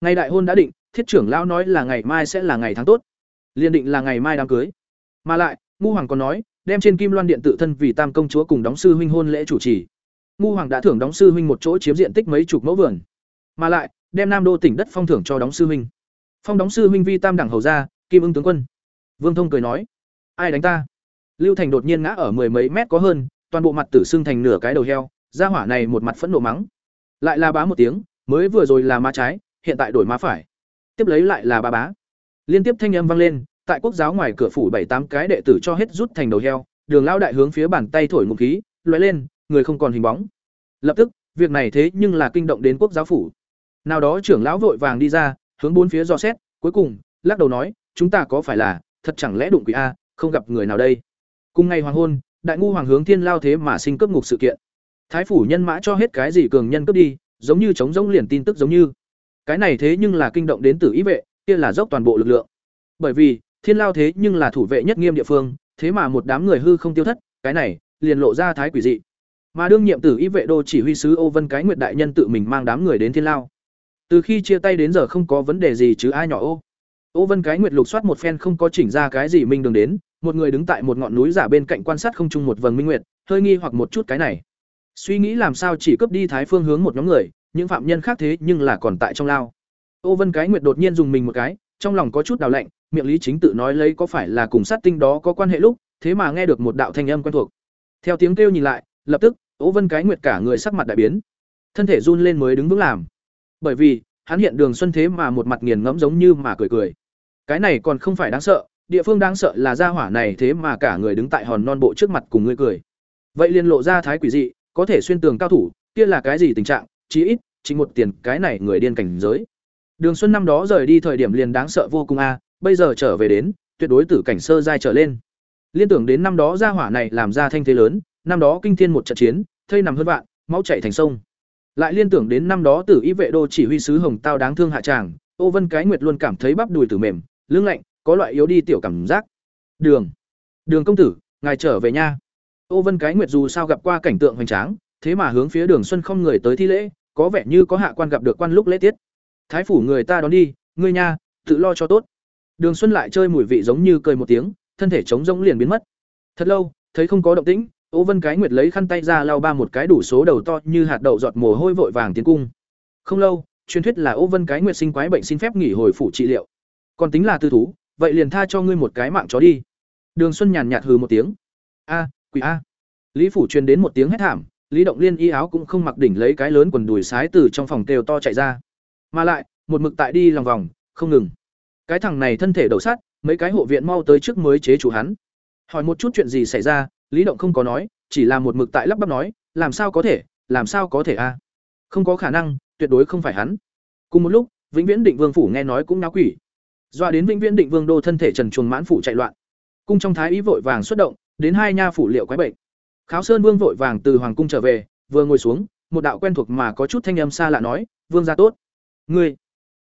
Ngày đại hôn đã định, thiết trưởng lão nói là ngày mai sẽ là ngày tháng tốt. Liền định là ngày mai đám cưới. Mà lại, ngu hoàng còn nói, đem trên kim loan điện tự thân vì tam công chúa cùng đóng sư huynh hôn lễ chủ trì. Ngu hoàng đã thưởng đóng sư huynh một chỗ chiếm diện tích mấy chục mẫu vườn. Mà lại, đem nam đô tỉnh đất phong thưởng cho đóng sư huynh. Phong đóng sư huynh vi tam đẳng hầu gia, kim ưng tướng quân. Vương thông cười nói, ai đánh ta? Lưu thành đột nhiên ngã ở mười mấy mét có hơn, toàn bộ mặt tử xưng thành nửa cái đầu heo gia hỏa này một mặt phẫn nộ mắng. Lại là bá một tiếng, mới vừa rồi là má trái, hiện tại đổi má phải. Tiếp lấy lại là ba bá. Liên tiếp thanh âm vang lên, tại quốc giáo ngoài cửa phủ bảy tám cái đệ tử cho hết rút thành đầu heo, đường lao đại hướng phía bàn tay thổi ngụm khí loại lên, người không còn hình bóng. Lập tức, việc này thế nhưng là kinh động đến quốc giáo phủ. Nào đó trưởng lão vội vàng đi ra, hướng bốn phía dò xét, cuối cùng, lắc đầu nói, chúng ta có phải là, thật chẳng lẽ đụng quỷ a, không gặp người nào đây? Cùng ngày hoàng hôn, đại ngu hoàng hướng thiên lao thế mà sinh cấp ngục sự kiện thái phủ nhân mã cho hết cái gì cường nhân cướp đi, giống như chống giống liền tin tức giống như. Cái này thế nhưng là kinh động đến tử ý vệ, kia là dốc toàn bộ lực lượng. Bởi vì, thiên lao thế nhưng là thủ vệ nhất nghiêm địa phương, thế mà một đám người hư không tiêu thất, cái này, liền lộ ra thái quỷ dị. Mà đương nhiệm tử ý vệ đô chỉ huy sứ ô vân cái nguyệt đại nhân tự mình mang đám người đến thiên lao. Từ khi chia tay đến giờ không có vấn đề gì chứ ai nhỏ ô. Ô vân cái nguyệt lục soát một phen không có chỉnh ra cái gì minh đường đến, một người đứng tại một ngọn núi giả bên cạnh quan sát không chung một vầng minh nguyệt, hơi nghi hoặc một chút cái này suy nghĩ làm sao chỉ cướp đi thái phương hướng một nhóm người, những phạm nhân khác thế nhưng là còn tại trong lao. Ô vân cái nguyệt đột nhiên dùng mình một cái, trong lòng có chút đào lạnh, miệng lý chính tự nói lấy có phải là cùng sát tinh đó có quan hệ lúc, thế mà nghe được một đạo thanh âm quen thuộc. Theo tiếng kêu nhìn lại, lập tức, ô vân cái nguyệt cả người sắc mặt đại biến. Thân thể run lên mới đứng vững làm. Bởi vì, hắn hiện đường xuân thế mà một mặt nghiền ngẫm giống như mà cười cười. Cái này còn không phải đáng sợ, địa phương đáng sợ là gia hỏa này thế mà cả người đứng tại hòn non bộ trước mặt cùng ngươi cười. Vậy liền lộ ra thái quỷ dị có thể xuyên tường cao thủ, kia là cái gì tình trạng? Chí ít, chỉ một tiền cái này người điên cảnh giới. Đường xuân năm đó rời đi thời điểm liền đáng sợ vô cùng a, bây giờ trở về đến, tuyệt đối tử cảnh sơ giai trở lên. Liên tưởng đến năm đó gia hỏa này làm ra thanh thế lớn, năm đó kinh thiên một trận chiến, thây nằm hơn vạn, máu chảy thành sông. Lại liên tưởng đến năm đó tử y vệ đô chỉ huy sứ hồng tao đáng thương hạ tràng, ô vân cái nguyệt luôn cảm thấy bắp đùi tử mềm, lưng lạnh, có loại yếu đi tiểu cảm giác. Đường đường công tử, ngài trở về nha ô vân cái nguyệt dù sao gặp qua cảnh tượng hoành tráng, thế mà hướng phía đường xuân không người tới thi lễ, có vẻ như có hạ quan gặp được quan lúc lễ tiết. Thái phủ người ta đón đi, ngươi nha, tự lo cho tốt. Đường xuân lại chơi mùi vị giống như cười một tiếng, thân thể trống rỗng liền biến mất. Thật lâu, thấy không có động tĩnh, ô vân cái nguyệt lấy khăn tay ra lau ba một cái đủ số đầu to như hạt đậu giọt mồ hôi vội vàng tiến cung. Không lâu, truyền thuyết là ô vân cái nguyệt sinh quái bệnh xin phép nghỉ hồi phủ trị liệu. Còn tính là tư thú, vậy liền tha cho ngươi một cái mạng chó đi. Đường xuân nhàn nhạt hừ một tiếng. A quỷ a. Lý phủ truyền đến một tiếng hét thảm, lý động liên y áo cũng không mặc đỉnh lấy cái lớn quần đùi sái từ trong phòng kêu to chạy ra. Mà lại, một mực tại đi lòng vòng, không ngừng. Cái thằng này thân thể đầu sát mấy cái hộ viện mau tới trước mới chế chủ hắn. Hỏi một chút chuyện gì xảy ra, lý động không có nói, chỉ là một mực tại lắp bắp nói, làm sao có thể, làm sao có thể a. Không có khả năng, tuyệt đối không phải hắn. Cùng một lúc, vĩnh viễn định vương phủ nghe nói cũng náo quỷ. Doa đến vĩnh viễn định vương đô thân thể trần chuồng mãn phủ chạy loạn. Cung trong thái ý vội vàng xuất động đến hai nha phủ liệu quái bệnh. Kháo sơn vương vội vàng từ hoàng cung trở về, vừa ngồi xuống, một đạo quen thuộc mà có chút thanh âm xa lạ nói, vương gia tốt. Ngươi?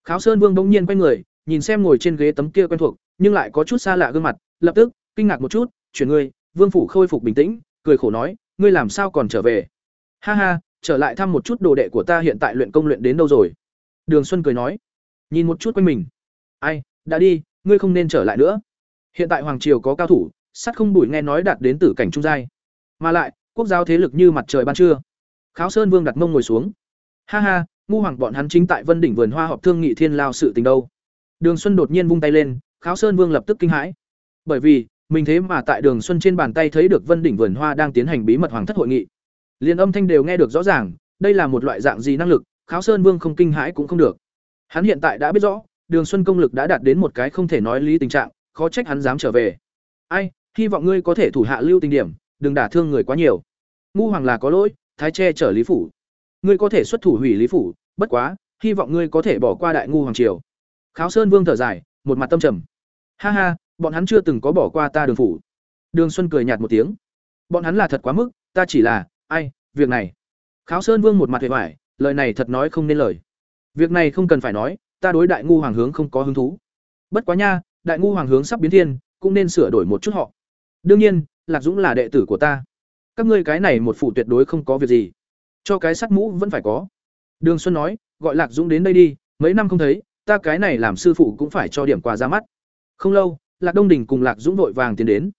Kháo sơn vương bỗng nhiên quay người, nhìn xem ngồi trên ghế tấm kia quen thuộc, nhưng lại có chút xa lạ gương mặt, lập tức, kinh ngạc một chút, chuyển ngươi, vương phủ khôi phục bình tĩnh, cười khổ nói, ngươi làm sao còn trở về? Ha ha, trở lại thăm một chút đồ đệ của ta hiện tại luyện công luyện đến đâu rồi? Đường xuân cười nói, nhìn một chút quanh mình. Ai, đã đi, ngươi không nên trở lại nữa. Hiện tại hoàng triều có cao thủ sắt không bụi nghe nói đạt đến tử cảnh trung giai. Mà lại, quốc giáo thế lực như mặt trời ban trưa. Kháo sơn vương đặt mông ngồi xuống. Ha ha, ngu hoàng bọn hắn chính tại vân đỉnh vườn hoa họp thương nghị thiên lao sự tình đâu. Đường xuân đột nhiên vung tay lên, kháo sơn vương lập tức kinh hãi. Bởi vì, mình thế mà tại đường xuân trên bàn tay thấy được vân đỉnh vườn hoa đang tiến hành bí mật hoàng thất hội nghị. Liền âm thanh đều nghe được rõ ràng, đây là một loại dạng gì năng lực, kháo sơn vương không kinh hãi cũng không được. Hắn hiện tại đã biết rõ, đường xuân công lực đã đạt đến một cái không thể nói lý tình trạng, khó trách hắn dám trở về. Ai hy vọng ngươi có thể thủ hạ lưu tình điểm, đừng đả thương người quá nhiều. Ngu hoàng là có lỗi, thái che chở lý phủ. Ngươi có thể xuất thủ hủy lý phủ, bất quá, hy vọng ngươi có thể bỏ qua đại ngu hoàng triều. Kháo sơn vương thở dài, một mặt tâm trầm. Ha ha, bọn hắn chưa từng có bỏ qua ta đường phủ. Đường xuân cười nhạt một tiếng. Bọn hắn là thật quá mức, ta chỉ là, ai, việc này. Kháo sơn vương một mặt hề hoài, lời này thật nói không nên lời. Việc này không cần phải nói, ta đối đại ngu hoàng hướng không có hứng thú. Bất quá nha, đại ngu hoàng hướng sắp biến thiên, cũng nên sửa đổi một chút họ đương nhiên, lạc dũng là đệ tử của ta. Các ngươi cái này một phủ tuyệt đối không có việc gì. Cho cái sắt mũ vẫn phải có. Đường xuân nói, gọi lạc dũng đến đây đi, mấy năm không thấy, ta cái này làm sư phụ cũng phải cho điểm quà ra mắt. Không lâu, lạc đông đình cùng lạc dũng vội vàng tiến đến.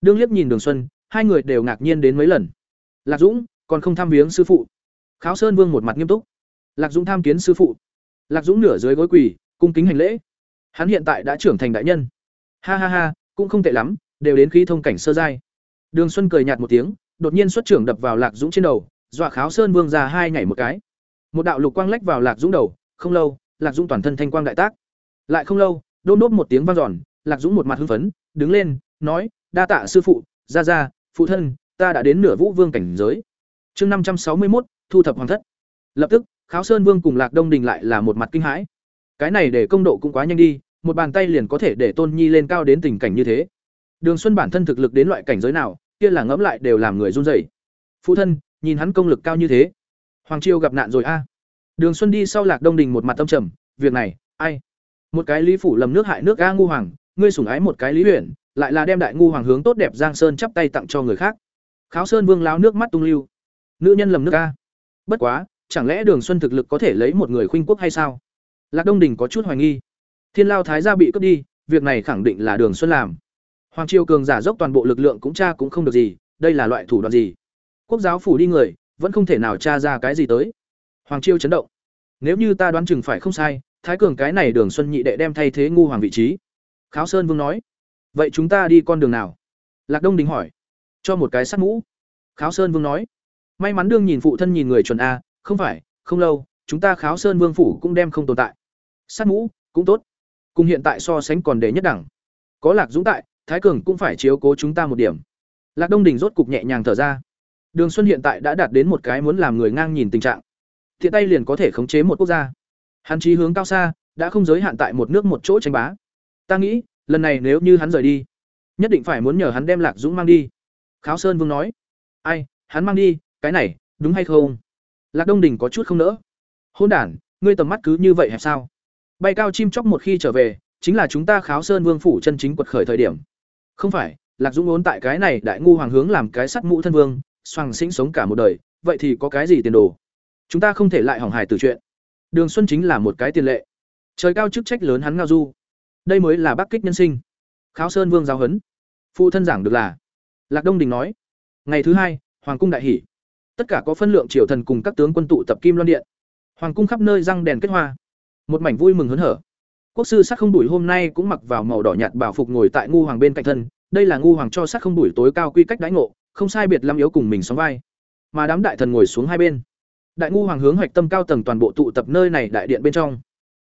Đương liếc nhìn đường xuân, hai người đều ngạc nhiên đến mấy lần. Lạc dũng, còn không tham viếng sư phụ. Kháo sơn vương một mặt nghiêm túc. Lạc dũng tham kiến sư phụ. Lạc dũng nửa dưới gối quỳ, cung kính hành lễ. Hắn hiện tại đã trưởng thành đại nhân. Ha ha ha, cũng không tệ lắm đều đến khí thông cảnh sơ giai. Đường xuân cười nhạt một tiếng, đột nhiên xuất trưởng đập vào lạc dũng trên đầu, dọa kháo sơn vương già hai nhảy một cái. Một đạo lục quang lách vào lạc dũng đầu, không lâu, lạc dũng toàn thân thanh quang đại tác. Lại không lâu, đôn đốt một tiếng vang giòn lạc dũng một mặt hưng phấn, đứng lên, nói, đa tạ sư phụ ra ra phụ thân, ta đã đến nửa vũ vương cảnh giới. Chương năm trăm sáu mươi một thu thập hoàng thất. Lập tức, kháo sơn vương cùng lạc đông đình lại là một mặt kinh hãi. Cái này để công độ cũng quá nhanh đi, một bàn tay liền có thể để tôn nhi lên cao đến tình cảnh như thế đường xuân bản thân thực lực đến loại cảnh giới nào, kia là ngẫm lại đều làm người run rẩy. Phụ thân, nhìn hắn công lực cao như thế. Hoàng triều gặp nạn rồi a. Đường xuân đi sau lạc đông đình một mặt tâm trầm, việc này, ai? Một cái lý phủ lầm nước hại nước a ngu hoàng, ngươi sủng ái một cái lý huyền lại là đem đại ngu hoàng hướng tốt đẹp giang sơn chắp tay tặng cho người khác. Kháo sơn vương lao nước mắt tung lưu. Nữ nhân lầm nước a. Bất quá, chẳng lẽ đường xuân thực lực có thể lấy một người khuynh quốc hay sao? Lạc đông đình có chút hoài nghi. Thiên lao thái gia bị cướp đi, việc này khẳng định là đường xuân làm hoàng triều cường giả dốc toàn bộ lực lượng cũng tra cũng không được gì, đây là loại thủ đoạn gì? Quốc giáo phủ đi người, vẫn không thể nào tra ra cái gì tới. Hoàng triều chấn động. Nếu như ta đoán chừng phải không sai, thái cường cái này đường xuân nhị đệ đem thay thế ngu hoàng vị trí. Kháo sơn vương nói. Vậy chúng ta đi con đường nào? Lạc đông đình hỏi. Cho một cái sắt mũ. Kháo sơn vương nói. May mắn đương nhìn phụ thân nhìn người chuẩn a, không phải, không lâu, chúng ta kháo sơn vương phủ cũng đem không tồn tại. Sắt mũ, cũng tốt. Cùng hiện tại so sánh còn để nhất đẳng. Có lạc dũng tại thái cường cũng phải chiếu cố chúng ta một điểm lạc đông đình rốt cục nhẹ nhàng thở ra Đường Xuân hiện tại đã đạt đến một cái muốn làm người ngang nhìn tình trạng. Thiện tay liền có thể khống chế một quốc gia. Hắn chí hướng cao xa, đã không giới hạn tại một nước một chỗ tranh bá. Ta nghĩ, lần này nếu như hắn rời đi, nhất định phải muốn nhờ hắn đem Lạc Dũng mang đi. Kháo Sơn Vương nói. Ai, hắn mang đi, cái này, đúng hay không? Lạc Đông Đình có chút không nỡ. Hôn đản, ngươi tầm mắt cứ như vậy hẹp sao? Bay cao chim chóc một khi trở về, chính là chúng ta Kháo Sơn Vương phủ chân chính quật khởi thời điểm. Không phải, Lạc Dũng muốn tại cái này đại ngu hoàng hướng làm cái sắt mũ thân vương, xoàng sinh sống cả một đời, vậy thì có cái gì tiền đồ? Chúng ta không thể lại hỏng hài từ chuyện. Đường Xuân chính là một cái tiền lệ. Trời cao chức trách lớn hắn ngao du. Đây mới là Bắc kích nhân sinh. Kháo Sơn Vương giáo huấn. Phụ thân giảng được là. Lạc Đông Đình nói. Ngày thứ hai, hoàng cung đại hỷ. Tất cả có phân lượng triều thần cùng các tướng quân tụ tập Kim Loan điện. Hoàng cung khắp nơi răng đèn kết hoa. Một mảnh vui mừng hớn hở. Quốc sư sắc không đuổi hôm nay cũng mặc vào màu đỏ nhạt bảo phục ngồi tại ngu hoàng bên cạnh thân, đây là ngu hoàng cho sắc không đuổi tối cao quy cách đãi ngộ, không sai biệt lắm yếu cùng mình sóng vai. Mà đám đại thần ngồi xuống hai bên. Đại ngu hoàng hướng hoạch tâm cao tầng toàn bộ tụ tập nơi này đại điện bên trong.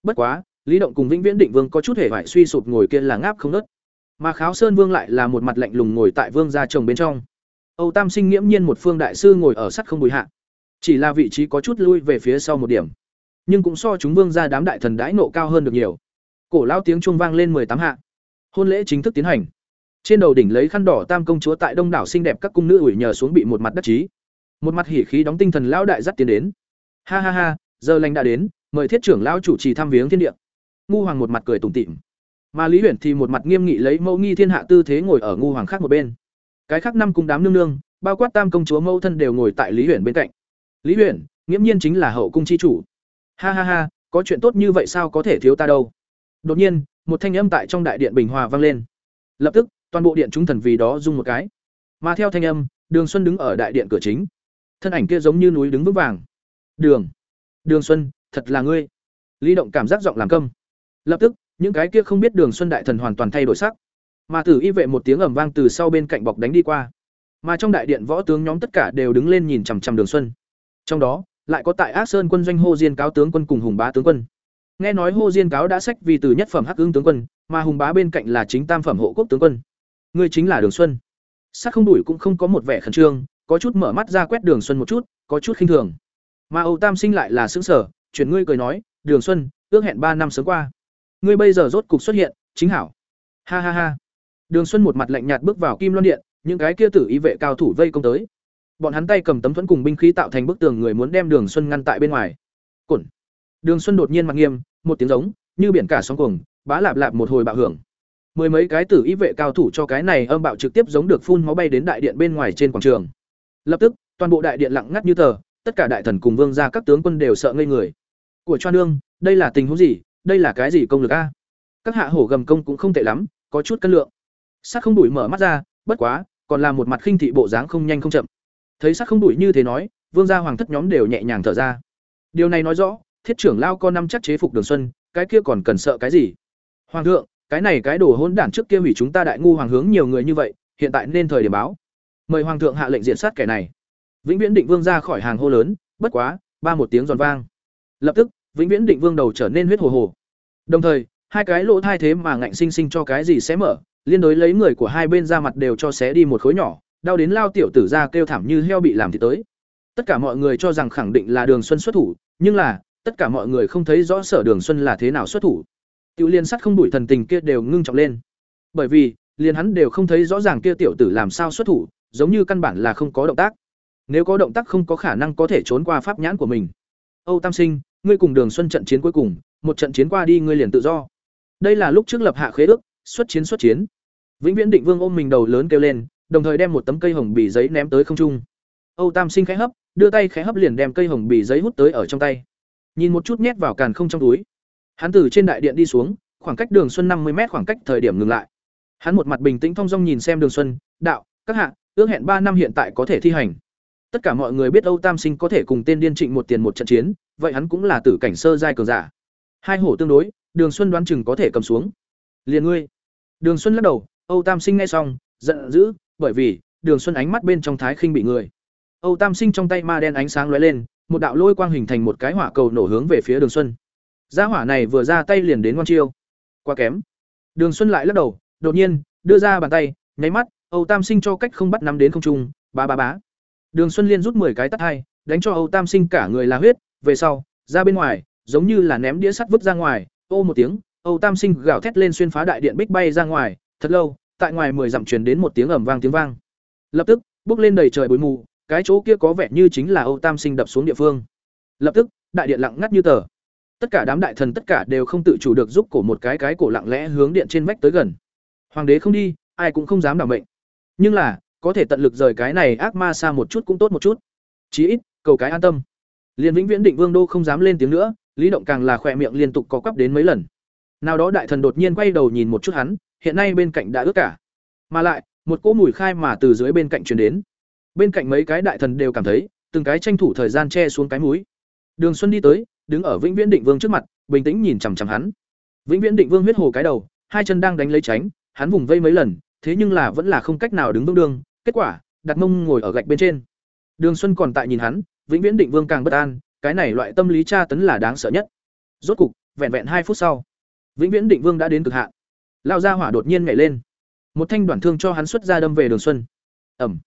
Bất quá, Lý Động cùng Vĩnh Viễn Định Vương có chút hề vải suy sụp ngồi kia là ngáp không nớt. Mà Kháo Sơn Vương lại là một mặt lạnh lùng ngồi tại vương gia chồng bên trong. Âu Tam Sinh nghiễm nhiên một phương đại sư ngồi ở sắt không bùi hạ. Chỉ là vị trí có chút lui về phía sau một điểm, nhưng cũng so chúng vương gia đám đại thần đãi nộ cao hơn được nhiều. Cổ lao tiếng chuông vang lên tám hạ. Hôn lễ chính thức tiến hành. Trên đầu đỉnh lấy khăn đỏ tam công chúa tại đông đảo xinh đẹp các cung nữ ủi nhờ xuống bị một mặt đắc chí. Một mặt hỉ khí đóng tinh thần lão đại dắt tiến đến. Ha ha ha, giờ lành đã đến, mời thiết trưởng lão chủ trì thăm viếng thiên địa. Ngu hoàng một mặt cười tủm tỉm. Mà Lý Huyền thì một mặt nghiêm nghị lấy mẫu nghi thiên hạ tư thế ngồi ở ngu hoàng khác một bên. Cái khác năm cung đám nương nương, bao quát tam công chúa mẫu thân đều ngồi tại Lý Huyền bên cạnh. Lý Huyền, nghiễm nhiên chính là hậu cung chi chủ. Ha ha ha, có chuyện tốt như vậy sao có thể thiếu ta đâu. Đột nhiên, một thanh âm tại trong đại điện bình hòa vang lên. Lập tức, toàn bộ điện chúng thần vì đó rung một cái. Mà theo thanh âm, Đường Xuân đứng ở đại điện cửa chính. Thân ảnh kia giống như núi đứng vững vàng. "Đường, Đường Xuân, thật là ngươi." Lý Động cảm giác giọng làm câm. Lập tức, những cái kia không biết Đường Xuân đại thần hoàn toàn thay đổi sắc. Mà Tử Y vệ một tiếng ầm vang từ sau bên cạnh bọc đánh đi qua. Mà trong đại điện võ tướng nhóm tất cả đều đứng lên nhìn chằm chằm Đường Xuân. Trong đó, lại có tại Ác Sơn quân doanh hô diên cáo tướng quân cùng Hùng Bá tướng quân. Nghe nói Hô Diên cáo đã sách vì từ nhất phẩm Hắc Ưng tướng quân, mà Hùng Bá bên cạnh là chính tam phẩm hộ quốc tướng quân. Ngươi chính là Đường Xuân. Sắc không đuổi cũng không có một vẻ khẩn trương, có chút mở mắt ra quét Đường Xuân một chút, có chút khinh thường. Mà Âu Tam Sinh lại là xứng sở, chuyển ngươi cười nói, "Đường Xuân, ước hẹn ba năm sớm qua, ngươi bây giờ rốt cục xuất hiện, chính hảo." Ha ha ha. Đường Xuân một mặt lạnh nhạt bước vào Kim Loan điện, những cái kia tử ý vệ cao thủ vây công tới. Bọn hắn tay cầm tấm thuẫn cùng binh khí tạo thành bức tường người muốn đem Đường Xuân ngăn tại bên ngoài. Cổn. Đường Xuân đột nhiên mặt nghiêm, một tiếng giống, như biển cả sóng cuồng, bá lạp lạp một hồi bạo hưởng. Mười mấy cái tử y vệ cao thủ cho cái này âm bạo trực tiếp giống được phun máu bay đến đại điện bên ngoài trên quảng trường. Lập tức, toàn bộ đại điện lặng ngắt như tờ, tất cả đại thần cùng vương gia các tướng quân đều sợ ngây người. Của Choa nương, đây là tình huống gì? Đây là cái gì công lực a? Các hạ hổ gầm công cũng không tệ lắm, có chút cân lượng. Sắc không đuổi mở mắt ra, bất quá, còn là một mặt khinh thị bộ dáng không nhanh không chậm. Thấy sắc không đuổi như thế nói, vương gia hoàng thất nhóm đều nhẹ nhàng thở ra. Điều này nói rõ, thiết trưởng lao con năm chắc chế phục đường xuân, cái kia còn cần sợ cái gì? Hoàng thượng, cái này cái đồ hỗn đản trước kia hủy chúng ta đại ngu hoàng hướng nhiều người như vậy, hiện tại nên thời điểm báo. Mời hoàng thượng hạ lệnh diện sát kẻ này. Vĩnh viễn định vương ra khỏi hàng hô lớn, bất quá, ba một tiếng giòn vang. Lập tức, vĩnh viễn định vương đầu trở nên huyết hồ hồ. Đồng thời, hai cái lỗ thai thế mà ngạnh sinh sinh cho cái gì sẽ mở, liên đối lấy người của hai bên ra mặt đều cho xé đi một khối nhỏ, đau đến lao tiểu tử ra kêu thảm như heo bị làm thì tới. Tất cả mọi người cho rằng khẳng định là đường xuân xuất thủ, nhưng là tất cả mọi người không thấy rõ sở đường xuân là thế nào xuất thủ. Tiểu liên sắt không đuổi thần tình kia đều ngưng trọng lên. Bởi vì, liền hắn đều không thấy rõ ràng kia tiểu tử làm sao xuất thủ, giống như căn bản là không có động tác. Nếu có động tác không có khả năng có thể trốn qua pháp nhãn của mình. Âu tam sinh, ngươi cùng đường xuân trận chiến cuối cùng, một trận chiến qua đi ngươi liền tự do. Đây là lúc trước lập hạ khế ước, xuất chiến xuất chiến. Vĩnh viễn định vương ôm mình đầu lớn kêu lên, đồng thời đem một tấm cây hồng bì giấy ném tới không trung. Âu tam sinh khẽ hấp, đưa tay khẽ hấp liền đem cây hồng bì giấy hút tới ở trong tay nhìn một chút nhét vào càn không trong túi. Hắn từ trên đại điện đi xuống, khoảng cách đường xuân năm mươi m khoảng cách thời điểm ngừng lại. Hắn một mặt bình tĩnh thong dong nhìn xem đường xuân, đạo, các hạ, ước hẹn ba năm hiện tại có thể thi hành. Tất cả mọi người biết âu tam sinh có thể cùng tên điên trịnh một tiền một trận chiến, vậy hắn cũng là tử cảnh sơ giai cường giả. Hai hổ tương đối, đường xuân đoán chừng có thể cầm xuống. Liền ngươi. Đường xuân lắc đầu, âu tam sinh nghe xong, giận dữ, bởi vì đường xuân ánh mắt bên trong thái khinh bị người. Âu tam sinh trong tay ma đen ánh sáng lóe lên một đạo lôi quang hình thành một cái hỏa cầu nổ hướng về phía Đường Xuân. Gia hỏa này vừa ra tay liền đến ngoan chiêu. Quá kém. Đường Xuân lại lắc đầu, đột nhiên đưa ra bàn tay, nháy mắt, Âu Tam Sinh cho cách không bắt nắm đến không trung, bá bá bá. Đường Xuân Liên rút 10 cái tát hai, đánh cho Âu Tam Sinh cả người là huyết, về sau, ra bên ngoài, giống như là ném đĩa sắt vứt ra ngoài, ô một tiếng, Âu Tam Sinh gào thét lên xuyên phá đại điện bích bay ra ngoài, thật lâu, tại ngoài 10 dặm truyền đến một tiếng ầm vang tiếng vang. Lập tức, bước lên đầy trời bụi mù, cái chỗ kia có vẻ như chính là Âu Tam Sinh đập xuống địa phương. Lập tức, đại điện lặng ngắt như tờ. Tất cả đám đại thần tất cả đều không tự chủ được giúp cổ một cái cái cổ lặng lẽ hướng điện trên vách tới gần. Hoàng đế không đi, ai cũng không dám đảm mệnh. Nhưng là, có thể tận lực rời cái này ác ma xa một chút cũng tốt một chút. Chí ít, cầu cái an tâm. Liên Vĩnh Viễn Định Vương đô không dám lên tiếng nữa, Lý Động càng là khỏe miệng liên tục có quắp đến mấy lần. Nào đó đại thần đột nhiên quay đầu nhìn một chút hắn, hiện nay bên cạnh đã ướt cả. Mà lại, một cỗ mùi khai mà từ dưới bên cạnh truyền đến. Bên cạnh mấy cái đại thần đều cảm thấy, từng cái tranh thủ thời gian che xuống cái mũi. Đường Xuân đi tới, đứng ở Vĩnh Viễn Định Vương trước mặt, bình tĩnh nhìn chằm chằm hắn. Vĩnh Viễn Định Vương huyết hồ cái đầu, hai chân đang đánh lấy tránh, hắn vùng vây mấy lần, thế nhưng là vẫn là không cách nào đứng vững đường, kết quả, đặt mông ngồi ở gạch bên trên. Đường Xuân còn tại nhìn hắn, Vĩnh Viễn Định Vương càng bất an, cái này loại tâm lý tra tấn là đáng sợ nhất. Rốt cục, vẹn vẹn hai phút sau, Vĩnh Viễn Định Vương đã đến cực hạn. Lao ra hỏa đột nhiên nhảy lên, một thanh đoạn thương cho hắn xuất ra đâm về Đường Xuân. Ẩm.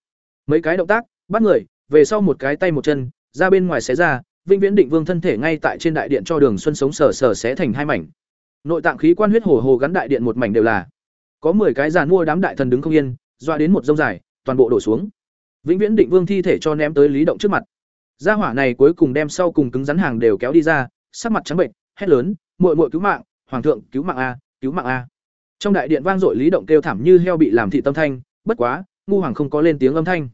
Mấy cái động tác, bắt người, về sau một cái tay một chân, ra bên ngoài xé ra, Vĩnh Viễn Định Vương thân thể ngay tại trên đại điện cho Đường Xuân sống sờ sờ xé thành hai mảnh. Nội tạng khí quan huyết hồ hồ gắn đại điện một mảnh đều là. Có 10 cái giàn mua đám đại thần đứng không yên, doa đến một dông dài, toàn bộ đổ xuống. Vĩnh Viễn Định Vương thi thể cho ném tới Lý Động trước mặt. Gia hỏa này cuối cùng đem sau cùng cứng rắn hàng đều kéo đi ra, sắc mặt trắng bệnh, hét lớn, "Muội muội cứu mạng, hoàng thượng, cứu mạng a, cứu mạng a." Trong đại điện vang dội Lý Động kêu thảm như heo bị làm thị tâm thanh, bất quá, ngu hoàng không có lên tiếng âm thanh.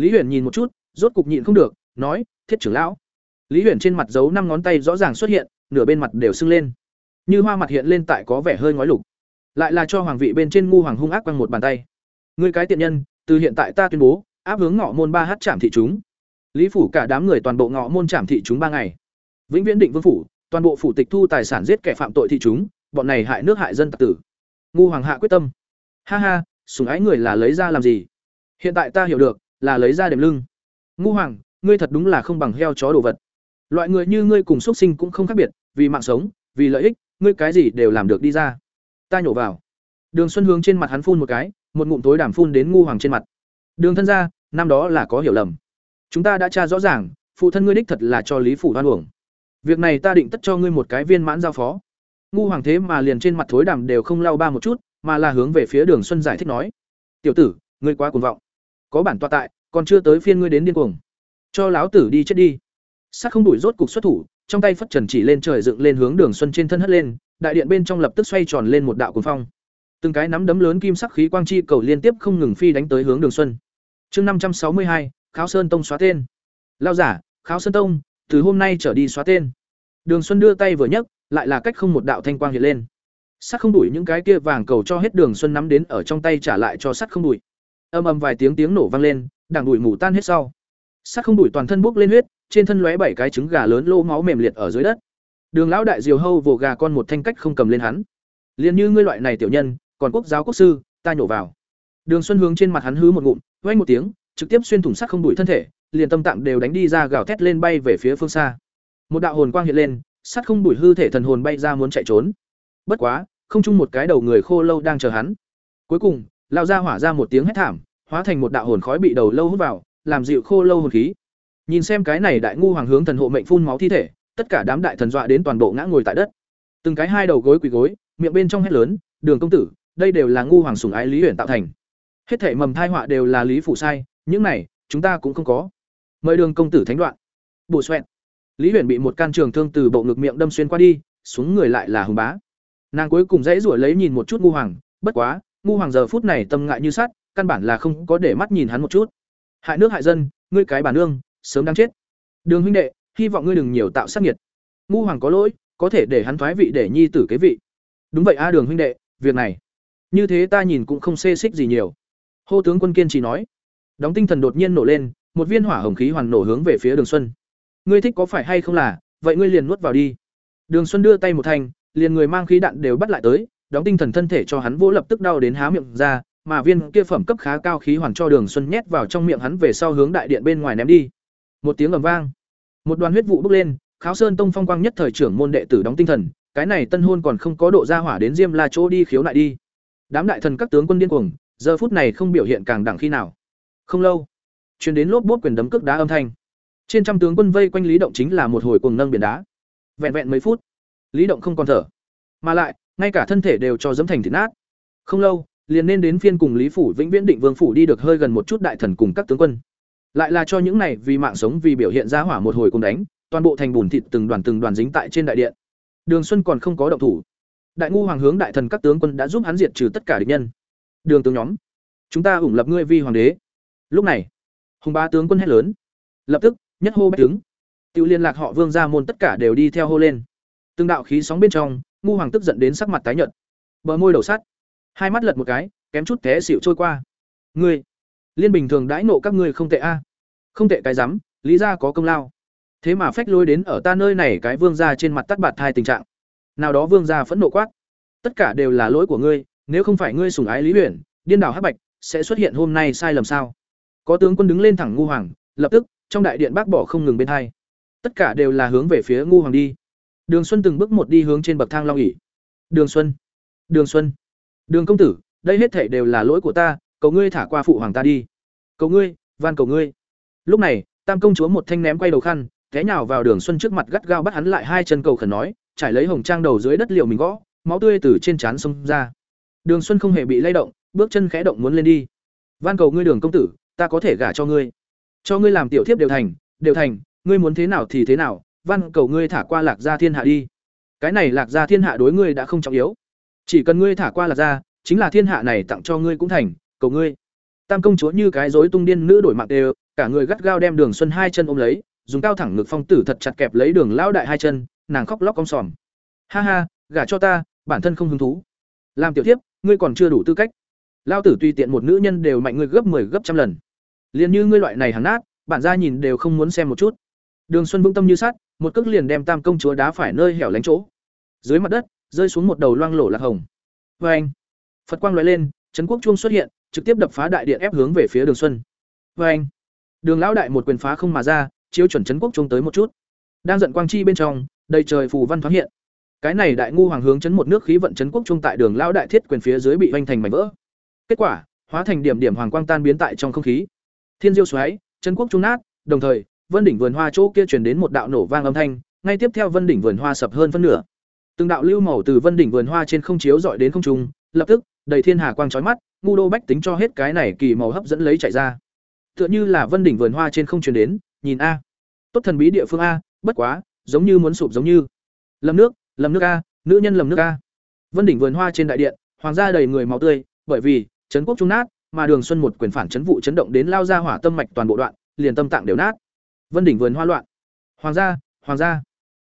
Lý Huyền nhìn một chút, rốt cục nhịn không được, nói, "Thiết trưởng lão." Lý Huyền trên mặt giấu năm ngón tay rõ ràng xuất hiện, nửa bên mặt đều sưng lên. Như hoa mặt hiện lên tại có vẻ hơi ngói lục. Lại là cho hoàng vị bên trên ngu hoàng hung ác quăng một bàn tay. Ngươi cái tiện nhân, từ hiện tại ta tuyên bố, áp hướng ngọ môn ba h trạm thị chúng. Lý phủ cả đám người toàn bộ ngọ môn trạm thị chúng ba ngày. Vĩnh Viễn định vương phủ, toàn bộ phủ tịch thu tài sản giết kẻ phạm tội thị chúng, bọn này hại nước hại dân tặc tử. Ngu hoàng hạ quyết tâm. Ha ha, sủng ái người là lấy ra làm gì? Hiện tại ta hiểu được, là lấy ra đệm lưng. Ngu hoàng, ngươi thật đúng là không bằng heo chó đồ vật. Loại người như ngươi cùng xuất sinh cũng không khác biệt, vì mạng sống, vì lợi ích, ngươi cái gì đều làm được đi ra. Ta nhổ vào. Đường Xuân hướng trên mặt hắn phun một cái, một ngụm tối đảm phun đến ngu hoàng trên mặt. Đường thân gia, năm đó là có hiểu lầm. Chúng ta đã tra rõ ràng, phụ thân ngươi đích thật là cho Lý phủ đoan uổng. Việc này ta định tất cho ngươi một cái viên mãn giao phó. Ngu hoàng thế mà liền trên mặt thối đàm đều không lau ba một chút, mà là hướng về phía Đường Xuân giải thích nói: "Tiểu tử, ngươi quá cuồng vọng. Có bản tọa tại, còn chưa tới phiên ngươi đến điên cuồng. Cho láo tử đi chết đi." Sát không đuổi rốt cục xuất thủ, trong tay phất trần chỉ lên trời dựng lên hướng Đường Xuân trên thân hất lên, đại điện bên trong lập tức xoay tròn lên một đạo cuồng phong. Từng cái nắm đấm lớn kim sắc khí quang chi cầu liên tiếp không ngừng phi đánh tới hướng Đường Xuân. Chương năm trăm sáu mươi hai, Kháo Sơn Tông xóa tên. Lao giả, Kháo Sơn Tông, từ hôm nay trở đi xóa tên. Đường Xuân đưa tay vừa nhấc, lại là cách không một đạo thanh quang hiện lên. Sắt không đuổi những cái kia vàng cầu cho hết Đường Xuân nắm đến ở trong tay trả lại cho sắt không đuổi. Âm ầm vài tiếng tiếng nổ vang lên, đảng đuổi mù tan hết sau. Sắt không đuổi toàn thân bốc lên huyết, trên thân lóe bảy cái trứng gà lớn lô máu mềm liệt ở dưới đất. Đường lão đại diều hâu vồ gà con một thanh cách không cầm lên hắn. Liên như ngươi loại này tiểu nhân, còn quốc giáo quốc sư, ta nhổ vào. Đường Xuân hướng trên mặt hắn hứ một ngụm, vang một tiếng, trực tiếp xuyên thủng sắt không đuổi thân thể, liền tâm tạng đều đánh đi ra gào thét lên bay về phía phương xa. Một đạo hồn quang hiện lên, sắt không đuổi hư thể thần hồn bay ra muốn chạy trốn. Bất quá, không chung một cái đầu người khô lâu đang chờ hắn. Cuối cùng, lao ra hỏa ra một tiếng hét thảm, hóa thành một đạo hồn khói bị đầu lâu hút vào, làm dịu khô lâu hồn khí. Nhìn xem cái này đại ngu hoàng hướng thần hộ mệnh phun máu thi thể, tất cả đám đại thần dọa đến toàn bộ ngã ngồi tại đất. Từng cái hai đầu gối quỳ gối, miệng bên trong hét lớn, "Đường công tử, đây đều là ngu hoàng sủng ái Lý Huyền tạo thành. Hết thảy mầm thai họa đều là Lý phủ sai, những này chúng ta cũng không có." Mời Đường công tử thánh đoạn. Bổ xoẹt. Lý Huyền bị một can trường thương từ bộ ngực miệng đâm xuyên qua đi, xuống người lại là Hùng Bá. Nàng cuối cùng dãy rủa lấy nhìn một chút ngu hoàng, bất quá, ngu hoàng giờ phút này tâm ngại như sắt, căn bản là không có để mắt nhìn hắn một chút. Hại nước hại dân, ngươi cái bản nương, sớm đang chết. Đường huynh đệ, hy vọng ngươi đừng nhiều tạo sát nhiệt. Ngu hoàng có lỗi, có thể để hắn thoái vị để nhi tử kế vị. Đúng vậy a Đường huynh đệ, việc này, như thế ta nhìn cũng không xê xích gì nhiều. Hô tướng quân kiên trì nói. Đóng tinh thần đột nhiên nổ lên, một viên hỏa hồng khí hoàn nổ hướng về phía Đường Xuân. Ngươi thích có phải hay không là, vậy ngươi liền nuốt vào đi. Đường Xuân đưa tay một thành, liền người mang khí đạn đều bắt lại tới, đóng tinh thần thân thể cho hắn vỗ lập tức đau đến há miệng ra, mà viên kia phẩm cấp khá cao khí hoàn cho Đường Xuân nhét vào trong miệng hắn về sau hướng đại điện bên ngoài ném đi. Một tiếng ầm vang, một đoàn huyết vụ bốc lên, Kháo Sơn Tông phong quang nhất thời trưởng môn đệ tử đóng tinh thần, cái này tân hôn còn không có độ ra hỏa đến Diêm La chỗ đi khiếu lại đi. Đám đại thần các tướng quân điên cuồng, giờ phút này không biểu hiện càng đẳng khi nào. Không lâu, truyền đến lốp bốt quyền đấm cước đá âm thanh. Trên trăm tướng quân vây quanh Lý Động chính là một hồi cuồng nâng biển đá. Vẹn vẹn mấy phút, Lý Động không còn thở, mà lại, ngay cả thân thể đều cho dẫm thành thịt nát. Không lâu, liền nên đến phiên cùng Lý phủ Vĩnh Viễn Định Vương phủ đi được hơi gần một chút đại thần cùng các tướng quân. Lại là cho những này vì mạng sống vì biểu hiện ra hỏa một hồi cùng đánh, toàn bộ thành bùn thịt từng đoàn từng đoàn dính tại trên đại điện. Đường Xuân còn không có động thủ. Đại ngu hoàng hướng đại thần các tướng quân đã giúp hắn diệt trừ tất cả địch nhân. Đường tướng nhóm, chúng ta ủng lập ngươi vi hoàng đế. Lúc này, hùng ba tướng quân hét lớn, lập tức nhất hô bách tướng, tự liên lạc họ Vương gia môn tất cả đều đi theo hô lên. Từng đạo khí sóng bên trong, ngu hoàng tức giận đến sắc mặt tái nhợt, bờ môi đầu sắt, hai mắt lật một cái, kém chút té xỉu trôi qua. Ngươi, liên bình thường đãi nộ các ngươi không tệ a. Không tệ cái rắm, lý gia có công lao. Thế mà phách lối đến ở ta nơi này cái vương gia trên mặt tắt bạt thai tình trạng. Nào đó vương gia phẫn nộ quát, tất cả đều là lỗi của ngươi, nếu không phải ngươi sủng ái Lý Huyền, điên đảo hắc bạch, sẽ xuất hiện hôm nay sai lầm sao? Có tướng quân đứng lên thẳng ngu hoàng, lập tức, trong đại điện bác bỏ không ngừng bên hai. Tất cả đều là hướng về phía ngu hoàng đi. Đường Xuân từng bước một đi hướng trên bậc thang long ỷ. Đường Xuân, Đường Xuân, Đường công tử, đây hết thảy đều là lỗi của ta, cầu ngươi thả qua phụ hoàng ta đi. Cầu ngươi, van cầu ngươi. Lúc này, Tam công chúa một thanh ném quay đầu khăn, té nhào vào Đường Xuân trước mặt gắt gao bắt hắn lại hai chân cầu khẩn nói, trải lấy hồng trang đầu dưới đất liệu mình gõ, máu tươi từ trên trán xông ra. Đường Xuân không hề bị lay động, bước chân khẽ động muốn lên đi. Van cầu ngươi Đường công tử, ta có thể gả cho ngươi. Cho ngươi làm tiểu thiếp đều thành, đều thành, ngươi muốn thế nào thì thế nào, van cầu ngươi thả qua Lạc Gia Thiên Hạ đi. Cái này Lạc Gia Thiên Hạ đối ngươi đã không trọng yếu. Chỉ cần ngươi thả qua Lạc Gia, chính là thiên hạ này tặng cho ngươi cũng thành, cầu ngươi. Tam công chúa như cái rối tung điên nữ đổi mạng đều, cả người gắt gao đem Đường Xuân hai chân ôm lấy, dùng cao thẳng ngực phong tử thật chặt kẹp lấy Đường lão đại hai chân, nàng khóc lóc cong sòm. Ha ha, gả cho ta, bản thân không hứng thú. Làm tiểu thiếp, ngươi còn chưa đủ tư cách. Lão tử tùy tiện một nữ nhân đều mạnh ngươi gấp 10 gấp trăm lần. Liên như ngươi loại này hàng nát, bản gia nhìn đều không muốn xem một chút. Đường Xuân vững tâm như sắt, một cước liền đem Tam công chúa đá phải nơi hẻo lánh chỗ. Dưới mặt đất, rơi xuống một đầu loang lổ lạc hồng. Oeng! Phật quang loại lên, trấn quốc chuông xuất hiện, trực tiếp đập phá đại điện ép hướng về phía Đường Xuân. Oeng! Đường lão đại một quyền phá không mà ra, chiếu chuẩn trấn quốc chuông tới một chút. Đang giận quang chi bên trong, đầy trời phù văn thoáng hiện. Cái này đại ngu hoàng hướng chấn một nước khí vận trấn quốc chuông tại đường lão đại thiết quyền phía dưới bị hoành thành mảnh vỡ. Kết quả, hóa thành điểm điểm hoàng quang tan biến tại trong không khí. Thiên diêu xoáy, trấn quốc chuông nát, đồng thời, Vân đỉnh vườn hoa chỗ kia truyền đến một đạo nổ vang âm thanh, ngay tiếp theo Vân đỉnh vườn hoa sập hơn phân nửa. Từng đạo lưu màu từ Vân đỉnh vườn hoa trên không chiếu dọi đến không trung, lập tức, đầy thiên hà quang chói mắt, ngu đô bách tính cho hết cái này kỳ màu hấp dẫn lấy chạy ra. Tựa như là Vân đỉnh vườn hoa trên không truyền đến, nhìn a. Tốt thần bí địa phương a, bất quá, giống như muốn sụp giống như. Lầm nước, lầm nước a, nữ nhân lầm nước a. Vân đỉnh vườn hoa trên đại điện, hoàng gia đầy người máu tươi, bởi vì trấn quốc trung nát, mà Đường Xuân một quyền phản chấn vụ chấn động đến lao ra hỏa tâm mạch toàn bộ đoạn, liền tâm tạng đều nát. Vân đỉnh vườn hoa loạn. Hoàng gia, hoàng gia.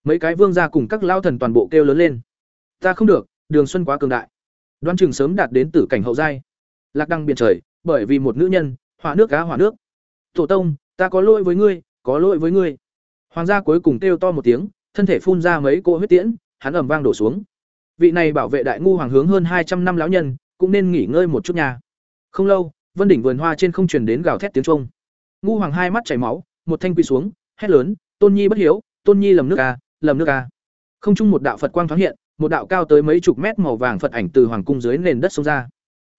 Mấy cái vương gia cùng các lao thần toàn bộ kêu lớn lên. Ta không được, Đường Xuân quá cường đại. Đoan Trường sớm đạt đến tử cảnh hậu giai. Lạc đăng biển trời, bởi vì một nữ nhân, hỏa nước cá hỏa nước. Tổ tông, ta có lỗi với ngươi, có lỗi với ngươi. Hoàng gia cuối cùng kêu to một tiếng, thân thể phun ra mấy cỗ huyết tiễn, hắn ầm vang đổ xuống. Vị này bảo vệ đại ngu hoàng hướng hơn hai trăm năm lão nhân, cũng nên nghỉ ngơi một chút nhà. Không lâu, vân đỉnh vườn hoa trên không truyền đến gào thét tiếng trung. Ngu hoàng hai mắt chảy máu, một thanh quỳ xuống, hét lớn, "Tôn Nhi bất hiếu, Tôn Nhi lầm nước a, lầm nước a." Không trung một đạo Phật quang thoáng hiện, một đạo cao tới mấy chục mét màu vàng Phật ảnh từ hoàng cung dưới nền đất xông ra.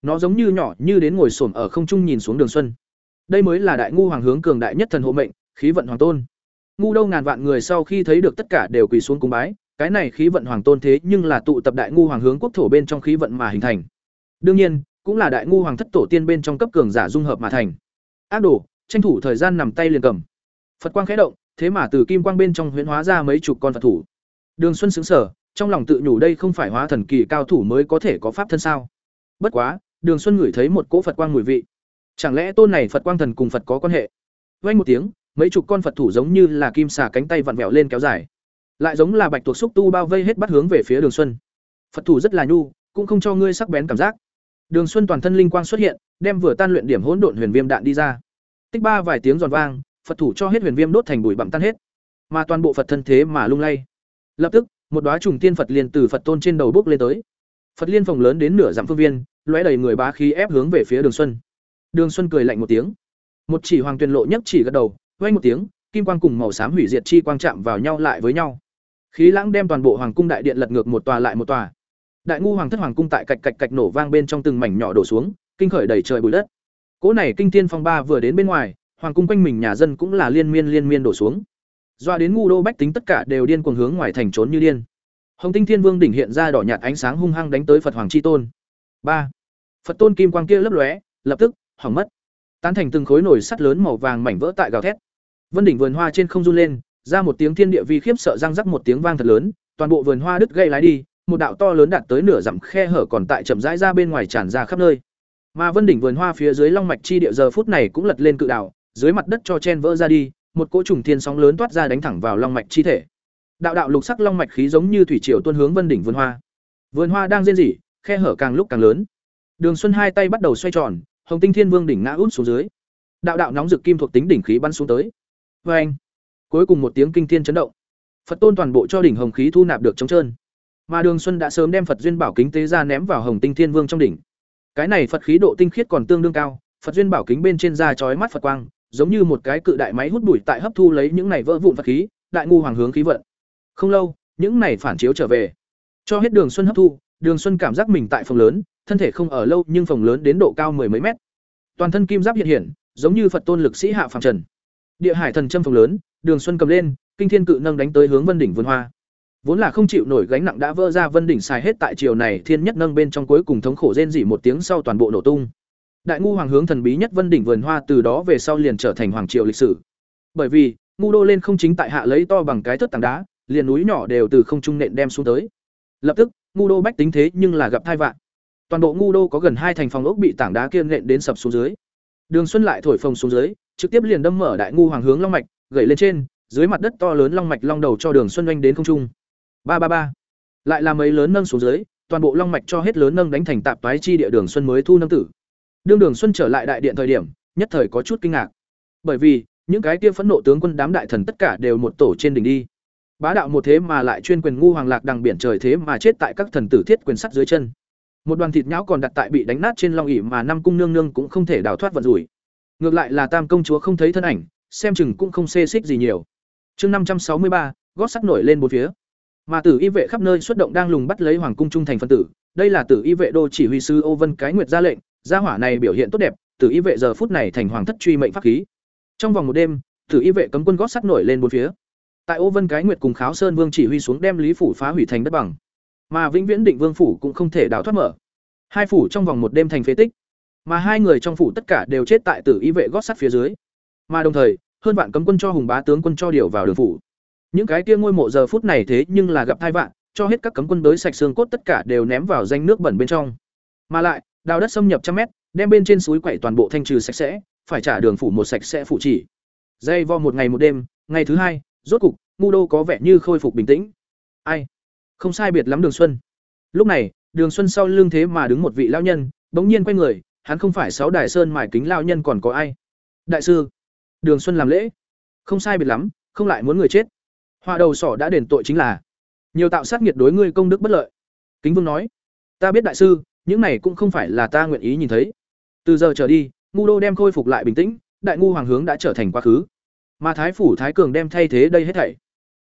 Nó giống như nhỏ như đến ngồi xổm ở không trung nhìn xuống Đường Xuân. Đây mới là đại ngu hoàng hướng cường đại nhất thần hộ mệnh, khí vận hoàng tôn. Ngu đâu ngàn vạn người sau khi thấy được tất cả đều quỳ xuống cung bái, cái này khí vận hoàng tôn thế nhưng là tụ tập đại ngu hoàng hướng quốc thổ bên trong khí vận mà hình thành. Đương nhiên, cũng là đại ngu hoàng thất tổ tiên bên trong cấp cường giả dung hợp mà thành. Ác đồ, tranh thủ thời gian nằm tay liền cầm. Phật quang khẽ động, thế mà từ kim quang bên trong huyễn hóa ra mấy chục con Phật thủ. Đường Xuân sững sờ, trong lòng tự nhủ đây không phải hóa thần kỳ cao thủ mới có thể có pháp thân sao? Bất quá, Đường Xuân ngửi thấy một cỗ Phật quang mùi vị. Chẳng lẽ tôn này Phật quang thần cùng Phật có quan hệ? Vang một tiếng, mấy chục con Phật thủ giống như là kim xà cánh tay vặn vẹo lên kéo dài, lại giống là bạch tuộc xúc tu bao vây hết bắt hướng về phía Đường Xuân. Phật thủ rất là nhu, cũng không cho ngươi sắc bén cảm giác. Đường Xuân toàn thân linh quang xuất hiện, đem vừa tan luyện điểm hỗn độn huyền viêm đạn đi ra. Tích ba vài tiếng giòn vang, Phật thủ cho hết huyền viêm đốt thành bụi bặm tan hết, mà toàn bộ Phật thân thế mà lung lay. Lập tức, một đóa trùng tiên Phật liên từ Phật tôn trên đầu bước lên tới. Phật liên phồng lớn đến nửa dặm phương viên, lóe đầy người bá khí ép hướng về phía Đường Xuân. Đường Xuân cười lạnh một tiếng. Một chỉ hoàng tuyền lộ nhất chỉ gật đầu, vang một tiếng, kim quang cùng màu xám hủy diệt chi quang chạm vào nhau lại với nhau. Khí lãng đem toàn bộ hoàng cung đại điện lật ngược một tòa lại một tòa. Đại ngu hoàng thất hoàng cung tại cạch cạch cạch nổ vang bên trong từng mảnh nhỏ đổ xuống, kinh khởi đầy trời bụi đất. Cỗ này kinh thiên phong ba vừa đến bên ngoài, hoàng cung quanh mình nhà dân cũng là liên miên liên miên đổ xuống. Doa đến ngu đô bách tính tất cả đều điên cuồng hướng ngoài thành trốn như điên. Hồng tinh thiên vương đỉnh hiện ra đỏ nhạt ánh sáng hung hăng đánh tới phật hoàng chi tôn. Ba. Phật tôn kim quang kia lấp lóe, lập tức, hỏng mất. Tán thành từng khối nổi sắt lớn màu vàng mảnh vỡ tại gào thét. Vân đỉnh vườn hoa trên không run lên, ra một tiếng thiên địa vi khiếp sợ răng rắc một tiếng vang thật lớn, toàn bộ vườn hoa đứt gây lái đi, một đạo to lớn đạt tới nửa dặm khe hở còn tại chậm rãi ra bên ngoài tràn ra khắp nơi. Mà vân đỉnh vườn hoa phía dưới long mạch chi địa giờ phút này cũng lật lên cự đạo dưới mặt đất cho chen vỡ ra đi, một cỗ trùng thiên sóng lớn toát ra đánh thẳng vào long mạch chi thể. Đạo đạo lục sắc long mạch khí giống như thủy triều tuôn hướng vân đỉnh vườn hoa. Vườn hoa đang rên rỉ, khe hở càng lúc càng lớn. Đường xuân hai tay bắt đầu xoay tròn, hồng tinh thiên vương đỉnh ngã út xuống dưới. Đạo đạo nóng rực kim thuộc tính đỉnh khí bắn xuống tới. Oeng! cuối cùng một tiếng kinh thiên chấn động. Phật tôn toàn bộ cho đỉnh hồng khí thu nạp được trống trơn. Mà đường xuân đã sớm đem phật duyên bảo kính tế ra ném vào hồng tinh thiên vương trong đỉnh. Cái này phật khí độ tinh khiết còn tương đương cao, phật duyên bảo kính bên trên da chói mắt phật quang giống như một cái cự đại máy hút bụi tại hấp thu lấy những này vỡ vụn vật khí, đại ngu hoàng hướng khí vận. Không lâu, những này phản chiếu trở về. Cho hết đường xuân hấp thu, đường xuân cảm giác mình tại phòng lớn, thân thể không ở lâu nhưng phòng lớn đến độ cao mười mấy mét. Toàn thân kim giáp hiện hiện, giống như phật tôn lực sĩ hạ phàm trần. Địa hải thần châm phòng lớn, đường xuân cầm lên, kinh thiên cự nâng đánh tới hướng vân đỉnh vườn hoa. Vốn là không chịu nổi gánh nặng đã vỡ ra vân đỉnh xài hết tại chiều này thiên nhất nâng bên trong cuối cùng thống khổ rên rỉ một tiếng sau toàn bộ nổ tung đại ngu hoàng hướng thần bí nhất vân đỉnh vườn hoa từ đó về sau liền trở thành hoàng triều lịch sử. Bởi vì, ngu đô lên không chính tại hạ lấy to bằng cái thất tảng đá, liền núi nhỏ đều từ không trung nện đem xuống tới. Lập tức, ngu đô bách tính thế nhưng là gặp thai vạn. Toàn bộ ngu đô có gần hai thành phòng ốc bị tảng đá kiên nện đến sập xuống dưới. Đường xuân lại thổi phồng xuống dưới, trực tiếp liền đâm mở đại ngu hoàng hướng long mạch, gậy lên trên, dưới mặt đất to lớn long mạch long đầu cho đường xuân oanh đến không trung. Ba ba ba. Lại là mấy lớn nâng xuống dưới, toàn bộ long mạch cho hết lớn nâng đánh thành tạp toái chi địa đường xuân mới thu nâng tử đương đường xuân trở lại đại điện thời điểm, nhất thời có chút kinh ngạc. Bởi vì, những cái kia phẫn nộ tướng quân đám đại thần tất cả đều một tổ trên đỉnh đi. Bá đạo một thế mà lại chuyên quyền ngu hoàng lạc đằng biển trời thế mà chết tại các thần tử thiết quyền sắt dưới chân. Một đoàn thịt nhão còn đặt tại bị đánh nát trên long ỉ mà năm cung nương nương cũng không thể đào thoát vận rủi. Ngược lại là tam công chúa không thấy thân ảnh, xem chừng cũng không xê xích gì nhiều. Chương năm trăm sáu mươi ba, gót sắt nổi lên bốn phía. Mà tử y vệ khắp nơi xuất động đang lùng bắt lấy hoàng cung trung thành phân tử. Đây là tử y vệ đô chỉ huy sư ô vân cái nguyệt ra lệnh gia hỏa này biểu hiện tốt đẹp, tử y vệ giờ phút này thành hoàng thất truy mệnh pháp khí. Trong vòng một đêm, tử y vệ cấm quân gót sắt nổi lên bốn phía. Tại ô vân cái nguyệt cùng kháo sơn vương chỉ huy xuống đem lý phủ phá hủy thành đất bằng. Mà vĩnh viễn định vương phủ cũng không thể đào thoát mở. Hai phủ trong vòng một đêm thành phế tích. Mà hai người trong phủ tất cả đều chết tại tử y vệ gót sắt phía dưới. Mà đồng thời, hơn vạn cấm quân cho hùng bá tướng quân cho điều vào đường phủ. Những cái kia ngôi mộ giờ phút này thế nhưng là gặp thai vạn cho hết các cấm quân đới sạch xương cốt tất cả đều ném vào danh nước bẩn bên trong. Mà lại đào đất xâm nhập trăm mét, đem bên trên suối quậy toàn bộ thanh trừ sạch sẽ, phải trả đường phủ một sạch sẽ phụ chỉ. Dây vo một ngày một đêm, ngày thứ hai, rốt cục, ngu đô có vẻ như khôi phục bình tĩnh. Ai? Không sai biệt lắm đường xuân. Lúc này, đường xuân sau lưng thế mà đứng một vị lao nhân, bỗng nhiên quay người, hắn không phải sáu đài sơn mài kính lao nhân còn có ai? Đại sư, đường xuân làm lễ. Không sai biệt lắm, không lại muốn người chết. Hoa đầu sỏ đã đền tội chính là, nhiều tạo sát nghiệt đối ngươi công đức bất lợi. Kính vương nói, ta biết đại sư những này cũng không phải là ta nguyện ý nhìn thấy. Từ giờ trở đi, ngu đô đem khôi phục lại bình tĩnh, đại ngu hoàng hướng đã trở thành quá khứ. Mà thái phủ thái cường đem thay thế đây hết thảy.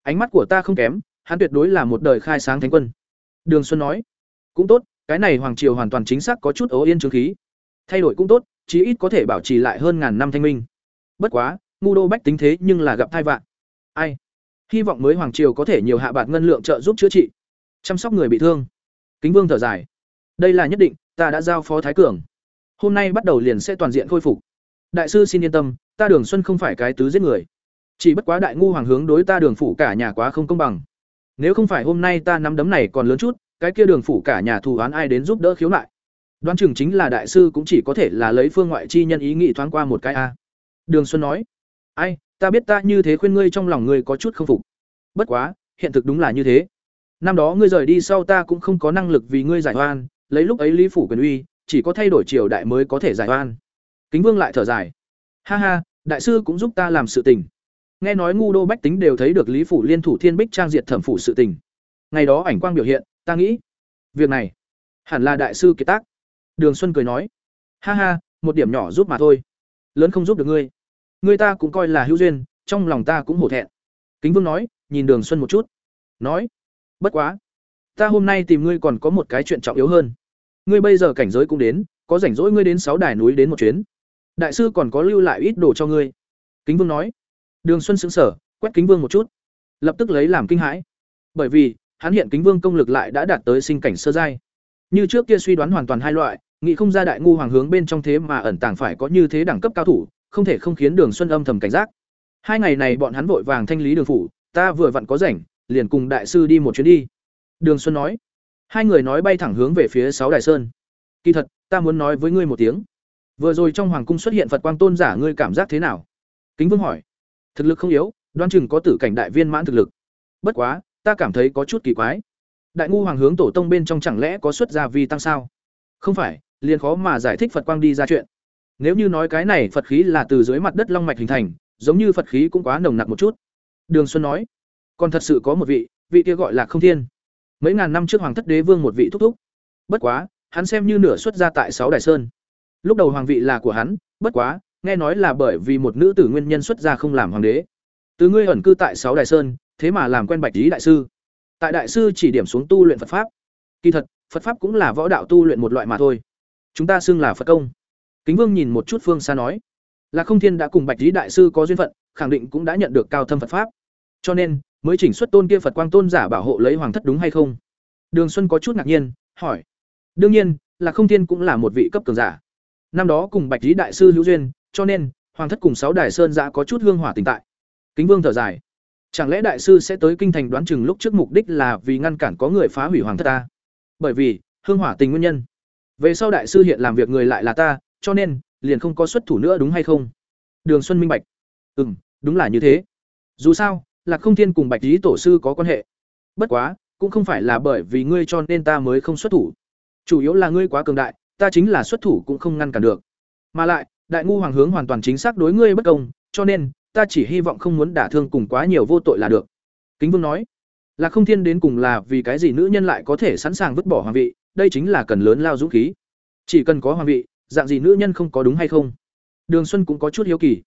Ánh mắt của ta không kém, hắn tuyệt đối là một đời khai sáng thánh quân. Đường xuân nói, cũng tốt, cái này hoàng triều hoàn toàn chính xác có chút ố yên trướng khí. Thay đổi cũng tốt, chí ít có thể bảo trì lại hơn ngàn năm thanh minh. Bất quá, ngu đô bách tính thế nhưng là gặp thai vạn ai? Hy vọng mới hoàng triều có thể nhiều hạ bạt ngân lượng trợ giúp chữa trị. Chăm sóc người bị thương. Kính vương thở dài đây là nhất định, ta đã giao phó thái cường. Hôm nay bắt đầu liền sẽ toàn diện khôi phục. Đại sư xin yên tâm, ta đường xuân không phải cái tứ giết người. Chỉ bất quá đại ngu hoàng hướng đối ta đường phủ cả nhà quá không công bằng. Nếu không phải hôm nay ta nắm đấm này còn lớn chút, cái kia đường phủ cả nhà thù oán ai đến giúp đỡ khiếu nại? Đoán chừng chính là đại sư cũng chỉ có thể là lấy phương ngoại chi nhân ý nghị thoáng qua một cái a. Đường xuân nói, ai, ta biết ta như thế khuyên ngươi trong lòng ngươi có chút không phục. Bất quá, hiện thực đúng là như thế. Năm đó ngươi rời đi sau ta cũng không có năng lực vì ngươi giải oan lấy lúc ấy lý phủ quyền uy, chỉ có thay đổi triều đại mới có thể giải oan. Kính vương lại thở dài. Ha ha, đại sư cũng giúp ta làm sự tình. Nghe nói ngu đô bách tính đều thấy được lý phủ liên thủ thiên bích trang diệt thẩm phủ sự tình. Ngày đó ảnh quang biểu hiện, ta nghĩ, việc này hẳn là đại sư kiệt tác. Đường xuân cười nói. Ha ha, một điểm nhỏ giúp mà thôi. Lớn không giúp được ngươi. Ngươi ta cũng coi là hữu duyên, trong lòng ta cũng hổ thẹn. Kính vương nói, nhìn đường xuân một chút. Nói, bất quá ta hôm nay tìm ngươi còn có một cái chuyện trọng yếu hơn ngươi bây giờ cảnh giới cũng đến có rảnh rỗi ngươi đến sáu đài núi đến một chuyến đại sư còn có lưu lại ít đồ cho ngươi Kính Vương nói. Đường Xuân sững sờ, quét Kính Vương một chút, lập tức lấy làm kinh hãi. Bởi vì, hắn hiện Kính Vương công lực lại đã đạt tới sinh cảnh sơ giai. Như trước kia suy đoán hoàn toàn hai loại, nghĩ không ra đại ngu hoàng hướng bên trong thế mà ẩn tàng phải có như thế đẳng cấp cao thủ, không thể không khiến Đường Xuân âm thầm cảnh giác. Hai ngày này bọn hắn vội vàng thanh lý đường phủ, ta vừa vặn có rảnh, liền cùng đại sư đi một chuyến đi. Đường Xuân nói. Hai người nói bay thẳng hướng về phía sáu Đài Sơn. Kỳ thật, ta muốn nói với ngươi một tiếng. Vừa rồi trong hoàng cung xuất hiện Phật quang tôn giả, ngươi cảm giác thế nào? Kính Vương hỏi. Thực lực không yếu, đoan chừng có tử cảnh đại viên mãn thực lực. Bất quá, ta cảm thấy có chút kỳ quái. Đại ngu hoàng hướng tổ tông bên trong chẳng lẽ có xuất gia vi tăng sao? Không phải, liền khó mà giải thích Phật quang đi ra chuyện. Nếu như nói cái này Phật khí là từ dưới mặt đất long mạch hình thành, giống như Phật khí cũng quá nồng nặc một chút. Đường Xuân nói, còn thật sự có một vị, vị kia gọi là Không Thiên. Mấy ngàn năm trước Hoàng Thất Đế Vương một vị thúc thúc. Bất quá, hắn xem như nửa xuất ra tại sáu Đài Sơn. Lúc đầu hoàng vị là của hắn, bất quá, nghe nói là bởi vì một nữ tử nguyên nhân xuất gia không làm hoàng đế. Từ ngươi ẩn cư tại sáu Đài Sơn, thế mà làm quen Bạch Lý đại sư. Tại đại sư chỉ điểm xuống tu luyện Phật pháp. Kỳ thật, Phật pháp cũng là võ đạo tu luyện một loại mà thôi. Chúng ta xưng là Phật công. Kính Vương nhìn một chút phương xa nói, là Không Thiên đã cùng Bạch Lý đại sư có duyên phận, khẳng định cũng đã nhận được cao thâm Phật pháp. Cho nên, mới chỉnh xuất tôn kia Phật quang tôn giả bảo hộ lấy hoàng thất đúng hay không? Đường Xuân có chút ngạc nhiên, hỏi. Đương nhiên, là Không Thiên cũng là một vị cấp cường giả. Năm đó cùng Bạch Lý đại sư hữu duyên, cho nên hoàng thất cùng sáu đài sơn giã có chút hương hỏa tình tại. Kính Vương thở dài. Chẳng lẽ đại sư sẽ tới kinh thành đoán chừng lúc trước mục đích là vì ngăn cản có người phá hủy hoàng thất ta? Bởi vì, hương hỏa tình nguyên nhân. Về sau đại sư hiện làm việc người lại là ta, cho nên liền không có xuất thủ nữa đúng hay không? Đường Xuân minh bạch. Ừm, đúng là như thế. Dù sao, Lạc Không Thiên cùng Bạch Lý tổ sư có quan hệ. Bất quá, cũng không phải là bởi vì ngươi cho nên ta mới không xuất thủ. Chủ yếu là ngươi quá cường đại, ta chính là xuất thủ cũng không ngăn cản được. Mà lại, đại ngu hoàng hướng hoàn toàn chính xác đối ngươi bất công, cho nên ta chỉ hy vọng không muốn đả thương cùng quá nhiều vô tội là được. Kính Vương nói, là không thiên đến cùng là vì cái gì nữ nhân lại có thể sẵn sàng vứt bỏ hoàng vị, đây chính là cần lớn lao dũng khí. Chỉ cần có hoàng vị, dạng gì nữ nhân không có đúng hay không? Đường Xuân cũng có chút hiếu kỳ.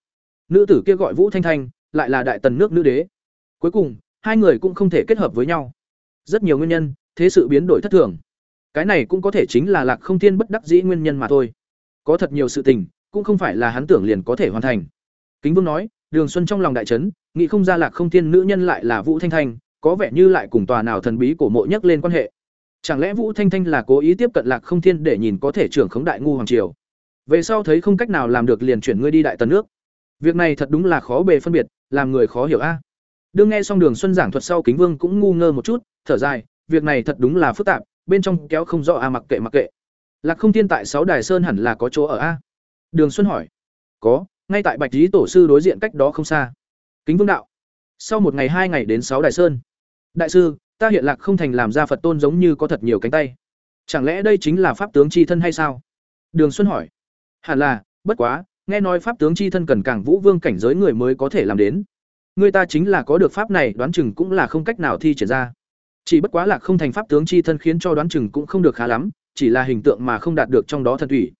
Nữ tử kia gọi Vũ Thanh Thanh, lại là đại tần nước nữ đế. Cuối cùng, hai người cũng không thể kết hợp với nhau. Rất nhiều nguyên nhân, thế sự biến đổi thất thường. Cái này cũng có thể chính là Lạc Không Thiên bất đắc dĩ nguyên nhân mà thôi. Có thật nhiều sự tình, cũng không phải là hắn tưởng liền có thể hoàn thành. Kính Vương nói, Đường Xuân trong lòng đại chấn, nghĩ không ra Lạc Không Thiên nữ nhân lại là Vũ Thanh Thanh, có vẻ như lại cùng tòa nào thần bí cổ mộ nhắc lên quan hệ. Chẳng lẽ Vũ Thanh Thanh là cố ý tiếp cận Lạc Không Thiên để nhìn có thể trưởng khống đại ngu hoàng triều? Về sau thấy không cách nào làm được liền chuyển ngươi đi đại tần nước. Việc này thật đúng là khó bề phân biệt, làm người khó hiểu a. Đương nghe xong Đường Xuân giảng thuật sau Kính Vương cũng ngu ngơ một chút, thở dài, việc này thật đúng là phức tạp, bên trong kéo không rõ a mặc kệ mặc kệ. Lạc Không Thiên tại sáu đài sơn hẳn là có chỗ ở a. Đường Xuân hỏi. Có, ngay tại Bạch Lý tổ sư đối diện cách đó không xa. Kính Vương đạo. Sau một ngày hai ngày đến sáu đài sơn. Đại sư, ta hiện Lạc không thành làm ra Phật tôn giống như có thật nhiều cánh tay. Chẳng lẽ đây chính là pháp tướng chi thân hay sao? Đường Xuân hỏi. Hẳn là, bất quá, nghe nói pháp tướng chi thân cần càng vũ vương cảnh giới người mới có thể làm đến. Người ta chính là có được pháp này, đoán chừng cũng là không cách nào thi triển ra. Chỉ bất quá là không thành pháp tướng chi thân khiến cho đoán chừng cũng không được khá lắm, chỉ là hình tượng mà không đạt được trong đó thần thủy.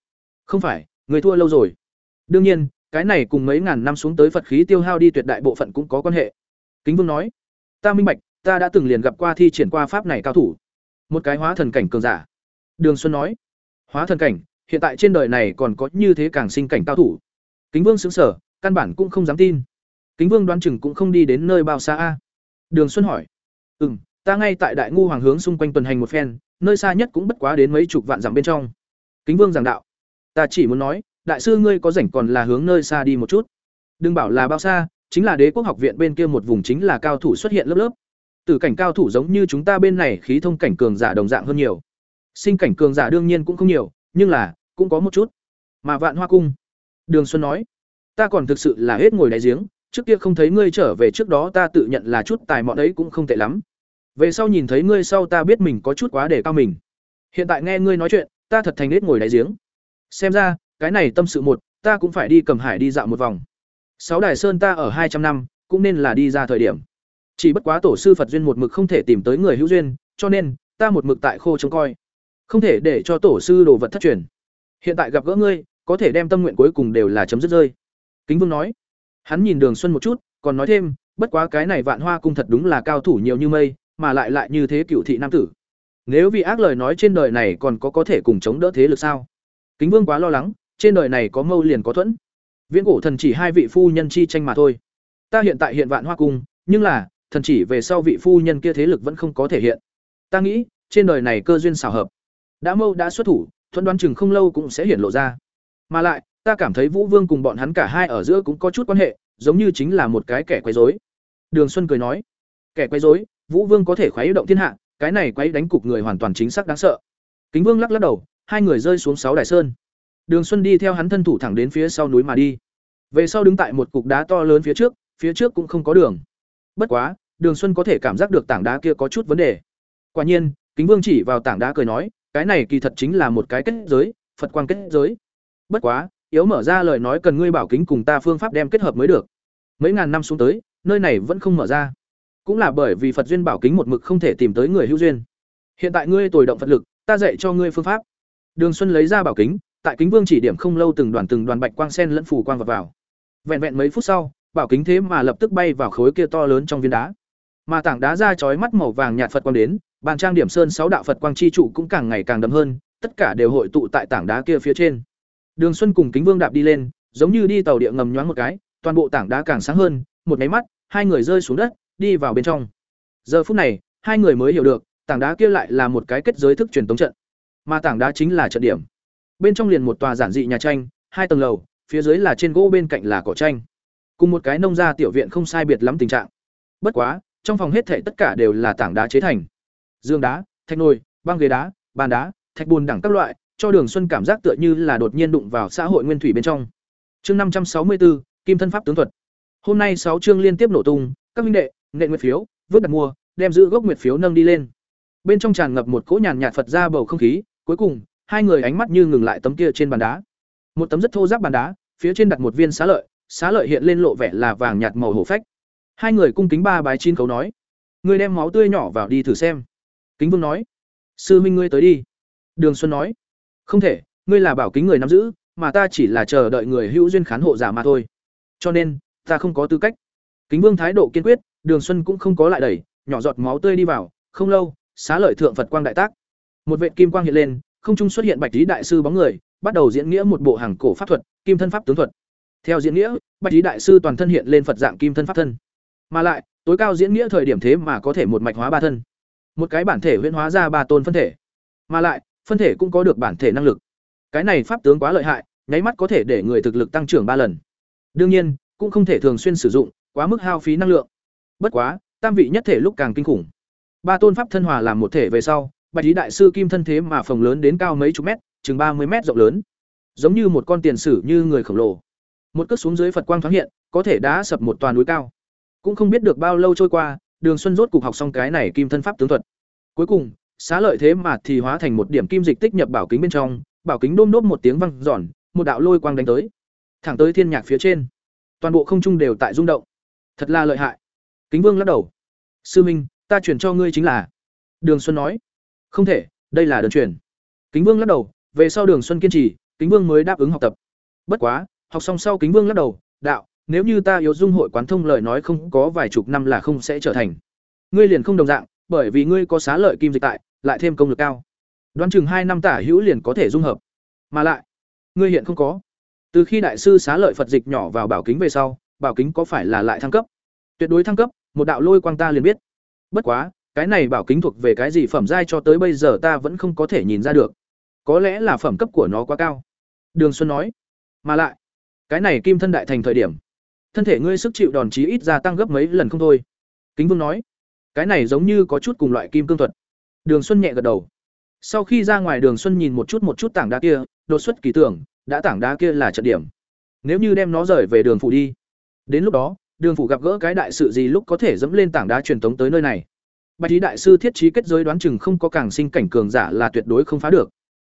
Không phải, người thua lâu rồi. Đương nhiên, cái này cùng mấy ngàn năm xuống tới Phật khí tiêu hao đi tuyệt đại bộ phận cũng có quan hệ. Kính Vương nói, ta minh bạch, ta đã từng liền gặp qua thi triển qua pháp này cao thủ. Một cái hóa thần cảnh cường giả. Đường Xuân nói, hóa thần cảnh, hiện tại trên đời này còn có như thế càng sinh cảnh cao thủ. Kính Vương sững sờ, căn bản cũng không dám tin. Kính Vương đoán chừng cũng không đi đến nơi bao xa a. Đường Xuân hỏi, "Ừm, ta ngay tại Đại ngu hoàng hướng xung quanh tuần hành một phen, nơi xa nhất cũng bất quá đến mấy chục vạn dặm bên trong." Kính Vương giảng đạo, "Ta chỉ muốn nói, đại sư ngươi có rảnh còn là hướng nơi xa đi một chút. Đừng bảo là bao xa, chính là Đế quốc học viện bên kia một vùng chính là cao thủ xuất hiện lớp lớp. Từ cảnh cao thủ giống như chúng ta bên này khí thông cảnh cường giả đồng dạng hơn nhiều. Sinh cảnh cường giả đương nhiên cũng không nhiều, nhưng là cũng có một chút. Mà Vạn Hoa cung, Đường Xuân nói, ta còn thực sự là hết ngồi đáy giếng, trước kia không thấy ngươi trở về trước đó ta tự nhận là chút tài mọn ấy cũng không tệ lắm. Về sau nhìn thấy ngươi sau ta biết mình có chút quá để cao mình. Hiện tại nghe ngươi nói chuyện, ta thật thành nết ngồi đáy giếng. Xem ra, cái này tâm sự một, ta cũng phải đi cầm hải đi dạo một vòng. Sáu đài sơn ta ở hai trăm năm, cũng nên là đi ra thời điểm. Chỉ bất quá tổ sư Phật duyên một mực không thể tìm tới người hữu duyên, cho nên ta một mực tại khô trông coi. Không thể để cho tổ sư đồ vật thất truyền. Hiện tại gặp gỡ ngươi, có thể đem tâm nguyện cuối cùng đều là chấm dứt rơi. Kính Vương nói. Hắn nhìn Đường Xuân một chút, còn nói thêm, bất quá cái này Vạn Hoa cung thật đúng là cao thủ nhiều như mây, mà lại lại như thế cựu thị nam tử. Nếu vì ác lời nói trên đời này còn có có thể cùng chống đỡ thế lực sao? Kính Vương quá lo lắng, trên đời này có mâu liền có thuẫn. Viễn cổ thần chỉ hai vị phu nhân chi tranh mà thôi. Ta hiện tại hiện vạn hoa cung, nhưng là, thần chỉ về sau vị phu nhân kia thế lực vẫn không có thể hiện. Ta nghĩ, trên đời này cơ duyên xảo hợp. Đã mâu đã xuất thủ, thuận đoán chừng không lâu cũng sẽ hiển lộ ra. Mà lại, ta cảm thấy Vũ Vương cùng bọn hắn cả hai ở giữa cũng có chút quan hệ, giống như chính là một cái kẻ quấy rối. Đường Xuân cười nói, kẻ quấy rối, Vũ Vương có thể khoái động thiên hạ, cái này quấy đánh cục người hoàn toàn chính xác đáng sợ. Kính Vương lắc lắc đầu, hai người rơi xuống sáu đài sơn. Đường Xuân đi theo hắn thân thủ thẳng đến phía sau núi mà đi. Về sau đứng tại một cục đá to lớn phía trước, phía trước cũng không có đường. Bất quá, Đường Xuân có thể cảm giác được tảng đá kia có chút vấn đề. Quả nhiên, Kính Vương chỉ vào tảng đá cười nói, cái này kỳ thật chính là một cái kết giới, Phật quang kết giới. Bất quá, yếu mở ra lời nói cần ngươi bảo kính cùng ta phương pháp đem kết hợp mới được. Mấy ngàn năm xuống tới, nơi này vẫn không mở ra. Cũng là bởi vì Phật duyên bảo kính một mực không thể tìm tới người hữu duyên. Hiện tại ngươi tồi động Phật lực, ta dạy cho ngươi phương pháp. Đường Xuân lấy ra bảo kính, tại kính vương chỉ điểm không lâu từng đoàn từng đoàn bạch quang sen lẫn phủ quang vào vào. Vẹn vẹn mấy phút sau, bảo kính thế mà lập tức bay vào khối kia to lớn trong viên đá. Mà tảng đá ra chói mắt màu vàng nhạt Phật quang đến, bàn trang điểm sơn sáu đạo Phật quang chi trụ cũng càng ngày càng đậm hơn, tất cả đều hội tụ tại tảng đá kia phía trên. Đường Xuân cùng Kính Vương đạp đi lên, giống như đi tàu địa ngầm nhoáng một cái, toàn bộ tảng đá càng sáng hơn, một cái mắt, hai người rơi xuống đất, đi vào bên trong. Giờ phút này, hai người mới hiểu được, tảng đá kia lại là một cái kết giới thức truyền tống trận, mà tảng đá chính là trận điểm. Bên trong liền một tòa giản dị nhà tranh, hai tầng lầu, phía dưới là trên gỗ bên cạnh là cỏ tranh. Cùng một cái nông gia tiểu viện không sai biệt lắm tình trạng. Bất quá, trong phòng hết thảy tất cả đều là tảng đá chế thành. Dương đá, thạch nồi, băng ghế đá, bàn đá, thạch bùn đẳng các loại, cho Đường Xuân cảm giác tựa như là đột nhiên đụng vào xã hội nguyên thủy bên trong. Chương năm trăm sáu mươi bốn Kim thân pháp tướng thuật. Hôm nay sáu chương liên tiếp nổ tung, các huynh đệ, nệ nguyệt phiếu, vớt đặt mua, đem giữ gốc nguyệt phiếu nâng đi lên. Bên trong tràn ngập một cỗ nhàn nhạt Phật ra bầu không khí, cuối cùng, hai người ánh mắt như ngừng lại tấm kia trên bàn đá. Một tấm rất thô ráp bàn đá, phía trên đặt một viên xá lợi, xá lợi hiện lên lộ vẻ là vàng nhạt màu hổ phách. Hai người cung kính ba bái chín cấu nói: "Ngươi đem máu tươi nhỏ vào đi thử xem." Kính Vương nói: "Sư huynh ngươi tới đi." Đường Xuân nói: "Không thể, ngươi là bảo kính người nắm giữ, mà ta chỉ là chờ đợi người hữu duyên khán hộ giả mà thôi. Cho nên, ta không có tư cách." Kính Vương thái độ kiên quyết, Đường Xuân cũng không có lại đẩy, nhỏ giọt máu tươi đi vào, không lâu, xá lợi thượng Phật quang đại tác. Một vệt kim quang hiện lên, không trung xuất hiện Bạch Lý đại sư bóng người, bắt đầu diễn nghĩa một bộ hàng cổ pháp thuật, kim thân pháp tướng thuật. Theo diễn nghĩa, Bạch Lý đại sư toàn thân hiện lên Phật dạng kim thân pháp thân. Mà lại, tối cao diễn nghĩa thời điểm thế mà có thể một mạch hóa ba thân. Một cái bản thể huyễn hóa ra ba tôn phân thể. Mà lại, phân thể cũng có được bản thể năng lực. Cái này pháp tướng quá lợi hại, nháy mắt có thể để người thực lực tăng trưởng ba lần. Đương nhiên, cũng không thể thường xuyên sử dụng, quá mức hao phí năng lượng. Bất quá, tam vị nhất thể lúc càng kinh khủng. Ba tôn pháp thân hòa làm một thể về sau, Bạch Lý đại sư kim thân thế mà phòng lớn đến cao mấy chục mét, chừng ba mươi mét rộng lớn, giống như một con tiền sử như người khổng lồ. Một cước xuống dưới Phật quang thoáng hiện, có thể đá sập một toàn núi cao. Cũng không biết được bao lâu trôi qua, Đường Xuân rốt cục học xong cái này kim thân pháp tướng thuật. Cuối cùng, xá lợi thế mà thì hóa thành một điểm kim dịch tích nhập bảo kính bên trong, bảo kính đôm đốp một tiếng vang giòn, một đạo lôi quang đánh tới, thẳng tới thiên nhạc phía trên. Toàn bộ không trung đều tại rung động. Thật là lợi hại. Kính Vương lắc đầu. Sư Minh, ta chuyển cho ngươi chính là. Đường Xuân nói. Không thể, đây là đơn truyền. Kính Vương lắc đầu, về sau Đường Xuân kiên trì, Kính Vương mới đáp ứng học tập. Bất quá, học xong sau Kính Vương lắc đầu, đạo, nếu như ta yếu dung hội quán thông lời nói không có vài chục năm là không sẽ trở thành. Ngươi liền không đồng dạng, bởi vì ngươi có xá lợi kim dịch tại, lại thêm công lực cao. Đoán chừng hai năm tả hữu liền có thể dung hợp. Mà lại, ngươi hiện không có. Từ khi đại sư xá lợi Phật dịch nhỏ vào bảo kính về sau, bảo kính có phải là lại thăng cấp? Tuyệt đối thăng cấp, một đạo lôi quang ta liền biết. Bất quá, cái này bảo kính thuộc về cái gì phẩm giai cho tới bây giờ ta vẫn không có thể nhìn ra được. Có lẽ là phẩm cấp của nó quá cao. Đường Xuân nói. Mà lại, cái này kim thân đại thành thời điểm, thân thể ngươi sức chịu đòn chí ít gia tăng gấp mấy lần không thôi. Kính Vương nói. Cái này giống như có chút cùng loại kim cương thuật. Đường Xuân nhẹ gật đầu. Sau khi ra ngoài Đường Xuân nhìn một chút một chút tảng đá kia, đột xuất kỳ tưởng, đã tảng đá kia là trận điểm. Nếu như đem nó rời về đường phủ đi, đến lúc đó, đường phủ gặp gỡ cái đại sự gì lúc có thể dẫm lên tảng đá truyền thống tới nơi này. Bạch Lý đại sư thiết trí kết giới đoán chừng không có càng sinh cảnh cường giả là tuyệt đối không phá được.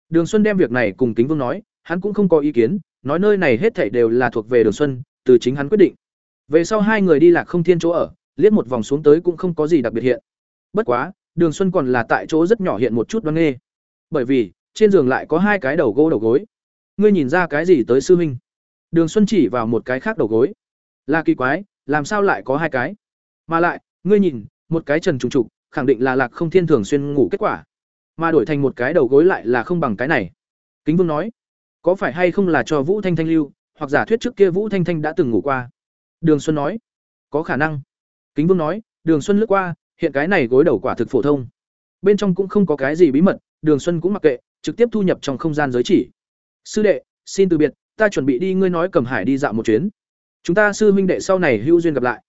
Đường Xuân đem việc này cùng Kính Vương nói, hắn cũng không có ý kiến, nói nơi này hết thảy đều là thuộc về Đường Xuân, từ chính hắn quyết định. Về sau hai người đi lạc không thiên chỗ ở, liếc một vòng xuống tới cũng không có gì đặc biệt hiện. Bất quá, Đường Xuân còn là tại chỗ rất nhỏ hiện một chút đoan nghê. Bởi vì, trên giường lại có hai cái đầu gỗ đầu gối. Ngươi nhìn ra cái gì tới sư huynh? Đường Xuân chỉ vào một cái khác đầu gối. Là kỳ quái, làm sao lại có hai cái? Mà lại, ngươi nhìn, một cái trần trùng trục, khẳng định là Lạc Không Thiên thường xuyên ngủ kết quả, mà đổi thành một cái đầu gối lại là không bằng cái này. Kính Vương nói, có phải hay không là cho Vũ Thanh Thanh lưu, hoặc giả thuyết trước kia Vũ Thanh Thanh đã từng ngủ qua. Đường Xuân nói, có khả năng. Kính Vương nói, Đường Xuân lướt qua, hiện cái này gối đầu quả thực phổ thông. Bên trong cũng không có cái gì bí mật, Đường Xuân cũng mặc kệ, trực tiếp thu nhập trong không gian giới chỉ. Sư đệ, xin từ biệt, ta chuẩn bị đi ngươi nói cầm hải đi dạo một chuyến. Chúng ta sư huynh đệ sau này hữu duyên gặp lại.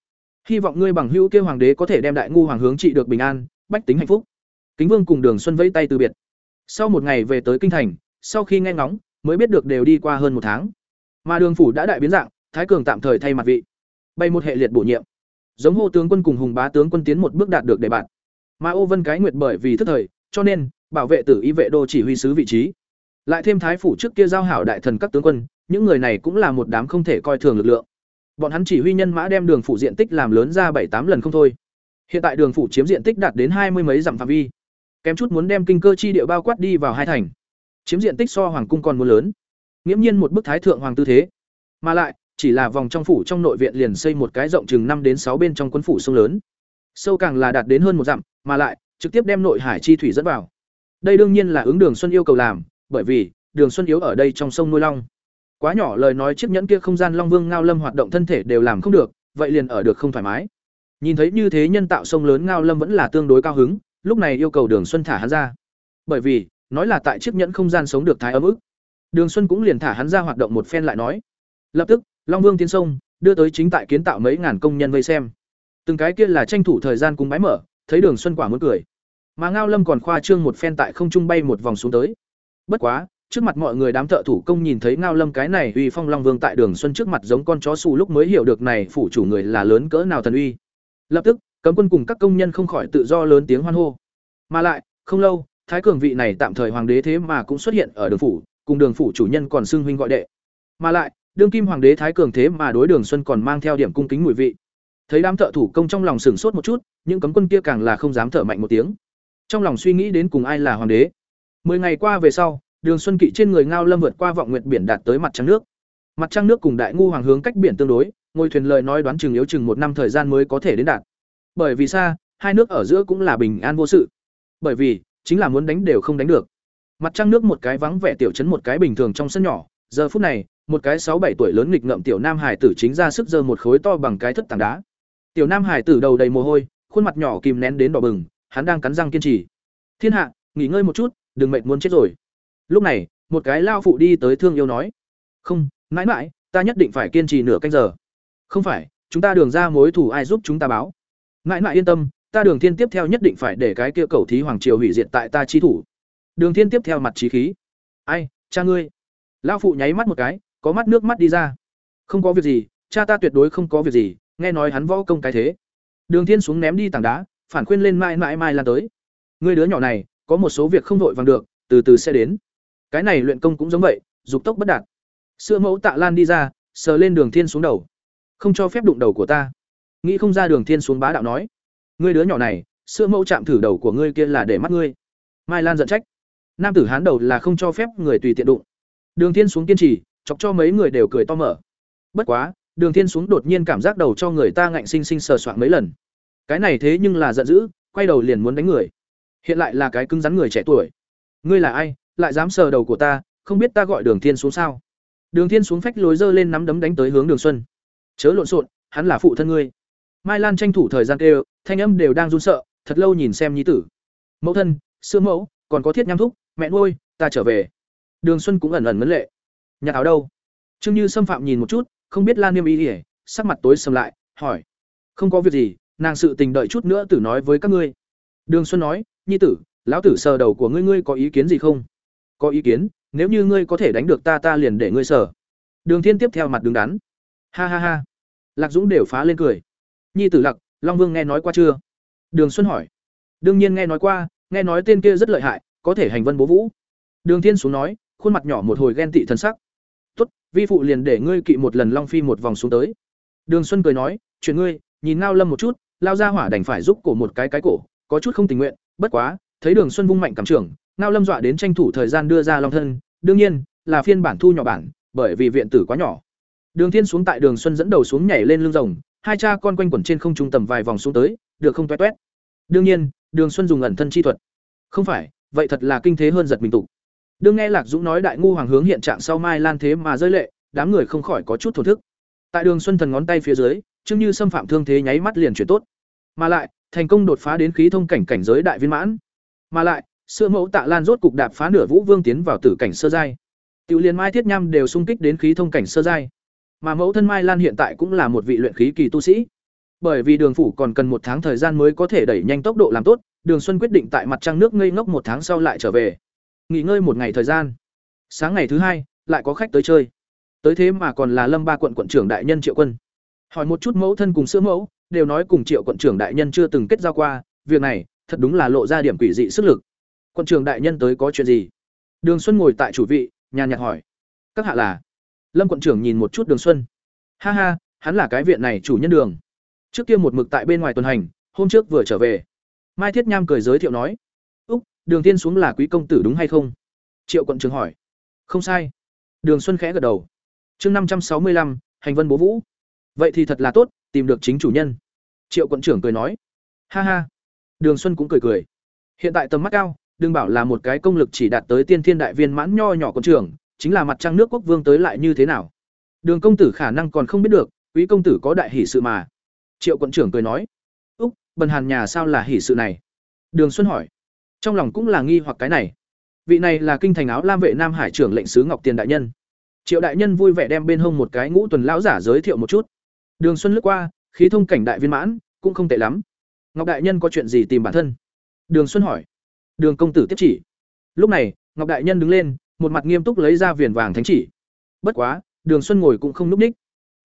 Hy vọng ngươi bằng hữu kia hoàng đế có thể đem đại ngu hoàng hướng trị được bình an, bách tính hạnh phúc. Kính Vương cùng Đường Xuân vẫy tay từ biệt. Sau một ngày về tới kinh thành, sau khi nghe ngóng, mới biết được đều đi qua hơn một tháng. Mà Đường phủ đã đại biến dạng, Thái Cường tạm thời thay mặt vị. Bay một hệ liệt bổ nhiệm. Giống hô tướng quân cùng Hùng Bá tướng quân tiến một bước đạt được đề bạt. Mà Ô Vân cái nguyệt bởi vì thức thời, cho nên bảo vệ tử y vệ đô chỉ huy sứ vị trí. Lại thêm thái phủ trước kia giao hảo đại thần các tướng quân, những người này cũng là một đám không thể coi thường lực lượng. Bọn hắn chỉ huy nhân mã đem đường phủ diện tích làm lớn ra bảy tám lần không thôi. Hiện tại đường phủ chiếm diện tích đạt đến hai mươi mấy dặm phạm vi. Kém chút muốn đem kinh cơ chi địa bao quát đi vào hai thành. Chiếm diện tích so hoàng cung còn muốn lớn. Nghiễm nhiên một bức thái thượng hoàng tư thế. Mà lại, chỉ là vòng trong phủ trong nội viện liền xây một cái rộng chừng năm đến sáu bên trong quân phủ sông lớn. Sâu càng là đạt đến hơn một dặm, mà lại trực tiếp đem nội hải chi thủy dẫn vào. Đây đương nhiên là ứng Đường Xuân yêu cầu làm, bởi vì Đường Xuân yếu ở đây trong sông nuôi long. Quá nhỏ lời nói chiếc nhẫn kia không gian Long Vương Ngao Lâm hoạt động thân thể đều làm không được, vậy liền ở được không thoải mái. Nhìn thấy như thế nhân tạo sông lớn Ngao Lâm vẫn là tương đối cao hứng, lúc này yêu cầu Đường Xuân thả hắn ra. Bởi vì, nói là tại chiếc nhẫn không gian sống được thái ấm ức. Đường Xuân cũng liền thả hắn ra hoạt động một phen lại nói. Lập tức, Long Vương tiến sông, đưa tới chính tại kiến tạo mấy ngàn công nhân vây xem. Từng cái kia là tranh thủ thời gian cùng bái mở, thấy Đường Xuân quả muốn cười. Mà Ngao Lâm còn khoa trương một phen tại không trung bay một vòng xuống tới. Bất quá, trước mặt mọi người đám thợ thủ công nhìn thấy Ngao Lâm cái này uy phong long vương tại Đường Xuân trước mặt giống con chó xù lúc mới hiểu được này phủ chủ người là lớn cỡ nào thần uy. Lập tức, cấm quân cùng các công nhân không khỏi tự do lớn tiếng hoan hô. Mà lại, không lâu, thái cường vị này tạm thời hoàng đế thế mà cũng xuất hiện ở đường phủ, cùng đường phủ chủ nhân còn xưng huynh gọi đệ. Mà lại, đương kim hoàng đế thái cường thế mà đối Đường Xuân còn mang theo điểm cung kính mùi vị. Thấy đám thợ thủ công trong lòng sửng sốt một chút, những cấm quân kia càng là không dám thở mạnh một tiếng. Trong lòng suy nghĩ đến cùng ai là hoàng đế. Mười ngày qua về sau, Đường Xuân Kỵ trên người ngao lâm vượt qua vọng nguyệt biển đạt tới mặt trăng nước. Mặt trăng nước cùng đại ngu hoàng hướng cách biển tương đối, ngôi thuyền lời nói đoán chừng yếu chừng một năm thời gian mới có thể đến đạt. Bởi vì xa, hai nước ở giữa cũng là bình an vô sự. Bởi vì, chính là muốn đánh đều không đánh được. Mặt trăng nước một cái vắng vẻ tiểu trấn một cái bình thường trong sân nhỏ, giờ phút này, một cái sáu bảy tuổi lớn nghịch ngợm tiểu nam hải tử chính ra sức giơ một khối to bằng cái thất tảng đá. Tiểu nam hải tử đầu đầy mồ hôi, khuôn mặt nhỏ kìm nén đến đỏ bừng, hắn đang cắn răng kiên trì. Thiên hạ, nghỉ ngơi một chút, đừng mệt muốn chết rồi. Lúc này, một cái lao phụ đi tới thương yêu nói: "Không, mãi mãi, ta nhất định phải kiên trì nửa canh giờ." "Không phải, chúng ta đường ra mối thủ ai giúp chúng ta báo." "Mãi mãi yên tâm, ta Đường Thiên tiếp theo nhất định phải để cái kia cầu thí hoàng triều hủy diệt tại ta chi thủ." Đường Thiên tiếp theo mặt trí khí. "Ai, cha ngươi?" Lão phụ nháy mắt một cái, có mắt nước mắt đi ra. "Không có việc gì, cha ta tuyệt đối không có việc gì, nghe nói hắn võ công cái thế." Đường Thiên xuống ném đi tảng đá, phản khuyên lên mãi mãi mai lan tới. "Ngươi đứa nhỏ này, có một số việc không vội vàng được, từ từ sẽ đến." Cái này luyện công cũng giống vậy, dục tốc bất đạt. Sữa mẫu Tạ Lan đi ra, sờ lên Đường Thiên xuống đầu. "Không cho phép đụng đầu của ta." Nghĩ không ra Đường Thiên xuống bá đạo nói. "Ngươi đứa nhỏ này, sữa mẫu chạm thử đầu của ngươi kia là để mắt ngươi." Mai Lan giận trách. Nam tử hán đầu là không cho phép người tùy tiện đụng. Đường Thiên xuống kiên trì, chọc cho mấy người đều cười to mở. Bất quá, Đường Thiên xuống đột nhiên cảm giác đầu cho người ta ngạnh sinh sinh sờ soạng mấy lần. Cái này thế nhưng là giận dữ, quay đầu liền muốn đánh người. Hiện lại là cái cứng rắn người trẻ tuổi. Ngươi là ai, lại dám sờ đầu của ta, không biết ta gọi Đường Thiên xuống sao? Đường Thiên xuống phách lối dơ lên nắm đấm đánh tới hướng Đường Xuân. Chớ lộn xộn, hắn là phụ thân ngươi. Mai Lan tranh thủ thời gian kêu, thanh âm đều đang run sợ, thật lâu nhìn xem nhi tử. Mẫu thân, sư mẫu, còn có thiết nham thúc, mẹ nuôi, ta trở về. Đường Xuân cũng ẩn ẩn mấn lệ. Nhà áo đâu? Trương Như xâm phạm nhìn một chút, không biết Lan Niêm ý ỉa, sắc mặt tối sầm lại, hỏi. Không có việc gì, nàng sự tình đợi chút nữa tử nói với các ngươi. Đường Xuân nói, nhi tử, lão tử sờ đầu của ngươi ngươi có ý kiến gì không? Có ý kiến, nếu như ngươi có thể đánh được ta ta liền để ngươi sờ. Đường Thiên tiếp theo mặt đứng đắn. Ha ha ha. Lạc Dũng đều phá lên cười. Nhi tử Lạc, Long Vương nghe nói qua chưa? Đường Xuân hỏi. Đương nhiên nghe nói qua, nghe nói tên kia rất lợi hại, có thể hành vân bố vũ. Đường Thiên xuống nói, khuôn mặt nhỏ một hồi ghen tị thần sắc. "Tốt, vi phụ liền để ngươi kỵ một lần Long Phi một vòng xuống tới." Đường Xuân cười nói, "Chuyện ngươi, nhìn Ngao Lâm một chút." Lao ra hỏa đành phải giúp cổ một cái cái cổ, có chút không tình nguyện, bất quá, thấy Đường Xuân vung mạnh cảm trưởng, Ngao Lâm dọa đến tranh thủ thời gian đưa ra Long thân, đương nhiên, là phiên bản thu nhỏ bản, bởi vì viện tử quá nhỏ. Đường Thiên xuống tại Đường Xuân dẫn đầu xuống nhảy lên lưng rồng, hai cha con quanh quẩn trên không trung tầm vài vòng xuống tới, được không toét toét. Đương nhiên, Đường Xuân dùng ẩn thân chi thuật. Không phải, vậy thật là kinh thế hơn giật mình tụ. Đương nghe Lạc Dũng nói đại ngu hoàng hướng hiện trạng sau Mai Lan thế mà rơi lệ, đám người không khỏi có chút thổ thức. Tại đường xuân thần ngón tay phía dưới chương như xâm phạm thương thế nháy mắt liền chuyển tốt. Mà lại thành công đột phá đến khí thông cảnh cảnh giới đại viên mãn. Mà lại sữa mẫu tạ lan rốt cục đạp phá nửa vũ vương tiến vào tử cảnh sơ giai. Tiểu liên mai thiết nham đều sung kích đến khí thông cảnh sơ giai. Mà mẫu thân mai lan hiện tại cũng là một vị luyện khí kỳ tu sĩ. Bởi vì đường phủ còn cần một tháng thời gian mới có thể đẩy nhanh tốc độ làm tốt đường xuân quyết định tại mặt trăng nước ngây ngốc một tháng sau lại trở về nghỉ ngơi một ngày thời gian. Sáng ngày thứ hai, lại có khách tới chơi. Tới thế mà còn là lâm ba quận quận trưởng đại nhân triệu quân. Hỏi một chút mẫu thân cùng sữa mẫu, đều nói cùng triệu quận trưởng đại nhân chưa từng kết giao qua, việc này, thật đúng là lộ ra điểm quỷ dị sức lực. Quận trưởng đại nhân tới có chuyện gì? Đường xuân ngồi tại chủ vị, nhàn nhạt hỏi. Các hạ là? Lâm quận trưởng nhìn một chút đường xuân. Ha ha, hắn là cái viện này chủ nhân đường. Trước kia một mực tại bên ngoài tuần hành, hôm trước vừa trở về. Mai thiết nham cười giới thiệu nói đường tiên xuống là quý công tử đúng hay không? Triệu quận trưởng hỏi. Không sai. Đường xuân khẽ gật đầu. Chương năm trăm sáu mươi lăm, hành vân bố vũ. Vậy thì thật là tốt, tìm được chính chủ nhân. Triệu quận trưởng cười nói. Ha ha. Đường xuân cũng cười cười. Hiện tại tầm mắt cao, đừng bảo là một cái công lực chỉ đạt tới tiên thiên đại viên mãn nho nhỏ quận trưởng chính là mặt trăng nước quốc vương tới lại như thế nào? Đường công tử khả năng còn không biết được, quý công tử có đại hỷ sự mà. Triệu quận trưởng cười nói. Úc, bần hàn nhà sao là hỷ sự này? Đường xuân hỏi trong lòng cũng là nghi hoặc cái này. Vị này là kinh thành áo lam vệ nam hải trưởng lệnh sứ ngọc tiền đại nhân. Triệu đại nhân vui vẻ đem bên hông một cái ngũ tuần lão giả giới thiệu một chút. Đường xuân lướt qua, khí thông cảnh đại viên mãn, cũng không tệ lắm. Ngọc đại nhân có chuyện gì tìm bản thân? Đường xuân hỏi. Đường công tử tiếp chỉ. Lúc này, ngọc đại nhân đứng lên, một mặt nghiêm túc lấy ra viền vàng thánh chỉ. Bất quá, đường xuân ngồi cũng không núp ních.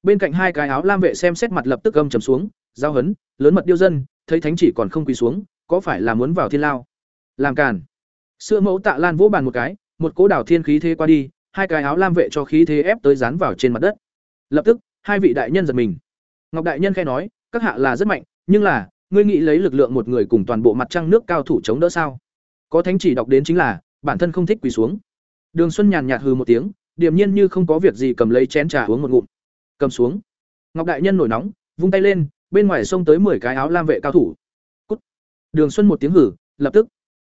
Bên cạnh hai cái áo lam vệ xem xét mặt lập tức gầm trầm xuống, giao hấn, lớn mật điêu dân, thấy thánh chỉ còn không quỳ xuống, có phải là muốn vào thiên lao? Làm càn. Sữa mẫu tạ lan vỗ bàn một cái, một cỗ đảo thiên khí thế qua đi, hai cái áo lam vệ cho khí thế ép tới dán vào trên mặt đất. Lập tức, hai vị đại nhân giật mình. Ngọc đại nhân khai nói, các hạ là rất mạnh, nhưng là, ngươi nghĩ lấy lực lượng một người cùng toàn bộ mặt trăng nước cao thủ chống đỡ sao? Có thánh chỉ đọc đến chính là, bản thân không thích quỳ xuống. Đường xuân nhàn nhạt hừ một tiếng, điềm nhiên như không có việc gì cầm lấy chén trà uống một ngụm. Cầm xuống. Ngọc đại nhân nổi nóng, vung tay lên, bên ngoài xông tới mười cái áo lam vệ cao thủ. Cút. đường xuân một tiếng hử, lập tức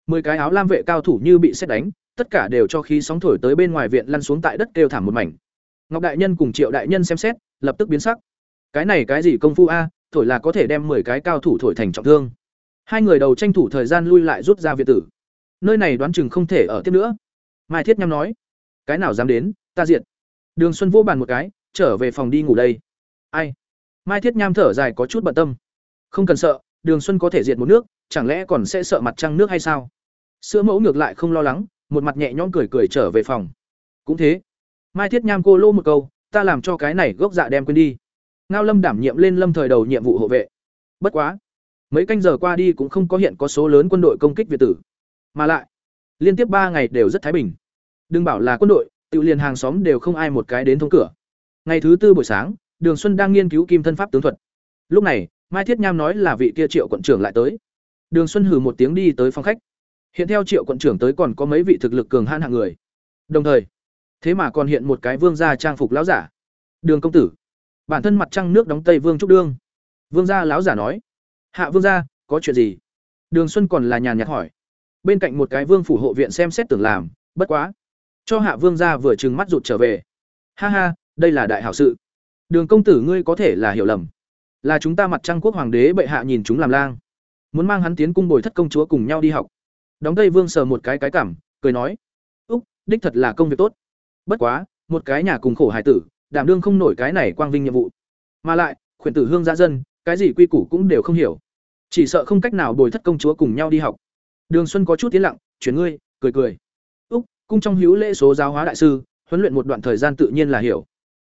mười cái áo lam vệ cao thủ như bị xét đánh, tất cả đều cho khí sóng thổi tới bên ngoài viện lăn xuống tại đất kêu thảm một mảnh. Ngọc đại nhân cùng triệu đại nhân xem xét, lập tức biến sắc. Cái này cái gì công phu a, thổi là có thể đem mười cái cao thủ thổi thành trọng thương. Hai người đầu tranh thủ thời gian lui lại rút ra viện tử. Nơi này đoán chừng không thể ở tiếp nữa. Mai thiết nhăm nói, cái nào dám đến, ta diệt. Đường xuân vô bàn một cái, trở về phòng đi ngủ đây. Ai? Mai thiết nham thở dài có chút bận tâm. Không cần sợ, đường xuân có thể diệt một nước, chẳng lẽ còn sẽ sợ mặt trăng nước hay sao? Sữa mẫu ngược lại không lo lắng, một mặt nhẹ nhõm cười cười trở về phòng. Cũng thế. Mai thiết nham cô lô một câu, ta làm cho cái này gốc dạ đem quên đi. Ngao lâm đảm nhiệm lên lâm thời đầu nhiệm vụ hộ vệ. Bất quá, mấy canh giờ qua đi cũng không có hiện có số lớn quân đội công kích việt tử. Mà lại, liên tiếp ba ngày đều rất thái bình. Đừng bảo là quân đội, tự liền hàng xóm đều không ai một cái đến thông cửa. Ngày thứ tư buổi sáng, đường xuân đang nghiên cứu kim thân pháp tướng thuật. Lúc này, mai thiết nham nói là vị kia triệu quận trưởng lại tới. Đường xuân hừ một tiếng đi tới phòng khách hiện theo triệu quận trưởng tới còn có mấy vị thực lực cường hãn hạng người. Đồng thời, thế mà còn hiện một cái vương gia trang phục lão giả. Đường công tử, bản thân mặt trăng nước đóng tây vương trúc đương. Vương gia lão giả nói, hạ vương gia, có chuyện gì? Đường xuân còn là nhàn nhạt hỏi. Bên cạnh một cái vương phủ hộ viện xem xét tưởng làm, bất quá, cho hạ vương gia vừa trừng mắt rụt trở về. Ha ha, đây là đại hảo sự. Đường công tử ngươi có thể là hiểu lầm. Là chúng ta mặt trăng quốc hoàng đế bệ hạ nhìn chúng làm lang. Muốn mang hắn tiến cung bồi thất công chúa cùng nhau đi học đóng tây vương sờ một cái cái cảm, cười nói, úc, đích thật là công việc tốt. Bất quá, một cái nhà cùng khổ hải tử, đảm đương không nổi cái này quang vinh nhiệm vụ. Mà lại, khuyển tử hương gia dân, cái gì quy củ cũng đều không hiểu. Chỉ sợ không cách nào bồi thất công chúa cùng nhau đi học. Đường xuân có chút tiến lặng, chuyển ngươi, cười cười. Úc, cung trong hữu lễ số giáo hóa đại sư, huấn luyện một đoạn thời gian tự nhiên là hiểu.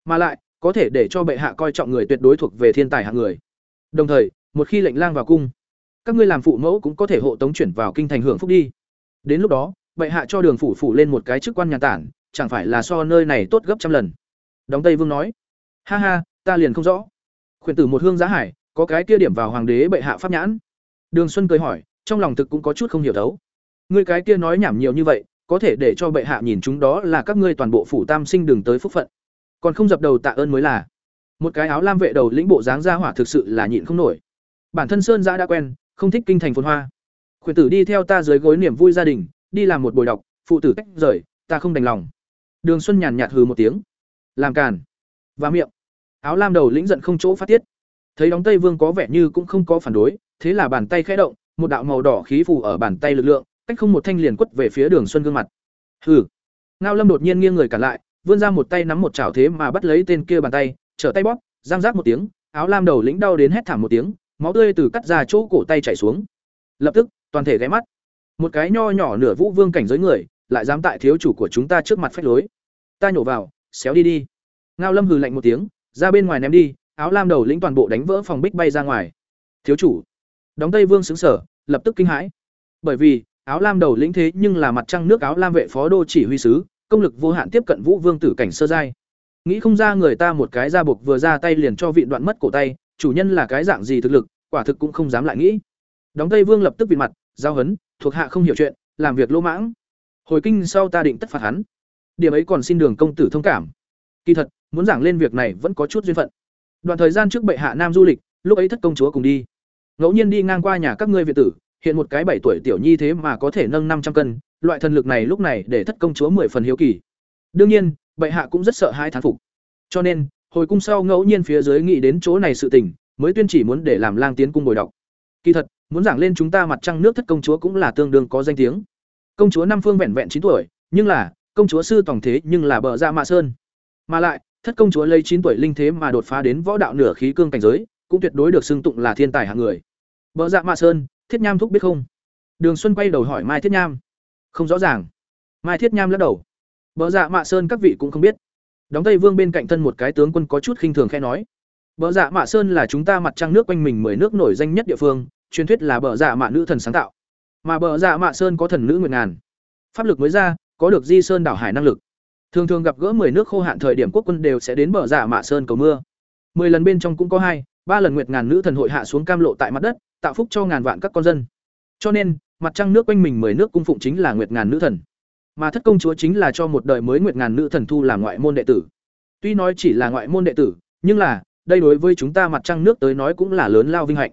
Mà lại, có thể để cho bệ hạ coi trọng người tuyệt đối thuộc về thiên tài hạng người. Đồng thời, một khi lệnh lang vào cung các ngươi làm phụ mẫu cũng có thể hộ tống chuyển vào kinh thành hưởng phúc đi. Đến lúc đó, bệ hạ cho đường phủ phủ lên một cái chức quan nhà tản, chẳng phải là so nơi này tốt gấp trăm lần. Đóng tây vương nói, ha ha, ta liền không rõ. Khuyển tử một hương giá hải, có cái kia điểm vào hoàng đế bệ hạ pháp nhãn. Đường xuân cười hỏi, trong lòng thực cũng có chút không hiểu thấu. Ngươi cái kia nói nhảm nhiều như vậy, có thể để cho bệ hạ nhìn chúng đó là các ngươi toàn bộ phủ tam sinh đường tới phúc phận. Còn không dập đầu tạ ơn mới là. Một cái áo lam vệ đầu lĩnh bộ dáng ra hỏa thực sự là nhịn không nổi. Bản thân sơn giã đã quen không thích kinh thành phồn hoa. Khuyển tử đi theo ta dưới gối niềm vui gia đình, đi làm một buổi đọc, phụ tử tách rời, ta không đành lòng. Đường xuân nhàn nhạt hừ một tiếng. Làm càn. Và miệng. Áo lam đầu lĩnh giận không chỗ phát tiết. Thấy đóng tây vương có vẻ như cũng không có phản đối, thế là bàn tay khẽ động, một đạo màu đỏ khí phù ở bàn tay lực lượng, cách không một thanh liền quất về phía đường xuân gương mặt. Hừ. Ngao lâm đột nhiên nghiêng người cản lại, vươn ra một tay nắm một chảo thế mà bắt lấy tên kia bàn tay, trở tay bóp, giang rác một tiếng, áo lam đầu lĩnh đau đến hét thảm một tiếng máu tươi từ cắt ra chỗ cổ tay chảy xuống. Lập tức, toàn thể ghé mắt. Một cái nho nhỏ nửa vũ vương cảnh giới người, lại dám tại thiếu chủ của chúng ta trước mặt phách lối. Ta nhổ vào, xéo đi đi. Ngao lâm hừ lạnh một tiếng, ra bên ngoài ném đi, áo lam đầu lĩnh toàn bộ đánh vỡ phòng bích bay ra ngoài. Thiếu chủ. Đóng tây vương xứng sở lập tức kinh hãi. Bởi vì, áo lam đầu lĩnh thế nhưng là mặt trăng nước áo lam vệ phó đô chỉ huy sứ, công lực vô hạn tiếp cận vũ vương tử cảnh sơ giai. Nghĩ không ra người ta một cái ra buộc vừa ra tay liền cho vị đoạn mất cổ tay chủ nhân là cái dạng gì thực lực, quả thực cũng không dám lại nghĩ. Đóng tây vương lập tức vịn mặt, giao hấn, thuộc hạ không hiểu chuyện, làm việc lỗ mãng. Hồi kinh sau ta định tất phạt hắn. Điểm ấy còn xin đường công tử thông cảm. Kỳ thật, muốn giảng lên việc này vẫn có chút duyên phận. Đoạn thời gian trước bệ hạ nam du lịch, lúc ấy thất công chúa cùng đi. Ngẫu nhiên đi ngang qua nhà các ngươi viện tử, hiện một cái bảy tuổi tiểu nhi thế mà có thể nâng năm trăm cân, loại thần lực này lúc này để thất công chúa mười phần hiếu kỳ. Đương nhiên, bệ hạ cũng rất sợ hai thán phục. Cho nên hồi cung sau ngẫu nhiên phía dưới nghĩ đến chỗ này sự tình, mới tuyên chỉ muốn để làm lang tiến cung bồi đọc. Kỳ thật, muốn giảng lên chúng ta mặt trăng nước thất công chúa cũng là tương đương có danh tiếng. Công chúa năm phương vẹn vẹn chín tuổi, nhưng là, công chúa sư tổng thế nhưng là bờ ra mạ sơn. Mà lại, thất công chúa lấy chín tuổi linh thế mà đột phá đến võ đạo nửa khí cương cảnh giới, cũng tuyệt đối được xưng tụng là thiên tài hạng người. Bờ dạ mạ sơn, thiết nham thúc biết không? Đường xuân quay đầu hỏi mai thiết nham. Không rõ ràng. Mai thiết nham lắc đầu. Bờ dạ mạ sơn các vị cũng không biết đóng tây vương bên cạnh thân một cái tướng quân có chút khinh thường khe nói, bờ dạ mạ sơn là chúng ta mặt trăng nước quanh mình mười nước nổi danh nhất địa phương, truyền thuyết là bờ dạ mạ nữ thần sáng tạo. Mà bờ dạ mạ sơn có thần nữ nguyệt ngàn. Pháp lực mới ra, có được di sơn đảo hải năng lực. Thường thường gặp gỡ mười nước khô hạn thời điểm quốc quân đều sẽ đến bờ dạ mạ sơn cầu mưa. Mười lần bên trong cũng có hai, ba lần nguyệt ngàn nữ thần hội hạ xuống cam lộ tại mặt đất, tạo phúc cho ngàn vạn các con dân. Cho nên, mặt trăng nước quanh mình mười nước cung phụng chính là nguyệt ngàn nữ thần mà thất công chúa chính là cho một đời mới nguyệt ngàn nữ thần thu làm ngoại môn đệ tử. Tuy nói chỉ là ngoại môn đệ tử, nhưng là, đây đối với chúng ta mặt trăng nước tới nói cũng là lớn lao vinh hạnh.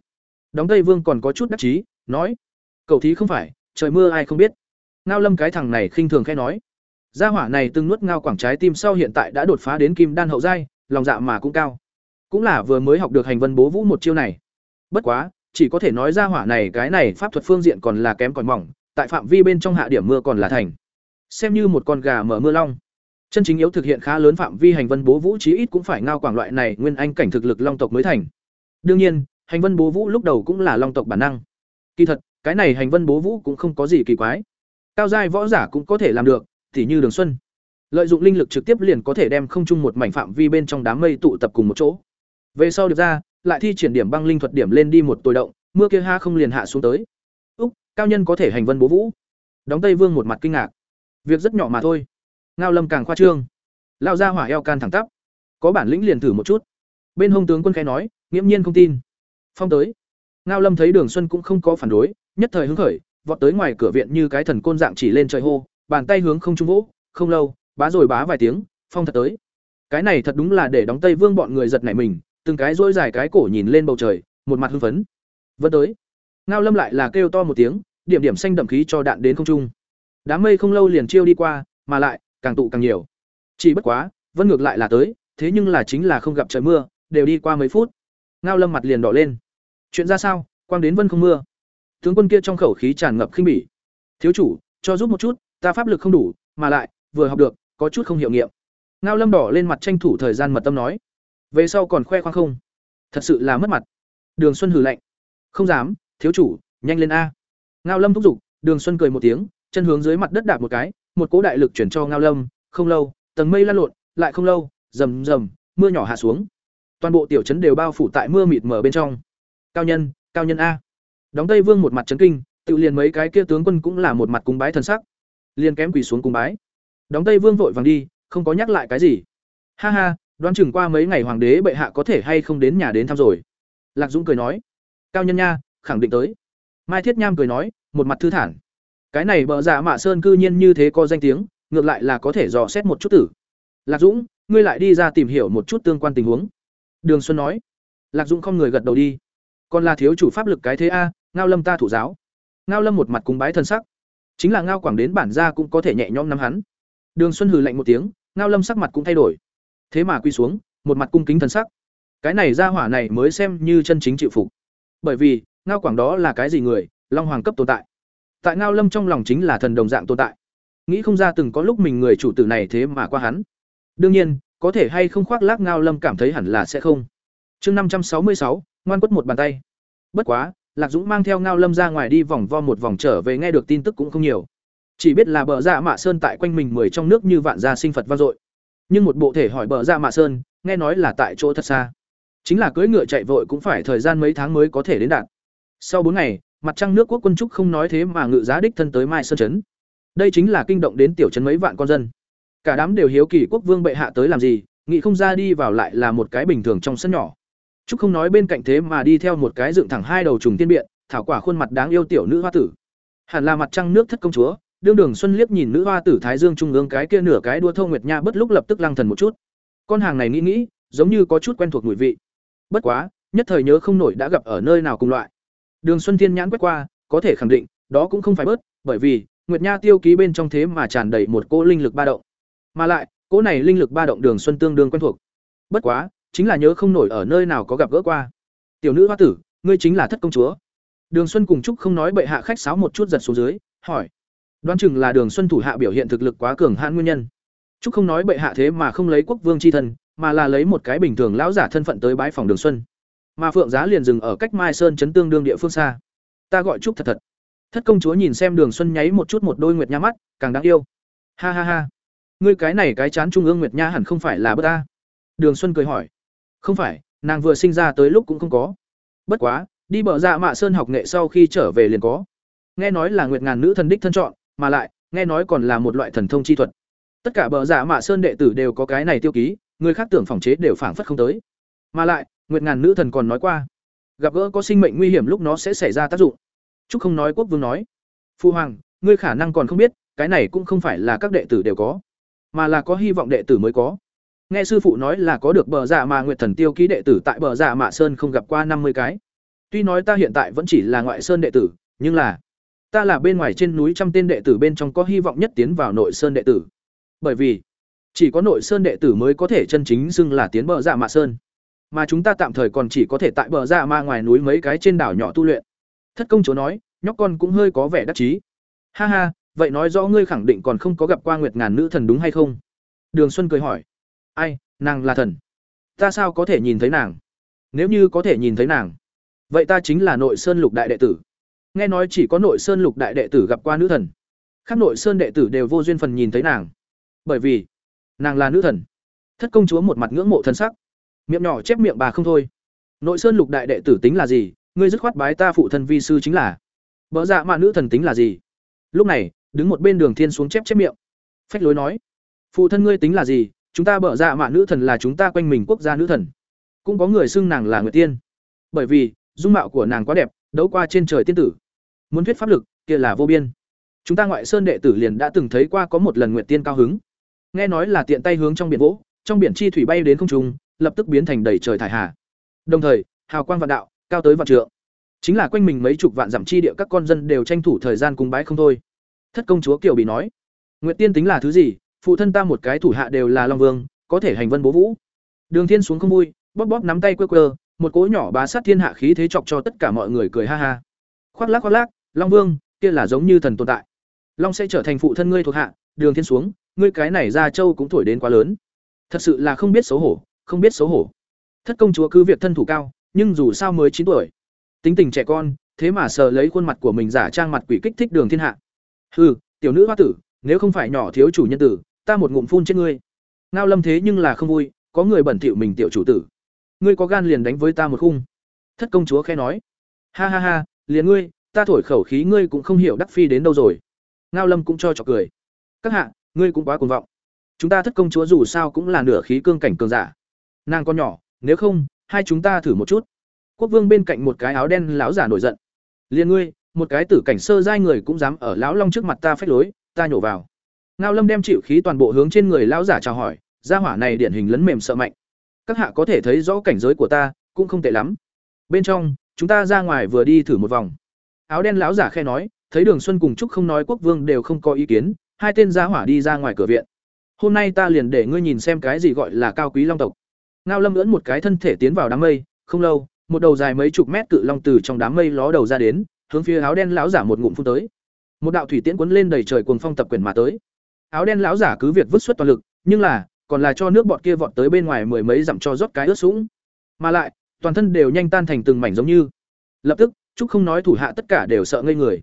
Đóng tây vương còn có chút đắc chí, nói, cậu thí không phải, trời mưa ai không biết. Ngao lâm cái thằng này khinh thường khẽ nói, gia hỏa này từng nuốt ngao quảng trái tim sau hiện tại đã đột phá đến kim đan hậu giai, lòng dạ mà cũng cao. Cũng là vừa mới học được hành vân bố vũ một chiêu này. Bất quá, chỉ có thể nói gia hỏa này cái này pháp thuật phương diện còn là kém còn mỏng, tại phạm vi bên trong hạ điểm mưa còn là thành xem như một con gà mở mưa long. Chân chính yếu thực hiện khá lớn phạm vi hành vân bố vũ chí ít cũng phải ngao quảng loại này nguyên anh cảnh thực lực long tộc mới thành. Đương nhiên, hành vân bố vũ lúc đầu cũng là long tộc bản năng. Kỳ thật, cái này hành vân bố vũ cũng không có gì kỳ quái. Cao giai võ giả cũng có thể làm được tỉ như đường xuân. Lợi dụng linh lực trực tiếp liền có thể đem không chung một mảnh phạm vi bên trong đám mây tụ tập cùng một chỗ. Về sau được ra, lại thi triển điểm băng linh thuật điểm lên đi một tồi động, mưa kia ha không liền hạ xuống tới. Úc, cao nhân có thể hành vân bố vũ. Đóng tây vương một mặt kinh ngạc việc rất nhỏ mà thôi. Ngao lâm càng khoa trương. Lao ra hỏa eo can thẳng tắp. Có bản lĩnh liền thử một chút. Bên hông tướng quân khai nói, nghiễm nhiên không tin. Phong tới. Ngao lâm thấy đường xuân cũng không có phản đối, nhất thời hứng khởi, vọt tới ngoài cửa viện như cái thần côn dạng chỉ lên trời hô, bàn tay hướng không trung vỗ, không lâu, bá rồi bá vài tiếng, phong thật tới. Cái này thật đúng là để đóng tây vương bọn người giật nảy mình, từng cái dỗi dài cái cổ nhìn lên bầu trời, một mặt hưng phấn. Vẫn tới. Ngao lâm lại là kêu to một tiếng, điểm điểm xanh đậm khí cho đạn đến không trung đám mây không lâu liền chiêu đi qua, mà lại, càng tụ càng nhiều. Chỉ bất quá vẫn ngược lại là tới, thế nhưng là chính là không gặp trời mưa, đều đi qua mấy phút. Ngao lâm mặt liền đỏ lên. Chuyện ra sao? Quang đến vân không mưa. Tướng quân kia trong khẩu khí tràn ngập khinh bỉ. Thiếu chủ, cho giúp một chút, ta pháp lực không đủ, mà lại, vừa học được, có chút không hiệu nghiệm. Ngao lâm đỏ lên mặt tranh thủ thời gian mật tâm nói. Về sau còn khoe khoang không? Thật sự là mất mặt. Đường xuân hừ lạnh. Không dám, thiếu chủ, nhanh lên a. Ngao lâm thúc giục, đường xuân cười một tiếng chân hướng dưới mặt đất đạp một cái, một cỗ đại lực chuyển cho ngao lâm, không lâu, tầng mây lan lộn, lại không lâu, rầm rầm, mưa nhỏ hạ xuống. Toàn bộ tiểu trấn đều bao phủ tại mưa mịt mờ bên trong. Cao nhân cao nhân a. Đóng tây vương một mặt chấn kinh, tự liền mấy cái kia tướng quân cũng là một mặt cung bái thần sắc. Liền kém quỳ xuống cung bái. Đóng tây vương vội vàng đi, không có nhắc lại cái gì. Ha ha, đoán chừng qua mấy ngày hoàng đế bệ hạ có thể hay không đến nhà đến thăm rồi. Lạc dũng cười nói. Cao nhân nha, khẳng định tới. Mai thiết nham cười nói, một mặt thư thản cái này bợ dạ mạ sơn cư nhiên như thế có danh tiếng, ngược lại là có thể dò xét một chút tử. Lạc dũng, ngươi lại đi ra tìm hiểu một chút tương quan tình huống. Đường xuân nói. Lạc dũng không người gật đầu đi. Còn là thiếu chủ pháp lực cái thế a, ngao lâm ta thủ giáo. Ngao lâm một mặt cúng bái thân sắc. Chính là ngao quảng đến bản gia cũng có thể nhẹ nhõm nắm hắn. Đường xuân hừ lạnh một tiếng, ngao lâm sắc mặt cũng thay đổi. Thế mà quy xuống, một mặt cung kính thần sắc. Cái này ra hỏa này mới xem như chân chính chịu phục. Bởi vì, ngao quảng đó là cái gì người, long hoàng cấp tồn tại tại ngao lâm trong lòng chính là thần đồng dạng tồn tại. Nghĩ không ra từng có lúc mình người chủ tử này thế mà qua hắn. Đương nhiên, có thể hay không khoác lác ngao lâm cảm thấy hẳn là sẽ không. Chương năm trăm sáu mươi sáu, ngoan quất một bàn tay. Bất quá, lạc dũng mang theo ngao lâm ra ngoài đi vòng vo một vòng trở về nghe được tin tức cũng không nhiều. Chỉ biết là bờ dạ mạ sơn tại quanh mình mười trong nước như vạn gia sinh phật vang dội. Nhưng một bộ thể hỏi bờ dạ mạ sơn, nghe nói là tại chỗ thật xa. Chính là cưỡi ngựa chạy vội cũng phải thời gian mấy tháng mới có thể đến đạt. Sau bốn ngày mặt trăng nước quốc quân trúc không nói thế mà ngự giá đích thân tới mai sơn trấn. Đây chính là kinh động đến tiểu trấn mấy vạn con dân. Cả đám đều hiếu kỳ quốc vương bệ hạ tới làm gì, nghị không ra đi vào lại là một cái bình thường trong sân nhỏ. Trúc không nói bên cạnh thế mà đi theo một cái dựng thẳng hai đầu trùng tiên biện, thảo quả khuôn mặt đáng yêu tiểu nữ hoa tử. Hẳn là mặt trăng nước thất công chúa, đương đường xuân liếc nhìn nữ hoa tử thái dương trung ương cái kia nửa cái đua thông nguyệt nha bất lúc lập tức lăng thần một chút. Con hàng này nghĩ nghĩ, giống như có chút quen thuộc mùi vị. Bất quá, nhất thời nhớ không nổi đã gặp ở nơi nào cùng loại đường xuân thiên nhãn quét qua có thể khẳng định đó cũng không phải bớt bởi vì nguyệt nha tiêu ký bên trong thế mà tràn đầy một cỗ linh lực ba động. Mà lại cỗ này linh lực ba động đường xuân tương đương quen thuộc. Bất quá chính là nhớ không nổi ở nơi nào có gặp gỡ qua. Tiểu nữ hoa tử ngươi chính là thất công chúa. Đường xuân cùng trúc không nói bệ hạ khách sáo một chút giật xuống dưới hỏi. Đoán chừng là đường xuân thủ hạ biểu hiện thực lực quá cường hãn nguyên nhân. Trúc không nói bệ hạ thế mà không lấy quốc vương chi thần, thân mà là lấy một cái bình thường lão giả thân phận tới bái phòng đường xuân mà phượng giá liền dừng ở cách mai sơn chấn tương đương địa phương xa. Ta gọi trúc thật thật. Thất công chúa nhìn xem đường xuân nháy một chút một đôi nguyệt nha mắt, càng đáng yêu. Ha ha ha. Ngươi cái này cái chán trung ương nguyệt nha hẳn không phải là bất ta. Đường xuân cười hỏi. Không phải, nàng vừa sinh ra tới lúc cũng không có. Bất quá, đi bờ dạ mạ sơn học nghệ sau khi trở về liền có. Nghe nói là nguyệt ngàn nữ thần đích thân chọn, mà lại, nghe nói còn là một loại thần thông chi thuật. Tất cả bờ dạ mạ sơn đệ tử đều có cái này tiêu ký, người khác tưởng phòng chế đều phảng phất không tới. Mà lại nguyệt ngàn nữ thần còn nói qua, gặp gỡ có sinh mệnh nguy hiểm lúc nó sẽ xảy ra tác dụng. Chúc không nói quốc vương nói, phu hoàng, ngươi khả năng còn không biết, cái này cũng không phải là các đệ tử đều có, mà là có hy vọng đệ tử mới có. Nghe sư phụ nói là có được bờ dạ mà nguyệt thần tiêu ký đệ tử tại bờ dạ mạ sơn không gặp qua năm mươi cái. Tuy nói ta hiện tại vẫn chỉ là ngoại sơn đệ tử, nhưng là ta là bên ngoài trên núi trăm tên đệ tử bên trong có hy vọng nhất tiến vào nội sơn đệ tử. Bởi vì chỉ có nội sơn đệ tử mới có thể chân chính xưng là tiến bờ dạ mạ sơn mà chúng ta tạm thời còn chỉ có thể tại bờ ra ma ngoài núi mấy cái trên đảo nhỏ tu luyện. Thất công chúa nói, nhóc con cũng hơi có vẻ đắc chí. Ha ha, vậy nói rõ ngươi khẳng định còn không có gặp qua nguyệt ngàn nữ thần đúng hay không? Đường xuân cười hỏi. Ai, nàng là thần. Ta sao có thể nhìn thấy nàng? Nếu như có thể nhìn thấy nàng, vậy ta chính là nội sơn lục đại đệ tử. Nghe nói chỉ có nội sơn lục đại đệ tử gặp qua nữ thần. Khác nội sơn đệ tử đều vô duyên phần nhìn thấy nàng. Bởi vì, nàng là nữ thần. Thất công chúa một mặt ngưỡng mộ thân sắc miệng nhỏ chép miệng bà không thôi. Nội sơn lục đại đệ tử tính là gì? Ngươi dứt khoát bái ta phụ thân vi sư chính là. Vợ dạ mạ nữ thần tính là gì? Lúc này, đứng một bên đường thiên xuống chép chép miệng. Phách lối nói. Phụ thân ngươi tính là gì? Chúng ta bợ dạ mạ nữ thần là chúng ta quanh mình quốc gia nữ thần. Cũng có người xưng nàng là người tiên. Bởi vì, dung mạo của nàng quá đẹp, đấu qua trên trời tiên tử. Muốn thuyết pháp lực, kia là vô biên. Chúng ta ngoại sơn đệ tử liền đã từng thấy qua có một lần nguyện tiên cao hứng. Nghe nói là tiện tay hướng trong biển vỗ, trong biển chi thủy bay đến không trung lập tức biến thành đầy trời thải hà. Đồng thời, hào quang vạn đạo, cao tới vạn trượng. Chính là quanh mình mấy chục vạn dặm chi địa các con dân đều tranh thủ thời gian cung bái không thôi. Thất công chúa kiều bị nói nguyện tiên tính là thứ gì? Phụ thân ta một cái thủ hạ đều là long vương, có thể hành vân bố vũ. Đường thiên xuống không vui, bóp bóp nắm tay quơ quơ, một cỗ nhỏ bá sát thiên hạ khí thế chọc cho tất cả mọi người cười ha ha. Khoác lác khoác lác, long vương, kia là giống như thần tồn tại. Long sẽ trở thành phụ thân ngươi thuộc hạ. Đường thiên xuống, ngươi cái này ra châu cũng thổi đến quá lớn. Thật sự là không biết xấu hổ không biết xấu hổ. Thất công chúa cứ việc thân thủ cao, nhưng dù sao mới chín tuổi. Tính tình trẻ con, thế mà sờ lấy khuôn mặt của mình giả trang mặt quỷ kích thích đường thiên hạ. Hừ, tiểu nữ hoa tử, nếu không phải nhỏ thiếu chủ nhân tử, ta một ngụm phun trên ngươi. Ngao lâm thế nhưng là không vui, có người bẩn thỉu mình tiểu chủ tử. Ngươi có gan liền đánh với ta một khung. Thất công chúa khẽ nói. Ha ha ha, liền ngươi, ta thổi khẩu khí ngươi cũng không hiểu đắc phi đến đâu rồi. Ngao lâm cũng cho trọc cười. Các hạ, ngươi cũng quá cuồng vọng. Chúng ta thất công chúa dù sao cũng là nửa khí cương cảnh cường giả nàng con nhỏ, nếu không, hai chúng ta thử một chút. Quốc vương bên cạnh một cái áo đen lão giả nổi giận. Liền ngươi, một cái tử cảnh sơ giai người cũng dám ở lão long trước mặt ta phách lối, ta nhổ vào. Ngao lâm đem chịu khí toàn bộ hướng trên người lão giả chào hỏi, gia hỏa này điển hình lấn mềm sợ mạnh. Các hạ có thể thấy rõ cảnh giới của ta, cũng không tệ lắm. Bên trong, chúng ta ra ngoài vừa đi thử một vòng. Áo đen lão giả khe nói, thấy đường xuân cùng trúc không nói quốc vương đều không có ý kiến, hai tên gia hỏa đi ra ngoài cửa viện. Hôm nay ta liền để ngươi nhìn xem cái gì gọi là cao quý long tộc ngao lâm lưỡn một cái thân thể tiến vào đám mây, không lâu, một đầu dài mấy chục mét cự long từ trong đám mây ló đầu ra đến, hướng phía áo đen lão giả một ngụm phun tới. Một đạo thủy tiễn cuốn lên đầy trời cuồng phong tập quyền mà tới. Áo đen lão giả cứ việc vứt xuất toàn lực, nhưng là, còn là cho nước bọt kia vọt tới bên ngoài mười mấy dặm cho rót cái ướt sũng. Mà lại, toàn thân đều nhanh tan thành từng mảnh giống như. Lập tức, trúc không nói thủ hạ tất cả đều sợ ngây người.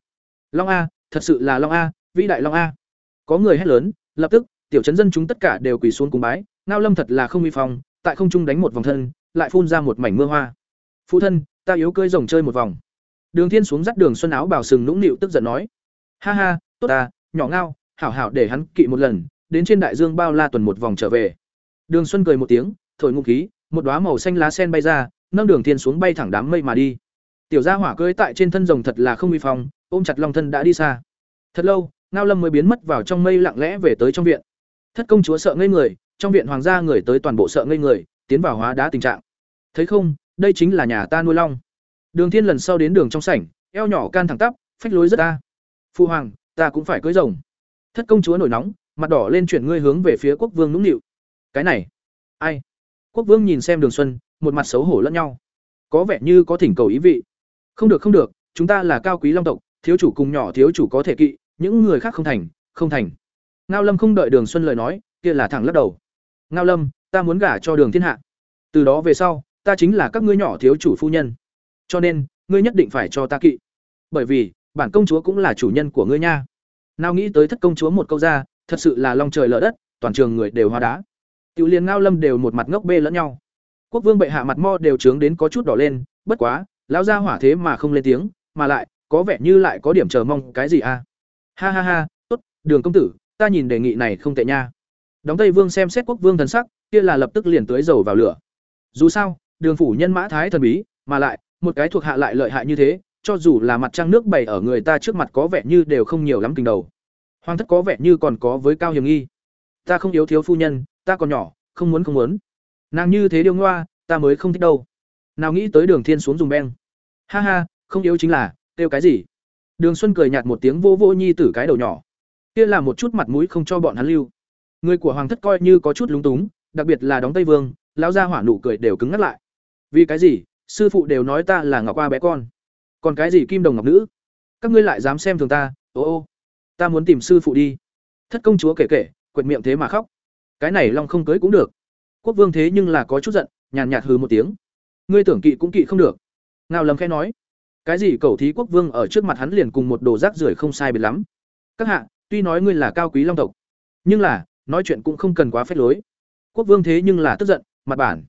Long a, thật sự là long a, vĩ đại long a. Có người hét lớn, lập tức, tiểu chấn dân chúng tất cả đều quỳ xuống cùng bái, ngao lâm thật là không vi phong tại không trung đánh một vòng thân, lại phun ra một mảnh mưa hoa. Phụ thân, ta yếu cưỡi rồng chơi một vòng. Đường thiên xuống dắt đường xuân áo bảo sừng nũng nịu tức giận nói. Ha ha, tốt ta, nhỏ ngao, hảo hảo để hắn kỵ một lần, đến trên đại dương bao la tuần một vòng trở về. Đường xuân cười một tiếng, thổi ngụ khí, một đóa màu xanh lá sen bay ra, nâng đường thiên xuống bay thẳng đám mây mà đi. Tiểu gia hỏa cưỡi tại trên thân rồng thật là không uy phong, ôm chặt long thân đã đi xa. Thật lâu, ngao lâm mới biến mất vào trong mây lặng lẽ về tới trong viện. Thất công chúa sợ ngây người trong viện hoàng gia người tới toàn bộ sợ ngây người, tiến vào hóa đá tình trạng. Thấy không, đây chính là nhà ta nuôi long. Đường thiên lần sau đến đường trong sảnh, eo nhỏ can thẳng tắp, phách lối rất ta. Phu hoàng, ta cũng phải cưới rồng. Thất công chúa nổi nóng, mặt đỏ lên chuyển ngươi hướng về phía quốc vương nũng nịu. Cái này, ai? Quốc vương nhìn xem đường xuân, một mặt xấu hổ lẫn nhau. Có vẻ như có thỉnh cầu ý vị. Không được không được, chúng ta là cao quý long tộc, thiếu chủ cùng nhỏ thiếu chủ có thể kỵ, những người khác không thành không thành. Ngao lâm không đợi đường xuân lời nói, kia là thẳng lắc đầu ngao lâm, ta muốn gả cho đường thiên hạ. Từ đó về sau, ta chính là các ngươi nhỏ thiếu chủ phu nhân. Cho nên, ngươi nhất định phải cho ta kỵ. Bởi vì, bản công chúa cũng là chủ nhân của ngươi nha. Nào nghĩ tới thất công chúa một câu ra, thật sự là long trời lở đất, toàn trường người đều hóa đá. Tiểu liền ngao lâm đều một mặt ngốc bê lẫn nhau. Quốc vương bệ hạ mặt mo đều trướng đến có chút đỏ lên, bất quá, lão gia hỏa thế mà không lên tiếng, mà lại, có vẻ như lại có điểm chờ mong cái gì à? Ha ha ha, tốt, đường công tử, ta nhìn đề nghị này không tệ nha đóng tây vương xem xét quốc vương thần sắc, kia là lập tức liền tưới dầu vào lửa. Dù sao, đường phủ nhân mã thái thần bí, mà lại, một cái thuộc hạ lại lợi hại như thế, cho dù là mặt trăng nước bày ở người ta trước mặt có vẻ như đều không nhiều lắm tình đầu. Hoàng thất có vẻ như còn có với cao hiểm nghi. Ta không yếu thiếu phu nhân, ta còn nhỏ, không muốn không muốn. Nàng như thế điêu ngoa, ta mới không thích đâu. Nào nghĩ tới đường thiên xuống dùng beng. Ha ha, không yếu chính là, kêu cái gì? Đường xuân cười nhạt một tiếng vô vô nhi tử cái đầu nhỏ. Kia là một chút mặt mũi không cho bọn hắn lưu người của hoàng thất coi như có chút lúng túng, đặc biệt là đóng tây vương, lão gia hỏa nụ cười đều cứng ngắt lại. Vì cái gì? Sư phụ đều nói ta là ngọc qua bé con. Còn cái gì kim đồng ngọc nữ? Các ngươi lại dám xem thường ta, ô ô. Ta muốn tìm sư phụ đi. Thất công chúa kể kể, quệt miệng thế mà khóc. Cái này long không cưới cũng được. Quốc vương thế nhưng là có chút giận, nhàn nhạt hừ một tiếng. Ngươi tưởng kỵ cũng kỵ không được. Ngao lầm khẽ nói. Cái gì cầu thí quốc vương ở trước mặt hắn liền cùng một đồ rác rưởi không sai biệt lắm. Các hạ, tuy nói ngươi là cao quý long tộc, nhưng là nói chuyện cũng không cần quá phép lối. Quốc vương thế nhưng là tức giận, mặt bản.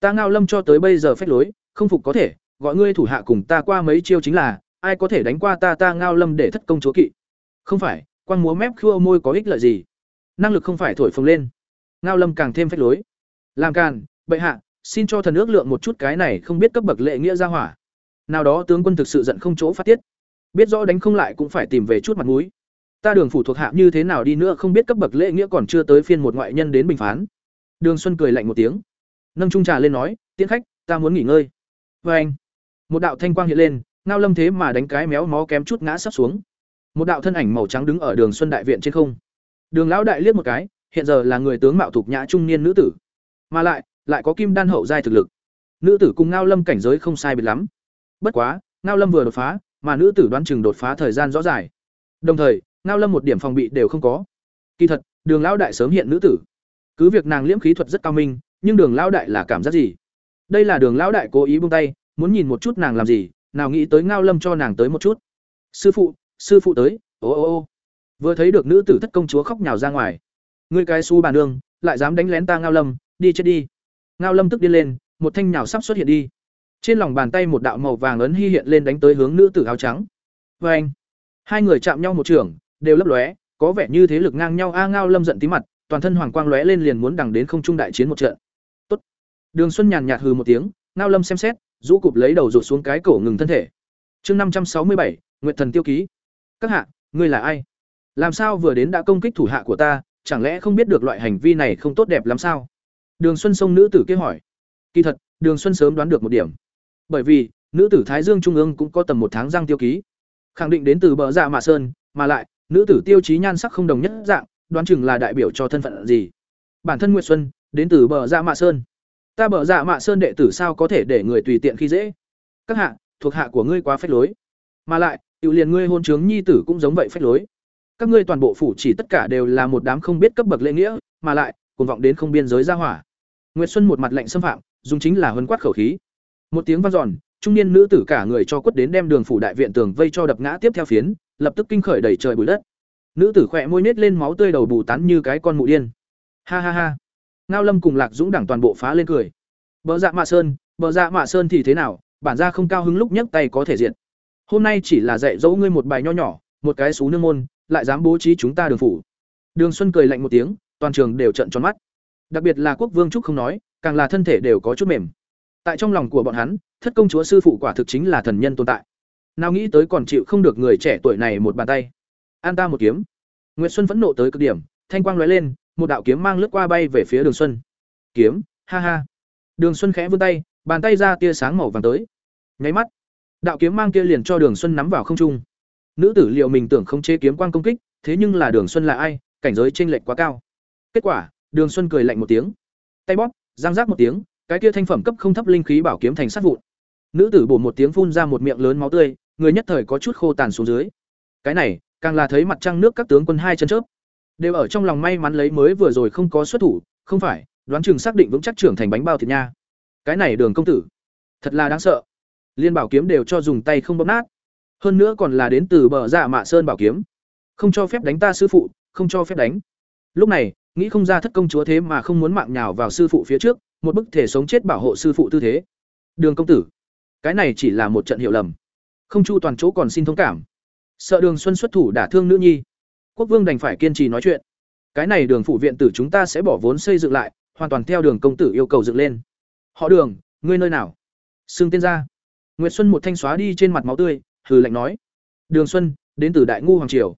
Ta ngao lâm cho tới bây giờ phép lối, không phục có thể, gọi ngươi thủ hạ cùng ta qua mấy chiêu chính là, ai có thể đánh qua ta ta ngao lâm để thất công chúa kỵ. Không phải, quang múa mép khua môi có ích lợi gì? Năng lực không phải thổi phồng lên. Ngao lâm càng thêm phép lối. Làm càn, bệ hạ, xin cho thần ước lượng một chút cái này không biết cấp bậc lệ nghĩa ra hỏa. Nào đó tướng quân thực sự giận không chỗ phát tiết. Biết rõ đánh không lại cũng phải tìm về chút mặt mũi ta đường phủ thuộc hạ như thế nào đi nữa không biết cấp bậc lễ nghĩa còn chưa tới phiên một ngoại nhân đến bình phán. Đường xuân cười lạnh một tiếng. Nâng trung trà lên nói, tiễn khách, ta muốn nghỉ ngơi. Vê anh, một đạo thanh quang hiện lên, ngao lâm thế mà đánh cái méo mó kém chút ngã sắp xuống. Một đạo thân ảnh màu trắng đứng ở đường xuân đại viện trên không. Đường lão đại liếc một cái, hiện giờ là người tướng mạo thục nhã trung niên nữ tử. Mà lại lại có kim đan hậu giai thực lực. Nữ tử cùng ngao lâm cảnh giới không sai biệt lắm. Bất quá, ngao lâm vừa đột phá, mà nữ tử đoán chừng đột phá thời gian rõ dài đồng thời ngao lâm một điểm phòng bị đều không có. Kỳ thật, đường lão đại sớm hiện nữ tử. Cứ việc nàng liễm khí thuật rất cao minh, nhưng đường lão đại là cảm giác gì? Đây là đường lão đại cố ý buông tay, muốn nhìn một chút nàng làm gì, nào nghĩ tới ngao lâm cho nàng tới một chút. Sư phụ sư phụ tới, ô ô ô. Vừa thấy được nữ tử thất công chúa khóc nhào ra ngoài. Ngươi cái su bà nương, lại dám đánh lén ta ngao lâm, đi chết đi. Ngao lâm tức điên lên, một thanh nhào sắp xuất hiện đi. Trên lòng bàn tay một đạo màu vàng ấn hy hiện lên đánh tới hướng nữ tử áo trắng. Vê anh hai người chạm nhau một trường đều lấp lóe, có vẻ như thế lực ngang nhau a ngao lâm giận tí mặt, toàn thân hoàng quang lóe lên liền muốn đằng đến không trung đại chiến một trận. Tốt. Đường xuân nhàn nhạt hừ một tiếng, ngao lâm xem xét, rũ cụp lấy đầu rụt xuống cái cổ ngừng thân thể. Chương năm trăm sáu mươi bảy nguyện thần tiêu ký. Các hạ, ngươi là ai? Làm sao vừa đến đã công kích thủ hạ của ta, chẳng lẽ không biết được loại hành vi này không tốt đẹp lắm sao? Đường xuân sông nữ tử kia hỏi. Kỳ thật, đường xuân sớm đoán được một điểm. Bởi vì, nữ tử thái dương trung ương cũng có tầm một tháng răng tiêu ký. Khẳng định đến từ bờ dạ Mã sơn, mà lại nữ tử tiêu chí nhan sắc không đồng nhất dạng, đoán chừng là đại biểu cho thân phận gì. Bản thân nguyệt xuân, đến từ bờ dạ mạ sơn. Ta bờ dạ mạ sơn đệ tử sao có thể để người tùy tiện khi dễ? Các hạ, thuộc hạ của ngươi quá phách lối. Mà lại, tiểu liền ngươi hôn trướng nhi tử cũng giống vậy phách lối. Các ngươi toàn bộ phủ chỉ tất cả đều là một đám không biết cấp bậc lễ nghĩa, mà lại, cuồng vọng đến không biên giới ra hỏa. Nguyệt xuân một mặt lạnh xâm phạm, dùng chính là huấn quát khẩu khí. Một tiếng vang dọn, trung niên nữ tử cả người cho quất đến đem đường phủ đại viện tường vây cho đập ngã tiếp theo phiến lập tức kinh khởi đẩy trời bụi đất. Nữ tử khỏe môi nết lên máu tươi đầu bù tán như cái con mụ điên. Ha ha ha. Ngao lâm cùng lạc dũng đẳng toàn bộ phá lên cười. Bờ dạ mạ sơn, bờ dạ mạ sơn thì thế nào? Bản ra không cao hứng lúc nhấc tay có thể diện hôm nay chỉ là dạy dỗ ngươi một bài nho nhỏ, một cái xú nương môn, lại dám bố trí chúng ta đường phủ. Đường xuân cười lạnh một tiếng, toàn trường đều trận tròn mắt. Đặc biệt là quốc vương trúc không nói, càng là thân thể đều có chút mềm. Tại trong lòng của bọn hắn, thất công chúa sư phụ quả thực chính là thần nhân tồn tại nào nghĩ tới còn chịu không được người trẻ tuổi này một bàn tay. An ta một kiếm. Nguyễn xuân phẫn nộ tới cực điểm, thanh quang lóe lên, một đạo kiếm mang lướt qua bay về phía đường xuân. Kiếm, ha ha. Đường xuân khẽ vươn tay, bàn tay ra tia sáng màu vàng tới. Nháy mắt, đạo kiếm mang kia liền cho đường xuân nắm vào không trung. Nữ tử liệu mình tưởng không chế kiếm quang công kích, thế nhưng là đường xuân là ai, cảnh giới chênh lệch quá cao. Kết quả, đường xuân cười lạnh một tiếng. Tay bóp, giang rác một tiếng, cái kia thanh phẩm cấp không thấp linh khí bảo kiếm thành sát vụn. Nữ tử bổ một tiếng phun ra một miệng lớn máu tươi người nhất thời có chút khô tàn xuống dưới. Cái này, càng là thấy mặt trăng nước các tướng quân hai chân chớp. Đều ở trong lòng may mắn lấy mới vừa rồi không có xuất thủ, không phải, đoán chừng xác định vững chắc trưởng thành bánh bao thịt nha. Cái này đường công tử, thật là đáng sợ. Liên bảo kiếm đều cho dùng tay không bóp nát. Hơn nữa còn là đến từ bờ dạ mạ sơn bảo kiếm. Không cho phép đánh ta sư phụ, không cho phép đánh. Lúc này, nghĩ không ra thất công chúa thế mà không muốn mạng nhào vào sư phụ phía trước, một bức thể sống chết bảo hộ sư phụ tư thế. Đường công tử, cái này chỉ là một trận hiệu lầm không chu toàn chỗ còn xin thông cảm. Sợ đường xuân xuất thủ đả thương nữ nhi. Quốc vương đành phải kiên trì nói chuyện. Cái này đường phủ viện tử chúng ta sẽ bỏ vốn xây dựng lại, hoàn toàn theo đường công tử yêu cầu dựng lên. Họ đường, ngươi nơi nào? Xưng tên ra nguyệt xuân một thanh xóa đi trên mặt máu tươi, hừ lạnh nói. Đường xuân, đến từ đại ngu hoàng triều.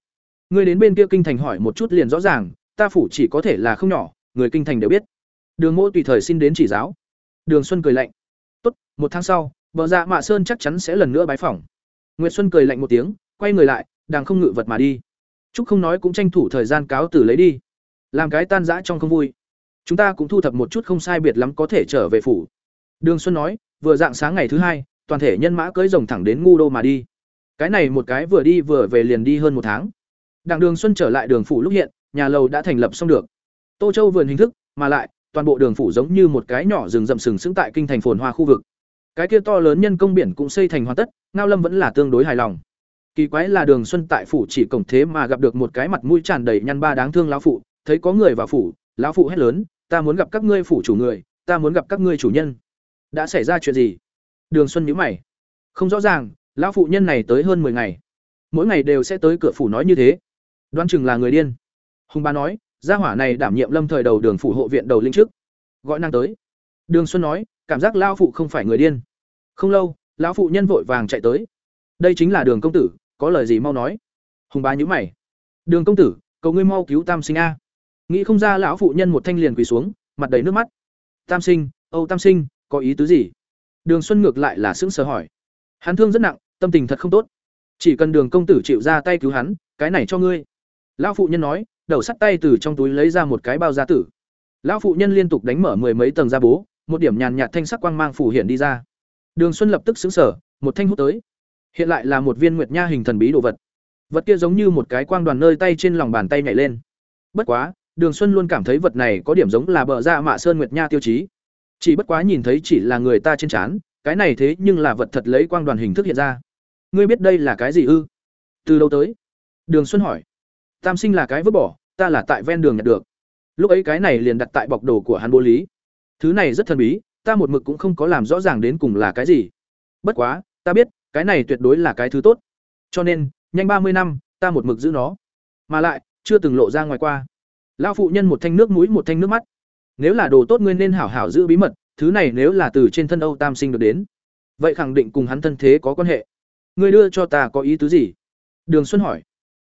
Ngươi đến bên kia kinh thành hỏi một chút liền rõ ràng, ta phủ chỉ có thể là không nhỏ, người kinh thành đều biết. Đường mỗ tùy thời xin đến chỉ giáo. Đường xuân cười lạnh. Tốt, một tháng sau, vợ dạ mạ sơn chắc chắn sẽ lần nữa bái phỏng nguyệt xuân cười lạnh một tiếng, quay người lại, đang không ngự vật mà đi. Trúc không nói cũng tranh thủ thời gian cáo từ lấy đi. Làm cái tan rã trong không vui. Chúng ta cũng thu thập một chút không sai biệt lắm có thể trở về phủ. Đường xuân nói, vừa dạng sáng ngày thứ hai, toàn thể nhân mã cưỡi rồng thẳng đến ngu đô mà đi. Cái này một cái vừa đi vừa về liền đi hơn một tháng. Đặng đường xuân trở lại đường phủ lúc hiện, nhà lầu đã thành lập xong được. Tô châu vườn hình thức, mà lại, toàn bộ đường phủ giống như một cái nhỏ rừng rậm sừng sững tại kinh thành phồn hoa khu vực cái kia to lớn nhân công biển cũng xây thành hoàn tất, ngao lâm vẫn là tương đối hài lòng. Kỳ quái là đường xuân tại phủ chỉ cổng thế mà gặp được một cái mặt mũi tràn đầy nhăn ba đáng thương lão phụ, thấy có người vào phủ, lão phụ hét lớn, ta muốn gặp các ngươi phủ chủ người, ta muốn gặp các ngươi chủ nhân. Đã xảy ra chuyện gì? Đường xuân nhíu mày. Không rõ ràng, lão phụ nhân này tới hơn 10 ngày. Mỗi ngày đều sẽ tới cửa phủ nói như thế. Đoan chừng là người điên. Hùng ba nói, gia hỏa này đảm nhiệm lâm thời đầu đường phủ hộ viện đầu linh trước. Gọi nàng tới. Đường xuân nói cảm giác lão phụ không phải người điên. Không lâu, lão phụ nhân vội vàng chạy tới. Đây chính là đường công tử, có lời gì mau nói. Hùng bá nhữ mày. Đường công tử, cầu ngươi mau cứu tam sinh a. Nghĩ không ra lão phụ nhân một thanh liền quỳ xuống, mặt đầy nước mắt. Tam sinh, âu tam sinh, có ý tứ gì? Đường xuân ngược lại là sững sờ hỏi. Hắn thương rất nặng, tâm tình thật không tốt. Chỉ cần đường công tử chịu ra tay cứu hắn, cái này cho ngươi. Lão phụ nhân nói, đầu sắt tay từ trong túi lấy ra một cái bao gia tử. Lão phụ nhân liên tục đánh mở mười mấy tầng da bố một điểm nhàn nhạt thanh sắc quang mang phủ hiện đi ra. Đường xuân lập tức xứng sở một thanh hút tới. Hiện lại là một viên nguyệt nha hình thần bí đồ vật. Vật kia giống như một cái quang đoàn nơi tay trên lòng bàn tay nhảy lên. Bất quá, đường xuân luôn cảm thấy vật này có điểm giống là bờ ra mạ sơn nguyệt nha tiêu chí. Chỉ bất quá nhìn thấy chỉ là người ta trên trán, cái này thế nhưng là vật thật lấy quang đoàn hình thức hiện ra. Ngươi biết đây là cái gì ư? Từ đâu tới? Đường xuân hỏi. Tam sinh là cái vứt bỏ, ta là tại ven đường nhặt được. Lúc ấy cái này liền đặt tại bọc đồ của hắn bố lý thứ này rất thần bí, ta một mực cũng không có làm rõ ràng đến cùng là cái gì. Bất quá, ta biết, cái này tuyệt đối là cái thứ tốt. Cho nên, nhanh ba mươi năm, ta một mực giữ nó. Mà lại, chưa từng lộ ra ngoài qua. Lao phụ nhân một thanh nước mũi, một thanh nước mắt. Nếu là đồ tốt ngươi nên hảo hảo giữ bí mật, thứ này nếu là từ trên thân âu tam sinh được đến, vậy khẳng định cùng hắn thân thế có quan hệ. Ngươi đưa cho ta có ý tứ gì? Đường xuân hỏi.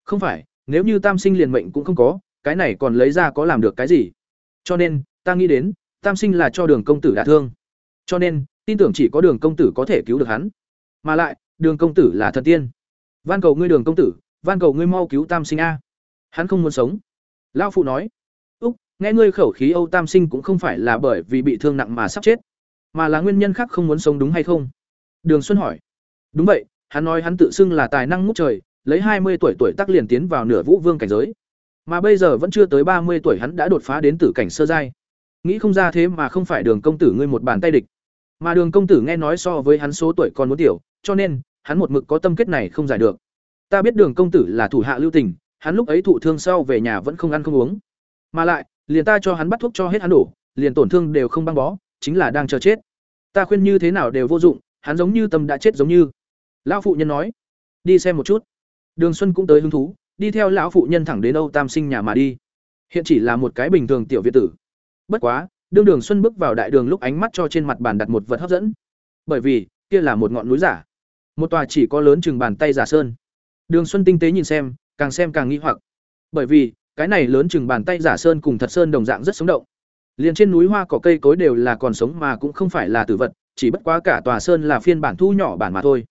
Không phải, nếu như tam sinh liền mệnh cũng không có, cái này còn lấy ra có làm được cái gì? Cho nên, ta nghĩ đến tam sinh là cho đường công tử đả thương cho nên tin tưởng chỉ có đường công tử có thể cứu được hắn mà lại đường công tử là thần tiên van cầu ngươi đường công tử van cầu ngươi mau cứu tam sinh a hắn không muốn sống Lão phụ nói, "Úc, nghe ngươi khẩu khí Âu Tam Sinh cũng không phải là bởi vì bị thương nặng mà sắp chết, mà là nguyên nhân khác không muốn sống đúng hay không?" Đường Xuân hỏi. "Đúng vậy, hắn nói hắn tự xưng là tài năng ngút trời, lấy hai mươi tuổi tuổi tác liền tiến vào nửa vũ vương cảnh giới. Mà bây giờ vẫn chưa tới ba mươi tuổi hắn đã đột phá đến tử cảnh sơ giai. Nghĩ không ra thế mà không phải Đường công tử ngươi một bàn tay địch. Mà Đường công tử nghe nói so với hắn số tuổi còn muốn tiểu, cho nên hắn một mực có tâm kết này không giải được. Ta biết Đường công tử là thủ hạ lưu tình, hắn lúc ấy thụ thương sau về nhà vẫn không ăn không uống. Mà lại, liền ta cho hắn bắt thuốc cho hết hắn đổ, liền tổn thương đều không băng bó, chính là đang chờ chết. Ta khuyên như thế nào đều vô dụng, hắn giống như tâm đã chết giống như. Lão phụ nhân nói, đi xem một chút. Đường Xuân cũng tới hứng thú, đi theo lão phụ nhân thẳng đến Âu Tam Sinh nhà mà đi. Hiện chỉ là một cái bình thường tiểu viện tử. Bất quá, đương Đường Xuân bước vào đại đường lúc ánh mắt cho trên mặt bàn đặt một vật hấp dẫn. Bởi vì, kia là một ngọn núi giả. Một tòa chỉ có lớn chừng bàn tay giả sơn. Đường Xuân tinh tế nhìn xem, càng xem càng nghi hoặc. Bởi vì, cái này lớn chừng bàn tay giả sơn cùng thật sơn đồng dạng rất sống động. Liền trên núi hoa cỏ cây cối đều là còn sống mà cũng không phải là tử vật, chỉ bất quá cả tòa sơn là phiên bản thu nhỏ bản mà thôi.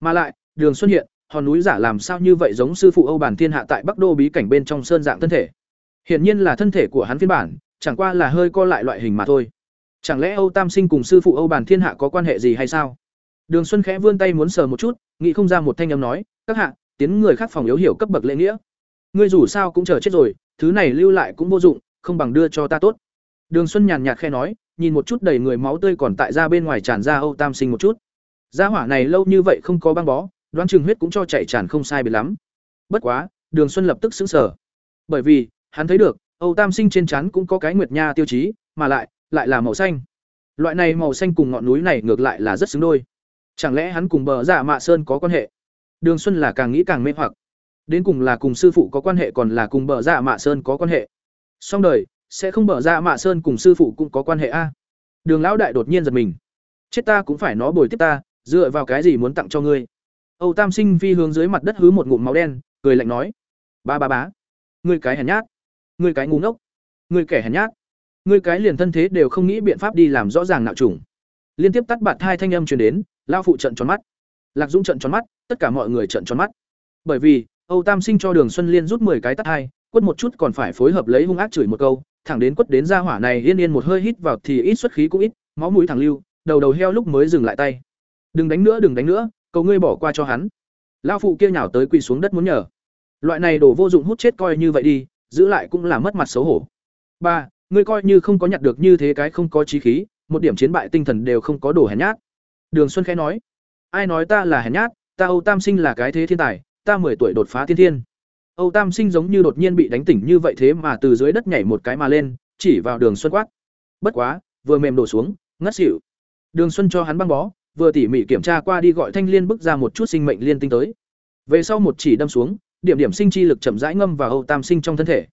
Mà lại, Đường Xuân hiện, hòn núi giả làm sao như vậy giống sư phụ Âu Bản Thiên Hạ tại Bắc Đô bí cảnh bên trong sơn dạng thân thể. Hiển nhiên là thân thể của hắn phiên bản, chẳng qua là hơi co lại loại hình mà thôi. Chẳng lẽ Âu Tam Sinh cùng sư phụ Âu Bản Thiên Hạ có quan hệ gì hay sao? Đường Xuân khẽ vươn tay muốn sờ một chút, nghĩ không ra một thanh âm nói, "Các hạ, tiến người khác phòng yếu hiểu cấp bậc lễ nghĩa. Ngươi dù sao cũng chờ chết rồi, thứ này lưu lại cũng vô dụng, không bằng đưa cho ta tốt." Đường Xuân nhàn nhạt khẽ nói, nhìn một chút đầy người máu tươi còn tại ra bên ngoài tràn ra Âu Tam Sinh một chút. Gia hỏa này lâu như vậy không có băng bó, đoán chừng huyết cũng cho chạy tràn không sai biệt lắm. Bất quá, Đường Xuân lập tức sững sờ. Bởi vì, hắn thấy được, Âu Tam Sinh trên trán cũng có cái nguyệt nha tiêu chí, mà lại, lại là màu xanh. Loại này màu xanh cùng ngọn núi này ngược lại là rất xứng đôi. Chẳng lẽ hắn cùng bờ dạ mạ sơn có quan hệ? Đường Xuân là càng nghĩ càng mê hoặc. Đến cùng là cùng sư phụ có quan hệ còn là cùng bờ dạ mạ sơn có quan hệ. Song đời, sẽ không bờ dạ mạ sơn cùng sư phụ cũng có quan hệ a. Đường lão đại đột nhiên giật mình. Chết ta cũng phải nó bồi tiếp ta, dựa vào cái gì muốn tặng cho ngươi? Âu Tam Sinh phi hướng dưới mặt đất hứ một ngụm máu đen, cười lạnh nói: "Ba ba bá, ngươi cái hèn nhát, ngươi cái ngu ngốc, ngươi kẻ hèn nhát, ngươi cái liền thân thế đều không nghĩ biện pháp đi làm rõ ràng nạo trùng." Liên tiếp tắt bạt hai thanh âm truyền đến, lão phụ trận tròn mắt. Lạc Dũng trận tròn mắt, tất cả mọi người trận tròn mắt. Bởi vì, Âu Tam Sinh cho Đường Xuân Liên rút 10 cái tắt hai, quất một chút còn phải phối hợp lấy hung ác chửi một câu, thẳng đến quất đến ra hỏa này yên yên một hơi hít vào thì ít xuất khí cũng ít, máu mũi thẳng lưu, đầu đầu heo lúc mới dừng lại tay. "Đừng đánh nữa, đừng đánh nữa, cầu ngươi bỏ qua cho hắn." Lão phụ kia nhào tới quỳ xuống đất muốn nhờ. Loại này đồ vô dụng hút chết coi như vậy đi, giữ lại cũng là mất mặt xấu hổ. Ba, ngươi coi như không có nhặt được như thế cái không có chí khí, một điểm chiến bại tinh thần đều không có đồ hèn nhát. Đường Xuân khẽ nói, ai nói ta là hèn nhát, ta Âu Tam Sinh là cái thế thiên tài, ta 10 tuổi đột phá thiên thiên. Âu Tam Sinh giống như đột nhiên bị đánh tỉnh như vậy thế mà từ dưới đất nhảy một cái mà lên, chỉ vào Đường Xuân quát. Bất quá, vừa mềm đổ xuống, ngất xỉu. Đường Xuân cho hắn băng bó, vừa tỉ mỉ kiểm tra qua đi gọi Thanh Liên bức ra một chút sinh mệnh liên tinh tới. Về sau một chỉ đâm xuống, điểm điểm sinh chi lực chậm rãi ngâm vào Âu Tam Sinh trong thân thể.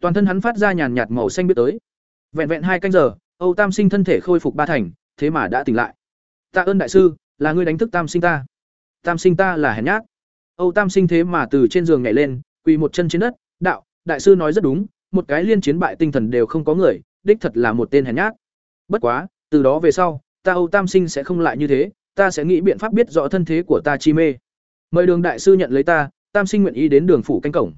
Toàn thân hắn phát ra nhàn nhạt màu xanh biết tới. Vẹn vẹn hai canh giờ, Âu Tam Sinh thân thể khôi phục ba thành, thế mà đã tỉnh lại. Tạ ơn đại sư, là ngươi đánh thức Tam Sinh ta. Tam Sinh ta là hèn nhát. Âu Tam Sinh thế mà từ trên giường nhảy lên, quỳ một chân trên đất, "Đạo, đại sư nói rất đúng, một cái liên chiến bại tinh thần đều không có người, đích thật là một tên hèn nhát. Bất quá, từ đó về sau, ta Âu Tam Sinh sẽ không lại như thế, ta sẽ nghĩ biện pháp biết rõ thân thế của ta chi mê. Mời Đường đại sư nhận lấy ta, Tam Sinh nguyện ý đến đường phủ canh cổng.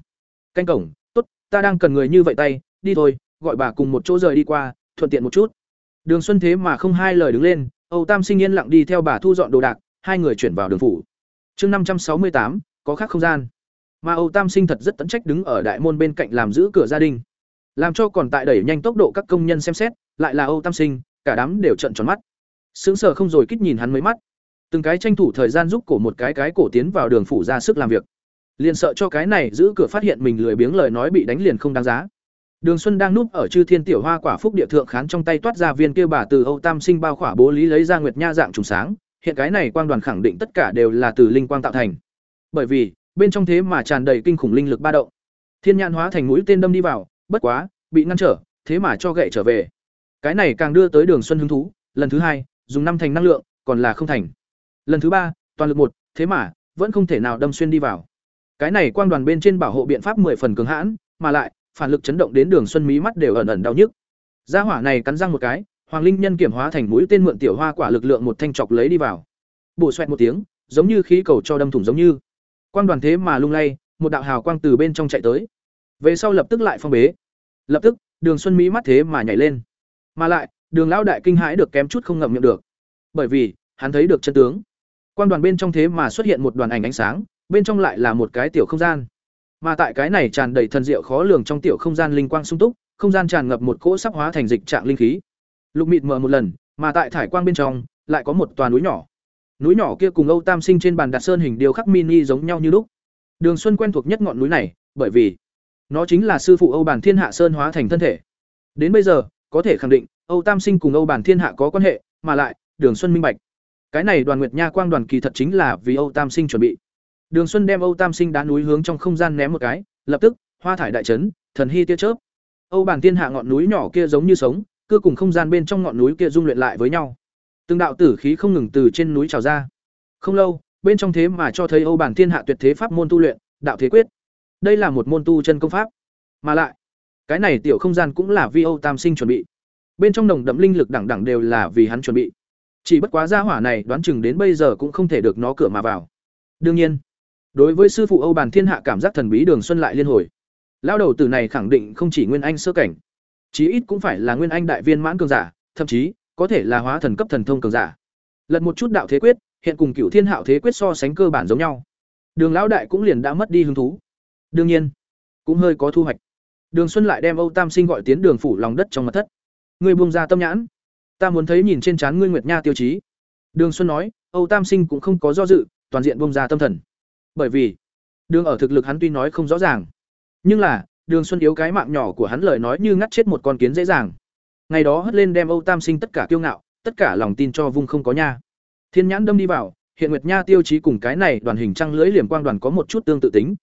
Canh cổng, tốt, ta đang cần người như vậy tay, đi thôi, gọi bà cùng một chỗ rời đi qua, thuận tiện một chút. Đường Xuân thế mà không hai lời đứng lên, Âu Tam Sinh yên lặng đi theo bà thu dọn đồ đạc, hai người chuyển vào đường phủ. Chương năm trăm sáu mươi tám, có khác không gian. Mà Âu Tam Sinh thật rất tận trách đứng ở đại môn bên cạnh làm giữ cửa gia đình, làm cho còn tại đẩy nhanh tốc độ các công nhân xem xét, lại là Âu Tam Sinh, cả đám đều trợn tròn mắt. Sững sờ không rồi kích nhìn hắn mấy mắt. Từng cái tranh thủ thời gian giúp cổ một cái cái cổ tiến vào đường phủ ra sức làm việc. Liền sợ cho cái này giữ cửa phát hiện mình lười biếng lời nói bị đánh liền không đáng giá. Đường Xuân đang núp ở Chư Thiên Tiểu Hoa quả phúc địa thượng khán trong tay toát ra viên kia bà từ Âu Tam Sinh bao khỏa bố lý lấy ra nguyệt nha dạng trùng sáng, hiện cái này quang đoàn khẳng định tất cả đều là từ linh quang tạo thành. Bởi vì, bên trong thế mà tràn đầy kinh khủng linh lực ba động. Thiên nhãn hóa thành mũi tên đâm đi vào, bất quá, bị ngăn trở, thế mà cho gậy trở về. Cái này càng đưa tới Đường Xuân hứng thú, lần thứ hai, dùng năm thành năng lượng, còn là không thành. Lần thứ ba, toàn lực một, thế mà vẫn không thể nào đâm xuyên đi vào. Cái này quang đoàn bên trên bảo hộ biện pháp mười phần cường hãn, mà lại phản lực chấn động đến Đường Xuân mí mắt đều ẩn ẩn đau nhức. Gia hỏa này cắn răng một cái, Hoàng Linh Nhân kiểm hóa thành mũi tên mượn tiểu hoa quả lực lượng một thanh chọc lấy đi vào. Bổ xoẹt một tiếng, giống như khí cầu cho đâm thủng giống như. Quang đoàn thế mà lung lay, một đạo hào quang từ bên trong chạy tới. Về sau lập tức lại phong bế. Lập tức, Đường Xuân Mỹ mắt thế mà nhảy lên. Mà lại, Đường lão đại kinh hãi được kém chút không ngậm miệng được. Bởi vì, hắn thấy được chân tướng. Quang đoàn bên trong thế mà xuất hiện một đoàn ảnh ánh sáng, bên trong lại là một cái tiểu không gian. Mà tại cái này tràn đầy thần diệu khó lường trong tiểu không gian linh quang sung túc, không gian tràn ngập một cỗ sắp hóa thành dịch trạng linh khí. Lục mịt mở một lần, mà tại thải quang bên trong lại có một tòa núi nhỏ. Núi nhỏ kia cùng Âu Tam Sinh trên bàn đặt sơn hình điêu khắc mini giống nhau như lúc. Đường Xuân quen thuộc nhất ngọn núi này, bởi vì nó chính là sư phụ Âu Bản Thiên Hạ Sơn hóa thành thân thể. Đến bây giờ, có thể khẳng định, Âu Tam Sinh cùng Âu Bản Thiên Hạ có quan hệ, mà lại, Đường Xuân minh bạch. Cái này Đoàn Nguyệt Nha Quang đoàn kỳ thật chính là vì Âu Tam Sinh chuẩn bị. Đường Xuân đem Âu Tam Sinh đá núi hướng trong không gian ném một cái, lập tức, hoa thải đại chấn, thần hy tia chớp. Âu Bản Thiên Hạ ngọn núi nhỏ kia giống như sống, cứ cùng không gian bên trong ngọn núi kia dung luyện lại với nhau. Từng đạo tử khí không ngừng từ trên núi trào ra. Không lâu, bên trong thế mà cho thấy Âu Bản Thiên Hạ tuyệt thế pháp môn tu luyện, đạo thế quyết. Đây là một môn tu chân công pháp, mà lại, cái này tiểu không gian cũng là vi Âu Tam Sinh chuẩn bị. Bên trong nồng đậm linh lực đẳng đẳng đều là vì hắn chuẩn bị. Chỉ bất quá gia hỏa này đoán chừng đến bây giờ cũng không thể được nó cửa mà vào. Đương nhiên, đối với sư phụ Âu bàn Thiên Hạ cảm giác thần bí Đường Xuân lại liên hồi. Lao đầu tử này khẳng định không chỉ nguyên anh sơ cảnh, chí ít cũng phải là nguyên anh đại viên mãn cường giả, thậm chí có thể là hóa thần cấp thần thông cường giả. Lật một chút đạo thế quyết, hiện cùng cựu thiên hạo thế quyết so sánh cơ bản giống nhau. Đường lão đại cũng liền đã mất đi hứng thú. Đương nhiên, cũng hơi có thu hoạch. Đường Xuân lại đem Âu Tam Sinh gọi tiến đường phủ lòng đất trong mật thất. Ngươi buông ra tâm nhãn, ta muốn thấy nhìn trên trán ngươi Nguyệt Nha tiêu chí. Đường Xuân nói, Âu Tam Sinh cũng không có do dự, toàn diện buông ra tâm thần. Bởi vì, đường ở thực lực hắn tuy nói không rõ ràng, nhưng là, Đường Xuân yếu cái mạng nhỏ của hắn lời nói như ngắt chết một con kiến dễ dàng. Ngày đó hất lên đem Âu Tam Sinh tất cả kiêu ngạo, tất cả lòng tin cho vung không có nha. Thiên nhãn đâm đi vào, hiện Nguyệt Nha tiêu chí cùng cái này đoàn hình trăng lưỡi liềm quang đoàn có một chút tương tự tính.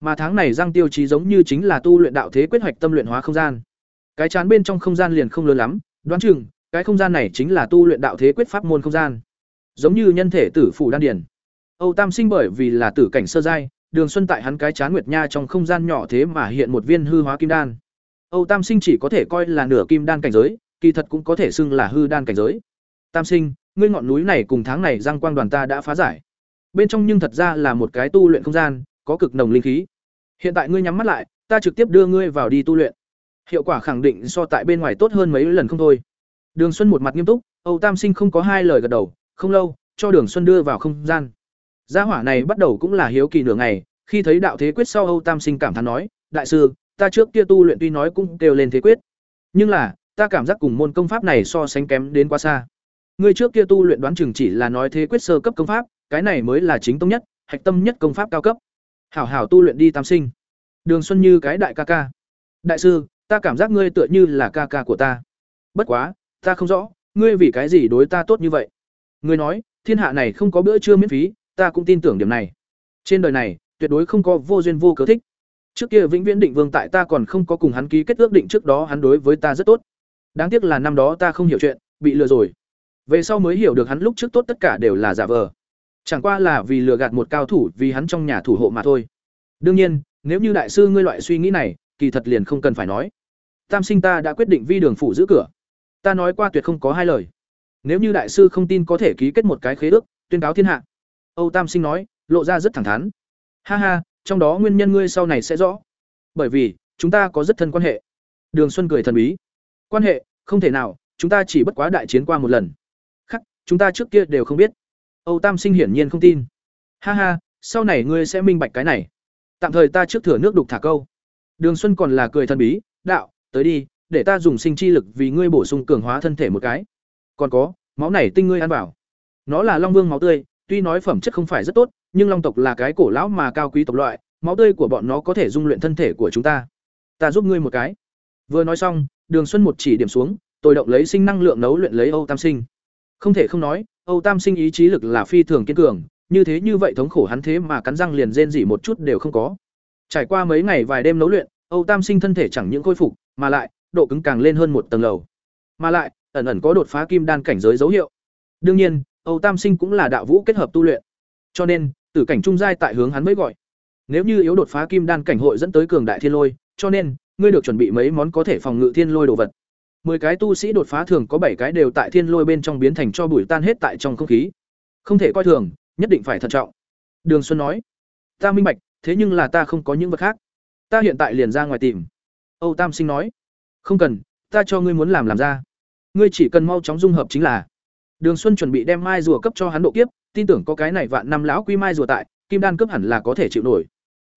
Mà tháng này răng tiêu chí giống như chính là tu luyện đạo thế quyết hoạch tâm luyện hóa không gian. Cái chán bên trong không gian liền không lớn lắm, đoán chừng cái không gian này chính là tu luyện đạo thế quyết pháp môn không gian. Giống như nhân thể tử phủ đan điển. Âu Tam Sinh bởi vì là tử cảnh sơ giai, Đường Xuân tại hắn cái chán nguyệt nha trong không gian nhỏ thế mà hiện một viên hư hóa kim đan. Âu Tam Sinh chỉ có thể coi là nửa kim đan cảnh giới, kỳ thật cũng có thể xưng là hư đan cảnh giới. Tam Sinh, ngươi ngọn núi này cùng tháng này răng quang đoàn ta đã phá giải. Bên trong nhưng thật ra là một cái tu luyện không gian, có cực nồng linh khí. Hiện tại ngươi nhắm mắt lại, ta trực tiếp đưa ngươi vào đi tu luyện. Hiệu quả khẳng định so tại bên ngoài tốt hơn mấy lần không thôi. Đường Xuân một mặt nghiêm túc, Âu Tam Sinh không có hai lời gật đầu, không lâu, cho Đường Xuân đưa vào không gian. Gia hỏa này bắt đầu cũng là hiếu kỳ nửa ngày, khi thấy đạo thế quyết sau Âu Tam Sinh cảm thán nói, đại sư, ta trước kia tu luyện tuy nói cũng đều lên thế quyết, nhưng là, ta cảm giác cùng môn công pháp này so sánh kém đến quá xa. Ngươi trước kia tu luyện đoán chừng chỉ là nói thế quyết sơ cấp công pháp, cái này mới là chính tông nhất, hạch tâm nhất công pháp cao cấp. Hảo hảo tu luyện đi Tam Sinh. Đường Xuân như cái đại ca ca. Đại sư, ta cảm giác ngươi tựa như là ca ca của ta. Bất quá, ta không rõ, ngươi vì cái gì đối ta tốt như vậy? Ngươi nói, thiên hạ này không có bữa trưa miễn phí, ta cũng tin tưởng điểm này. Trên đời này, tuyệt đối không có vô duyên vô cớ thích. Trước kia Vĩnh Viễn Định Vương tại ta còn không có cùng hắn ký kết ước định trước đó hắn đối với ta rất tốt. Đáng tiếc là năm đó ta không hiểu chuyện, bị lừa rồi. Về sau mới hiểu được hắn lúc trước tốt tất cả đều là giả vờ. Chẳng qua là vì lừa gạt một cao thủ vì hắn trong nhà thủ hộ mà thôi. Đương nhiên, nếu như đại sư ngươi loại suy nghĩ này, kỳ thật liền không cần phải nói. Tam sinh ta đã quyết định vi đường phủ giữ cửa. Ta nói qua tuyệt không có hai lời. Nếu như đại sư không tin có thể ký kết một cái khế ước, tuyên cáo thiên hạ. Âu Tam sinh nói, lộ ra rất thẳng thắn. Ha ha, trong đó nguyên nhân ngươi sau này sẽ rõ. Bởi vì, chúng ta có rất thân quan hệ. Đường Xuân cười thần bí. Quan hệ, không thể nào, chúng ta chỉ bất quá đại chiến qua một lần. Khắc, chúng ta trước kia đều không biết. Âu Tam Sinh hiển nhiên không tin. Ha ha, sau này ngươi sẽ minh bạch cái này. Tạm thời ta trước thửa nước đục thả câu. Đường Xuân còn là cười thần bí, đạo, tới đi, để ta dùng sinh chi lực vì ngươi bổ sung cường hóa thân thể một cái. Còn có, máu này tinh ngươi ăn vào. Nó là Long Vương máu tươi, tuy nói phẩm chất không phải rất tốt, nhưng Long tộc là cái cổ lão mà cao quý tộc loại, máu tươi của bọn nó có thể dung luyện thân thể của chúng ta. Ta giúp ngươi một cái. Vừa nói xong, Đường Xuân một chỉ điểm xuống, tôi động lấy sinh năng lượng nấu luyện lấy Âu Tam Sinh. Không thể không nói, Âu Tam Sinh ý chí lực là phi thường kiên cường, như thế như vậy thống khổ hắn thế mà cắn răng liền rên rỉ một chút đều không có. Trải qua mấy ngày vài đêm nấu luyện, Âu Tam Sinh thân thể chẳng những khôi phục, mà lại độ cứng càng lên hơn một tầng lầu. Mà lại, ẩn ẩn có đột phá kim đan cảnh giới dấu hiệu. Đương nhiên, Âu Tam Sinh cũng là đạo vũ kết hợp tu luyện. Cho nên, tử cảnh trung giai tại hướng hắn mới gọi. Nếu như yếu đột phá kim đan cảnh hội dẫn tới cường đại thiên lôi, cho nên, ngươi được chuẩn bị mấy món có thể phòng ngự thiên lôi đồ vật. Mười cái tu sĩ đột phá thường có bảy cái đều tại thiên lôi bên trong biến thành cho bụi tan hết tại trong không khí. Không thể coi thường, nhất định phải thận trọng. Đường Xuân nói, ta minh bạch, thế nhưng là ta không có những vật khác. Ta hiện tại liền ra ngoài tìm. Âu Tam Sinh nói, Không cần, ta cho ngươi muốn làm làm ra. Ngươi chỉ cần mau chóng dung hợp chính là. Đường Xuân chuẩn bị đem mai rùa cấp cho hắn độ kiếp, tin tưởng có cái này vạn năm lão quy mai rùa tại, kim đan cấp hẳn là có thể chịu nổi.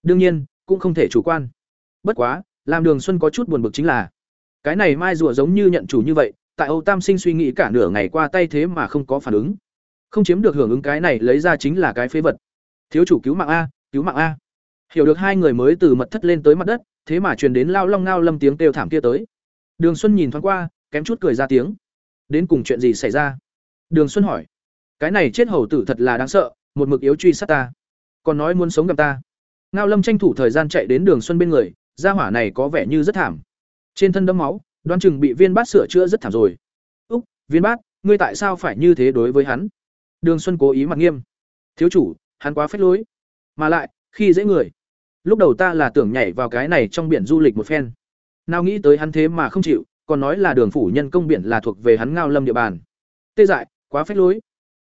Đương nhiên, cũng không thể chủ quan. Bất quá, làm Đường Xuân có chút buồn bực chính là, cái này mai rùa giống như nhận chủ như vậy, tại Âu Tam Sinh suy nghĩ cả nửa ngày qua tay thế mà không có phản ứng. Không chiếm được hưởng ứng cái này lấy ra chính là cái phế vật. Thiếu chủ cứu mạng a, cứu mạng a. Hiểu được hai người mới từ mật thất lên tới mặt đất, thế mà truyền đến lao long ngao lâm tiếng kêu thảm kia tới. Đường Xuân nhìn thoáng qua, kém chút cười ra tiếng. Đến cùng chuyện gì xảy ra? Đường Xuân hỏi. Cái này chết hầu tử thật là đáng sợ, một mực yếu truy sát ta, còn nói muốn sống gặp ta. Ngao Lâm tranh thủ thời gian chạy đến Đường Xuân bên người, gia hỏa này có vẻ như rất thảm. Trên thân đẫm máu, đoán chừng bị Viên Bát sửa chữa rất thảm rồi. "Úc, Viên Bát, ngươi tại sao phải như thế đối với hắn?" Đường Xuân cố ý mặt nghiêm. "Thiếu chủ, hắn quá phách lối, mà lại khi dễ người. Lúc đầu ta là tưởng nhảy vào cái này trong biển du lịch một phen. Nào nghĩ tới hắn thế mà không chịu, còn nói là Đường phủ nhân công biển là thuộc về hắn Ngao Lâm địa bàn. Tê dại, quá phách lối.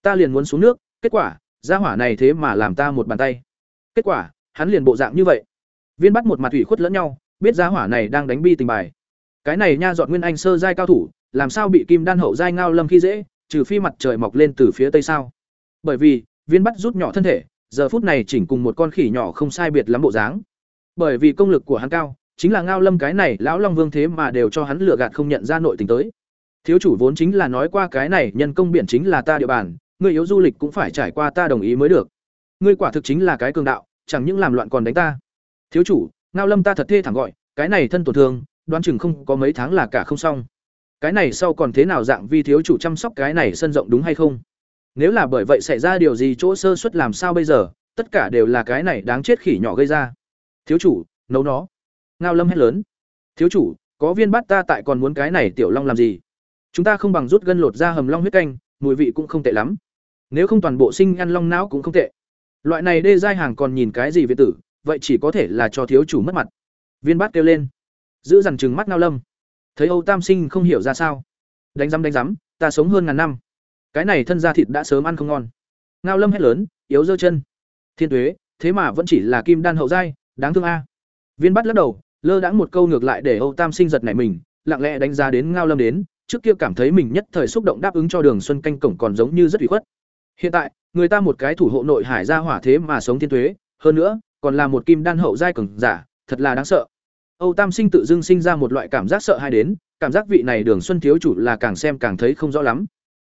Ta liền muốn xuống nước, kết quả, gia hỏa này thế mà làm ta một bàn tay. Kết quả, hắn liền bộ dạng như vậy. Viên bắt một mặt ủy khuất lẫn nhau, biết gia hỏa này đang đánh bi tình bài. Cái này nha dọn nguyên anh sơ giai cao thủ, làm sao bị kim đan hậu giai ngao lâm khi dễ, trừ phi mặt trời mọc lên từ phía tây sao? Bởi vì, viên bắt rút nhỏ thân thể, giờ phút này chỉnh cùng một con khỉ nhỏ không sai biệt lắm bộ dáng. Bởi vì công lực của hắn cao, chính là ngao lâm cái này lão long vương thế mà đều cho hắn lừa gạt không nhận ra nội tình tới. Thiếu chủ vốn chính là nói qua cái này nhân công biển chính là ta địa bàn, người yếu du lịch cũng phải trải qua ta đồng ý mới được. Ngươi quả thực chính là cái cường đạo, chẳng những làm loạn còn đánh ta. Thiếu chủ, Ngao Lâm ta thật thê thẳng gọi, cái này thân tổn thương, đoán chừng không có mấy tháng là cả không xong. Cái này sau còn thế nào dạng vi thiếu chủ chăm sóc cái này sân rộng đúng hay không? Nếu là bởi vậy xảy ra điều gì chỗ sơ suất làm sao bây giờ, tất cả đều là cái này đáng chết khỉ nhỏ gây ra. Thiếu chủ, nấu nó. Ngao Lâm hét lớn. Thiếu chủ, có viên bát ta tại còn muốn cái này tiểu long làm gì? Chúng ta không bằng rút gân lột ra hầm long huyết canh, mùi vị cũng không tệ lắm. Nếu không toàn bộ sinh ăn long não cũng không tệ. Loại này đê giai hàng còn nhìn cái gì về tử, vậy chỉ có thể là cho thiếu chủ mất mặt. Viên bát kêu lên, giữ dằn trừng mắt Ngao Lâm. Thấy Âu Tam Sinh không hiểu ra sao, đánh rắm đánh rắm, ta sống hơn ngàn năm, cái này thân da thịt đã sớm ăn không ngon. Ngao Lâm hét lớn, yếu dơ chân. Thiên tuế, thế mà vẫn chỉ là kim đan hậu giai, đáng thương a. Viên Bát lắc đầu, lơ đãng một câu ngược lại để Âu Tam Sinh giật nảy mình, lặng lẽ đánh giá đến Ngao Lâm đến, trước kia cảm thấy mình nhất thời xúc động đáp ứng cho Đường Xuân canh cổng còn giống như rất ủy khuất. Hiện tại, người ta một cái thủ hộ nội hải gia hỏa thế mà sống thiên tuế, hơn nữa, còn là một kim đan hậu giai cường giả, thật là đáng sợ. Âu Tam Sinh tự dưng sinh ra một loại cảm giác sợ hãi đến, cảm giác vị này Đường Xuân thiếu chủ là càng xem càng thấy không rõ lắm.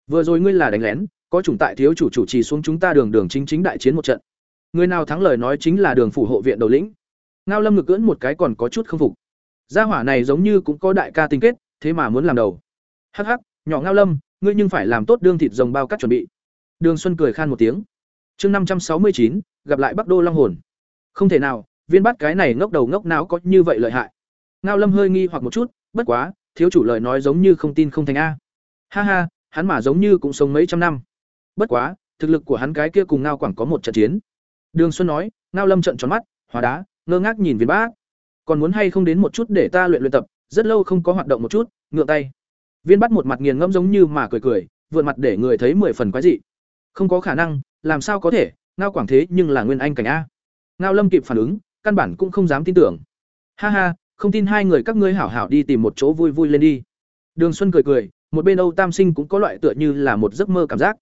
Vừa rồi ngươi là đánh lén, có chủng tại thiếu chủ chủ trì xuống chúng ta đường đường chính chính đại chiến một trận. Người nào thắng lời nói chính là đường phủ hộ viện đầu lĩnh. Ngao Lâm ngực cưỡn một cái còn có chút không phục. Gia hỏa này giống như cũng có đại ca tình kết, thế mà muốn làm đầu. Hắc hắc, nhỏ Ngao Lâm, ngươi nhưng phải làm tốt đương thịt rồng bao cắt chuẩn bị. Đường Xuân cười khan một tiếng. Chương năm trăm sáu mươi chín, gặp lại Bắc Đô Long hồn. Không thể nào, viên bắt cái này ngốc đầu ngốc não có như vậy lợi hại. Ngao Lâm hơi nghi hoặc một chút, bất quá, thiếu chủ lời nói giống như không tin không thành a. Ha ha, hắn mà giống như cũng sống mấy trăm năm. Bất quá, thực lực của hắn cái kia cùng Ngao Quảng có một trận chiến. Đường Xuân nói, Ngao Lâm trợn tròn mắt, hóa đá, ngơ ngác nhìn viên bác. Còn muốn hay không đến một chút để ta luyện luyện tập, rất lâu không có hoạt động một chút, ngượng tay. Viên bắt một mặt nghiền ngẫm giống như mà cười cười, vượn mặt để người thấy mười phần quái dị. Không có khả năng, làm sao có thể, ngao quảng thế nhưng là nguyên anh cảnh a. Ngao Lâm kịp phản ứng, căn bản cũng không dám tin tưởng. Ha ha, không tin hai người các ngươi hảo hảo đi tìm một chỗ vui vui lên đi. Đường Xuân cười cười, một bên Âu Tam Sinh cũng có loại tựa như là một giấc mơ cảm giác.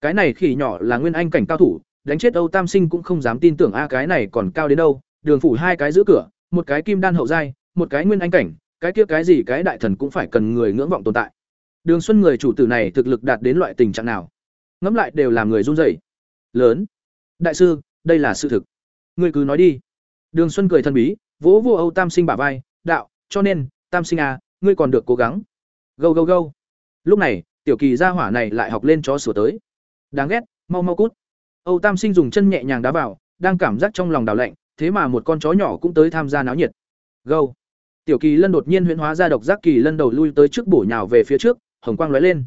Cái này khỉ nhỏ là nguyên anh cảnh cao thủ, đánh chết Âu Tam Sinh cũng không dám tin tưởng a cái này còn cao đến đâu, đường phủ hai cái giữ cửa, một cái kim đan hậu giai, một cái nguyên anh cảnh, cái kia cái gì cái đại thần cũng phải cần người ngưỡng vọng tồn tại. Đường Xuân người chủ tử này thực lực đạt đến loại tình trạng nào? Ngẫm lại đều làm người run rẩy. Lớn. Đại sư, đây là sự thực. Ngươi cứ nói đi. Đường Xuân cười thân bí, vỗ vô Âu Tam Sinh bả vai, đạo, cho nên, Tam Sinh à, ngươi còn được cố gắng. gâu gâu gâu Lúc này, tiểu kỳ gia hỏa này lại học lên chó sủa tới. Đáng ghét, mau mau cút. Âu Tam Sinh dùng chân nhẹ nhàng đá vào, đang cảm giác trong lòng đảo lạnh, thế mà một con chó nhỏ cũng tới tham gia náo nhiệt. gâu Tiểu Kỳ Lân đột nhiên huyễn hóa ra độc giác kỳ lân đầu lui tới trước bổ nhào về phía trước, hồng quang lóe lên.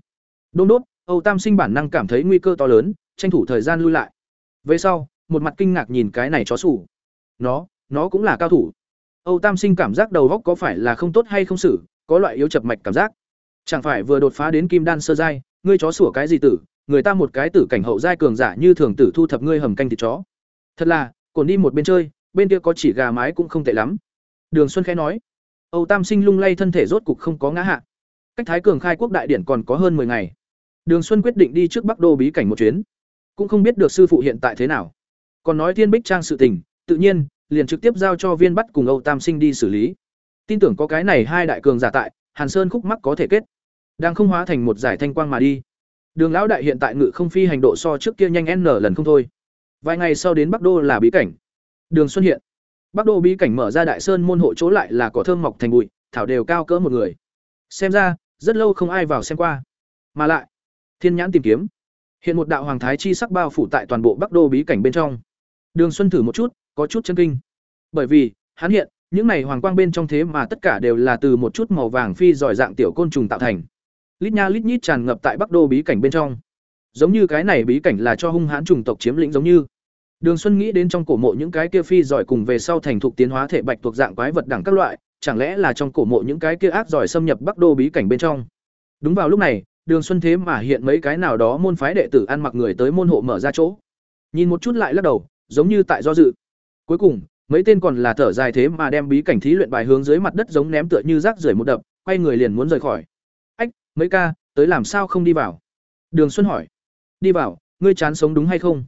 Đôn đốt, Âu Tam Sinh bản năng cảm thấy nguy cơ to lớn, tranh thủ thời gian lui lại. Về sau, một mặt kinh ngạc nhìn cái này chó sủ. Nó, nó cũng là cao thủ. Âu Tam Sinh cảm giác đầu góc có phải là không tốt hay không xử, có loại yếu chập mạch cảm giác. Chẳng phải vừa đột phá đến kim đan sơ giai, ngươi chó sủa cái gì tử, người ta một cái tử cảnh hậu giai cường giả như thường tử thu thập ngươi hầm canh thịt chó. Thật là, cồn đi một bên chơi, bên kia có chỉ gà mái cũng không tệ lắm. Đường Xuân khẽ nói. Âu Tam Sinh lung lay thân thể rốt cục không có ngã hạ. Cách Thái Cường khai quốc đại điển còn có hơn 10 ngày. Đường Xuân quyết định đi trước Bắc Đô bí cảnh một chuyến. Cũng không biết được sư phụ hiện tại thế nào. Còn nói Thiên Bích Trang sự tình, tự nhiên liền trực tiếp giao cho Viên Bắt cùng Âu Tam Sinh đi xử lý. Tin tưởng có cái này hai đại cường giả tại, Hàn Sơn khúc mắc có thể kết. Đang không hóa thành một giải thanh quang mà đi. Đường lão đại hiện tại ngự không phi hành độ so trước kia nhanh n lần không thôi. Vài ngày sau đến Bắc Đô là bí cảnh. Đường Xuân hiện. Bắc Đô bí cảnh mở ra đại sơn môn hộ chỗ lại là cỏ thơm mọc thành bụi, thảo đều cao cỡ một người. Xem ra, rất lâu không ai vào xem qua. Mà lại, Thiên nhãn tìm kiếm. Hiện một đạo hoàng thái chi sắc bao phủ tại toàn bộ Bắc Đô bí cảnh bên trong. Đường Xuân thử một chút, có chút chân kinh. Bởi vì, hắn hiện, những này hoàng quang bên trong thế mà tất cả đều là từ một chút màu vàng phi giỏi dạng tiểu côn trùng tạo thành. Lít nha lít nhít tràn ngập tại Bắc Đô bí cảnh bên trong. Giống như cái này bí cảnh là cho hung hãn chủng tộc chiếm lĩnh giống như. Đường Xuân nghĩ đến trong cổ mộ những cái kia phi giỏi cùng về sau thành thục tiến hóa thể bạch thuộc dạng quái vật đẳng các loại, chẳng lẽ là trong cổ mộ những cái kia ác giỏi xâm nhập Bắc Đô bí cảnh bên trong. Đúng vào lúc này, Đường Xuân thế mà hiện mấy cái nào đó môn phái đệ tử ăn mặc người tới môn hộ mở ra chỗ. Nhìn một chút lại lắc đầu, giống như tại do dự. Cuối cùng, mấy tên còn là thở dài thế mà đem bí cảnh thí luyện bài hướng dưới mặt đất giống ném tựa như rác rưởi một đập, quay người liền muốn rời khỏi. "Ách, mấy ca, tới làm sao không đi vào?" Đường Xuân hỏi. "Đi vào, ngươi chán sống đúng hay không?"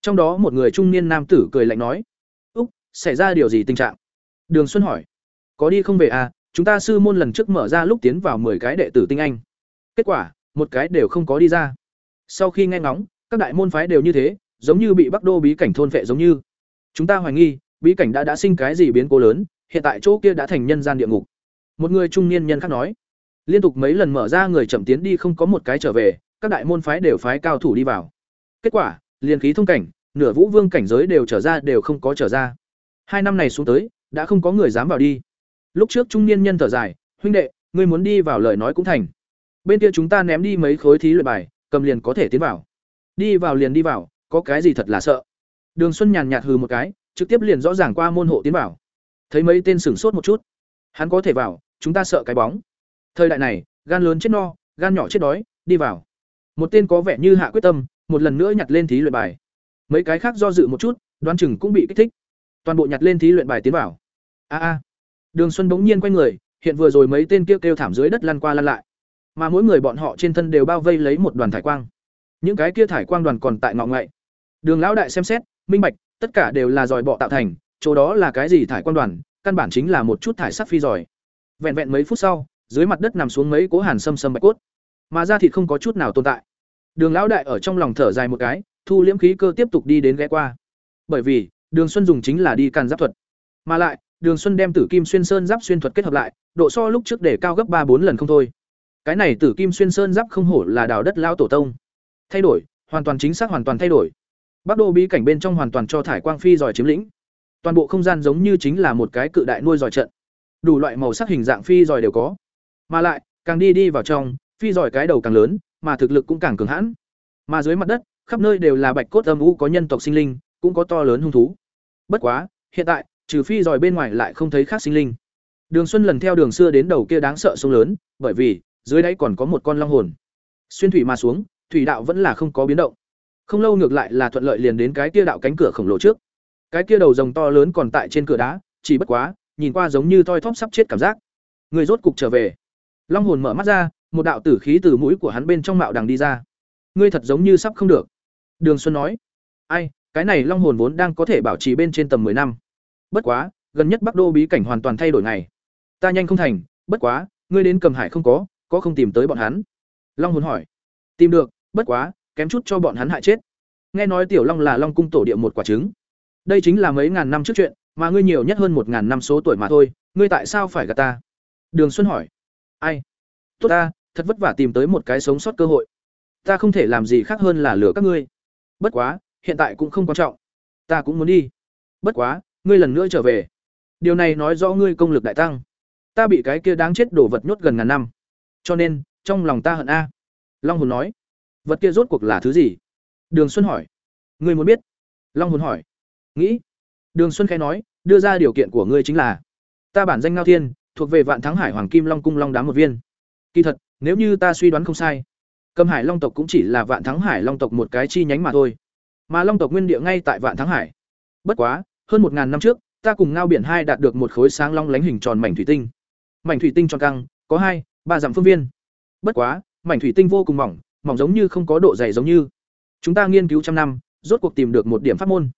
Trong đó một người trung niên nam tử cười lạnh nói. "Úc, xảy ra điều gì tình trạng?" Đường Xuân hỏi. "Có đi không về à, chúng ta sư môn lần trước mở ra lúc tiến vào 10 cái đệ tử tinh anh." Kết quả, một cái đều không có đi ra. Sau khi nghe ngóng, các đại môn phái đều như thế, giống như bị Bắc Đô bí cảnh thôn phệ giống như. Chúng ta hoài nghi, bí cảnh đã đã sinh cái gì biến cố lớn, hiện tại chỗ kia đã thành nhân gian địa ngục. Một người trung niên nhân khác nói, liên tục mấy lần mở ra người chậm tiến đi không có một cái trở về, các đại môn phái đều phái cao thủ đi vào. Kết quả, liên khí thông cảnh, nửa vũ vương cảnh giới đều trở ra đều không có trở ra. Hai năm này xuống tới, đã không có người dám vào đi. Lúc trước trung niên nhân thở dài, huynh đệ, ngươi muốn đi vào lời nói cũng thành. Bên kia chúng ta ném đi mấy khối thí luyện bài cầm liền có thể tiến vào. Đi vào liền đi vào có cái gì thật là sợ? Đường xuân nhàn nhạt hừ một cái trực tiếp liền rõ ràng qua môn hộ tiến vào. Thấy mấy tên sửng sốt một chút. Hắn có thể vào chúng ta sợ cái bóng. Thời đại này gan lớn chết no gan nhỏ chết đói đi vào. Một tên có vẻ như hạ quyết tâm một lần nữa nhặt lên thí luyện bài. Mấy cái khác do dự một chút, đoán chừng cũng bị kích thích. Toàn bộ nhặt lên thí luyện bài tiến vào. A a. Đường xuân bỗng nhiên quay người, hiện vừa rồi mấy tên kêu kêu thảm dưới đất lăn qua lăn lại. Mà mỗi người bọn họ trên thân đều bao vây lấy một đoàn thải quang. Những cái kia thải quang đoàn còn tại ngọ ngậy đường lão đại xem xét, minh bạch, tất cả đều là giỏi bọ tạo thành, chỗ đó là cái gì thải quang đoàn, căn bản chính là một chút thải sắc phi giỏi. Vẹn vẹn mấy phút sau, dưới mặt đất nằm xuống mấy cố hàn sâm sâm bạch cốt. Mà da thịt không có chút nào tồn tại đường lão đại ở trong lòng thở dài một cái, thu liễm khí cơ tiếp tục đi đến ghé qua. Bởi vì, đường xuân dùng chính là đi càn giáp thuật. Mà lại, đường xuân đem tử kim xuyên sơn giáp xuyên thuật kết hợp lại, độ so lúc trước để cao gấp ba bốn lần không thôi. Cái này tử kim xuyên sơn giáp không hổ là đào đất lao tổ tông. Thay đổi, hoàn toàn chính xác hoàn toàn thay đổi. Bắc đô bí cảnh bên trong hoàn toàn cho thải quang phi giỏi chiếm lĩnh. Toàn bộ không gian giống như chính là một cái cự đại nuôi giỏi trận. Đủ loại màu sắc hình dạng phi giỏi đều có. Mà lại, càng đi đi vào trong, phi giỏi cái đầu càng lớn mà thực lực cũng càng cường hãn. Mà dưới mặt đất, khắp nơi đều là bạch cốt âm u có nhân tộc sinh linh, cũng có to lớn hung thú. Bất quá, hiện tại, trừ phi giỏi bên ngoài lại không thấy khác sinh linh. Đường xuân lần theo đường xưa đến đầu kia đáng sợ sông lớn, bởi vì, dưới đáy còn có một con long hồn. Xuyên thủy mà xuống, thủy đạo vẫn là không có biến động. Không lâu ngược lại là thuận lợi liền đến cái kia đạo cánh cửa khổng lồ trước. Cái kia đầu rồng to lớn còn tại trên cửa đá, chỉ bất quá, nhìn qua giống như toi thóp sắp chết cảm giác. Người rốt cục trở về. Long hồn mở mắt ra một đạo tử khí từ mũi của hắn bên trong mạo đằng đi ra. Ngươi thật giống như sắp không được. Đường xuân nói. Ai cái này long hồn vốn đang có thể bảo trì bên trên tầm 10 năm. Bất quá gần nhất bắc đô bí cảnh hoàn toàn thay đổi này, ta nhanh không thành bất quá ngươi đến cầm hải không có có không tìm tới bọn hắn? Long hồn hỏi. Tìm được bất quá kém chút cho bọn hắn hại chết. Nghe nói tiểu long là long cung tổ địa một quả trứng. Đây chính là mấy ngàn năm trước chuyện mà ngươi nhiều nhất hơn một ngàn năm số tuổi mà thôi ngươi tại sao phải gạt ta? Đường xuân hỏi. Ai? Tốt ta thật vất vả tìm tới một cái sống sót cơ hội. Ta không thể làm gì khác hơn là lừa các ngươi. Bất quá, hiện tại cũng không quan trọng. Ta cũng muốn đi. Bất quá, ngươi lần nữa trở về. Điều này nói rõ ngươi công lực đại tăng. Ta bị cái kia đáng chết đổ vật nhốt gần ngàn năm. Cho nên, trong lòng ta hận a. Long hồn nói. Vật kia rốt cuộc là thứ gì? Đường xuân hỏi. Ngươi muốn biết. Long hồn hỏi. Nghĩ. Đường xuân khai nói, đưa ra điều kiện của ngươi chính là, ta bản danh ngao thiên, thuộc về vạn thắng hải hoàng kim long cung long đám một viên kỳ thật, nếu như ta suy đoán không sai cầm hải long tộc cũng chỉ là vạn thắng hải long tộc một cái chi nhánh mà thôi. Mà long tộc nguyên địa ngay tại vạn thắng hải. Bất quá, hơn một ngàn năm trước, ta cùng ngao biển hai đạt được một khối sáng long lánh hình tròn mảnh thủy tinh. Mảnh thủy tinh tròn căng, có hai, ba dặm phương viên. Bất quá, mảnh thủy tinh vô cùng mỏng mỏng giống như không có độ dày giống như. Chúng ta nghiên cứu trăm năm, rốt cuộc tìm được một điểm pháp môn.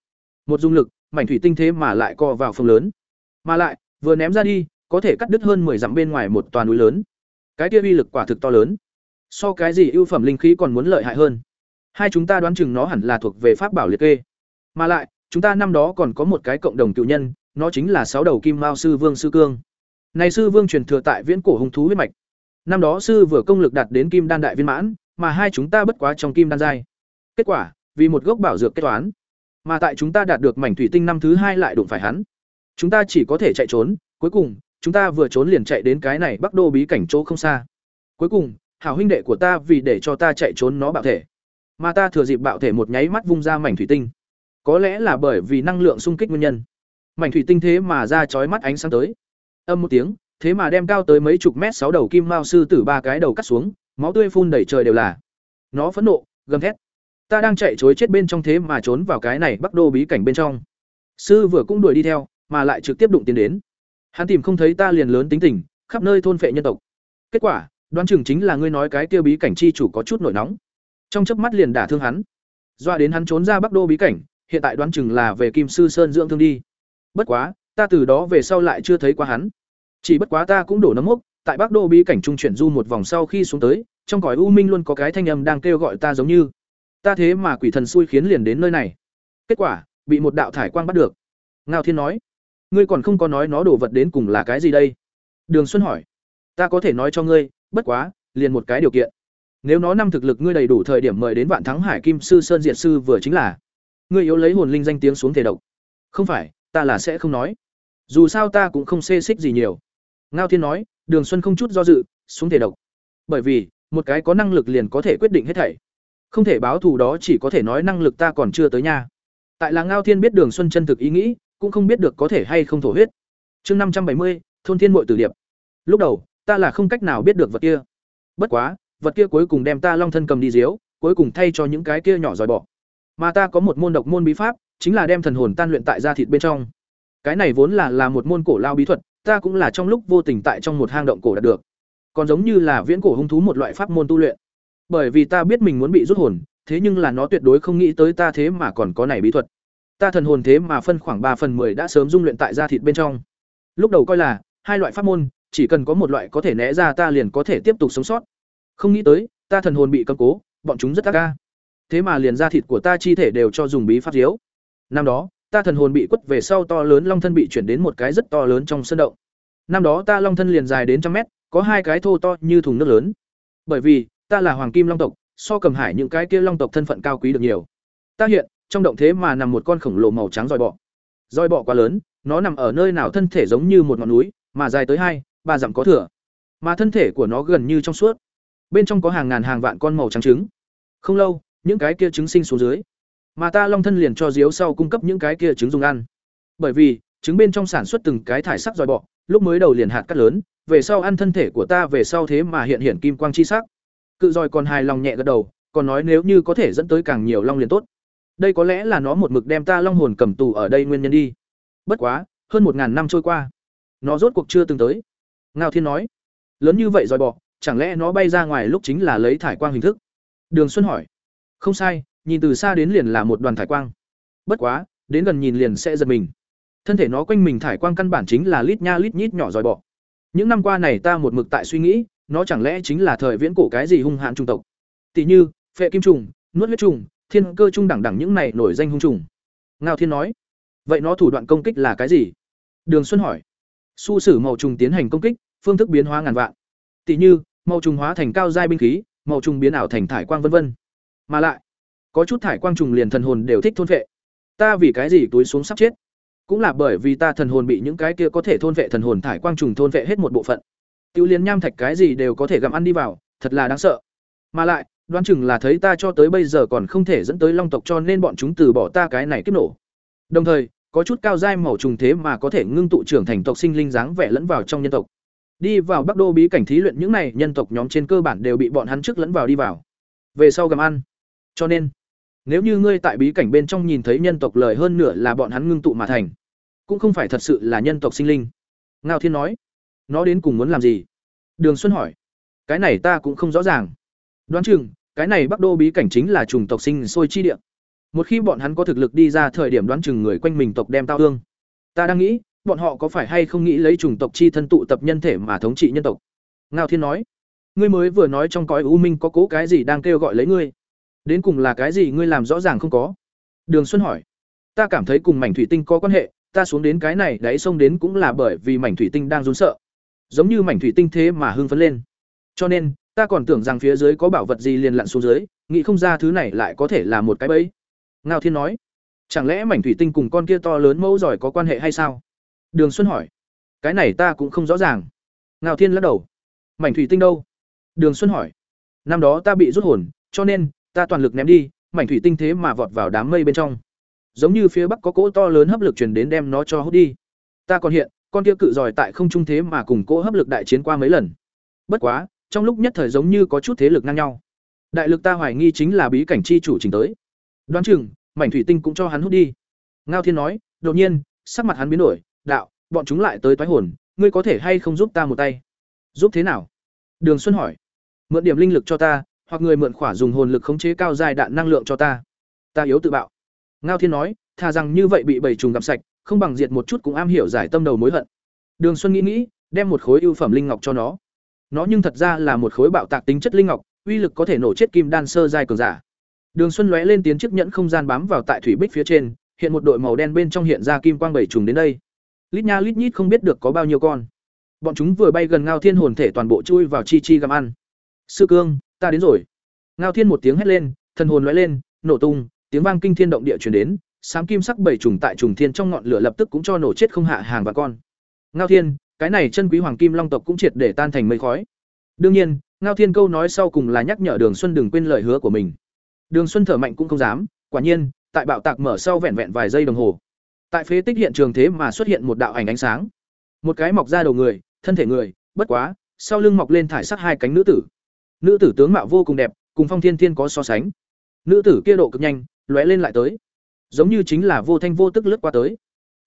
Một dung lực, mảnh thủy tinh thế mà lại co vào phương lớn. Mà lại, vừa ném ra đi, có thể cắt đứt hơn 10 dặm bên ngoài một toàn núi lớn cái kia uy lực quả thực to lớn. So cái gì ưu phẩm linh khí còn muốn lợi hại hơn. Hai chúng ta đoán chừng nó hẳn là thuộc về pháp bảo liệt kê. Mà lại, chúng ta năm đó còn có một cái cộng đồng cựu nhân, nó chính là sáu đầu kim mao sư vương sư cương. Này sư vương truyền thừa tại viễn cổ hung thú huyết mạch. Năm đó sư vừa công lực đạt đến kim đan đại viên mãn, mà hai chúng ta bất quá trong kim đan giai. Kết quả, vì một gốc bảo dược kết toán, mà tại chúng ta đạt được mảnh thủy tinh năm thứ hai lại đụng phải hắn. Chúng ta chỉ có thể chạy trốn, cuối cùng chúng ta vừa trốn liền chạy đến cái này bắc đô bí cảnh chỗ không xa. Cuối cùng, hảo huynh đệ của ta vì để cho ta chạy trốn nó bạo thể. Mà ta thừa dịp bạo thể một nháy mắt vung ra mảnh thủy tinh. Có lẽ là bởi vì năng lượng xung kích nguyên nhân. Mảnh thủy tinh thế mà ra chói mắt ánh sáng tới. Âm một tiếng, thế mà đem cao tới mấy chục mét sáu đầu kim mao sư tử ba cái đầu cắt xuống, máu tươi phun đầy trời đều là. Nó phẫn nộ, gầm thét. Ta đang chạy chối chết bên trong thế mà trốn vào cái này bắc đô bí cảnh bên trong. Sư vừa cũng đuổi đi theo, mà lại trực tiếp đụng tiến đến hắn tìm không thấy ta liền lớn tính tình, khắp nơi thôn phệ nhân tộc. Kết quả, đoán chừng chính là ngươi nói cái kia bí cảnh chi chủ có chút nổi nóng. Trong chớp mắt liền đả thương hắn. Doa đến hắn trốn ra bắc đô bí cảnh, hiện tại đoán chừng là về kim sư sơn dưỡng thương đi. Bất quá, ta từ đó về sau lại chưa thấy qua hắn. Chỉ bất quá ta cũng đổ nấm mốc, tại bắc đô bí cảnh trung chuyển du một vòng sau khi xuống tới, trong cõi u minh luôn có cái thanh âm đang kêu gọi ta giống như. Ta thế mà quỷ thần xui khiến liền đến nơi này. Kết quả, bị một đạo thải quang bắt được. Ngao thiên nói ngươi còn không có nói nó đổ vật đến cùng là cái gì đây? Đường xuân hỏi. Ta có thể nói cho ngươi, bất quá, liền một cái điều kiện. Nếu nó năm thực lực ngươi đầy đủ thời điểm mời đến vạn thắng hải kim sư sơn diệt sư vừa chính là, ngươi yếu lấy hồn linh danh tiếng xuống thể độc. Không phải, ta là sẽ không nói. Dù sao ta cũng không xê xích gì nhiều. Ngao thiên nói, đường xuân không chút do dự, xuống thể độc. Bởi vì, một cái có năng lực liền có thể quyết định hết thảy. Không thể báo thù đó chỉ có thể nói năng lực ta còn chưa tới nha. Tại là ngao thiên biết đường xuân chân thực ý nghĩ cũng không biết được có thể hay không thổ huyết. Chương năm trăm bảy mươi, thôn thiên muội tử điệp. Lúc đầu, ta là không cách nào biết được vật kia. Bất quá, vật kia cuối cùng đem ta long thân cầm đi diếu cuối cùng thay cho những cái kia nhỏ giỏi bỏ. Mà ta có một môn độc môn bí pháp, chính là đem thần hồn tan luyện tại da thịt bên trong. Cái này vốn là là một môn cổ lao bí thuật, ta cũng là trong lúc vô tình tại trong một hang động cổ đạt được. Còn giống như là viễn cổ hung thú một loại pháp môn tu luyện. Bởi vì ta biết mình muốn bị rút hồn, thế nhưng là nó tuyệt đối không nghĩ tới ta thế mà còn có này bí thuật ta thần hồn thế mà phân khoảng ba phần 10 đã sớm dung luyện tại da thịt bên trong. Lúc đầu coi là, hai loại pháp môn, chỉ cần có một loại có thể né ra ta liền có thể tiếp tục sống sót. Không nghĩ tới, ta thần hồn bị cầm cố, bọn chúng rất ác ca. Thế mà liền da thịt của ta chi thể đều cho dùng bí pháp diếu. Năm đó, ta thần hồn bị quất về sau to lớn long thân bị chuyển đến một cái rất to lớn trong sân động. Năm đó ta long thân liền dài đến trăm mét, có hai cái thô to như thùng nước lớn. Bởi vì, ta là hoàng kim long tộc, so cầm hải những cái kia long tộc thân phận cao quý được nhiều. Ta hiện trong động thế mà nằm một con khổng lồ màu trắng roi bọ. Roi bọ quá lớn, nó nằm ở nơi nào thân thể giống như một ngọn núi, mà dài tới hai, ba dặm có thừa. Mà thân thể của nó gần như trong suốt. Bên trong có hàng ngàn hàng vạn con màu trắng trứng. Không lâu, những cái kia trứng sinh xuống dưới. Mà ta long thân liền cho diếu sau cung cấp những cái kia trứng dùng ăn. Bởi vì, trứng bên trong sản xuất từng cái thải sắc dòi bọ, lúc mới đầu liền hạt cắt lớn, về sau ăn thân thể của ta về sau thế mà hiện hiện kim quang chi sắc. Cự dòi còn hài lòng nhẹ gật đầu, còn nói nếu như có thể dẫn tới càng nhiều long liền tốt đây có lẽ là nó một mực đem ta long hồn cầm tù ở đây nguyên nhân đi. Bất quá, hơn một ngàn năm trôi qua, nó rốt cuộc chưa từng tới. Ngao thiên nói, lớn như vậy dòi bọ, chẳng lẽ nó bay ra ngoài lúc chính là lấy thải quang hình thức? Đường xuân hỏi, không sai, nhìn từ xa đến liền là một đoàn thải quang. Bất quá, đến gần nhìn liền sẽ giật mình. Thân thể nó quanh mình thải quang căn bản chính là lít nha lít nhít nhỏ dòi bọ. Những năm qua này ta một mực tại suy nghĩ, nó chẳng lẽ chính là thời viễn cổ cái gì hung hãn trung tộc? Tỷ như, phệ kim trùng, nuốt huyết trùng thiên cơ trung đẳng đẳng những này nổi danh hung trùng. Ngao thiên nói, vậy nó thủ đoạn công kích là cái gì? Đường xuân hỏi, su sử màu trùng tiến hành công kích, phương thức biến hóa ngàn vạn. Tỷ như, màu trùng hóa thành cao giai binh khí, màu trùng biến ảo thành thải quang vân vân. Mà lại, có chút thải quang trùng liền thần hồn đều thích thôn vệ. Ta vì cái gì túi xuống sắp chết? Cũng là bởi vì ta thần hồn bị những cái kia có thể thôn vệ thần hồn thải quang trùng thôn vệ hết một bộ phận. Tiêu liên nham thạch cái gì đều có thể gặm ăn đi vào, thật là đáng sợ. Mà lại đoán chừng là thấy ta cho tới bây giờ còn không thể dẫn tới long tộc cho nên bọn chúng từ bỏ ta cái này kiếp nổ. Đồng thời, có chút cao giai màu trùng thế mà có thể ngưng tụ trưởng thành tộc sinh linh dáng vẻ lẫn vào trong nhân tộc. Đi vào bắc đô bí cảnh thí luyện những này, nhân tộc nhóm trên cơ bản đều bị bọn hắn trước lẫn vào đi vào. Về sau gặm ăn. Cho nên, nếu như ngươi tại bí cảnh bên trong nhìn thấy nhân tộc lời hơn nửa là bọn hắn ngưng tụ mà thành, cũng không phải thật sự là nhân tộc sinh linh. Ngao thiên nói, nó đến cùng muốn làm gì? Đường xuân hỏi, cái này ta cũng không rõ ràng. Đoán chừng cái này bắc đô bí cảnh chính là chủng tộc sinh sôi chi địa. Một khi bọn hắn có thực lực đi ra thời điểm đoán chừng người quanh mình tộc đem tao thương. Ta đang nghĩ, bọn họ có phải hay không nghĩ lấy chủng tộc chi thân tụ tập nhân thể mà thống trị nhân tộc? Ngao thiên nói. Ngươi mới vừa nói trong cõi u minh có cố cái gì đang kêu gọi lấy ngươi? Đến cùng là cái gì ngươi làm rõ ràng không có? Đường xuân hỏi. Ta cảm thấy cùng mảnh thủy tinh có quan hệ, ta xuống đến cái này đáy sông đến cũng là bởi vì mảnh thủy tinh đang run sợ. Giống như mảnh thủy tinh thế mà hưng phấn lên. Cho nên ta còn tưởng rằng phía dưới có bảo vật gì liền lặn xuống dưới, nghĩ không ra thứ này lại có thể là một cái bẫy. Ngao thiên nói, chẳng lẽ mảnh thủy tinh cùng con kia to lớn mẫu giỏi có quan hệ hay sao? Đường xuân hỏi, cái này ta cũng không rõ ràng. Ngao thiên lắc đầu, mảnh thủy tinh đâu? Đường xuân hỏi, năm đó ta bị rút hồn, cho nên ta toàn lực ném đi, mảnh thủy tinh thế mà vọt vào đám mây bên trong. Giống như phía bắc có cỗ to lớn hấp lực truyền đến đem nó cho hút đi. Ta còn hiện, con kia cự giỏi tại không trung thế mà cùng cỗ hấp lực đại chiến qua mấy lần. Bất quá trong lúc nhất thời giống như có chút thế lực ngang nhau. Đại lực ta hoài nghi chính là bí cảnh chi chủ trình tới. Đoán chừng, mảnh thủy tinh cũng cho hắn hút đi. Ngao thiên nói, đột nhiên, sắc mặt hắn biến đổi, đạo, bọn chúng lại tới toái hồn, ngươi có thể hay không giúp ta một tay? Giúp thế nào? Đường xuân hỏi. Mượn điểm linh lực cho ta, hoặc người mượn khỏa dùng hồn lực khống chế cao dài đạn năng lượng cho ta. Ta yếu tự bạo. Ngao thiên nói thà rằng như vậy bị bầy trùng gặp sạch, không bằng diệt một chút cũng am hiểu giải tâm đầu mối hận. Đường xuân nghĩ nghĩ, đem một khối ưu phẩm linh ngọc cho nó nó nhưng thật ra là một khối bạo tạc tính chất linh ngọc, uy lực có thể nổ chết kim đan sơ giai cường giả. Đường xuân lóe lên tiến chiếc nhẫn không gian bám vào tại thủy bích phía trên, hiện một đội màu đen bên trong hiện ra kim quang bảy trùng đến đây. Lít nha lít nhít không biết được có bao nhiêu con. Bọn chúng vừa bay gần ngao thiên hồn thể toàn bộ chui vào chi chi gặm ăn. Sư cương, ta đến rồi. Ngao thiên một tiếng hét lên, thần hồn lóe lên, nổ tung, tiếng vang kinh thiên động địa truyền đến, sám kim sắc bảy trùng tại trùng thiên trong ngọn lửa lập tức cũng cho nổ chết không hạ hàng và con. Ngao thiên cái này chân quý hoàng kim long tộc cũng triệt để tan thành mây khói. Đương nhiên, ngao thiên câu nói sau cùng là nhắc nhở đường xuân đừng quên lời hứa của mình. Đường xuân thở mạnh cũng không dám, quả nhiên, tại bạo tạc mở sau vẹn vẹn vài giây đồng hồ. Tại phế tích hiện trường thế mà xuất hiện một đạo ảnh ánh sáng. Một cái mọc ra đầu người, thân thể người, bất quá, sau lưng mọc lên thải sắc hai cánh nữ tử. Nữ tử tướng mạo vô cùng đẹp, cùng phong thiên thiên có so sánh. Nữ tử kia độ cực nhanh, lóe lên lại tới. Giống như chính là vô thanh vô tức lướt qua tới.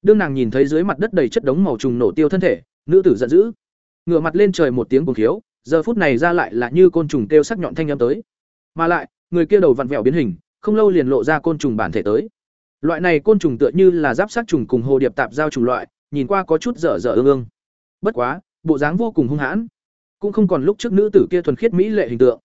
Đương nàng nhìn thấy dưới mặt đất đầy chất đống màu trùng nổ tiêu thân thể nữ tử giận dữ. Ngửa mặt lên trời một tiếng cuồng khiếu, giờ phút này ra lại là như côn trùng kêu sắc nhọn thanh âm tới. Mà lại, người kia đầu vặn vẹo biến hình, không lâu liền lộ ra côn trùng bản thể tới. Loại này côn trùng tựa như là giáp sát trùng cùng hồ điệp tạp giao trùng loại, nhìn qua có chút dở dở ương ương. Bất quá, bộ dáng vô cùng hung hãn. Cũng không còn lúc trước nữ tử kia thuần khiết mỹ lệ hình tượng.